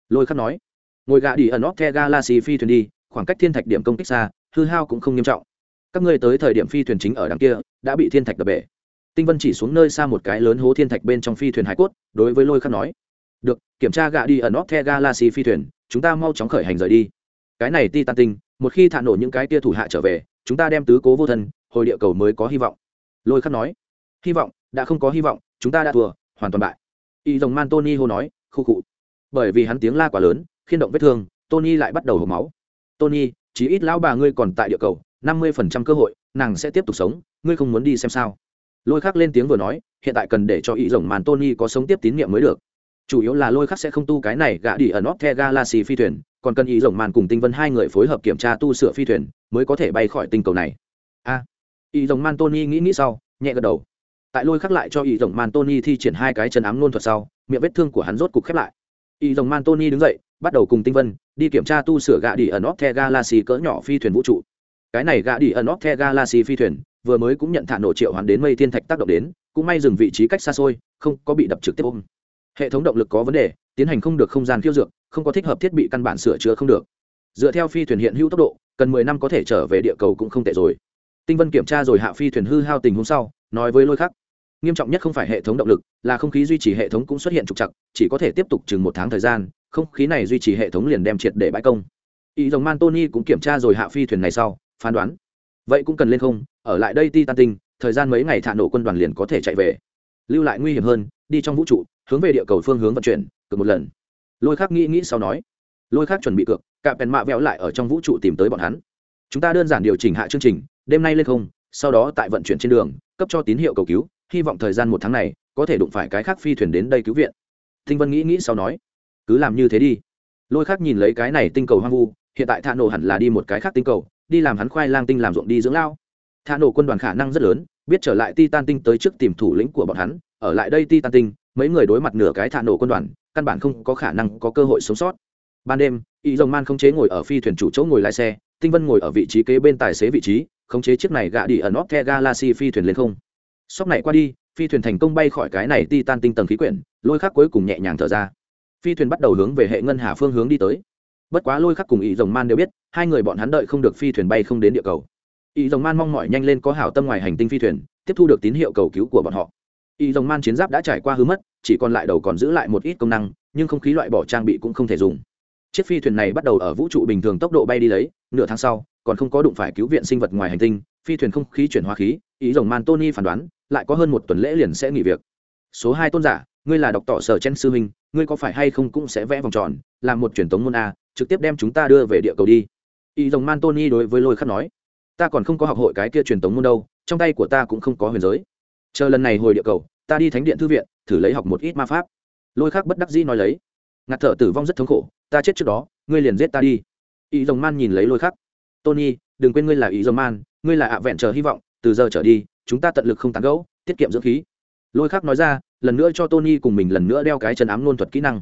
Speaker 1: Lôi khắc nói. Ngồi gã đi ẩn óp the galaxy phi thuyền đi, khoảng cách thiên thạch điểm công kích xa, hư hao cũng không nghiêm trọng. Các ngươi tới thời điểm phi thuyền chính ở đằng kia, đã bị thiên thạch đập bể. Tinh vân chỉ xuống nơi xa một cái lớn hố thiên thạch bên trong phi thuyền hải cốt, đối với lôi khắc nói. Được, kiểm tra gã đi ẩn óp the galaxy phi thuyền, chúng ta mau chóng khởi hành rời đi. Cái này ti tàn tinh, một khi thả nổ những cái tia thủ hạ trở về, chúng ta đem tứ cố vô thân, hồi địa cầu mới có hy vọng. Lôi khắc nói. Hy vọng, đã không có hy vọng, chúng ta đã thua hoàn toàn bại. Y dòng man tony hô nói khu khụ bởi vì hắn tiếng la quá lớn khiên động vết thương tony lại bắt đầu hộp máu. Tony chỉ ít lão bà ngươi còn tại địa cầu năm mươi phần trăm cơ hội nàng sẽ tiếp tục sống ngươi không muốn đi xem sao? Lôi khắc lên tiếng vừa nói hiện tại cần để cho ý rồng màn tony có sống tiếp tín nhiệm mới được. Chủ yếu là lôi khắc sẽ không tu cái này gã đi ở nóc the galaxy phi thuyền còn cần ý rồng màn cùng tinh vân hai người phối hợp kiểm tra tu sửa phi thuyền mới có thể bay khỏi tinh cầu này. A. À, ý rồng man tony nghĩ nghĩ sau nhẹ gật đầu tại lôi khắc lại cho ý rồng man tony thi triển hai cái chân ám nôn thuật sau, miệng vết thương của hắn rốt cục khép lại. Ý rồng man tony đứng dậy, bắt đầu cùng tinh vân đi kiểm tra tu sửa gạ đi ẩn óc the galaxy cỡ nhỏ phi thuyền vũ trụ. Cái này gạ đi ẩn óc the galaxy phi thuyền, vừa mới cũng nhận thả nổ triệu hoán đến mây thiên thạch tác động đến, cũng may dừng vị trí cách xa xôi, không có bị đập trực tiếp ôm. Hệ thống động lực có vấn đề, tiến hành không được không gian khiêu dược, không có thích hợp thiết bị căn bản sửa chữa không được. Dựa theo phi thuyền hiện hữu tốc độ, cần mười năm có thể trở về địa cầu cũng không tệ rồi. Tinh vân kiểm tra rồi hạ phi thuyền hư hao tình hôm sau, nói với lôi khắc nghiêm trọng nhất không phải hệ thống động lực, là không khí duy trì hệ thống cũng xuất hiện trục chặt chỉ có thể tiếp tục chừng một tháng thời gian, không khí này duy trì hệ thống liền đem triệt để bãi công. Ý dòng man tony cũng kiểm tra rồi hạ phi thuyền này sau, phán đoán. Vậy cũng cần lên không, ở lại đây ti tan tinh thời gian mấy ngày thả nổ quân đoàn liền có thể chạy về. Lưu lại nguy hiểm hơn, đi trong vũ trụ, hướng về địa cầu phương hướng vận chuyển cực một lần. Lôi khác nghĩ nghĩ sau nói. Lôi khác chuẩn bị cược, cả pèn mạ vẹo lại ở trong vũ trụ tìm tới bọn hắn. Chúng ta đơn giản điều chỉnh hạ chương trình, đêm nay lên không, sau đó tại vận chuyển trên đường, cấp cho tín hiệu cầu cứu hy vọng thời gian một tháng này có thể đụng phải cái khác phi thuyền đến đây cứu viện. Thinh vân nghĩ nghĩ sau nói, cứ làm như thế đi. Lôi khác nhìn lấy cái này tinh cầu hoang vu, hiện tại thả nổ hẳn là đi một cái khác tinh cầu, đi làm hắn khoai lang tinh làm ruộng đi dưỡng lao. Thả nổ quân đoàn khả năng rất lớn, biết trở lại titan tinh tới trước tìm thủ lĩnh của bọn hắn, ở lại đây titan tinh, mấy người đối mặt nửa cái thả nổ quân đoàn, căn bản không có khả năng có cơ hội sống sót. Ban đêm, y dòng man không chế ngồi ở phi thuyền chủ chỗ ngồi lái xe, tinh vân ngồi ở vị trí kế bên tài xế vị trí, khống chế chiếc này gạ đi ở nóc the galaxy phi thuyền lên không sóc này qua đi, phi thuyền thành công bay khỏi cái này ti tan tinh tầng khí quyển, lôi khắc cuối cùng nhẹ nhàng thở ra. Phi thuyền bắt đầu hướng về hệ ngân hà phương hướng đi tới. Bất quá lôi khắc cùng ý rồng man đều biết, hai người bọn hắn đợi không được phi thuyền bay không đến địa cầu. Ý rồng man mong mỏi nhanh lên có hảo tâm ngoài hành tinh phi thuyền, tiếp thu được tín hiệu cầu cứu của bọn họ. Ý rồng man chiến giáp đã trải qua hư mất, chỉ còn lại đầu còn giữ lại một ít công năng, nhưng không khí loại bỏ trang bị cũng không thể dùng. Chiếc phi thuyền này bắt đầu ở vũ trụ bình thường tốc độ bay đi lấy, nửa tháng sau, còn không có đụng phải cứu viện sinh vật ngoài hành tinh, phi thuyền không khí chuyển hóa khí ý rồng man tony phán đoán, lại có hơn một tuần lễ liền sẽ nghỉ việc. Số hai tôn giả, ngươi là đọc tỏ sở chen sư huynh, ngươi có phải hay không cũng sẽ vẽ vòng tròn, làm một truyền thống môn a, trực tiếp đem chúng ta đưa về địa cầu đi. Ý rồng man tony đối với lôi khắc nói, ta còn không có học hội cái kia truyền thống môn đâu, trong tay của ta cũng không có huyền giới. Chờ lần này hồi địa cầu, ta đi thánh điện thư viện, thử lấy học một ít ma pháp. Lôi khắc bất đắc dĩ nói lấy, ngạt thở tử vong rất thống khổ, ta chết trước đó, ngươi liền giết ta đi. Ý rồng man nhìn lấy lôi khắc, tony, đừng quên ngươi là ý rồng man, ngươi là ạ vẹn chờ hy vọng từ giờ trở đi, chúng ta tận lực không tán gẫu, tiết kiệm dưỡng khí. Lôi khắc nói ra, lần nữa cho tony cùng mình lần nữa đeo cái chân ám nôn thuật kỹ năng.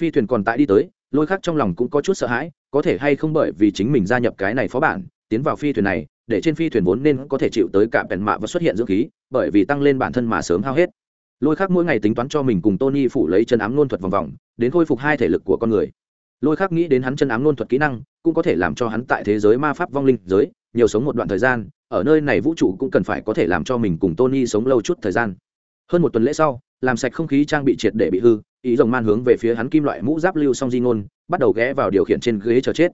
Speaker 1: Phi thuyền còn tại đi tới, lôi khắc trong lòng cũng có chút sợ hãi, có thể hay không bởi vì chính mình gia nhập cái này phó bản, tiến vào phi thuyền này, để trên phi thuyền vốn nên có thể chịu tới cả bèn mạ và xuất hiện dưỡng khí, bởi vì tăng lên bản thân mà sớm hao hết. Lôi khắc mỗi ngày tính toán cho mình cùng tony phủ lấy chân ám nôn thuật vòng vòng, đến khôi phục hai thể lực của con người. Lôi khắc nghĩ đến hắn chân ám nôn thuật kỹ năng, cũng có thể làm cho hắn tại thế giới ma pháp vong linh giới nhiều sống một đoạn thời gian, ở nơi này vũ trụ cũng cần phải có thể làm cho mình cùng tony sống lâu chút thời gian. Hơn một tuần lễ sau, làm sạch không khí trang bị triệt để bị hư, ý rồng man hướng về phía hắn kim loại mũ giáp lưu song di ngôn, bắt đầu ghé vào điều khiển trên ghế chờ chết.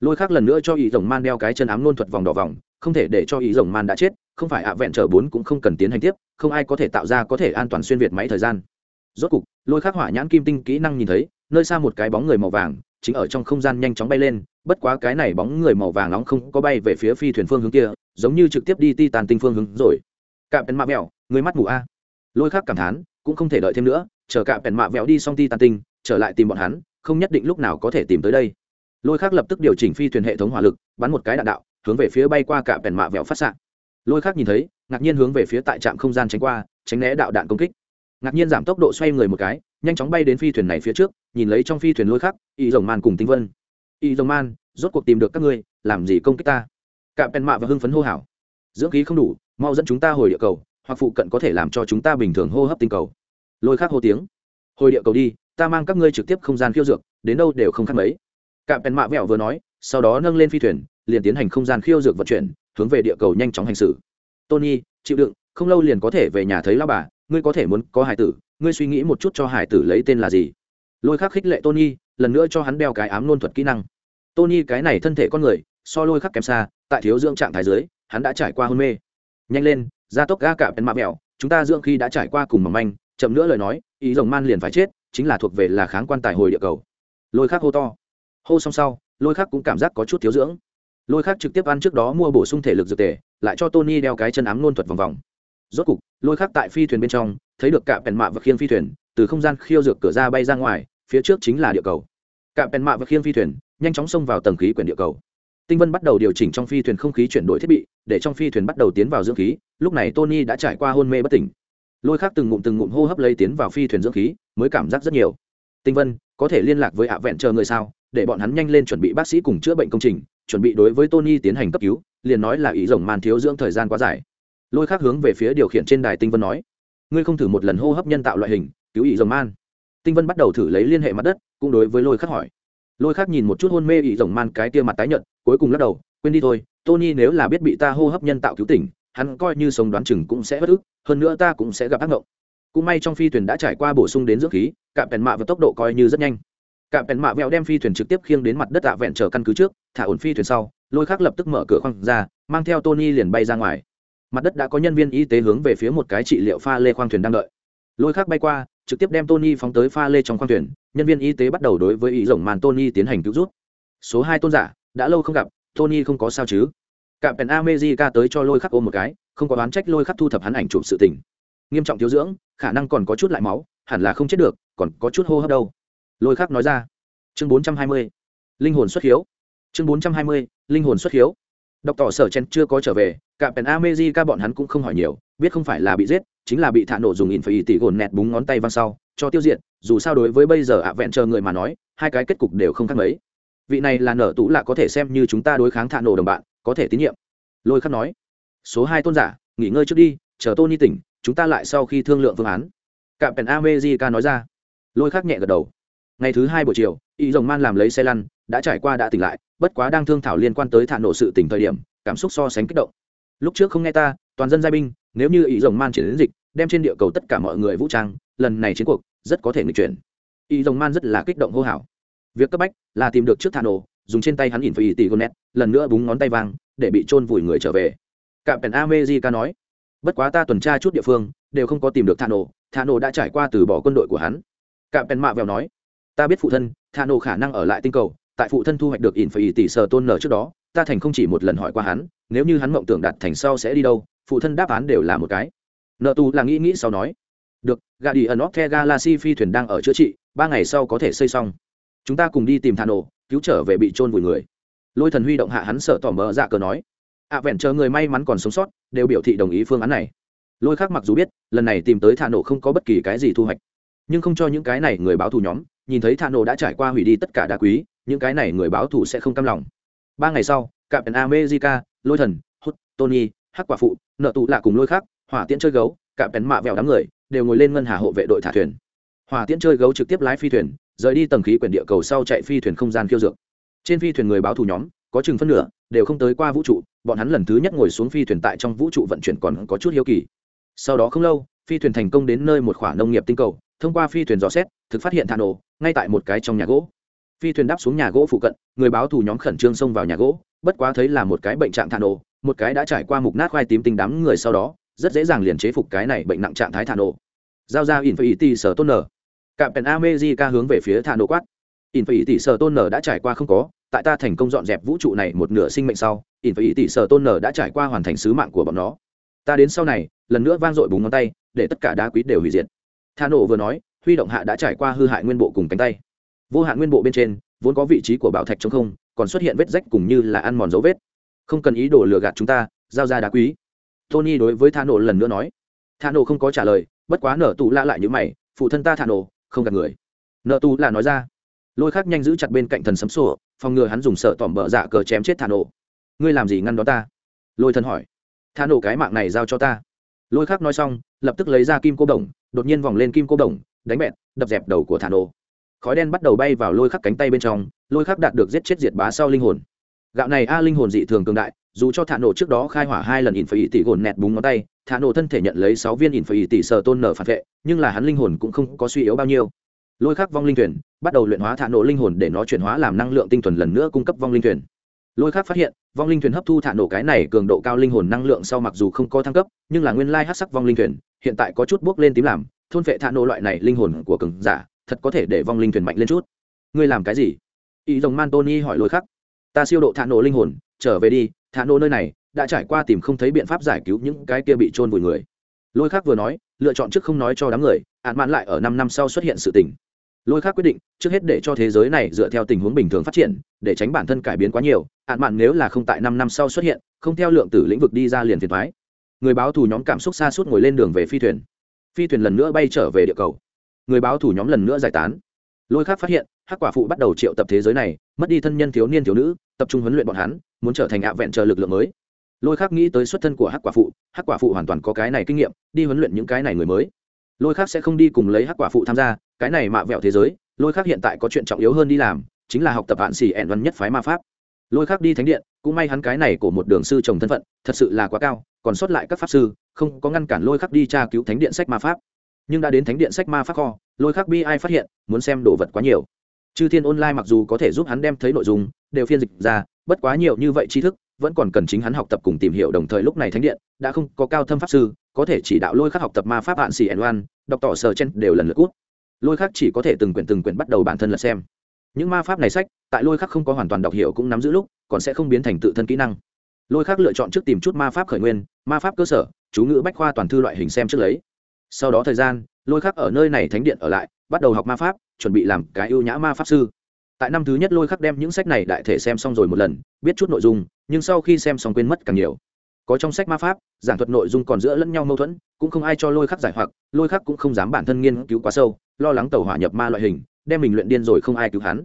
Speaker 1: Lôi khác lần nữa cho ý rồng man đeo cái chân ám nôn thuật vòng đỏ vòng, không thể để cho ý rồng man đã chết, không phải ạ, vẹn chờ bốn cũng không cần tiến hành tiếp, không ai có thể tạo ra có thể an toàn xuyên việt máy thời gian. Rốt cục, lôi khắc hỏa nhãn kim tinh kỹ năng nhìn thấy, nơi xa một cái bóng người màu vàng chính ở trong không gian nhanh chóng bay lên, bất quá cái này bóng người màu vàng nóng không có bay về phía phi thuyền phương hướng kia, giống như trực tiếp đi ti tàn tinh phương hướng rồi. Cạm pèn mạ vẹo, người mắt mù a. Lôi khắc cảm thán, cũng không thể đợi thêm nữa, chờ cạm pèn mạ vẹo đi xong ti tàn tinh, trở lại tìm bọn hắn, không nhất định lúc nào có thể tìm tới đây. Lôi khắc lập tức điều chỉnh phi thuyền hệ thống hỏa lực, bắn một cái đạn đạo, hướng về phía bay qua cạm pèn mạ vẹo phát xạ. Lôi khắc nhìn thấy, ngạc nhiên hướng về phía tại trạm không gian tránh qua, tránh né đạo đạn công kích. Ngạc nhiên giảm tốc độ xoay người một cái nhanh chóng bay đến phi thuyền này phía trước, nhìn lấy trong phi thuyền lôi khắc, y rồng man cùng tinh vân. Y rồng man, rốt cuộc tìm được các ngươi, làm gì công kích ta? Cạm pèn mạ và hưng phấn hô hào. Dưỡng khí không đủ, mau dẫn chúng ta hồi địa cầu, hoặc phụ cận có thể làm cho chúng ta bình thường hô hấp tinh cầu. Lôi khắc hô tiếng. Hồi địa cầu đi, ta mang các ngươi trực tiếp không gian khiêu dược, đến đâu đều không khác mấy. Cạm pèn mạ vẹo vừa nói, sau đó nâng lên phi thuyền, liền tiến hành không gian khiêu dược vận chuyển, hướng về địa cầu nhanh chóng hành xử. Tony, chịu đựng, không lâu liền có thể về nhà thấy lao bà, ngươi có thể muốn có hải tử ngươi suy nghĩ một chút cho hải tử lấy tên là gì? Lôi khắc khích lệ tony, lần nữa cho hắn đeo cái ám nôn thuật kỹ năng. Tony cái này thân thể con người, so lôi khắc kém xa, tại thiếu dưỡng trạng thái dưới, hắn đã trải qua hôn mê. Nhanh lên, gia tốc ga cả bên mạ mẹo, chúng ta dưỡng khi đã trải qua cùng mỏng manh, chậm nữa lời nói, ý rồng man liền phải chết, chính là thuộc về là kháng quan tài hồi địa cầu. Lôi khắc hô to. Hô xong sau, lôi khắc cũng cảm giác có chút thiếu dưỡng. Lôi khắc trực tiếp ăn trước đó mua bổ sung thể lực dược tề, lại cho tony đeo cái chân ám nôn thuật vòng vòng. Rốt cục, lôi khắc tại phi thuyền bên trong thấy được cả pèn mạ và khiêng phi thuyền, từ không gian khiêu dược cửa ra bay ra ngoài, phía trước chính là địa cầu. Cả pèn mạ và khiêng phi thuyền nhanh chóng xông vào tầng khí quyển địa cầu. Tinh vân bắt đầu điều chỉnh trong phi thuyền không khí chuyển đổi thiết bị, để trong phi thuyền bắt đầu tiến vào dưỡng khí, lúc này tony đã trải qua hôn mê bất tỉnh. Lôi khác từng ngụm từng ngụm hô hấp lấy tiến vào phi thuyền dưỡng khí, mới cảm giác rất nhiều. Tinh vân, có thể liên lạc với ạ vẹn chờ người sao? Để bọn hắn nhanh lên chuẩn bị bác sĩ cùng chữa bệnh công trình, chuẩn bị đối với tony tiến hành cấp cứu, liền nói là ý rồng màn thiếu dưỡng thời gian quá dài. Lôi khác hướng về phía điều khiển trên đài tinh vân nói ngươi không thử một lần hô hấp nhân tạo loại hình, cứu ý rồng man. Tinh vân bắt đầu thử lấy liên hệ mặt đất, cũng đối với lôi khắc hỏi. Lôi khắc nhìn một chút hôn mê ý rồng man cái tia mặt tái nhợt, cuối cùng lắc đầu, quên đi thôi, tony nếu là biết bị ta hô hấp nhân tạo cứu tỉnh, hắn coi như sống đoán chừng cũng sẽ bất ức, hơn nữa ta cũng sẽ gặp ác mộng cũng may trong phi thuyền đã trải qua bổ sung đến dưỡng khí, cạm pèn mạ và tốc độ coi như rất nhanh. Cạm pèn mạ vẹo đem phi thuyền trực tiếp khiêng đến mặt đất tạ vẹn trở căn cứ trước, thả ổn phi thuyền sau, lôi khắc lập tức mở cửa khoang ra, mang theo tony liền bay ra ngoài mặt đất đã có nhân viên y tế hướng về phía một cái trị liệu pha lê khoang thuyền đang đợi. Lôi khắc bay qua, trực tiếp đem tony phóng tới pha lê trong khoang thuyền, nhân viên y tế bắt đầu đối với ý rồng màn tony tiến hành cứu rút số hai tôn giả, đã lâu không gặp, tony không có sao chứ. Cạm pèn amejica tới cho lôi khắc ôm một cái, không có đoán trách lôi khắc thu thập hắn ảnh chụp sự tình. Nghiêm trọng thiếu dưỡng, khả năng còn có chút lại máu, hẳn là không chết được, còn có chút hô hấp đâu. Lôi khắc nói ra. Chương bốn trăm hai mươi, linh hồn xuất hiếu. Chương bốn trăm hai mươi, linh hồn xuất hiếu đọc tỏ sở chen chưa có trở về, cả pèn amejica bọn hắn cũng không hỏi nhiều, biết không phải là bị giết, chính là bị thả nổ dùng in phải tỷ gồn nẹt búng ngón tay văng sau, cho tiêu diệt, dù sao đối với bây giờ ạ vẹn chờ người mà nói, hai cái kết cục đều không khác mấy. Vị này là nở tủ lạ có thể xem như chúng ta đối kháng thả nổ đồng bạn, có thể tín nhiệm. Lôi khắc nói, số hai tôn giả, nghỉ ngơi trước đi, chờ tony tỉnh, chúng ta lại sau khi thương lượng phương án. Cả pèn amejica nói ra. Lôi khắc nhẹ gật đầu. Ngày thứ hai buổi chiều y rồng man làm lấy xe lăn, đã trải qua đã tỉnh lại, bất quá đang thương thảo liên quan tới thả nổ sự tỉnh thời điểm, cảm xúc so sánh kích động. Lúc trước không nghe ta, toàn dân giai binh, nếu như y rồng man chuyển đến dịch, đem trên địa cầu tất cả mọi người vũ trang, lần này chiến cuộc, rất có thể người chuyển. Y rồng man rất là kích động hô hào. Việc cấp bách là tìm được trước thả nổ, dùng trên tay hắn nhìn phải tỷ gonet lần nữa búng ngón tay vang, để bị trôn vùi người trở về. Cạm pèn amejica nói, bất quá ta tuần tra chút địa phương, đều không có tìm được thả nổ thả nổ đã trải qua từ bỏ quân đội của hắn. Cạm pèn mạ vèo nói ta biết phụ thân thà nổ khả năng ở lại tinh cầu, tại phụ thân thu hoạch được ỉn phải tỷ sờ tôn nở trước đó, ta thành không chỉ một lần hỏi qua hắn, nếu như hắn mộng tưởng đạt thành sau sẽ đi đâu, phụ thân đáp án đều là một cái. Nợ tù là nghĩ nghĩ sau nói. Được gà đi ẩn óc the galaxy phi thuyền đang ở chữa trị, ba ngày sau có thể xây xong. Chúng ta cùng đi tìm thà nổ, cứu trở về bị trôn vùi người. Lôi thần huy động hạ hắn sợ tỏ mờ dạ cờ nói. Ạ vẹn chờ người may mắn còn sống sót, đều biểu thị đồng ý phương án này. Lôi khác mặc dù biết, lần này tìm tới thà nổ không có bất kỳ cái gì thu hoạch. Nhưng không cho những cái này người báo thù nhóm nhìn thấy thà nổ đã trải qua hủy đi tất cả đá quý, những cái này người báo thù sẽ không cam lòng. Ba ngày sau cạm america, lôi thần hút tony, hắc quả phụ, nợ tụ lạ cùng lôi khác hỏa tiễn chơi gấu cạm pén mạ vẹo đám người đều ngồi lên ngân hà hộ vệ đội thả thuyền. Hỏa tiễn chơi gấu trực tiếp lái phi thuyền, rời đi tầng khí quyển địa cầu sau chạy phi thuyền không gian khiêu dược. Trên phi thuyền người báo thù nhóm, có chừng phân nửa, đều không tới qua vũ trụ, bọn hắn lần thứ nhất ngồi xuống phi thuyền tại trong vũ trụ vận chuyển còn có chút hiếu kỳ. Sau đó không lâu, phi thuyền thành công đến nơi một khoả nông nghiệp tinh cầu, thông qua phi thuyền dò xét, thực phát hiện Thanos. nổ ngay tại một cái trong nhà gỗ. Phi thuyền đáp xuống nhà gỗ phụ cận, người báo thù nhóm khẩn trương xông vào nhà gỗ, bất quá thấy là một cái bệnh trạng thả nổ, một cái đã trải qua mục nát khoai tím tinh đám người sau đó, rất dễ dàng liền chế phục cái này bệnh nặng trạng thái thả nổ. Giao ra in phải tỷ sở tôn nở. Cạm pèn amejica hướng về phía thả nổ quát. In phải tỷ sở tôn nở đã trải qua không có, tại ta thành công dọn dẹp vũ trụ này một nửa sinh mệnh sau in phải tỷ sở tôn nở đã trải qua hoàn thành sứ mạng của bọn nó. Ta đến sau này, lần nữa vang dội búng ngón tay, để tất cả đá quý đều hủy diệt. Thả nổ vừa nói huy động hạ đã trải qua hư hại nguyên bộ cùng cánh tay. Vô hạn nguyên bộ bên trên, vốn có vị trí của bảo thạch trong không, còn xuất hiện vết rách cùng như là ăn mòn dấu vết. Không cần ý đồ lừa gạt chúng ta, giao ra đá quý. Tony đối với tha nổ lần nữa nói. Tha nổ không có trả lời, bất quá nở tù la lại như mày, phụ thân ta thả nổ không gạt người. Nợ tù là nói ra. Lôi khác nhanh giữ chặt bên cạnh thần sấm sổ phòng ngừa hắn dùng sợ tỏm bợ dạ cờ chém chết thả nổ ngươi làm gì ngăn đó ta? Lôi thân hỏi. Thả nổ cái mạng này giao cho ta. Lôi khác nói xong, lập tức lấy ra kim cô đồng, đột nhiên vòng lên kim cô đồng đánh bẹt, đập dẹp đầu của thả nổ khói đen bắt đầu bay vào lôi khắc cánh tay bên trong, lôi khắc đạt được giết chết diệt bá sau linh hồn. Gạo này a linh hồn dị thường cường đại, dù cho thả nổ trước đó khai hỏa hai lần in phải tỷ gồn nẹt búng ngón tay thả nổ thân thể nhận lấy sáu viên in phải tỷ sờ tôn nở phản vệ, nhưng là hắn linh hồn cũng không có suy yếu bao nhiêu. Lôi khắc vong linh thuyền, bắt đầu luyện hóa thả nổ linh hồn để nó chuyển hóa làm năng lượng tinh thuần lần nữa cung cấp vong linh thuyền. Lôi khắc phát hiện, vong linh thuyền hấp thu thả nổ cái này cường độ cao linh hồn năng lượng sau mặc dù không có thăng cấp, nhưng là nguyên lai hát sắc vong linh thuyền, hiện tại có chút bước lên tím làm thôn vệ thạ nổ loại này linh hồn của cường giả, thật có thể để vong linh thuyền mạnh lên chút. Ngươi làm cái gì? Ý rồng man tony hỏi lôi khắc. Ta siêu độ thạ nổ linh hồn, trở về đi, thạ nổ nơi này, đã trải qua tìm không thấy biện pháp giải cứu những cái kia bị trôn vùi người. Lôi khác vừa nói, lựa chọn trước không nói cho đám người, ạn mạn lại ở năm năm sau xuất hiện sự tình. Lôi khác quyết định, trước hết để cho thế giới này dựa theo tình huống bình thường phát triển, để tránh bản thân cải biến quá nhiều, ạn mạn nếu là không tại năm năm sau xuất hiện, không theo lượng tử lĩnh vực đi ra liền phiền thoái. Người báo thù nhóm cảm xúc xa suốt ngồi lên đường về phi thuyền phi thuyền lần nữa bay trở về địa cầu. Người báo thủ nhóm lần nữa giải tán. Lôi khác phát hiện, hắc quả phụ bắt đầu triệu tập thế giới này, mất đi thân nhân thiếu niên thiếu nữ, tập trung huấn luyện bọn hắn, muốn trở thành ạ vẹn chờ lực lượng mới. Lôi khác nghĩ tới xuất thân của hắc quả phụ, hắc quả phụ hoàn toàn có cái này kinh nghiệm, đi huấn luyện những cái này người mới. Lôi khác sẽ không đi cùng lấy hắc quả phụ tham gia, cái này mạ vẹo thế giới, lôi khác hiện tại có chuyện trọng yếu hơn đi làm, chính là học tập hạn xỉ ẹn văn nhất phái ma pháp. Lôi khác đi thánh điện, cũng may hắn cái này của một đường sư chồng thân phận, thật sự là quá cao, còn sót lại các pháp sư không có ngăn cản lôi khắc đi tra cứu thánh điện sách ma pháp. Nhưng đã đến thánh điện sách ma pháp kho, lôi khắc bi ai phát hiện, muốn xem đồ vật quá nhiều. Chư thiên online mặc dù có thể giúp hắn đem thấy nội dung, đều phiên dịch ra, bất quá nhiều như vậy tri thức, vẫn còn cần chính hắn học tập cùng tìm hiểu đồng thời lúc này thánh điện, đã không có cao thâm pháp sư, có thể chỉ đạo lôi khắc học tập ma pháp hạn xì ẩn oan, đọc tỏ sờ chen đều lần lượt cút. Lôi khắc chỉ có thể từng quyển từng quyển bắt đầu bản thân là xem. Những ma pháp này sách, tại lôi khắc không có hoàn toàn đọc hiểu cũng nắm giữ lúc, còn sẽ không biến thành tự thân kỹ năng. Lôi khắc lựa chọn trước tìm chút ma pháp khởi nguyên, ma pháp cơ sở chú ngữ bách khoa toàn thư loại hình xem trước lấy. Sau đó thời gian, lôi khắc ở nơi này thánh điện ở lại, bắt đầu học ma pháp, chuẩn bị làm cái ưu nhã ma pháp sư. Tại năm thứ nhất lôi khắc đem những sách này đại thể xem xong rồi một lần, biết chút nội dung, nhưng sau khi xem xong quên mất càng nhiều. Có trong sách ma pháp, giảng thuật nội dung còn giữa lẫn nhau mâu thuẫn, cũng không ai cho lôi khắc giải hoặc, lôi khắc cũng không dám bản thân nghiên cứu quá sâu, lo lắng tàu hỏa nhập ma loại hình, đem mình luyện điên rồi không ai cứu hắn.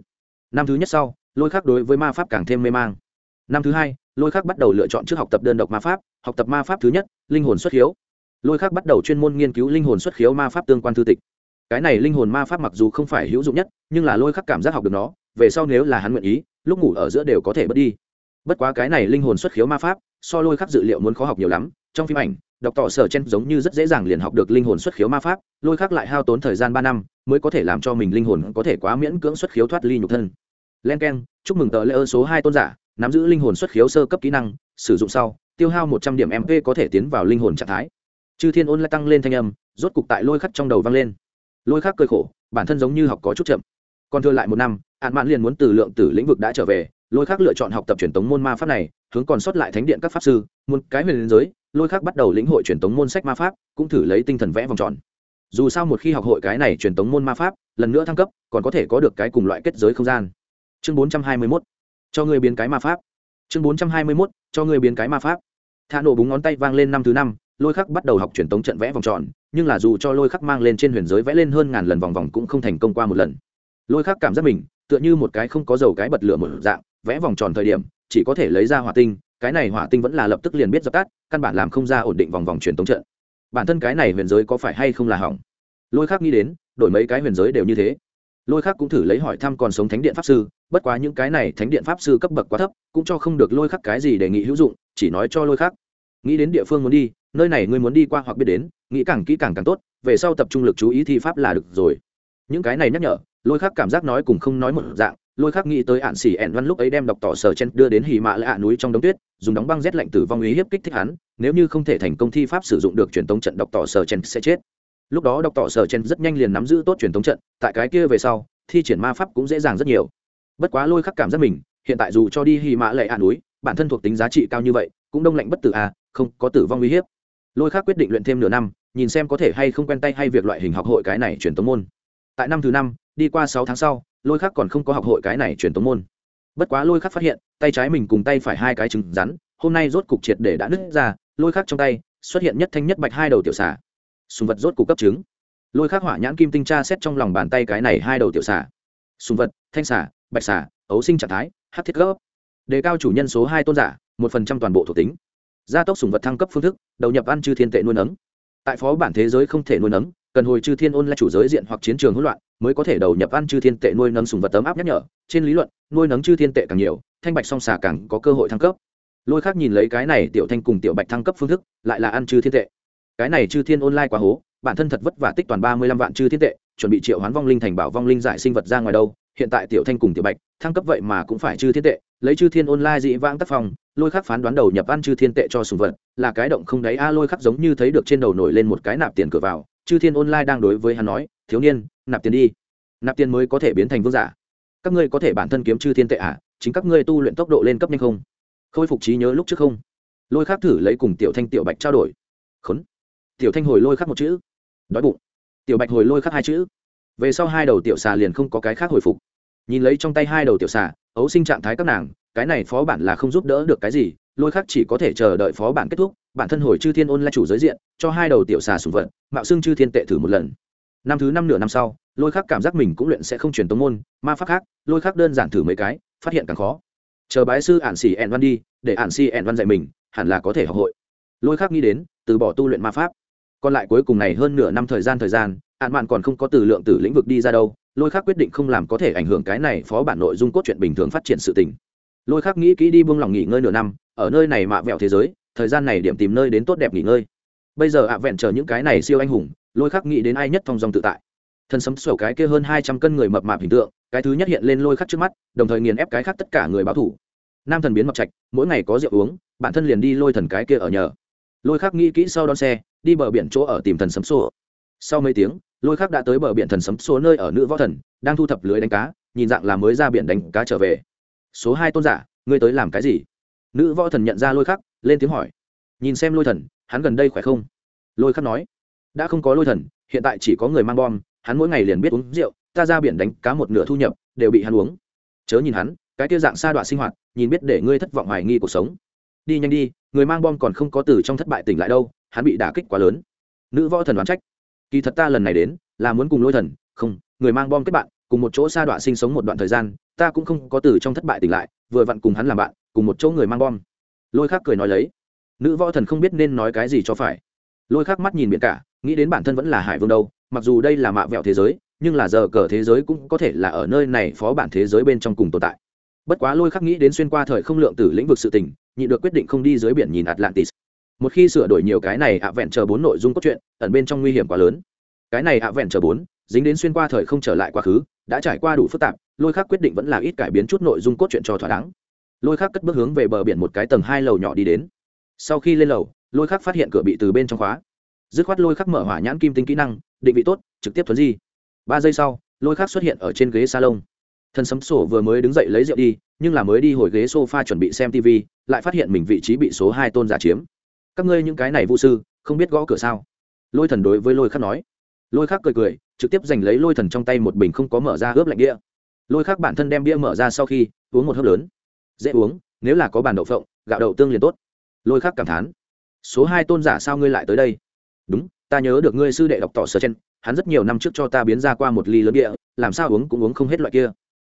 Speaker 1: Năm thứ nhất sau, lôi khắc đối với ma pháp càng thêm mê mang. Năm thứ hai lôi khắc bắt đầu lựa chọn trước học tập đơn độc ma pháp, học tập ma pháp thứ nhất, linh hồn xuất hiếu lôi khắc bắt đầu chuyên môn nghiên cứu linh hồn xuất khiếu ma pháp tương quan thư tịch. Cái này linh hồn ma pháp mặc dù không phải hữu dụng nhất, nhưng là lôi khắc cảm giác học được nó, về sau nếu là hắn nguyện ý, lúc ngủ ở giữa đều có thể bớt đi. Bất quá cái này linh hồn xuất khiếu ma pháp, so lôi khắc dự liệu muốn khó học nhiều lắm, trong phim ảnh, đọc tỏ sở chen giống như rất dễ dàng liền học được linh hồn xuất khiếu ma pháp, lôi khắc lại hao tốn thời gian ba năm mới có thể làm cho mình linh hồn có thể quá miễn cưỡng xuất khiếu thoát ly nhục thân len k e n chúc mừng tờ lễ ơn số hai tôn giả, nắm giữ linh hồn xuất khiếu sơ cấp kỹ năng, sử dụng sau, tiêu hao một trăm điểm mp có thể tiến vào linh hồn trạng thái. Chư thiên ôn lại tăng lên thanh âm, rốt cục tại lôi khắc trong đầu vang lên. Lôi khắc cơi khổ, bản thân giống như học có chút chậm. Còn thừa lại một năm hạn mạn liền muốn từ lượng tử lĩnh vực đã trở về, lôi khắc lựa chọn học tập truyền thống môn ma pháp này, hướng còn sót lại thánh điện các pháp sư một cái huyền liên giới, lôi khắc bắt đầu lĩnh hội truyền tống môn sách ma pháp, cũng thử lấy tinh thần vẽ vòng tròn. Dù sao một khi học hội cái này truyền tống môn ma pháp, lần nữa thăng cấp, còn có thể có được cái cùng loại kết giới không gian chương bốn trăm hai mươi mốt, cho người biến cái ma pháp. Chương bốn trăm hai mươi mốt, cho người biến cái ma pháp. Thả nổ búng ngón tay vang lên năm thứ năm, lôi khắc bắt đầu học truyền tống trận vẽ vòng tròn, nhưng là dù cho lôi khắc mang lên trên huyền giới vẽ lên hơn ngàn lần vòng vòng cũng không thành công qua một lần. Lôi khắc cảm giác mình, tựa như một cái không có dầu cái bật lửa một dạng, vẽ vòng tròn thời điểm, chỉ có thể lấy ra hỏa tinh, cái này hỏa tinh vẫn là lập tức liền biết dập tắt, căn bản làm không ra ổn định vòng vòng truyền tống trận. Bản thân cái này huyền giới có phải hay không là hỏng? Lôi khắc nghĩ đến, đổi mấy cái huyền giới đều như thế. Lôi khắc cũng thử lấy hỏi thăm còn sống thánh điện pháp sư bất quá những cái này thánh điện pháp sư cấp bậc quá thấp, cũng cho không được lôi khắc cái gì đề nghị hữu dụng, chỉ nói cho lôi khắc. Nghĩ đến địa phương muốn đi, nơi này ngươi muốn đi qua hoặc biết đến, nghĩ càng kỹ càng càng tốt, về sau tập trung lực chú ý thi pháp là được rồi. Những cái này nhắc nhở, lôi khắc cảm giác nói cùng không nói một dạng, lôi khắc nghĩ tới ạn xỉ ẹn văn lúc ấy đem đọc tỏ sở chen đưa đến hì mạ lạ núi trong đống tuyết, dùng đóng băng rét lạnh tử vong ý hiếp kích thích hắn, nếu như không thể thành công thi pháp sử dụng được truyền tống trận đọc tỏ sở chen sẽ chết. Lúc đó đọc tỏ sở chen rất nhanh liền nắm giữ tốt truyền tống trận, tại cái kia về sau, thi triển ma pháp cũng dễ dàng rất nhiều bất quá lôi khắc cảm giác mình, hiện tại dù cho đi hy mã lệ hạ núi, bản thân thuộc tính giá trị cao như vậy, cũng đông lạnh bất tử à không có tử vong uy hiếp. Lôi khắc quyết định luyện thêm nửa năm, nhìn xem có thể hay không quen tay hay việc loại hình học hội cái này truyền tống môn. Tại năm thứ năm, đi qua sáu tháng sau, lôi khắc còn không có học hội cái này truyền tống môn. Bất quá lôi khắc phát hiện, tay trái mình cùng tay phải hai cái trứng rắn, hôm nay rốt cục triệt để đã nứt ra, lôi khắc trong tay xuất hiện nhất thanh nhất bạch hai đầu tiểu xả sùng vật rốt cục cấp trứng. Lôi khắc hỏa nhãn kim tinh tra xét trong lòng bàn tay cái này hai đầu tiểu xả sùng vật, thanh xả bạch xà, ấu sinh trạng thái hát thiết gấp. Đề cao chủ nhân số hai tôn giả một phần trăm toàn bộ thuộc tính. Gia tốc sùng vật thăng cấp phương thức đầu nhập ăn chư thiên tệ nuôi nấng. Tại phó bản thế giới không thể nuôi nấng cần hồi chư thiên ôn lại chủ giới diện hoặc chiến trường hỗn loạn mới có thể đầu nhập ăn chư thiên tệ nuôi nấng sùng vật tấm áp nhắc nhở. Trên lý luận nuôi nấng chư thiên tệ càng nhiều thanh bạch song xà càng có cơ hội thăng cấp. Lôi khác nhìn lấy cái này tiểu thanh cùng tiểu bạch thăng cấp phương thức lại là ăn chư thiên tệ. Cái này chư thiên online quá hố bản thân thật vất vả tích toàn ba mươi lăm vạn chư thiên tệ chuẩn bị triệu hoán vong linh thành bảo vong linh giải sinh vật ra ngoài đâu hiện tại tiểu thanh cùng tiểu bạch, thăng cấp vậy mà cũng phải chư thiên tệ, lấy chư thiên online dị vãng tác phong, lôi khắc phán đoán đầu nhập ăn chư thiên tệ cho sùng vật, là cái động không đáy a, lôi khắc giống như thấy được trên đầu nổi lên một cái nạp tiền cửa vào, chư thiên online đang đối với hắn nói, thiếu niên, nạp tiền đi. Nạp tiền mới có thể biến thành vương giả. Các ngươi có thể bản thân kiếm chư thiên tệ à? Chính các ngươi tu luyện tốc độ lên cấp nhanh không? Khôi phục trí nhớ lúc trước không? Lôi khắc thử lấy cùng tiểu thanh tiểu bạch trao đổi. Khốn. Tiểu thanh hồi lôi khắc một chữ. Đói bụng. Tiểu bạch hồi lôi khắc hai chữ. Về sau hai đầu tiểu xà liền không có cái khác hồi phục nhìn lấy trong tay hai đầu tiểu xà, ấu sinh trạng thái các nàng, cái này phó bản là không giúp đỡ được cái gì, lôi khắc chỉ có thể chờ đợi phó bản kết thúc, bản thân hồi chư thiên ôn là chủ giới diện, cho hai đầu tiểu xà sùng vận mạo xưng chư thiên tệ thử một lần. Năm thứ năm nửa năm sau, lôi khắc cảm giác mình cũng luyện sẽ không truyền tống môn, ma pháp khác, lôi khắc đơn giản thử mấy cái, phát hiện càng khó. Chờ bái sư ản xì ẹn văn đi, để ản xì ẹn văn dạy mình, hẳn là có thể học hội. Lôi khắc nghĩ đến, từ bỏ tu luyện ma pháp. Còn lại cuối cùng này hơn nửa năm thời gian thời gian ạn mạn còn không có từ lượng từ lĩnh vực đi ra đâu, lôi khắc quyết định không làm có thể ảnh hưởng cái này phó bản nội dung cốt truyện bình thường phát triển sự tình. Lôi khắc nghĩ kỹ đi buông lòng nghỉ ngơi nửa năm, ở nơi này mạ vẹo thế giới, thời gian này điểm tìm nơi đến tốt đẹp nghỉ ngơi. Bây giờ ạ vẹn chờ những cái này siêu anh hùng, lôi khắc nghĩ đến ai nhất thong dong tự tại. Thân sấm sổ cái kia hơn hai trăm cân người mập mạp hình tượng, cái thứ nhất hiện lên lôi khắc trước mắt, đồng thời nghiền ép cái khác tất cả người báo thủ. Nam thần biến mập trạch, mỗi ngày có rượu uống, bản thân liền đi lôi thần cái kia ở nhờ. Lôi khắc nghĩ kỹ sau đón xe, đi bờ biển chỗ ở tìm thần sấm sổ. Sau mấy tiếng lôi khác đã tới bờ biển thần sấm số nơi ở nữ võ thần, đang thu thập lưới đánh cá, nhìn dạng là mới ra biển đánh cá trở về. Số hai tôn giả, ngươi tới làm cái gì? Nữ võ thần nhận ra lôi khắc, lên tiếng hỏi. Nhìn xem lôi thần, hắn gần đây khỏe không? Lôi khắc nói. Đã không có lôi thần, hiện tại chỉ có người mang bom, hắn mỗi ngày liền biết uống rượu, ta ra biển đánh cá một nửa thu nhập, đều bị hắn uống. Chớ nhìn hắn, cái kia dạng sa đoạn sinh hoạt, nhìn biết để ngươi thất vọng hoài nghi cuộc sống. Đi nhanh đi, người mang bom còn không có từ trong thất bại tỉnh lại đâu, hắn bị đả kích quá lớn. Nữ võ thần đoán trách kỳ thật ta lần này đến, là muốn cùng lôi thần, không, người mang bom kết bạn, cùng một chỗ sa đoạn sinh sống một đoạn thời gian, ta cũng không có từ trong thất bại tỉnh lại, vừa vặn cùng hắn làm bạn, cùng một chỗ người mang bom. Lôi khác cười nói lấy, nữ võ thần không biết nên nói cái gì cho phải. Lôi khác mắt nhìn biển cả, nghĩ đến bản thân vẫn là hải vương đâu, mặc dù đây là mạ vẹo thế giới, nhưng là giờ cờ thế giới cũng có thể là ở nơi này phó bản thế giới bên trong cùng tồn tại. Bất quá lôi khắc nghĩ đến xuyên qua thời không lượng tử lĩnh vực sự tình nhị được quyết định không đi dưới biển nhìn atlantis một khi sửa đổi nhiều cái này ạ vẹn chờ bốn nội dung cốt truyện, ẩn bên trong nguy hiểm quá lớn. Cái này ạ vẹn chờ bốn, dính đến xuyên qua thời không trở lại quá khứ, đã trải qua đủ phức tạp, lôi khắc quyết định vẫn là ít cải biến chút nội dung cốt truyện cho thỏa đáng. Lôi khắc cất bước hướng về bờ biển một cái tầng hai lầu nhỏ đi đến. Sau khi lên lầu, lôi khắc phát hiện cửa bị từ bên trong khóa. Dứt khoát lôi khắc mở hỏa nhãn kim tinh kỹ năng, định vị tốt, trực tiếp thuấn di. Ba giây sau, lôi khắc xuất hiện ở trên ghế salon. Thần sấm sổ vừa mới đứng dậy lấy rượu đi, nhưng là mới đi hồi ghế sofa chuẩn bị xem tv lại phát hiện mình vị trí bị số hai tôn giả chiếm các ngươi những cái này vũ sư, không biết gõ cửa sao? Lôi thần đối với lôi khắc nói. Lôi khắc cười cười, trực tiếp giành lấy lôi thần trong tay một bình không có mở ra ướp lạnh bia. Lôi khắc bản thân đem bia mở ra sau khi, uống một hớp lớn. Dễ uống, nếu là có bàn đậu phộng, gạo đậu tương liền tốt. Lôi khắc cảm thán. Số hai tôn giả sao ngươi lại tới đây? Đúng, ta nhớ được ngươi sư đệ đọc tỏ sơ chen hắn rất nhiều năm trước cho ta biến ra qua một ly lớn bia, làm sao uống cũng uống không hết loại kia.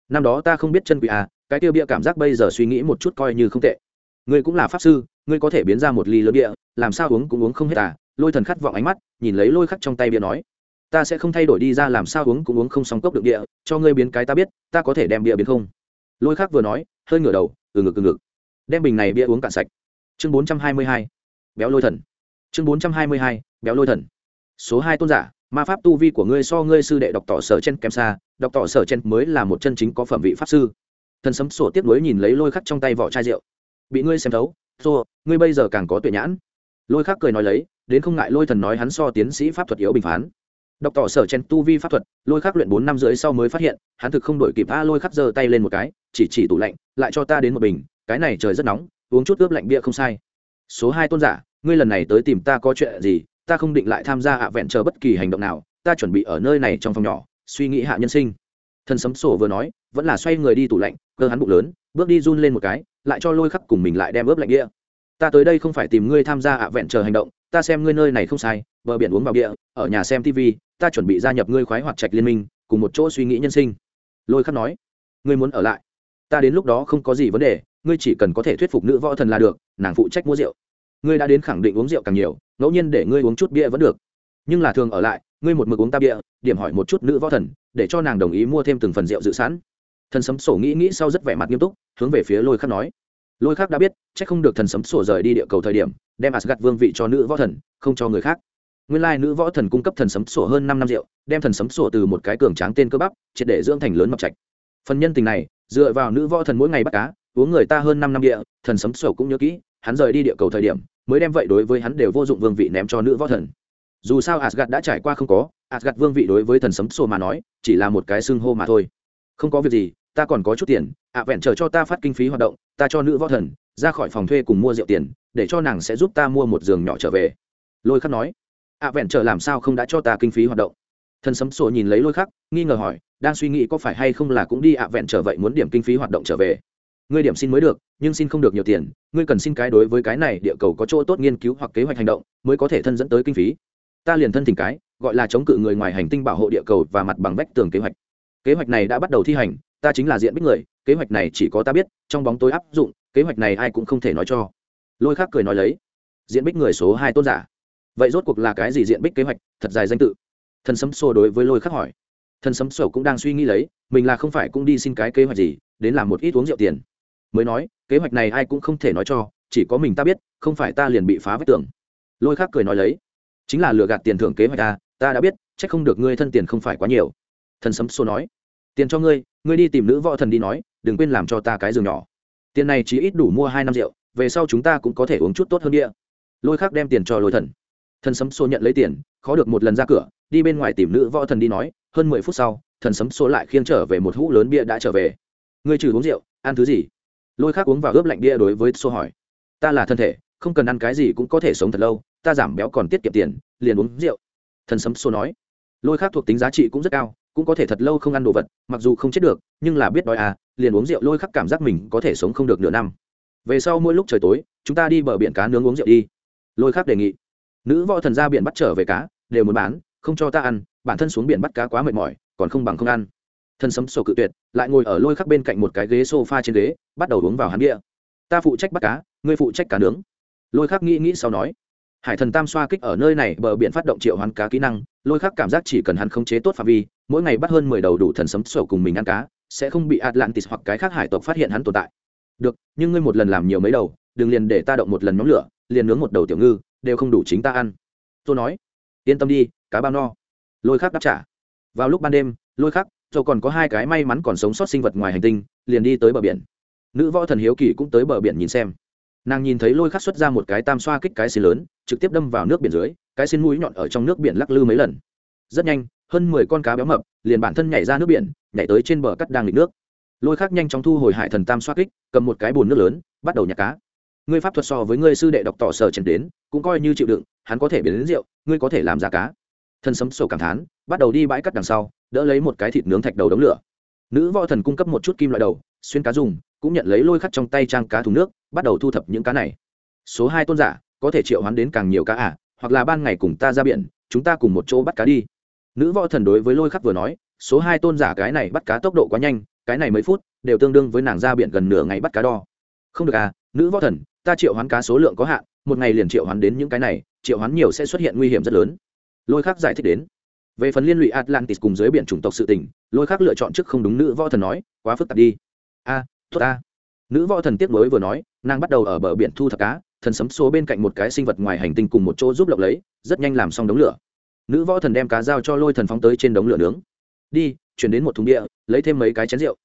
Speaker 1: Năm đó ta không biết chân quỷ à cái tiêu bia cảm giác bây giờ suy nghĩ một chút coi như không tệ. Ngươi cũng là pháp sư ngươi có thể biến ra một ly lớn bia làm sao uống cũng uống không hết à? Lôi thần khát vọng ánh mắt, nhìn lấy lôi khắc trong tay bia nói, ta sẽ không thay đổi đi ra làm sao uống cũng uống không xong cốc được địa, cho ngươi biến cái ta biết, ta có thể đem bia biến không? Lôi khắc vừa nói, hơi ngửa đầu từ ngực từ ngực. Đem bình này bia uống cạn sạch. Chương bốn trăm hai mươi hai, béo lôi thần. Chương bốn trăm hai mươi hai, béo lôi thần. Số hai tôn giả, ma pháp tu vi của ngươi so ngươi sư đệ đọc tỏ sở chen kém xa đọc tỏ sở chen mới là một chân chính có phẩm vị pháp sư. Thần sấm sổ tiếp nối nhìn lấy lôi khắc trong tay vỏ chai rượu. Bị ngươi xem thấu xô ngươi bây giờ càng có tuệ nhãn. Lôi khắc cười nói lấy, đến không ngại lôi thần nói hắn so tiến sĩ pháp thuật yếu bình phán. Đọc tỏ sở chen tu vi pháp thuật, lôi khắc luyện bốn năm rưỡi sau mới phát hiện, hắn thực không đổi kịp a lôi khắc giơ tay lên một cái, chỉ chỉ tủ lạnh, lại cho ta đến một bình, cái này trời rất nóng, uống chút ướp lạnh bia không sai. Số hai tôn giả, ngươi lần này tới tìm ta có chuyện gì, ta không định lại tham gia ạ vẹn chờ bất kỳ hành động nào, ta chuẩn bị ở nơi này trong phòng nhỏ, suy nghĩ hạ nhân sinh. Thần sấm sổ vừa nói, vẫn là xoay người đi tủ lạnh, cơ hắn bụng lớn, bước đi run lên một cái lại cho lôi khắc cùng mình lại đem ướp lạnh địa ta tới đây không phải tìm ngươi tham gia ạ vẹn chờ hành động, ta xem ngươi nơi này không sai, bờ biển uống vào địa ở nhà xem tv ta chuẩn bị gia nhập ngươi khoái hoạt trạch liên minh, cùng một chỗ suy nghĩ nhân sinh. Lôi khắc nói. Ngươi muốn ở lại? Ta đến lúc đó không có gì vấn đề, ngươi chỉ cần có thể thuyết phục nữ võ thần là được, nàng phụ trách mua rượu. Ngươi đã đến khẳng định uống rượu càng nhiều, ngẫu nhiên để ngươi uống chút bia vẫn được. Nhưng là thường ở lại, ngươi một mực uống ta bia, điểm hỏi một chút nữ võ thần, để cho nàng đồng ý mua thêm từng phần rượu dự sẵn thần sấm sổ nghĩ nghĩ sau rất vẻ mặt nghiêm túc, hướng về phía lôi khắc nói. Lôi khắc đã biết c h ắ c không được thần sấm sổ rời đi địa cầu thời điểm, đem asgad vương vị cho nữ võ thần, không cho người khác. Nguyên lai nữ võ thần cung cấp thần sấm sổ hơn năm năm rượu, đem thần sấm sổ từ một cái cường tráng tên cơ bắp, triệt để dưỡng thành lớn mập trạch. Phần nhân tình này, dựa vào nữ võ thần mỗi ngày bắt cá, uống người ta hơn năm năm địa, thần sấm sổ cũng nhớ kỹ, hắn rời đi địa cầu thời điểm, mới đem vậy đối với hắn đều vô dụng vương vị ném cho nữ võ thần. Dù sao asgad đã trải qua không có asgad vương vị đối với thần sấm sổ mà nói, chỉ là một cái xưng hô mà thôi không có việc gì, ta còn có chút tiền, ạ vẹn chờ cho ta phát kinh phí hoạt động, ta cho nữ võ thần, ra khỏi phòng thuê cùng mua rượu tiền, để cho nàng sẽ giúp ta mua một giường nhỏ trở về. Lôi khắc nói. Ạ vẹn chờ làm sao không đã cho ta kinh phí hoạt động? Thần sấm sổ nhìn lấy lôi khắc, nghi ngờ hỏi, đang suy nghĩ có phải hay không là cũng đi ạ vẹn trở vậy muốn điểm kinh phí hoạt động trở về. Ngươi điểm xin mới được, nhưng xin không được nhiều tiền, ngươi cần xin cái đối với cái này địa cầu có chỗ tốt nghiên cứu hoặc kế hoạch hành động, mới có thể thân dẫn tới kinh phí. Ta liền thân thỉnh cái, gọi là chống cự người ngoài hành tinh bảo hộ địa cầu và mặt bằng vách tường kế hoạch kế hoạch này đã bắt đầu thi hành, ta chính là diện bích người, kế hoạch này chỉ có ta biết, trong bóng tối áp dụng, kế hoạch này ai cũng không thể nói cho. Lôi khác cười nói lấy, diện bích người số hai tôn giả. Vậy rốt cuộc là cái gì diện bích kế hoạch, thật dài danh tự? Thần sấm sô đối với lôi khắc hỏi. Thần sấm sổ cũng đang suy nghĩ lấy, mình là không phải cũng đi xin cái kế hoạch gì, đến làm một ít uống rượu tiền. Mới nói, kế hoạch này ai cũng không thể nói cho, chỉ có mình ta biết, không phải ta liền bị phá vết tưởng lôi khác cười nói lấy, chính là lừa gạt tiền thưởng kế hoạch ta ta đã biết c h ắ c không được ngươi thân tiền không phải quá nhiều thần sấm xô nói, tiền cho ngươi ngươi đi tìm nữ võ thần đi nói, đừng quên làm cho ta cái giường nhỏ. Tiền này chỉ ít đủ mua hai năm rượu, về sau chúng ta cũng có thể uống chút tốt hơn đĩa lôi khác đem tiền cho lôi thần. Thần sấm xô nhận lấy tiền, khó được một lần ra cửa, đi bên ngoài tìm nữ võ thần đi nói, hơn mười phút sau, thần sấm xô lại khiêng trở về một hũ lớn bia đã trở về. Ngươi trừ uống rượu, ăn thứ gì? Lôi khác uống vào ướp lạnh bia đối với xô hỏi. Ta là thân thể, không cần ăn cái gì cũng có thể sống thật lâu, ta giảm béo còn tiết kiệm tiền, liền uống rượu. Thần sấm xô nói. Lôi khác thuộc tính giá trị cũng rất cao cũng có thể thật lâu không ăn đồ vật, mặc dù không chết được, nhưng là biết đói à liền uống rượu lôi khắc cảm giác mình có thể sống không được nửa năm. Về sau mỗi lúc trời tối, chúng ta đi bờ biển cá nướng uống rượu đi. Lôi khắc đề nghị. Nữ võ thần ra biển bắt trở về cá, đều muốn bán, không cho ta ăn, bản thân xuống biển bắt cá quá mệt mỏi, còn không bằng không ăn. Thân sấm sổ cự tuyệt, lại ngồi ở lôi khắc bên cạnh một cái ghế s o f a trên ghế, bắt đầu uống vào hắn địa ta phụ trách bắt cá, ngươi phụ trách cá nướng. Lôi khắc nghĩ nghĩ sau nói. Hải thần tam xoa kích ở nơi này, bờ biển phát động triệu hoán cá kỹ năng lôi khắc cảm giác chỉ cần hắn khống chế tốt phạm vi, mỗi ngày bắt hơn mười đầu đủ thần sấm sổ cùng mình ăn cá, sẽ không bị atlantis hoặc cái khác hải tộc phát hiện hắn tồn tại. Được, nhưng ngươi một lần làm nhiều mấy đầu, đừng liền để ta động một lần nhóm lửa, liền nướng một đầu tiểu ngư, đều không đủ chính ta ăn. Tôi nói, yên tâm đi, cá bao no. Lôi khắc đáp trả. Vào lúc ban đêm, lôi khắc rồi còn có hai cái may mắn còn sống sót sinh vật ngoài hành tinh, liền đi tới bờ biển. Nữ võ thần hiếu kỳ cũng tới bờ biển nhìn xem nàng nhìn thấy lôi khắc xuất ra một cái tam xoa kích cái xin lớn, trực tiếp đâm vào nước biển dưới, cái xin mũi nhọn ở trong nước biển lắc lư mấy lần. Rất nhanh, hơn mười con cá béo mập, liền bản thân nhảy ra nước biển, nhảy tới trên bờ cắt đang nghịch nước. Lôi khắc nhanh chóng thu hồi hải thần tam xoa kích, cầm một cái bồn nước lớn, bắt đầu nhặt cá. Ngươi pháp thuật so với ngươi sư đệ đọc tỏ sở trần đến, cũng coi như chịu đựng, hắn có thể biến đến rượu, ngươi có thể làm ra cá. Thân sấm sổ cảm thán, bắt đầu đi bãi cắt đằng sau, đỡ lấy một cái thịt nướng thạch đầu đống lửa. Nữ võ thần cung cấp một chút kim loại đầu xuyên cá dùng, cũng nhận lấy lôi khắc trong tay trang cá thùng nước, bắt đầu thu thập những cá này. Số hai tôn giả, có thể triệu hoán đến càng nhiều cá à hoặc là ban ngày cùng ta ra biển, chúng ta cùng một chỗ bắt cá đi. Nữ võ thần đối với lôi khắc vừa nói, số hai tôn giả cái này bắt cá tốc độ quá nhanh, cái này mấy phút, đều tương đương với nàng ra biển gần nửa ngày bắt cá đo. Không được à nữ võ thần, ta triệu hoán cá số lượng có hạn, một ngày liền triệu hoán đến những cái này, triệu hoán nhiều sẽ xuất hiện nguy hiểm rất lớn. Lôi khắc giải thích đến. Về phần liên lụy atlantis cùng dưới biển chủng tộc sự tình, lôi khắc lựa chọn trước không đúng nữ võ thần nói, quá phức tạp đi a à, tốt a. Nữ võ thần tiếc nối vừa nói nàng bắt đầu ở bờ biển thu thập cá thần sấm số bên cạnh một cái sinh vật ngoài hành tinh cùng một chỗ giúp lộng lấy rất nhanh làm xong đống lửa. Nữ võ thần đem cá dao cho lôi thần phóng tới trên đống lửa nướng. Đi chuyển đến một thùng địa lấy thêm mấy cái chén rượu.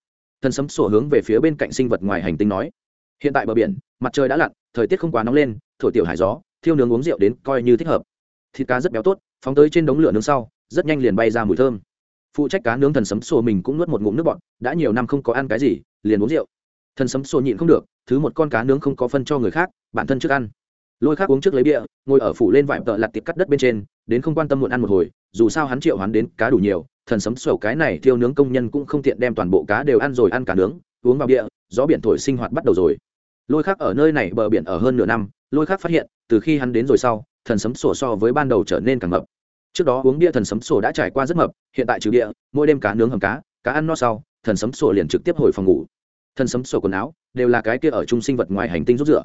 Speaker 1: Thần sấm sổ hướng về phía bên cạnh sinh vật ngoài hành tinh nói hiện tại bờ biển mặt trời đã lặn thời tiết không quá nóng lên thổi tiểu hải gió thiêu nướng uống rượu đến coi như thích hợp. Thịt cá rất béo tốt phóng tới trên đống lửa nướng sau rất nhanh liền bay ra mùi thơm. Phụ trách cá nướng thần sấm sổ mình cũng nuốt một ngụm nước bọt đã nhiều năm không có ăn cái gì liền uống rượu. Thần sấm sổ nhịn không được, thứ một con cá nướng không có phân cho người khác, bản thân trước ăn. Lôi khác uống trước lấy bia, ngồi ở phủ lên vải tợ lặt tiệp cắt đất bên trên, đến không quan tâm muộn ăn một hồi, dù sao hắn triệu hắn đến cá đủ nhiều thần sấm sổ cái này thiêu nướng công nhân cũng không tiện đem toàn bộ cá đều ăn rồi ăn cả nướng, uống vào bia, gió biển thổi sinh hoạt bắt đầu rồi. Lôi khác ở nơi này bờ biển ở hơn nửa năm, lôi khác phát hiện, từ khi hắn đến rồi sau thần sấm sổ so với ban đầu trở nên càng mập. Trước đó uống bia thần sấm sổ đã trải qua rất mập, hiện tại trừ địa mỗi đêm cá nướng hầm cá cá ăn no sau thần sấm sổ liền trực tiếp hồi phòng ngủ. Thần sấm sổ quần áo đều là cái kia ở trung sinh vật ngoài hành tinh rút rửa.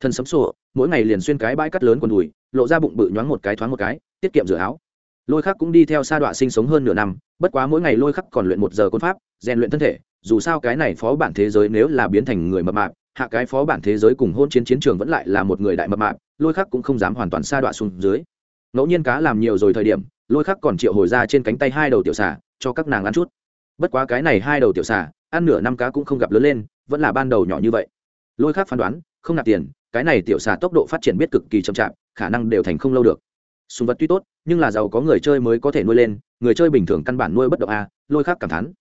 Speaker 1: Thần sấm sổ, mỗi ngày liền xuyên cái bãi cắt lớn quần đùi, lộ ra bụng bự nhoáng một cái thoáng một cái, tiết kiệm rửa áo. Lôi khắc cũng đi theo sa đọa sinh sống hơn nửa năm, bất quá mỗi ngày lôi khắc còn luyện một giờ côn pháp, rèn luyện thân thể, dù sao cái này phó bản thế giới nếu là biến thành người mập mạp, hạ cái phó bản thế giới cùng hôn chiến chiến trường vẫn lại là một người đại mập mạp, lôi khắc cũng không dám hoàn toàn sa đọa xuống dưới. Ngẫu nhiên cá làm nhiều rồi thời điểm, lôi khắc còn triệu hồi ra trên cánh tay hai đầu tiểu xà, cho các nàng ăn chút bất quá cái này hai đầu tiểu xà, ăn nửa năm cá cũng không gặp lớn lên, vẫn là ban đầu nhỏ như vậy. Lôi khác phán đoán, không nạp tiền, cái này tiểu xà tốc độ phát triển biết cực kỳ chậm chạp, khả năng đều thành không lâu được. Sùng vật tuy tốt, nhưng là giàu có người chơi mới có thể nuôi lên, người chơi bình thường căn bản nuôi bất động a, lôi khác cảm thán.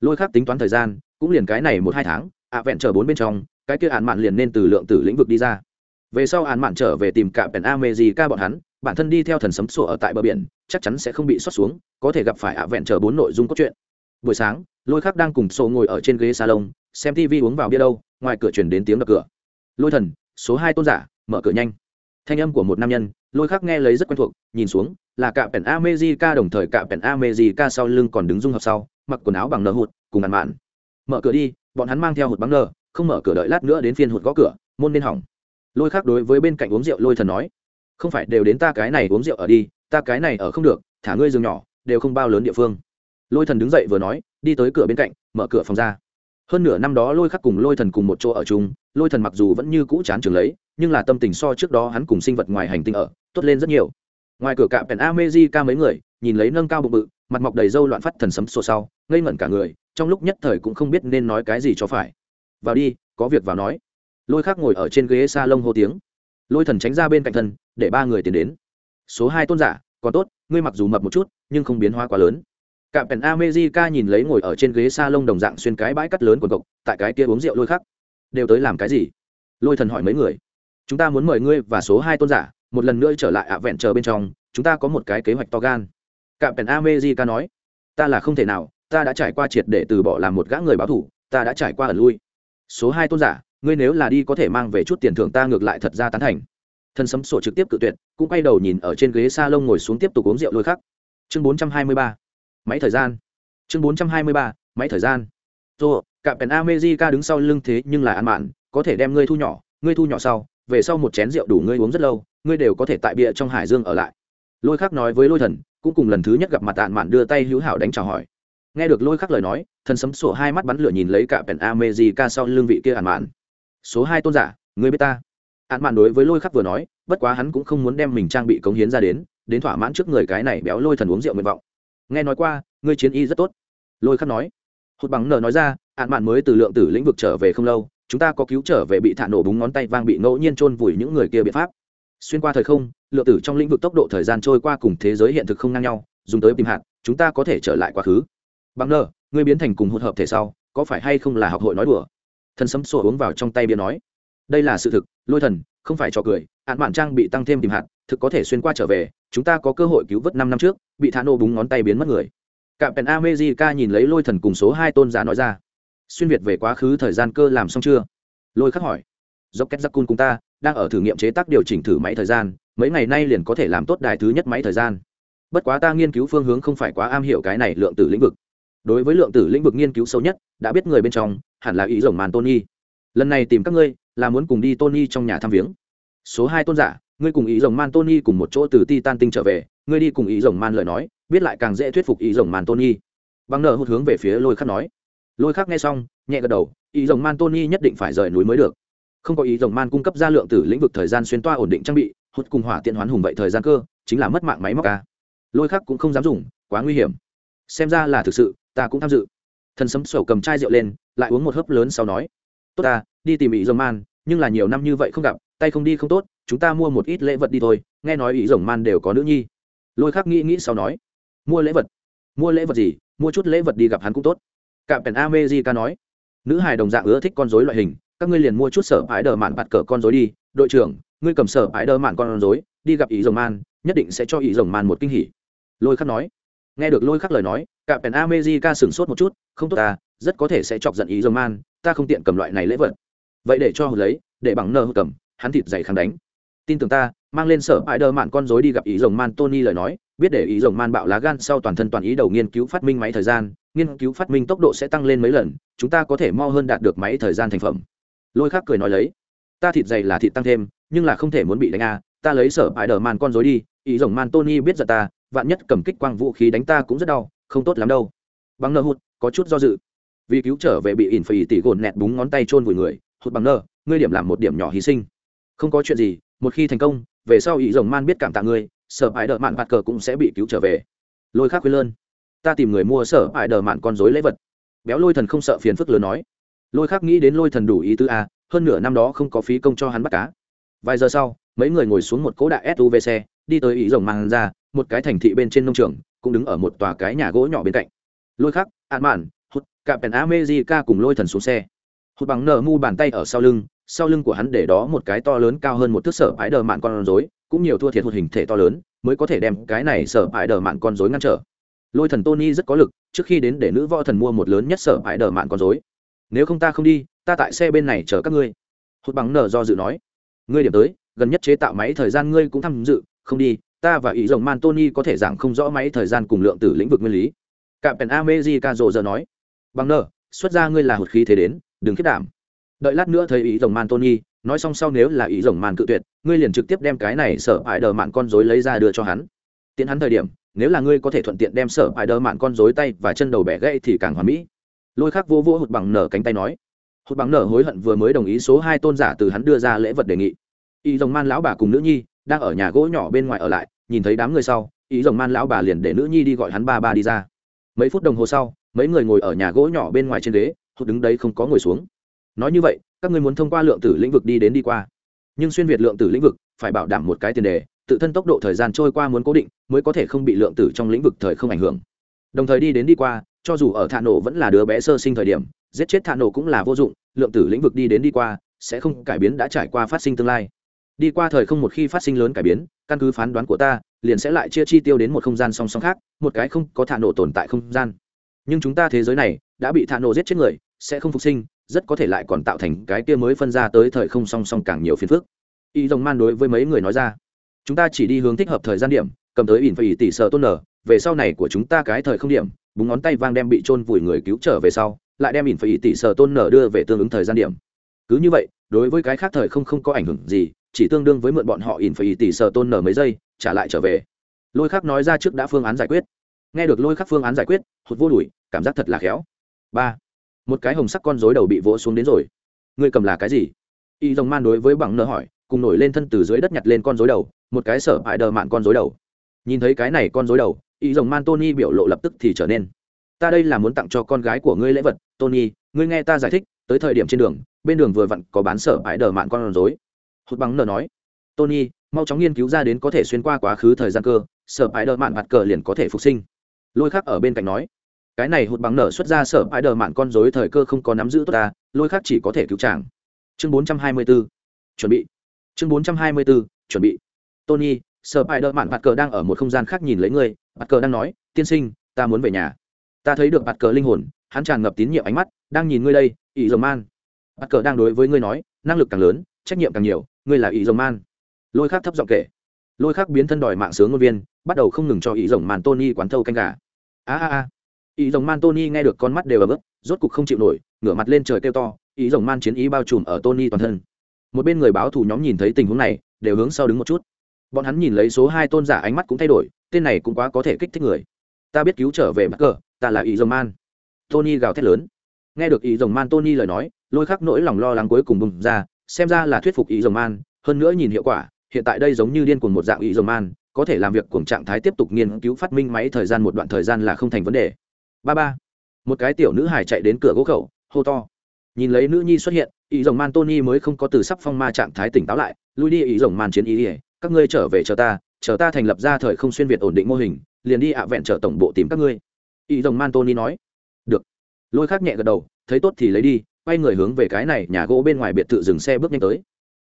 Speaker 1: Lôi khác tính toán thời gian, cũng liền cái này một hai tháng, ạ vẹn chờ bốn bên trong, cái kia ạn mạn liền nên từ lượng tử lĩnh vực đi ra. Về sau ạn mạn trở về tìm cả pèn a mê gì ca bọn hắn, bản thân đi theo thần sấm sổ ở tại bờ biển, chắc chắn sẽ không bị xót xuống, có thể gặp phải ạ vẹn chờ bốn nội dung cốt truyện buổi sáng, lôi khắc đang cùng sổ ngồi ở trên ghế salon, xem tv uống vào bia đâu, ngoài cửa chuyển đến tiếng đập cửa. Lôi thần, số hai tôn giả, mở cửa nhanh. Thanh âm của một nam nhân, lôi khắc nghe lấy rất quen thuộc, nhìn xuống, là cạm pèn amejica đồng thời cạm pèn amejica sau lưng còn đứng dung hợp sau, mặc quần áo bằng nơ hụt, cùng ăn mạn. Mở cửa đi, bọn hắn mang theo hụt bắn nơ không mở cửa đợi lát nữa đến phiên hụt gõ cửa, môn nên hỏng. Lôi khắc đối với bên cạnh uống rượu lôi thần nói, không phải đều đến ta cái này uống rượu ở đi, ta cái này ở không được, thả ngươi giường nhỏ, đều không bao lớn địa phương lôi thần đứng dậy vừa nói, đi tới cửa bên cạnh, mở cửa phòng ra. Hơn nửa năm đó lôi khắc cùng lôi thần cùng một chỗ ở chung, lôi thần mặc dù vẫn như cũ chán trường lấy, nhưng là tâm tình so trước đó hắn cùng sinh vật ngoài hành tinh ở, tốt lên rất nhiều. Ngoài cửa cạm pèn amezi ca mấy người, nhìn lấy nâng cao bụng bự, mặt mọc đầy râu loạn phát thần sấm sổ sau, ngây ngẩn cả người, trong lúc nhất thời cũng không biết nên nói cái gì cho phải. Vào đi, có việc vào nói. Lôi khắc ngồi ở trên ghế s a lông hô tiếng. Lôi thần tránh ra bên cạnh thân, để ba người tiến đến. Số hai tôn giả, còn tốt, ngươi mặc dù mập một chút, nhưng không biến hóa quá lớn. Cạm Pèn America nhìn lấy ngồi ở trên ghế salon đồng dạng xuyên cái bãi cắt lớn của cậu, tại cái kia uống rượu lôi khắc. Đều tới làm cái gì? Lôi thần hỏi mấy người. Chúng ta muốn mời ngươi và số hai tôn giả, một lần nữa trở lại ạ vẹn chờ bên trong, chúng ta có một cái kế hoạch to gan. Cạm Pèn America nói, ta là không thể nào, ta đã trải qua triệt để từ bỏ làm một gã người báo thủ, ta đã trải qua ẩn lui. Số hai tôn giả, ngươi nếu là đi có thể mang về chút tiền thưởng ta ngược lại thật ra tán thành. Thần sấm sổ trực tiếp cự tuyệt, cũng quay đầu nhìn ở trên ghế salon ngồi xuống tiếp tục uống rượu lôi khắc. Chương bốn trăm hai mươi ba máy thời gian. Chương bốn trăm hai mươi ba, máy thời gian. Rồi cạm pèn amejica đứng sau lưng thế nhưng là ăn mạn, có thể đem ngươi thu nhỏ, ngươi thu nhỏ sau, về sau một chén rượu đủ ngươi uống rất lâu, ngươi đều có thể tại bia trong hải dương ở lại. Lôi khắc nói với lôi thần, cũng cùng lần thứ nhất gặp mặt tạn mạn đưa tay hữu hảo đánh chào hỏi. Nghe được lôi khắc lời nói, thần sấm sổ hai mắt bắn lửa nhìn lấy cả pèn amejica sau lưng vị kia ạn mạn. Số hai tôn giả, ngươi biết ta. Ạn mạn đối với lôi khắc vừa nói, bất quá hắn cũng không muốn đem mình trang bị cống hiến ra đến đến thỏa mãn trước người cái này béo lôi thần uống rượu nguyện vọng nghe nói qua, ngươi chiến y rất tốt. Lôi khắc nói. Hụt bằng nờ nói ra, ạn mạn mới từ lượng tử lĩnh vực trở về không lâu, chúng ta có cứu trở về bị thả nổ búng ngón tay vang bị ngẫu nhiên chôn vùi những người kia biện pháp. Xuyên qua thời không, lượng tử trong lĩnh vực tốc độ thời gian trôi qua cùng thế giới hiện thực không ngang nhau, dùng tới tìm hạt, chúng ta có thể trở lại quá khứ. Bằng nờ ngươi biến thành cùng hụt hợp thể sau, có phải hay không là học hội nói đùa? Thần sấm sổ uống vào trong tay bia nói. Đây là sự thực, lôi thần, không phải trò cười hạn mạn trang bị tăng thêm tìm hạt, thực có thể xuyên qua trở về chúng ta có cơ hội cứu vớt năm năm trước, bị thả nổ búng ngón tay biến mất người. Cạm pèn amejica nhìn lấy lôi thần cùng số hai tôn giả nói ra. Xuyên việt về quá khứ thời gian cơ làm xong chưa? Lôi khắc hỏi. Dốc két giặc cun cùng ta đang ở thử nghiệm chế tác điều chỉnh thử máy thời gian, mấy ngày nay liền có thể làm tốt đài thứ nhất máy thời gian. Bất quá ta nghiên cứu phương hướng không phải quá am hiểu cái này lượng tử lĩnh vực. Đối với lượng tử lĩnh vực nghiên cứu sâu nhất, đã biết người bên trong, hẳn là ý rồng màn tony. Lần này tìm các ngươi, là muốn cùng đi tony trong nhà thăm viếng. Số hai tôn giả ngươi cùng ý rồng man tony cùng một chỗ từ titan tinh trở về, ngươi đi cùng ý rồng man lời nói, biết lại càng dễ thuyết phục ý rồng man tony. Bằng nợ hụt hướng về phía lôi khắc nói. Lôi khắc nghe xong, nhẹ gật đầu, ý rồng man tony nhất định phải rời núi mới được. Không có ý rồng man cung cấp ra lượng từ lĩnh vực thời gian xuyên toa ổn định trang bị, hụt cùng hỏa tiện hoán hùng vậy thời gian cơ, chính là mất mạng máy móc ca lôi khắc cũng không dám dùng, quá nguy hiểm. Xem ra là thực sự, ta cũng tham dự. Thần sấm sổ cầm chai rượu lên, lại uống một hớp lớn sau nói. Tốt ta, đi tìm ý rồng man, nhưng là nhiều năm như vậy không gặp, tay không đi không tốt chúng ta mua một ít lễ vật đi thôi, nghe nói ý rồng man đều có nữ nhi. Lôi khắc nghĩ nghĩ sau nói, mua lễ vật? Mua lễ vật gì? Mua chút lễ vật đi gặp hắn cũng tốt. Cạm pèn amejica nói, nữ hài đồng dạng ưa thích con dối loại hình, các ngươi liền mua chút sở ái đờ mạn bạt cờ con dối đi. Đội trưởng, ngươi cầm sở ái đờ mạn con dối đi gặp ý rồng man, nhất định sẽ cho ý rồng man một kinh hỉ. Lôi khắc nói. Nghe được lôi khắc lời nói cả pèn amejica sửng sốt một chút, không tốt ta, rất có thể sẽ chọc giận ý rồng man, ta không tiện cầm loại này lễ vật. Vậy để cho hờ lấy, để bằng nơ cầm, hắn thịt dày kháng đánh tin tưởng ta, mang lên sở bãi đờ mạn con dối đi gặp ý rồng man tony lời nói, biết để ý rồng man bạo lá gan sau toàn thân toàn ý đầu nghiên cứu phát minh máy thời gian, nghiên cứu phát minh tốc độ sẽ tăng lên mấy lần, chúng ta có thể mo hơn đạt được máy thời gian thành phẩm. Lôi khác cười nói lấy, ta thịt dày là thịt tăng thêm, nhưng là không thể muốn bị đánh a, ta lấy sở bãi đờ mạn con dối đi, ý rồng man tony biết giật ta, vạn nhất cầm kích quang vũ khí đánh ta cũng rất đau, không tốt lắm đâu. Bằng nơ hụt, có chút do dự. Vì cứu trở về bị ỉn phì tỉ gồn nẹt búng ngón tay chôn vùi người, hụt bằng nơ, ngươi điểm làm một điểm nhỏ hy sinh. Không có chuyện gì một khi thành công, về sau ý rồng man biết cảm tạ ngươi, sở ải đờ mạn bạt cờ cũng sẽ bị cứu trở về. Lôi khác khuyên lơn. Ta tìm người mua sở ải đờ mạn con dối lễ vật. Béo lôi thần không sợ phiền phức lớn nói. Lôi khác nghĩ đến lôi thần đủ ý tứ a, hơn nửa năm đó không có phí công cho hắn bắt cá. Vài giờ sau, mấy người ngồi xuống một cỗ đại suv xe, đi tới ý rồng mang ra, một cái thành thị bên trên nông trường, cũng đứng ở một tòa cái nhà gỗ nhỏ bên cạnh. Lôi khắc an mạn hút cả pèn amejica cùng lôi thần xuống xe. Hụt bằng nở mu bàn tay ở sau lưng sau lưng của hắn để đó một cái to lớn cao hơn một thước sở ái đờ mạn con rối, cũng nhiều thua thiệt hụt hình thể to lớn, mới có thể đem cái này sở ái đờ mạn con rối ngăn trở. Lôi thần tony rất có lực, trước khi đến để nữ võ thần mua một lớn nhất sở ái đờ mạn con rối. Nếu không ta không đi, ta tại xe bên này chờ các ngươi. Hụt bằng nở do dự nói. Ngươi điểm tới, gần nhất chế tạo máy thời gian ngươi cũng tham dự, không đi, ta và ý rồng man tony có thể giảng không rõ máy thời gian cùng lượng tử lĩnh vực nguyên lý. Cạm pèn amejica rồ giờ nói. Bằng nở, xuất ra ngươi là hụt khí thế đến, đừng khiết đảm đợi lát nữa thấy ý rồng man tony, nói xong sau nếu là ý rồng man cự tuyệt, ngươi liền trực tiếp đem cái này sở hại đờ mạn con dối lấy ra đưa cho hắn. Tiến hắn thời điểm, nếu là ngươi có thể thuận tiện đem sở hại đờ mạn con dối tay và chân đầu bẻ gãy thì càng hoàn mỹ. Lôi khắc vô vô hụt bằng nở cánh tay nói. Hụt bằng nở hối hận vừa mới đồng ý số hai tôn giả từ hắn đưa ra lễ vật đề nghị. Ý rồng man lão bà cùng nữ nhi đang ở nhà gỗ nhỏ bên ngoài ở lại, nhìn thấy đám người sau, ý rồng man lão bà liền để nữ nhi đi gọi hắn ba ba đi ra. Mấy phút đồng hồ sau, mấy người ngồi ở nhà gỗ nhỏ bên ngoài trên ghế, hụt đứng đấy không có ngồi xuống nói như vậy, các ngươi muốn thông qua lượng tử lĩnh vực đi đến đi qua. Nhưng xuyên việt lượng tử lĩnh vực, phải bảo đảm một cái tiền đề, tự thân tốc độ thời gian trôi qua muốn cố định, mới có thể không bị lượng tử trong lĩnh vực thời không ảnh hưởng. Đồng thời đi đến đi qua, cho dù ở thạ nổ vẫn là đứa bé sơ sinh thời điểm, giết chết thạ nổ cũng là vô dụng, lượng tử lĩnh vực đi đến đi qua, sẽ không cải biến đã trải qua phát sinh tương lai. Đi qua thời không một khi phát sinh lớn cải biến, căn cứ phán đoán của ta, liền sẽ lại chia chi tiêu đến một không gian song song khác, một cái không có thạ nổ tồn tại không gian. Nhưng chúng ta thế giới này, đã bị thạ nổ giết chết người, sẽ không phục sinh rất có thể lại còn tạo thành cái kia mới phân ra tới thời không song song càng nhiều phiền phức. Y dòng man đối với mấy người nói ra, chúng ta chỉ đi hướng thích hợp thời gian điểm, cầm tới ỉn phải tỷ sợ tôn nở, về sau này của chúng ta cái thời không điểm, búng ngón tay vang đem bị trôn vùi người cứu trở về sau, lại đem ỉn phải tỷ sợ tôn nở đưa về tương ứng thời gian điểm. Cứ như vậy, đối với cái khác thời không không có ảnh hưởng gì, chỉ tương đương với mượn bọn họ ỉn phải tỷ sợ tôn nở mấy giây, trả lại trở về. Lôi khắc nói ra trước đã phương án giải quyết. Nghe được lôi khắc phương án giải quyết, hụt vô đuổi, cảm giác thật là khéo. Ba một cái hồng sắc con rối đầu bị vỗ xuống đến rồi. Ngươi cầm là cái gì? Y dòng man đối với bằng nợ hỏi, cùng nổi lên thân từ dưới đất nhặt lên con rối đầu, một cái sở hại đờ mạn con rối đầu. Nhìn thấy cái này con rối đầu, y dòng man tony biểu lộ lập tức thì trở nên. Ta đây là muốn tặng cho con gái của ngươi lễ vật, tony, ngươi nghe ta giải thích, tới thời điểm trên đường, bên đường vừa vặn có bán sở hại đờ mạn con rối. Hụt bằng nợ nói, tony, mau chóng nghiên cứu ra đến có thể xuyên qua quá khứ thời gian cơ, sở hại đờ mạn mặt cờ liền có thể phục sinh. Lôi khác ở bên cạnh nói cái này hụt bằng nở xuất ra sở ai đờ mạn con dối thời cơ không có nắm giữ tốt ta, lôi khác chỉ có thể cứu chàng. Chương bốn trăm hai mươi bốn chuẩn bị. Chương bốn trăm hai mươi bốn chuẩn bị. Tony, sở ai đờ mạn bạt cờ đang ở một không gian khác nhìn lấy ngươi. Bạt cờ đang nói, tiên sinh, ta muốn về nhà. Ta thấy được bạt cờ linh hồn, hắn tràn ngập tín nhiệm ánh mắt, đang nhìn ngươi đây ỷ dầu man bạt cờ đang đối với ngươi nói, năng lực càng lớn, trách nhiệm càng nhiều, ngươi là ỷ dầu man lôi khác thấp giọng kể. Lôi khác biến thân đòi mạng sướng ngôn viên, bắt đầu không ngừng cho ý rồng màn tony quán thâu canh gà. A a a ý rồng man tony nghe được con mắt đều ở bớt rốt cục không chịu nổi, ngửa mặt lên trời kêu to, ý rồng man chiến ý bao trùm ở tony toàn thân. Một bên người báo thù nhóm nhìn thấy tình huống này, đều hướng sau đứng một chút. Bọn hắn nhìn lấy số hai tôn giả ánh mắt cũng thay đổi, tên này cũng quá có thể kích thích người. Ta biết cứu trở về bắc cờ ta là ý rồng man. Tony gào thét lớn. Nghe được ý rồng man tony lời nói, lôi khắc nỗi lòng lo lắng cuối cùng bùng ra, xem ra là thuyết phục ý rồng man, hơn nữa nhìn hiệu quả, hiện tại đây giống như điên cuồng một dạng ý rồng man, có thể làm việc cùng trạng thái tiếp tục nghiên cứu phát minh máy thời gian một đoạn thời gian là không thành vấn đề ba ba. Một cái tiểu nữ hải chạy đến cửa gỗ khẩu, hô to. Nhìn lấy nữ nhi xuất hiện ý rồng man tony mới không có từ sắp phong ma trạng thái tỉnh táo lại. Lui đi ý rồng man chiến ý ỉa các ngươi trở về chờ ta chờ ta thành lập ra thời không xuyên việt ổn định mô hình, liền đi ạ vẹn chờ tổng bộ tìm các ngươi. Ý rồng man tony nói. Được. Lôi khác nhẹ gật đầu, thấy tốt thì lấy đi, quay người hướng về cái này nhà gỗ bên ngoài biệt thự dừng xe bước nhanh tới.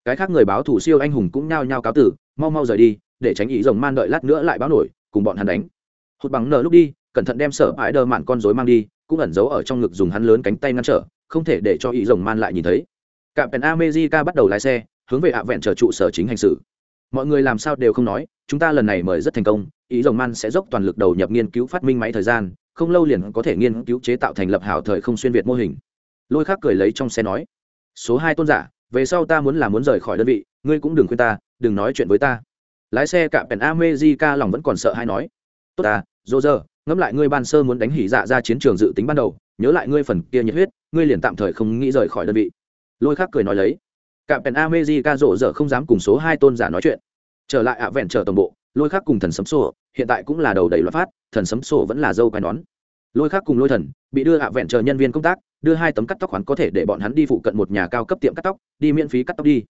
Speaker 1: Cái khác người báo thủ siêu anh hùng cũng nhao nhao cáo tử, mau mau rời đi, để tránh ý rồng man đợi lát nữa lại báo nổi, cùng bọn hắn đánh. Hụt bằng nở lúc đi cẩn thận đem sợ ái đờ mạn con dối mang đi, cũng ẩn giấu ở trong ngực dùng hắn lớn cánh tay ngăn trở, không thể để cho ý rồng man lại nhìn thấy. Cạm pèn amejica bắt đầu lái xe, hướng về hạ vẹn trở trụ sở chính hành xử. Mọi người làm sao đều không nói, chúng ta lần này mời rất thành công ý rồng man sẽ dốc toàn lực đầu nhập nghiên cứu phát minh máy thời gian, không lâu liền có thể nghiên cứu chế tạo thành lập hảo thời không xuyên việt mô hình. Lôi khác cười lấy trong xe nói, số hai tôn giả, về sau ta muốn là muốn rời khỏi đơn vị, ngươi cũng đừng khuyên ta, đừng nói chuyện với ta. Lái xe cạm pèn amejica lòng vẫn còn sợ hay nói, tốt ta dô dơ ngẫm lại ngươi ban sơ muốn đánh hỉ dạ ra chiến trường dự tính ban đầu, nhớ lại ngươi phần kia nhiệt huyết, ngươi liền tạm thời không nghĩ rời khỏi đơn vị. Lôi khắc cười nói lấy. Cạm pèn amejica rộ dở không dám cùng số hai tôn giả nói chuyện. Trở lại ạ vẹn chờ tổng bộ, lôi khắc cùng thần sấm sổ, hiện tại cũng là đầu đầy loạt phát, thần sấm sổ vẫn là dâu quai nón. Lôi khắc cùng lôi thần, bị đưa ạ vẹn chờ nhân viên công tác, đưa hai tấm cắt tóc hoàn có thể để bọn hắn đi phụ cận một nhà cao cấp tiệm cắt tóc, đi miễn phí cắt tóc đi.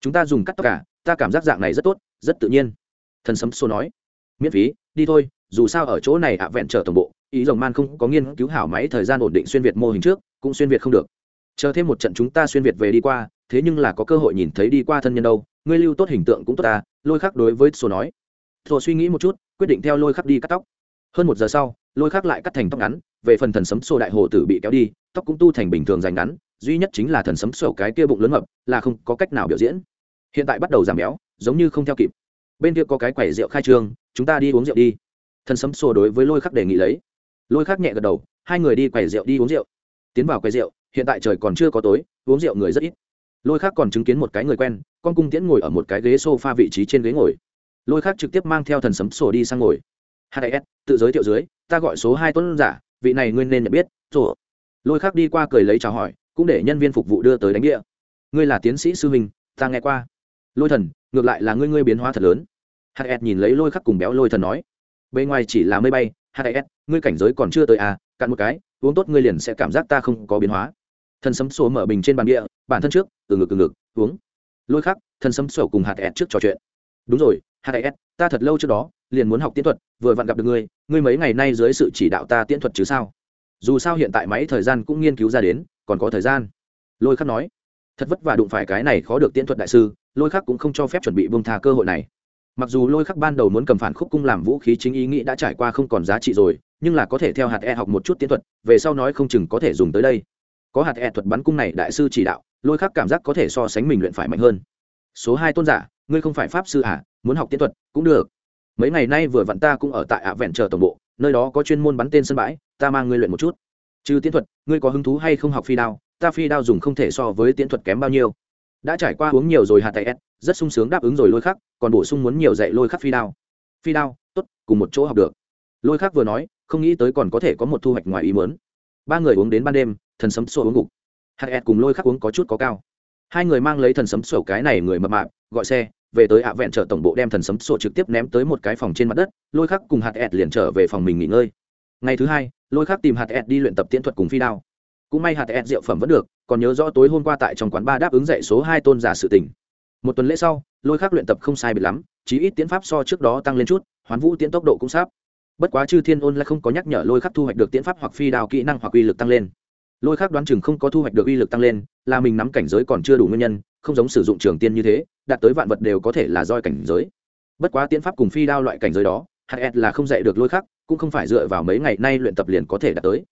Speaker 1: Chúng ta dùng cắt tóc cả, ta cảm giác dạng này rất tốt, rất tự nhiên. Thần sấm sổ nói. Miễn phí, đi thôi dù sao ở chỗ này ạ vẹn trở tổng bộ, ý rồng man không có nghiên cứu hảo máy thời gian ổn định xuyên việt mô hình trước, cũng xuyên việt không được. Chờ thêm một trận chúng ta xuyên việt về đi qua, thế nhưng là có cơ hội nhìn thấy đi qua thân nhân đâu, ngươi lưu tốt hình tượng cũng tốt ta lôi khắc đối với sô nói. Thổ suy nghĩ một chút, quyết định theo lôi khắc đi cắt tóc. Hơn một giờ sau, lôi khắc lại cắt thành tóc ngắn, về phần thần sấm sô đại hồ tử bị kéo đi, tóc cũng tu thành bình thường dành ngắn, duy nhất chính là thần sấm sổ cái kia bụng lớn mập, là không có cách nào biểu diễn. Hiện tại bắt đầu giảm béo, giống như không theo kịp. Bên kia có cái quầy rượu khai trương, chúng ta đi uống rượu đi thần sấm sổ đối với lôi khắc đề nghị lấy. Lôi khắc nhẹ gật đầu, hai người đi quầy rượu đi uống rượu. Tiến vào quầy rượu, hiện tại trời còn chưa có tối, uống rượu người rất ít. Lôi khắc còn chứng kiến một cái người quen, con cung tiễn ngồi ở một cái ghế s o f a vị trí trên ghế ngồi. Lôi khắc trực tiếp mang theo thần sấm sổ đi sang ngồi. Hs tự giới thiệu dưới, ta gọi số hai tuấn giả, vị này ngươi nên nhận biết sổ lôi khắc đi qua cười lấy chào hỏi, cũng để nhân viên phục vụ đưa tới đánh địa ngươi là tiến sĩ sư huynh, ta nghe qua. Lôi thần, ngược lại là ngươi ngươi biến hóa thật lớn. Hs nhìn lấy lôi khắc cùng béo lôi thần nói bề ngoài chỉ là mây bay hs ngươi cảnh giới còn chưa tới à cạn một cái, uống tốt ngươi liền sẽ cảm giác ta không có biến hóa. Thần sấm sổ mở bình trên bàn địa, bản thân trước, từ ngực từ ngực, uống. Lôi khắc thần sấm sổ cùng hạt trước trò chuyện. Đúng rồi hạt ta thật lâu trước đó, liền muốn học tiến thuật, vừa vặn gặp được ngươi ngươi mấy ngày nay dưới sự chỉ đạo ta tiến thuật chứ sao? Dù sao hiện tại máy thời gian cũng nghiên cứu ra đến, còn có thời gian. Lôi khắc nói. Thật vất vả đụng phải cái này khó được tiễn thuật đại sư, lôi khắc cũng không cho phép chuẩn bị bông thà cơ hội này mặc dù lôi khắc ban đầu muốn cầm phản khúc cung làm vũ khí chính ý nghĩ đã trải qua không còn giá trị rồi, nhưng là có thể theo hạt e học một chút tiến thuật, về sau nói không chừng có thể dùng tới đây. Có hạt e thuật bắn cung này đại sư chỉ đạo, lôi khắc cảm giác có thể so sánh mình luyện phải mạnh hơn. Số hai tôn giả, ngươi không phải pháp sư à muốn học tiến thuật cũng được. Mấy ngày nay vừa vặn ta cũng ở tại ạ vẹn chờ tổng bộ, nơi đó có chuyên môn bắn tên sân bãi, ta mang ngươi luyện một chút. Trừ tiến thuật, ngươi có hứng thú hay không học phi đao? Ta phi đao dùng không thể so với tiến thuật kém bao nhiêu đã trải qua uống nhiều rồi hạt tay s rất sung sướng đáp ứng rồi lôi khắc, còn bổ sung muốn nhiều dạy lôi khắc phi đao. Phi đao, tốt, cùng một chỗ học được. Lôi khắc vừa nói, không nghĩ tới còn có thể có một thu hoạch ngoài ý mớn ba người uống đến ban đêm, thần sấm sổ uống gục hạt s cùng lôi khắc uống có chút có cao. Hai người mang lấy thần sấm sổ cái này người mập mạp, gọi xe, về tới ạ vẹn chợ tổng bộ đem thần sấm sổ trực tiếp ném tới một cái phòng trên mặt đất, lôi khắc cùng hạt s liền trở về phòng mình nghỉ ngơi. Ngày thứ hai, lôi khắc tìm hạt s đi luyện tập tiễn thuật cùng phi đao. Cũng may hạt s rượu phẩm vẫn được còn nhớ rõ tối hôm qua tại trong quán ba đáp ứng dạy số hai tôn giả sự tình. Một tuần lễ sau, lôi khắc luyện tập không sai bị lắm, chí ít tiến pháp so trước đó tăng lên chút, hoán vũ tiến tốc độ cũng sắp. Bất quá chư thiên ôn lại không có nhắc nhở lôi khắc thu hoạch được tiến pháp hoặc phi đao kỹ năng hoặc uy lực tăng lên. Lôi khắc đoán chừng không có thu hoạch được uy lực tăng lên, là mình nắm cảnh giới còn chưa đủ nguyên nhân, không giống sử dụng trường tiên như thế, đạt tới vạn vật đều có thể là roi cảnh giới. Bất quá tiến pháp cùng phi đao loại cảnh giới đó, hạt là không dạy được lôi khắc, cũng không phải dựa vào mấy ngày nay luyện tập liền có thể đạt tới.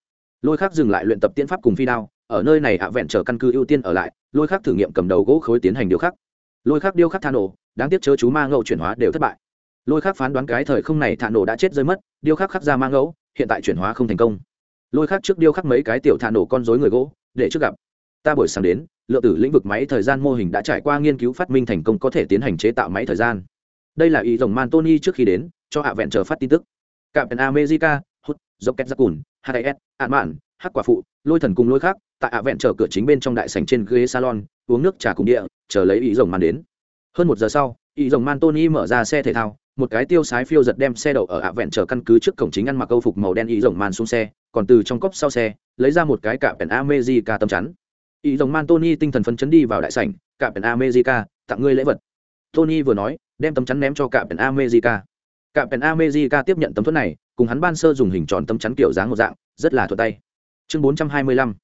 Speaker 1: Lôi khắc dừng lại luyện tập tiến pháp cùng phi đao ở nơi này hạ vẹn chờ căn cứ ưu tiên ở lại, lôi khắc thử nghiệm cầm đầu gỗ khối tiến hành điêu khắc. Lôi khắc điêu khắc thả nổ, đáng tiếc chớ chú ma ngẫu chuyển hóa đều thất bại. Lôi khắc phán đoán cái thời không này thả nổ đã chết rơi mất, điêu khắc khắc ra ma ngẫu, hiện tại chuyển hóa không thành công. Lôi khắc trước điêu khắc mấy cái tiểu thả nổ con dối người gỗ, để trước gặp. Ta buổi sáng đến, lượng tử lĩnh vực máy thời gian mô hình đã trải qua nghiên cứu phát minh thành công có thể tiến hành chế tạo máy thời gian. Đây là ý rồng man tony trước khi đến, cho hạ vẹn chờ phát tin tức. Cạm america hút dốc két giặc cùn hts ạn mạn hắc quả phụ, lôi thần cùng lôi khác tại ạ vẹn chờ cửa chính bên trong đại sành trên ghế salon, uống nước trà cùng địa, chờ lấy ý rồng man đến. Hơn một giờ sau ý rồng man tony mở ra xe thể thao, một cái tiêu sái phiêu giật đem xe đậu ở ạ vẹn chờ căn cứ trước cổng chính ăn mặc câu phục màu đen ý rồng man xuống xe, còn từ trong cốc sau xe, lấy ra một cái cạm pèn amejica tâm chắn. Ý rồng man tony tinh thần phấn chấn đi vào đại sảnh cạm pèn amejica tặng ngươi lễ vật. Tony vừa nói, đem tấm chắn ném cho cạm pèn amejica cạm pèn amejica tiếp nhận tấm thuẫn này, cùng hắn ban sơ dùng hình tròn tấm chắn kiểu dáng một dạng, rất là thuận tay. Chương 425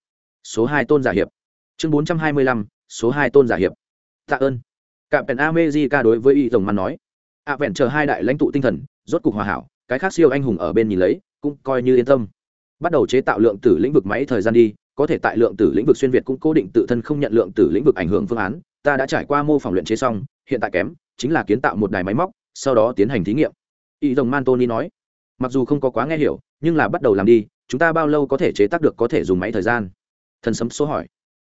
Speaker 1: số hai tôn giả hiệp. Chương 425 số hai tôn giả hiệp. Tạ ơn. Cạm pèn america đối với y rồng man nói. Ạ vẹn chờ hai đại lãnh tụ tinh thần, rốt cục hòa hảo, cái khác siêu anh hùng ở bên nhìn lấy, cũng coi như yên tâm. Bắt đầu chế tạo lượng tử lĩnh vực máy thời gian đi, có thể tại lượng tử lĩnh vực xuyên việt cũng cố định tự thân không nhận lượng tử lĩnh vực ảnh hưởng phương án. Ta đã trải qua mô phỏng luyện chế xong, hiện tại kém, chính là kiến tạo một đài máy móc, sau đó tiến hành thí nghiệm. Y rồng man tony nói. Mặc dù không có quá nghe hiểu, nhưng là bắt đầu làm đi, chúng ta bao lâu có thể chế tác được có thể dùng máy thời gian? Thần sấm số hỏi.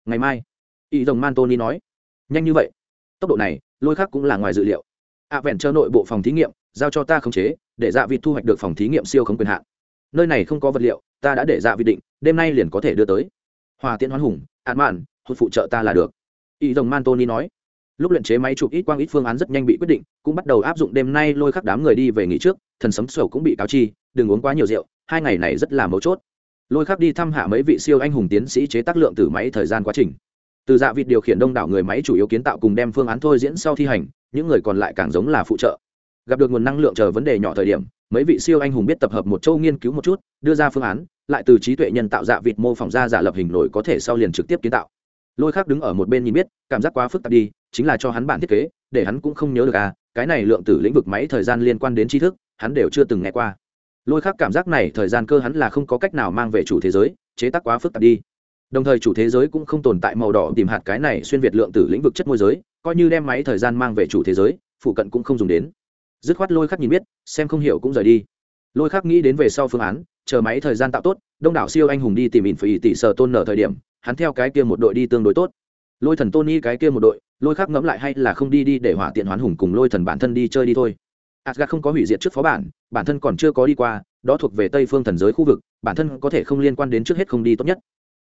Speaker 1: Ngày mai, y rồng man tony nói. Nhanh như vậy. Tốc độ này, lôi khác cũng là ngoài dự liệu. Ạ vẹn chờ nội bộ phòng thí nghiệm, giao cho ta khống chế, để dạ vịt thu hoạch được phòng thí nghiệm siêu không quyền hạn. Nơi này không có vật liệu, ta đã để dạ vịt định, đêm nay liền có thể đưa tới. Hòa tiễn hoán hùng, ạn mạn, hụt phụ trợ ta là được. Y rồng man tony nói. Lúc luyện chế máy chụp ít quang ít phương án rất nhanh bị quyết định, cũng bắt đầu áp dụng đêm nay lôi khắc đám người đi về nghỉ trước, thần sấm sầu cũng bị cáo chi, đừng uống quá nhiều rượu, hai ngày này rất là mấu chốt lôi khắc đi thăm hạ mấy vị siêu anh hùng tiến sĩ chế tác lượng từ máy thời gian quá trình. Từ dạ vịt điều khiển đông đảo người máy chủ yếu kiến tạo cùng đem phương án thôi diễn sau thi hành, những người còn lại càng giống là phụ trợ. Gặp được nguồn năng lượng chờ vấn đề nhỏ thời điểm, mấy vị siêu anh hùng biết tập hợp một châu nghiên cứu một chút, đưa ra phương án, lại từ trí tuệ nhân tạo dạ vịt mô phỏng ra giả lập hình nổi có thể sau liền trực tiếp kiến tạo. Lôi khác đứng ở một bên nhìn biết, cảm giác quá phức tạp đi, chính là cho hắn bản thiết kế, để hắn cũng không nhớ được à cái này lượng tử lĩnh vực máy thời gian liên quan đến tri thức, hắn đều chưa từng nghe qua lôi khác cảm giác này thời gian cơ hắn là không có cách nào mang về chủ thế giới, chế tác quá phức tạp đi. Đồng thời chủ thế giới cũng không tồn tại màu đỏ tìm hạt cái này xuyên việt lượng tử lĩnh vực chất môi giới, coi như đem máy thời gian mang về chủ thế giới, phụ cận cũng không dùng đến. Dứt khoát lôi khắc nhìn biết, xem không hiểu cũng rời đi. Lôi khắc nghĩ đến về sau phương án, chờ máy thời gian tạo tốt, đông đảo siêu anh hùng đi tìm ỉn phải tỷ sở tôn nở thời điểm, hắn theo cái kia một đội đi tương đối tốt. Lôi thần tony cái kia một đội, lôi khắc ngẫm lại hay là không đi đi để hỏa tiện hoán hùng cùng lôi thần bản thân đi chơi đi thôi. Asgard không có hủy diệt trước phó bản bản thân còn chưa có đi qua đó thuộc về tây phương thần giới khu vực bản thân có thể không liên quan đến trước hết không đi tốt nhất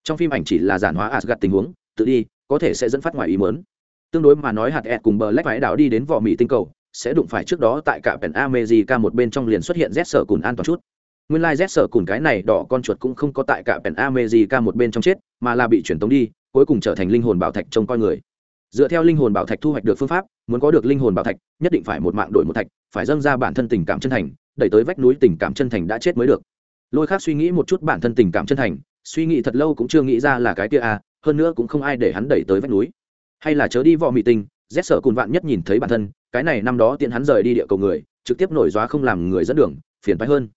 Speaker 1: trong phim ảnh chỉ là giản hóa Asgard tình huống tự đi có thể sẽ dẫn phát ngoài ý muốn. tương đối mà nói hạt ẹt cùng Black lách vải đảo đi đến vỏ mỹ tinh cầu sẽ đụng phải trước đó tại cả Pen America một bên trong liền xuất hiện Z sở cùn an toàn chút. Nguyên lai like Z sở cùn cái này đỏ con chuột cũng không có tại cả Pen America một bên trong chết, mà là bị chuyển tống đi, cuối cùng trở thành linh hồn bảo thạch trông coi người. Dựa theo linh hồn bảo thạch thu hoạch được phương pháp, muốn có được linh hồn bảo thạch, nhất định phải một mạng đổi một thạch, phải dâng ra bản thân tình cảm chân thành, đẩy tới vách núi tình cảm chân thành đã chết mới được. Lôi khác suy nghĩ một chút bản thân tình cảm chân thành, suy nghĩ thật lâu cũng chưa nghĩ ra là cái kia à, hơn nữa cũng không ai để hắn đẩy tới vách núi. Hay là chớ đi vọ mị tình, rét sợ cùn vạn nhất nhìn thấy bản thân cái này năm đó tiện hắn rời đi địa cầu người trực tiếp nổi dóa không làm người dẫn đường phiền phái hơn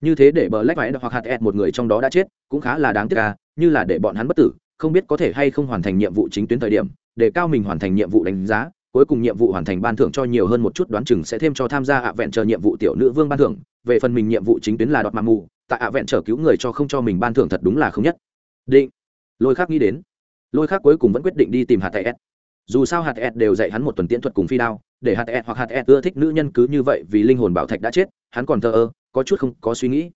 Speaker 1: như thế để bờ lách vải hoặc hạt ẹt một người trong đó đã chết cũng khá là đáng tiếc à như là để bọn hắn bất tử không biết có thể hay không hoàn thành nhiệm vụ chính tuyến thời điểm để cao mình hoàn thành nhiệm vụ đánh giá, cuối cùng nhiệm vụ hoàn thành ban thưởng cho nhiều hơn một chút đoán chừng sẽ thêm cho tham gia ạ vẹn chờ nhiệm vụ tiểu nữ vương ban thưởng. Về phần mình nhiệm vụ chính tuyến là đoạt mạng mù, tại ạ vẹn chờ cứu người cho không cho mình ban thưởng thật đúng là không nhất. Định. Lôi khác nghĩ đến. Lôi khác cuối cùng vẫn quyết định đi tìm hạt s dù sao hạt s đều dạy hắn một tuần tiễn thuật cùng phi đao, để hạt s hoặc hạt s ưa thích nữ nhân cứ như vậy vì linh hồn bảo thạch đã chết, hắn còn thờ ơ, có chút không có suy nghĩ.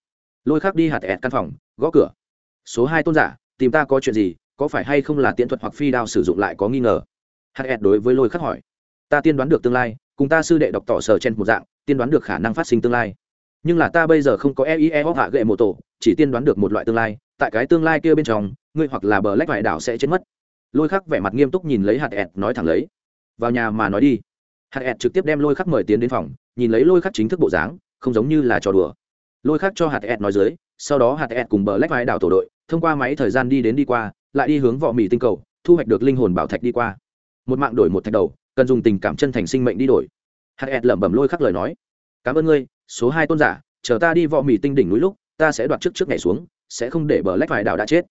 Speaker 1: Lôi khác đi hạt s căn phòng, gõ cửa. Số hai tôn giả, tìm ta có chuyện gì? Có phải hay không là tiễn thuật hoặc phi đao sử dụng lại có nghi ngờ? Hạt ed đối với lôi khắc hỏi. Ta tiên đoán được tương lai, cùng ta sư đệ đọc tỏ sở trên một dạng, tiên đoán được khả năng phát sinh tương lai. Nhưng là ta bây giờ không có eie hoặc hạ gậy mô tổ, chỉ tiên đoán được một loại tương lai, tại cái tương lai kia bên trong, ngươi hoặc là bờ lách vải đảo sẽ chết mất. Lôi khắc vẻ mặt nghiêm túc nhìn lấy hạt ed, nói thẳng lấy. Vào nhà mà nói đi. Hạt ed trực tiếp đem lôi khắc mời tiến đến phòng, nhìn lấy lôi khắc chính thức bộ dáng, không giống như là trò đùa. Lôi khắc cho hạt ed nói dưới, sau đó hạt ed cùng bờ lách vải đảo tổ đội, thông qua máy thời gian đi đến đi qua lại đi hướng vỏ mì tinh cầu, thu hoạch được linh hồn bảo thạch đi qua. Một mạng đổi một thạch đầu, cần dùng tình cảm chân thành sinh mệnh đi đổi. Hạt ẹt lẩm bẩm lôi khắc lời nói. Cảm ơn ngươi, số hai tôn giả, chờ ta đi vọ mì tinh đỉnh núi lúc, ta sẽ đoạt trước trước nhảy xuống, sẽ không để bờ lách vải đảo đã chết.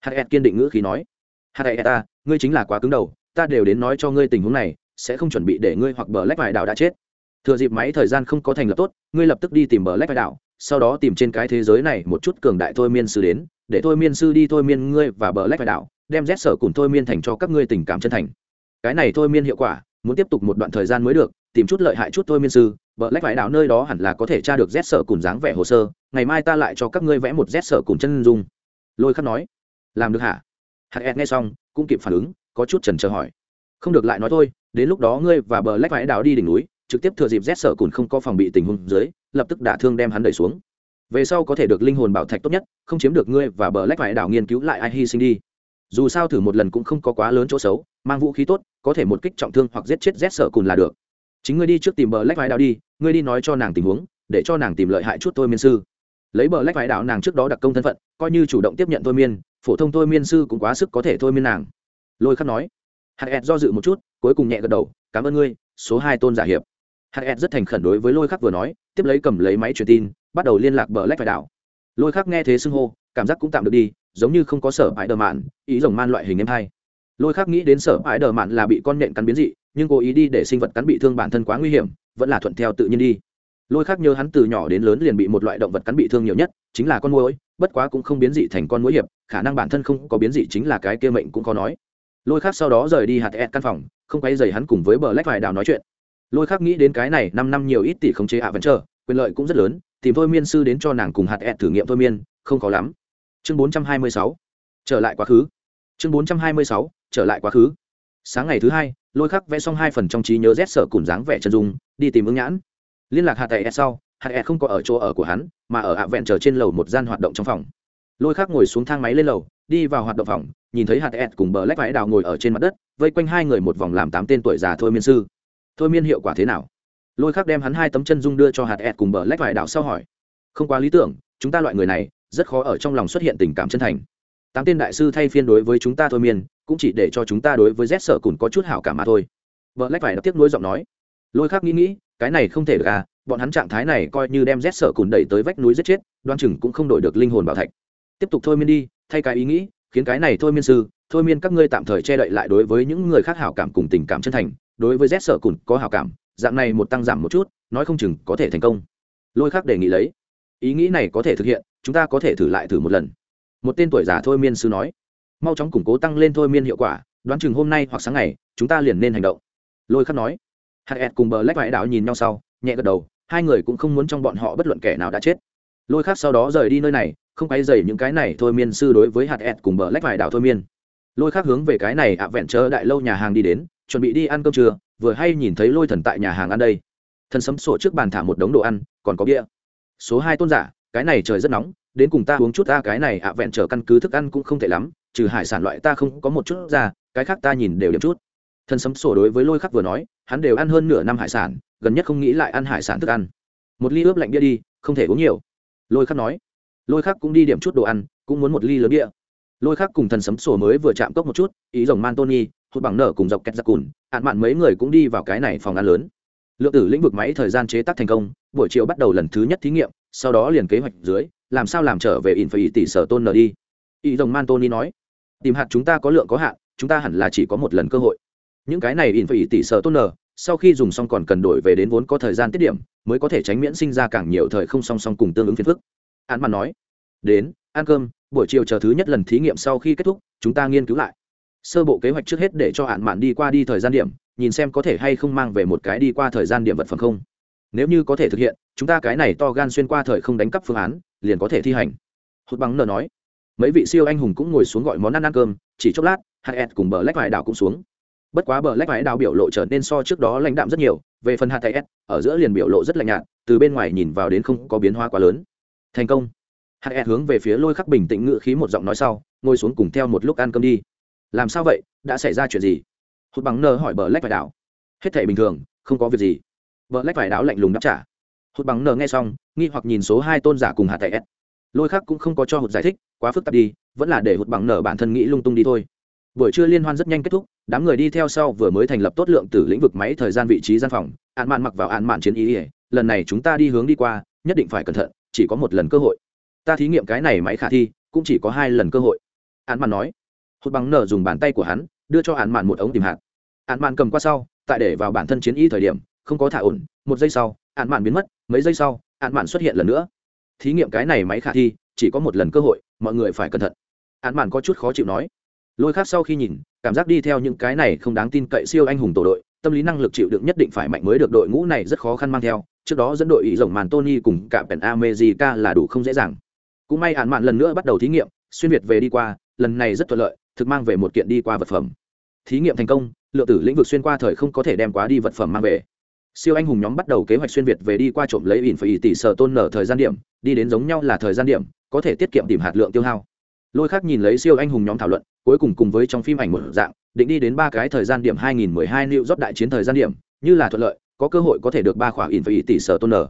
Speaker 1: Hạt ẹt kiên định ngữ khí nói. Hạt ẹt ta, ngươi chính là quá cứng đầu, ta đều đến nói cho ngươi tình huống này, sẽ không chuẩn bị để ngươi hoặc bờ lách vải đảo đã chết thừa dịp máy thời gian không có thành lập tốt, ngươi lập tức đi tìm bờ lách vai đảo sau đó tìm trên cái thế giới này một chút cường đại thôi miên sư đến, để thôi miên sư đi thôi miên ngươi và bờ lách vai đảo đem rét sở cùng thôi miên thành cho các ngươi tình cảm chân thành. Cái này thôi miên hiệu quả, muốn tiếp tục một đoạn thời gian mới được, tìm chút lợi hại chút thôi miên sư, bờ lách vải đảo nơi đó hẳn là có thể tra được rét sở cùng dáng vẻ hồ sơ, ngày mai ta lại cho các ngươi vẽ một rét sở cùng chân dung. Lôi khắc nói. Làm được hả? Hạt ed nghe xong, cũng kịp phản ứng, có chút trần chờ hỏi. Không được lại nói thôi, đến lúc đó ngươi và bờ lách vải đảo đi đỉnh núi trực tiếp thừa dịp rét sở cùn không có phòng bị tình huống dưới, lập tức đả thương đem hắn đẩy xuống. Về sau có thể được linh hồn bảo thạch tốt nhất, không chiếm được ngươi và bờ lách phải đảo nghiên cứu lại ai hy sinh đi. Dù sao thử một lần cũng không có quá lớn chỗ xấu, mang vũ khí tốt, có thể một kích trọng thương hoặc giết chết rét sở cùn là được. Chính ngươi đi trước tìm bờ lách phải đảo đi, ngươi đi nói cho nàng tình huống, để cho nàng tìm lợi hại chút thôi miên sư. Lấy bờ lách phải đảo nàng trước đó đặc công thân phận, coi như chủ động tiếp nhận thôi miên, phổ thông thôi miên sư cũng quá sức có thể thôi miên nàng. Lôi khắc nói. Hạt ed do dự một chút, cuối cùng nhẹ gật đầu, cảm ơn ngươi, số hai tôn giả hiệp hạt ed rất thành khẩn đối với lôi khắc vừa nói, tiếp lấy cầm lấy máy truyền tin, bắt đầu liên lạc bờ lách phải đảo. Lôi khắc nghe thế xưng hô, cảm giác cũng tạm được đi, giống như không có sở bãi đờ mạn, ý rồng man loại hình em hai. Lôi khắc nghĩ đến sở bãi đờ mạn là bị con nện cắn biến dị, nhưng cố ý đi để sinh vật cắn bị thương bản thân quá nguy hiểm, vẫn là thuận theo tự nhiên đi. Lôi khác nhớ hắn từ nhỏ đến lớn liền bị một loại động vật cắn bị thương nhiều nhất, chính là con mũi bất quá cũng không biến dị thành con mũi hiệp, khả năng bản thân không có biến dị chính là cái kia mệnh cũng khó nói. Lôi khác sau đó rời đi hạt ed căn phòng, không quay dày hắn cùng với bờ lách vài đào nói chuyện lôi khác nghĩ đến cái này năm năm nhiều ít tỷ khống chế ạ vẫn chờ quyền lợi cũng rất lớn, tìm thôi miên sư đến cho nàng cùng hạt ed thử nghiệm thôi miên, không khó lắm. Chương 426 trở lại quá khứ. Chương 426 trở lại quá khứ. Sáng ngày thứ hai, lôi khắc vẽ xong hai phần trong trí nhớ rét sở cùng dáng vẻ chân dung, đi tìm ứng nhãn. Liên lạc hạt tệ sau, hạt ẹ không có ở chỗ ở của hắn, mà ở ạ vẹn chờ trên lầu một gian hoạt động trong phòng. Lôi khắc ngồi xuống thang máy lên lầu, đi vào hoạt động phòng, nhìn thấy hạt ẹ cùng bờ lách vải đào ngồi ở trên mặt đất, vây quanh hai người một vòng làm tám tên tuổi già thôi miên sư thôi miên hiệu quả thế nào? Lôi khắc đem hắn hai tấm chân dung đưa cho hạt ẹ cùng bờ lách vải Đảo sau hỏi. Không quá lý tưởng, chúng ta loại người này, rất khó ở trong lòng xuất hiện tình cảm chân thành. Tám tên đại sư thay phiên đối với chúng ta thôi miên, cũng chỉ để cho chúng ta đối với z sở cùn có chút hảo cảm mà thôi. Vợ lách phải đập tiếp nối giọng nói. Lôi khác nghĩ nghĩ, cái này không thể được à bọn hắn trạng thái này coi như đem z sở cùn đẩy tới vách núi giết chết, đoan chừng cũng không đổi được linh hồn bảo thạch. Tiếp tục thôi miên đi, thay cái ý nghĩ, khiến cái này thôi miên sư, thôi miên các ngươi tạm thời che đậy lại đối với những người khác hảo cảm cùng tình cảm chân thành đối với z sở cùn có hảo cảm, dạng này một tăng giảm một chút, nói không chừng có thể thành công. Lôi khác đề nghị lấy. Ý nghĩ này có thể thực hiện, chúng ta có thể thử lại thử một lần. Một tên tuổi già thôi miên sư nói. Mau chóng củng cố tăng lên thôi miên hiệu quả, đoán chừng hôm nay hoặc sáng ngày, chúng ta liền nên hành động. Lôi khắc nói. Hạt ẹt cùng bờ lách vải đảo nhìn nhau sau, nhẹ gật đầu, hai người cũng không muốn trong bọn họ bất luận kẻ nào đã chết. Lôi khắc sau đó rời đi nơi này, không quay dày những cái này thôi miên sư đối với hạt ẹt cùng bờ lách vải đảo thôi miên lôi khác hướng về cái này ạ vẹn chờ đại lâu nhà hàng đi đến, chuẩn bị đi ăn cơm trưa, vừa hay nhìn thấy lôi thần tại nhà hàng ăn đây. Thần sấm sổ trước bàn thả một đống đồ ăn, còn có bia. Số hai tôn giả, cái này trời rất nóng, đến cùng ta uống chút ta, cái này ạ vẹn trở căn cứ thức ăn cũng không tệ lắm, trừ hải sản loại ta không có một chút ra, cái khác ta nhìn đều điểm chút. Thần sấm sổ đối với lôi khắc vừa nói, hắn đều ăn hơn nửa năm hải sản, gần nhất không nghĩ lại ăn hải sản thức ăn. Một ly ướp lạnh bia đi, không thể uống nhiều. Lôi khắc nói. Lôi khắc cũng đi điểm chút đồ ăn, cũng muốn một ly lớn bia lôi khác cùng thần sấm sổ mới vừa chạm cốc một chút, ý rồng man tony hụt bằng nở cùng dọc kẹt giặc cùn, hạn mạn mấy người cũng đi vào cái này phòng ăn lớn. Lượng tử lĩnh vực máy thời gian chế tác thành công, buổi chiều bắt đầu lần thứ nhất thí nghiệm, sau đó liền kế hoạch dưới, làm sao làm trở về in phải tỷ sở tôn nở đi. Ý rồng man tony nói, tìm hạt chúng ta có lượng có hạn, chúng ta hẳn là chỉ có một lần cơ hội. Những cái này in phải tỷ sở tôn nở, sau khi dùng xong còn cần đổi về đến vốn có thời gian tiết điểm, mới có thể tránh miễn sinh ra càng nhiều thời không song song cùng tương ứng phiền phức. Hạn mạn nói đến, ăn cơm, buổi chiều chờ thứ nhất lần thí nghiệm sau khi kết thúc, chúng ta nghiên cứu lại. Sơ bộ kế hoạch trước hết để cho hạn mạn đi qua đi thời gian điểm, nhìn xem có thể hay không mang về một cái đi qua thời gian điểm vật phẩm không. Nếu như có thể thực hiện, chúng ta cái này to gan xuyên qua thời không đánh cắp phương án, liền có thể thi hành. Hốt bằng nờ nói. Mấy vị siêu anh hùng cũng ngồi xuống gọi món ăn ăn cơm, chỉ chốc lát hạt cùng bờ lách vải đảo cũng xuống. Bất quá bờ lách vải đảo biểu lộ trở nên so trước đó lãnh đạm rất nhiều, về phần hạt ed, ở giữa liền biểu lộ rất lạnh nhạt, từ bên ngoài nhìn vào đến không có biến hóa quá lớn. Thành công hạt e hướng về phía lôi khắc bình tĩnh ngự khí một giọng nói sau, ngồi xuống cùng theo một lúc ăn cơm đi. Làm sao vậy? Đã xảy ra chuyện gì? Hụt bằng nơ hỏi bờ lách vải đảo. Hết thể bình thường, không có việc gì. Bờ lách vải đảo lạnh lùng đáp trả. Hụt bằng nơ nghe xong, nghi hoặc nhìn số hai tôn giả cùng hạt s lôi khắc cũng không có cho hụt giải thích, quá phức tạp đi, vẫn là để hụt bằng nở bản thân nghĩ lung tung đi thôi. Buổi trưa liên hoan rất nhanh kết thúc, đám người đi theo sau vừa mới thành lập tốt lượng từ lĩnh vực máy thời gian vị trí gian phòng, ạn mạn mặc vào ạn mạn chiến ý ỉa lần này chúng ta đi hướng đi qua, nhất định phải cẩn thận, chỉ có một lần cơ hội ta thí nghiệm cái này máy khả thi, cũng chỉ có hai lần cơ hội. Ạn mạn nói. Hốt bằng nở dùng bàn tay của hắn, đưa cho ạn mạn một ống tìm hạt. Ạn mạn cầm qua sau, tại để vào bản thân chiến y thời điểm, không có thả ổn, một giây sau ạn mạn biến mất, mấy giây sau ạn mạn xuất hiện lần nữa. Thí nghiệm cái này máy khả thi, chỉ có một lần cơ hội, mọi người phải cẩn thận. Ạn mạn có chút khó chịu nói. Lôi khác sau khi nhìn, cảm giác đi theo những cái này không đáng tin cậy siêu anh hùng tổ đội, tâm lý năng lực chịu đựng nhất định phải mạnh mới được đội ngũ này rất khó khăn mang theo, trước đó dẫn đội ý rồng màn tony cùng cả pèn amejica là đủ không dễ dàng cũng may hạn mạn lần nữa bắt đầu thí nghiệm, xuyên việt về đi qua, lần này rất thuận lợi, thực mang về một kiện đi qua vật phẩm. Thí nghiệm thành công, lượng tử lĩnh vực xuyên qua thời không có thể đem quá đi vật phẩm mang về. Siêu anh hùng nhóm bắt đầu kế hoạch xuyên việt về đi qua trộm lấy ỉn phải tỷ sở tôn nở thời gian điểm, đi đến giống nhau là thời gian điểm, có thể tiết kiệm tìm hạt lượng tiêu hao. Lôi khác nhìn lấy siêu anh hùng nhóm thảo luận, cuối cùng cùng với trong phim ảnh một dạng, định đi đến ba cái thời gian điểm 2012 liệu rót đại chiến thời gian điểm, như là thuận lợi, có cơ hội có thể được ba khỏa ỉn phải tỷ sở tôn nở.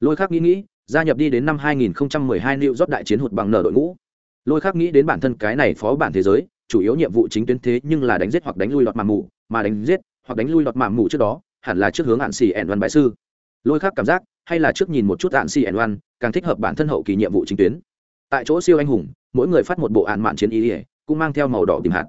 Speaker 1: Lôi khác nghĩ nghĩ gia nhập đi đến năm 2012 liệu rót đại chiến hụt bằng nở đội ngũ. Lôi khắc nghĩ đến bản thân cái này phó bản thế giới, chủ yếu nhiệm vụ chính tuyến thế nhưng là đánh giết hoặc đánh lui lọt mạm mù, mà đánh giết hoặc đánh lui lọt mạm mù trước đó, hẳn là trước hướng hạn sĩ ẻn văn bại sư. Lôi khắc cảm giác, hay là trước nhìn một chút hạn sĩ ẻn văn càng thích hợp bản thân hậu kỳ nhiệm vụ chính tuyến. Tại chỗ siêu anh hùng, mỗi người phát một bộ án mạn chiến ý ỉa cũng mang theo màu đỏ tìm hạt.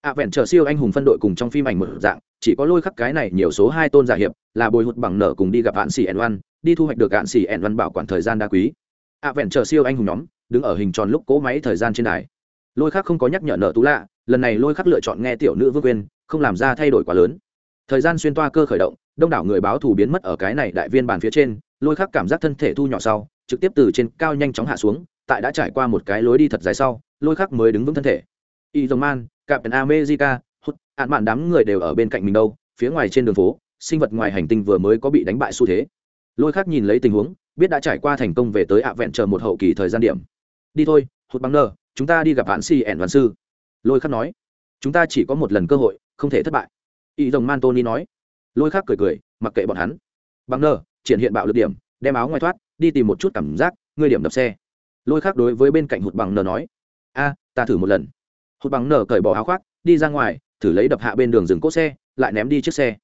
Speaker 1: À vẹn chờ siêu anh hùng phân đội cùng trong phim ảnh một dạng, chỉ có lôi khắc cái này nhiều số hai tôn giả hiệp, là bồi hụt bằng nở cùng đi gặp hạn sĩ ẻn văn đi thu hoạch được cạn xì ẹn văn bảo quản thời gian đa quý. Ạ vẹn chờ siêu anh hùng nhóm, đứng ở hình tròn lúc cố máy thời gian trên đài. Lôi khắc không có nhắc nhở nợ tú lạ, lần này lôi khắc lựa chọn nghe tiểu nữ vương quên, không làm ra thay đổi quá lớn. Thời gian xuyên toa cơ khởi động, đông đảo người báo thù biến mất ở cái này đại viên bàn phía trên, lôi khắc cảm giác thân thể thu nhỏ sau, trực tiếp từ trên cao nhanh chóng hạ xuống, tại đã trải qua một cái lối đi thật dài sau, lôi khắc mới đứng vững thân thể. Y dòng man captain america, hút, hạn mạn đám người đều ở bên cạnh mình đâu, phía ngoài trên đường phố, sinh vật ngoài hành tinh vừa mới có bị đánh bại xu thế lôi khắc nhìn lấy tình huống, biết đã trải qua thành công về tới ạ vẹn chờ một hậu kỳ thời gian điểm. Đi thôi hút băng nơ, chúng ta đi gặp bạn si ẻn văn sư. Lôi khắc nói, chúng ta chỉ có một lần cơ hội, không thể thất bại. Y dòng man tony nói. Lôi khắc cười cười, mặc kệ bọn hắn. Băng nơ, triển hiện bạo lực điểm, đem áo ngoài thoát, đi tìm một chút cảm giác, ngươi điểm đập xe. Lôi khắc đối với bên cạnh hụt bằng nờ nói. A, ta thử một lần. Hụt bằng nờ cởi bỏ áo khoác, đi ra ngoài, thử lấy đập hạ bên đường dừng cốt xe, lại ném đi chiếc xe.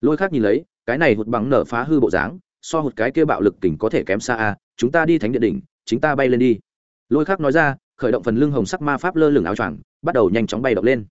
Speaker 1: Lôi khắc nhìn lấy, cái này hụt bằng nở phá hư bộ dáng so hụt cái kia bạo lực kình có thể kém xa a, chúng ta đi thánh địa đỉnh, chính ta bay lên đi. Lôi khắc nói ra, khởi động phần lưng hồng sắc ma pháp lơ lửng áo choàng, bắt đầu nhanh chóng bay động lên.